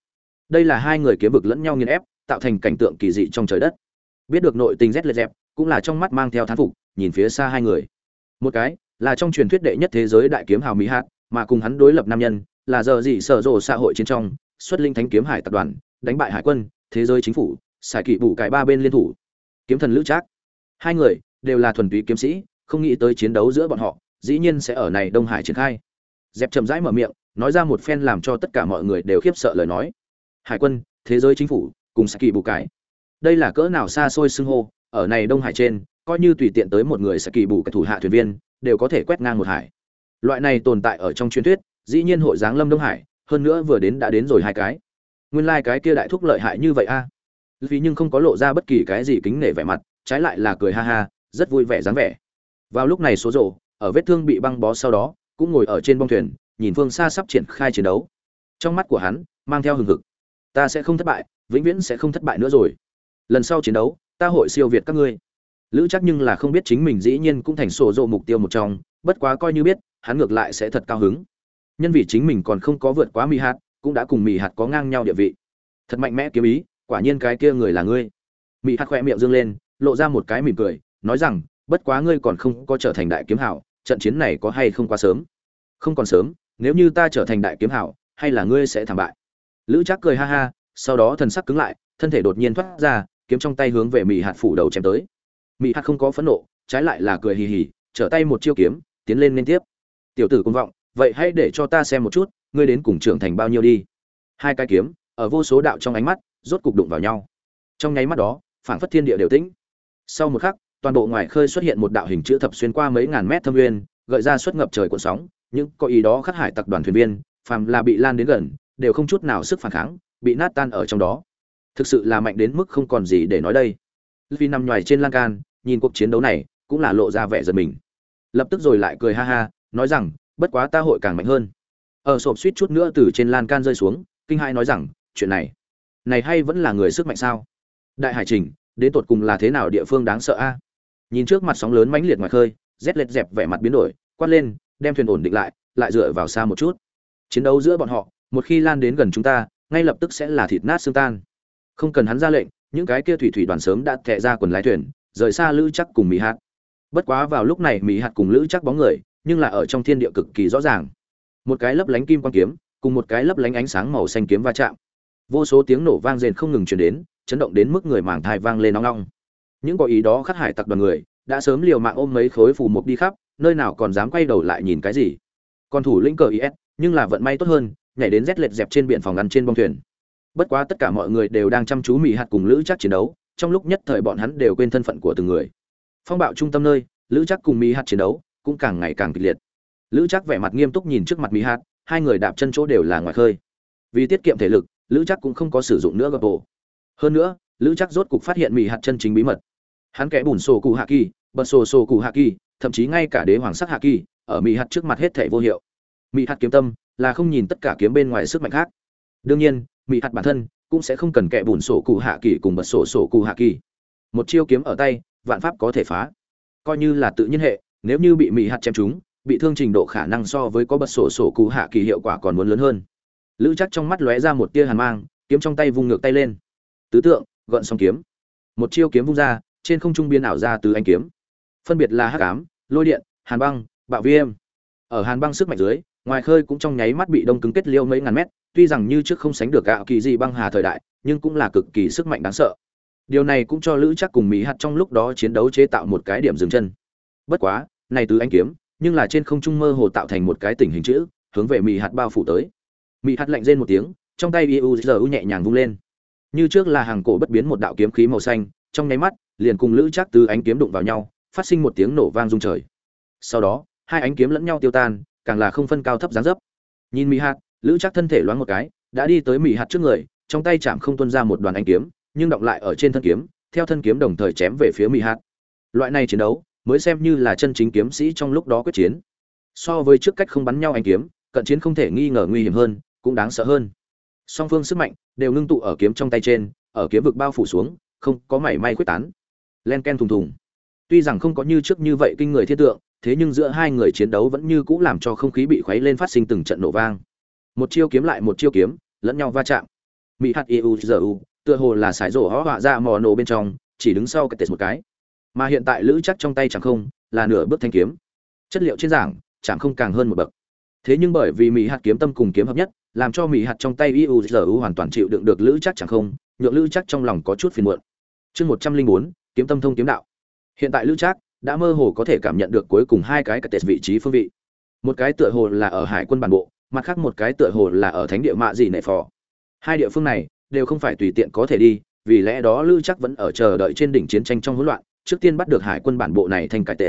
Đây là hai người kiếm vực lẫn nhau nghiền ép, tạo thành cảnh tượng kỳ dị trong trời đất. Biết được nội tình rét lệ dẹp, cũng là trong mắt mang theo thán phục, nhìn phía xa hai người. Một cái, là trong truyền thuyết đệ nhất thế giới đại kiếm hào mỹ hạt mà cùng hắn đối lập nam nhân, là giờ gì sở rộ xã hội chiến trong, xuất linh thánh kiếm hải tập đoàn, đánh bại hải quân, thế giới chính phủ, xài kỵ bù cải ba bên liên thủ. Kiếm thần lữ trác. Hai người đều là thuần túy kiếm sĩ, không nghĩ tới chiến đấu giữa bọn họ dĩ nhiên sẽ ở này đông hải triển khai. Dẹp chậm rãi mở miệng, nói ra một phen làm cho tất cả mọi người đều khiếp sợ lời nói. Hải quân, thế giới chính phủ, cùng saki bù cải. Đây là cỡ nào xa xôi xưng hô, ở này đông hải trên, coi như tùy tiện tới một người saki bù cải thủ hạ thuyền viên, đều có thể quét ngang một hải. Loại này tồn tại ở trong truyền thuyết, dĩ nhiên hội giáng lâm đông hải, hơn nữa vừa đến đã đến rồi hai cái. Nguyên lai like cái kia đại thúc lợi hại như vậy a. À? vì nhưng không có lộ ra bất kỳ cái gì kính nể vẻ mặt, trái lại là cười ha ha, rất vui vẻ dáng vẻ. Vào lúc này số rộ ở vết thương bị băng bó sau đó, cũng ngồi ở trên bông thuyền, nhìn phương xa sắp triển khai chiến đấu. Trong mắt của hắn, mang theo hừng hực. Ta sẽ không thất bại, vĩnh viễn sẽ không thất bại nữa rồi. Lần sau chiến đấu, ta hội siêu việt các ngươi. Lữ chắc nhưng là không biết chính mình dĩ nhiên cũng thành sổ rộ mục tiêu một trong, bất quá coi như biết, hắn ngược lại sẽ thật cao hứng. Nhân vì chính mình còn không có vượt quá mì hạt, cũng đã cùng mì hạt có ngang nhau địa vị. Thật mạnh mẽ kiếm ý, quả nhiên cái kia người là ngươi. Mì hạt khẽ miệng dương lên, lộ ra một cái mỉm cười, nói rằng bất quá ngươi còn không có trở thành đại kiếm hảo, trận chiến này có hay không quá sớm? Không còn sớm, nếu như ta trở thành đại kiếm hảo, hay là ngươi sẽ thảm bại? Lữ trác cười ha ha, sau đó thần sắc cứng lại, thân thể đột nhiên thoát ra, kiếm trong tay hướng về mỹ hạt phủ đầu chém tới. Mỹ hạt không có phẫn nộ, trái lại là cười hì hì, trở tay một chiêu kiếm, tiến lên liên tiếp. Tiểu tử công vọng, vậy hãy để cho ta xem một chút, ngươi đến cùng trưởng thành bao nhiêu đi. Hai cái kiếm, ở vô số đạo trong ánh mắt, rốt cục đụng vào nhau. Trong nháy mắt đó, phảng phất thiên địa đều tĩnh. Sau một khắc toàn bộ ngoài khơi xuất hiện một đạo hình chữ thập xuyên qua mấy ngàn mét thâm nguyên, gợi ra suất ngập trời cuộn sóng, những có ý đó khắc hải tập đoàn thuyền viên, phàm là bị lan đến gần, đều không chút nào sức phản kháng, bị nát tan ở trong đó. Thực sự là mạnh đến mức không còn gì để nói đây. Vì nằm ngoài trên lan can, nhìn cuộc chiến đấu này, cũng là lộ ra vẻ giật mình. Lập tức rồi lại cười ha ha, nói rằng, bất quá ta hội càng mạnh hơn. Ở sộp suýt chút nữa từ trên lan can rơi xuống, kinh hai nói rằng, chuyện này này hay vẫn là người sức mạnh sao? Đại hải trình, đến tột cùng là thế nào địa phương đáng sợ a? Nhìn trước mặt sóng lớn mãnh liệt ngoài khơi rét lệch dẹp vẻ mặt biến đổi, quát lên, đem thuyền ổn định lại lại dựa vào xa một chút. Chiến đấu giữa bọn họ, một khi lan đến gần chúng ta, ngay lập tức sẽ là thịt nát xương tan. Không cần hắn ra lệnh, những cái kia thủy thủy đoàn sớm đã thẹ ra quần lái thuyền, rời xa lữ chắc cùng mỹ hạt. Bất quá vào lúc này mỹ hạt cùng lữ chắc bóng người, nhưng là ở trong thiên địa cực kỳ rõ ràng. Một cái lấp lánh kim quan kiếm, cùng một cái lấp lánh ánh sáng màu xanh kiếm va chạm. Vô số tiếng nổ vang rền không ngừng truyền đến, chấn động đến mức người màng thai vang lên nóng nóng những có ý đó khắc hải tặc đoàn người, đã sớm liều mạng ôm mấy khối phù mục đi khắp, nơi nào còn dám quay đầu lại nhìn cái gì. Còn thủ lĩnh cờ is nhưng là vận may tốt hơn, nhảy đến rét lệch dẹp trên biển phòng ngăn trên bông thuyền. Bất quá tất cả mọi người đều đang chăm chú mỹ hạt cùng lữ chắc chiến đấu, trong lúc nhất thời bọn hắn đều quên thân phận của từng người. Phong bạo trung tâm nơi, lữ chắc cùng mỹ hạt chiến đấu cũng càng ngày càng kịch liệt. Lữ chắc vẻ mặt nghiêm túc nhìn trước mặt mỹ hạt, hai người đạp chân chỗ đều là ngoài khơi. Vì tiết kiệm thể lực, lữ chắc cũng không có sử dụng nữa gập bộ. Hơn nữa lữ chắc rốt cục phát hiện mỹ hạt chân chính bí mật. Hắn kẽ bùn sổ cụ hạ kỳ, bật sổ sổ cụ hạ kỳ, thậm chí ngay cả đế hoàng sắc hạ kỳ, ở mỹ hạt trước mặt hết thể vô hiệu. Mỹ hạt kiếm tâm là không nhìn tất cả kiếm bên ngoài sức mạnh khác. Đương nhiên mỹ hạt bản thân cũng sẽ không cần kẽ bùn sổ cụ hạ kỳ cùng bật sổ sổ cụ hạ kỳ. Một chiêu kiếm ở tay, vạn pháp có thể phá. Coi như là tự nhiên hệ, nếu như bị mỹ hạt chém chúng bị thương trình độ khả năng so với có bật sổ sổ cụ hạ kỳ hiệu quả còn muốn lớn hơn. Lữ chắc trong mắt lóe ra một tia hàn mang, kiếm trong tay vung ngược tay lên. Tứ tượng gợn song kiếm. Một chiêu kiếm vung ra, trên không trung biên ảo ra từ anh kiếm. Phân biệt là hắc ám, lôi điện, hàn băng, bạo viêm ở hàn băng sức mạnh dưới, ngoài khơi cũng trong nháy mắt bị đông cứng kết liêu mấy ngàn mét, tuy rằng như trước không sánh được gạo kỳ gì băng hà thời đại, nhưng cũng là cực kỳ sức mạnh đáng sợ. Điều này cũng cho lữ chắc cùng mỹ hạt trong lúc đó chiến đấu chế tạo một cái điểm dừng chân. Bất quá, này từ anh kiếm, nhưng là trên không trung mơ hồ tạo thành một cái tình hình chữ, hướng về mỹ hạt bao phủ tới. Mỹ hạt lạnh rên một tiếng, trong tay iuzu nhẹ nhàng vung lên như trước là hàng cổ bất biến một đạo kiếm khí màu xanh, trong nháy mắt, liền cùng lữ chắc từ ánh kiếm đụng vào nhau, phát sinh một tiếng nổ vang rung trời. Sau đó, hai ánh kiếm lẫn nhau tiêu tan, càng là không phân cao thấp dáng dấp. Nhìn mỹ hạt, lữ chắc thân thể loáng một cái, đã đi tới mỹ hạt trước người, trong tay chạm không tuân ra một đoàn ánh kiếm, nhưng động lại ở trên thân kiếm, theo thân kiếm đồng thời chém về phía mỹ hạt. Loại này chiến đấu, mới xem như là chân chính kiếm sĩ trong lúc đó quyết chiến. So với trước cách không bắn nhau ánh kiếm, cận chiến không thể nghi ngờ nguy hiểm hơn, cũng đáng sợ hơn. Song phương sức mạnh đều ngưng tụ ở kiếm trong tay trên, ở kiếm vực bao phủ xuống, không có mảy may quyết tán. Len ken thùng thùng. Tuy rằng không có như trước như vậy kinh người thiết tượng, thế nhưng giữa hai người chiến đấu vẫn như cũ làm cho không khí bị khuấy lên phát sinh từng trận nổ vang. Một chiêu kiếm lại một chiêu kiếm, lẫn nhau va chạm. Mỹ hạt eu giờ u, tựa hồ là sải rổ hó họa ra mò nổ bên trong, chỉ đứng sau cái tệ một cái. Mà hiện tại lữ chắc trong tay chẳng không, là nửa bước thanh kiếm. Chất liệu trên giảng chẳng không càng hơn một bậc. Thế nhưng bởi vì mỹ hạt kiếm tâm cùng kiếm hợp nhất làm cho mỹ hạt trong tay iuzu hoàn toàn chịu đựng được lữ chắc chẳng không, nhượng lữ chắc trong lòng có chút phiền muộn. Chương một trăm linh bốn, kiếm tâm thông kiếm đạo. Hiện tại lữ chắc đã mơ hồ có thể cảm nhận được cuối cùng hai cái cà tệt vị trí phương vị. Một cái tựa hồ là ở hải quân bản bộ, mặt khác một cái tựa hồ là ở thánh địa mạ dị nệ phò. Hai địa phương này đều không phải tùy tiện có thể đi, vì lẽ đó lữ chắc vẫn ở chờ đợi trên đỉnh chiến tranh trong hỗn loạn, trước tiên bắt được hải quân bản bộ này thành cái tệ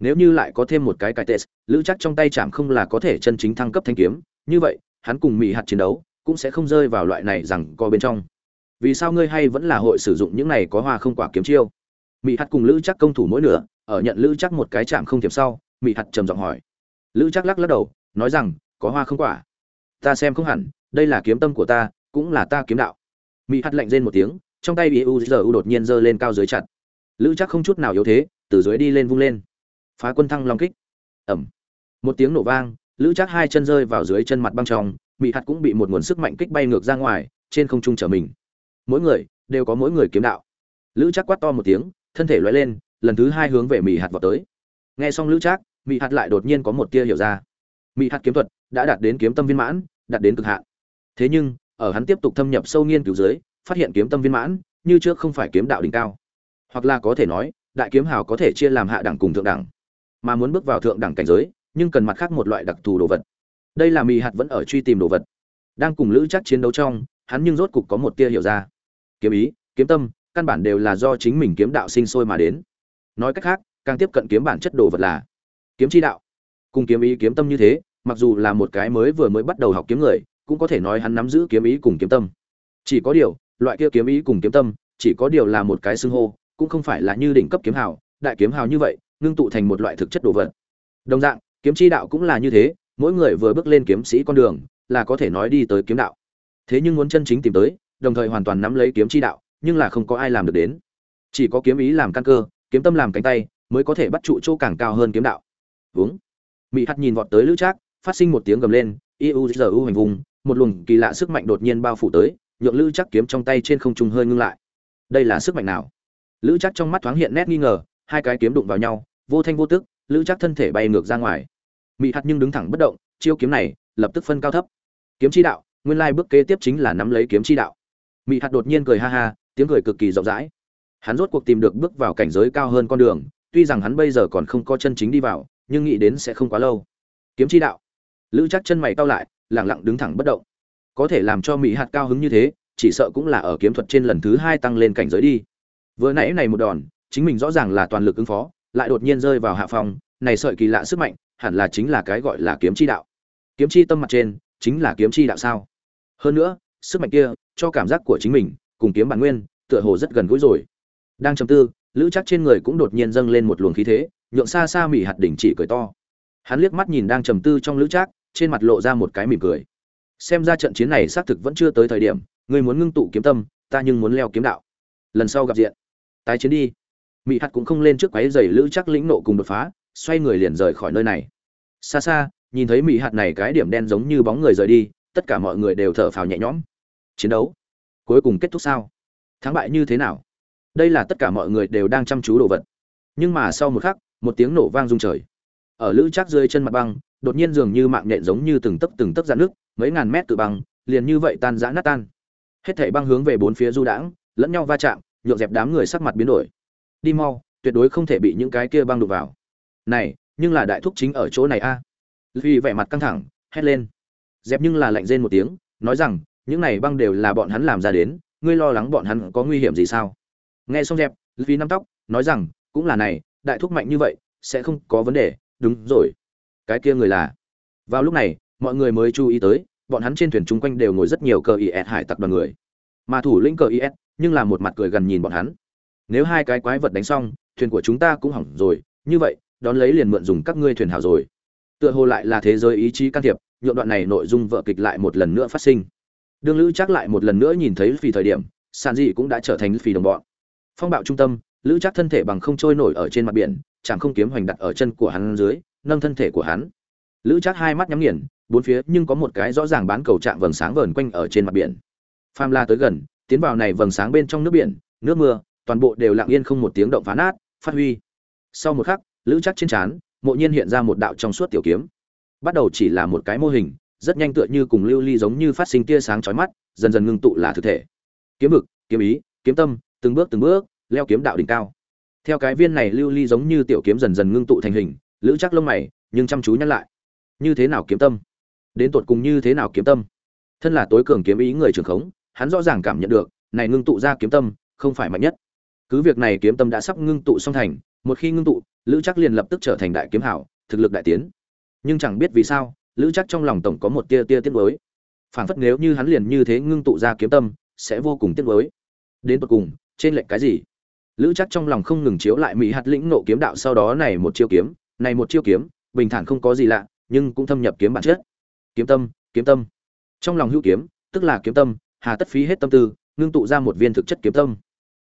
nếu như lại có thêm một cái cái tệ lữ chắc trong tay chạm không là có thể chân chính thăng cấp thanh kiếm, như vậy hắn cùng mỹ hạt chiến đấu cũng sẽ không rơi vào loại này rằng co bên trong. Vì sao ngươi hay vẫn là hội sử dụng những này có hoa không quả kiếm chiêu? Mỹ hạt cùng lữ chắc công thủ mỗi nửa, ở nhận lữ chắc một cái chạm không thiệp sau, mỹ hạt trầm giọng hỏi. Lữ chắc lắc lắc đầu, nói rằng, có hoa không quả. Ta xem không hẳn, đây là kiếm tâm của ta, cũng là ta kiếm đạo. Mỹ hạt lạnh rên một tiếng, trong tay bị u giờ u đột nhiên giơ lên cao dưới chặt. Lữ chắc không chút nào yếu thế, từ dưới đi lên vung lên. Phá quân thăng long kích. Ẩm. Một tiếng nổ vang lữ chắc hai chân rơi vào dưới chân mặt băng trong, Mị hạt cũng bị một nguồn sức mạnh kích bay ngược ra ngoài, trên không trung trở mình. Mỗi người, đều có mỗi người kiếm đạo. Lữ chắc quát to một tiếng, thân thể loay lên, lần thứ hai hướng về Mị hạt vào tới. Nghe xong lữ chắc Mị hạt lại đột nhiên có một tia hiểu ra. Mị hạt kiếm thuật đã đạt đến kiếm tâm viên mãn, đạt đến cực hạn. Thế nhưng, ở hắn tiếp tục thâm nhập sâu nghiên cứu dưới, phát hiện kiếm tâm viên mãn, như trước không phải kiếm đạo đỉnh cao. Hoặc là có thể nói, đại kiếm hào có thể chia làm hạ đẳng cùng thượng đẳng. Mà muốn bước vào thượng đẳng cảnh giới nhưng cần mặt khác một loại đặc thù đồ vật. Đây là mì hạt vẫn ở truy tìm đồ vật. Đang cùng lữ chắc chiến đấu trong, hắn nhưng rốt cục có một tia hiểu ra. Kiếm ý, kiếm tâm, căn bản đều là do chính mình kiếm đạo sinh sôi mà đến. Nói cách khác, càng tiếp cận kiếm bản chất đồ vật là kiếm chi đạo. Cùng kiếm ý, kiếm tâm như thế, mặc dù là một cái mới vừa mới bắt đầu học kiếm người, cũng có thể nói hắn nắm giữ kiếm ý cùng kiếm tâm. Chỉ có điều, loại kia kiếm ý cùng kiếm tâm, chỉ có điều là một cái xưng hô, cũng không phải là như đỉnh cấp kiếm hào, đại kiếm hào như vậy, ngưng tụ thành một loại thực chất đồ vật. Đồng dạng kiếm chi đạo cũng là như thế, mỗi người vừa bước lên kiếm sĩ con đường, là có thể nói đi tới kiếm đạo. Thế nhưng muốn chân chính tìm tới, đồng thời hoàn toàn nắm lấy kiếm chi đạo, nhưng là không có ai làm được đến. Chỉ có kiếm ý làm căn cơ, kiếm tâm làm cánh tay, mới có thể bắt trụ chỗ càng cao hơn kiếm đạo. Uống mỹ hắt nhìn vọt tới lữ trác, phát sinh một tiếng gầm lên iuzu hành vùng, một luồng kỳ lạ sức mạnh đột nhiên bao phủ tới, nhượng lữ trác kiếm trong tay trên không trung hơi ngưng lại. Đây là sức mạnh nào? Lữ trác trong mắt thoáng hiện nét nghi ngờ, hai cái kiếm đụng vào nhau, vô thanh vô tức, lữ trác thân thể bay ngược ra ngoài mỹ hạt nhưng đứng thẳng bất động, chiêu kiếm này lập tức phân cao thấp. Kiếm chi đạo, nguyên lai bước kế tiếp chính là nắm lấy kiếm chi đạo. Mỹ hạt đột nhiên cười ha ha, tiếng cười cực kỳ rộng rãi. Hắn rốt cuộc tìm được bước vào cảnh giới cao hơn con đường, tuy rằng hắn bây giờ còn không có chân chính đi vào, nhưng nghĩ đến sẽ không quá lâu. Kiếm chi đạo. Lữ chắc chân mày cao lại lẳng lặng đứng thẳng bất động. Có thể làm cho mỹ hạt cao hứng như thế, chỉ sợ cũng là ở kiếm thuật trên lần thứ hai tăng lên cảnh giới đi. Vừa nãy này một đòn, chính mình rõ ràng là toàn lực ứng phó, lại đột nhiên rơi vào hạ phòng này sợi kỳ lạ sức mạnh hẳn là chính là cái gọi là kiếm chi đạo. Kiếm chi tâm mặt trên, chính là kiếm chi đạo sao? Hơn nữa, sức mạnh kia, cho cảm giác của chính mình, cùng kiếm bản nguyên, tựa hồ rất gần gũi rồi. Đang trầm tư, lữ chắc trên người cũng đột nhiên dâng lên một luồng khí thế, nhượng xa xa mỹ hạt đỉnh chỉ cười to. Hắn liếc mắt nhìn đang trầm tư trong lữ trác, trên mặt lộ ra một cái mỉm cười. Xem ra trận chiến này xác thực vẫn chưa tới thời điểm, ngươi muốn ngưng tụ kiếm tâm, ta nhưng muốn leo kiếm đạo. Lần sau gặp diện. Tái chiến đi. Mỹ hạt cũng không lên trước quáy giày lữ chắc lĩnh nộ cùng đột phá xoay người liền rời khỏi nơi này. Xa xa, nhìn thấy mỹ hạt này cái điểm đen giống như bóng người rời đi, tất cả mọi người đều thở phào nhẹ nhõm. Chiến đấu cuối cùng kết thúc sao? Thắng bại như thế nào? Đây là tất cả mọi người đều đang chăm chú đồ vật. Nhưng mà sau một khắc, một tiếng nổ vang rung trời. Ở lữ chắc rơi chân mặt băng, đột nhiên dường như mạng nhện giống như từng tấc từng tấc dạn nước mấy ngàn mét tự băng, liền như vậy tan rã nát tan. Hết thảy băng hướng về bốn phía du đãng, lẫn nhau va chạm nhộn dẹp đám người sắc mặt biến đổi. Đi mau, tuyệt đối không thể bị những cái kia băng đụng vào này, nhưng là đại thúc chính ở chỗ này a. Vì vẻ mặt căng thẳng, hét lên. Dẹp nhưng là lạnh rên một tiếng, nói rằng, những này băng đều là bọn hắn làm ra đến, ngươi lo lắng bọn hắn có nguy hiểm gì sao? Nghe xong dẹp vì nắm tóc, nói rằng, cũng là này, đại thúc mạnh như vậy, sẽ không có vấn đề, đúng rồi. Cái kia người là. Vào lúc này, mọi người mới chú ý tới, bọn hắn trên thuyền chung quanh đều ngồi rất nhiều cờ is hải tặc đoàn người. Mà thủ lĩnh cờ is nhưng là một mặt cười gần nhìn bọn hắn. Nếu hai cái quái vật đánh xong, thuyền của chúng ta cũng hỏng rồi, như vậy đón lấy liền mượn dùng các ngươi thuyền hảo rồi. Tựa hồ lại là thế giới ý chí can thiệp nhuộm đoạn này nội dung vợ kịch lại một lần nữa phát sinh. Đương lữ chắc lại một lần nữa nhìn thấy phì thời điểm, sàn dị cũng đã trở thành phì đồng bọn. Phong bạo trung tâm, lữ chắc thân thể bằng không trôi nổi ở trên mặt biển chẳng không kiếm hoành đặt ở chân của hắn dưới, nâng thân thể của hắn. Lữ chắc hai mắt nhắm nghiền, bốn phía nhưng có một cái rõ ràng bán cầu trạng vầng sáng vờn quanh ở trên mặt biển. Pham la tới gần, tiến vào này vầng sáng bên trong nước biển, nước mưa, toàn bộ đều lặng yên không một tiếng động phá nát, phát huy. Sau một khắc lữ chắc trên trán, mộ nhiên hiện ra một đạo trong suốt tiểu kiếm. Bắt đầu chỉ là một cái mô hình, rất nhanh tựa như cùng lưu ly giống như phát sinh tia sáng chói mắt, dần dần ngưng tụ là thực thể. Kiếm vực, kiếm ý, kiếm tâm, từng bước từng bước, leo kiếm đạo đỉnh cao. Theo cái viên này lưu ly giống như tiểu kiếm dần dần ngưng tụ thành hình, lữ chắc lông mày, nhưng chăm chú nhắc lại. Như thế nào kiếm tâm? Đến tột cùng như thế nào kiếm tâm? Thân là tối cường kiếm ý người trưởng khống, hắn rõ ràng cảm nhận được, này ngưng tụ ra kiếm tâm, không phải mạnh nhất. Cứ việc này kiếm tâm đã sắp ngưng tụ xong thành, một khi ngưng tụ lữ chắc liền lập tức trở thành đại kiếm hảo, thực lực đại tiến. Nhưng chẳng biết vì sao, lữ chắc trong lòng tổng có một tia tia tiết mới phảng phất nếu như hắn liền như thế ngưng tụ ra kiếm tâm, sẽ vô cùng tiết mới đến tột cùng, trên lệnh cái gì? Lữ chắc trong lòng không ngừng chiếu lại mỹ hạt lĩnh nộ kiếm đạo sau đó này một chiêu kiếm, này một chiêu kiếm, bình thản không có gì lạ, nhưng cũng thâm nhập kiếm bản chất. Kiếm tâm kiếm tâm. Trong lòng hữu kiếm, tức là kiếm tâm, hà tất phí hết tâm tư, ngưng tụ ra một viên thực chất kiếm tâm.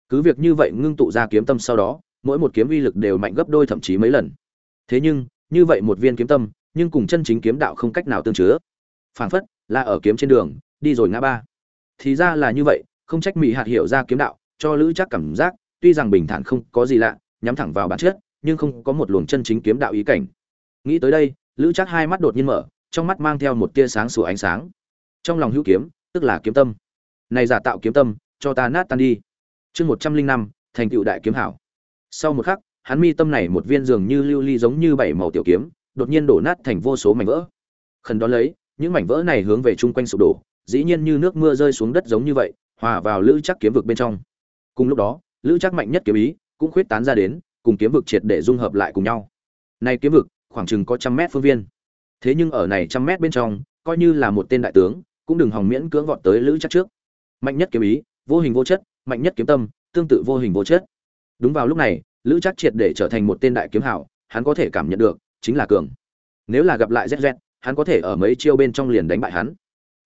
Cứ việc như vậy ngưng tụ ra kiếm tâm sau đó mỗi một kiếm uy lực đều mạnh gấp đôi thậm chí mấy lần. Thế nhưng, như vậy một viên kiếm tâm, nhưng cùng chân chính kiếm đạo không cách nào tương chứa. Phảng phất, là ở kiếm trên đường, đi rồi ngã ba. Thì ra là như vậy, không trách mỹ hạt hiểu ra kiếm đạo, cho lữ chắc cảm giác, tuy rằng bình thản không có gì lạ, nhắm thẳng vào bản chất, nhưng không có một luồng chân chính kiếm đạo ý cảnh. Nghĩ tới đây, lữ chắc hai mắt đột nhiên mở, trong mắt mang theo một tia sáng sủa ánh sáng. Trong lòng hữu kiếm, tức là kiếm tâm. Này giả tạo kiếm tâm, cho ta nát tan đi. Chương một trăm linh năm, thành tựu đại kiếm hảo sau một khắc, hắn mi tâm này một viên dường như lưu ly giống như bảy màu tiểu kiếm, đột nhiên đổ nát thành vô số mảnh vỡ. Khẩn đón lấy, những mảnh vỡ này hướng về chung quanh sụp đổ, dĩ nhiên như nước mưa rơi xuống đất giống như vậy, hòa vào lữ chắc kiếm vực bên trong. Cùng lúc đó, lữ chắc mạnh nhất kiếm ý cũng khuyết tán ra đến, cùng kiếm vực triệt để dung hợp lại cùng nhau. Nay kiếm vực, khoảng chừng có trăm mét phương viên. Thế nhưng ở này trăm mét bên trong, coi như là một tên đại tướng, cũng đừng hòng miễn cưỡng vọt tới lữ chắc trước. Mạnh nhất kiếm ý, vô hình vô chất, mạnh nhất kiếm tâm, tương tự vô hình vô chất đúng vào lúc này, lữ chắc triệt để trở thành một tên đại kiếm hảo, hắn có thể cảm nhận được, chính là cường. Nếu là gặp lại zz hắn có thể ở mấy chiêu bên trong liền đánh bại hắn.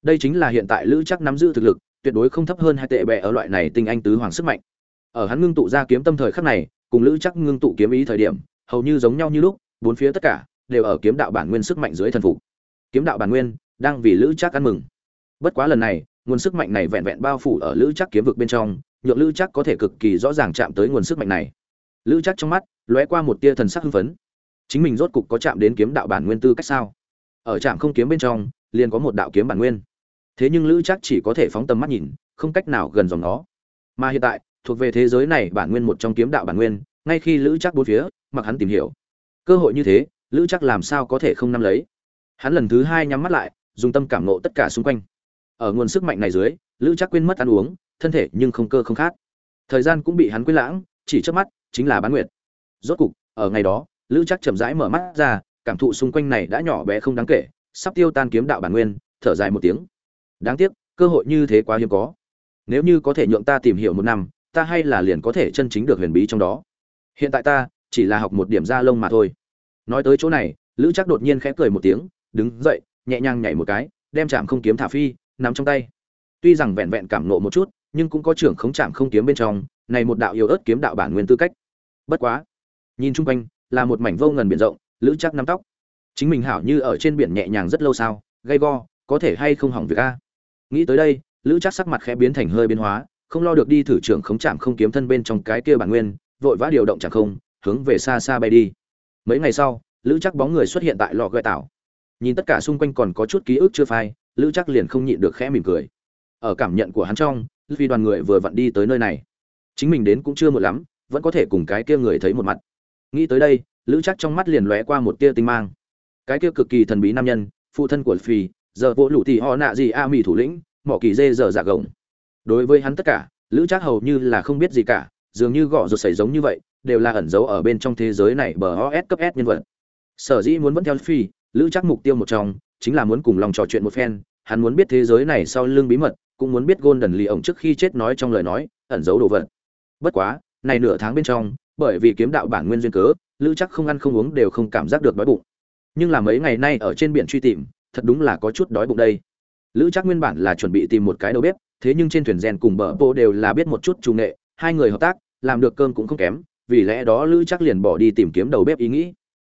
Đây chính là hiện tại lữ chắc nắm giữ thực lực, tuyệt đối không thấp hơn hai tệ bẹ ở loại này tinh anh tứ hoàng sức mạnh. Ở hắn ngưng tụ ra kiếm tâm thời khắc này, cùng lữ chắc ngưng tụ kiếm ý thời điểm, hầu như giống nhau như lúc, bốn phía tất cả đều ở kiếm đạo bản nguyên sức mạnh dưới thần phục. Kiếm đạo bản nguyên đang vì lữ chắc ăn mừng. Bất quá lần này, nguồn sức mạnh này vẹn vẹn bao phủ ở lữ chắc kiếm vực bên trong nhượng lữ chắc có thể cực kỳ rõ ràng chạm tới nguồn sức mạnh này. Lữ chắc trong mắt lóe qua một tia thần sắc hưng phấn. Chính mình rốt cục có chạm đến kiếm đạo bản nguyên tư cách sao? Ở trạm không kiếm bên trong, liền có một đạo kiếm bản nguyên. Thế nhưng lữ chắc chỉ có thể phóng tầm mắt nhìn, không cách nào gần dòng nó. Mà hiện tại, thuộc về thế giới này bản nguyên một trong kiếm đạo bản nguyên, ngay khi lữ chắc bốn phía, mặc hắn tìm hiểu, cơ hội như thế, lữ chắc làm sao có thể không nắm lấy? Hắn lần thứ hai nhắm mắt lại, dùng tâm cảm nộ tất cả xung quanh. Ở nguồn sức mạnh này dưới, lữ chắc quên mất ăn uống thân thể nhưng không cơ không khát thời gian cũng bị hắn quên lãng, chỉ trước mắt, chính là bán nguyệt. Rốt cục, ở ngày đó, lữ chắc chậm rãi mở mắt ra, cảm thụ xung quanh này đã nhỏ bé không đáng kể, sắp tiêu tan kiếm đạo bản nguyên, thở dài một tiếng. Đáng tiếc, cơ hội như thế quá hiếm có. Nếu như có thể nhượng ta tìm hiểu một năm, ta hay là liền có thể chân chính được huyền bí trong đó. Hiện tại ta, chỉ là học một điểm da lông mà thôi. Nói tới chỗ này, lữ chắc đột nhiên khẽ cười một tiếng, đứng dậy, nhẹ nhàng nhảy một cái, đem chạm không kiếm thả phi nắm trong tay. Tuy rằng vẹn vẹn cảm nộ một chút nhưng cũng có trưởng khống chạm không kiếm bên trong, này một đạo yêu ớt kiếm đạo bản nguyên tư cách. Bất quá, nhìn chung quanh, là một mảnh vô ngần biển rộng, lữ chắc nắm tóc. Chính mình hảo như ở trên biển nhẹ nhàng rất lâu sao, gay go, có thể hay không hỏng việc a? Nghĩ tới đây, lữ chắc sắc mặt khẽ biến thành hơi biến hóa, không lo được đi thử trưởng khống chạm không kiếm thân bên trong cái kia bản nguyên, vội vã điều động chẳng không, hướng về xa xa bay đi. Mấy ngày sau, lữ chắc bóng người xuất hiện tại lò gợi tảo. Nhìn tất cả xung quanh còn có chút ký ức chưa phai, lữ chắc liền không nhịn được khẽ mỉm cười. Ở cảm nhận của hắn trong vì đoàn người vừa vặn đi tới nơi này. Chính mình đến cũng chưa một lắm, vẫn có thể cùng cái kia người thấy một mặt. Nghĩ tới đây, lữ chắc trong mắt liền lóe qua một tia tinh mang. Cái kia cực kỳ thần bí nam nhân, phụ thân của phi giờ vỗ lũ thì họ nạ gì a mỹ thủ lĩnh, mỏ kỳ dê giờ dạ gồng. Đối với hắn tất cả, lữ chắc hầu như là không biết gì cả, dường như gõ ruột xảy giống như vậy, đều là ẩn giấu ở bên trong thế giới này bờ os cấp s nhân vật. Sở dĩ muốn vẫn theo phi lữ chắc mục tiêu một trong, chính là muốn cùng lòng trò chuyện một phen, hắn muốn biết thế giới này sau lưng bí mật cũng muốn biết golden Lee ổng trước khi chết nói trong lời nói, ẩn giấu đồ vật. Bất quá, này nửa tháng bên trong, bởi vì kiếm đạo bản nguyên duyên cớ, lữ chắc không ăn không uống đều không cảm giác được đói bụng. Nhưng là mấy ngày nay ở trên biển truy tìm, thật đúng là có chút đói bụng đây. Lữ chắc nguyên bản là chuẩn bị tìm một cái đầu bếp, thế nhưng trên thuyền rèn cùng bờ bộ đều là biết một chút trung nghệ, hai người hợp tác, làm được cơm cũng không kém, vì lẽ đó lữ chắc liền bỏ đi tìm kiếm đầu bếp ý nghĩ.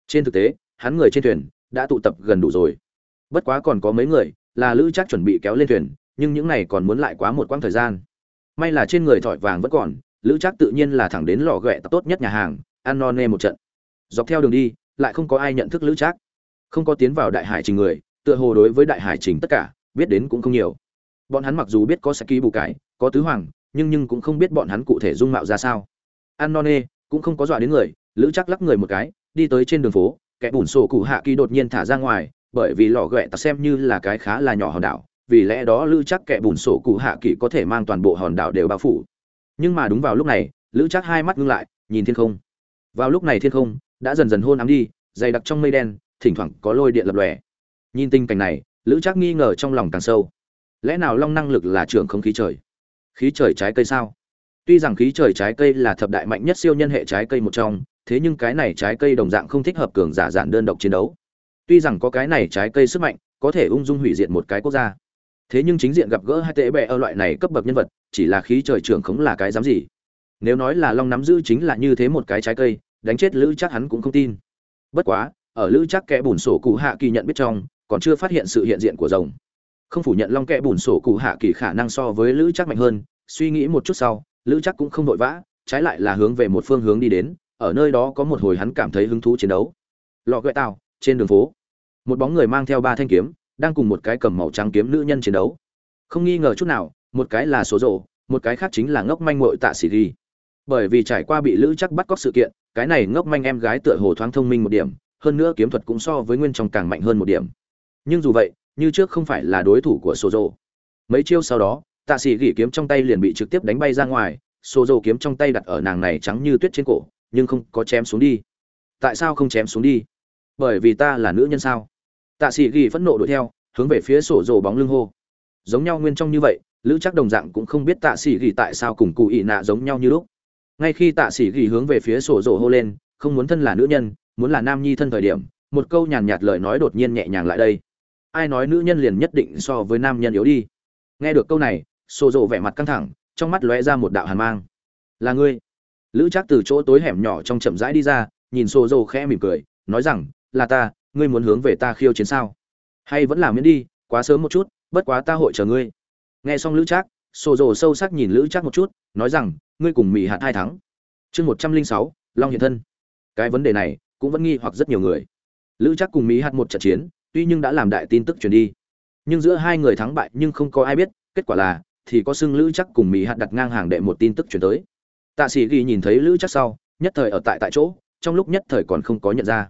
Trên thực tế, hắn người trên thuyền đã tụ tập gần đủ rồi. Bất quá còn có mấy người, là lữ chắc chuẩn bị kéo lên thuyền nhưng những này còn muốn lại quá một quãng thời gian. May là trên người thỏi vàng vẫn còn, lữ trác tự nhiên là thẳng đến lò ghẹ tốt nhất nhà hàng, ăn no nê một trận. Dọc theo đường đi, lại không có ai nhận thức lữ trác. Không có tiến vào đại hải trình người, tựa hồ đối với đại hải trình tất cả, biết đến cũng không nhiều. Bọn hắn mặc dù biết có saki bù cải, có tứ hoàng, nhưng nhưng cũng không biết bọn hắn cụ thể dung mạo ra sao. Ăn no nê, cũng không có dọa đến người, lữ chắc lắc người một cái, đi tới trên đường phố, kẻ bùn sổ cụ hạ kỳ đột nhiên thả ra ngoài, bởi vì lò ghẹ ta xem như là cái khá là nhỏ hòn đảo vì lẽ đó lữ chắc kẻ bùn sổ cụ hạ kỳ có thể mang toàn bộ hòn đảo đều bao phủ. Nhưng mà đúng vào lúc này, lữ chắc hai mắt ngưng lại, nhìn thiên không. Vào lúc này thiên không đã dần dần hôn ám đi, dày đặc trong mây đen, thỉnh thoảng có lôi điện lập lòe. Nhìn tình cảnh này, lữ chắc nghi ngờ trong lòng càng sâu. Lẽ nào long năng lực là trưởng không khí trời? Khí trời trái cây sao? Tuy rằng khí trời trái cây là thập đại mạnh nhất siêu nhân hệ trái cây một trong, thế nhưng cái này trái cây đồng dạng không thích hợp cường giả dạn đơn độc chiến đấu. Tuy rằng có cái này trái cây sức mạnh, có thể ung dung hủy diệt một cái quốc gia thế nhưng chính diện gặp gỡ hai tệ bẹ ở loại này cấp bậc nhân vật, chỉ là khí trời trưởng không là cái dám gì? Nếu nói là long nắm giữ chính là như thế một cái trái cây, đánh chết lữ chắc hắn cũng không tin. Bất quá, ở lữ chắc kẽ bùn sổ cụ hạ kỳ nhận biết trong, còn chưa phát hiện sự hiện diện của rồng. Không phủ nhận long kẽ bùn sổ cụ hạ kỳ khả năng so với lữ chắc mạnh hơn, suy nghĩ một chút sau, lữ chắc cũng không vội vã, trái lại là hướng về một phương hướng đi đến, ở nơi đó có một hồi hắn cảm thấy hứng thú chiến đấu. Lọ gợi tạo trên đường phố, một bóng người mang theo ba thanh kiếm đang cùng một cái cầm màu trắng kiếm nữ nhân chiến đấu. Không nghi ngờ chút nào, một cái là số rộ một cái khác chính là ngốc manh mội tạ sĩ ghi. Bởi vì trải qua bị lữ chắc bắt cóc sự kiện, cái này ngốc manh em gái tựa hồ thoáng thông minh một điểm, hơn nữa kiếm thuật cũng so với nguyên trong càng mạnh hơn một điểm. Nhưng dù vậy, như trước không phải là đối thủ của số rộ mấy chiêu sau đó, tạ sĩ gỉ kiếm trong tay liền bị trực tiếp đánh bay ra ngoài số rộ kiếm trong tay đặt ở nàng này trắng như tuyết trên cổ, nhưng không có chém xuống đi. Tại sao không chém xuống đi? Bởi vì ta là nữ nhân sao? Tạ sĩ ghi phẫn nộ đuổi theo, hướng về phía sổ rồ bóng lưng hô. Giống nhau nguyên trong như vậy, lữ chắc đồng dạng cũng không biết tạ sĩ ghi tại sao cùng cụ ị nạ giống nhau như lúc. Ngay khi tạ sĩ ghi hướng về phía sổ rồ hô lên, không muốn thân là nữ nhân, muốn là nam nhi thân thời điểm, một câu nhàn nhạt lời nói đột nhiên nhẹ nhàng lại đây. Ai nói nữ nhân liền nhất định so với nam nhân yếu đi? Nghe được câu này, sổ rồ vẻ mặt căng thẳng, trong mắt lóe ra một đạo hàn mang. Là ngươi. Lữ chắc từ chỗ tối hẻm nhỏ trong chậm rãi đi ra, nhìn sổ rồ khẽ mỉm cười, nói rằng, là ta ngươi muốn hướng về ta khiêu chiến sao? Hay vẫn là miễn đi, quá sớm một chút, bất quá ta hội chờ ngươi. Nghe xong lữ trác sổ rồ sâu sắc nhìn lữ trác một chút, nói rằng, ngươi cùng mỹ hạt hai thắng. Chương một trăm linh sáu, long hiện thân. Cái vấn đề này cũng vẫn nghi hoặc rất nhiều người. Lữ trác cùng mỹ hạt một trận chiến, tuy nhưng đã làm đại tin tức truyền đi. Nhưng giữa hai người thắng bại nhưng không có ai biết, kết quả là, thì có xưng lữ chắc cùng mỹ hạt đặt ngang hàng đệ một tin tức truyền tới. Tạ sĩ ghi nhìn thấy lữ chắc sau, nhất thời ở tại tại chỗ, trong lúc nhất thời còn không có nhận ra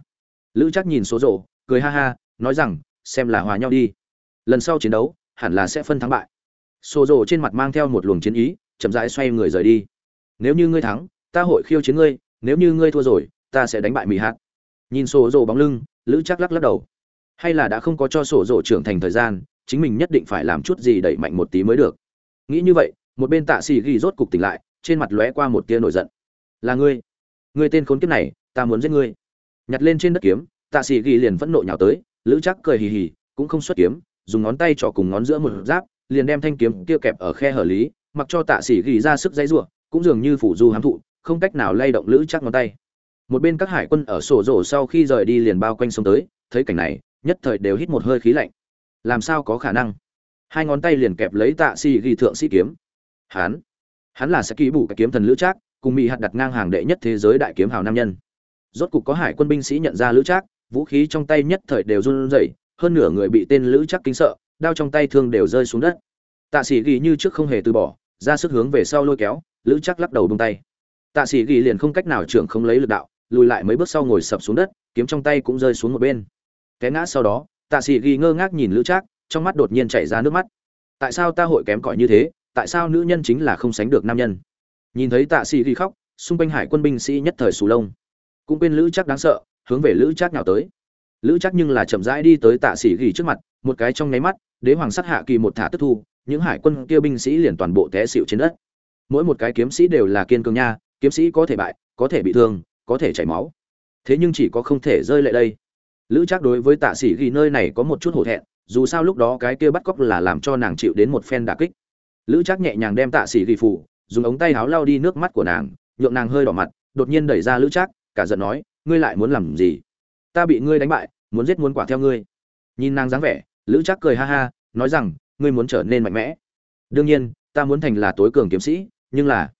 lữ chắc nhìn số rộ, cười ha ha, nói rằng, xem là hòa nhau đi. Lần sau chiến đấu, hẳn là sẽ phân thắng bại. Số rộ trên mặt mang theo một luồng chiến ý, chậm rãi xoay người rời đi. Nếu như ngươi thắng, ta hội khiêu chiến ngươi, nếu như ngươi thua rồi, ta sẽ đánh bại mỹ hạt nhìn sổ rộ bóng lưng, lữ chắc lắc lắc đầu. Hay là đã không có cho sổ rộ trưởng thành thời gian, chính mình nhất định phải làm chút gì đẩy mạnh một tí mới được. Nghĩ như vậy, một bên tạ xì ghi rốt cục tỉnh lại, trên mặt lóe qua một tia nổi giận. Là ngươi. Ngươi tên khốn kiếp này, ta muốn giết ngươi nhặt lên trên đất kiếm, tạ sĩ ghi liền phẫn nộ nhào tới, lữ chắc cười hì hì, cũng không xuất kiếm, dùng ngón tay trỏ cùng ngón giữa một giáp, liền đem thanh kiếm kia kẹp ở khe hở lý, mặc cho tạ sĩ ghi ra sức dãy rủa, cũng dường như phủ du hám thụ, không cách nào lay động lữ chắc ngón tay. Một bên các hải quân ở sổ rổ sau khi rời đi liền bao quanh sông tới, thấy cảnh này, nhất thời đều hít một hơi khí lạnh. Làm sao có khả năng? Hai ngón tay liền kẹp lấy tạ sĩ ghi thượng sĩ kiếm. Hắn hắn là sẽ ký bù, cái kiếm thần lữ trác, cùng mỹ hạt đặt ngang hàng đệ nhất thế giới đại kiếm hào nam nhân rốt cục có hải quân binh sĩ nhận ra lữ trác, vũ khí trong tay nhất thời đều run rẩy, hơn nửa người bị tên lữ trác kinh sợ, đao trong tay thương đều rơi xuống đất. Tạ sĩ ghi như trước không hề từ bỏ, ra sức hướng về sau lôi kéo, lữ trác lắc đầu bông tay. Tạ sĩ ghi liền không cách nào trưởng không lấy lực đạo, lùi lại mấy bước sau ngồi sập xuống đất, kiếm trong tay cũng rơi xuống một bên. Té ngã sau đó, tạ sĩ ghi ngơ ngác nhìn lữ trác, trong mắt đột nhiên chảy ra nước mắt. Tại sao ta hội kém cỏi như thế, tại sao nữ nhân chính là không sánh được nam nhân? Nhìn thấy tạ sĩ ghi khóc, xung quanh hải quân binh sĩ nhất thời sù lông cũng quên lữ chắc đáng sợ, hướng về lữ chắc nào tới. Lữ chắc nhưng là chậm rãi đi tới tạ sĩ ghi trước mặt, một cái trong nháy mắt, đế hoàng sát hạ kỳ một thả tức thu, những hải quân kia binh sĩ liền toàn bộ té xịu trên đất. Mỗi một cái kiếm sĩ đều là kiên cường nha, kiếm sĩ có thể bại, có thể bị thương, có thể chảy máu. Thế nhưng chỉ có không thể rơi lệ đây. Lữ chắc đối với tạ sĩ ghi nơi này có một chút hổ thẹn, dù sao lúc đó cái kia bắt cóc là làm cho nàng chịu đến một phen đà kích. Lữ chắc nhẹ nhàng đem tạ sĩ ghi phủ, dùng ống tay áo lau đi nước mắt của nàng, nhượng nàng hơi đỏ mặt, đột nhiên đẩy ra lữ chắc cả giận nói, ngươi lại muốn làm gì? Ta bị ngươi đánh bại, muốn giết muốn quả theo ngươi. Nhìn nàng dáng vẻ, lữ trác cười ha ha, nói rằng, ngươi muốn trở nên mạnh mẽ. Đương nhiên, ta muốn thành là tối cường kiếm sĩ, nhưng là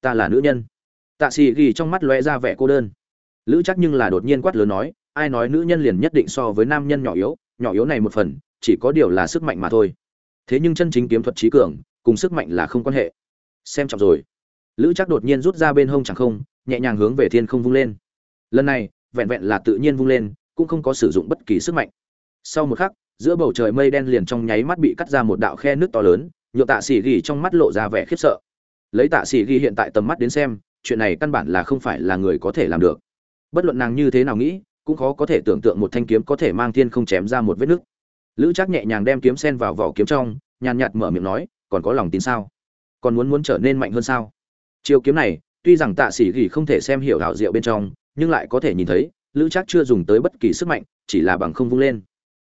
ta là nữ nhân. Tạ sĩ ghi trong mắt lóe ra vẻ cô đơn. Lữ chắc nhưng là đột nhiên quát lớn nói, ai nói nữ nhân liền nhất định so với nam nhân nhỏ yếu nhỏ yếu này một phần, chỉ có điều là sức mạnh mà thôi. Thế nhưng chân chính kiếm thuật trí cường, cùng sức mạnh là không quan hệ. Xem trọng rồi. Lữ chắc đột nhiên rút ra bên hông chẳng không, nhẹ nhàng hướng về thiên không vung lên lần này, vẹn vẹn là tự nhiên vung lên, cũng không có sử dụng bất kỳ sức mạnh. Sau một khắc, giữa bầu trời mây đen liền trong nháy mắt bị cắt ra một đạo khe nước to lớn nhựa tạ xỉ ghi trong mắt lộ ra vẻ khiếp sợ. Lấy tạ xỉ ghi hiện tại tầm mắt đến xem, chuyện này căn bản là không phải là người có thể làm được. Bất luận nàng như thế nào nghĩ, cũng khó có thể tưởng tượng một thanh kiếm có thể mang thiên không chém ra một vết nứt. Lữ trác nhẹ nhàng đem kiếm sen vào vỏ kiếm trong, nhàn nhạt mở miệng nói, còn có lòng tin sao? Còn muốn muốn trở nên mạnh hơn sao? Chiêu kiếm này, tuy rằng tạ sĩ gỉ không thể xem hiểu hảo diệu bên trong nhưng lại có thể nhìn thấy, lữ trác chưa dùng tới bất kỳ sức mạnh, chỉ là bằng không vung lên.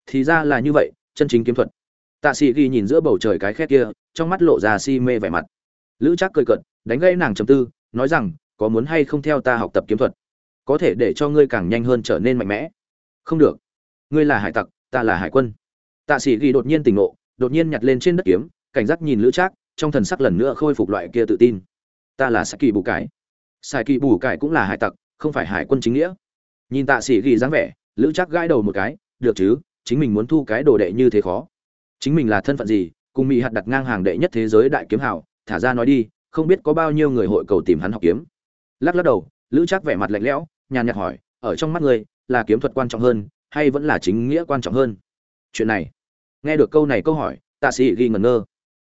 Thì ra là như vậy, chân chính kiếm thuật. Tạ sĩ ghi nhìn giữa bầu trời cái khét kia, trong mắt lộ ra si mê vẻ mặt. Lữ trác cười cợt, đánh gây nàng trầm tư, nói rằng, có muốn hay không theo ta học tập kiếm thuật? Có thể để cho ngươi càng nhanh hơn trở nên mạnh mẽ. Không được. Ngươi là hải tặc, ta là hải quân. Tạ sĩ ghi đột nhiên tỉnh ngộ, đột nhiên nhặt lên trên đất kiếm, cảnh giác nhìn lữ trác, trong thần sắc lần nữa khôi phục loại kia tự tin. Ta là sa kỳ bù cải. Sa kỳ bù cải cũng là hải tặc không phải hải quân chính nghĩa. Nhìn tạ sĩ ghi dáng vẻ, lữ trác gãi đầu một cái, được chứ, chính mình muốn thu cái đồ đệ như thế khó. Chính mình là thân phận gì, cùng mỹ hạt đặt ngang hàng đệ nhất thế giới đại kiếm hảo thả ra nói đi, không biết có bao nhiêu người hội cầu tìm hắn học kiếm. Lắc lắc đầu, lữ trác vẻ mặt lạnh lẽo, nhàn nhạt hỏi, ở trong mắt ngươi, là kiếm thuật quan trọng hơn, hay vẫn là chính nghĩa quan trọng hơn? Chuyện này, nghe được câu này câu hỏi, tạ sĩ ghi ngẩn ngơ.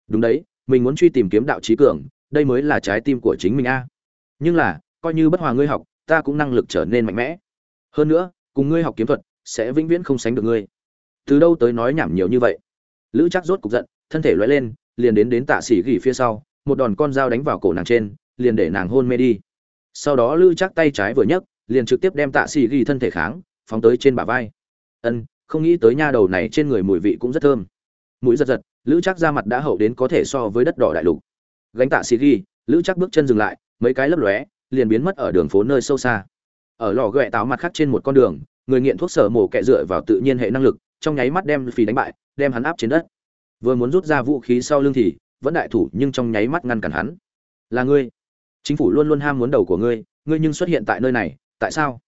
Đúng đấy, mình muốn truy tìm kiếm đạo trí cường, đây mới là trái tim của chính mình a. Nhưng là, coi như bất hòa ngươi học ta cũng năng lực trở nên mạnh mẽ. Hơn nữa, cùng ngươi học kiếm thuật, sẽ vĩnh viễn không sánh được ngươi. Từ đâu tới nói nhảm nhiều như vậy? Lữ chắc rốt cục giận, thân thể loay lên, liền đến đến tạ sĩ gỉ phía sau, một đòn con dao đánh vào cổ nàng trên, liền để nàng hôn mê đi. Sau đó lữ chắc tay trái vừa nhấc, liền trực tiếp đem tạ sĩ gỉ thân thể kháng, phóng tới trên bả vai. Ân, không nghĩ tới nha đầu này trên người mùi vị cũng rất thơm. Mũi giật giật, lữ chắc ra mặt đã hậu đến có thể so với đất đỏ đại lục. Gánh tạ sĩ ghi lữ chắc bước chân dừng lại, mấy cái lấp lóe liền biến mất ở đường phố nơi sâu xa. Ở lò ghẹ táo mặt khác trên một con đường, người nghiện thuốc sở mổ kẹ dựa vào tự nhiên hệ năng lực, trong nháy mắt đem phì đánh bại, đem hắn áp trên đất. Vừa muốn rút ra vũ khí sau lưng thì, vẫn đại thủ nhưng trong nháy mắt ngăn cản hắn. Là ngươi. Chính phủ luôn luôn ham muốn đầu của ngươi ngươi nhưng xuất hiện tại nơi này, tại sao?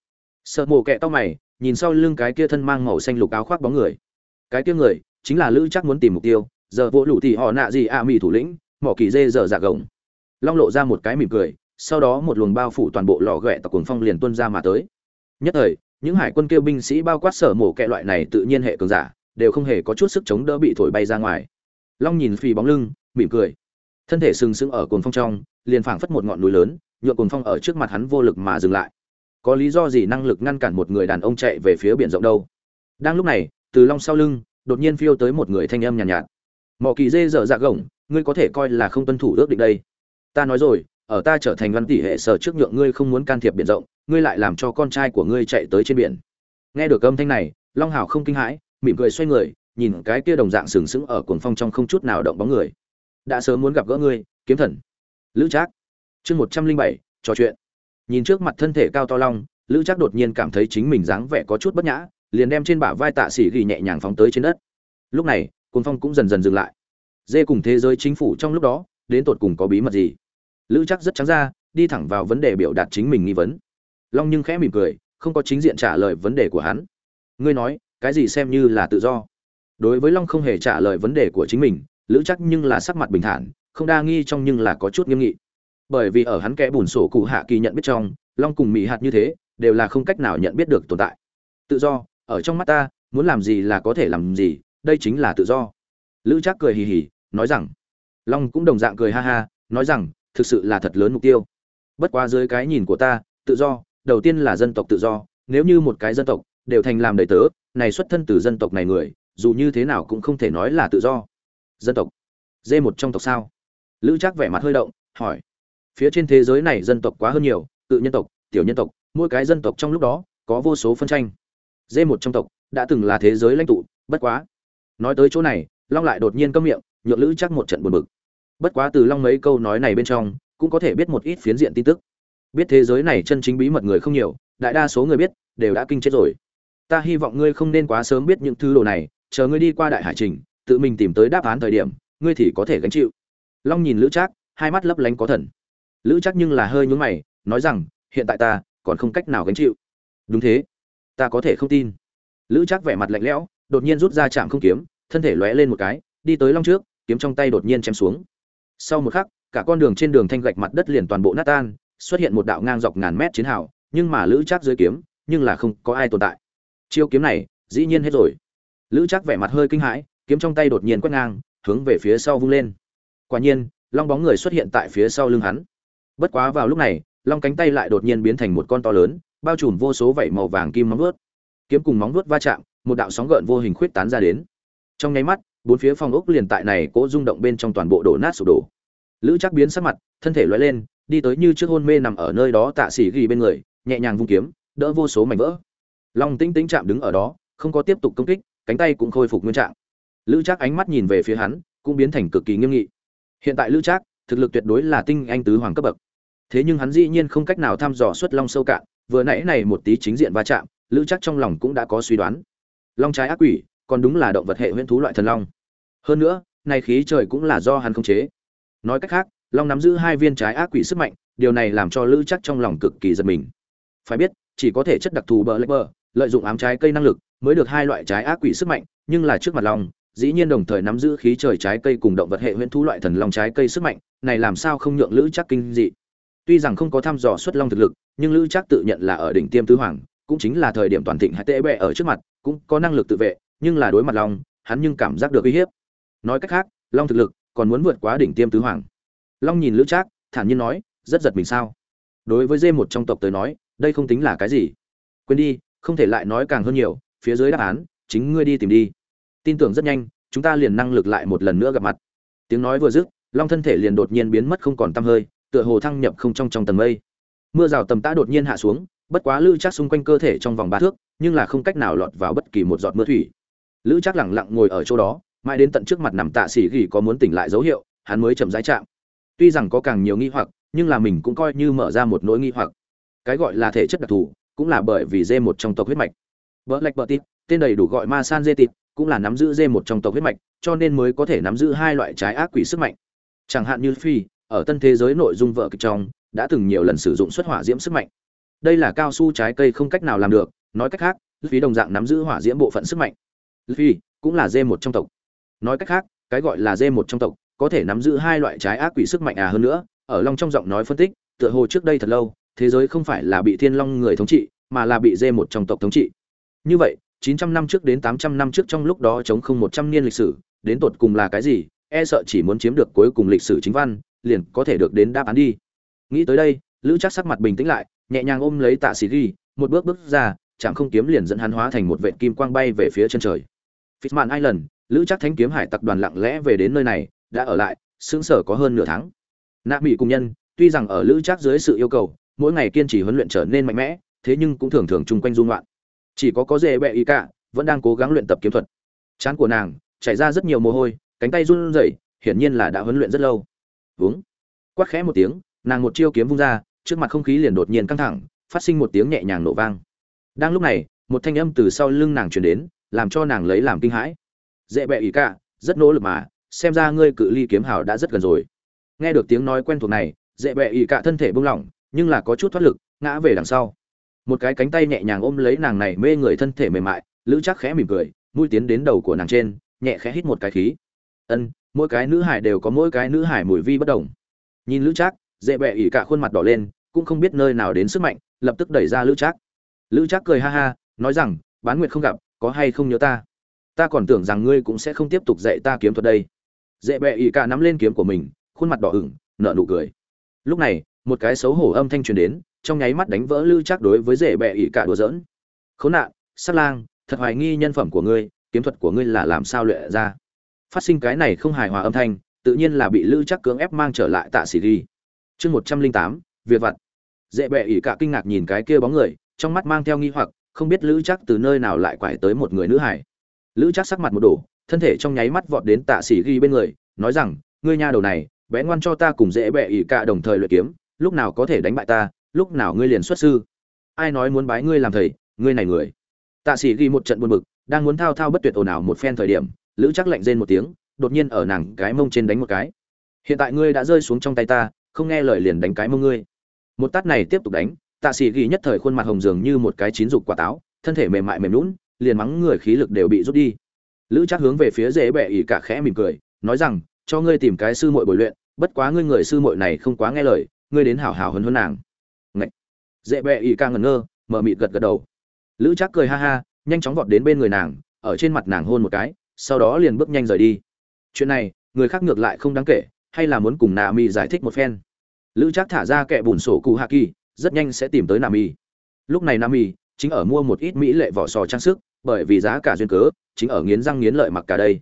Sợ mổ kẹ to mày, nhìn sau lưng cái kia thân mang màu xanh lục áo khoác bóng người. Cái kia người, chính là lữ chắc muốn tìm mục tiêu, giờ vỗ lũ thì họ nạ gì a à mì thủ lĩnh, mỏ kỳ dê dở dạ gồng. Long lộ ra một cái mỉm cười sau đó một luồng bao phủ toàn bộ lò ghẹ tặc cuồng phong liền tuân ra mà tới. Nhất thời những hải quân kêu binh sĩ bao quát sở mổ kẹ loại này tự nhiên hệ cường giả đều không hề có chút sức chống đỡ bị thổi bay ra ngoài. Long nhìn phì bóng lưng mỉm cười. Thân thể sừng sững ở cuồng phong trong liền phảng phất một ngọn núi lớn nhựa cuồng phong ở trước mặt hắn vô lực mà dừng lại. Có lý do gì năng lực ngăn cản một người đàn ông chạy về phía biển rộng đâu? Đang lúc này từ long sau lưng đột nhiên phiêu tới một người thanh âm nhàn nhạt, nhạt. Mỏ kỳ dê dở dạ gồng ngươi có thể coi là không tuân thủ ước định đây. Ta nói rồi ở ta trở thành văn tỷ hệ sở trước nhượng ngươi không muốn can thiệp biển rộng, ngươi lại làm cho con trai của ngươi chạy tới trên biển. Nghe được âm thanh này, long hào không kinh hãi, mỉm cười xoay người, nhìn cái kia đồng dạng sừng sững ở cuồng phong trong không chút nào động bóng người. Đã sớm muốn gặp gỡ ngươi, kiếm thần. Lữ trác. Chương một trăm linh bảy, trò chuyện. Nhìn trước mặt thân thể cao to long, lữ trác đột nhiên cảm thấy chính mình dáng vẻ có chút bất nhã, liền đem trên bả vai tạ sĩ ghi nhẹ nhàng phóng tới trên đất. Lúc này, cuồng phong cũng dần dần dừng lại. Dê cùng thế giới chính phủ trong lúc đó, đến tột cùng có bí mật gì? Lữ chắc rất trắng ra, đi thẳng vào vấn đề biểu đạt chính mình nghi vấn. Long nhưng khẽ mỉm cười, không có chính diện trả lời vấn đề của hắn. Ngươi nói, cái gì xem như là tự do? Đối với long không hề trả lời vấn đề của chính mình, lữ chắc nhưng là sắc mặt bình thản, không đa nghi trong nhưng là có chút nghiêm nghị. Bởi vì ở hắn kẽ bùn sổ cụ hạ kỳ nhận biết trong, long cùng mỹ hạt như thế, đều là không cách nào nhận biết được tồn tại. Tự do, ở trong mắt ta, muốn làm gì là có thể làm gì, đây chính là tự do. Lữ chắc cười hì hì, nói rằng, long cũng đồng dạng cười ha ha, nói rằng thực sự là thật lớn mục tiêu. Bất quá dưới cái nhìn của ta, tự do, đầu tiên là dân tộc tự do, nếu như một cái dân tộc đều thành làm đầy tớ, này xuất thân từ dân tộc này người, dù như thế nào cũng không thể nói là tự do. Dân tộc. Dê một trong tộc sao? Lữ trác vẻ mặt hơi động, hỏi. Phía trên thế giới này dân tộc quá hơn nhiều, tự nhân tộc, tiểu nhân tộc, mỗi cái dân tộc trong lúc đó có vô số phân tranh. Dê một trong tộc đã từng là thế giới lãnh tụ, bất quá. Nói tới chỗ này, long lại đột nhiên câm miệng, nhượng lữ chắc một trận buồn bực bất quá từ long mấy câu nói này bên trong, cũng có thể biết một ít phiến diện tin tức. Biết thế giới này chân chính bí mật người không nhiều, đại đa số người biết, đều đã kinh chết rồi. Ta hy vọng ngươi không nên quá sớm biết những thứ đồ này, chờ ngươi đi qua đại hải trình, tự mình tìm tới đáp án thời điểm, ngươi thì có thể gánh chịu. Long nhìn lữ trác, hai mắt lấp lánh có thần. Lữ trác nhưng là hơi nhún mày, nói rằng, hiện tại ta còn không cách nào gánh chịu. Đúng thế. Ta có thể không tin. Lữ trác vẻ mặt lạnh lẽo, đột nhiên rút ra chạm không kiếm, thân thể lóe lên một cái, đi tới long trước, kiếm trong tay đột nhiên chém xuống sau một khắc, cả con đường trên đường thanh gạch mặt đất liền toàn bộ nát tan, xuất hiện một đạo ngang dọc ngàn mét chiến hào, nhưng mà lữ trác dưới kiếm, nhưng là không có ai tồn tại. Chiêu kiếm này, dĩ nhiên hết rồi. Lữ trác vẻ mặt hơi kinh hãi, kiếm trong tay đột nhiên quét ngang, hướng về phía sau vung lên. Quả nhiên, long bóng người xuất hiện tại phía sau lưng hắn. Bất quá vào lúc này, long cánh tay lại đột nhiên biến thành một con to lớn, bao trùm vô số vảy màu vàng kim móng vuốt. Kiếm cùng móng vuốt va chạm, một đạo sóng gợn vô hình khuyết tán ra đến. Trong nháy mắt bốn phía phòng ốc liền tại này cố rung động bên trong toàn bộ đổ nát sụp đổ. Lữ chắc biến sắc mặt, thân thể loay lên, đi tới như trước hôn mê nằm ở nơi đó tạ xỉ ghi bên người, nhẹ nhàng vung kiếm, đỡ vô số mảnh vỡ. Long tĩnh tĩnh chạm đứng ở đó, không có tiếp tục công kích, cánh tay cũng khôi phục nguyên trạng. Lữ chắc ánh mắt nhìn về phía hắn, cũng biến thành cực kỳ nghiêm nghị. Hiện tại lữ trác, thực lực tuyệt đối là tinh anh tứ hoàng cấp bậc. Thế nhưng hắn dĩ nhiên không cách nào thăm dò xuất long sâu cạn, vừa nãy này một tí chính diện va chạm, lữ chắc trong lòng cũng đã có suy đoán. Long trái ác quỷ còn đúng là động vật hệ huyễn thú loại thần long. Hơn nữa này khí trời cũng là do hắn khống chế. Nói cách khác, long nắm giữ hai viên trái ác quỷ sức mạnh, điều này làm cho lữ chắc trong lòng cực kỳ giật mình. Phải biết, chỉ có thể chất đặc thù bờ lệch bờ, lợi dụng ám trái cây năng lực, mới được hai loại trái ác quỷ sức mạnh, nhưng là trước mặt long, dĩ nhiên đồng thời nắm giữ khí trời trái cây cùng động vật hệ huyễn thú loại thần long trái cây sức mạnh, này làm sao không nhượng lữ chắc kinh dị. Tuy rằng không có thăm dò xuất long thực lực, nhưng lữ chắc tự nhận là ở đỉnh tiêm tứ hoàng, cũng chính là thời điểm toàn thịnh hải tệ bệ ở trước mặt, cũng có năng lực tự vệ nhưng là đối mặt long, hắn nhưng cảm giác được uy hiếp. Nói cách khác, long thực lực còn muốn vượt quá đỉnh tiêm tứ hoàng. Long nhìn lữ trác, thản nhiên nói, rất giật mình sao? Đối với dê một trong tộc tới nói, đây không tính là cái gì. Quên đi, không thể lại nói càng hơn nhiều, phía dưới đáp án, chính ngươi đi tìm đi. Tin tưởng rất nhanh, chúng ta liền năng lực lại một lần nữa gặp mặt. Tiếng nói vừa dứt, long thân thể liền đột nhiên biến mất không còn tăm hơi, tựa hồ thăng nhập không trong trong tầng mây. Mưa rào tầm tã đột nhiên hạ xuống, bất quá lữ chắc xung quanh cơ thể trong vòng ba thước, nhưng là không cách nào lọt vào bất kỳ một giọt mưa thủy lữ chắc lẳng lặng ngồi ở chỗ đó, mãi đến tận trước mặt nằm tạ xỉ gỉ có muốn tỉnh lại dấu hiệu, hắn mới chậm rãi chạm. Tuy rằng có càng nhiều nghi hoặc, nhưng là mình cũng coi như mở ra một nỗi nghi hoặc. Cái gọi là thể chất đặc thù, cũng là bởi vì dê một trong tộc huyết mạch. Vợ lạch bờ tít, tên đầy đủ gọi ma san dê tít, cũng là nắm giữ dê một trong tộc huyết mạch, cho nên mới có thể nắm giữ hai loại trái ác quỷ sức mạnh. Chẳng hạn như phi, ở tân thế giới nội dung vợ kịch trong, đã từng nhiều lần sử dụng xuất hỏa diễm sức mạnh. Đây là cao su trái cây không cách nào làm được, nói cách khác phí đồng dạng nắm giữ hỏa diễm bộ phận sức mạnh phi cũng là dê một trong tộc. Nói cách khác, cái gọi là dê một trong tộc có thể nắm giữ hai loại trái ác quỷ sức mạnh à hơn nữa, ở long trong giọng nói phân tích, tựa hồ trước đây thật lâu, thế giới không phải là bị thiên long người thống trị, mà là bị dê một trong tộc thống trị. Như vậy 900 năm trước đến 800 năm trước trong lúc đó chống không 100 niên lịch sử, đến tột cùng là cái gì e sợ chỉ muốn chiếm được cuối cùng lịch sử chính văn, liền có thể được đến đáp án đi. Nghĩ tới đây, lữ Trác sắc mặt bình tĩnh lại, nhẹ nhàng ôm lấy tạ sĩ ghi, một bước bước ra chẳng không kiếm liền dẫn hắn hóa thành một vệt kim quang bay về phía chân trời. Fishman Island, lữ Trác thánh kiếm hải tặc đoàn lặng lẽ về đến nơi này đã ở lại sướng sở có hơn nửa tháng Nạp mỹ cùng nhân tuy rằng ở lữ Trác dưới sự yêu cầu mỗi ngày kiên trì huấn luyện trở nên mạnh mẽ thế nhưng cũng thường thường chung quanh dung loạn chỉ có có dễ bẹ ý cả vẫn đang cố gắng luyện tập kiếm thuật Trán của nàng chảy ra rất nhiều mồ hôi, cánh tay run rẩy, hiển nhiên là đã huấn luyện rất lâu. Vúng. Quát khẽ một tiếng, nàng một chiêu kiếm vung ra, trước mặt không khí liền đột nhiên căng thẳng, phát sinh một tiếng nhẹ nhàng nổ vang. Đang lúc này, một thanh âm từ sau lưng nàng truyền đến, làm cho nàng lấy làm kinh hãi. Dễ bẹ ý cả, rất nỗ lực mà, xem ra ngươi cự ly kiếm hào đã rất gần rồi. Nghe được tiếng nói quen thuộc này, dễ bẹ ý cả thân thể buông lỏng, nhưng là có chút thoát lực, ngã về đằng sau. Một cái cánh tay nhẹ nhàng ôm lấy nàng này mê người thân thể mềm mại, Lữ chắc khẽ mỉm cười, mũi tiến đến đầu của nàng trên, nhẹ khẽ hít một cái khí. Ân, mỗi cái nữ hải đều có mỗi cái nữ hải mùi vi bất đồng. Nhìn Lữ Trác, dễ bẹ ỉ cả khuôn mặt đỏ lên, cũng không biết nơi nào đến sức mạnh, lập tức đẩy ra Lữ Trác. Lữ Trác cười ha ha, nói rằng, bán nguyệt không gặp, có hay không nhớ ta? Ta còn tưởng rằng ngươi cũng sẽ không tiếp tục dạy ta kiếm thuật đây. Dễ bẹ ỉ cả nắm lên kiếm của mình, khuôn mặt đỏ ửng, nở nụ cười. Lúc này, một cái xấu hổ âm thanh truyền đến, trong nháy mắt đánh vỡ Lữ chắc đối với dễ bẹ ỉ cả đùa giỡn. Khốn nạn, sát lang, thật hoài nghi nhân phẩm của ngươi, kiếm thuật của ngươi là làm sao luyện ra? Phát sinh cái này không hài hòa âm thanh, tự nhiên là bị Lữ chắc cưỡng ép mang trở lại tạ sĩ đi. Chương một trăm linh tám việc vặt. Dễ bẹ ỉ cả kinh ngạc nhìn cái kia bóng người, trong mắt mang theo nghi hoặc, không biết Lữ chắc từ nơi nào lại quải tới một người nữ hải. Lữ chắc sắc mặt một đổ, thân thể trong nháy mắt vọt đến tạ sĩ ghi bên người, nói rằng, ngươi nha đầu này, bé ngoan cho ta cùng dễ bẹ ỉ cả đồng thời luyện kiếm, lúc nào có thể đánh bại ta, lúc nào ngươi liền xuất sư. Ai nói muốn bái ngươi làm thầy, ngươi này người. Tạ sĩ ghi một trận buồn bực, đang muốn thao thao bất tuyệt ồn ào một phen thời điểm, Lữ chắc lạnh rên một tiếng, đột nhiên ở nàng cái mông trên đánh một cái. Hiện tại ngươi đã rơi xuống trong tay ta, không nghe lời liền đánh cái mông ngươi. Một tát này tiếp tục đánh, Tạ sĩ ghi nhất thời khuôn mặt hồng dường như một cái chín dục quả táo, thân thể mềm mại mềm lún liền mắng người khí lực đều bị rút đi. Lữ Trác hướng về phía dễ bẹ ỉ cả khẽ mỉm cười, nói rằng, cho ngươi tìm cái sư muội bồi luyện, bất quá ngươi người sư muội này không quá nghe lời, ngươi đến hảo hảo huấn huấn nàng. Ngậy. Dễ bẹ ỉ ca ngẩn ngơ, mở mịt gật gật đầu. Lữ Trác cười ha ha, nhanh chóng vọt đến bên người nàng, ở trên mặt nàng hôn một cái, sau đó liền bước nhanh rời đi. Chuyện này, người khác ngược lại không đáng kể, hay là muốn cùng Nami giải thích một phen. Lữ Trác thả ra kẻ bùn sổ cụ kỳ rất nhanh sẽ tìm tới Nami. Lúc này Nami chính ở mua một ít mỹ lệ vỏ sò trang sức, bởi vì giá cả duyên cớ, chính ở nghiến răng nghiến lợi mặc cả đây.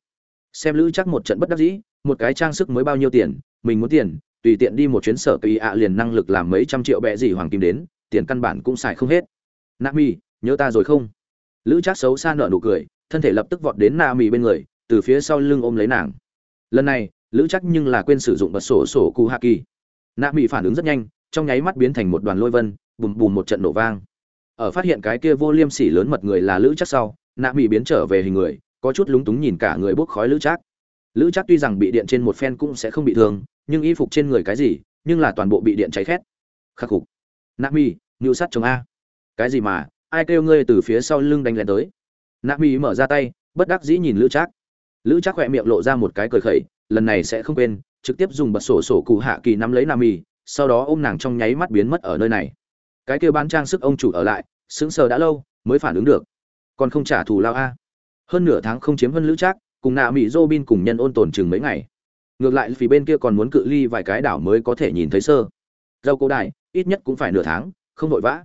Xem Lữ chắc một trận bất đắc dĩ, một cái trang sức mới bao nhiêu tiền, mình muốn tiền, tùy tiện đi một chuyến sở tùy ạ liền năng lực làm mấy trăm triệu bẹ gì hoàng kim đến, tiền căn bản cũng xài không hết. Nami, nhớ ta rồi không? Lữ chắc xấu xa nở nụ cười, thân thể lập tức vọt đến Nami bên người, từ phía sau lưng ôm lấy nàng. Lần này, Lữ chắc nhưng là quên sử dụng bật sổ sổ cụ Haki. Nami phản ứng rất nhanh, trong nháy mắt biến thành một đoàn lôi vân, bùm bùm một trận nổ vang. Ở phát hiện cái kia vô liêm sỉ lớn mật người là lữ chắc sau nạ mỹ biến trở về hình người có chút lúng túng nhìn cả người bốc khói lữ chắc lữ chắc tuy rằng bị điện trên một phen cũng sẽ không bị thương nhưng y phục trên người cái gì nhưng là toàn bộ bị điện cháy khét. Khắc phục nạ mỹ ngưu sắt chồng a. Cái gì mà ai kêu ngươi từ phía sau lưng đánh lén tới? Nạ mỹ mở ra tay bất đắc dĩ nhìn lữ chắc lữ chắc khỏe miệng lộ ra một cái cười khẩy lần này sẽ không quên trực tiếp dùng bật sổ sổ cụ hạ kỳ nắm lấy nạ mỹ sau đó ôm nàng trong nháy mắt biến mất ở nơi này. Cái kia bán trang sức ông chủ ở lại, sững sờ đã lâu, mới phản ứng được. Còn không trả thù lao a. Hơn nửa tháng không chiếm hơn lữ trác, cùng nạ mỹ robin cùng nhân ôn tồn chừng mấy ngày. Ngược lại vì bên kia còn muốn cự ly vài cái đảo mới có thể nhìn thấy sơ. Dâu cổ đại ít nhất cũng phải nửa tháng, không vội vã.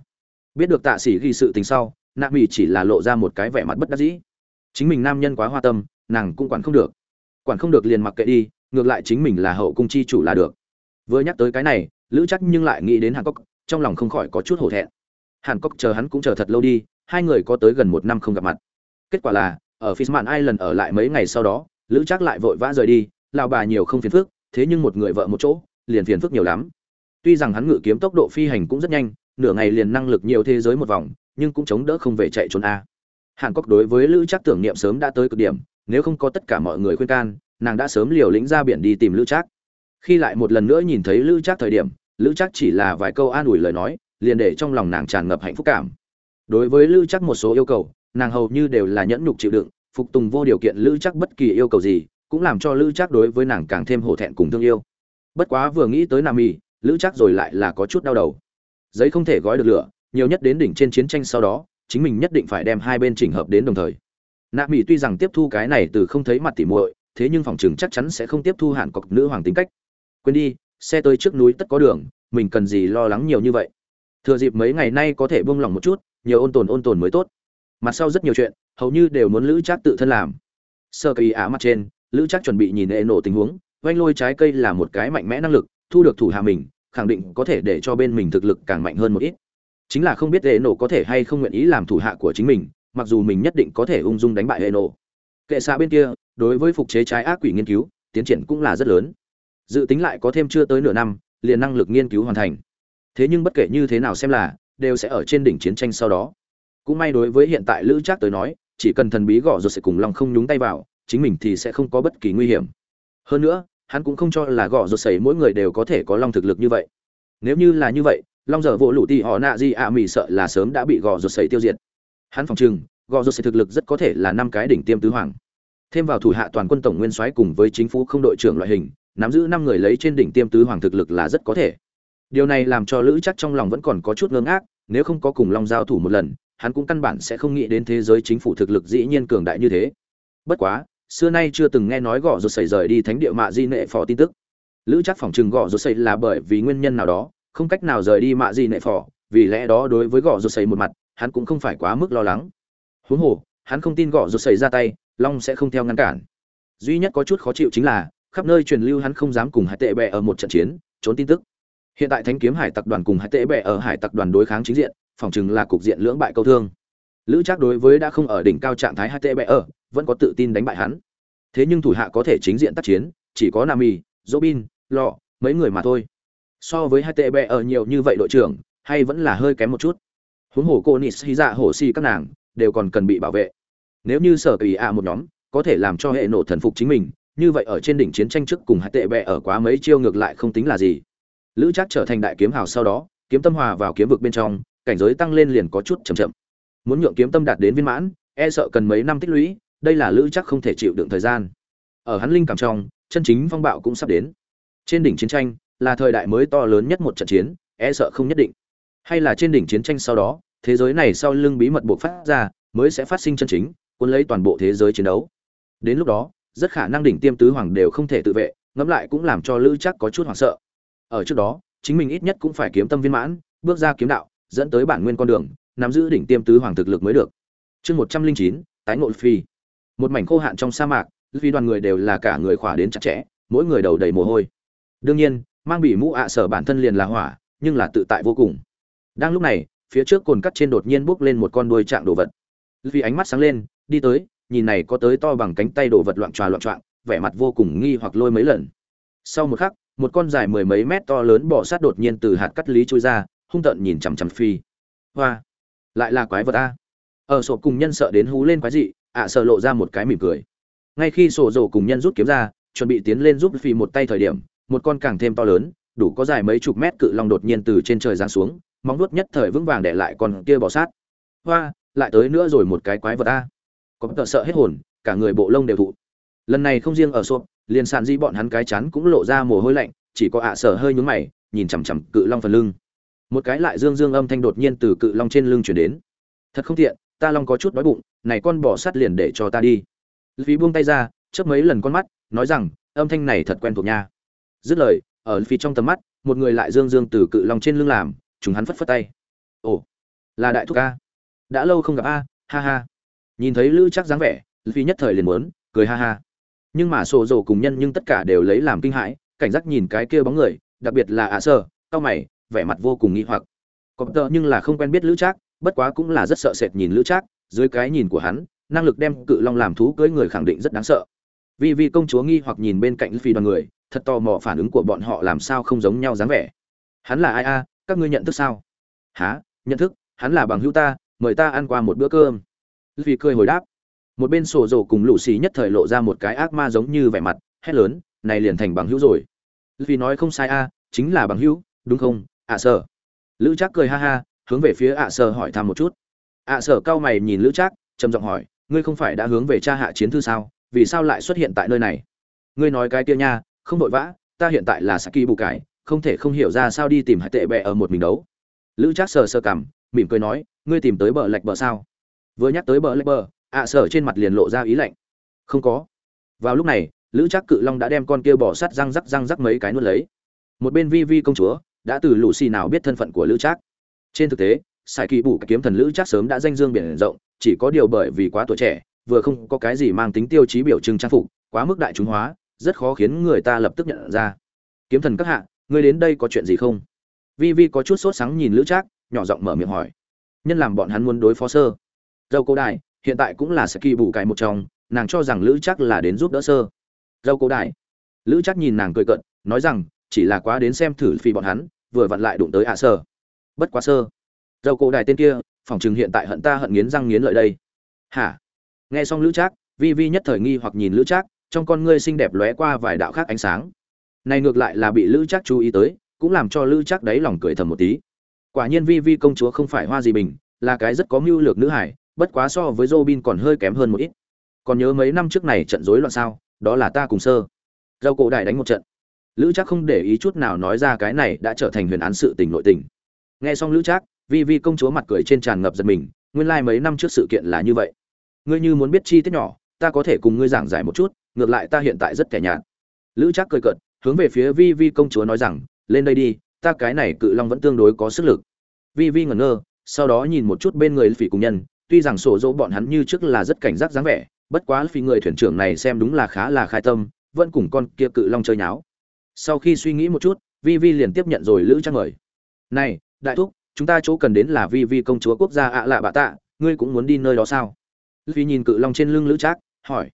Biết được tạ sĩ ghi sự tình sau, nạ mỹ chỉ là lộ ra một cái vẻ mặt bất đắc dĩ. Chính mình nam nhân quá hoa tâm, nàng cũng quản không được. Quản không được liền mặc kệ đi, ngược lại chính mình là hậu cung chi chủ là được vừa nhắc tới cái này, lữ chắc nhưng lại nghĩ đến hàn cốc trong lòng không khỏi có chút hổ thẹn. Hàn cốc chờ hắn cũng chờ thật lâu đi, hai người có tới gần một năm không gặp mặt. Kết quả là, ở Fishman Island ở lại mấy ngày sau đó, lữ chắc lại vội vã rời đi lao bà nhiều không phiền phức, thế nhưng một người vợ một chỗ, liền phiền phức nhiều lắm. Tuy rằng hắn ngự kiếm tốc độ phi hành cũng rất nhanh, nửa ngày liền năng lực nhiều thế giới một vòng, nhưng cũng chống đỡ không về chạy trốn a. Hàn cốc đối với lữ chắc tưởng niệm sớm đã tới cực điểm, nếu không có tất cả mọi người khuyên can, nàng đã sớm liều lĩnh ra biển đi tìm lữ trác khi lại một lần nữa nhìn thấy lữ trác thời điểm, lữ trác chỉ là vài câu an ủi lời nói, liền để trong lòng nàng tràn ngập hạnh phúc cảm. Đối với lữ Trác một số yêu cầu, nàng hầu như đều là nhẫn nhục chịu đựng, phục tùng vô điều kiện lữ Trác bất kỳ yêu cầu gì, cũng làm cho lữ Trác đối với nàng càng thêm hổ thẹn cùng thương yêu. Bất quá vừa nghĩ tới nam y, lữ Trác rồi lại là có chút đau đầu. Giấy không thể gói được lửa, nhiều nhất đến đỉnh trên chiến tranh sau đó, chính mình nhất định phải đem hai bên chỉnh hợp đến đồng thời. Nạ mỹ tuy rằng tiếp thu cái này từ không thấy mặt tỉ muội, thế nhưng phòng trường chắc chắn sẽ không tiếp thu hạn cọc nữ hoàng tính cách quên đi, xe tới trước núi tất có đường, mình cần gì lo lắng nhiều như vậy. Thừa dịp mấy ngày nay có thể buông lỏng một chút, nhiều ôn tồn ôn tồn mới tốt. Mặt sau rất nhiều chuyện, hầu như đều muốn lữ trác tự thân làm. Sơ kỳ á mặt trên, lữ trác chuẩn bị nhìn hệ nổ tình huống oanh lôi trái cây là một cái mạnh mẽ năng lực, thu được thủ hạ mình, khẳng định có thể để cho bên mình thực lực càng mạnh hơn một ít. Chính là không biết hệ nổ có thể hay không nguyện ý làm thủ hạ của chính mình, mặc dù mình nhất định có thể ung dung đánh bại hệ nổ. Kệ xạ bên kia, đối với phục chế trái ác quỷ nghiên cứu, tiến triển cũng là rất lớn dự tính lại có thêm chưa tới nửa năm, liền năng lực nghiên cứu hoàn thành. Thế nhưng bất kể như thế nào xem là, đều sẽ ở trên đỉnh chiến tranh sau đó. Cũng may đối với hiện tại lữ trác tới nói, chỉ cần thần bí gõ rồi sẽ cùng long không nhúng tay vào, chính mình thì sẽ không có bất kỳ nguy hiểm. Hơn nữa, hắn cũng không cho là gõ rồi sẩy mỗi người đều có thể có long thực lực như vậy. Nếu như là như vậy, long giờ vỗ lũ thì họ nạ gì ạ à mì sợ là sớm đã bị gò rột sấy tiêu diệt. Hắn phòng trừng gò rột sấy thực lực rất có thể là năm cái đỉnh tiêm tứ hoàng. Thêm vào thủ hạ toàn quân tổng nguyên soái cùng với chính phủ không đội trưởng loại hình nắm giữ năm người lấy trên đỉnh tiêm tứ hoàng thực lực là rất có thể. Điều này làm cho lữ chắc trong lòng vẫn còn có chút ngơ ngác, nếu không có cùng long giao thủ một lần, hắn cũng căn bản sẽ không nghĩ đến thế giới chính phủ thực lực dĩ nhiên cường đại như thế. Bất quá, xưa nay chưa từng nghe nói gõ rột xảy rời đi thánh địa mạ di nệ phò tin tức. Lữ chắc phòng trừng gõ rột sấy là bởi vì nguyên nhân nào đó, không cách nào rời đi mạ di nệ phò, vì lẽ đó đối với gõ rột sấy một mặt, hắn cũng không phải quá mức lo lắng. Huống hồ, hắn không tin gõ rột xảy ra tay, long sẽ không theo ngăn cản. Duy nhất có chút khó chịu chính là khắp nơi truyền lưu hắn không dám cùng hải tệ bệ ở một trận chiến, trốn tin tức. Hiện tại thánh kiếm hải tặc đoàn cùng hải tệ bệ ở hải tặc đoàn đối kháng chính diện, phòng chừng là cục diện lưỡng bại câu thương. Lữ trác đối với đã không ở đỉnh cao trạng thái hải tệ bệ ở, vẫn có tự tin đánh bại hắn. Thế nhưng thủ hạ có thể chính diện tác chiến, chỉ có nami robin, lọ, mấy người mà thôi. So với hai tệ bệ ở nhiều như vậy đội trưởng, hay vẫn là hơi kém một chút. Huống hồ cô nis hy dạ hổ xì các nàng đều còn cần bị bảo vệ. Nếu như sở kỳ a một nhóm, có thể làm cho hệ nổ thần phục chính mình như vậy ở trên đỉnh chiến tranh trước cùng hai tệ bệ ở quá mấy chiêu ngược lại không tính là gì. Lữ chắc trở thành đại kiếm hào sau đó, kiếm tâm hòa vào kiếm vực bên trong, cảnh giới tăng lên liền có chút chậm chậm. Muốn nhượng kiếm tâm đạt đến viên mãn e sợ cần mấy năm tích lũy, đây là lữ chắc không thể chịu đựng thời gian. Ở hắn linh cảm trong, chân chính phong bạo cũng sắp đến. Trên đỉnh chiến tranh, là thời đại mới to lớn nhất một trận chiến e sợ không nhất định. Hay là trên đỉnh chiến tranh sau đó, thế giới này sau lưng bí mật buộc phát ra, mới sẽ phát sinh chân chính, cuốn lấy toàn bộ thế giới chiến đấu. Đến lúc đó rất khả năng đỉnh tiêm tứ hoàng đều không thể tự vệ, ngẫm lại cũng làm cho lữ chắc có chút hoảng sợ. Ở trước đó, chính mình ít nhất cũng phải kiếm tâm viên mãn, bước ra kiếm đạo, dẫn tới bản nguyên con đường, nắm giữ đỉnh tiêm tứ hoàng thực lực mới được. Chương một trăm linh chín, tái ngộ phi một mảnh khô hạn trong sa mạc vì đoàn người đều là cả người khỏa đến chặt chẽ, mỗi người đầu đầy mồ hôi. Đương nhiên, mang bị mũ ạ sở bản thân liền là hỏa, nhưng là tự tại vô cùng. Đang lúc này, phía trước cồn cắt trên đột nhiên bốc lên một con đuôi trạng đồ vật. Vì ánh mắt sáng lên, đi tới nhìn này có tới to bằng cánh tay đồ vật loạn tròa loạn trọng vẻ mặt vô cùng nghi hoặc lôi mấy lần. Sau một khắc, một con dài mười mấy mét to lớn bò sát đột nhiên từ hạt cắt lý trôi ra, hung tợn nhìn chằm chằm phi. Hoa! Lại là quái vật a. Ở sổ cùng nhân sợ đến hú lên quái dị, ạ sợ lộ ra một cái mỉm cười. Ngay khi sổ rổ cùng nhân rút kiếm ra, chuẩn bị tiến lên giúp phi một tay thời điểm, một con càng thêm to lớn, đủ có dài mấy chục mét cự long đột nhiên từ trên trời giáng xuống, móng vuốt nhất thời vững vàng để lại con kia bò sát. Hoa! Lại tới nữa rồi một cái quái vật a có tờ sợ hết hồn, cả người bộ lông đều thụ. Lần này không riêng ở xốp, liền sàn di bọn hắn cái chắn cũng lộ ra mồ hôi lạnh, chỉ có ạ sở hơi nhún mày, nhìn chằm chằm cự long phần lưng. Một cái lại dương dương âm thanh đột nhiên từ cự long trên lưng chuyển đến. Thật không tiện, ta long có chút đói bụng, này con bò sát liền để cho ta đi. Phí buông tay ra, chớp mấy lần con mắt, nói rằng, âm thanh này thật quen thuộc nha. Dứt lời, ở phía trong tầm mắt, một người lại dương dương từ cự long trên lưng làm, chúng hắn phất phất tay. Ồ, là đại thúc a đã lâu không gặp a, ha ha nhìn thấy lữ chắc dáng vẻ phi nhất thời liền muốn, cười ha ha. Nhưng mà sổ dầu cùng nhân nhưng tất cả đều lấy làm kinh hãi, cảnh giác nhìn cái kia bóng người, đặc biệt là ạ sơ, tao mày, vẻ mặt vô cùng nghi hoặc. Có tờ nhưng là không quen biết lữ trác, bất quá cũng là rất sợ sệt nhìn lữ trác, dưới cái nhìn của hắn, năng lực đem cự long làm thú cưỡi người khẳng định rất đáng sợ. Vì vì công chúa nghi hoặc nhìn bên cạnh phi đoàn người, thật tò mò phản ứng của bọn họ làm sao không giống nhau dáng vẻ. Hắn là ai a, các ngươi nhận thức sao? Há nhận thức, hắn là bằng hữu ta, mời ta ăn qua một bữa cơm vì cười hồi đáp. Một bên sổ rổ cùng lũ xì nhất thời lộ ra một cái ác ma giống như vẻ mặt, hét lớn, này liền thành bằng hữu rồi. Vì nói không sai a à, chính là bằng hữu, đúng không? Ạ à sở. Lữ trác cười ha ha, hướng về phía ạ à sở hỏi thăm một chút. Ạ sở cao mày nhìn lữ trác, trầm giọng hỏi, ngươi không phải đã hướng về cha hạ chiến thư sao? Vì sao lại xuất hiện tại nơi này? Ngươi nói cái kia nha, không vội vã, ta hiện tại là saki bù cải, không thể không hiểu ra sao đi tìm hai tệ bẹ ở một mình đấu. Lữ trác sờ sơ cằm, mỉm cười nói, ngươi tìm tới bờ lạch bờ sao? Vừa nhắc tới bờ lê bờ, ạ sở trên mặt liền lộ ra ý lạnh. Không có. Vào lúc này, lữ trác cự long đã đem con kia bỏ sắt răng rắc răng rắc mấy cái nuốt lấy. Một bên vi vi công chúa, đã từ lũ xì nào biết thân phận của lữ trác. Trên thực tế sài kỳ bù kiếm thần lữ trác sớm đã danh dương biển rộng, chỉ có điều bởi vì quá tuổi trẻ, vừa không có cái gì mang tính tiêu chí biểu trưng trang phục, quá mức đại chúng hóa, rất khó khiến người ta lập tức nhận ra. Kiếm thần các hạ người đến đây có chuyện gì không? Vi vi có chút sốt sáng nhìn lữ trác, nhỏ giọng mở miệng hỏi. Nhân làm bọn hắn muốn đối phó sơ dâu cô đại hiện tại cũng là saki bù cải một trong, nàng cho rằng lữ chắc là đến giúp đỡ sơ. Dâu cổ đại lữ chắc nhìn nàng cười cận nói rằng, chỉ là quá đến xem thử phi bọn hắn, vừa vặn lại đụng tới ạ sơ. Bất quá sơ. Dâu cổ đại tên kia, phòng chừng hiện tại hận ta hận nghiến răng nghiến lợi đây. Hả? Nghe xong lữ trác, vi vi nhất thời nghi hoặc nhìn lữ trác, trong con ngươi xinh đẹp lóe qua vài đạo khác ánh sáng. Này ngược lại là bị lữ trác chú ý tới, cũng làm cho lữ trác đáy lòng cười thầm một tí. Quả nhiên vi vi công chúa không phải hoa gì bình, là cái rất có mưu lược nữ hải bất quá so với Robin còn hơi kém hơn một ít. Còn nhớ mấy năm trước này trận rối loạn sao, đó là ta cùng sơ. Râu cổ đại đánh một trận. Lữ Trác không để ý chút nào nói ra cái này đã trở thành huyền án sự tình nội tình. Nghe xong Lữ Trác, Vi Vi công chúa mặt cười trên tràn ngập giật mình, nguyên lai like mấy năm trước sự kiện là như vậy. Ngươi như muốn biết chi tiết nhỏ, ta có thể cùng ngươi giảng giải một chút, ngược lại ta hiện tại rất kẻ nhạt. Lữ Trác cười cợt, hướng về phía Vi Vi công chúa nói rằng, lên đây đi, ta cái này cự long vẫn tương đối có sức lực. Vi Vi ngẩn ngơ, sau đó nhìn một chút bên người phỉ cùng nhân, tuy rằng sổ dỗ bọn hắn như trước là rất cảnh giác dáng vẻ, bất quá phi người thuyền trưởng này xem đúng là khá là khai tâm, vẫn cùng con kia cự long chơi nháo. Sau khi suy nghĩ một chút, vi vi liền tiếp nhận rồi lữ trang mời. Này, đại thúc, chúng ta chỗ cần đến là vi vi công chúa quốc gia ạ lạ bạ tạ, ngươi cũng muốn đi nơi đó sao? Vi nhìn cự long trên lưng lữ trác, hỏi.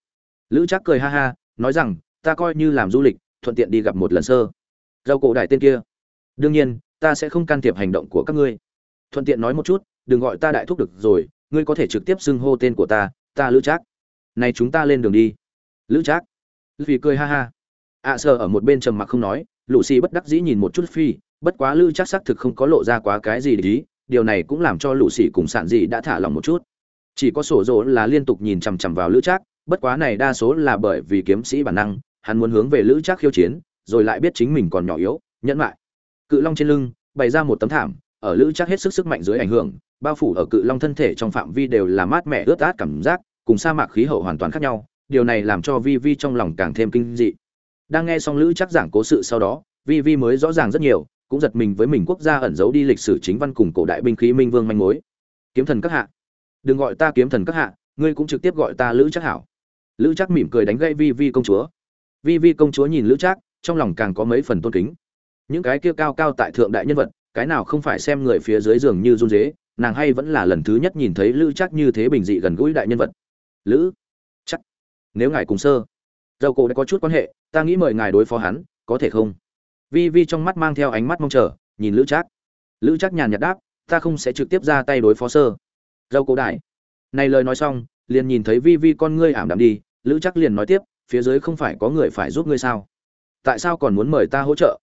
Lữ trác cười ha ha, nói rằng, ta coi như làm du lịch, thuận tiện đi gặp một lần sơ. Rau cổ đại tên kia. Đương nhiên, ta sẽ không can thiệp hành động của các ngươi. Thuận tiện nói một chút, đừng gọi ta đại thúc được rồi ngươi có thể trực tiếp xưng hô tên của ta ta lữ trác. Này chúng ta lên đường đi. Lữ trác. Vì cười ha ha. Ạ à, sợ ở một bên trầm mặc không nói lũ xì bất đắc dĩ nhìn một chút phi bất quá lữ trác xác thực không có lộ ra quá cái gì để ý điều này cũng làm cho lũ xì cùng sạn dị đã thả lòng một chút. Chỉ có sổ dỗ là liên tục nhìn chằm chằm vào lữ trác bất quá này đa số là bởi vì kiếm sĩ bản năng hắn muốn hướng về lữ trác khiêu chiến rồi lại biết chính mình còn nhỏ yếu nhẫn lại cự long trên lưng bày ra một tấm thảm ở lữ trác hết sức sức mạnh dưới ảnh hưởng bao phủ ở cự long thân thể trong phạm vi đều là mát mẻ ướt át cảm giác, cùng sa mạc khí hậu hoàn toàn khác nhau, điều này làm cho vi vi trong lòng càng thêm kinh dị. Đang nghe xong lữ chắc giảng cố sự sau đó, vi vi mới rõ ràng rất nhiều, cũng giật mình với mình quốc gia ẩn giấu đi lịch sử chính văn cùng cổ đại binh khí minh vương manh mối. Kiếm thần các hạ. Đừng gọi ta kiếm thần các hạ, ngươi cũng trực tiếp gọi ta lữ chắc hảo. Lữ chắc mỉm cười đánh gây vi vi công chúa. Vi vi công chúa nhìn lữ chắc trong lòng càng có mấy phần tôn kính. Những cái kia cao cao tại thượng đại nhân vật, cái nào không phải xem người phía dưới giường như run dế nàng hay vẫn là lần thứ nhất nhìn thấy lữ chắc như thế bình dị gần gũi đại nhân vật. Lữ chắc, nếu ngài cùng sơ, dầu cổ đã có chút quan hệ, ta nghĩ mời ngài đối phó hắn, có thể không? Vi vi trong mắt mang theo ánh mắt mong chờ, nhìn lữ chắc. Lữ chắc nhàn nhạt đáp, ta không sẽ trực tiếp ra tay đối phó sơ. Dầu cổ đại. Này lời nói xong, liền nhìn thấy vi vi con ngươi ảm đạm đi, lữ chắc liền nói tiếp, phía dưới không phải có người phải giúp ngươi sao? Tại sao còn muốn mời ta hỗ trợ?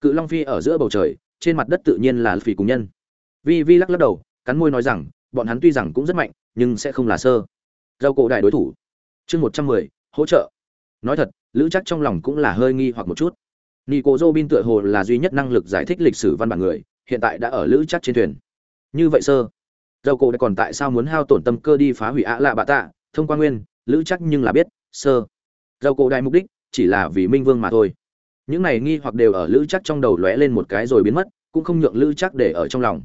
Cự long phi ở giữa bầu trời, trên mặt đất tự nhiên là phỉ cùng nhân. Vi vi lắc lắc đầu cắn môi nói rằng, bọn hắn tuy rằng cũng rất mạnh, nhưng sẽ không là sơ. Rau cổ đại đối thủ. Chương một trăm mười, hỗ trợ. Nói thật, lữ chắc trong lòng cũng là hơi nghi hoặc một chút. Nico robin tựa hồ là duy nhất năng lực giải thích lịch sử văn bản người, hiện tại đã ở lữ chắc trên thuyền. Như vậy sơ. Râu cổ đại còn tại sao muốn hao tổn tâm cơ đi phá hủy ạ lạ bạ tạ, thông qua nguyên, lữ chắc nhưng là biết, sơ. Râu cổ đại mục đích, chỉ là vì minh vương mà thôi. Những này nghi hoặc đều ở lữ chắc trong đầu lóe lên một cái rồi biến mất, cũng không nhượng lữ chắc để ở trong lòng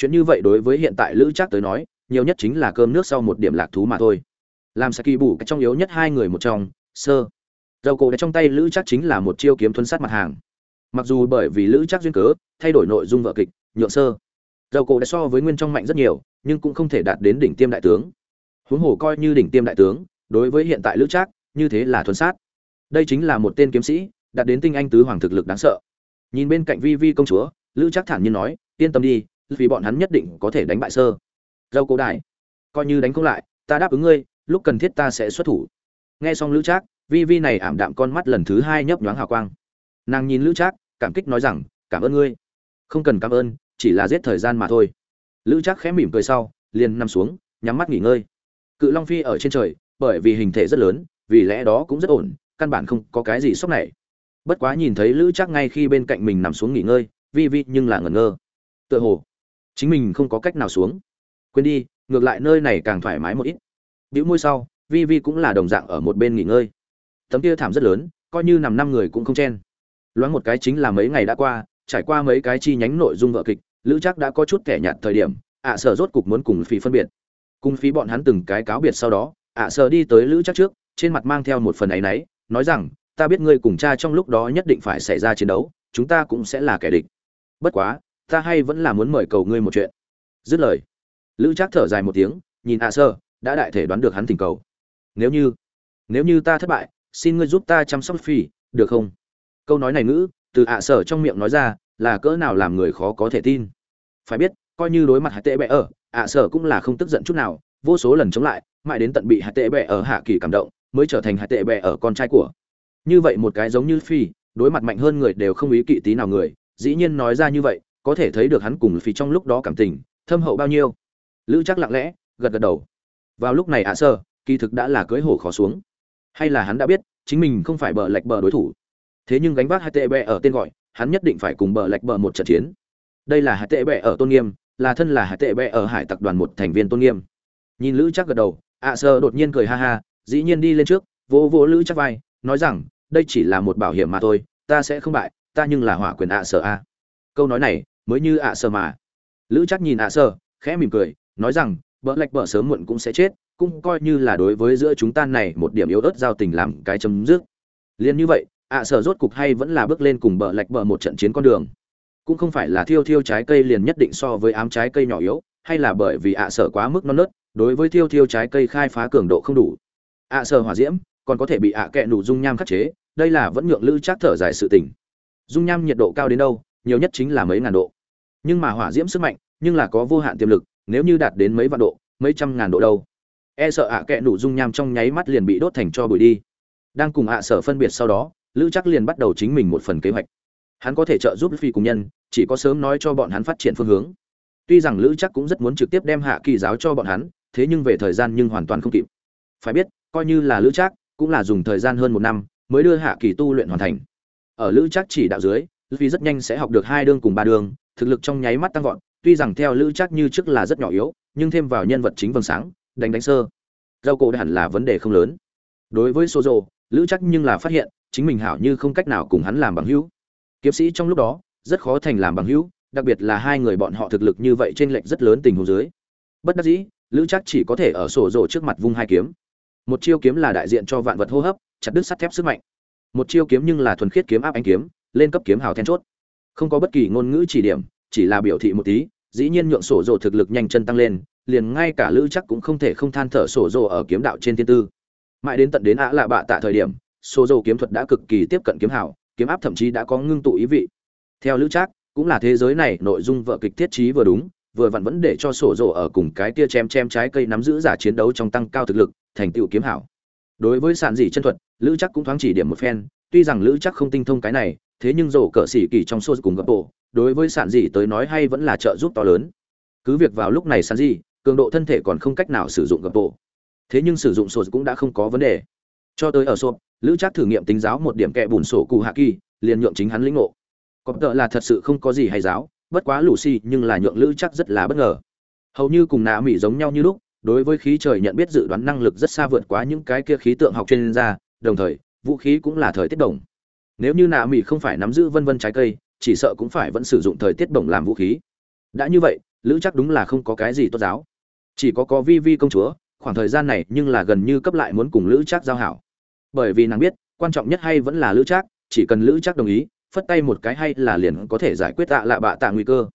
chuyện như vậy đối với hiện tại lữ trác tới nói, nhiều nhất chính là cơm nước sau một điểm lạc thú mà thôi. Làm saki bù cái trong yếu nhất hai người một trong, sơ. Dầu cổ trong tay lữ trác chính là một chiêu kiếm thuấn sát mặt hàng. Mặc dù bởi vì lữ trác duyên cớ, thay đổi nội dung vợ kịch, nhượng sơ. Dầu cổ đã so với nguyên trong mạnh rất nhiều, nhưng cũng không thể đạt đến đỉnh tiêm đại tướng. Huống hồ coi như đỉnh tiêm đại tướng, đối với hiện tại lữ trác, như thế là thuần sát. Đây chính là một tên kiếm sĩ, đạt đến tinh anh tứ hoàng thực lực đáng sợ. Nhìn bên cạnh vi vi công chúa, lữ trác thản nhiên nói, yên tâm đi vì bọn hắn nhất định có thể đánh bại sơ. Dâu cổ đại coi như đánh không lại, ta đáp ứng ngươi, lúc cần thiết ta sẽ xuất thủ. Nghe xong lữ trác, vi vi này ảm đạm con mắt lần thứ hai nhấp nhoáng hào quang. Nàng nhìn lữ trác, cảm kích nói rằng, cảm ơn ngươi. Không cần cảm ơn, chỉ là giết thời gian mà thôi. Lữ trác khẽ mỉm cười sau, liền nằm xuống, nhắm mắt nghỉ ngơi. Cự long phi ở trên trời, bởi vì hình thể rất lớn, vì lẽ đó cũng rất ổn, căn bản không có cái gì sốc này. Bất quá nhìn thấy lữ trác ngay khi bên cạnh mình nằm xuống nghỉ ngơi, vi vi nhưng là ngẩn ngơ. Tựa hồ chính mình không có cách nào xuống. Quên đi, ngược lại nơi này càng thoải mái một ít. Bĩu môi sau, vi vi cũng là đồng dạng ở một bên nghỉ ngơi. Tấm kia thảm rất lớn, coi như nằm năm người cũng không chen. Loáng một cái chính là mấy ngày đã qua, trải qua mấy cái chi nhánh nội dung vợ kịch, lữ chắc đã có chút kẻ nhạt thời điểm, ạ sở rốt cục muốn cùng phí phân biệt. Cùng phí bọn hắn từng cái cáo biệt sau đó, ạ sở đi tới lữ chắc trước, trên mặt mang theo một phần áy náy, nói rằng, ta biết ngươi cùng cha trong lúc đó nhất định phải xảy ra chiến đấu, chúng ta cũng sẽ là kẻ địch. Bất quá ta hay vẫn là muốn mời cầu ngươi một chuyện. Dứt lời, lữ trác thở dài một tiếng, nhìn ạ sơ, đã đại thể đoán được hắn tình cầu. Nếu như nếu như ta thất bại, xin ngươi giúp ta chăm sóc phi được không? Câu nói này ngữ, từ ạ sở trong miệng nói ra, là cỡ nào làm người khó có thể tin. Phải biết, coi như đối mặt hải tệ bệ ở ạ sở cũng là không tức giận chút nào, vô số lần chống lại, mãi đến tận bị hải tệ bệ ở hạ kỳ cảm động, mới trở thành hải tệ bệ ở con trai của. Như vậy một cái giống như phi đối mặt mạnh hơn người đều không ý kỵ tí nào người, dĩ nhiên nói ra như vậy có thể thấy được hắn cùng phi trong lúc đó cảm tình, thâm hậu bao nhiêu. Lữ chắc lặng lẽ, gật gật đầu. Vào lúc này ạ, sơ, kỳ thực đã là cưới hổ khó xuống. Hay là hắn đã biết, chính mình không phải bờ lệch bờ đối thủ. Thế nhưng gánh vác hai tệ bẹ ở tên gọi, hắn nhất định phải cùng bờ lệch bờ một trận chiến. Đây là hai tệ bẹ ở tôn nghiêm, là thân là hai tệ bẹ ở hải tặc đoàn một thành viên tôn nghiêm. Nhìn lữ chắc gật đầu, ạ, sơ đột nhiên cười ha ha, dĩ nhiên đi lên trước, vỗ vỗ lữ chắc vai, nói rằng, đây chỉ là một bảo hiểm mà thôi, ta sẽ không bại, ta nhưng là hỏa quyền ạ sở a câu nói này mới như ạ sơ mà. Lữ chắc nhìn ạ sơ khẽ mỉm cười, nói rằng bỡ lạch bỡ sớm muộn cũng sẽ chết, cũng coi như là đối với giữa chúng ta này một điểm yếu ớt giao tình làm cái chấm dứt. Liền như vậy, ạ sở rốt cục hay vẫn là bước lên cùng bờ lạch bờ một trận chiến con đường. Cũng không phải là thiêu thiêu trái cây liền nhất định so với ám trái cây nhỏ yếu, hay là bởi vì ạ sở quá mức non nớt, đối với thiêu thiêu trái cây khai phá cường độ không đủ. Ạ sở hỏa diễm, còn có thể bị ạ kẹ nụ dung nham khắc chế, đây là vẫn nhượng lữ chắc thở dài sự tình. Dung nham nhiệt độ cao đến đâu nhiều nhất chính là mấy ngàn độ. Nhưng mà hỏa diễm sức mạnh, nhưng là có vô hạn tiềm lực, nếu như đạt đến mấy vạn độ, mấy trăm ngàn độ đâu. E sợ ạ kẹ nụ dung nham trong nháy mắt liền bị đốt thành cho bụi đi. Đang cùng ạ sở phân biệt sau đó, lữ chắc liền bắt đầu chính mình một phần kế hoạch. Hắn có thể trợ giúp phi cùng nhân, chỉ có sớm nói cho bọn hắn phát triển phương hướng. Tuy rằng lữ chắc cũng rất muốn trực tiếp đem hạ kỳ giáo cho bọn hắn, thế nhưng về thời gian nhưng hoàn toàn không kịp. Phải biết, coi như là lữ chắc cũng là dùng thời gian hơn một năm, mới đưa hạ kỳ tu luyện hoàn thành. Ở lữ chắc chỉ đạo dưới vì rất nhanh sẽ học được hai đương cùng ba đương, thực lực trong nháy mắt tăng vọt, tuy rằng theo lữ chắc như trước là rất nhỏ yếu, nhưng thêm vào nhân vật chính vầng sáng, đánh đánh sơ. Rau cổ hẳn là vấn đề không lớn. Đối với số rồ lữ chắc nhưng là phát hiện, chính mình hảo như không cách nào cùng hắn làm bằng hữu. Kiếm sĩ trong lúc đó, rất khó thành làm bằng hữu, đặc biệt là hai người bọn họ thực lực như vậy trên lệnh rất lớn tình huống dưới. Bất đắc dĩ, lữ chắc chỉ có thể ở sổ rồ trước mặt vung hai kiếm. Một chiêu kiếm là đại diện cho vạn vật hô hấp, chặt đứt sắt thép sức mạnh. Một chiêu kiếm nhưng là thuần khiết kiếm áp anh kiếm lên cấp kiếm hào then chốt. Không có bất kỳ ngôn ngữ chỉ điểm, chỉ là biểu thị một tí, dĩ nhiên nhượng sổ rồ thực lực nhanh chân tăng lên, liền ngay cả lữ chắc cũng không thể không than thở sổ rồ ở kiếm đạo trên thiên tư. Mãi đến tận đến ạ lạ bạ tạ thời điểm, sổ rồ kiếm thuật đã cực kỳ tiếp cận kiếm hảo kiếm áp thậm chí đã có ngưng tụ ý vị. Theo lữ chắc cũng là thế giới này nội dung vợ kịch thiết trí vừa đúng, vừa vặn vẫn để cho sổ rồ ở cùng cái tia chém chém trái cây nắm giữ giả chiến đấu trong tăng cao thực lực, thành tựu kiếm hảo đối với sản dị chân thuật, lữ chắc cũng thoáng chỉ điểm một phen, tuy rằng lữ chắc không tinh thông cái này thế nhưng rổ cỡ xỉ kỳ trong xô cùng gấp bộ, đối với sản dị tới nói hay vẫn là trợ giúp to lớn. Cứ việc vào lúc này sản dị cường độ thân thể còn không cách nào sử dụng gấp bộ. Thế nhưng sử dụng sổ cũng đã không có vấn đề. Cho tới ở sộp lữ trác thử nghiệm tính giáo một điểm kẹ bùn sổ cụ hạ kỳ, liền nhượng chính hắn lĩnh ngộ. Có tợ là thật sự không có gì hay giáo, bất quá lù xì nhưng là nhượng lữ chắc rất là bất ngờ. Hầu như cùng nạ mỹ giống nhau như lúc, đối với khí trời nhận biết dự đoán năng lực rất xa vượt quá những cái kia khí tượng học chuyên gia, đồng thời, vũ khí cũng là thời tiết đồng nếu như nạ mỹ không phải nắm giữ vân vân trái cây, chỉ sợ cũng phải vẫn sử dụng thời tiết bổng làm vũ khí. Đã như vậy, lữ chắc đúng là không có cái gì tốt giáo. Chỉ có có vi vi công chúa, khoảng thời gian này nhưng là gần như cấp lại muốn cùng lữ chắc giao hảo. Bởi vì nàng biết, quan trọng nhất hay vẫn là lữ chắc, chỉ cần lữ chắc đồng ý, phất tay một cái hay là liền có thể giải quyết tạ lạ bạ tạ nguy cơ.